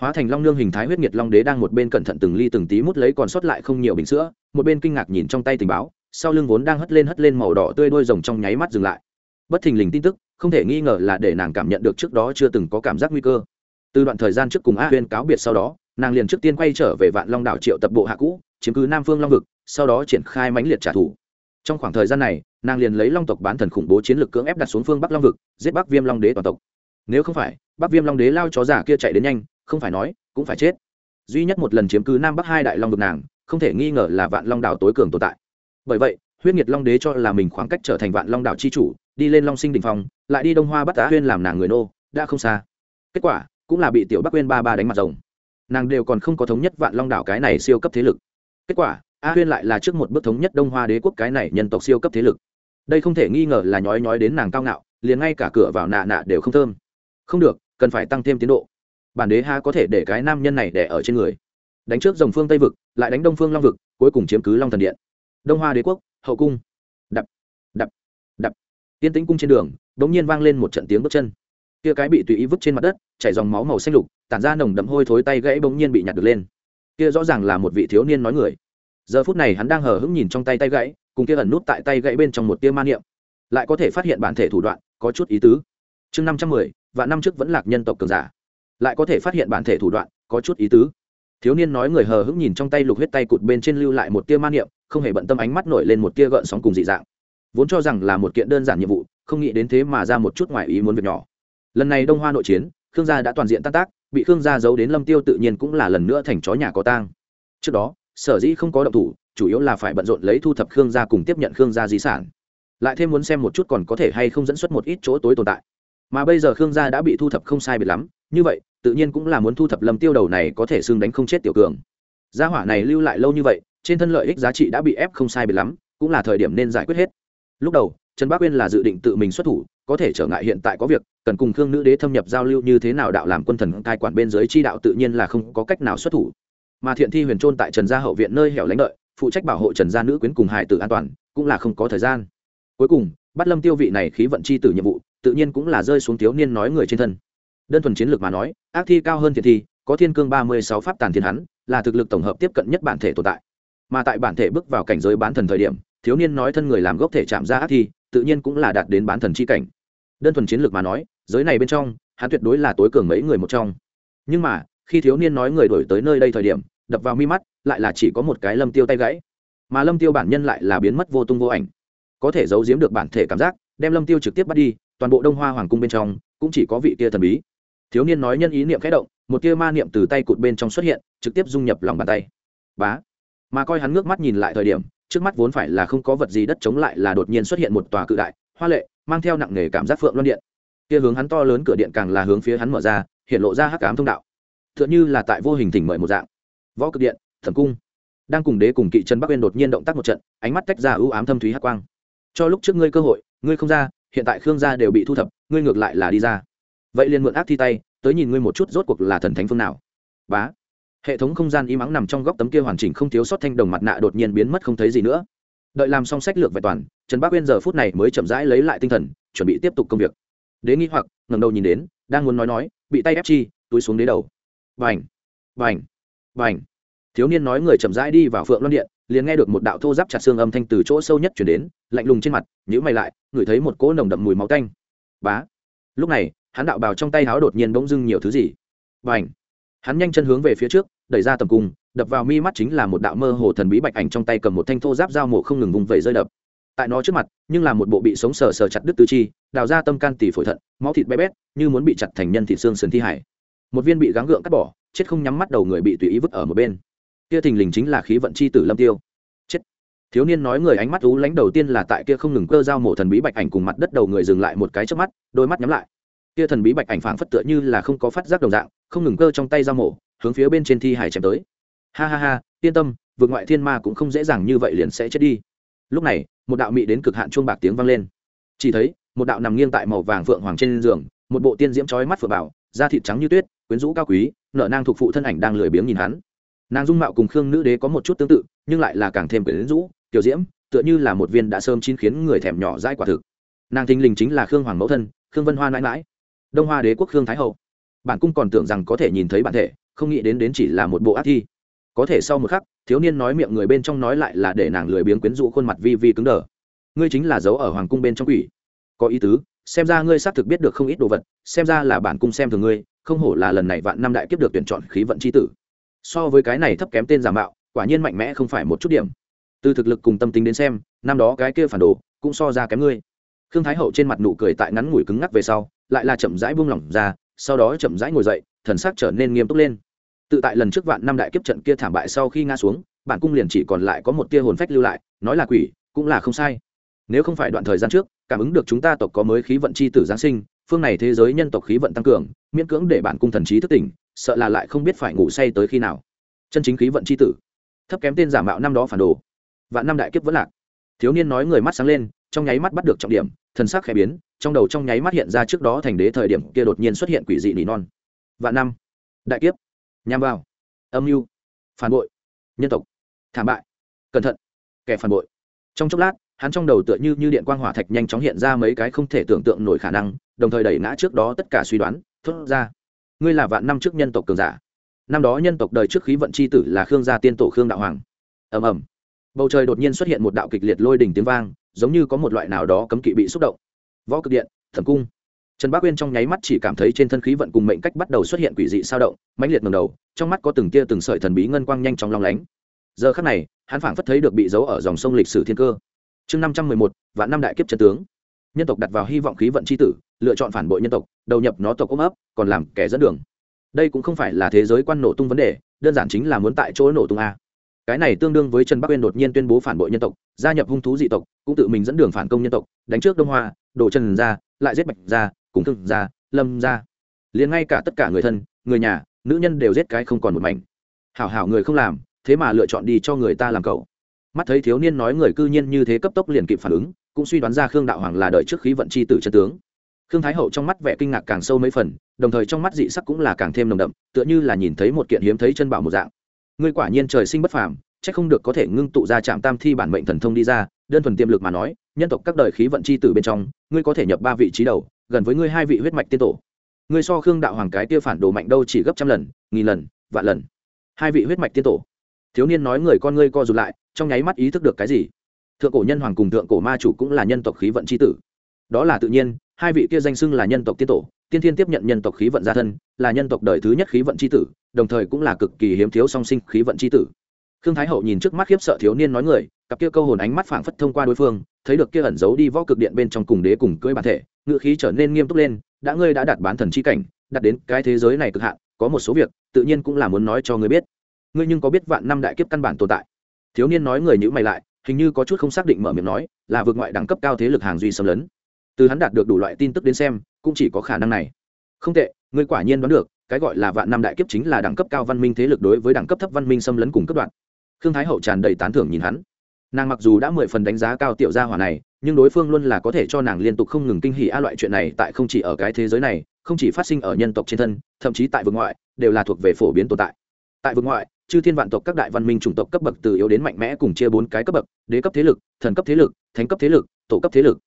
Speaker 1: Hóa thành long nương hình thái huyết nhiệt long đế đang một bên cẩn thận từng ly từng tí mút lấy còn sót lại không nhiều bình sữa, một bên kinh ngạc nhìn trong tay tình báo, sau lưng vốn đang hất lên hất lên màu đỏ tươi đôi rồng trong nháy mắt dừng lại. Bất thình lình tin tức, không thể nghi ngờ là để nàng cảm nhận được trước đó chưa từng có cảm giác nguy cơ từ đoạn thời gian trước cùng a huyên cáo biệt sau đó, nàng liền trước tiên quay trở về vạn long đảo triệu tập bộ hạ cũ, chiếm cứ nam phương long vực, sau đó triển khai mãnh liệt trả thù. Trong khoảng thời gian này, nàng liền lấy long tộc bán thần khủng bố chiến lược cưỡng ép đặt xuống phương bắc long vực, giết bắc viêm long đế toàn tộc. Nếu không phải, bắc viêm long đế lao chó giả kia chạy đến nhanh, không phải nói, cũng phải chết. Duy nhất một lần chiếm cứ nam bắc hai đại long vực nàng, không thể nghi ngờ là vạn long đảo tối cường tồn tại. Bởi vậy, huyết nhiệt long đế cho là mình khoảng cách trở thành vạn long đảo chi chủ, đi lên long sinh đình phong, lại đi đông hoa bắt tá huyên làm nàng người nô, đã không xa. Kết quả cũng là bị tiểu bắc huyên ba ba đánh mặt rồng. Nàng đều còn không có thống nhất vạn long đảo cái này siêu cấp thế lực. Kết quả, a huyên lại là trước một bước thống nhất đông hoa đế quốc cái này nhân tộc siêu cấp thế lực. Đây không thể nghi ngờ là nhói nhói đến nàng cao ngạo, liền ngay cả cửa vào nạ nạ đều không thơm. Không được, cần phải tăng thêm tiến độ. Bản đế ha có thể để cái nam nhân này đẻ ở trên người. Đánh trước dòng phương tây vực, lại đánh đông phương long vực, cuối cùng chiếm cứ long thần điện. Đông hoa đế quốc, hậu cung. Đập đập đập. Tiên tĩnh cung trên đường đ ỗ n g nhiên vang lên một trận tiếng bước chân kia cái bị tùy ý vứt trên mặt đất, chảy dòng máu màu xanh lục, tản ra nồng đậm hôi thối tay gãy bỗng nhiên bị nhặt được lên. Kia rõ ràng là một vị thiếu niên nói người. Giờ phút này hắn đang hờ hững nhìn trong tay tay gãy, cùng kia ẩn nút tại tay gãy bên trong một tia man niệm. Lại có thể phát hiện bản thể thủ đoạn, có chút ý tứ. Chương năm trăm mười và năm trước vẫn lạc nhân tộc cường giả. Lại có thể phát hiện bản thể thủ đoạn, có chút ý tứ. Thiếu niên nói người hờ hững nhìn trong tay lục huyết tay cụt bên trên lưu lại một tia man niệm, không hề bận tâm ánh mắt nổi lên một tia gợn sóng cùng dị dạng. Vốn cho rằng là một kiện đơn giản nhiệm vụ, không nghĩ đến thế mà ra một chút ngoài ý muốn việc nhỏ lần này đông hoa nội chiến, khương gia đã toàn diện tan tác, bị khương gia giấu đến lâm tiêu tự nhiên cũng là lần nữa thành chó nhà có tang. Trước đó, sở dĩ không có động thủ, chủ yếu là phải bận rộn lấy thu thập khương gia cùng tiếp nhận khương gia di sản. Lại thêm muốn xem một chút còn có thể hay không dẫn xuất một ít chỗ tối tồn tại. Mà bây giờ khương gia đã bị thu thập không sai biệt lắm, như vậy, tự nhiên cũng là muốn thu thập lâm tiêu đầu này có thể xưng đánh không chết tiểu cường. Gia hỏa này lưu lại lâu như vậy, trên thân lợi ích giá trị đã bị ép không sai biệt lắm, cũng là thời điểm nên giải quyết hết. Lúc đầu, trần bác uyên là dự định tự mình xuất thủ, có thể trở ngại hiện tại có việc cần cùng khương nữ đế thâm nhập giao lưu như thế nào đạo làm quân thần cai quản bên dưới chi đạo tự nhiên là không có cách nào xuất thủ. Mà thiện thi huyền trôn tại trần gia hậu viện nơi hẻo lánh đợi, phụ trách bảo hộ trần gia nữ quyến cùng hải tử an toàn, cũng là không có thời gian. Cuối cùng bắt lâm tiêu vị này khí vận chi tử nhiệm vụ, tự nhiên cũng là rơi xuống thiếu niên nói người trên thân. Đơn thuần chiến lược mà nói, ác thi cao hơn thiện thi, có thiên cương ba mươi sáu pháp tàn thiên hắn, là thực lực tổng hợp tiếp cận nhất bản thể tồn tại. Mà tại bản thể bước vào cảnh giới bán thần thời điểm, thiếu niên nói thân người làm gốc thể chạm ra ác thi, tự nhiên cũng là đạt đến bán thần chi cảnh. Đơn thuần chiến lược mà nói giới này bên trong, hắn tuyệt đối là tối cường mấy người một trong. Nhưng mà, khi thiếu niên nói người đổi tới nơi đây thời điểm, đập vào mi mắt, lại là chỉ có một cái lâm tiêu tay gãy. Mà lâm tiêu bản nhân lại là biến mất vô tung vô ảnh. Có thể giấu giếm được bản thể cảm giác, đem lâm tiêu trực tiếp bắt đi, toàn bộ đông hoa hoàng cung bên trong, cũng chỉ có vị kia thần bí. Thiếu niên nói nhân ý niệm khẽ động, một tia ma niệm từ tay cụt bên trong xuất hiện, trực tiếp dung nhập lòng bàn tay. Bá. Mà coi hắn ngước mắt nhìn lại thời điểm, trước mắt vốn phải là không có vật gì đất chống lại là đột nhiên xuất hiện một tòa cự đại, hoa lệ, mang theo nặng nề cảm giác phượng loan điện kia hướng hắn to lớn cửa điện càng là hướng phía hắn mở ra, hiện lộ ra hắc ám thông đạo. T h ư ợ n như là tại vô hình thỉnh mời một dạng. Võ cực điện thẩm cung. Đang cùng đế cùng kỵ trần bắc uyên đột nhiên động tác một trận, ánh mắt tách ra ưu ám thâm thúy hắc quang. Cho lúc trước ngươi cơ hội, ngươi không ra, hiện tại khương gia đều bị thu thập, ngươi ngược lại là đi ra. Vậy liền mượn ác thi tay, tới nhìn ngươi một chút rốt cuộc là thần thánh phương nào. Bá. Hệ thống không gian im ắng nằm trong góc tấm kia hoàn chỉnh không thiếu sót thanh đồng mặt nạ đột nhiên biến mất không thấy gì nữa. Đợi làm xong sách lược vẹn toàn, trần bác uyên giờ phút này mới chậm rãi lấy lại tinh thần, chuẩn bị tiếp tục công việc đế nghĩ hoặc, ngẩng đầu nhìn đến, đang muốn nói nói, bị tay ép chi, túi xuống đế đầu. Vành vành vành thiếu niên nói người chậm rãi đi vào phượng loan điện, liền nghe được một đạo thô giáp chặt xương âm thanh từ chỗ sâu nhất chuyển đến, lạnh lùng trên mặt nhữ mày lại, ngửi thấy một cỗ nồng đậm mùi máu tanh. Bá! Lúc này, hắn đạo bào trong tay háo đột nhiên bỗng dưng nhiều thứ gì. Vành hắn nhanh chân hướng về phía trước, đẩy ra tầm cung, đập vào mi mắt chính là một đạo mơ hồ thần bí bạch ảnh trong tay cầm một thanh thô giáp dao mổ không ngừng vùng vẩy rơi đập. Tại nó trước mặt, nhưng là một bộ bị sống sờ sờ chặt đứt tứ chi đào ra tâm can tỷ phổi thận, máu thịt bé bét, như muốn bị chặt thành nhân thịt xương sườn thi hải. Một viên bị gắng gượng cắt bỏ, chết không nhắm mắt đầu người bị tùy ý vứt ở một bên. Kia thình lình chính là khí vận chi tử lâm tiêu. Chết. Thiếu niên nói người ánh mắt thú lánh đầu tiên là tại kia không ngừng cơ dao mổ thần bí bạch ảnh cùng mặt đất đầu người dừng lại một cái trước mắt, đôi mắt nhắm lại. Kia thần bí bạch ảnh phảng phất tựa như là không có phát giác đồng dạng, không ngừng cơ trong tay dao mổ, hướng phía bên trên thi hải chém tới. Ha ha ha, yên tâm, vượt ngoại thiên ma cũng không dễ dàng như vậy liền sẽ chết đi. Lúc này, một đạo mị đến cực hạn chuông bạc tiếng vang lên. Chỉ thấy một đạo nằm nghiêng tại màu vàng phượng hoàng trên giường, một bộ tiên diễm chói mắt phượng bảo, da thịt trắng như tuyết, quyến rũ cao quý nợ nang thuộc phụ thân ảnh đang lười biếng nhìn hắn. Nàng dung mạo cùng khương nữ đế có một chút tương tự, nhưng lại là càng thêm quyến rũ, kiều diễm, tựa như là một viên đã sơm chín khiến người thèm nhỏ dãi quả thực. Nàng thình lình chính là khương hoàng mẫu thân, khương vân hoa mãi mãi đông hoa đế quốc khương thái hậu. Bản cung còn tưởng rằng có thể nhìn thấy bản thể, không nghĩ đến đến chỉ là một bộ ác thi. Có thể sau một khắc, thiếu niên nói miệng người bên trong nói lại là để nàng lười biếng quyến rũ khuôn mặt vi vi cứng đờ. Ngươi chính là dấu ở hoàng cung bên trong quỷ có ý tứ, xem ra ngươi xác thực biết được không ít đồ vật, xem ra là bản cung xem thường ngươi, không hổ là lần này vạn năm đại kiếp được tuyển chọn khí vận c h i tử. So với cái này thấp kém tên giả mạo, quả nhiên mạnh mẽ không phải một chút điểm. Từ thực lực cùng tâm tính đến xem, năm đó cái kia phản đồ, cũng so ra kém ngươi. Khương thái hậu trên mặt nụ cười tại ngắn ngủi cứng ngắc về sau, lại là chậm rãi buông lỏng ra, sau đó chậm rãi ngồi dậy, thần sắc trở nên nghiêm túc lên. Tự tại lần trước vạn năm đại kiếp trận kia thảm bại sau khi ngã xuống, bản cung liền chỉ còn lại có một tia hồn phách lưu lại, nói là quỷ, cũng là không sai. Nếu không phải đoạn thời gian trước cảm ứng được chúng ta tộc có mới khí vận chi tử giáng sinh, phương này thế giới nhân tộc khí vận tăng cường, miễn cưỡng để bản cung thần trí thức tỉnh, sợ là lại không biết phải ngủ say tới khi nào. Chân chính khí vận chi tử. Thấp kém tên giả mạo năm đó phản đồ. Vạn năm đại kiếp vẫn lạc. Thiếu niên nói người mắt sáng lên, trong nháy mắt bắt được trọng điểm, thần sắc khẽ biến, trong đầu trong nháy mắt hiện ra trước đó thành đế thời điểm kia đột nhiên xuất hiện quỷ dị nỉ non. Vạn năm. Đại kiếp. Nham vào. Âm mưu. Phản bội. Nhân tộc. Thảm bại. Cẩn thận. Kẻ phản bội. Trong chốc lát hắn trong đầu tựa như như điện quang hỏa thạch nhanh chóng hiện ra mấy cái không thể tưởng tượng nổi khả năng, đồng thời đẩy ngã trước đó tất cả suy đoán, thốt ra, ngươi là vạn năm trước nhân tộc cường giả. Năm đó nhân tộc đời trước khí vận c h i tử là khương gia tiên tổ khương đạo hoàng. Ầm ầm. Bầu trời đột nhiên xuất hiện một đạo kịch liệt lôi đình tiếng vang, giống như có một loại nào đó cấm kỵ bị xúc động. Võ cực điện, thẩm cung. Trần bác uyên trong nháy mắt chỉ cảm thấy trên thân khí vận cùng mệnh cách bắt đầu xuất hiện quỷ dị sao động, mãnh liệt ngầm đầu, trong mắt có từng tia từng sợi thần bí ngân quang nhanh trong long lánh. Giờ khắc này, hắn phảng phất thấy được bị giấu ở dòng sông lịch sử thiên cơ chương năm trăm mười một, vạn năm đại kiếp trần tướng. Nhân tộc đặt vào hy vọng khí vận c h i tử, lựa chọn phản bội nhân tộc, đầu nhập nó tộc ôm ấp, còn làm kẻ dẫn đường. Đây cũng không phải là thế giới quan nổ tung vấn đề, đơn giản chính là muốn tại chỗ nổ tung a. Cái này tương đương với trần bắc uyên đột nhiên tuyên bố phản bội nhân tộc, gia nhập hung thú dị tộc, cũng tự mình dẫn đường phản công nhân tộc, đánh trước đông hoa, đổ trần ra, lại giết bạch ra cùng thương ra lâm ra liền ngay cả tất cả người thân, người nhà, nữ nhân đều giết cái không còn một mảnh. Hảo hảo người không làm, thế mà lựa chọn đi cho người ta làm cậu mắt thấy thiếu niên nói người cư nhiên như thế cấp tốc liền kịp phản ứng, cũng suy đoán ra khương đạo hoàng là đợi trước khí vận c h i tử chân tướng. Khương thái hậu trong mắt vẻ kinh ngạc càng sâu mấy phần, đồng thời trong mắt dị sắc cũng là càng thêm nồng đậm, tựa như là nhìn thấy một kiện hiếm thấy chân bảo một dạng. Ngươi quả nhiên trời sinh bất phàm c h ắ c không được có thể ngưng tụ ra trạm tam thi bản mệnh thần thông đi ra, đơn thuần tiềm lực mà nói, nhân tộc các đời khí vận c h i tử bên trong, ngươi có thể nhập ba vị trí đầu, gần với ngươi hai vị huyết mạch tiên tổ. Ngươi so khương đạo hoàng cái tiêu phản đồ mạnh đâu chỉ gấp trăm lần, nghìn lần, vạn lần. Hai vị huyết mạch tiên tổ thiếu niên nói người con ngươi co rụt lại, trong nháy mắt ý thức được cái gì? Thượng cổ nhân hoàng cùng thượng cổ ma chủ cũng là nhân tộc khí vận c tử. Đó là tự nhiên, hai vị kia danh xưng là nhân tộc tiên tổ, tiên thiên tiếp nhận nhân tộc khí vận gia thân, là nhân tộc đời thứ nhất khí vận c h i tử, đồng thời cũng là cực kỳ hiếm thiếu song sinh khí vận c h i tử. Khương thái hậu nhìn trước mắt khiếp sợ thiếu niên nói người, cặp kia câu hồn ánh mắt phảng phất thông qua đối phương, thấy được kia ẩn giấu đi võ cực điện bên trong cùng đế cùng cưỡi bản thể, ngựa khí trở nên nghiêm túc lên, đã ngươi đã đạt bán thần chi cảnh đặt đến cái thế giới này cực hạn, có một số việc, tự nhiên cũng là muốn nói cho ngươi biết ngươi nhưng có biết vạn năm đại kiếp căn bản tồn tại? Thiếu niên nói người nhữ mày lại, hình như có chút không xác định mở miệng nói, là vượt ngoại đẳng cấp cao thế lực hàng duy xâm lấn. Từ hắn đạt được đủ loại tin tức đến xem, cũng chỉ có khả năng này. Không tệ, ngươi quả nhiên đoán được, cái gọi là vạn năm đại kiếp chính là đẳng cấp cao văn minh thế lực đối với đẳng cấp thấp văn minh xâm lấn cùng cấp đoạn. Khương thái hậu tràn đầy tán thưởng nhìn hắn. Nàng mặc dù đã mười phần đánh giá cao tiểu gia hỏa này, nhưng đối phương luôn là có thể cho nàng liên tục không ngừng kinh hỉ a loại chuyện này tại không chỉ ở cái thế giới này, không chỉ phát sinh ở nhân tộc trên thân, thậm chí tại vực ngoại, đều là thuộc về phổ biến tồn tại. Tại vực ngoại chư thiên vạn tộc các đại văn minh chủng tộc cấp bậc từ yếu đến mạnh mẽ cùng chia bốn cái cấp bậc, đế cấp thế lực, thần cấp thế lực, thánh cấp thế lực, tổ cấp thế lực.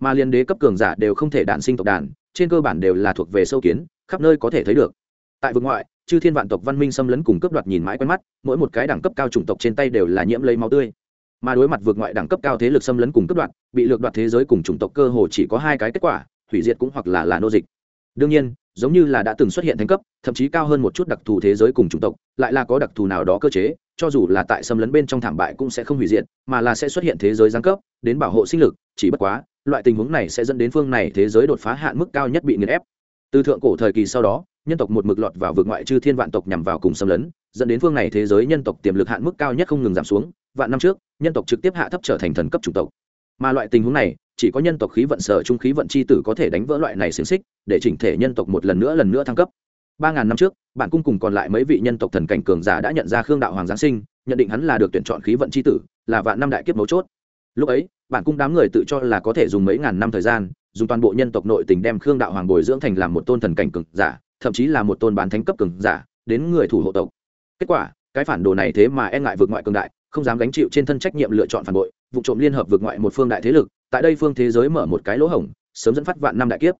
Speaker 1: Mà liên đế cấp cường giả đều không thể đản sinh tộc đàn, trên cơ bản đều là thuộc về sâu kiến, khắp nơi có thể thấy được. Tại vực ngoại, chư thiên vạn tộc văn minh xâm lấn cùng cấp đoạt nhìn mãi quen mắt, mỗi một cái đẳng cấp cao chủng tộc trên tay đều là nhiễm lấy máu tươi. Mà đối mặt vượt ngoại đẳng cấp cao thế lực xâm lấn cùng cấp đoạt, bị lược đoạt thế giới cùng chủng tộc cơ hồ chỉ có hai cái kết quả, hủy diệt cũng hoặc là là nô dịch đương nhiên, giống như là đã từng xuất hiện thành cấp, thậm chí cao hơn một chút đặc thù thế giới cùng chủng tộc, lại là có đặc thù nào đó cơ chế, cho dù là tại xâm lấn bên trong thảm bại cũng sẽ không hủy diệt, mà là sẽ xuất hiện thế giới giáng cấp, đến bảo hộ sinh lực, chỉ bất quá, loại tình huống này sẽ dẫn đến phương này thế giới đột phá hạn mức cao nhất bị nghiền ép. Từ thượng cổ thời kỳ sau đó, nhân tộc một mực lọt vào vực ngoại chư thiên vạn tộc nhằm vào cùng xâm lấn, dẫn đến phương này thế giới nhân tộc tiềm lực hạn mức cao nhất không ngừng giảm xuống, vạn năm trước, nhân tộc trực tiếp hạ thấp trở thành thần cấp chủng tộc. Mà loại tình huống này chỉ có nhân tộc khí vận sở trung khí vận chi tử có thể đánh vỡ loại này xiềng xích, để chỉnh thể nhân tộc một lần nữa lần nữa thăng cấp. Ba ngàn năm trước, bản cung cùng còn lại mấy vị nhân tộc thần cảnh cường giả đã nhận ra khương đạo hoàng giáng sinh, nhận định hắn là được tuyển chọn khí vận chi tử, là vạn năm đại kiếp mấu chốt. Lúc ấy, bản cung đám người tự cho là có thể dùng mấy ngàn năm thời gian, dùng toàn bộ nhân tộc nội tình đem khương đạo hoàng bồi dưỡng thành làm một tôn thần cảnh cường giả, thậm chí là một tôn bán thánh cấp cường giả, đến người thủ hộ tộc. Kết quả, cái phản đồ này thế mà e ngại vượt ngoại cường đại, không dám gánh chịu trên thân trách nhiệm lựa chọn phản bội, vụ trộm liên hợp vượt ngoại một phương đại thế lực tại đây phương thế giới mở một cái lỗ hổng, sớm dẫn phát vạn năm đại kiếp.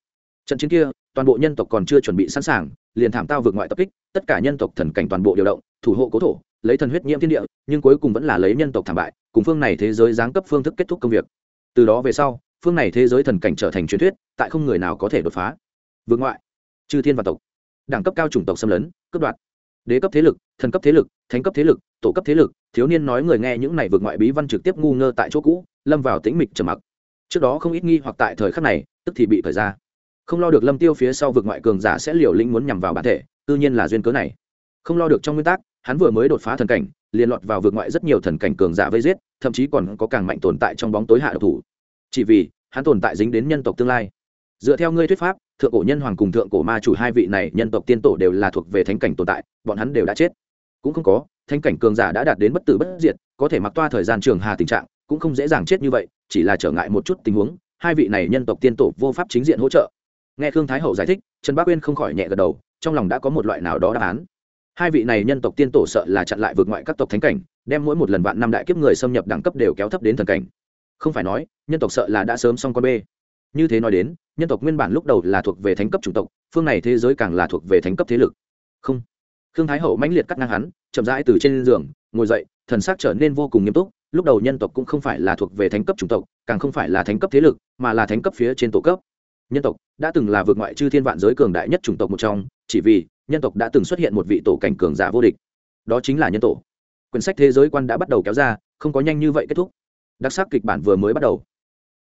Speaker 1: Trận chiến kia, toàn bộ nhân tộc còn chưa chuẩn bị sẵn sàng, liền thảm tao vượt ngoại tập kích, tất cả nhân tộc thần cảnh toàn bộ điều động, thủ hộ cố thổ, lấy thần huyết nhiễm thiên địa, nhưng cuối cùng vẫn là lấy nhân tộc thảm bại, cùng phương này thế giới giáng cấp phương thức kết thúc công việc. Từ đó về sau, phương này thế giới thần cảnh trở thành truyền thuyết, tại không người nào có thể đột phá. Vượt ngoại, chư thiên và tộc, đẳng cấp cao chủng tộc xâm lấn, cướp đoạt. Đế cấp thế lực, thần cấp thế lực, thánh cấp thế lực, tổ cấp thế lực, thiếu niên nói người nghe những này vượt ngoại bí văn trực tiếp ngu ngơ tại chỗ cũ, lâm vào tĩnh mịch trầm mặc trước đó không ít nghi hoặc tại thời khắc này, tức thì bị thời ra. Không lo được lâm tiêu phía sau vực ngoại cường giả sẽ liều lĩnh muốn nhằm vào bản thể, tự nhiên là duyên cớ này. Không lo được trong nguyên tắc, hắn vừa mới đột phá thần cảnh, liền lọt vào vực ngoại rất nhiều thần cảnh cường giả vây giết, thậm chí còn có càng mạnh tồn tại trong bóng tối hạ độc thủ. Chỉ vì, hắn tồn tại dính đến nhân tộc tương lai. Dựa theo ngươi thuyết pháp, thượng cổ nhân hoàng cùng thượng cổ ma chủ hai vị này nhân tộc tiên tổ đều là thuộc về thánh cảnh tồn tại, bọn hắn đều đã chết. Cũng không có, thánh cảnh cường giả đã đạt đến bất tử bất diệt, có thể mặc toa thời gian trường hà tình trạng, cũng không dễ dàng chết như vậy chỉ là trở ngại một chút tình huống, hai vị này nhân tộc tiên tổ vô pháp chính diện hỗ trợ. Nghe khương thái hậu giải thích, trần bác uyên không khỏi nhẹ gật đầu, trong lòng đã có một loại nào đó đáp án. Hai vị này nhân tộc tiên tổ sợ là chặn lại vượt ngoại các tộc thánh cảnh, đem mỗi một lần vạn năm đại kiếp người xâm nhập đẳng cấp đều kéo thấp đến thần cảnh. Không phải nói, nhân tộc sợ là đã sớm xong con bê. Như thế nói đến, nhân tộc nguyên bản lúc đầu là thuộc về thánh cấp chủng tộc, phương này thế giới càng là thuộc về thánh cấp thế lực. Không. Khương thái hậu mãnh liệt cắt ngang hắn, chậm rãi từ trên giường, ngồi dậy, thần sắc trở nên vô cùng nghiêm túc lúc đầu nhân tộc cũng không phải là thuộc về thánh cấp chủng tộc, càng không phải là thánh cấp thế lực, mà là thánh cấp phía trên tổ cấp. Nhân tộc đã từng là vượt ngoại chư thiên vạn giới cường đại nhất chủng tộc một trong, chỉ vì nhân tộc đã từng xuất hiện một vị tổ cảnh cường giả vô địch. Đó chính là nhân tổ. Quyển sách thế giới quan đã bắt đầu kéo ra, không có nhanh như vậy kết thúc. Đặc sắc kịch bản vừa mới bắt đầu.